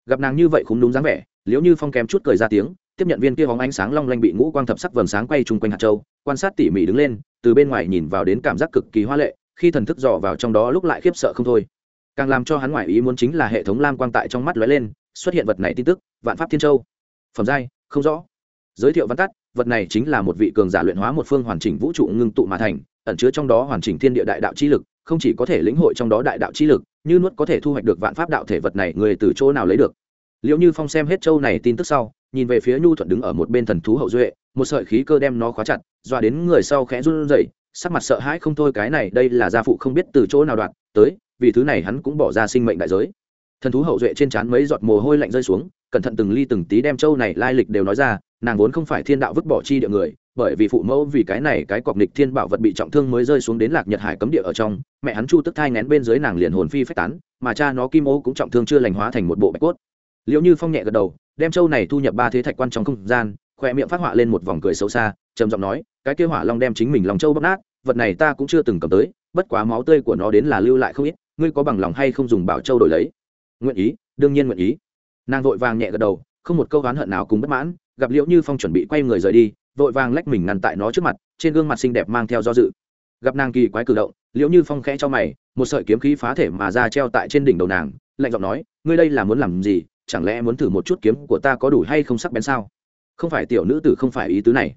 Gặp nàng như vậy cũng đúng dáng vẻ liếu như phong kém chút cười ra tiếng, tiếp nhận viên kia hóng ánh sáng long lanh bị ngũ quang thập sắc vầng sáng quay chung quanh hạt châu, quan sát tỉ mỉ đứng lên, từ bên ngoài nhìn vào đến cảm giác cực kỳ hoa lệ, khi thần thức dò vào trong đó lúc lại khiếp sợ không thôi. Càng làm cho hắn ngoại ý muốn chính là hệ thống lam quang tại trong mắt lóe lên, xuất hiện vật này tin tức, vạn pháp thiên châu. Phẩm giai, không rõ. Giới thiệu văn tắt, vật này chính là một vị cường giả luyện hóa một phương hoàn chỉnh vũ trụ ngưng tụ mà thành, ẩn chứa trong đó hoàn chỉnh thiên địa đại đạo chi lực không chỉ có thể lĩnh hội trong đó đại đạo chi lực, như nuốt có thể thu hoạch được vạn pháp đạo thể vật này người từ chỗ nào lấy được. Liệu như phong xem hết châu này tin tức sau, nhìn về phía nhu thuận đứng ở một bên thần thú hậu duệ, một sợi khí cơ đem nó khóa chặt, dọa đến người sau khẽ run rẩy, sắc mặt sợ hãi không thôi, cái này đây là gia phụ không biết từ chỗ nào đoạn tới, vì thứ này hắn cũng bỏ ra sinh mệnh đại giới. Thần thú hậu duệ trên trán mấy giọt mồ hôi lạnh rơi xuống, cẩn thận từng ly từng tí đem châu này lai lịch đều nói ra, nàng vốn không phải thiên đạo vứt bỏ chi địa người bởi vì phụ mẫu vì cái này cái cọc nịch thiên bảo vật bị trọng thương mới rơi xuống đến lạc nhật hải cấm địa ở trong, mẹ hắn chu tức thai ngén bên dưới nàng liền hồn phi phách tán, mà cha nó kim ô cũng trọng thương chưa lành hóa thành một bộ bạch cốt. Liệu như phong nhẹ gật đầu, đem châu này thu nhập ba thế thạch quan trong không gian, khoe miệng phát họa lên một vòng cười xấu xa, trầm giọng nói, cái kêu hỏa long đem chính mình lòng châu bóp nát, vật này ta cũng chưa từng cầm tới, bất quá máu tươi của nó đến là lưu lại không ít, ngươi có bằng lòng hay không dùng bảo châu đổi lấy? Nguyện ý, đương nhiên nguyện ý. Nàng vội vàng nhẹ gật đầu, không một câu oán hận nào cùng bất mãn gặp liễu như phong chuẩn bị quay người rời đi, vội vàng lách mình ngăn tại nó trước mặt, trên gương mặt xinh đẹp mang theo do dự. Gặp nàng kỳ quái cử động, liễu như phong khẽ cho mày, một sợi kiếm khí phá thể mà ra treo tại trên đỉnh đầu nàng, lạnh giọng nói, ngươi đây là muốn làm gì? Chẳng lẽ muốn thử một chút kiếm của ta có đủ hay không sắc bén sao? Không phải tiểu nữ tử không phải ý tứ này.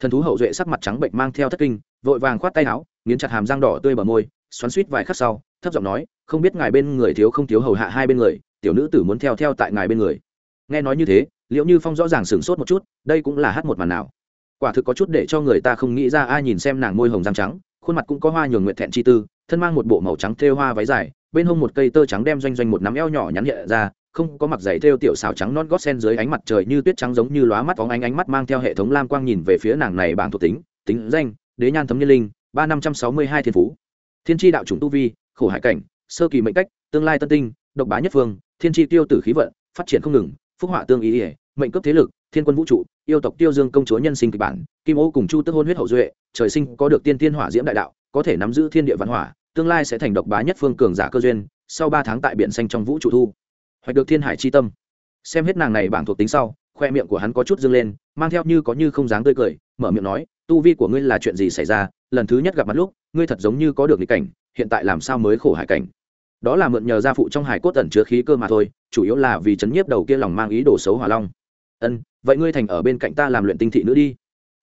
Thần thú hậu duệ sắc mặt trắng bệnh mang theo thất kinh, vội vàng khoát tay áo, nghiến chặt hàm răng đỏ tươi bờ môi, xoắn suýt vài khắc sau, thấp giọng nói, không biết ngài bên người thiếu không thiếu hầu hạ hai bên người, tiểu nữ tử muốn theo theo tại ngài bên người. Nghe nói như thế liệu như phong rõ ràng sửng sốt một chút, đây cũng là hát một màn nào. Quả thực có chút để cho người ta không nghĩ ra ai nhìn xem nàng môi hồng răng trắng, khuôn mặt cũng có hoa nhường nguyện thẹn chi tư, thân mang một bộ màu trắng thêu hoa váy dài, bên hông một cây tơ trắng đem doanh doanh một nắm eo nhỏ nhắn nhẹ ra, không có mặc giày thêu tiểu xào trắng non gót sen dưới ánh mặt trời như tuyết trắng giống như lóa mắt phóng ánh ánh mắt mang theo hệ thống lam quang nhìn về phía nàng này bảng thuộc tính tính danh, đế nhan thấm nhân linh, ba năm trăm sáu mươi hai thiên phú. Thiên tri đạo chủng tu vi, khổ hải cảnh, sơ kỳ mệnh cách, tương lai tân tinh, độc bá nhất phương, thiên tri tiêu tử khí vận, phát triển không ngừng phúc họa tương ý ỉa, mệnh cấp thế lực, thiên quân vũ trụ, yêu tộc tiêu dương công chúa nhân sinh kịch bản, kim ô cùng chu tức hôn huyết hậu duệ, trời sinh có được tiên tiên hỏa diễm đại đạo, có thể nắm giữ thiên địa văn hỏa, tương lai sẽ thành độc bá nhất phương cường giả cơ duyên, sau ba tháng tại biển xanh trong vũ trụ thu. Hoạch được thiên hải chi tâm. Xem hết nàng này bảng thuộc tính sau, khoe miệng của hắn có chút dâng lên, mang theo như có như không dáng tươi cười, mở miệng nói, tu vi của ngươi là chuyện gì xảy ra? Lần thứ nhất gặp mặt lúc, ngươi thật giống như có được nghịch cảnh, hiện tại làm sao mới khổ hải cảnh? Đó là mượn nhờ gia phụ trong hải cốt ẩn chứa khí cơ mà thôi, chủ yếu là vì chấn nhiếp đầu kia lòng mang ý đồ xấu hỏa long. Ân, vậy ngươi thành ở bên cạnh ta làm luyện tinh thị nữ đi.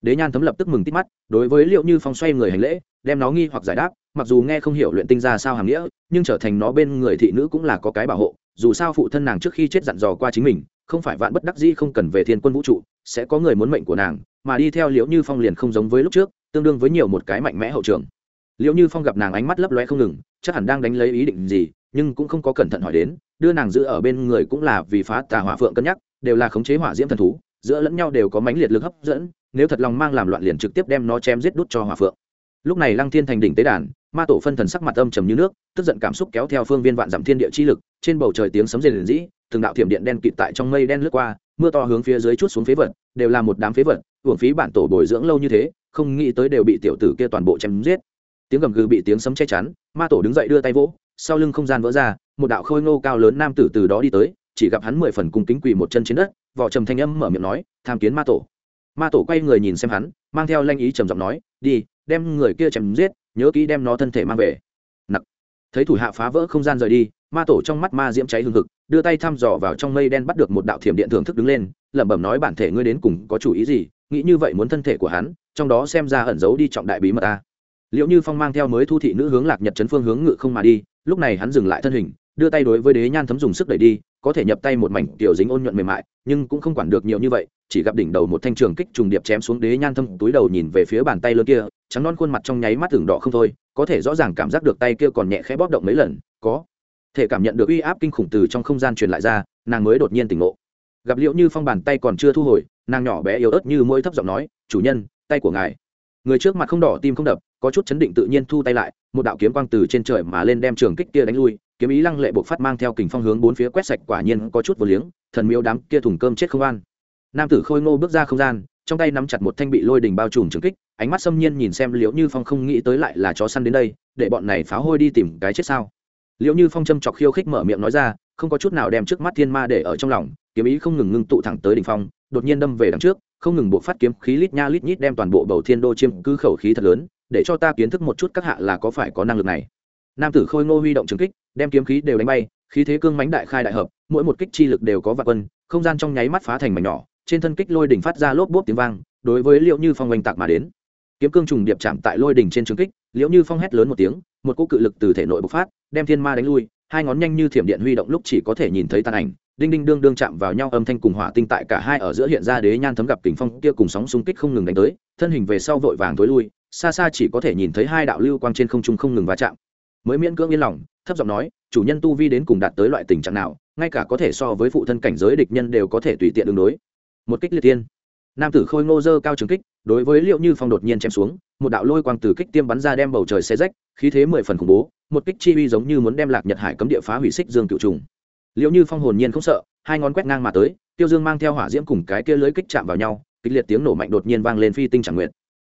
Đế nhan thấm lập tức mừng tít mắt, đối với liệu như phong xoay người hành lễ, đem nó nghi hoặc giải đáp, mặc dù nghe không hiểu luyện tinh ra sao hàm nghĩa, nhưng trở thành nó bên người thị nữ cũng là có cái bảo hộ, dù sao phụ thân nàng trước khi chết dặn dò qua chính mình, không phải vạn bất đắc dĩ không cần về thiên quân vũ trụ, sẽ có người muốn mệnh của nàng, mà đi theo liễu như phong liền không giống với lúc trước, tương đương với nhiều một cái mạnh mẽ hậu trường liệu như phong gặp nàng ánh mắt lấp loe không ngừng, chắc hẳn đang đánh lấy ý định gì, nhưng cũng không có cẩn thận hỏi đến, đưa nàng giữ ở bên người cũng là vì phá tà hỏa phượng cân nhắc, đều là khống chế hỏa diễm thần thú, giữa lẫn nhau đều có mãnh liệt lực hấp dẫn, nếu thật lòng mang làm loạn liền trực tiếp đem nó chém giết đút cho hỏa phượng. Lúc này lăng thiên thành đỉnh tế đàn, ma tổ phân thần sắc mặt âm trầm như nước, tức giận cảm xúc kéo theo phương viên vạn dặm thiên địa chi lực, trên bầu trời tiếng sấm rền rĩ, từng đạo thiểm điện đen kịt tại trong mây đen lướt qua, mưa to hướng phía dưới chút xuống phế vật, đều là một đám phế vật, uổng phí bản tổ bồi dưỡng lâu như thế, không nghĩ tới đều bị tiểu tử kia toàn bộ chém giết tiếng gầm gừ bị tiếng sấm che chắn, ma tổ đứng dậy đưa tay vỗ, sau lưng không gian vỡ ra, một đạo khôi ngô cao lớn nam tử từ đó đi tới, chỉ gặp hắn mười phần cung kính quỳ một chân trên đất vỏ trầm thanh âm mở miệng nói, tham kiến ma tổ. Ma tổ quay người nhìn xem hắn, mang theo lanh ý trầm giọng nói, đi, đem người kia chém giết, nhớ kỹ đem nó thân thể mang về. Nặc. Thấy thủ hạ phá vỡ không gian rời đi, ma tổ trong mắt ma diễm cháy hương thực đưa tay thăm dò vào trong mây đen bắt được một đạo thiểm điện thưởng thức đứng lên, lẩm bẩm nói, bản thể ngươi đến cùng có chủ ý gì? Nghĩ như vậy muốn thân thể của hắn, trong đó xem ra ẩn giấu đi trọng đại bí mật ta liệu như phong mang theo mới thu thị nữ hướng lạc nhật chấn phương hướng ngự không mà đi, lúc này hắn dừng lại thân hình, đưa tay đối với đế nhan thấm dùng sức đẩy đi, có thể nhập tay một mảnh tiểu dính ôn nhuận mềm mại, nhưng cũng không quản được nhiều như vậy, chỉ gặp đỉnh đầu một thanh trường kích trùng điệp chém xuống đế nhan thâm túi đầu nhìn về phía bàn tay lớn kia, trắng non khuôn mặt trong nháy mắt tưởng đỏ không thôi, có thể rõ ràng cảm giác được tay kia còn nhẹ khẽ bóp động mấy lần, có thể cảm nhận được uy áp kinh khủng từ trong không gian truyền lại ra, nàng mới đột nhiên tỉnh ngộ. Gặp liệu như phong bàn tay còn chưa thu hồi, nàng nhỏ bé yếu ớt như môi thấp giọng nói, chủ nhân, tay của ngài. Người trước mặt không đỏ, tim không đập có chút chấn định tự nhiên thu tay lại, một đạo kiếm quang từ trên trời mà lên đem trường kích kia đánh lui, kiếm ý lăng lệ buộc phát mang theo kình phong hướng bốn phía quét sạch quả nhiên có chút vô liếng, thần miếu đám kia thùng cơm chết không an. Nam tử khôi ngô bước ra không gian, trong tay nắm chặt một thanh bị lôi đình bao trùm trường kích, ánh mắt xâm nhiên nhìn xem liễu như phong không nghĩ tới lại là chó săn đến đây, để bọn này phá hôi đi tìm cái chết sao. Liễu như phong châm chọc khiêu khích mở miệng nói ra, không có chút nào đem trước mắt thiên ma để ở trong lòng, kiếm ý không ngừng ngưng tụ thẳng tới đỉnh phong, đột nhiên đâm về đằng trước, không ngừng buộc phát kiếm khí lít nha lít nhít đem toàn bộ bầu thiên đô chiêm cứ khẩu khí thật lớn để cho ta kiến thức một chút các hạ là có phải có năng lực này. Nam tử khôi ngô huy động trừng kích, đem kiếm khí đều đánh bay, khí thế cương mánh đại khai đại hợp, mỗi một kích chi lực đều có vạn quân, không gian trong nháy mắt phá thành mảnh nhỏ, trên thân kích lôi đỉnh phát ra lốp bốp tiếng vang, đối với liệu như phong oanh tạc mà đến. Kiếm cương trùng điệp chạm tại lôi đỉnh trên trừng kích, liễu như phong hét lớn một tiếng, một cỗ cự lực từ thể nội bộc phát, đem thiên ma đánh lui, hai ngón nhanh như thiểm điện huy động lúc chỉ có thể nhìn thấy tàn ảnh, đinh đinh đương đương chạm vào nhau âm thanh cùng hỏa tinh tại cả hai ở giữa hiện ra đế nhan thấm gặp kình phong kia cùng sóng xung kích không ngừng đánh tới, thân hình về sau vội vàng tối lui xa xa chỉ có thể nhìn thấy hai đạo lưu quang trên không trung không ngừng va chạm. Mới miễn cưỡng yên lòng, thấp giọng nói, chủ nhân tu vi đến cùng đạt tới loại tình trạng nào, ngay cả có thể so với phụ thân cảnh giới địch nhân đều có thể tùy tiện đường đối. Một kích liệt tiên. Nam tử khôi ngô dơ cao trường kích, đối với liệu như phong đột nhiên chém xuống, một đạo lôi quang từ kích tiêm bắn ra đem bầu trời xe rách, khí thế mười phần khủng bố, một kích chi uy giống như muốn đem lạc nhật hải cấm địa phá hủy xích dương cựu trùng. Liệu như phong hồn nhiên không sợ, hai ngón quét ngang mà tới, tiêu dương mang theo hỏa diễm cùng cái kia lưới kích chạm vào nhau kích liệt tiếng nổ mạnh đột nhiên vang lên phi tinh chẳng nguyện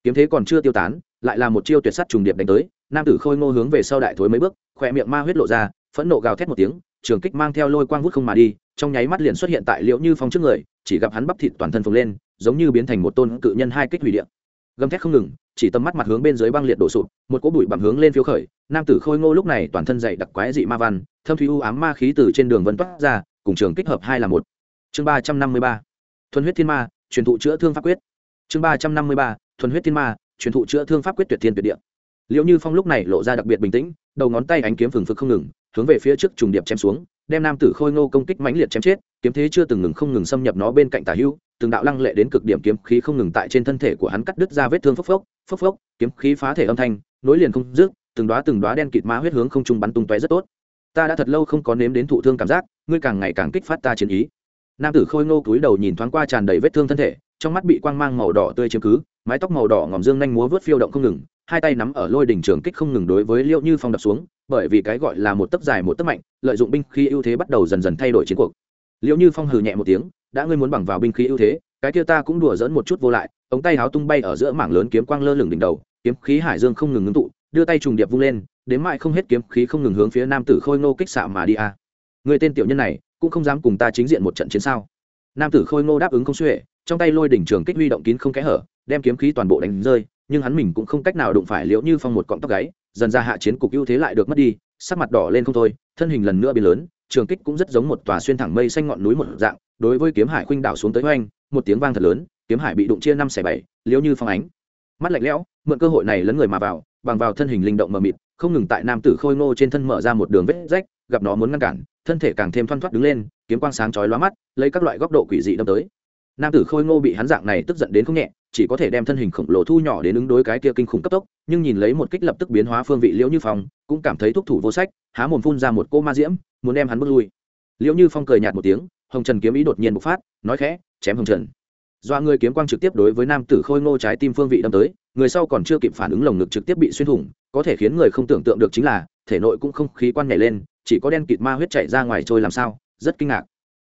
kiếm thế còn chưa tiêu tán, lại là một chiêu tuyệt sắt trùng điệp đánh tới, nam tử khôi ngô hướng về sau đại thối mấy bước, khỏe miệng ma huyết lộ ra, phẫn nộ gào thét một tiếng, trường kích mang theo lôi quang vút không mà đi, trong nháy mắt liền xuất hiện tại liễu như phong trước người, chỉ gặp hắn bắp thịt toàn thân phồng lên, giống như biến thành một tôn cự nhân hai kích hủy điện gầm thét không ngừng, chỉ tầm mắt mặt hướng bên dưới băng liệt đổ sụp, một cỗ bụi bặm hướng lên phiếu khởi, nam tử khôi ngô lúc này toàn thân dậy đặc quái dị ma văn, thâm thúy u ám ma khí từ trên đường vân toát ra, cùng trường kích hợp hai là một. Chương ba trăm năm mươi ba, thuần huyết thiên ma, truyền thụ chữa thương pháp quyết. Chương ba trăm năm mươi ba thuần huyết thiên ma truyền thụ chữa thương pháp quyết tuyệt thiên tuyệt địa. Liệu như phong lúc này lộ ra đặc biệt bình tĩnh đầu ngón tay ánh kiếm phừng phực không ngừng hướng về phía trước trùng điệp chém xuống đem nam tử khôi ngô công kích mãnh liệt chém chết kiếm thế chưa từng ngừng không ngừng xâm nhập nó bên cạnh tả hưu, từng đạo lăng lệ đến cực điểm kiếm khí không ngừng tại trên thân thể của hắn cắt đứt ra vết thương phốc phốc phốc phốc kiếm khí phá thể âm thanh nối liền không dứt từng đóa từng đóa đen kịt ma huyết hướng không trung bắn tung tóe rất tốt. Ta đã thật lâu không có nếm đến thụ thương cảm giác ngươi càng ngày càng kích phát ta chiến ý. Nam tử khôi ngô cúi đầu nhìn thoáng qua tràn đầy vết thương thân thể trong mắt bị quang mang màu đỏ tươi chiếm cứ, mái tóc màu đỏ ngòm dương nhanh múa vớt phiêu động không ngừng, hai tay nắm ở lôi đỉnh trường kích không ngừng đối với liễu như phong đập xuống, bởi vì cái gọi là một tấc dài một tấc mạnh, lợi dụng binh khí ưu thế bắt đầu dần dần thay đổi chiến cuộc. Liễu như phong hừ nhẹ một tiếng, đã ngươi muốn bằng vào binh khí ưu thế, cái kia ta cũng đùa dỡn một chút vô lại. Ống tay háo tung bay ở giữa mảng lớn kiếm quang lơ lửng đỉnh đầu, kiếm khí hải dương không ngừng ngưng tụ, đưa tay trùng điệp vung lên, đến mại không hết kiếm khí không ngừng hướng phía nam tử khôi ngô kích xạ mà đi a. À. người tên tiểu nhân này, cũng không dám cùng ta chính diện một trận chiến sao? Nam tử khôi ngô đáp ứng không xuể trong tay lôi đỉnh trường kích huy động kín không kẽ hở, đem kiếm khí toàn bộ đánh rơi, nhưng hắn mình cũng không cách nào đụng phải liễu như phong một cọng tóc gáy, dần ra hạ chiến cục ưu thế lại được mất đi, sắc mặt đỏ lên không thôi, thân hình lần nữa biến lớn, trường kích cũng rất giống một tòa xuyên thẳng mây xanh ngọn núi một dạng, đối với kiếm hải khuynh đảo xuống tới hoành, một tiếng vang thật lớn, kiếm hải bị đụng chia năm xẻ bảy, liễu như phong ánh. Mắt lạnh lẽo, mượn cơ hội này lấn người mà vào, bằng vào thân hình linh động mờ mịt, không ngừng tại nam tử khôi ngô trên thân mở ra một đường vết rách, gặp nó muốn ngăn cản, thân thể càng thêm thoăn thoắt đứng lên, kiếm quang sáng chói lóa mắt, lấy các loại góc độ quỷ dị đâm tới nam tử khôi ngô bị hắn dạng này tức giận đến không nhẹ, chỉ có thể đem thân hình khổng lồ thu nhỏ đến ứng đối cái kia kinh khủng cấp tốc, nhưng nhìn lấy một kích lập tức biến hóa phương vị liễu như phong, cũng cảm thấy thúc thủ vô sách, há mồm phun ra một cô ma diễm, muốn đem hắn bước lui. Liễu như phong cười nhạt một tiếng, hồng trần kiếm ý đột nhiên bộc phát, nói khẽ, chém hồng trần. Doa người kiếm quang trực tiếp đối với nam tử khôi ngô trái tim phương vị đâm tới, người sau còn chưa kịp phản ứng lồng ngực trực tiếp bị xuyên thủng, có thể khiến người không tưởng tượng được chính là, thể nội cũng không khí quan nhảy lên, chỉ có đen kịt ma huyết chạy ra ngoài trôi làm sao, rất kinh ngạc.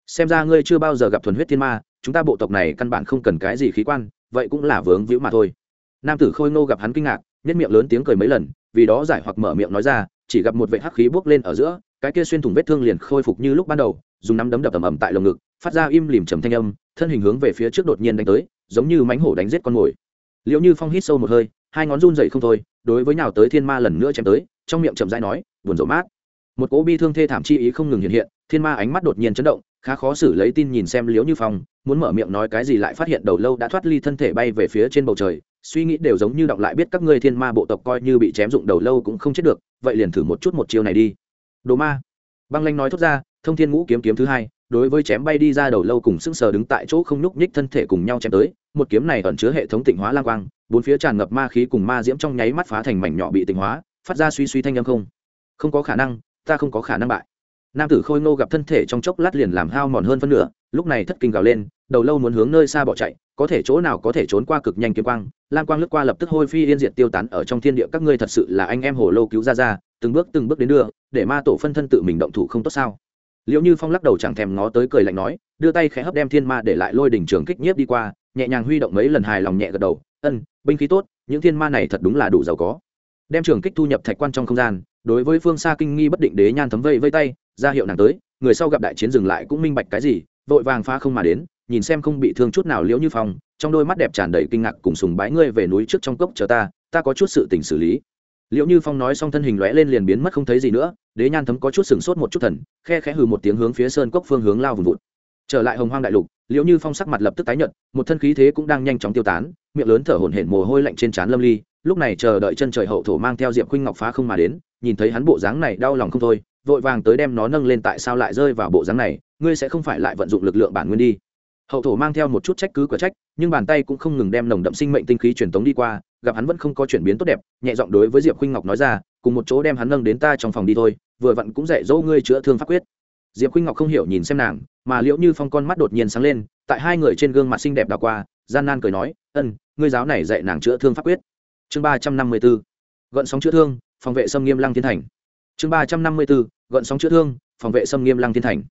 Xem ra ngươi chưa bao giờ gặp thuần huyết thiên ma chúng ta bộ tộc này căn bản không cần cái gì khí quan, vậy cũng là vướng víu mà thôi. Nam tử khôi ngô gặp hắn kinh ngạc nhất miệng lớn tiếng cười mấy lần, vì đó giải hoặc mở miệng nói ra, chỉ gặp một vệ hắc khí bước lên ở giữa, cái kia xuyên thủng vết thương liền khôi phục như lúc ban đầu, dùng nắm đấm đập ầm ầm tại lồng ngực, phát ra im lìm trầm thanh âm, thân hình hướng về phía trước đột nhiên đánh tới, giống như mánh hổ đánh giết con mồi. Liệu như phong hít sâu một hơi, hai ngón run dậy không thôi, đối với nào tới thiên ma lần nữa chém tới, trong miệng chậm rãi nói, buồn rộn mát. Một cỗ bi thương thê thảm chi ý không ngừng hiện hiện, thiên ma ánh mắt đột nhiên chấn động, khá khó xử lấy tin nhìn xem liễu như phong muốn mở miệng nói cái gì lại phát hiện đầu lâu đã thoát ly thân thể bay về phía trên bầu trời, suy nghĩ đều giống như động lại biết các ngươi thiên ma bộ tộc coi như bị chém dụng đầu lâu cũng không chết được, vậy liền thử một chút một chiêu này đi. Đồ ma. Băng lanh nói thốt ra, thông thiên ngũ kiếm kiếm thứ hai, đối với chém bay đi ra đầu lâu cùng sững sờ đứng tại chỗ không nhúc nhích thân thể cùng nhau chém tới, một kiếm này ẩn chứa hệ thống tịnh hóa lang quang, bốn phía tràn ngập ma khí cùng ma diễm trong nháy mắt phá thành mảnh nhỏ bị tịnh hóa, phát ra suy suy thanh âm không. Không có khả năng, ta không có khả năng bại nam tử khôi ngô gặp thân thể trong chốc lát liền làm hao mòn hơn phân nửa, lúc này thất kinh gào lên, đầu lâu muốn hướng nơi xa bỏ chạy, có thể chỗ nào có thể trốn qua cực nhanh kiếm quang, lam quang lướt qua lập tức hôi phi yên diệt tiêu tán ở trong thiên địa, các ngươi thật sự là anh em hồ lô cứu ra ra, từng bước từng bước đến đưa, để ma tổ phân thân tự mình động thủ không tốt sao? Liệu như phong lắc đầu chẳng thèm ngó tới cười lạnh nói, đưa tay khẽ hấp đem thiên ma để lại lôi đỉnh trường kích nhiếp đi qua, nhẹ nhàng huy động mấy lần hài lòng nhẹ gật đầu, ân, binh khí tốt, những thiên ma này thật đúng là đủ giàu có. Đem trường kích thu nhập thạch quan trong không gian, đối với phương xa kinh nghi bất định đế nhan thấm vây vây tay ra hiệu nàng tới, người sau gặp đại chiến dừng lại cũng minh bạch cái gì, vội vàng phá không mà đến, nhìn xem không bị thương chút nào liễu như phong, trong đôi mắt đẹp tràn đầy kinh ngạc cùng sùng bái, ngươi về núi trước trong cốc chờ ta ta có chút sự tình xử lý. Liễu như phong nói xong thân hình lóe lên liền biến mất không thấy gì nữa, đế nhan thấm có chút sừng sốt một chút thần, khe khẽ hừ một tiếng hướng phía sơn cốc phương hướng lao vùng vụt. Trở lại hồng hoang đại lục, liễu như phong sắc mặt lập tức tái nhợt, một thân khí thế cũng đang nhanh chóng tiêu tán, miệng lớn thở hổn hển mồ hôi lạnh trên trán lâm ly, lúc này chờ đợi chân trời hậu thổ mang theo diệp khuynh ngọc phá không mà đến, nhìn thấy hắn bộ dáng này đau lòng không thôi vội vàng tới đem nó nâng lên tại sao lại rơi vào bộ dáng này, ngươi sẽ không phải lại vận dụng lực lượng bản nguyên đi. Hậu thổ mang theo một chút trách cứ cửa trách, nhưng bàn tay cũng không ngừng đem nồng đậm sinh mệnh tinh khí truyền tống đi qua, gặp hắn vẫn không có chuyển biến tốt đẹp, nhẹ giọng đối với diệp khuynh ngọc nói ra, cùng một chỗ đem hắn nâng đến ta trong phòng đi thôi, vừa vặn cũng dạy dỗ ngươi chữa thương pháp quyết. Diệp khuynh ngọc không hiểu nhìn xem nàng, mà liễu như phong con mắt đột nhiên sáng lên, tại hai người trên gương mặt xinh đẹp đào qua, gian nan cười nói, ân, ngươi giáo này dạy nàng chữa thương pháp quyết. Chương ba trăm năm mươi b ố gợn sóng chữa thương, phòng vệ xâm nghiêm lăng thiên thành. Chương ba trăm năm mươi b ố gợn sóng chữa thương, phòng vệ xâm nghiêm lăng thiên thành.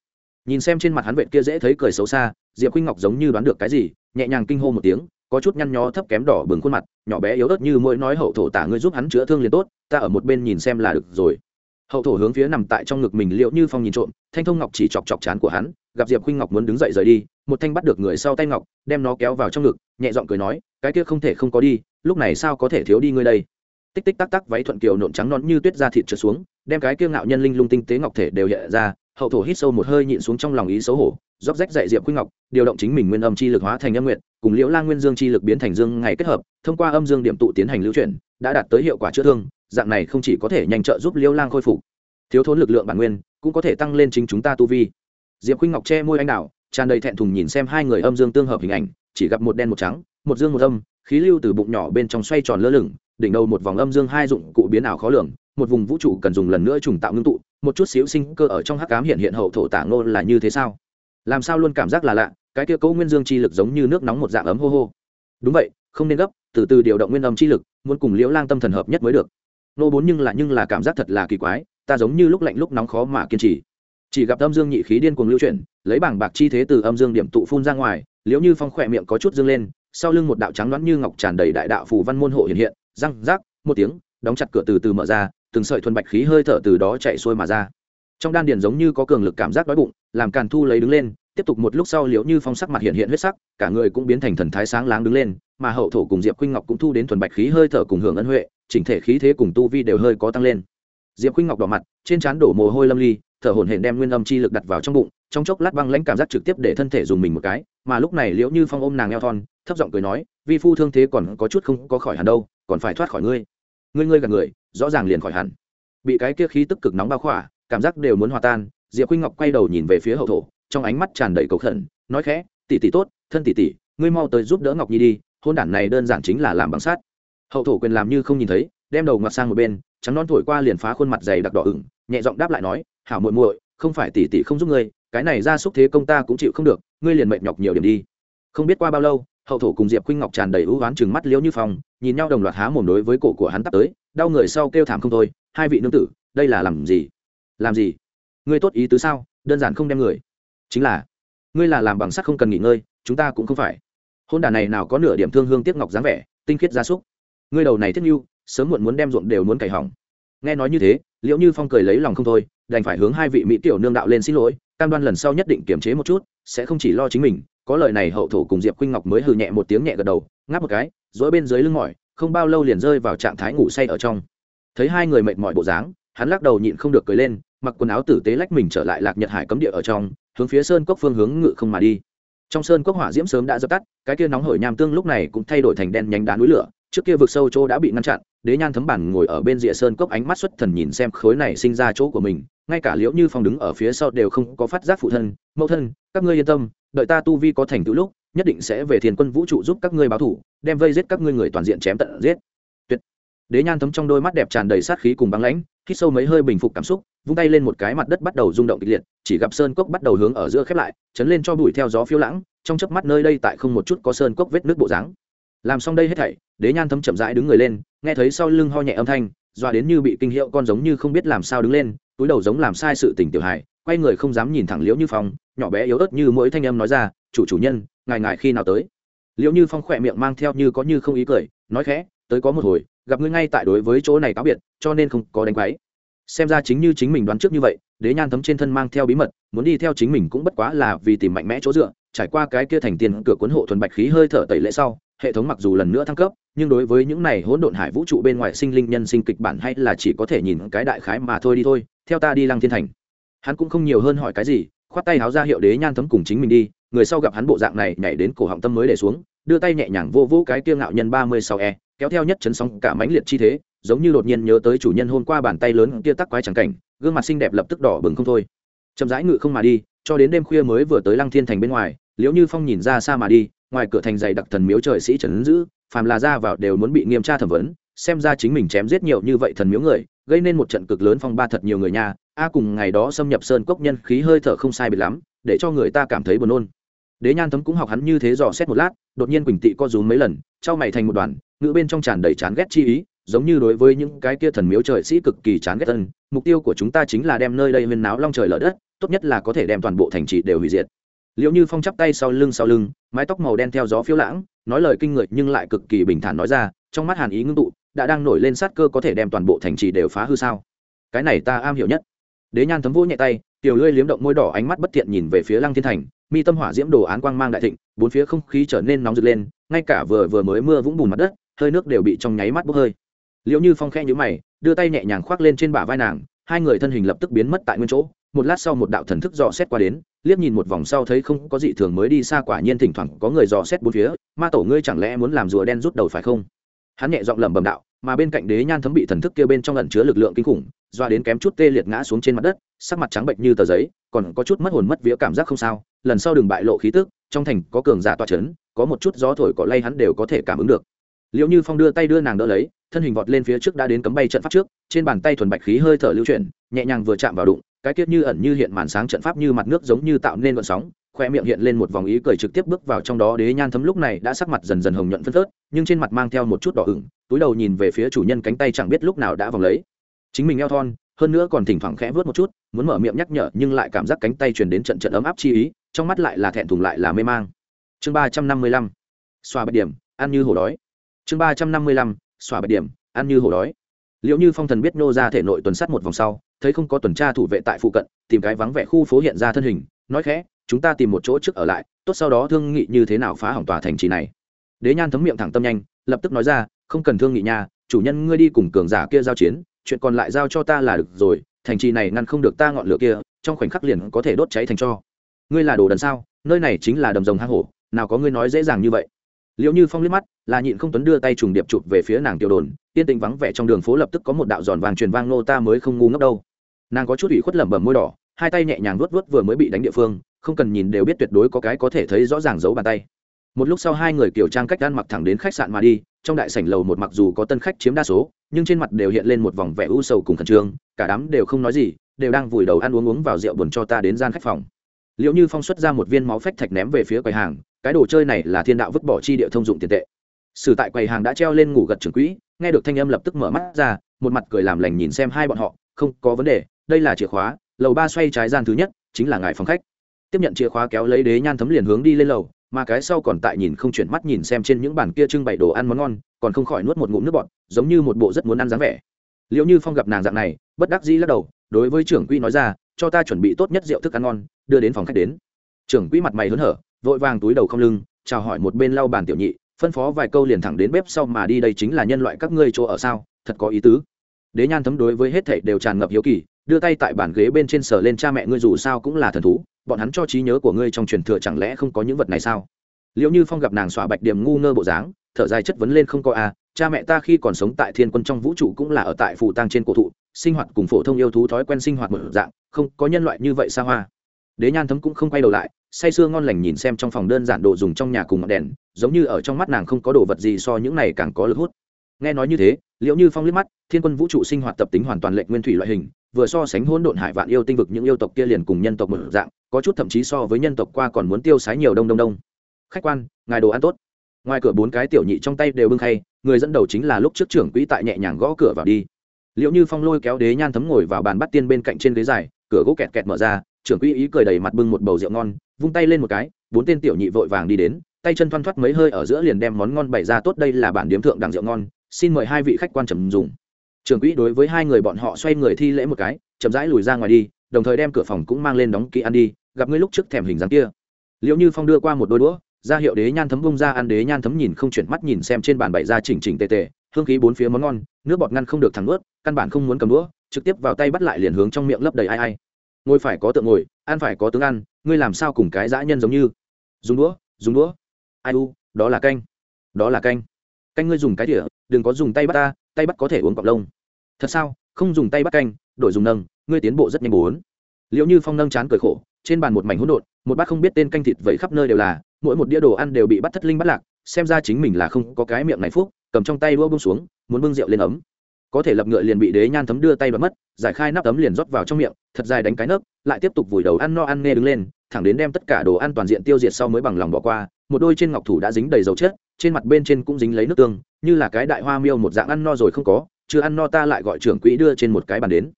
Nhìn xem trên mặt hắn vệ kia dễ thấy cười xấu xa, diệp khuynh ngọc giống như đoán được cái gì, nhẹ nhàng kinh hô một tiếng, có chút nhăn nhó thấp kém đỏ bừng khuôn mặt, nhỏ bé yếu ớt như mỗi nói hậu thổ tả ngươi giúp hắn chữa thương liền tốt, ta ở một bên nhìn xem là được rồi. Hậu thổ hướng phía nằm tại trong ngực mình liệu như phong nhìn trộm, thanh thông ngọc chỉ chọc chọc chán của hắn, gặp diệp khuynh ngọc muốn đứng dậy rời đi, một thanh bắt được người sau tay ngọc, đem nó kéo vào trong ngực, nhẹ giọng cười nói, cái kia không thể không có đi, lúc này sao có thể thiếu đi ngươi đây? Tích tích tắc tắc váy thuận kiều nộn trắng nón như tuyết ra thịt trượt xuống đem cái kiêu ngạo nhân linh lung tinh tế ngọc thể đều hiện ra, hậu thổ hít sâu một hơi nhịn xuống trong lòng ý xấu hổ róc rách dạy diệp quy ngọc, điều động chính mình nguyên âm chi lực hóa thành âm nguyện cùng liễu lang nguyên dương chi lực biến thành dương ngày kết hợp, thông qua âm dương điểm tụ tiến hành lưu chuyển, đã đạt tới hiệu quả chữa thương, dạng này không chỉ có thể nhanh trợ giúp liễu lang khôi phục. Thiếu thốn lực lượng bản nguyên, cũng có thể tăng lên chính chúng ta tu vi. Diệp khuynh ngọc che môi anh đào tràn đầy thẹn thùng nhìn xem hai người âm dương tương hợp hình ảnh, chỉ gặp một đen một trắng, một dương một âm, khí lưu từ bụng nhỏ bên trong xoay tròn lơ lửng, đỉnh đầu một vòng âm dương hai dụng cụ biến ảo khó lường một vùng vũ trụ cần dùng lần nữa trùng tạo ngưng tụ, một chút xíu sinh cơ ở trong hắc cám hiện hiện hậu thổ tả ngô là như thế sao? Làm sao luôn cảm giác là lạ, cái kia cấu nguyên dương chi lực giống như nước nóng một dạng ấm hô hô. Đúng vậy, không nên gấp, từ từ điều động nguyên âm chi lực, muốn cùng liễu lang tâm thần hợp nhất mới được. Nô bốn nhưng là nhưng là cảm giác thật là kỳ quái, ta giống như lúc lạnh lúc nóng khó mà kiên trì. Chỉ gặp âm dương nhị khí điên cuồng lưu chuyển, lấy bảng bạc chi thế từ âm dương điểm tụ phun ra ngoài, liễu như phong khỏe miệng có chút dương lên, sau lưng một đạo trắng đoán như ngọc tràn đầy đại đạo phù văn môn hộ hiện hiện, răng rác một tiếng, đóng chặt cửa từ từ mở ra từng sợi thuần bạch khí hơi thở từ đó chạy xuôi mà ra. Trong đan điền giống như có cường lực cảm giác đói bụng, làm càn thu lấy đứng lên, tiếp tục một lúc sau liễu như phong sắc mặt hiện hiện huyết sắc, cả người cũng biến thành thần thái sáng láng đứng lên, mà hậu thổ cùng diệp khuynh ngọc cũng thu đến thuần bạch khí hơi thở cùng hưởng ân huệ, chỉnh thể khí thế cùng tu vi đều hơi có tăng lên. Diệp khuynh ngọc đỏ mặt, trên trán đổ mồ hôi lâm ly, thở hổn hển đem nguyên âm chi lực đặt vào trong bụng, trong chốc lát băng lãnh cảm giác trực tiếp để thân thể dùng mình một cái, mà lúc này liễu như phong ôm nàng eo thon, thấp giọng cười nói, vi phu thương thế còn có chút không có khỏi hẳn đâu, còn phải thoát khỏi ngươi. Ngươi ngươi gặp người rõ ràng liền khỏi hẳn. Bị cái kia khí tức cực nóng bao khỏa, cảm giác đều muốn hòa tan, diệp khuynh ngọc quay đầu nhìn về phía hậu thổ, trong ánh mắt tràn đầy cầu khẩn, nói khẽ, tỷ tỷ tốt, thân tỷ tỷ, ngươi mau tới giúp đỡ ngọc nhi đi, hôn đản này đơn giản chính là làm bằng sát hậu thổ quyền làm như không nhìn thấy, đem đầu ngọc sang một bên, trắng non thổi qua liền phá khuôn mặt dày đặc đỏ ửng, nhẹ giọng đáp lại nói, hảo muội muội, không phải tỷ tỷ không giúp ngươi, cái này ra xúc thế công ta cũng chịu không được, ngươi liền mệt nhọc nhiều điểm đi. Không biết qua bao lâu, hậu thổ cùng diệp khuynh ngọc tràn đầy ưu oán chừng mắt liễu như phong, nhìn nhau đồng loạt há mồm đối với cổ của hắn tắt tới đau người sau kêu thảm không thôi, hai vị nương tử, đây là làm gì? Làm gì? Ngươi tốt ý tứ sao? Đơn giản không đem người. Chính là, ngươi là làm bằng sắt không cần nghỉ ngơi, chúng ta cũng không phải. Hôn đà này nào có nửa điểm thương hương tiếc ngọc dáng vẻ, tinh khiết gia súc. Ngươi đầu này thiết nhu, sớm muộn muốn đem ruộng đều muốn cày hỏng. Nghe nói như thế liệu như phong cười lấy lòng không thôi, đành phải hướng hai vị mỹ tiểu nương đạo lên xin lỗi, cam đoan lần sau nhất định kiềm chế một chút, sẽ không chỉ lo chính mình. Có lời này hậu thổ cùng diệp khuynh ngọc mới hừ nhẹ một tiếng nhẹ gật đầu, ngáp một cái dỗi bên dưới lưng mỏi không bao lâu liền rơi vào trạng thái ngủ say ở trong. Thấy hai người mệt mỏi bộ dáng, hắn lắc đầu nhịn không được cười lên, mặc quần áo tử tế lách mình trở lại lạc nhật hải cấm địa ở trong, hướng phía sơn cốc phương hướng ngự không mà đi. Trong sơn cốc hỏa diễm sớm đã dập tắt, cái kia nóng hổi nham tương lúc này cũng thay đổi thành đen nhánh đá núi lửa, trước kia vực sâu chỗ đã bị ngăn chặn, đế nhan thấm bản ngồi ở bên rìa sơn cốc ánh mắt xuất thần nhìn xem khối này sinh ra chỗ của mình, ngay cả liễu như phong đứng ở phía sau đều không có phát giác phụ thân, mẫu thân, các ngươi yên tâm, đợi ta tu vi có thành tựu lúc nhất định sẽ về thiên quân vũ trụ giúp các ngươi báo thủ, đem vây giết các ngươi người toàn diện chém tận giết. Tuyệt. Đế nhan thấm trong đôi mắt đẹp tràn đầy sát khí cùng băng lãnh, hít sâu mấy hơi bình phục cảm xúc, vung tay lên một cái mặt đất bắt đầu rung động kịch liệt, chỉ gặp sơn cốc bắt đầu hướng ở giữa khép lại, chấn lên cho bụi theo gió phiêu lãng, trong chớp mắt nơi đây tại không một chút có sơn cốc vết nước bộ dáng. Làm xong đây hết thảy, đế nhan thấm chậm rãi đứng người lên, nghe thấy sau lưng ho nhẹ âm thanh doa đến như bị kinh hiệu con giống như không biết làm sao đứng lên, túi đầu giống làm sai sự tình tiểu hài, quay người không dám nhìn thẳng liễu như phong, nhỏ bé yếu ớt như mỗi thanh âm nói ra, chủ chủ nhân ngài ngài khi nào tới? Liễu như phong khỏe miệng mang theo như có như không ý cười, nói khẽ, tới có một hồi, gặp ngươi ngay tại đối với chỗ này cáo biệt, cho nên không có đánh quáy xem ra chính như chính mình đoán trước như vậy, đế nhan thấm trên thân mang theo bí mật, muốn đi theo chính mình cũng bất quá là vì tìm mạnh mẽ chỗ dựa, trải qua cái kia thành tiền cửa cuốn hộ thuần bạch khí hơi thở tẩy lễ sau, hệ thống mặc dù lần nữa thăng cấp, nhưng đối với những này hỗn độn hải vũ trụ bên ngoài sinh linh nhân sinh kịch bản hay là chỉ có thể nhìn cái đại khái mà thôi đi thôi, theo ta đi lăng thiên thành. Hắn cũng không nhiều hơn hỏi cái gì, khoát tay háo ra hiệu đế nhan thấm cùng chính mình đi người sau gặp hắn bộ dạng này nhảy đến cổ họng tâm mới để xuống, đưa tay nhẹ nhàng vô vô cái kia ngạo nhân ba mươi sáu e kéo theo nhất chấn sóng cả mãnh liệt chi thế, giống như đột nhiên nhớ tới chủ nhân hôm qua bàn tay lớn kia tắc quái chẳng cảnh, gương mặt xinh đẹp lập tức đỏ bừng không thôi. Chậm rãi ngự không mà đi, cho đến đêm khuya mới vừa tới lăng thiên thành bên ngoài, liễu như phong nhìn ra xa mà đi, ngoài cửa thành dày đặc thần miếu trời sĩ trần dữ phàm là ra vào đều muốn bị nghiêm tra thẩm vấn, xem ra chính mình chém giết nhiều như vậy thần miếu người, gây nên một trận cực lớn phong ba thật nhiều người nhà, a cùng ngày đó xâm nhập sơn cốc nhân khí hơi thở không sai biệt lắm, để cho người ta cảm thấy buồn nôn đế nhan thấm cũng học hắn như thế dò xét một lát, đột nhiên quỳnh tị co rúm mấy lần, trao mày thành một đoàn, ngữ bên trong tràn đầy chán ghét chi ý, giống như đối với những cái kia thần miếu trời sĩ cực kỳ chán ghét tân mục tiêu của chúng ta chính là đem nơi đây huyên náo long trời lở đất, tốt nhất là có thể đem toàn bộ thành trì đều hủy diệt. Liệu như phong chắp tay sau lưng sau lưng, mái tóc màu đen theo gió phiêu lãng, nói lời kinh người nhưng lại cực kỳ bình thản nói ra, trong mắt hàn ý ngưng tụ, đã đang nổi lên sát cơ có thể đem toàn bộ thành trì đều phá hư sao? Cái này ta am hiểu nhất. Đế nhan thấm vỗ nhẹ tay, tiểu lưỡi liếm động môi đỏ, ánh mắt bất thiện nhìn về phía lăng thiên thành mi tâm hỏa diễm đồ án quang mang đại thịnh, bốn phía không khí trở nên nóng rực lên, ngay cả vừa vừa mới mưa vũng bùn mặt đất, hơi nước đều bị trong nháy mắt bốc hơi. Liệu như phong khe nhữ mày, đưa tay nhẹ nhàng khoác lên trên bả vai nàng, hai người thân hình lập tức biến mất tại nguyên chỗ. Một lát sau một đạo thần thức dò xét qua đến, liếc nhìn một vòng sau thấy không có gì thường mới đi xa quả nhiên thỉnh thoảng có người dò xét bốn phía, ma tổ ngươi chẳng lẽ muốn làm rùa đen rút đầu phải không? Hắn nhẹ giọng lẩm bẩm đạo, mà bên cạnh đế nhan thấm bị thần thức kia bên trong lẩn chứa lực lượng kinh khủng, doa đến kém chút tê liệt ngã xuống trên mặt đất, sắc mặt trắng bệnh như tờ giấy, còn có chút mất hồn mất vía cảm giác không sao lần sau đừng bại lộ khí tức, trong thành có cường giả toa chấn, có một chút gió thổi cỏ lay hắn đều có thể cảm ứng được. Liệu như phong đưa tay đưa nàng đỡ lấy, thân hình vọt lên phía trước đã đến cấm bay trận pháp trước, trên bàn tay thuần bạch khí hơi thở lưu chuyển, nhẹ nhàng vừa chạm vào đụng, cái tiết như ẩn như hiện màn sáng trận pháp như mặt nước giống như tạo nên vận sóng, khoe miệng hiện lên một vòng ý cười trực tiếp bước vào trong đó, đế nhan thấm lúc này đã sắc mặt dần dần hồng nhuận phân phớt, nhưng trên mặt mang theo một chút đỏ ửng, túi đầu nhìn về phía chủ nhân cánh tay chẳng biết lúc nào đã vòng lấy. Chính mình eo thon, hơn nữa còn thỉnh thoảng khẽ vớt một chút, muốn mở miệng nhắc nhở nhưng lại cảm giác cánh tay truyền đến trận trận ấm áp chi ý trong mắt lại là thẹn thùng lại là mê mang. Chương ba trăm năm mươi lăm xoa bạch điểm, ăn như hổ đói. Chương ba trăm năm mươi lăm xoa bạch điểm, ăn như hổ đói. Liệu như phong thần biết nô ra thể nội tuần sát một vòng sau, thấy không có tuần tra thủ vệ tại phụ cận, tìm cái vắng vẻ khu phố hiện ra thân hình, nói khẽ, chúng ta tìm một chỗ trước ở lại, tốt sau đó thương nghị như thế nào phá hỏng tòa thành trì này. Đế nhan thấm miệng thẳng tâm nhanh, lập tức nói ra, không cần thương nghị nha, chủ nhân ngươi đi cùng cường giả kia giao chiến, chuyện còn lại giao cho ta là được rồi, thành trì này ngăn không được ta ngọn lửa kia, trong khoảnh khắc liền có thể đốt cháy thành cho ngươi là đồ đần sao? Nơi này chính là đầm rồng hang hổ, nào có ngươi nói dễ dàng như vậy. Liệu như phong liếc mắt, là nhịn không tuấn đưa tay trùng điệp chụp về phía nàng tiểu đồn, yên tĩnh vắng vẻ trong đường phố lập tức có một đạo giòn vàng truyền vang nô ta mới không ngu ngốc đâu. Nàng có chút ủy khuất lẩm bẩm môi đỏ, hai tay nhẹ nhàng vuốt vuốt vừa mới bị đánh địa phương, không cần nhìn đều biết tuyệt đối có cái có thể thấy rõ ràng giấu bàn tay. Một lúc sau hai người kiểu trang cách ăn mặc thẳng đến khách sạn mà đi, trong đại sảnh lầu một mặc dù có tân khách chiếm đa số, nhưng trên mặt đều hiện lên một vòng vẻ u sầu cùng khẩn trương, cả đám đều không nói gì, đều đang vùi đầu ăn uống uống vào rượu buồn cho ta đến gian khách phòng liệu như phong xuất ra một viên máu phách thạch ném về phía quầy hàng, cái đồ chơi này là thiên đạo vứt bỏ chi địa thông dụng tiền tệ. Sử tại quầy hàng đã treo lên ngủ gật trưởng quỹ, nghe được thanh âm lập tức mở mắt ra, một mặt cười làm lành nhìn xem hai bọn họ, không có vấn đề, đây là chìa khóa, lầu ba xoay trái gian thứ nhất, chính là ngài phòng khách. Tiếp nhận chìa khóa kéo lấy đế nhan thấm liền hướng đi lên lầu, mà cái sau còn tại nhìn không chuyển mắt nhìn xem trên những bàn kia trưng bày đồ ăn món ngon, còn không khỏi nuốt một ngụm nước bọt, giống như một bộ rất muốn ăn dáng vẻ. Liệu như phong gặp nàng dạng này, bất đắc dĩ lắc đầu đối với trưởng quỹ nói ra cho ta chuẩn bị tốt nhất rượu thức ăn ngon đưa đến phòng khách đến. Trưởng quỹ mặt mày hớn hở vội vàng túi đầu không lưng chào hỏi một bên lau bàn tiểu nhị phân phó vài câu liền thẳng đến bếp sau mà đi đây chính là nhân loại các ngươi chỗ ở sao thật có ý tứ. Đế nhan thấm đối với hết thảy đều tràn ngập hiếu kỳ đưa tay tại bàn ghế bên trên sờ lên cha mẹ ngươi dù sao cũng là thần thú bọn hắn cho trí nhớ của ngươi trong truyền thừa chẳng lẽ không có những vật này sao? Liệu như phong gặp nàng xỏa bạch điểm ngu ngơ bộ dáng thở dài chất vấn lên không có a à, cha mẹ ta khi còn sống tại thiên quân trong vũ trụ cũng là ở tại phù tăng trên cổ thụ, sinh hoạt cùng phổ thông yêu thú thói quen sinh hoạt một dạng, không có nhân loại như vậy xa hoa. Đế nhan thấm cũng không quay đầu lại, say sưa ngon lành nhìn xem trong phòng đơn giản đồ dùng trong nhà cùng ngọn đèn, giống như ở trong mắt nàng không có đồ vật gì so những này càng có lực hút. Nghe nói như thế liệu như phong liếc mắt, thiên quân vũ trụ sinh hoạt tập tính hoàn toàn lệnh nguyên thủy loại hình, vừa so sánh hỗn độn hải vạn yêu tinh vực những yêu tộc kia liền cùng nhân tộc một dạng, có chút thậm chí so với nhân tộc qua còn muốn tiêu sái nhiều đông đông đông. Khách quan, ngài đồ ăn tốt ngoài cửa bốn cái tiểu nhị trong tay đều bưng khay, người dẫn đầu chính là lúc trước trưởng quỹ tại nhẹ nhàng gõ cửa vào đi. Liệu như phong lôi kéo đế nhan thấm ngồi vào bàn bắt tiên bên cạnh trên ghế dài, cửa gỗ kẹt kẹt mở ra, trưởng quỹ ý cười đầy mặt bưng một bầu rượu ngon, vung tay lên một cái, bốn tên tiểu nhị vội vàng đi đến, tay chân thoăn thoắt mấy hơi ở giữa liền đem món ngon bày ra tốt, đây là bản điếm thượng đẳng rượu ngon, xin mời hai vị khách quan trầm dùng. Trưởng quỹ đối với hai người bọn họ xoay người thi lễ một cái, chậm rãi lùi ra ngoài đi, đồng thời đem cửa phòng cũng mang lên đóng kỹ ăn đi, gặp ngươi lúc trước thèm hình dáng kia. Liệu như phong đưa qua một đôi đũa ra hiệu đế nhan thấm bung ra ăn đế nhan thấm nhìn không chuyển mắt nhìn xem trên bàn bày ra chỉnh chỉnh tề tề, hương khí bốn phía món ngon, nước bọt ngăn không được thẳng ướt căn bản không muốn cầm đũa, trực tiếp vào tay bắt lại liền hướng trong miệng lấp đầy ai ai. Ngồi phải có tượng ngồi, ăn phải có tướng ăn, ngươi làm sao cùng cái dã nhân giống như? Dùng đũa dùng đũa. Ai u, đó là canh. Đó là canh. Canh ngươi dùng cái đĩa đừng có dùng tay bắt ta, tay bắt có thể uống cọc lông. Thật sao? Không dùng tay bắt canh, đổi dùng nâng, ngươi tiến bộ rất nhanh bốn. Liệu như phong nâng chán cười khổ, trên bàn một mảnh hỗn độn một bát không biết tên canh thịt vẩy khắp nơi đều là, mỗi một đĩa đồ ăn đều bị bắt thất linh bắt lạc, xem ra chính mình là không có cái miệng này phúc, cầm trong tay đua bông xuống, muốn bưng rượu lên ấm. Có thể lập ngựa liền bị đế nhan thấm đưa tay bật mất, giải khai nắp tấm liền rót vào trong miệng, thật dài đánh cái nấc, lại tiếp tục vùi đầu ăn no ăn nghe đứng lên, thẳng đến đem tất cả đồ ăn toàn diện tiêu diệt sau mới bằng lòng bỏ qua, một đôi trên ngọc thủ đã dính đầy dầu chết trên mặt bên trên cũng dính lấy nước tương, như là cái đại hoa miêu một dạng ăn no rồi không có, chưa ăn no ta lại gọi trưởng quỹ đưa trên một cái bàn đến.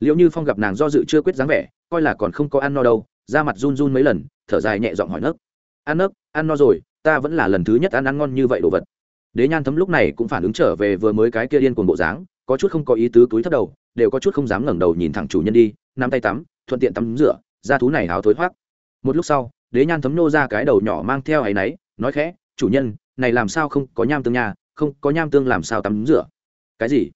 Liệu như phong gặp nàng do dự chưa quyết dáng vẻ, coi là còn không có ăn no đâu da mặt run run mấy lần, thở dài nhẹ giọng hỏi nấc. Ăn nấc, ăn no rồi, ta vẫn là lần thứ nhất ăn ăn ngon như vậy đồ vật. Đế nhan thấm lúc này cũng phản ứng trở về vừa mới cái kia điên cuồng bộ dáng, có chút không có ý tứ túi thấp đầu, đều có chút không dám ngẩng đầu nhìn thẳng chủ nhân đi, nắm tay tắm, thuận tiện tắm rửa ra thú này háo thối thoát một lúc sau, đế nhan thấm nô ra cái đầu nhỏ mang theo áy náy, nói khẽ, chủ nhân, này làm sao không có nham tương nhà không có nham tương làm sao tắm rửa? Cái gì?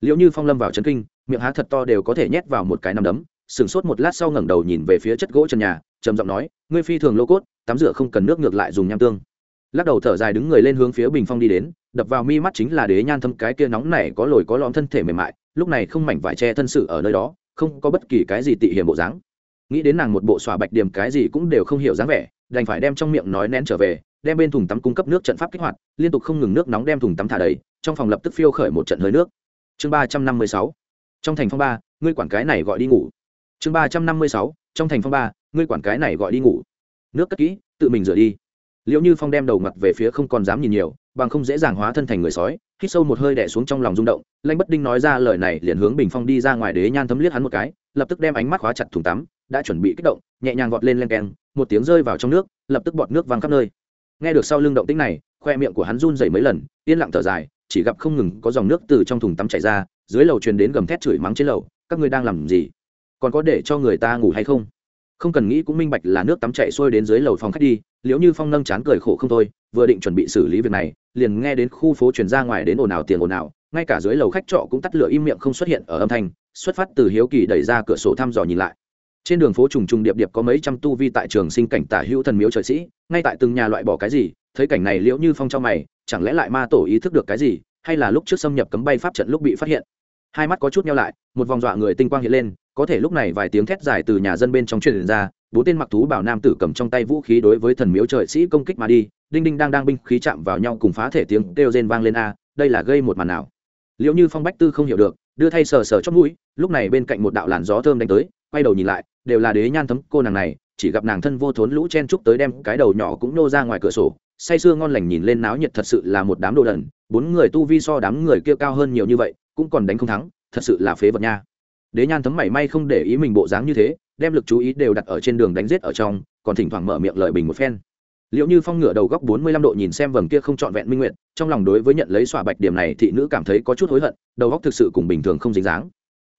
Liệu như phong lâm vào chấn kinh, miệng há thật to đều có thể nhét vào một cái nằm đấm sửng sốt một lát sau ngẩng đầu nhìn về phía chất gỗ trần nhà, trầm giọng nói, ngươi phi thường lô cốt, tắm rửa không cần nước ngược lại dùng nham tương. Lắc đầu thở dài đứng người lên hướng phía bình phong đi đến, đập vào mi mắt chính là đế nhan thâm cái kia nóng này có lồi có lõm thân thể mềm mại, lúc này không mảnh vải che thân sự ở nơi đó, không có bất kỳ cái gì tị hiểm bộ dáng. Nghĩ đến nàng một bộ xòa bạch điểm cái gì cũng đều không hiểu dáng vẻ, đành phải đem trong miệng nói nén trở về, đem bên thùng tắm cung cấp nước trận pháp kích hoạt, liên tục không ngừng nước nóng đem thùng tắm thả đầy, trong phòng lập tức phiêu khởi một trận hơi nước. Chương ba trăm năm mươi sáu. Trong thành phong ba, ngươi quản cái này gọi đi ngủ chương ba trăm năm mươi sáu, trong thành phong ba, ngươi quản cái này gọi đi ngủ. Nước cất kỹ, tự mình rửa đi. Liệu như phong đem đầu mặt về phía không còn dám nhìn nhiều, bằng không dễ dàng hóa thân thành người sói, hít sâu một hơi đẻ xuống trong lòng rung động lanh bất đinh nói ra lời này liền hướng bình phong đi ra ngoài đế nhan thấm liếc hắn một cái, lập tức đem ánh mắt khóa chặt thùng tắm, đã chuẩn bị kích động, nhẹ nhàng vọt lên len keng, một tiếng rơi vào trong nước, lập tức bọt nước văng khắp nơi. Nghe được sau lưng động tĩnh này, khoe miệng của hắn run dày mấy lần, yên lặng thở dài, chỉ gặp không ngừng có dòng nước từ trong thùng tắm chảy ra, dưới lầu truyền đến gầm thét chửi mắng trên lầu, các ngươi đang làm gì? Còn có để cho người ta ngủ hay không? Không cần nghĩ cũng minh bạch là nước tắm chạy xuôi đến dưới lầu phòng khách đi liễu như phong nâng chán cười khổ không thôi, vừa định chuẩn bị xử lý việc này, liền nghe đến khu phố chuyển ra ngoài đến ồn ào tiền ồn ào, ngay cả dưới lầu khách trọ cũng tắt lửa im miệng không xuất hiện ở âm thanh, xuất phát từ hiếu kỳ đẩy ra cửa sổ thăm dò nhìn lại. Trên đường phố trùng trùng điệp điệp có mấy trăm tu vi tại trường sinh cảnh tả hữu thần miếu trời sĩ, ngay tại từng nhà loại bỏ cái gì, thấy cảnh này liễu như phong trong mày, chẳng lẽ lại ma tổ ý thức được cái gì, hay là lúc trước xâm nhập cấm bay pháp trận lúc bị phát hiện? Hai mắt có chút nhau lại, một vòng dọa người tinh quang hiện lên có thể lúc này vài tiếng thét dài từ nhà dân bên trong truyền ra bốn tên mặc thú bảo nam tử cầm trong tay vũ khí đối với thần miếu trời sĩ công kích mà đi, đinh đinh đang đang binh khí chạm vào nhau cùng phá thể tiếng kêu rên vang lên a, đây là gây một màn nào. Liệu như phong bách tư không hiểu được, đưa thay sờ sờ chót mũi, lúc này bên cạnh một đạo làn gió thơm đánh tới, quay đầu nhìn lại, đều là đế nhan thấm, cô nàng này, chỉ gặp nàng thân vô thốn lũ chen trúc tới đem cái đầu nhỏ cũng nô ra ngoài cửa sổ, say sưa ngon lành nhìn lên náo nhiệt thật sự là một đám đồ đần, bốn người tu vi so đám người kia cao hơn nhiều như vậy, cũng còn đánh không thắng, thật sự là phế vật nha đế nhan thấm mảy may không để ý mình bộ dáng như thế, đem lực chú ý đều đặt ở trên đường đánh giết ở trong, còn thỉnh thoảng mở miệng lời bình một phen. Liệu như phong ngửa đầu góc bốn mươi lăm độ nhìn xem vầng kia không trọn vẹn minh nguyện trong lòng đối với nhận lấy xòa bạch điểm này thị nữ cảm thấy có chút hối hận, đầu góc thực sự cùng bình thường không dính dáng.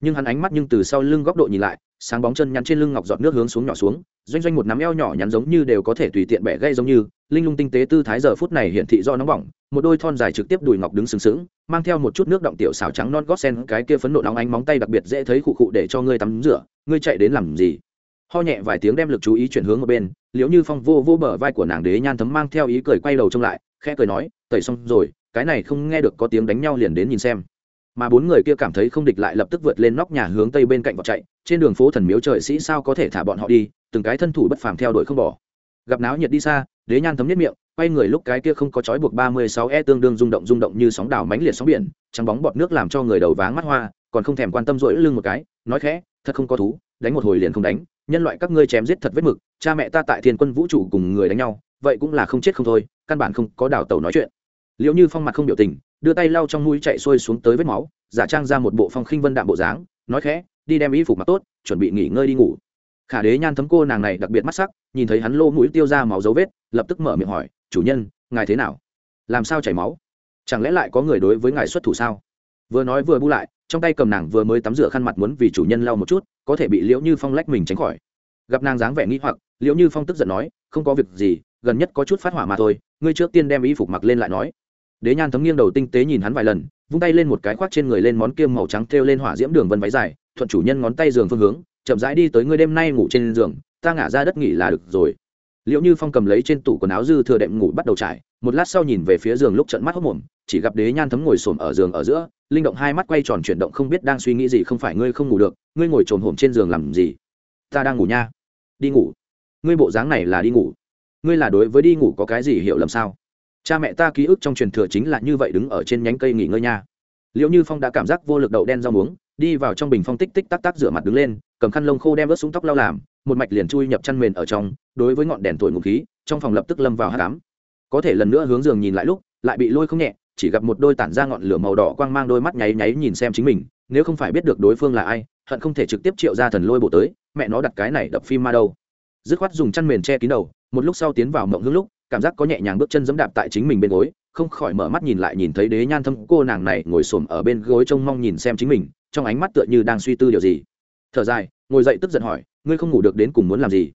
Nhưng hắn ánh mắt nhưng từ sau lưng góc độ nhìn lại sáng bóng chân nhắn trên lưng ngọc giọt nước hướng xuống nhỏ xuống, doanh doanh một nắm eo nhỏ nhắn giống như đều có thể tùy tiện bẻ gây giống như, linh lung tinh tế tư thái giờ phút này hiện thị do nóng bỏng, một đôi thon dài trực tiếp đùi ngọc đứng sừng sững, mang theo một chút nước động tiểu xào trắng non gót sen, cái kia phấn nộ nóng ánh móng tay đặc biệt dễ thấy khụ khụ để cho ngươi tắm rửa, ngươi chạy đến làm gì? Ho nhẹ vài tiếng đem lực chú ý chuyển hướng ở bên, liễu như phong vô vô bờ vai của nàng đế nhan thấm mang theo ý cười quay đầu trông lại, khẽ cười nói, tẩy xong rồi, cái này không nghe được có tiếng đánh nhau liền đến nhìn xem mà bốn người kia cảm thấy không địch lại lập tức vượt lên nóc nhà hướng tây bên cạnh vọt chạy, trên đường phố thần miếu trời sĩ sao có thể thả bọn họ đi, từng cái thân thủ bất phàm theo đuổi không bỏ. Gặp náo nhiệt đi xa, đế nhan thấm nhất miệng, quay người lúc cái kia không có trói buộc ba mươi sáu e tương đương rung động rung động như sóng đảo mánh liệt sóng biển, trắng bóng bọt nước làm cho người đầu váng mắt hoa, còn không thèm quan tâm rỗi lưng một cái, nói khẽ, thật không có thú, đánh một hồi liền không đánh, nhân loại các ngươi chém giết thật vết mực, cha mẹ ta tại thiên quân vũ trụ cùng người đánh nhau, vậy cũng là không chết không thôi, căn bản không có đào tàu nói chuyện. Liệu như phong mặt không biểu tình đưa tay lau trong mũi chạy xuôi xuống tới vết máu, giả trang ra một bộ phong khinh vân đạm bộ dáng, nói khẽ, đi đem y phục mặc tốt, chuẩn bị nghỉ ngơi đi ngủ. Khả đế nhan thấm cô nàng này đặc biệt mắt sắc, nhìn thấy hắn lô mũi tiêu ra máu dấu vết, lập tức mở miệng hỏi, chủ nhân, ngài thế nào? Làm sao chảy máu? Chẳng lẽ lại có người đối với ngài xuất thủ sao? Vừa nói vừa bu lại, trong tay cầm nàng vừa mới tắm rửa khăn mặt muốn vì chủ nhân lau một chút, có thể bị liễu như phong lách mình tránh khỏi. Gặp nàng dáng vẻ nghĩ hoặc, liễu như phong tức giận nói, không có việc gì, gần nhất có chút phát hỏa mà thôi, ngươi trước tiên đem y phục mặc lên lại nói đế nhan thấm nghiêng đầu tinh tế nhìn hắn vài lần, vung tay lên một cái khoác trên người lên món kiêm màu trắng thêu lên hỏa diễm đường vân váy dài, thuận chủ nhân ngón tay giường phương hướng, chậm rãi đi tới ngươi đêm nay ngủ trên giường, ta ngả ra đất nghỉ là được rồi. Liệu như phong cầm lấy trên tủ quần áo dư thừa đệm ngủ bắt đầu trải, một lát sau nhìn về phía giường lúc trận mắt hốc mồm, chỉ gặp đế nhan thấm ngồi xổm ở giường ở giữa, linh động hai mắt quay tròn chuyển động không biết đang suy nghĩ gì, không phải ngươi không ngủ được, ngươi ngồi trồn hổm trên giường làm gì? Ta đang ngủ nha. Đi ngủ. Ngươi bộ dáng này là đi ngủ. Ngươi là đối với đi ngủ có cái gì hiểu lầm sao? Cha mẹ ta ký ức trong truyền thừa chính là như vậy đứng ở trên nhánh cây nghỉ ngơi nha. Liệu như phong đã cảm giác vô lực đậu đen rau muống, đi vào trong bình phong tích tích tắc tắc rửa mặt đứng lên, cầm khăn lông khô đem vớt xuống tóc lau làm, một mạch liền chui nhập chăn mền ở trong, đối với ngọn đèn thổi ngụ khí, trong phòng lập tức lâm vào hát cám có thể lần nữa hướng giường nhìn lại lúc, lại bị lôi không nhẹ, chỉ gặp một đôi tản ra ngọn lửa màu đỏ quang mang đôi mắt nháy nháy nhìn xem chính mình, nếu không phải biết được đối phương là ai, hận không thể trực tiếp triệu ra thần lôi bộ tới, mẹ nó đặt cái này đập phim ma đâu. Dứt khoát dùng chăn mền che kín đầu, một lúc sau tiến vào mộng hương lúc cảm giác có nhẹ nhàng bước chân dẫm đạp tại chính mình bên gối, không khỏi mở mắt nhìn lại nhìn thấy đế nhan thâm cô nàng này ngồi xổm ở bên gối trông mong nhìn xem chính mình, trong ánh mắt tựa như đang suy tư điều gì. Thở dài, ngồi dậy tức giận hỏi, ngươi không ngủ được đến cùng muốn làm gì?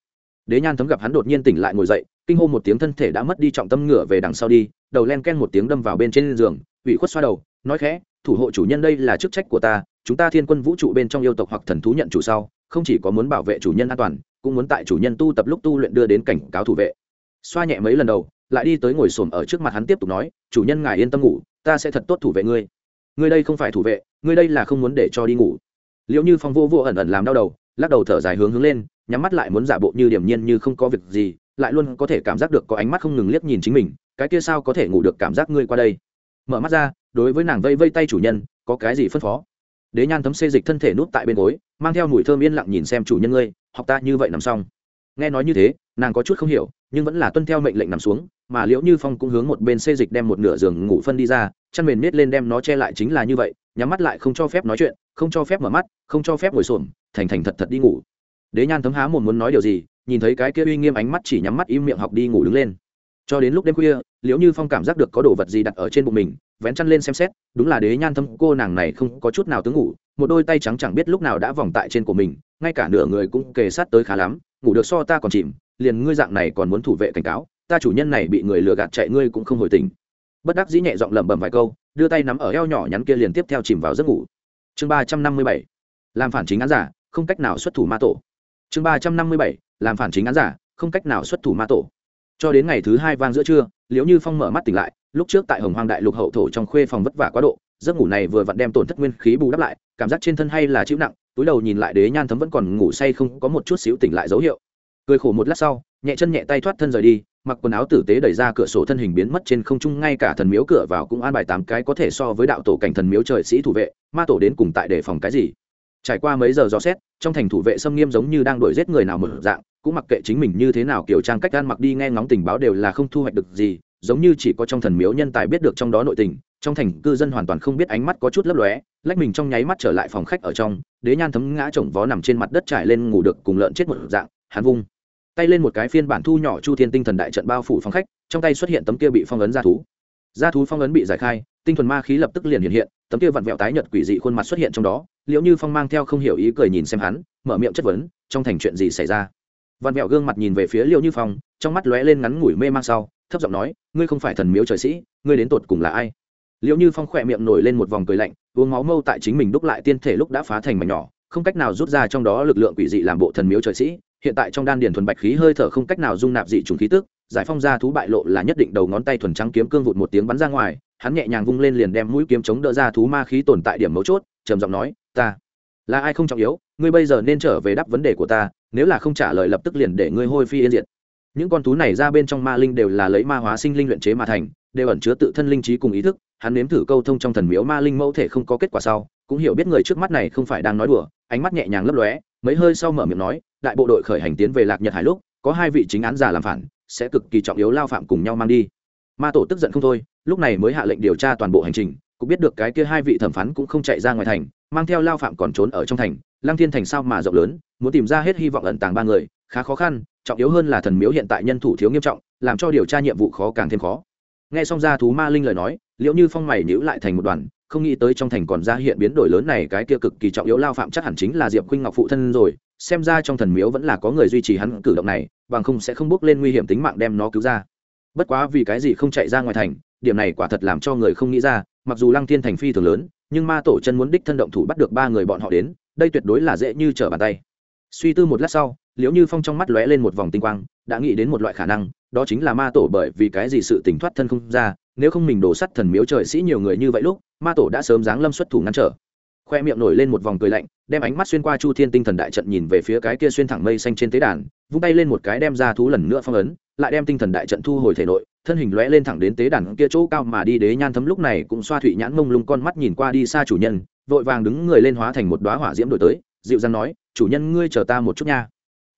Đế nhan thấm gặp hắn đột nhiên tỉnh lại ngồi dậy, kinh hô một tiếng thân thể đã mất đi trọng tâm ngửa về đằng sau đi, đầu len ken một tiếng đâm vào bên trên giường, ủy khuất xoa đầu, nói khẽ, thủ hộ chủ nhân đây là chức trách của ta, chúng ta thiên quân vũ trụ bên trong yêu tộc hoặc thần thú nhận chủ sau, không chỉ có muốn bảo vệ chủ nhân an toàn, cũng muốn tại chủ nhân tu tập lúc tu luyện đưa đến cảnh cáo thủ vệ xoa nhẹ mấy lần đầu, lại đi tới ngồi xổm ở trước mặt hắn tiếp tục nói, chủ nhân ngài yên tâm ngủ, ta sẽ thật tốt thủ vệ ngươi. Ngươi đây không phải thủ vệ, ngươi đây là không muốn để cho đi ngủ. Liệu như phong vô vô ẩn ẩn làm đau đầu, lắc đầu thở dài hướng hướng lên, nhắm mắt lại muốn giả bộ như điểm nhiên như không có việc gì, lại luôn có thể cảm giác được có ánh mắt không ngừng liếc nhìn chính mình, cái kia sao có thể ngủ được cảm giác ngươi qua đây? Mở mắt ra, đối với nàng vây vây tay chủ nhân, có cái gì phân phó? Đế nhan thấm xê dịch thân thể nút tại bên gối, mang theo mùi thơm yên lặng nhìn xem chủ nhân ngươi, học ta như vậy nằm xong nghe nói như thế, nàng có chút không hiểu, nhưng vẫn là tuân theo mệnh lệnh nằm xuống, mà liễu như phong cũng hướng một bên xê dịch đem một nửa giường ngủ phân đi ra, chăn mền nết lên đem nó che lại chính là như vậy, nhắm mắt lại không cho phép nói chuyện, không cho phép mở mắt, không cho phép ngồi xổm, thành thành thật thật đi ngủ. Đế nhan thấm há một muốn nói điều gì, nhìn thấy cái kia uy nghiêm ánh mắt chỉ nhắm mắt im miệng học đi ngủ đứng lên. Cho đến lúc đêm khuya, liễu như phong cảm giác được có đồ vật gì đặt ở trên bụng mình, vén chăn lên xem xét, đúng là đế nhan thấm cô nàng này không có chút nào tướng ngủ, một đôi tay trắng chẳng biết lúc nào đã vòng tại trên của mình, ngay cả nửa người cũng kề sát tới khá lắm ngủ được so ta còn chìm, liền ngươi dạng này còn muốn thủ vệ cảnh cáo, ta chủ nhân này bị người lừa gạt chạy ngươi cũng không hồi tình bất đắc dĩ nhẹ giọng lẩm bẩm vài câu, đưa tay nắm ở eo nhỏ nhắn kia liền tiếp theo chìm vào giấc ngủ. Chương ba trăm năm mươi bảy, làm phản chính án giả, không cách nào xuất thủ ma tổ. Chương ba trăm năm mươi bảy, làm phản chính án giả, không cách nào xuất thủ ma tổ. Cho đến ngày thứ hai vang giữa trưa, liễu như phong mở mắt tỉnh lại, lúc trước tại hồng hoang đại lục hậu thổ trong khuê phòng vất vả quá độ giấc ngủ này vừa vặn đem tổn thất nguyên khí bù đắp lại, cảm giác trên thân hay là chịu nặng, túi đầu nhìn lại đế nhan thấm vẫn còn ngủ say không có một chút xíu tỉnh lại dấu hiệu. Cười khổ một lát sau, nhẹ chân nhẹ tay thoát thân rời đi, mặc quần áo tử tế đẩy ra cửa sổ thân hình biến mất trên không trung, ngay cả thần miếu cửa vào cũng an bài tám cái có thể so với đạo tổ cảnh thần miếu trời sĩ thủ vệ, ma tổ đến cùng tại đề phòng cái gì. Trải qua mấy giờ dò xét, trong thành thủ vệ xâm nghiêm giống như đang đuổi giết người nào mở dạng, cũng mặc kệ chính mình như thế nào kiểu trang cách gan mặc đi nghe ngóng tình báo đều là không thu hoạch được gì, giống như chỉ có trong thần miếu nhân tài biết được trong đó nội tình trong thành cư dân hoàn toàn không biết ánh mắt có chút lấp lóe, lách mình trong nháy mắt trở lại phòng khách ở trong, đế nhan thấm ngã chồng vó nằm trên mặt đất trải lên ngủ được cùng lợn chết một dạng, hắn vung tay lên một cái phiên bản thu nhỏ chu thiên tinh thần đại trận bao phủ phòng khách, trong tay xuất hiện tấm kia bị phong ấn ra thú. Ra thú phong ấn bị giải khai, tinh thuần ma khí lập tức liền hiện hiện, tấm kia vặn vẹo tái nhợt quỷ dị khuôn mặt xuất hiện trong đó liệu như phong mang theo không hiểu ý cười nhìn xem hắn, mở miệng chất vấn, trong thành chuyện gì xảy ra? Vặn vẹo gương mặt nhìn về phía liệu như phong, trong mắt lóe lên ngắn ngủi mê mang sau, thấp giọng nói, ngươi không phải thần miếu trời sĩ, ngươi đến tột cùng là ai? Liệu như phong khỏe miệng nổi lên một vòng cười lạnh, uống máu mâu tại chính mình đúc lại tiên thể lúc đã phá thành mảnh nhỏ, không cách nào rút ra trong đó lực lượng quỷ dị làm bộ thần miếu trời sĩ. Hiện tại trong đan điền thuần bạch khí hơi thở không cách nào dung nạp dị trùng khí tức, giải phong ra thú bại lộ là nhất định đầu ngón tay thuần trắng kiếm cương vụt một tiếng bắn ra ngoài, hắn nhẹ nhàng vung lên liền đem mũi kiếm chống đỡ ra thú ma khí tồn tại điểm mấu chốt, trầm giọng nói, ta là ai không trọng yếu, ngươi bây giờ nên trở về đáp vấn đề của ta, nếu là không trả lời lập tức liền để ngươi hôi phi yên diệt. Những con thú này ra bên trong ma linh đều là lấy ma hóa sinh linh luyện chế mà thành đều ẩn chứa tự thân linh trí cùng ý thức, hắn nếm thử câu thông trong thần miếu ma linh mẫu thể không có kết quả sau, cũng hiểu biết người trước mắt này không phải đang nói đùa, ánh mắt nhẹ nhàng lấp lóe, mấy hơi sau mở miệng nói, đại bộ đội khởi hành tiến về lạc nhật hải lúc, có hai vị chính án giả làm phản, sẽ cực kỳ trọng yếu lao phạm cùng nhau mang đi. Ma tổ tức giận không thôi, lúc này mới hạ lệnh điều tra toàn bộ hành trình, cũng biết được cái kia hai vị thẩm phán cũng không chạy ra ngoài thành, mang theo lao phạm còn trốn ở trong thành lang thiên thành sao mà rộng lớn, muốn tìm ra hết hy vọng ẩn tàng ba người, khá khó khăn, trọng yếu hơn là thần miếu hiện tại nhân thủ thiếu nghiêm trọng, làm cho điều tra nhiệm vụ khó càng thêm khó nghe xong ra thú ma linh lời nói liệu như phong mày nhữ lại thành một đoàn, không nghĩ tới trong thành còn ra hiện biến đổi lớn này, cái kia cực kỳ trọng yếu lao phạm chắc hẳn chính là diệp khuynh ngọc phụ thân rồi, xem ra trong thần miếu vẫn là có người duy trì hắn cử động này, bằng không sẽ không bước lên nguy hiểm tính mạng đem nó cứu ra. Bất quá vì cái gì không chạy ra ngoài thành, điểm này quả thật làm cho người không nghĩ ra, mặc dù lăng thiên thành phi thường lớn, nhưng ma tổ chân muốn đích thân động thủ bắt được ba người bọn họ đến, đây tuyệt đối là dễ như trở bàn tay. Suy tư một lát sau liễu như phong trong mắt lóe lên một vòng tinh quang, đã nghĩ đến một loại khả năng, đó chính là ma tổ bởi vì cái gì sự tỉnh thoát thân không ra, nếu không mình đổ sắt thần miếu trời sĩ nhiều người như vậy lúc, ma tổ đã sớm giáng lâm xuất thủ ngăn trở. Khoe miệng nổi lên một vòng cười lạnh, đem ánh mắt xuyên qua chu thiên tinh thần đại trận nhìn về phía cái kia xuyên thẳng mây xanh trên tế đàn, vung tay lên một cái đem ra thú lần nữa phong ấn, lại đem tinh thần đại trận thu hồi thể nội, thân hình lóe lên thẳng đến tế đàn kia chỗ cao mà đi đế nhan thấm lúc này cũng xoa thủy nhãn mông lung con mắt nhìn qua đi xa chủ nhân, vội vàng đứng người lên hóa thành một đoá hỏa diễm đổi tới, dịu dàng nói, chủ nhân ngươi chờ ta một chút nha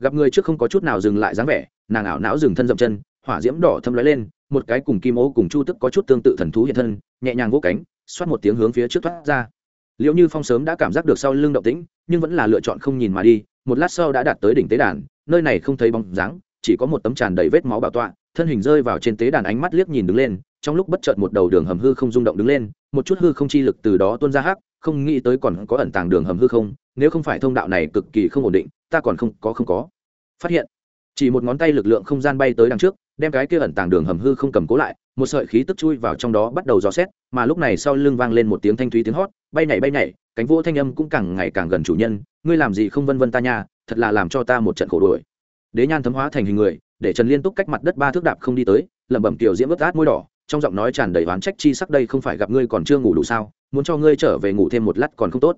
gặp người trước không có chút nào dừng lại dáng vẻ, nàng ảo não dừng thân dậm chân, hỏa diễm đỏ thâm lóe lên, một cái cùng kim ô cùng chu tức có chút tương tự thần thú hiện thân, nhẹ nhàng vỗ cánh, xoát một tiếng hướng phía trước thoát ra. Liệu như phong sớm đã cảm giác được sau lưng động tĩnh, nhưng vẫn là lựa chọn không nhìn mà đi, một lát sau đã đạt tới đỉnh tế đàn, nơi này không thấy bóng dáng, chỉ có một tấm tràn đầy vết máu bảo tọa, thân hình rơi vào trên tế đàn ánh mắt liếc nhìn đứng lên, trong lúc bất chợt một đầu đường hầm hư không rung động đứng lên, một chút hư không chi lực từ đó tuôn ra hắc, không nghĩ tới còn có ẩn tàng đường hầm hư không, nếu không phải thông đạo này cực kỳ không ổn định ta còn không có không có. Phát hiện, chỉ một ngón tay lực lượng không gian bay tới đằng trước, đem cái kia ẩn tàng đường hầm hư không cầm cố lại, một sợi khí tức chui vào trong đó bắt đầu dò xét, mà lúc này sau lưng vang lên một tiếng thanh thúy tiếng hót, bay nhảy bay nhảy, cánh vỗ thanh âm cũng càng ngày càng gần chủ nhân, ngươi làm gì không vân vân ta nha, thật là làm cho ta một trận khổ đuổi. Đế nhan thấm hóa thành hình người, để trần liên túc cách mặt đất ba thước đạp không đi tới, lẩm bẩm tiểu diễm ướt át môi đỏ, trong giọng nói tràn đầy oán trách chi sắc, đây không phải gặp ngươi còn chưa ngủ đủ sao, muốn cho ngươi trở về ngủ thêm một lát còn không tốt.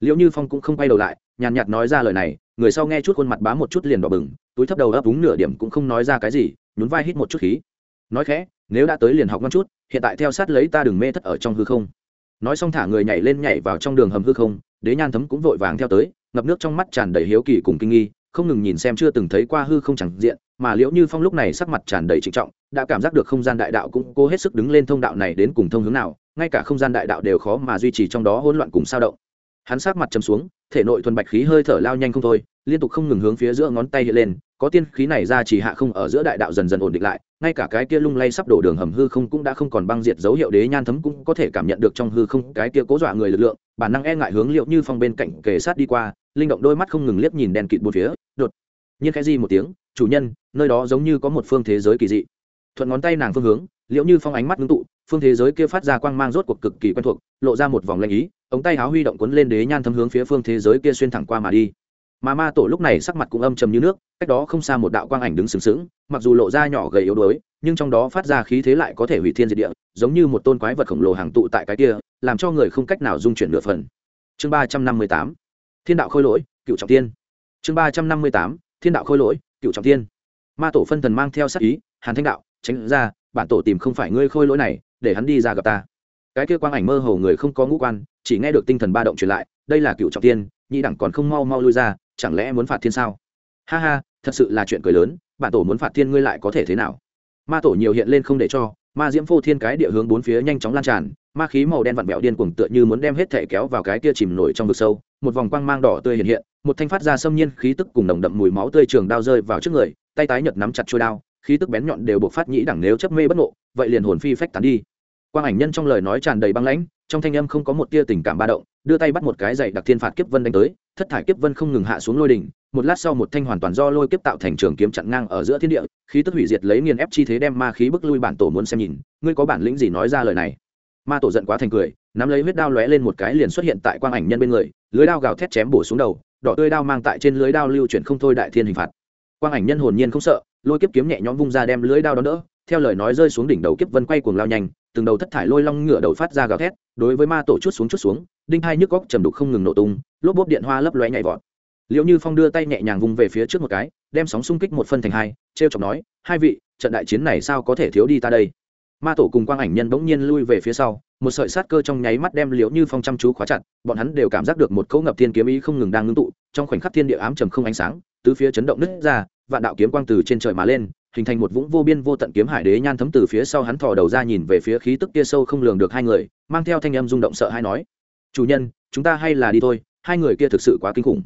Liệu như phong cũng không quay đầu lại, nhàn nhạt nói ra lời này người sau nghe chút khuôn mặt bá một chút liền đỏ bừng, túi thấp đầu ấp úng nửa điểm cũng không nói ra cái gì, nhún vai hít một chút khí. Nói khẽ, nếu đã tới liền học ngon chút, hiện tại theo sát lấy ta đừng mê thất ở trong hư không. Nói xong thả người nhảy lên nhảy vào trong đường hầm hư không, đế nhan thấm cũng vội vàng theo tới, ngập nước trong mắt tràn đầy hiếu kỳ cùng kinh nghi, không ngừng nhìn xem chưa từng thấy qua hư không chẳng diện, mà liễu như phong lúc này sắc mặt tràn đầy trịnh trọng, đã cảm giác được không gian đại đạo cũng cố hết sức đứng lên thông đạo này đến cùng thông hướng nào, ngay cả không gian đại đạo đều khó mà duy trì trong đó hỗn loạn cùng sao động. Hắn sát mặt chấm xuống thể nội thuần bạch khí hơi thở lao nhanh không thôi, liên tục không ngừng hướng phía giữa ngón tay hiện lên, có tiên khí này ra chỉ hạ không ở giữa đại đạo dần dần ổn định lại, ngay cả cái kia lung lay sắp đổ đường hầm hư không cũng đã không còn băng diệt dấu hiệu đế nhan thấm cũng có thể cảm nhận được trong hư không cái kia cố dọa người lực lượng, bản năng e ngại hướng liệu như phong bên cạnh kề sát đi qua, linh động đôi mắt không ngừng liếc nhìn đèn kịt bốn phía, đột nhiên cái gì một tiếng, chủ nhân, nơi đó giống như có một phương thế giới kỳ dị. Thuận ngón tay nàng phương hướng, liệu như phong ánh mắt ngưng tụ, phương thế giới kia phát ra quang mang rốt cuộc cực kỳ quen thuộc, lộ ra một vòng lanh ý ống tay áo huy động cuốn lên đế nhan thấm hướng phía phương thế giới kia xuyên thẳng qua mà đi. Mà ma tổ lúc này sắc mặt cũng âm trầm như nước, cách đó không xa một đạo quang ảnh đứng sừng sững, mặc dù lộ ra nhỏ gầy yếu đuối, nhưng trong đó phát ra khí thế lại có thể hủy thiên diệt địa, giống như một tôn quái vật khổng lồ hàng tụ tại cái kia, làm cho người không cách nào dung chuyển nửa phần. Chương ba trăm năm mươi tám, thiên đạo khôi lỗi, cựu trọng tiên. Chương ba trăm năm mươi tám, thiên đạo khôi lỗi, cựu trọng tiên. Ma tổ phân thần mang theo sắc ý, hàn thanh đạo, tránh ra, bản tổ tìm không phải ngươi khôi lỗi này, để hắn đi ra gặp ta cái kia quang ảnh mơ hồ người không có ngũ quan, chỉ nghe được tinh thần ba động truyền lại, đây là cựu trọng tiên, nhị đẳng còn không mau mau lui ra, chẳng lẽ muốn phạt thiên sao? Ha ha, thật sự là chuyện cười lớn, bản tổ muốn phạt thiên ngươi lại có thể thế nào? Ma tổ nhiều hiện lên không để cho, ma diễm phô thiên cái địa hướng bốn phía nhanh chóng lan tràn, ma khí màu đen vặn vẹo điên cuồng tựa như muốn đem hết thể kéo vào cái kia chìm nổi trong vực sâu, một vòng quang mang đỏ tươi hiện hiện, một thanh phát ra xâm nhiên khí tức cùng nồng đậm mùi máu tươi trường đao rơi vào trước người, tay tái nhợt nắm chặt trôi đao, khí tức bén nhọn đều buộc phát nhĩ đẳng nếu chấp mê bất ngộ, vậy liền hồn phi phách tán đi quang ảnh nhân trong lời nói tràn đầy băng lãnh, trong thanh âm không có một tia tình cảm ba động, đưa tay bắt một cái dày đặc thiên phạt kiếp vân đánh tới, thất thải kiếp vân không ngừng hạ xuống lôi đỉnh, một lát sau một thanh hoàn toàn do lôi kiếp tạo thành trường kiếm chặn ngang ở giữa thiên địa, khí tức hủy diệt lấy nghiền ép chi thế đem ma khí bức lui bản tổ muốn xem nhìn, ngươi có bản lĩnh gì nói ra lời này? Ma tổ giận quá thành cười, nắm lấy huyết đao lóe lên một cái liền xuất hiện tại quang ảnh nhân bên người, lưới đao gào thét chém bổ xuống đầu, đỏ tươi đao mang tại trên lưới đao lưu chuyển không thôi đại thiên hình phạt. Quang ảnh nhân hồn nhiên không sợ, lôi kiếp kiếm nhẹ nhõm vung ra đem lưới đao đó đỡ, theo lời nói rơi xuống đỉnh đầu kiếp vân quay cuồng lao nhanh từng đầu thất thải lôi long ngựa đầu phát ra gào thét, đối với ma tổ chút xuống chút xuống, đinh hai nhức góc trầm đục không ngừng nổ tung, lốp bốp điện hoa lấp loé nhảy vọt. Liệu như phong đưa tay nhẹ nhàng vung về phía trước một cái, đem sóng xung kích một phân thành hai t r chọc nói, hai vị, trận đại chiến này sao có thể thiếu đi ta đây? Ma tổ cùng quang ảnh nhân bỗng nhiên lui về phía sau, một sợi sát cơ trong nháy mắt đem liễu như phong chăm chú khóa chặt, bọn hắn đều cảm giác được một cỗ ngập thiên kiếm ý không ngừng đang ngưng tụ, trong khoảnh khắc thiên địa ám trầm không ánh sáng, tứ phía chấn động nứt ra, vạn đạo kiếm quang từ trên trời mà lên hình thành một vũng vô biên vô tận kiếm hải đế nhan thấm từ phía sau hắn thò đầu ra nhìn về phía khí tức kia sâu không lường được hai người, mang theo thanh âm rung động sợ hay nói, chủ nhân, chúng ta hay là đi thôi, hai người kia thực sự quá kinh khủng.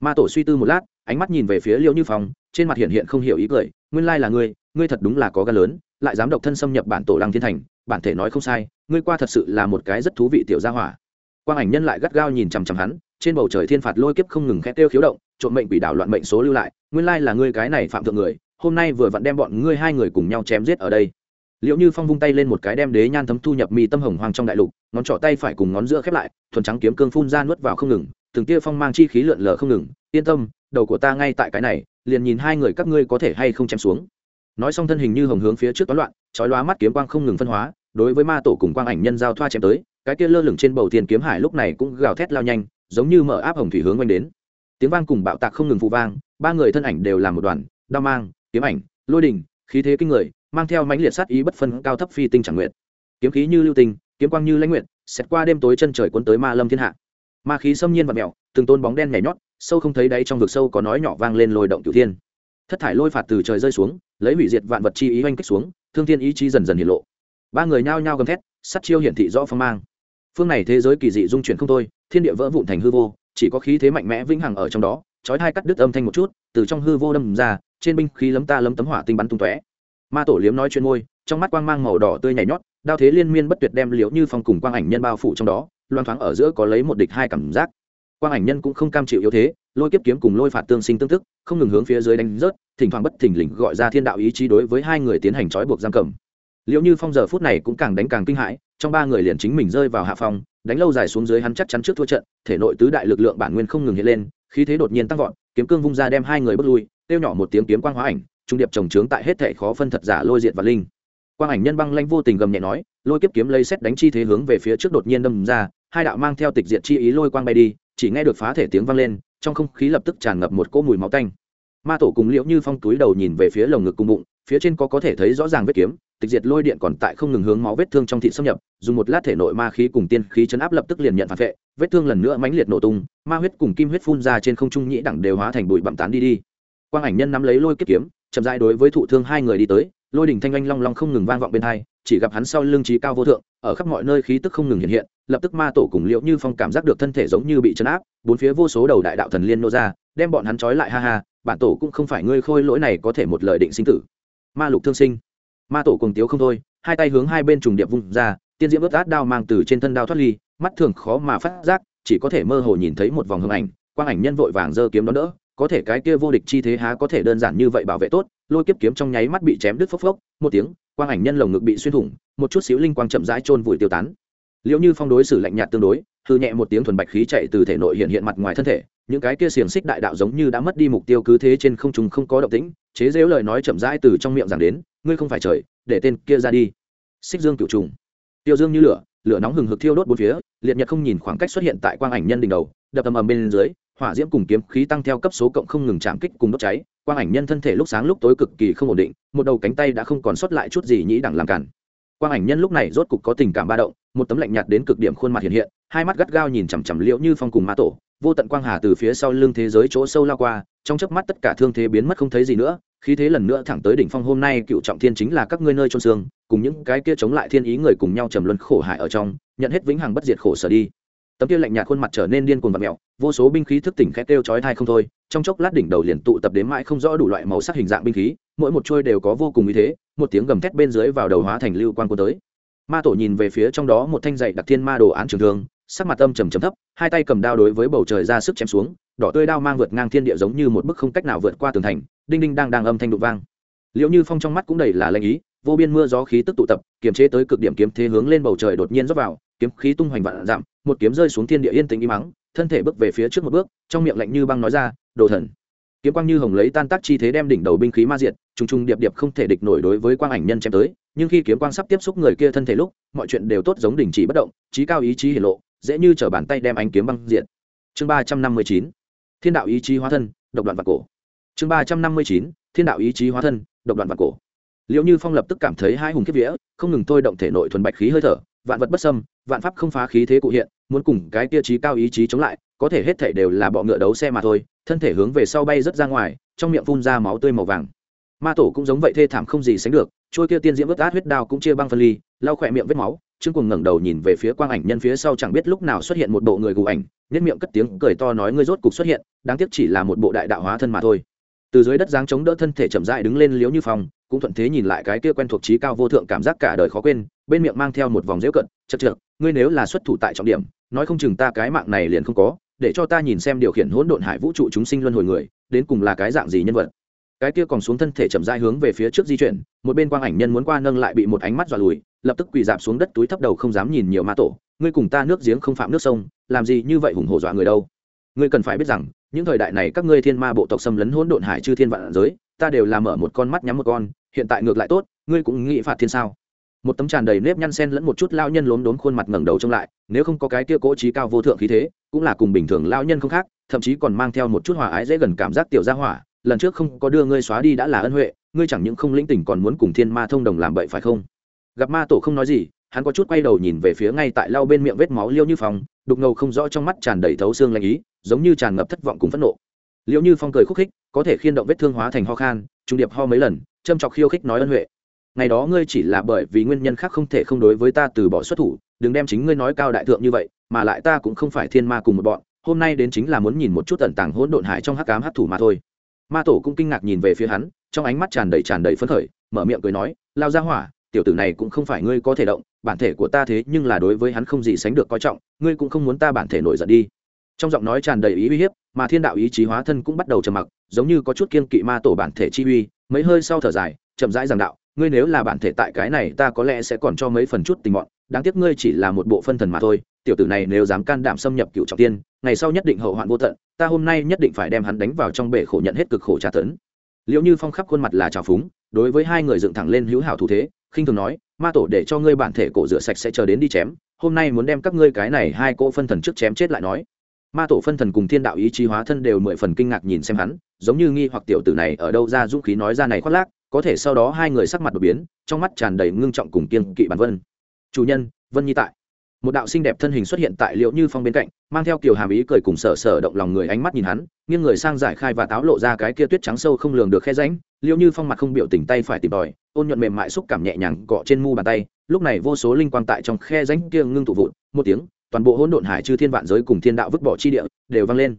Ma tổ suy tư một lát, ánh mắt nhìn về phía liễu như phong, trên mặt hiện hiện không hiểu ý cười, nguyên lai là ngươi ngươi thật đúng là có gan lớn, lại dám độc thân xâm nhập bản tổ lăng thiên thành, bản thể nói không sai, ngươi qua thật sự là một cái rất thú vị tiểu gia hỏa. Quang ảnh nhân lại gắt gao nhìn chằm chằm hắn, trên bầu trời thiên phạt lôi kiếp không ngừng khét tiêu khiếu động, trộm mệnh quỷ đảo loạn mệnh số lưu lại, nguyên lai là ngươi cái này phạm thượng người hôm nay vừa vặn đem bọn ngươi hai người cùng nhau chém giết ở đây. Liệu như phong vung tay lên một cái đem đế nhan thấm thu nhập mi tâm hồng hoang trong đại lục, ngón trỏ tay phải cùng ngón giữa khép lại, thuần trắng kiếm cương phun ra nuốt vào không ngừng, từng tia phong mang chi khí lượn lờ không ngừng. Yên tâm, đầu của ta ngay tại cái này, liền nhìn hai người các ngươi có thể hay không chém xuống. Nói xong thân hình như hồng hướng phía trước toán loạn, chói lóa mắt kiếm quang không ngừng phân hóa, đối với ma tổ cùng quang ảnh nhân giao thoa chém tới, cái kia lơ lửng trên bầu tiền kiếm hải lúc này cũng gào thét lao nhanh, giống như mở áp hồng thủy hướng quanh đến. Tiếng vang cùng bạo tạc không ngừng phụ vang, ba người thân ảnh đều làm một đoàn, đao mang kiếm ảnh lôi đình khí thế kinh người mang theo mãnh liệt sát ý bất phân cao thấp phi tinh chẳng nguyện. Kiếm khí như lưu tình, kiếm quang như lãnh nguyện xét qua đêm tối chân trời cuốn tới ma lâm thiên hạ. Ma khí xâm nhiên và mèo, từng tôn bóng đen nhảy nhót sâu không thấy đáy trong vực sâu có nói nhỏ vang lên lôi động cửu thiên. Thất thải lôi phạt từ trời rơi xuống lấy hủy diệt vạn vật chi ý oanh kích xuống thương thiên ý chí dần dần hiện lộ. Ba người nhao nhao gầm thét sắt chiêu hiển thị rõ phong mang. Phương này thế giới kỳ dị dung chuyển không thôi thiên địa vỡ vụn thành hư vô chỉ có khí thế mạnh mẽ vĩnh hằng ở trong đó chói hai cắt đứt âm thanh một chút, từ trong hư vô đâm ra, trên binh khí lấm ta lấm tấm hỏa tinh bắn tung tóe. Ma tổ liếm nói chuyên môi, trong mắt quang mang màu đỏ tươi nhảy nhót, đao thế liên miên bất tuyệt đem liễu như phong cùng quang ảnh nhân bao phủ trong đó loan thoáng ở giữa có lấy một địch hai cảm giác. Quang ảnh nhân cũng không cam chịu yếu thế, lôi kiếp kiếm cùng lôi phạt tương sinh tương tức, không ngừng hướng phía dưới đánh rớt, thỉnh thoảng bất thình lình gọi ra thiên đạo ý chí đối với hai người tiến hành trói buộc giam cầm. Liệu như phong giờ phút này cũng càng đánh càng kinh hãi, trong ba người liền chính mình rơi vào hạ phong, đánh lâu dài xuống dưới hắn chắc chắn trước thua trận, thể nội tứ đại lực lượng bản nguyên không ngừng hiện lên khí thế đột nhiên tăng vọt, kiếm cương vung ra đem hai người bước lui tiêu nhỏ một tiếng kiếm quang hóa ảnh, trung điệp trồng trướng tại hết thệ khó phân thật giả lôi diện và linh. Quang ảnh nhân băng lanh vô tình gầm nhẹ nói, lôi kiếp kiếm lấy xét đánh chi thế hướng về phía trước đột nhiên đâm ra, hai đạo mang theo tịch diệt chi ý lôi quang bay đi, chỉ nghe được phá thể tiếng vang lên, trong không khí lập tức tràn ngập một cỗ mùi máu tanh. Ma tổ cùng liễu như phong túi đầu nhìn về phía lồng ngực cùng bụng, phía trên có có thể thấy rõ ràng vết kiếm tịch diệt lôi điện còn tại không ngừng hướng máu vết thương trong thịt xâm nhập, dùng một lát thể nội ma khí cùng tiên khí chấn áp lập tức liền nhận phản vệ, vết thương lần nữa mãnh liệt nổ tung, ma huyết cùng kim huyết phun ra trên không trung nhĩ đẳng đều hóa thành bụi bặm tán đi đi. Quang ảnh nhân nắm lấy lôi kiếp kiếm, chậm rãi đối với thụ thương hai người đi tới, lôi đỉnh thanh anh long long không ngừng vang vọng bên hai, chỉ gặp hắn sau lưng trí cao vô thượng, ở khắp mọi nơi khí tức không ngừng hiện hiện, lập tức ma tổ cùng liệu như phong cảm giác được thân thể giống như bị chấn áp, bốn phía vô số đầu đại đạo thần liên nô ra, đem bọn hắn trói lại ha ha, bản tổ cũng không phải ngươi khôi lỗi này có thể một lời định sinh tử. Ma lục thương sinh ma tổ cùng tiếu không thôi, hai tay hướng hai bên trùng điệp vung ra, tiên diễm ướt át đao mang từ trên thân đao thoát ly, mắt thường khó mà phát giác, chỉ có thể mơ hồ nhìn thấy một vòng hưng ảnh, quang ảnh nhân vội vàng giơ kiếm đón đỡ, có thể cái kia vô địch chi thế há có thể đơn giản như vậy bảo vệ tốt, lôi kiếp kiếm trong nháy mắt bị chém đứt phốc phốc, một tiếng, quang ảnh nhân lồng ngực bị xuyên thủng, một chút xíu linh quang chậm rãi chôn vùi tiêu tán. Liệu như phong đối xử lạnh nhạt tương đối, hư nhẹ một tiếng thuần bạch khí chạy từ thể nội hiện hiện mặt ngoài thân thể, những cái kia xiềng xích đại đạo giống như đã mất đi mục tiêu cứ thế trên không trung không có động tĩnh, chế dễu lời nói chậm rãi từ trong miệng giảng đến ngươi không phải trời, để tên kia ra đi. Xích dương cựu trùng. Tiêu dương như lửa lửa nóng hừng hực thiêu đốt bốn phía, liệt nhật không nhìn khoảng cách xuất hiện tại quang ảnh nhân đỉnh đầu, đập ầm ầm bên dưới, hỏa diễm cùng kiếm khí tăng theo cấp số cộng không ngừng chạm kích cùng đốt cháy, quang ảnh nhân thân thể lúc sáng lúc tối cực kỳ không ổn định, một đầu cánh tay đã không còn sót lại chút gì nhĩ đẳng làm cản. Quang ảnh nhân lúc này rốt cục có tình cảm ba động, một tấm lạnh nhạt đến cực điểm khuôn mặt hiện hiện, hai mắt gắt gao nhìn chằm chằm liễu như phong cùng ma tổ, vô tận quang hà từ phía sau lưng thế giới chỗ sâu lao qua trong chớp mắt tất cả thương thế biến mất không thấy gì nữa, khí thế lần nữa thẳng tới đỉnh phong hôm nay, cựu trọng thiên chính là các ngươi nơi trôn xương, cùng những cái kia chống lại thiên ý người cùng nhau trầm luân khổ hại ở trong, nhận hết vĩnh hằng bất diệt khổ sở đi. Tấm kia lạnh nhạt khuôn mặt trở nên điên cuồng và mẹo, vô số binh khí thức tỉnh khét kêu chói thai không thôi, trong chốc lát đỉnh đầu liền tụ tập đến mãi không rõ đủ loại màu sắc hình dạng binh khí, mỗi một trôi đều có vô cùng ý thế, một tiếng gầm thét bên dưới vào đầu hóa thành lưu quan quân tới. Ma tổ nhìn về phía trong đó một thanh dạy đặc thiên ma đồ án trường thương, sắc mặt âm trầm trầm thấp, hai tay cầm đao đối với bầu trời ra sức chém xuống đỏ tươi đao mang vượt ngang thiên địa giống như một bức không cách nào vượt qua tường thành, đinh đinh đang đang âm thanh đục vang. Liệu như phong trong mắt cũng đầy là lanh ý, vô biên mưa gió khí tức tụ tập, kiềm chế tới cực điểm kiếm thế hướng lên bầu trời đột nhiên rót vào, kiếm khí tung hoành vạn dặm, một kiếm rơi xuống thiên địa yên tĩnh im mắng thân thể bước về phía trước một bước, trong miệng lạnh như băng nói ra, đồ thần. Kiếm quang như hồng lấy tan tác chi thế đem đỉnh đầu binh khí ma diệt, trùng trùng điệp điệp không thể địch nổi đối với quang ảnh nhân chém tới, nhưng khi kiếm quang sắp tiếp xúc người kia thân thể lúc, mọi chuyện đều tốt giống đỉnh chỉ bất động trí cao ý chí hiển lộ, dễ như trở bàn tay đem ánh kiếm băng diệt. Chương ba trăm năm mươi chín thiên đạo ý chí hóa thân, độc đoạn và cổ. Chương ba trăm năm mươi chín, thiên đạo ý chí hóa thân, độc đoạn và cổ. Liệu như phong lập tức cảm thấy hai hùng kiếp vía, không ngừng thôi động thể nội thuần bạch khí hơi thở, vạn vật bất xâm, vạn pháp không phá khí thế cụ hiện, muốn cùng cái kia trí cao ý chí chống lại, có thể hết thể đều là bọ ngựa đấu xe mà thôi, thân thể hướng về sau bay rất ra ngoài, trong miệng phun ra máu tươi màu vàng. Ma tổ cũng giống vậy thê thảm không gì sánh được, trôi kia tiên diễm ướt át huyết đao cũng chia băng phân ly, lau khỏe miệng vết máu trương cuồng ngẩng đầu nhìn về phía quang ảnh nhân phía sau chẳng biết lúc nào xuất hiện một bộ người gù ảnh nhất miệng cất tiếng cười to nói ngươi rốt cục xuất hiện, đáng tiếc chỉ là một bộ đại đạo hóa thân mà thôi. Từ dưới đất giáng chống đỡ thân thể chậm dại đứng lên liếu như phòng cũng thuận thế nhìn lại cái kia quen thuộc trí cao vô thượng cảm giác cả đời khó quên, bên miệng mang theo một vòng dễu cận chật chật ngươi nếu là xuất thủ tại trọng điểm, nói không chừng ta cái mạng này liền không có, để cho ta nhìn xem điều khiển hỗn độn hải vũ trụ chúng sinh luân hồi người, đến cùng là cái dạng gì nhân vật cái kia còn xuống thân thể chậm rãi hướng về phía trước di chuyển, một bên quang ảnh nhân muốn qua nâng lại bị một ánh mắt dọa lùi, lập tức quỳ dạp xuống đất túi thấp đầu không dám nhìn nhiều ma tổ, ngươi cùng ta nước giếng không phạm nước sông, làm gì như vậy hùng hổ dọa người đâu? Ngươi cần phải biết rằng, những thời đại này các ngươi thiên ma bộ tộc xâm lấn hỗn độn hải chư thiên vạn giới, ta đều làm mở một con mắt nhắm một con, hiện tại ngược lại tốt, ngươi cũng nghĩ phạt thiên sao? Một tấm tràn đầy nếp nhăn sen lẫn một chút lao nhân lốm đốm khuôn mặt ngẩng đầu trông lại, nếu không có cái kia cố trí cao vô thượng khí thế, cũng là cùng bình thường lao nhân không khác, thậm chí còn mang theo một chút hòa ái dễ gần cảm giác tiểu gia hỏa lần trước không có đưa ngươi xóa đi đã là ân huệ, ngươi chẳng những không lĩnh tỉnh còn muốn cùng thiên ma thông đồng làm bậy phải không? Gặp ma tổ không nói gì, hắn có chút quay đầu nhìn về phía ngay tại lau bên miệng vết máu liêu như phong, đục ngầu không rõ trong mắt tràn đầy thấu xương lạnh ý, giống như tràn ngập thất vọng cùng phẫn nộ. Liêu như phong cười khúc khích, có thể khiên động vết thương hóa thành ho khan, trung điệp ho mấy lần, châm chọc khiêu khích nói ân huệ. Ngày đó ngươi chỉ là bởi vì nguyên nhân khác không thể không đối với ta từ bỏ xuất thủ, đừng đem chính ngươi nói cao đại thượng như vậy, mà lại ta cũng không phải thiên ma cùng một bọn, hôm nay đến chính là muốn nhìn một chút tận tàng hỗn độn hải trong hắc cám hắc thủ mà thôi ma tổ cũng kinh ngạc nhìn về phía hắn, trong ánh mắt tràn đầy tràn đầy phấn khởi, mở miệng cười nói, lao ra hỏa, tiểu tử này cũng không phải ngươi có thể động, bản thể của ta thế nhưng là đối với hắn không gì sánh được coi trọng, ngươi cũng không muốn ta bản thể nổi giận đi. Trong giọng nói tràn đầy ý uy hiếp, mà thiên đạo ý chí hóa thân cũng bắt đầu trầm mặc, giống như có chút kiên kỵ ma tổ bản thể chi uy, mấy hơi sau thở dài, chậm rãi giảng đạo, ngươi nếu là bản thể tại cái này, ta có lẽ sẽ còn cho mấy phần chút tình bọn đáng tiếc ngươi chỉ là một bộ phân thần mà thôi tiểu tử này nếu dám can đảm xâm nhập cựu trọng tiên, ngày sau nhất định hậu hoạn vô tận, ta hôm nay nhất định phải đem hắn đánh vào trong bể khổ nhận hết cực khổ tra tấn. Liệu như phong khắp khuôn mặt là trào phúng, đối với hai người dựng thẳng lên hữu hảo thủ thế, khinh thường nói, ma tổ để cho ngươi bản thể cổ rửa sạch sẽ chờ đến đi chém, hôm nay muốn đem các ngươi cái này hai cỗ phân thần trước chém chết lại nói. Ma tổ phân thần cùng thiên đạo ý chí hóa thân đều mười phần kinh ngạc nhìn xem hắn, giống như nghi hoặc tiểu tử này ở đâu ra dũng khí nói ra này khoác lác, có thể sau đó hai người sắc mặt đột biến, trong mắt tràn đầy ngưng trọng cùng kiên kỵ bản vân. Chủ nhân, vân nhi tại một đạo xinh đẹp thân hình xuất hiện tại liệu như phong bên cạnh, mang theo kiểu hàm ý cười cùng sở sở động lòng người ánh mắt nhìn hắn, nghiêng người sang giải khai và táo lộ ra cái kia tuyết trắng sâu không lường được khe ránh liệu như phong mặt không biểu tình tay phải tìm tòi, ôn nhuận mềm mại xúc cảm nhẹ nhàng cọ trên mu bàn tay, lúc này vô số linh quang tại trong khe ránh kia ngưng tụ vụn, một tiếng, toàn bộ hỗn độn hải chư thiên vạn giới cùng thiên đạo vứt bỏ chi địa đều vang lên.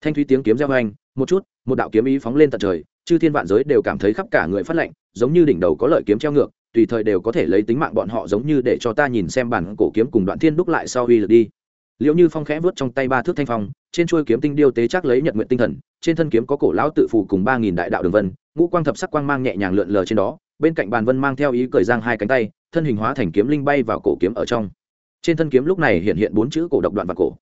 Thanh thúy tiếng kiếm gieo hoành một chút, một đạo kiếm ý phóng lên tận trời, chư thiên vạn giới đều cảm thấy khắp cả người phát lạnh, giống như đỉnh đầu có lợi kiếm treo ngược tùy thời đều có thể lấy tính mạng bọn họ giống như để cho ta nhìn xem bản cổ kiếm cùng đoạn thiên đúc lại sau uy lực đi. Liệu như phong khẽ vớt trong tay ba thước thanh phong, trên chuôi kiếm tinh điêu tế chắc lấy nhật nguyện tinh thần, trên thân kiếm có cổ lão tự phủ cùng ba nghìn đại đạo đường vân, ngũ quang thập sắc quang mang nhẹ nhàng lượn lờ trên đó, bên cạnh bàn vân mang theo ý cởi giang hai cánh tay, thân hình hóa thành kiếm linh bay vào cổ kiếm ở trong. Trên thân kiếm lúc này hiện hiện bốn chữ cổ độc đoạn và cổ.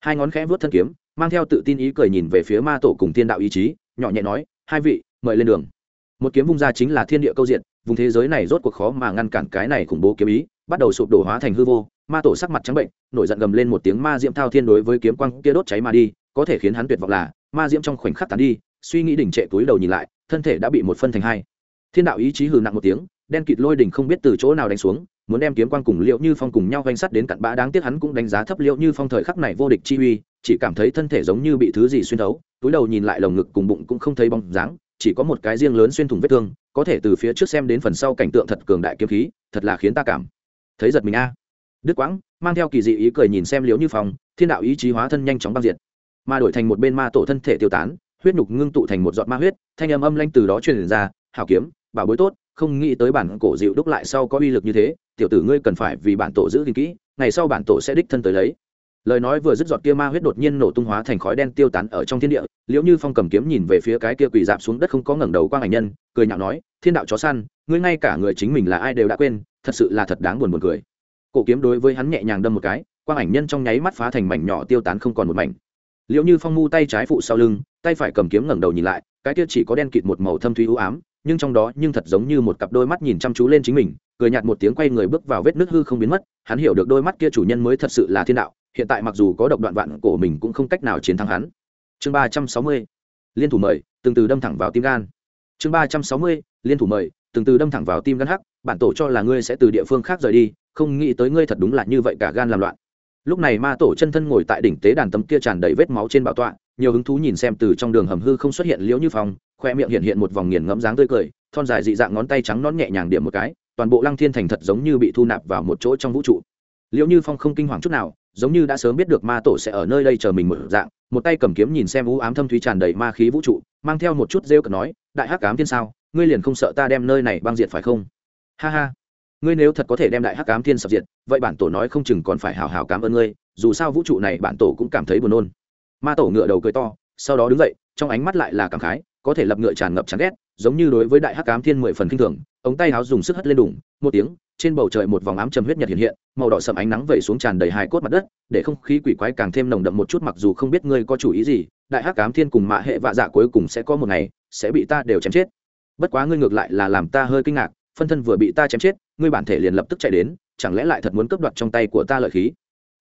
Hai ngón khẽ vớt thân kiếm, mang theo tự tin ý cười nhìn về phía ma tổ cùng thiên đạo ý chí, nhỏ nhẹ nói, hai vị, mời lên đường. Một kiếm vung ra chính là thiên địa câu diện vùng thế giới này rốt cuộc khó mà ngăn cản cái này khủng bố kiếm ý, bắt đầu sụp đổ hóa thành hư vô, ma tổ sắc mặt trắng bệnh, nổi giận gầm lên một tiếng ma diễm thao thiên đối với kiếm quang kia đốt cháy mà đi, có thể khiến hắn tuyệt vọng là, ma diễm trong khoảnh khắc tàn đi, suy nghĩ đỉnh trệ túi đầu nhìn lại, thân thể đã bị một phân thành hai. Thiên đạo ý chí hừ nặng một tiếng, đen kịt lôi đỉnh không biết từ chỗ nào đánh xuống, muốn đem kiếm quang cùng liệu như phong cùng nhau vanh sắt đến cặn bã, đáng tiếc hắn cũng đánh giá thấp liệu như phong thời khắc này vô địch chi uy, chỉ cảm thấy thân thể giống như bị thứ gì xuyên thấu, túi đầu nhìn lại lồng ngực cùng bụng cũng không thấy bóng dáng chỉ có một cái riêng lớn xuyên thủng vết thương, có thể từ phía trước xem đến phần sau cảnh tượng thật cường đại kiếm khí, thật là khiến ta cảm thấy giật mình a à. đức quãng mang theo kỳ dị ý cười nhìn xem liếu như phòng thiên đạo ý chí hóa thân nhanh chóng băng diệt mà đổi thành một bên ma tổ thân thể tiêu tán, huyết nhục ngưng tụ thành một giọt ma huyết, thanh âm âm lanh từ đó truyền ra, hảo kiếm, bảo bối tốt, không nghĩ tới bản cổ dịu đúc lại sau có uy lực như thế, tiểu tử ngươi cần phải vì bản tổ giữ gìn kỹ, ngày sau bản tổ sẽ đích thân tới lấy lời nói vừa dứt giọt kia ma huyết đột nhiên nổ tung hóa thành khói đen tiêu tán ở trong thiên địa, liễu như phong cầm kiếm nhìn về phía cái kia quỳ dạp xuống đất không có ngẩng đầu quang ảnh nhân, cười nhạo nói, thiên đạo chó săn, ngươi ngay cả người chính mình là ai đều đã quên, thật sự là thật đáng buồn buồn cười. Cổ kiếm đối với hắn nhẹ nhàng đâm một cái, quang ảnh nhân trong nháy mắt phá thành mảnh nhỏ tiêu tán không còn một mảnh. Liễu như phong mu tay trái phụ sau lưng, tay phải cầm kiếm ngẩng đầu nhìn lại, cái kia chỉ có đen kịt một màu thâm thúy u ám, nhưng trong đó nhưng thật giống như một cặp đôi mắt nhìn chăm chú lên chính mình, cười nhạt một tiếng quay người bước vào vết nước hư không biến mất, hắn hiểu được đôi mắt kia chủ nhân mới thật sự là thiên đạo hiện tại mặc dù có độc đoạn vạn cổ mình cũng không cách nào chiến thắng hắn. Chương ba trăm sáu mươi, liên thủ mời, từng từ đâm thẳng vào tim gan. Chương ba trăm sáu mươi, liên thủ mời, từng từ đâm thẳng vào tim gan hắc, bản tổ cho là ngươi sẽ từ địa phương khác rời đi, không nghĩ tới ngươi thật đúng là như vậy cả gan làm loạn. Lúc này ma tổ chân thân ngồi tại đỉnh tế đàn tấm kia tràn đầy vết máu trên bảo tọa, nhiều hứng thú nhìn xem từ trong đường hầm hư không xuất hiện liễu như phong, khoe miệng hiện hiện một vòng nghiền ngẫm dáng tươi cười, thon dài dị dạng ngón tay trắng nón nhẹ nhàng điểm một cái, toàn bộ lăng thiên thành thật giống như bị thu nạp vào một chỗ trong vũ trụ. Liễu như phong không kinh hoàng chút nào giống như đã sớm biết được ma tổ sẽ ở nơi đây chờ mình một dạng, một tay cầm kiếm nhìn xem u ám thâm thúy tràn đầy ma khí vũ trụ, mang theo một chút rêu cực nói, đại hắc cám thiên sao? Ngươi liền không sợ ta đem nơi này băng diệt phải không? Ha ha, ngươi nếu thật có thể đem đại hắc cám thiên sập diệt, vậy bản tổ nói không chừng còn phải hào hào cảm ơn ngươi, dù sao vũ trụ này bản tổ cũng cảm thấy buồn nôn. Ma tổ ngựa đầu cười to, sau đó đứng dậy, trong ánh mắt lại là cảm khái, có thể lập ngựa tràn ngập chán ghét, giống như đối với đại hắc cám thiên mười phần kinh thường, ống tay áo dùng sức hất lên đủng một tiếng trên bầu trời một vòng ám trầm huyết nhật hiện hiện, màu đỏ sậm ánh nắng vẩy xuống tràn đầy hai cốt mặt đất, để không khí quỷ quái càng thêm nồng đậm một chút mặc dù không biết ngươi có chủ ý gì, đại hắc cám thiên cùng mạ hệ vạ dạ cuối cùng sẽ có một ngày, sẽ bị ta đều chém chết. Bất quá ngươi ngược lại là làm ta hơi kinh ngạc, phân thân vừa bị ta chém chết, ngươi bản thể liền lập tức chạy đến, chẳng lẽ lại thật muốn cướp đoạt trong tay của ta lợi khí?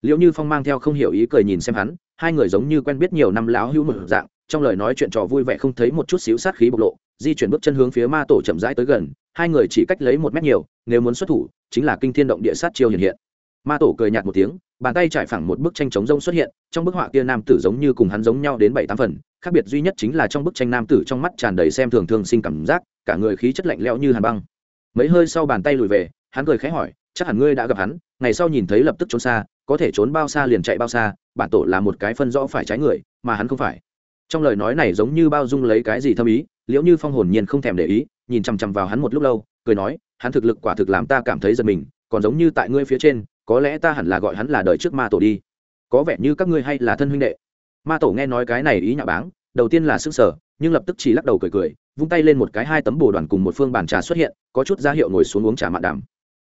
Liệu như phong mang theo không hiểu ý cười nhìn xem hắn, hai người giống như quen biết nhiều năm láo hữu một dạng, trong lời nói chuyện trò vui vẻ không thấy một chút xíu sát khí bộc lộ di chuyển bước chân hướng phía ma tổ chậm rãi tới gần, hai người chỉ cách lấy một mét nhiều, nếu muốn xuất thủ, chính là kinh thiên động địa sát chiêu hiện hiện. Ma tổ cười nhạt một tiếng, bàn tay trải phẳng một bức tranh chống rông xuất hiện, trong bức họa kia nam tử giống như cùng hắn giống nhau đến bảy tám phần, khác biệt duy nhất chính là trong bức tranh nam tử trong mắt tràn đầy xem thường thường sinh cảm giác, cả người khí chất lạnh lẽo như hàn băng. Mấy hơi sau bàn tay lùi về, hắn cười khẽ hỏi, chắc hẳn ngươi đã gặp hắn, ngày sau nhìn thấy lập tức trốn xa, có thể trốn bao xa liền chạy bao xa, bản tổ là một cái phân rõ phải trái người, mà hắn không phải. Trong lời nói này giống như bao dung lấy cái gì thâm ý liễu như phong hồn nhiên không thèm để ý, nhìn chằm chằm vào hắn một lúc lâu, cười nói, hắn thực lực quả thực làm ta cảm thấy giật mình, còn giống như tại ngươi phía trên, có lẽ ta hẳn là gọi hắn là đời trước ma tổ đi. Có vẻ như các ngươi hay là thân huynh đệ. Ma tổ nghe nói cái này ý nhạo báng, đầu tiên là sức sở nhưng lập tức chỉ lắc đầu cười cười, vung tay lên một cái hai tấm bồ đoàn cùng một phương bàn trà xuất hiện, có chút ra hiệu ngồi xuống uống trà mạn đàm.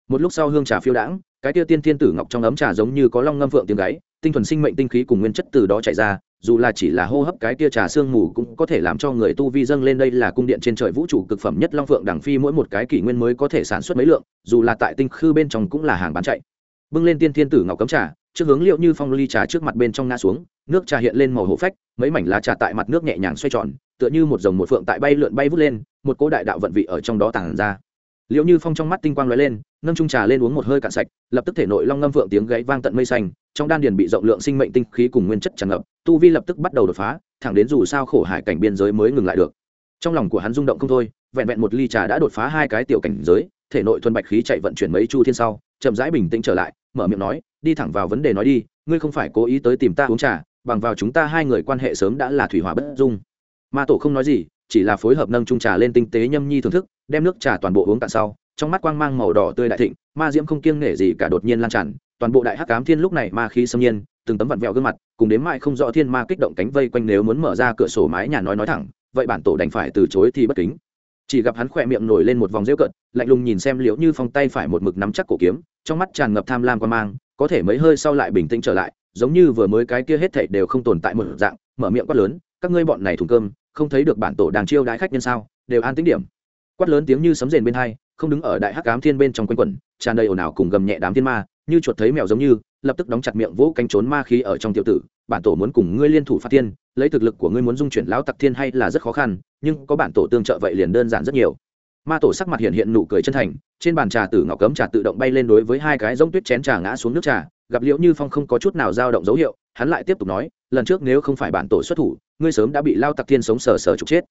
Một lúc sau hương trà phiêu đãng, cái tia tiên thiên tử ngọc trong ấm trà giống như có long ngâm phượng tiếng gáy tinh thuần sinh mệnh tinh khí cùng nguyên chất từ đó chạy ra, dù là chỉ là hô hấp cái tia trà sương mù cũng có thể làm cho người tu vi dâng lên đây là cung điện trên trời vũ trụ cực phẩm nhất long phượng đằng phi mỗi một cái kỷ nguyên mới có thể sản xuất mấy lượng, dù là tại tinh khư bên trong cũng là hàng bán chạy. Bưng lên tiên thiên tử ngọc cấm trà, trước hướng liệu như phong ly trà trước mặt bên trong ngã xuống, nước trà hiện lên màu hổ phách, mấy mảnh lá trà tại mặt nước nhẹ nhàng xoay tròn, tựa như một dòng một phượng tại bay lượn bay vút lên, một cỗ đại đạo vận vị ở trong đó tàng ra liệu như phong trong mắt tinh quang lóe lên, nâng trung trà lên uống một hơi cạn sạch, lập tức thể nội long ngâm phượng tiếng gãy vang tận mây xanh, trong đan điền bị rộng lượng sinh mệnh tinh khí cùng nguyên chất tràn ngập, tu vi lập tức bắt đầu đột phá, thẳng đến dù sao khổ hải cảnh biên giới mới ngừng lại được. Trong lòng của hắn rung động không thôi, vẹn vẹn một ly trà đã đột phá hai cái tiểu cảnh giới, thể nội thuần bạch khí chạy vận chuyển mấy chu thiên sau, chậm rãi bình tĩnh trở lại, mở miệng nói, đi thẳng vào vấn đề nói đi, ngươi không phải cố ý tới tìm ta uống trà, bằng vào chúng ta hai người quan hệ sớm đã là thủy hỏa bất dung. Ma tổ không nói gì chỉ là phối hợp nâng trung trà lên tinh tế nhâm nhi thưởng thức, đem nước trà toàn bộ uống cạn sau, trong mắt quang mang màu đỏ tươi đại thịnh, ma diễm không kiêng nể gì cả đột nhiên lan tràn, toàn bộ đại hắc cám thiên lúc này ma khí xâm nhiên, từng tấm vặn vẹo gương mặt, cùng đến mãi không rõ thiên ma kích động cánh vây quanh nếu muốn mở ra cửa sổ mái nhà nói nói thẳng, vậy bản tổ đành phải từ chối thì bất kính. Chỉ gặp hắn khỏe miệng nổi lên một vòng rêu cận lạnh lùng nhìn xem liễu như phong tay phải một mực nắm chắc cổ kiếm, trong mắt tràn ngập tham lam quan mang, có thể mấy hơi sau lại bình tĩnh trở lại, giống như vừa mới cái kia hết thảy đều không tồn tại một dạng, mở miệng quát lớn, các ngươi bọn này thùng cơm không thấy được bản tổ đang chiêu đãi khách nhân sao, đều an tính điểm. Quát lớn tiếng như sấm rền bên hai, không đứng ở đại hắc ám thiên bên trong quanh quẩn, tràn đầy ồn ào cùng gầm nhẹ đám thiên ma, như chuột thấy mèo giống như, lập tức đóng chặt miệng vỗ cánh trốn ma khí ở trong tiểu tử, bản tổ muốn cùng ngươi liên thủ phạt thiên, lấy thực lực của ngươi muốn dung chuyển lão tặc thiên hay là rất khó khăn, nhưng có bản tổ tương trợ vậy liền đơn giản rất nhiều. Ma tổ sắc mặt hiện hiện nụ cười chân thành, trên bàn trà tử ngọc cấm trà tự động bay lên đối với hai cái giống tuyết chén trà ngã xuống nước trà, gặp liễu như phong không có chút nào dao động dấu hiệu, hắn lại tiếp tục nói lần trước nếu không phải bản tổ xuất thủ, ngươi sớm đã bị lao tặc thiên sống sờ sờ trục chết.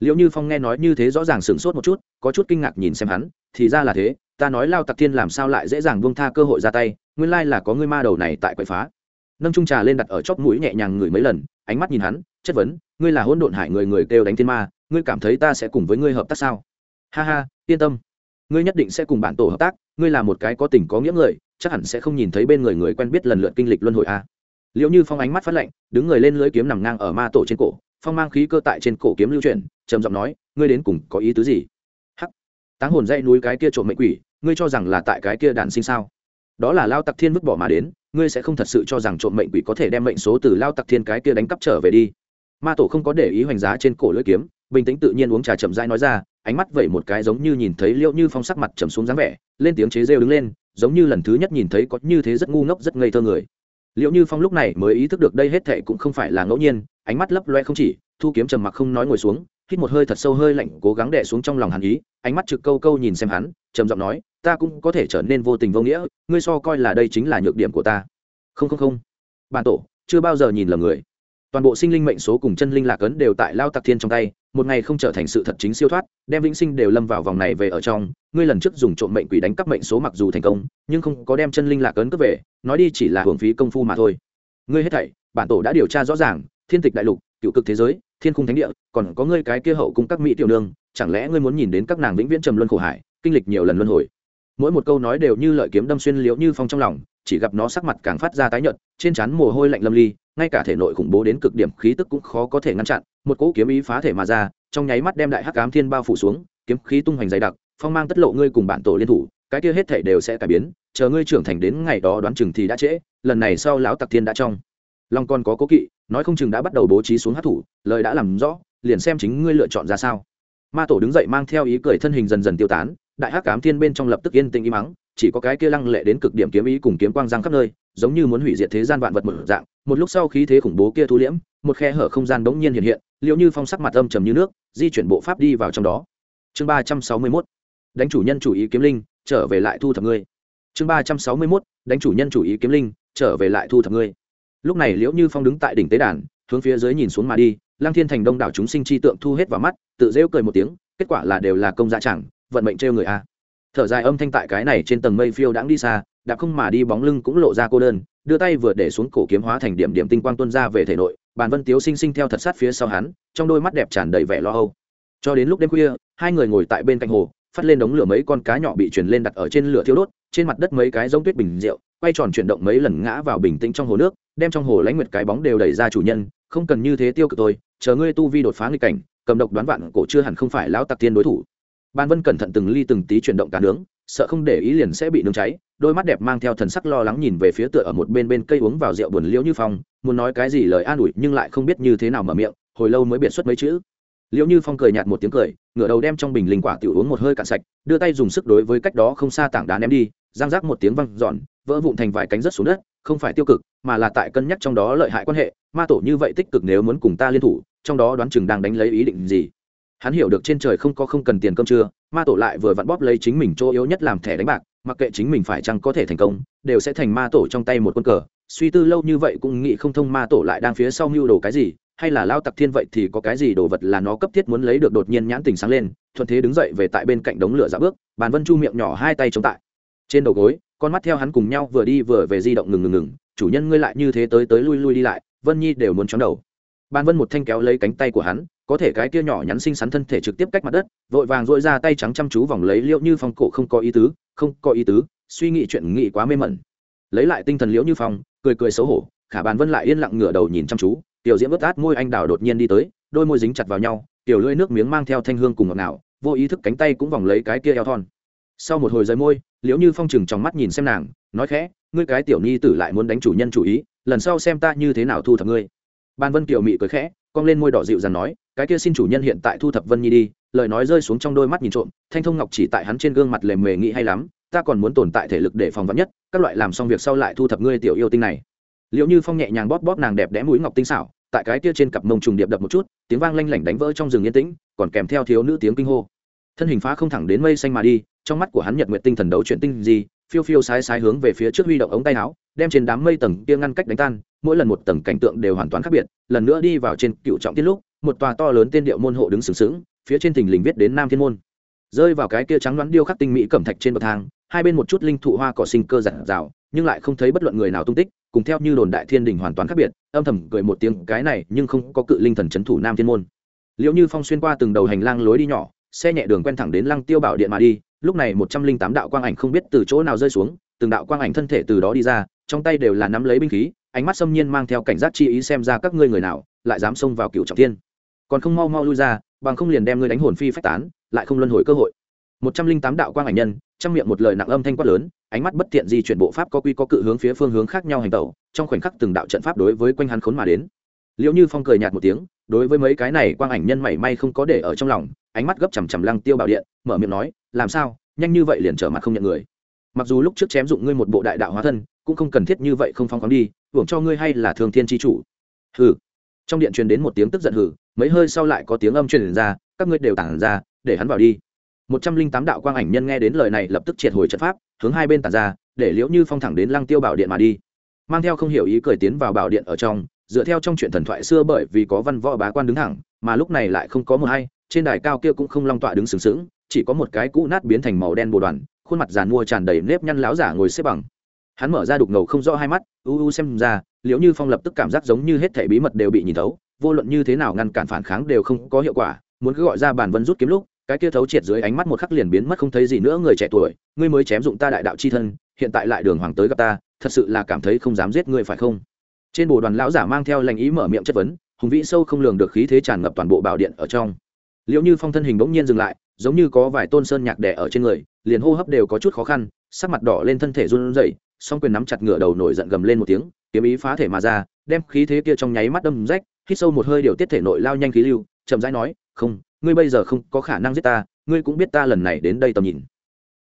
Liệu như phong nghe nói như thế rõ ràng sửng sốt một chút, có chút kinh ngạc nhìn xem hắn, thì ra là thế, ta nói lao tặc thiên làm sao lại dễ dàng buông tha cơ hội ra tay, nguyên lai là có ngươi ma đầu này tại quậy phá. Nâng trung trà lên đặt ở chóp mũi nhẹ nhàng ngửi mấy lần, ánh mắt nhìn hắn, chất vấn, ngươi là hôn độn hải người người kêu đánh thiên ma, ngươi cảm thấy ta sẽ cùng với ngươi hợp tác sao? Ha ha, yên tâm. Ngươi nhất định sẽ cùng bản tổ hợp tác, ngươi là một cái có tình có nghĩa người, chắc hẳn sẽ không nhìn thấy bên người người quen biết lần lượt kinh lịch luân hồi a liệu như phong ánh mắt phát lạnh, đứng người lên lưới kiếm nằm ngang ở ma tổ trên cổ, phong mang khí cơ tại trên cổ kiếm lưu chuyển, trầm giọng nói, ngươi đến cùng có ý tứ gì? Hắc. Táng hồn dây núi cái kia trộm mệnh quỷ, ngươi cho rằng là tại cái kia đàn sinh sao? Đó là lao tặc thiên vứt bỏ mà đến, ngươi sẽ không thật sự cho rằng trộm mệnh quỷ có thể đem mệnh số từ lao tặc thiên cái kia đánh cắp trở về đi. Ma tổ không có để ý hoành giá trên cổ lưỡi kiếm, bình tĩnh tự nhiên uống trà chậm rãi nói ra, ánh mắt vẩy một cái giống như nhìn thấy liệu như phong sắc mặt trầm xuống dáng vẻ, lên tiếng chế rêu đứng lên, giống như lần thứ nhất nhìn thấy có như thế rất ngu ngốc rất ngây thơ người liệu như phong lúc này mới ý thức được đây hết thệ cũng không phải là ngẫu nhiên, ánh mắt lấp loe không chỉ, thu kiếm trầm mặc không nói ngồi xuống, hít một hơi thật sâu hơi lạnh, cố gắng đè xuống trong lòng hắn ý, ánh mắt trực câu câu nhìn xem hắn, trầm giọng nói, ta cũng có thể trở nên vô tình vô nghĩa, ngươi so coi là đây chính là nhược điểm của ta. Không không không. Bản tổ, chưa bao giờ nhìn lầm người toàn bộ sinh linh mệnh số cùng chân linh lạc ấn đều tại lao tặc thiên trong tay, một ngày không trở thành sự thật chính siêu thoát, đem vĩnh sinh đều lâm vào vòng này về ở trong. Ngươi lần trước dùng trộm mệnh quỷ đánh cắp mệnh số mặc dù thành công, nhưng không có đem chân linh lạc ấn cướp về, nói đi chỉ là hưởng phí công phu mà thôi. Ngươi hết thảy, bản tổ đã điều tra rõ ràng, thiên tịch đại lục, cựu cực thế giới, thiên khung thánh địa, còn có ngươi cái kia hậu cung các mỹ tiểu nương, chẳng lẽ ngươi muốn nhìn đến các nàng vĩnh viễn trầm luân khổ hải, kinh lịch nhiều lần luân hồi? Mỗi một câu nói đều như lợi kiếm đâm xuyên liễu như phong trong lòng, chỉ gặp nó sắc mặt càng phát ra tái nhợt, trên trán mồ hôi lạnh lâm ly, ngay cả thể nội khủng bố đến cực điểm khí tức cũng khó có thể ngăn chặn, một cỗ kiếm ý phá thể mà ra, trong nháy mắt đem đại hắc ám thiên bao phủ xuống, kiếm khí tung hoành dày đặc, phong mang tất lộ ngươi cùng bản tổ liên thủ, cái kia hết thể đều sẽ cải biến, chờ ngươi trưởng thành đến ngày đó đoán chừng thì đã trễ, lần này sau lão tặc thiên đã trong. Long còn có cố kỵ, nói không chừng đã bắt đầu bố trí xuống hát thủ, lời đã làm rõ, liền xem chính ngươi lựa chọn ra sao. Ma tổ đứng dậy mang theo ý cười thân hình dần dần tiêu tán đại hắc cám thiên bên trong lập tức yên tĩnh im mắng chỉ có cái kia lăng lệ đến cực điểm kiếm ý cùng kiếm quang giang khắp nơi, giống như muốn hủy diệt thế gian vạn vật một dạng. Một lúc sau khí thế khủng bố kia thu liễm, một khe hở không gian đống nhiên hiện hiện, liệu như phong sắc mặt âm trầm như nước, di chuyển bộ pháp đi vào trong đó. Chương ba trăm sáu mươi mốt, đánh chủ nhân chủ ý kiếm linh, trở về lại thu thập ngươi. Chương ba trăm sáu mươi mốt, đánh chủ nhân chủ ý kiếm linh, trở về lại thu thập ngươi. Lúc này liễu như phong đứng tại đỉnh tế đàn, hướng phía dưới nhìn xuống mà đi. Lang thiên thành đông đảo chúng sinh chi tượng thu hết vào mắt, tự rêu cười một tiếng, kết quả là đều là công dạ chẳng vận mệnh trêu người a. Thở dài âm thanh tại cái này trên tầng mây phiêu đãng đi xa đạp không mà đi bóng lưng cũng lộ ra cô đơn, đưa tay vừa để xuống cổ kiếm hóa thành điểm điểm tinh quang tuân ra về thể nội, bàn vân tiếu sinh sinh theo thật sát phía sau hắn, trong đôi mắt đẹp tràn đầy vẻ lo âu. Cho đến lúc đêm khuya, hai người ngồi tại bên cạnh hồ, phát lên đống lửa mấy con cá nhỏ bị truyền lên đặt ở trên lửa thiêu đốt, trên mặt đất mấy cái giống tuyết bình rượu, quay tròn chuyển động mấy lần ngã vào bình tĩnh trong hồ nước, đem trong hồ lãnh nguyệt cái bóng đều đẩy ra chủ nhân, không cần như thế tiêu cực tôi, chờ ngươi tu vi đột phá nghịch cảnh, cầm độc đoán vạn cổ chưa hẳn không phải lão tặc tiên đối thủ ban vân cẩn thận từng ly từng tí chuyển động cá nướng, sợ không để ý liền sẽ bị nướng cháy, đôi mắt đẹp mang theo thần sắc lo lắng nhìn về phía tựa ở một bên bên cây uống vào rượu buồn liễu như phong, muốn nói cái gì lời an ủi nhưng lại không biết như thế nào mở miệng, hồi lâu mới biện xuất mấy chữ. Liễu như phong cười nhạt một tiếng cười, ngửa đầu đem trong bình linh quả tiểu uống một hơi cạn sạch, đưa tay dùng sức đối với cách đó không xa tảng đá ném đi giang rác một tiếng văng giòn vỡ vụn thành vài cánh rất xuống đất, không phải tiêu cực, mà là tại cân nhắc trong đó lợi hại quan hệ, ma tổ như vậy tích cực nếu muốn cùng ta liên thủ, trong đó đoán chừng đang đánh lấy ý định gì hắn hiểu được trên trời không có không cần tiền cơm trưa, ma tổ lại vừa vặn bóp lấy chính mình chỗ yếu nhất làm thẻ đánh bạc, mặc kệ chính mình phải chăng có thể thành công, đều sẽ thành ma tổ trong tay một quân cờ. Suy tư lâu như vậy cũng nghĩ không thông ma tổ lại đang phía sau mưu đồ cái gì, hay là lao tặc thiên vậy thì có cái gì đồ vật là nó cấp thiết muốn lấy được đột nhiên nhãn tình sáng lên, thuận thế đứng dậy về tại bên cạnh đống lửa dạ bước, bàn vân chu miệng nhỏ hai tay chống tại. Trên đầu gối, con mắt theo hắn cùng nhau vừa đi vừa về di động ngừng ngừng ngừng, chủ nhân ngươi lại như thế tới tới lui lui đi lại, vân nhi đều muốn chóng đầu. Bàn vân một thanh kéo lấy cánh tay của hắn có thể cái kia nhỏ nhắn xinh xắn thân thể trực tiếp cách mặt đất, vội vàng dội ra tay trắng chăm chú vòng lấy liễu như phong cổ không có ý tứ, không có ý tứ, suy nghĩ chuyện nghĩ quá mê mẩn. Lấy lại tinh thần liễu như phong, cười cười xấu hổ, khả bàn vân lại yên lặng ngửa đầu nhìn chăm chú, tiểu diễm vớt át môi anh đào đột nhiên đi tới, đôi môi dính chặt vào nhau, tiểu lưỡi nước miếng mang theo thanh hương cùng ngọt ngào, vô ý thức cánh tay cũng vòng lấy cái kia eo thon. Sau một hồi rời môi, liễu như phong chừng trong mắt nhìn xem nàng, nói khẽ, ngươi cái tiểu nhi tử lại muốn đánh chủ nhân chủ ý, lần sau xem ta như thế nào thu thập ngươi. Ban vân tiểu mị cười khẽ, cong lên môi đỏ dịu dàng nói cái kia xin chủ nhân hiện tại thu thập vân nhi đi, lời nói rơi xuống trong đôi mắt nhìn trộm, thanh thông ngọc chỉ tại hắn trên gương mặt lề mề nghĩ hay lắm, ta còn muốn tồn tại thể lực để phòng vắn nhất, các loại làm xong việc sau lại thu thập ngươi tiểu yêu tinh này. Liệu như phong nhẹ nhàng bóp bóp nàng đẹp đẽ mũi ngọc tinh xảo, tại cái kia trên cặp mông trùng điệp đập một chút, tiếng vang lanh lảnh đánh vỡ trong rừng yên tĩnh, còn kèm theo thiếu nữ tiếng kinh hô. Thân hình phá không thẳng đến mây xanh mà đi, trong mắt của hắn nhật nguyện tinh thần đấu chuyện tinh gì phiêu phiêu sai sai hướng về phía trước huy động ống tay áo, đem trên đám mây tầng kia ngăn cách đánh tan, mỗi lần một tầng cảnh tượng đều hoàn toàn khác biệt, lần nữa đi vào trên cựu trọng tiết lúc một tòa to lớn tên điệu môn hộ đứng sừng sững, phía trên thình lình viết đến nam thiên môn. Rơi vào cái kia trắng đoán điêu khắc tinh mỹ cẩm thạch trên bậc thang, hai bên một chút linh thụ hoa cỏ sinh cơ giặt rào nhưng lại không thấy bất luận người nào tung tích, cùng theo như đồn đại thiên đình hoàn toàn khác biệt, âm thầm cười một tiếng, cái này nhưng không có cự linh thần c thủ nam thiên môn. Liệu như phong xuyên qua từng đầu hành lang lối đi nhỏ, xe nhẹ đường quen thẳng đến lăng tiêu bảo điện mà đi, lúc này một trăm linh tám đạo quang ảnh không biết từ chỗ nào rơi xuống, từng đạo quang ảnh thân thể từ đó đi ra, trong tay đều là nắm lấy binh khí, ánh mắt xâm nhiên mang theo cảnh giác chi ý xem ra các ngươi người nào, lại dám xông vào cựu trọng thiên còn không mau mau lui ra, bằng không liền đem ngươi đánh hồn phi phách tán, lại không luân hồi cơ hội. Một trăm linh tám đạo quang ảnh nhân, trong miệng một lời nặng âm thanh quát lớn, ánh mắt bất thiện di chuyển bộ pháp có quy có cự hướng phía phương hướng khác nhau hành tẩu, trong khoảnh khắc từng đạo trận pháp đối với quanh hắn khốn mà đến. Liệu như phong cười nhạt một tiếng, đối với mấy cái này quang ảnh nhân mảy may không có để ở trong lòng, ánh mắt gấp chằm chằm lăng tiêu bảo điện, mở miệng nói, làm sao? Nhanh như vậy liền trở mặt không nhận người? Mặc dù lúc trước chém dụng ngươi một bộ đại đạo hóa thân, cũng không cần thiết như vậy không phong khoáng đi, hưởng cho ngươi hay là thường thiên tri chủ. Hừ trong điện truyền đến một tiếng tức giận hừ mấy hơi sau lại có tiếng âm truyền ra, các ngươi đều tản ra, để hắn vào đi. Một trăm linh tám đạo quang ảnh nhân nghe đến lời này lập tức triệt hồi trận pháp, hướng hai bên tản ra, để liễu như phong thẳng đến lăng tiêu bảo điện mà đi. Mang theo không hiểu ý cười tiến vào bảo điện ở trong, dựa theo trong chuyện thần thoại xưa bởi vì có văn võ bá quan đứng thẳng, mà lúc này lại không có một hay, trên đài cao kia cũng không long tọa đứng sừng sững, chỉ có một cái cũ nát biến thành màu đen bồ đoàn, khuôn mặt giàn mua tràn đầy nếp nhăn láo giả ngồi xếp bằng hắn mở ra đục ngầu không rõ hai mắt, u u xem ra liễu như phong lập tức cảm giác giống như hết thảy bí mật đều bị nhìn thấu, vô luận như thế nào ngăn cản phản kháng đều không có hiệu quả, muốn cứ gọi ra bản vân rút kiếm lúc, cái kia thấu triệt dưới ánh mắt một khắc liền biến mất không thấy gì nữa, người trẻ tuổi, ngươi mới chém dụng ta đại đạo c h i thân, hiện tại lại đường hoàng tới gặp ta, thật sự là cảm thấy không dám giết ngươi phải không? Trên bồ đoàn lão giả mang theo lành ý mở miệng chất vấn, hùng vĩ sâu không lường được khí thế tràn ngập toàn bộ bảo điện ở trong. Liệu như phong thân hình bỗng nhiên dừng lại, giống như có vài tôn sơn nhạc đẻ ở trên người, liền hô hấp đều có chút khó khăn, sắc mặt đỏ lên thân thể run rẩy song quyền nắm chặt ngựa đầu nổi giận gầm lên một tiếng, kiếm ý phá thể mà ra, đem khí thế kia trong nháy mắt đâm rách, hít sâu một hơi điều tiết thể nội lao nhanh khí lưu, chậm rãi nói, không, ngươi bây giờ không có khả năng giết ta, ngươi cũng biết ta lần này đến đây tầm nhìn.